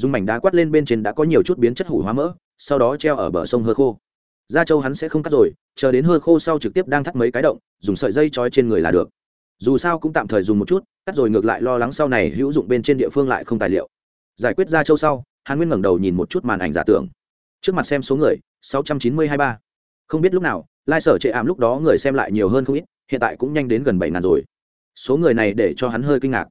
dùng mảnh đá quát lên bên trên đã có nhiều chút biến chất hủ hóa mỡ, sau đó treo ở bờ sông hơ khô gia châu hắn sẽ không cắt rồi, chờ đến hơi khô sau trực tiếp đang thắt mấy cái động, dùng sợi dây trói trên người là được. Dù sao cũng tạm thời dùng một chút, cắt rồi ngược lại lo lắng sau này hữu dụng bên trên địa phương lại không tài liệu. Giải quyết gia châu sau hàn nguyên ngẩng đầu nhìn một chút màn ảnh giả tưởng. Trước mặt xem số người, sáu trăm chín mươi hai ba. Không biết lúc nào, lai sở chệ ảm lúc đó người xem lại nhiều hơn không ít, hiện tại cũng nhanh đến gần bảy ngàn rồi. Số người này để cho hắn hơi kinh ngạc.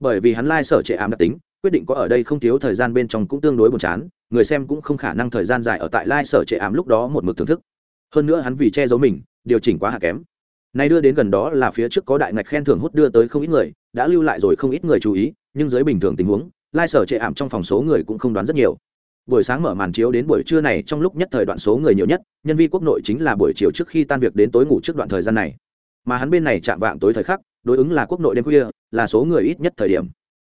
Bởi vì hắn lai sở chệ ảm đặc tính, quyết định có ở đây không thiếu thời gian bên trong cũng tương đối buồn chán người xem cũng không khả năng thời gian dài ở tại lai sở trệ ảm lúc đó một mực thưởng thức. Hơn nữa hắn vì che giấu mình, điều chỉnh quá hạ kém. Nay đưa đến gần đó là phía trước có đại ngạch khen thưởng hút đưa tới không ít người, đã lưu lại rồi không ít người chú ý, nhưng dưới bình thường tình huống lai sở trệ ảm trong phòng số người cũng không đoán rất nhiều. Buổi sáng mở màn chiếu đến buổi trưa này, trong lúc nhất thời đoạn số người nhiều nhất, nhân viên quốc nội chính là buổi chiều trước khi tan việc đến tối ngủ trước đoạn thời gian này. Mà hắn bên này chạm vạng tối thời khắc, đối ứng là quốc nội đêm khuya, là số người ít nhất thời điểm.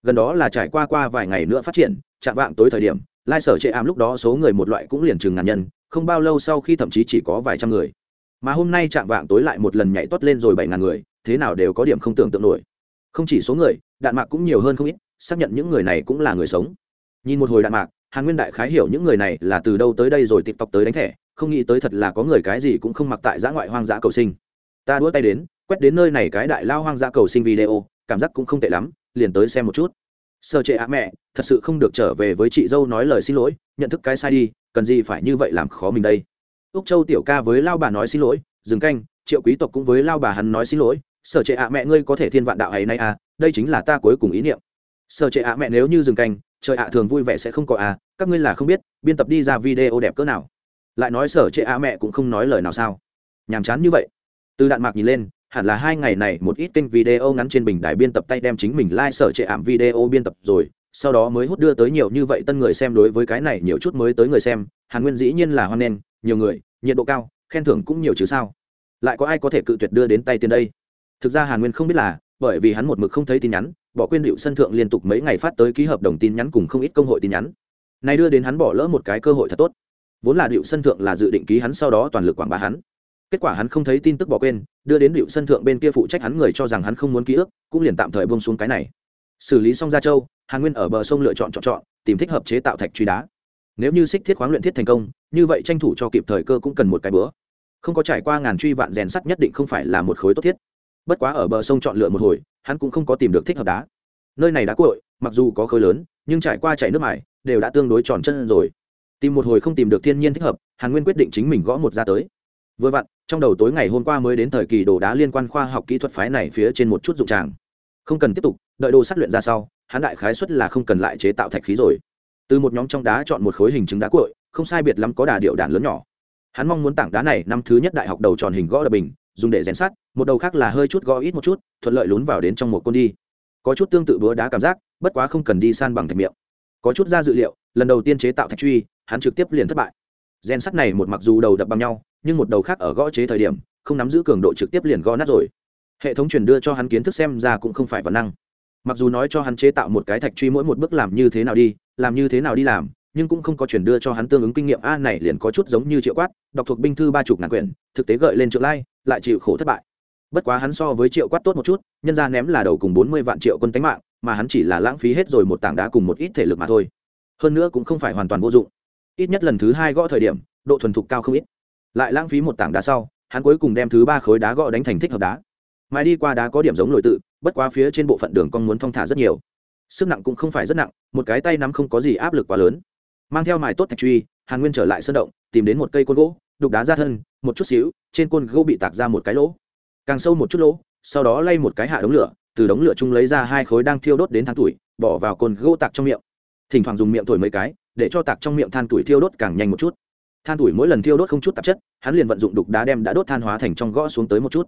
Gần đó là trải qua qua vài ngày nữa phát triển, chạm vạng tối thời điểm lai sở chệ ảm lúc đó số người một loại cũng liền chừng ngàn nhân, không bao lâu sau khi thậm chí chỉ có vài trăm người. Mà hôm nay chạm vạng tối lại một lần nhảy tuất lên rồi bảy ngàn người, thế nào đều có điểm không tưởng tượng nổi. Không chỉ số người, đạn mạc cũng nhiều hơn không ít, xác nhận những người này cũng là người sống. Nhìn một hồi đạn mạc, hàn nguyên đại khái hiểu những người này là từ đâu tới đây rồi tịp tộc tới đánh thẻ, không nghĩ tới thật là có người cái gì cũng không mặc tại giã ngoại hoang dã cầu sinh. Ta đua tay đến, quét đến nơi này cái đại lao hoang dã cầu sinh video, cảm giác cũng không tệ lắm, liền tới xem một chút sơ trệ ạ mẹ, thật sự không được trở về với chị dâu nói lời xin lỗi, nhận thức cái sai đi, cần gì phải như vậy làm khó mình đây? Úc châu tiểu ca với lao bà nói xin lỗi, dừng canh, triệu quý tộc cũng với lao bà hắn nói xin lỗi. Sở trệ ạ mẹ, ngươi có thể thiên vạn đạo ấy nay à đây chính là ta cuối cùng ý niệm. Sở trệ ạ mẹ, nếu như dừng canh, trời ạ, thường vui vẻ sẽ không có à các ngươi là không biết, biên tập đi ra video đẹp cỡ nào. Lại nói sở trệ ạ mẹ cũng không nói lời nào sao? Nhàm chán như vậy. Từ đạn mạc nhìn lên hẳn là hai ngày này một ít kênh video ngắn trên bình đài biên tập tay đem chính mình like sở trệ ảm video biên tập rồi. Sau đó mới hút đưa tới nhiều như vậy tân người xem đối với cái này nhiều chút mới tới người xem. Hàn nguyên dĩ nhiên là hoan nghênh, nhiều người, nhiệt độ cao, khen thưởng cũng nhiều chứ sao. Lại có ai có thể cự tuyệt đưa đến tay tiền đây? Thực ra hàn nguyên không biết là, bởi vì hắn một mực không thấy tin nhắn, bỏ quên điệu sân thượng liên tục mấy ngày phát tới ký hợp đồng tin nhắn cùng không ít công hội tin nhắn. Nay đưa đến hắn bỏ lỡ một cái cơ hội thật tốt. Vốn là điệu sân thượng là dự định ký hắn, sau đó toàn lực quảng bá hắn kết quả hắn không thấy tin tức bỏ quên, đưa đến liệu sân thượng bên kia phụ trách hắn người cho rằng hắn không muốn ký ức, cũng liền tạm thời bông xuống cái này. Xử lý xong gia châu, hàn nguyên ở bờ sông lựa chọn chọn chọn, tìm thích hợp chế tạo thạch truy đá. Nếu như xích thiết khoáng luyện thiết thành công, như vậy tranh thủ cho kịp thời cơ cũng cần một cái bữa. Không có trải qua ngàn truy vạn rèn sắt nhất định không phải là một khối tốt thiết. Bất quá ở bờ sông chọn lựa một hồi, hắn cũng không có tìm được thích hợp đá. Nơi này đá cội mặc dù có khối lớn, nhưng trải qua chảy nước mải đều đã tương đối tròn chân rồi. Tìm một hồi không tìm được thiên nhiên thích hợp, hàn nguyên quyết định chính mình gõ một ra tới vừa vặn, trong đầu tối ngày hôm qua mới đến thời kỳ đồ đá liên quan khoa học kỹ thuật phái này phía trên một chút dụng tràng. Không cần tiếp tục, đợi đồ sắt luyện ra sau, hắn đại khái xuất là không cần lại chế tạo thạch khí rồi. Từ một nhóm trong đá chọn một khối hình chứng đá cội không sai biệt lắm có đà điệu đàn lớn nhỏ. Hắn mong muốn tảng đá này năm thứ nhất đại học đầu tròn hình gõ đập bình, dùng để rèn sắt, một đầu khác là hơi chút gõ ít một chút, thuận lợi lún vào đến trong một côn đi. Có chút tương tự búa đá cảm giác, bất quá không cần đi san bằng thạch miệng. Có chút ra dự liệu, lần đầu tiên chế tạo thạch truy, hắn trực tiếp liền thất bại. Rèn sắt này một mặc dù đầu đập bằng nhau nhưng một đầu khác ở gõ chế thời điểm, không nắm giữ cường độ trực tiếp liền gõ nát rồi. Hệ thống truyền đưa cho hắn kiến thức xem ra cũng không phải văn năng. Mặc dù nói cho hắn chế tạo một cái thạch truy mỗi một bước làm như thế nào đi, làm như thế nào đi làm, nhưng cũng không có truyền đưa cho hắn tương ứng kinh nghiệm. A, này liền có chút giống như triệu quát, đọc thuộc binh thư ba chục ngàn quyển, thực tế gợi lên trượng lai, lại chịu khổ thất bại. Bất quá hắn so với triệu quát tốt một chút, nhân ra ném là đầu cùng bốn mươi vạn triệu quân tánh mạng, mà hắn chỉ là lãng phí hết rồi một tảng đá cùng một ít thể lực mà thôi. Hơn nữa cũng không phải hoàn toàn vô dụng. Ít nhất lần thứ hai gõ thời điểm, độ thuần thục cao không ít lại lãng phí một tảng đá sau, hắn cuối cùng đem thứ ba khối đá gõ đánh thành thích hợp đá. Mai đi qua đá có điểm giống lồi tự, bất quá phía trên bộ phận đường con muốn thong thả rất nhiều. Sức nặng cũng không phải rất nặng, một cái tay nắm không có gì áp lực quá lớn. Mang theo mài tốt thạch truy, hàn nguyên trở lại sơn động, tìm đến một cây côn gỗ, đục đá ra thân, một chút xíu, trên côn gỗ bị tạc ra một cái lỗ. Càng sâu một chút lỗ, sau đó lay một cái hạ đống lửa, từ đống lửa chung lấy ra hai khối đang thiêu đốt đến than tuổi, bỏ vào côn gỗ tạc trong miệng. Thỉnh thoảng dùng miệng thổi mấy cái, để cho tạc trong miệng than tuổi thiêu đốt càng nhanh một chút than tuổi mỗi lần thiêu đốt không chút tạp chất, hắn liền vận dụng đục đá đem đã đốt than hóa thành trong gõ xuống tới một chút.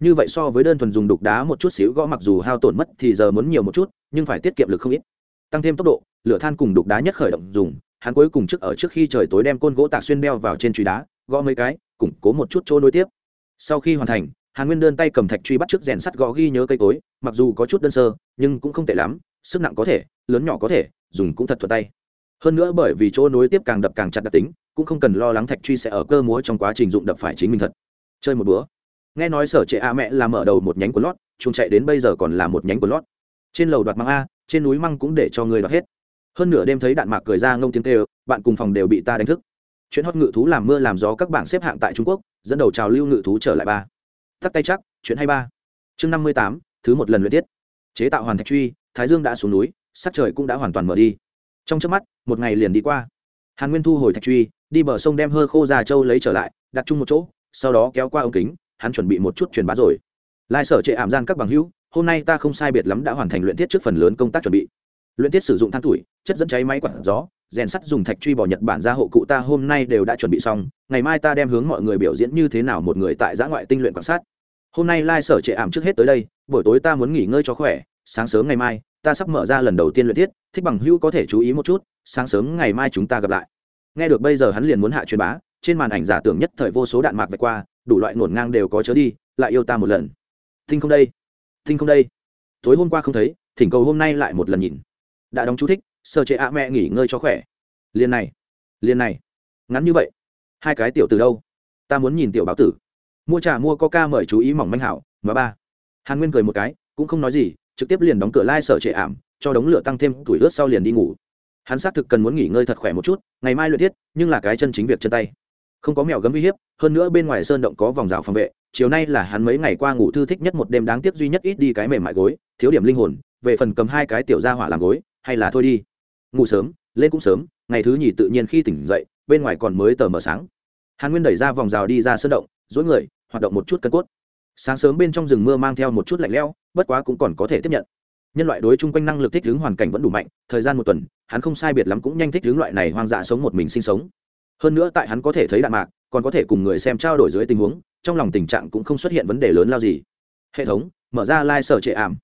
Như vậy so với đơn thuần dùng đục đá một chút xíu gõ mặc dù hao tổn mất thì giờ muốn nhiều một chút, nhưng phải tiết kiệm lực không ít. Tăng thêm tốc độ, lửa than cùng đục đá nhất khởi động dùng, hắn cuối cùng trước ở trước khi trời tối đem côn gỗ tạc xuyên đeo vào trên truy đá, gõ mấy cái, củng cố một chút chỗ nối tiếp. Sau khi hoàn thành, hàn nguyên đơn tay cầm thạch truy bắt trước rèn sắt gõ ghi nhớ cây cối, mặc dù có chút đơn sơ, nhưng cũng không tệ lắm, sức nặng có thể, lớn nhỏ có thể, dùng cũng thật thuận tay. Hơn nữa bởi vì chỗ nối tiếp càng đập càng chặt đặc tính cũng không cần lo lắng thạch truy sẽ ở cơ múa trong quá trình dụng đập phải chính mình thật. Chơi một búa nghe nói sở trệ a mẹ là mở đầu một nhánh của lót chúng chạy đến bây giờ còn là một nhánh của lót. Trên lầu đoạt măng a, trên núi măng cũng để cho người đoạt hết. Hơn nửa đêm thấy đạn mạc cười ra ngông tiếng kêu, bạn cùng phòng đều bị ta đánh thức. Chuyện hót ngự thú làm mưa làm gió các bảng xếp hạng tại trung quốc, dẫn đầu trào lưu ngự thú trở lại ba. Tắt tay chắc, chuyện hay ba. Chương năm mươi tám, thứ một lần luyện tiết. Chế tạo hoàn thạch truy, thái dương đã xuống núi, sắc trời cũng đã hoàn toàn mở đi. Trong trước mắt, một ngày liền đi qua. Hàn nguyên thu hồi thạch truy đi bờ sông đem hơ khô già châu lấy trở lại, đặt chung một chỗ, sau đó kéo qua ống kính, hắn chuẩn bị một chút truyền bá rồi. Lai sở trệ ảm gian các bằng hữu, hôm nay ta không sai biệt lắm đã hoàn thành luyện tiết trước phần lớn công tác chuẩn bị. Luyện tiết sử dụng than tuổi, chất dẫn cháy máy quạt gió, rèn sắt dùng thạch truy bỏ nhật bản ra hộ cụ ta hôm nay đều đã chuẩn bị xong, ngày mai ta đem hướng mọi người biểu diễn như thế nào một người tại giã ngoại tinh luyện quan sát. Hôm nay lai sở trệ ảm trước hết tới đây, buổi tối ta muốn nghỉ ngơi cho khỏe, sáng sớm ngày mai, ta sắp mở ra lần đầu tiên luyện tiết thích bằng hữu có thể chú ý một chút, sáng sớm ngày mai chúng ta gặp lại nghe được bây giờ hắn liền muốn hạ truyền bá, trên màn ảnh giả tưởng nhất thời vô số đạn mạc vạch qua, đủ loại ngổn ngang đều có chớ đi, lại yêu ta một lần. Thinh không đây? Thinh không đây? Tối hôm qua không thấy, thỉnh cầu hôm nay lại một lần nhìn. Đã đóng chú thích, sơ chế ạ mẹ nghỉ ngơi cho khỏe. Liền này liền này. Ngắn như vậy. Hai cái tiểu từ đâu? Ta muốn nhìn tiểu báo tử. Mua trà mua coca mời chú ý mỏng manh hảo, mà ba. Hàn nguyên cười một cái, cũng không nói gì, trực tiếp liền đóng cửa lai、like、sở trệ ảm, cho đống lửa tăng thêm tuổi ướt sau liền đi ngủ hắn xác thực cần muốn nghỉ ngơi thật khỏe một chút, ngày mai luyện thiết, nhưng là cái chân chính việc chân tay. Không có mèo gấm uy hiếp, hơn nữa bên ngoài sơn động có vòng rào phòng vệ, chiều nay là hắn mấy ngày qua ngủ thư thích nhất một đêm đáng tiếc duy nhất ít đi cái mềm mại gối, thiếu điểm linh hồn, về phần cầm hai cái tiểu ra hỏa làm gối, hay là thôi đi. Ngủ sớm, lên cũng sớm, ngày thứ nhì tự nhiên khi tỉnh dậy, bên ngoài còn mới tờ mờ sáng. Hàn nguyên đẩy ra vòng rào đi ra sơn động dối người, hoạt động một chút cân cốt. Sáng sớm bên trong rừng mưa mang theo một chút lạnh lẽo, bất quá cũng còn có thể tiếp nhận nhân loại đối chung quanh năng lực thích ứng hoàn cảnh vẫn đủ mạnh, thời gian một tuần, hắn không sai biệt lắm cũng nhanh thích ứng loại này hoang dã sống một mình sinh sống. Hơn nữa tại hắn có thể thấy đạn mạc, còn có thể cùng người xem trao đổi dưới tình huống, trong lòng tình trạng cũng không xuất hiện vấn đề lớn lao gì. Hệ thống, mở ra lai、like、sở trệ ảm.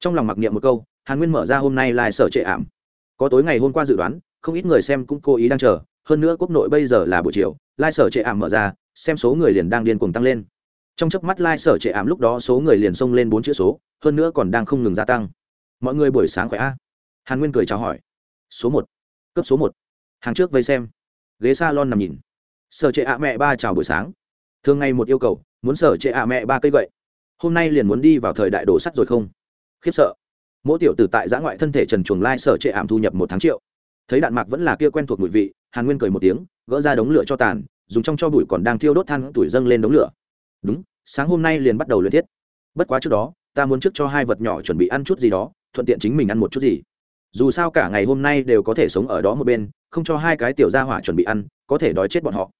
Trong lòng mặc niệm một câu, hàn nguyên mở ra hôm nay lai、like、sở trệ ảm. Có tối ngày hôm qua dự đoán, không ít người xem cũng cố ý đang chờ, hơn nữa quốc nội bây giờ là buổi chiều, lai、like、sở trệ ảm mở ra, xem số người liền đang điên cuồng tăng lên. Trong chớp mắt lai、like、sở trệ ảm lúc đó số người liền xông lên bốn chữ số, hơn nữa còn đang không ngừng gia tăng mọi người buổi sáng khỏe a? Hàn nguyên cười chào hỏi. Số một. Cấp số một. Hàng trước vây xem. Ghế s a lon nằm nhìn. Sở trệ ạ mẹ ba chào buổi sáng. Thường ngày một yêu cầu, muốn sở trệ ạ mẹ ba cây gậy. Hôm nay liền muốn đi vào thời đại đồ sắt rồi không? Khiếp sợ. Mỗi tiểu tử tại giã ngoại thân thể trần chuồng lai sở trệ ảm thu nhập một tháng triệu. Thấy đạn mạc vẫn là kia quen thuộc mùi vị, hàn nguyên cười một tiếng, gỡ ra đống lửa cho tàn, dùng trong cho bụi còn đang thiêu đốt than tuổi dâng lên đống lửa. Đúng, sáng hôm nay liền bắt đầu luyện thiết. Bất quá trước đó, ta muốn trước cho hai vật nhỏ chuẩn bị ăn chút gì đó thuận tiện chính mình ăn một chút gì. Dù sao cả ngày hôm nay đều có thể sống ở đó một bên, không cho hai cái tiểu gia hỏa chuẩn bị ăn, có thể đói chết bọn họ.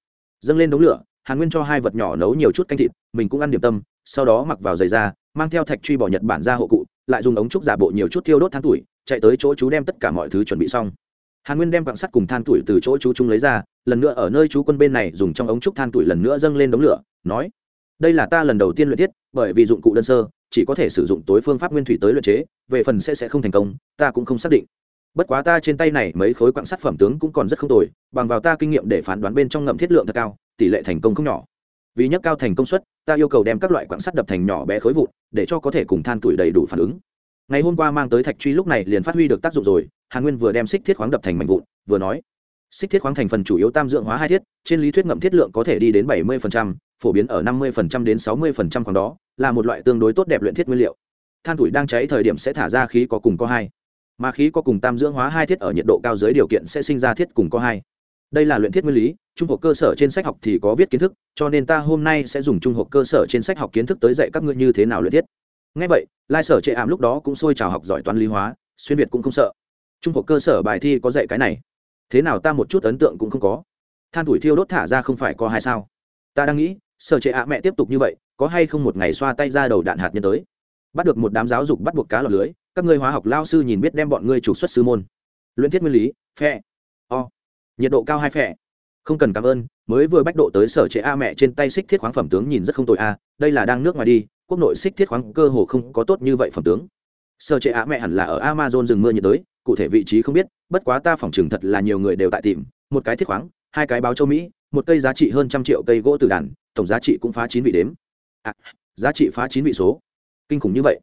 Dâng lên đống lửa, hàn nguyên cho hai vật nhỏ nấu nhiều chút canh thịt, mình cũng ăn điểm tâm, sau đó mặc vào giày da mang theo thạch truy bỏ nhật bản ra hộ cụ, lại dùng ống trúc giả bộ nhiều chút thiêu đốt than tuổi, chạy tới chỗ chú đem tất cả mọi thứ chuẩn bị xong. Hàn nguyên đem quạng sắt cùng than tuổi từ chỗ chú trung lấy ra, lần nữa ở nơi chú quân bên này dùng trong ống trúc than tuổi lần nữa dâng lên đống lửa, nói, đây là ta lần đầu tiên luyện thiết, bởi vì dụng cụ đơn sơ chỉ có thể sử dụng tối phương pháp nguyên thủy tới luyện chế, về phần sẽ sẽ không thành công, ta cũng không xác định. Bất quá ta trên tay này mấy khối quặng sắt phẩm tướng cũng còn rất không tồi, bằng vào ta kinh nghiệm để phán đoán bên trong ngậm thiết lượng thật cao, tỷ lệ thành công không nhỏ. Vì nhắc cao thành công suất, ta yêu cầu đem các loại quặng sắt đập thành nhỏ bé khối vụn, để cho có thể cùng than tuổi đầy đủ phản ứng. Ngày hôm qua mang tới thạch truy lúc này liền phát huy được tác dụng rồi, hàn nguyên vừa đem xích thiết khoáng đập thành mảnh vụn, vừa nói xích thiết khoáng thành phần chủ yếu tam dưỡng hóa hai thiết, trên lý thuyết ngậm thiết lượng có thể đi đến bảy mươi phổ biến ở năm mươi đến sáu mươi khoảng đó, là một loại tương đối tốt đẹp luyện thiết nguyên liệu. Than tuổi đang cháy thời điểm sẽ thả ra khí có cùng có hai. Mà khí có cùng tam dưỡng hóa hai thiết ở nhiệt độ cao dưới điều kiện sẽ sinh ra thiết cùng có hai. Đây là luyện thiết nguyên lý, trung học cơ sở trên sách học thì có viết kiến thức, cho nên ta hôm nay sẽ dùng trung học cơ sở trên sách học kiến thức tới dạy các ngươi như thế nào luyện thiết. Ngay vậy, lai sở trệ ảm lúc đó cũng sôi trào học giỏi toán lý hóa, xuyên việt cũng không sợ. Trung học cơ sở bài thi có dạy cái này thế nào ta một chút ấn tượng cũng không có. Than tuổi thiêu đốt thả ra không phải có hai sao? Ta đang nghĩ, sở trệ ạ mẹ tiếp tục như vậy, có hay không một ngày xoa tay ra đầu đạn hạt nhân tới? Bắt được một đám giáo dục bắt buộc cá lọc lưới, các ngươi hóa học lao sư nhìn biết đem bọn ngươi trục xuất sư môn. Luyện thiết nguyên lý, phe, o. Nhiệt độ cao hai phe. Không cần cảm ơn, mới vừa bách độ tới sở trệ a mẹ trên tay xích thiết khoáng phẩm tướng nhìn rất không tội a, đây là đang nước ngoài đi, quốc nội xích thiết khoáng cơ hồ không có tốt như vậy phẩm tướng. Sở trệ a mẹ hẳn là ở amazon rừng mưa nhiệt đới cụ thể vị trí không biết bất quá ta phỏng chừng thật là nhiều người đều tại tìm một cái thiết khoáng hai cái báo châu mỹ một cây giá trị hơn trăm triệu cây gỗ từ đàn tổng giá trị cũng phá chín vị đếm. À, giá trị phá chín vị số. Kinh khủng như vậy.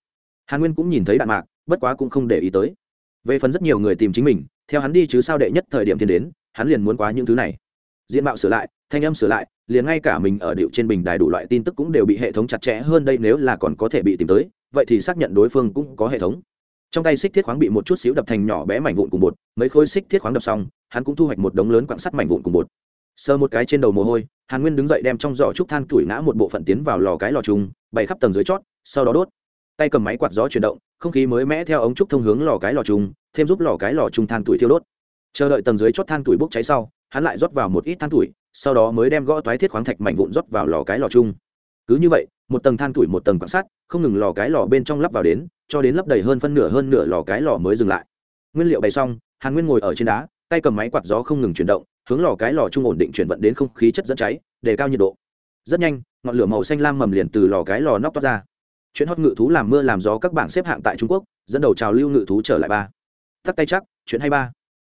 Hàn nguyên cũng nhìn thấy đạn mạc bất quá cũng không để ý tới. Về phần rất nhiều người tìm chính mình theo hắn đi chứ sao đệ nhất thời điểm thiên đến hắn liền muốn quá những thứ này. Diện mạo sửa lại thanh âm sửa lại liền ngay cả mình ở điệu trên bình đài đủ loại tin tức cũng đều bị hệ thống chặt chẽ hơn đây nếu là còn có thể bị tìm tới vậy thì xác nhận đối phương cũng có hệ thống trong tay xích thiết khoáng bị một chút xíu đập thành nhỏ bé mảnh vụn cùng bột, mấy khối xích thiết khoáng đập xong, hắn cũng thu hoạch một đống lớn quặng sắt mảnh vụn cùng bột. Sơ một cái trên đầu mồ hôi, hàn nguyên đứng dậy đem trong giỏ trúc than tuổi ngã một bộ phận tiến vào lò cái lò trùng, bày khắp tầng dưới chót, sau đó đốt. Tay cầm máy quạt gió chuyển động, không khí mới mẽ theo ống trúc thông hướng lò cái lò trùng, thêm giúp lò cái lò trùng than tuổi thiêu đốt. Chờ đợi tầng dưới chót than tuổi bốc cháy sau, hắn lại rót vào một ít than tuổi, sau đó mới đem gõ toái thiết khoáng thạch mảnh vụn rót vào lò cái lò chung cứ như vậy, một tầng than tuổi một tầng quan sát không ngừng lò cái lò bên trong lắp vào đến, cho đến lấp đầy hơn phân nửa hơn nửa lò cái lò mới dừng lại. Nguyên liệu bày xong, hàn nguyên ngồi ở trên đá, tay cầm máy quạt gió không ngừng chuyển động, hướng lò cái lò chung ổn định chuyển vận đến không khí chất dẫn cháy, để cao nhiệt độ. Rất nhanh, ngọn lửa màu xanh lam mầm liền từ lò cái lò nóc toát ra. Chuyện hót ngự thú làm mưa làm gió các bảng xếp hạng tại trung quốc, dẫn đầu trào lưu ngự thú trở lại ba. Tắt tay chắc, chuyện hay ba.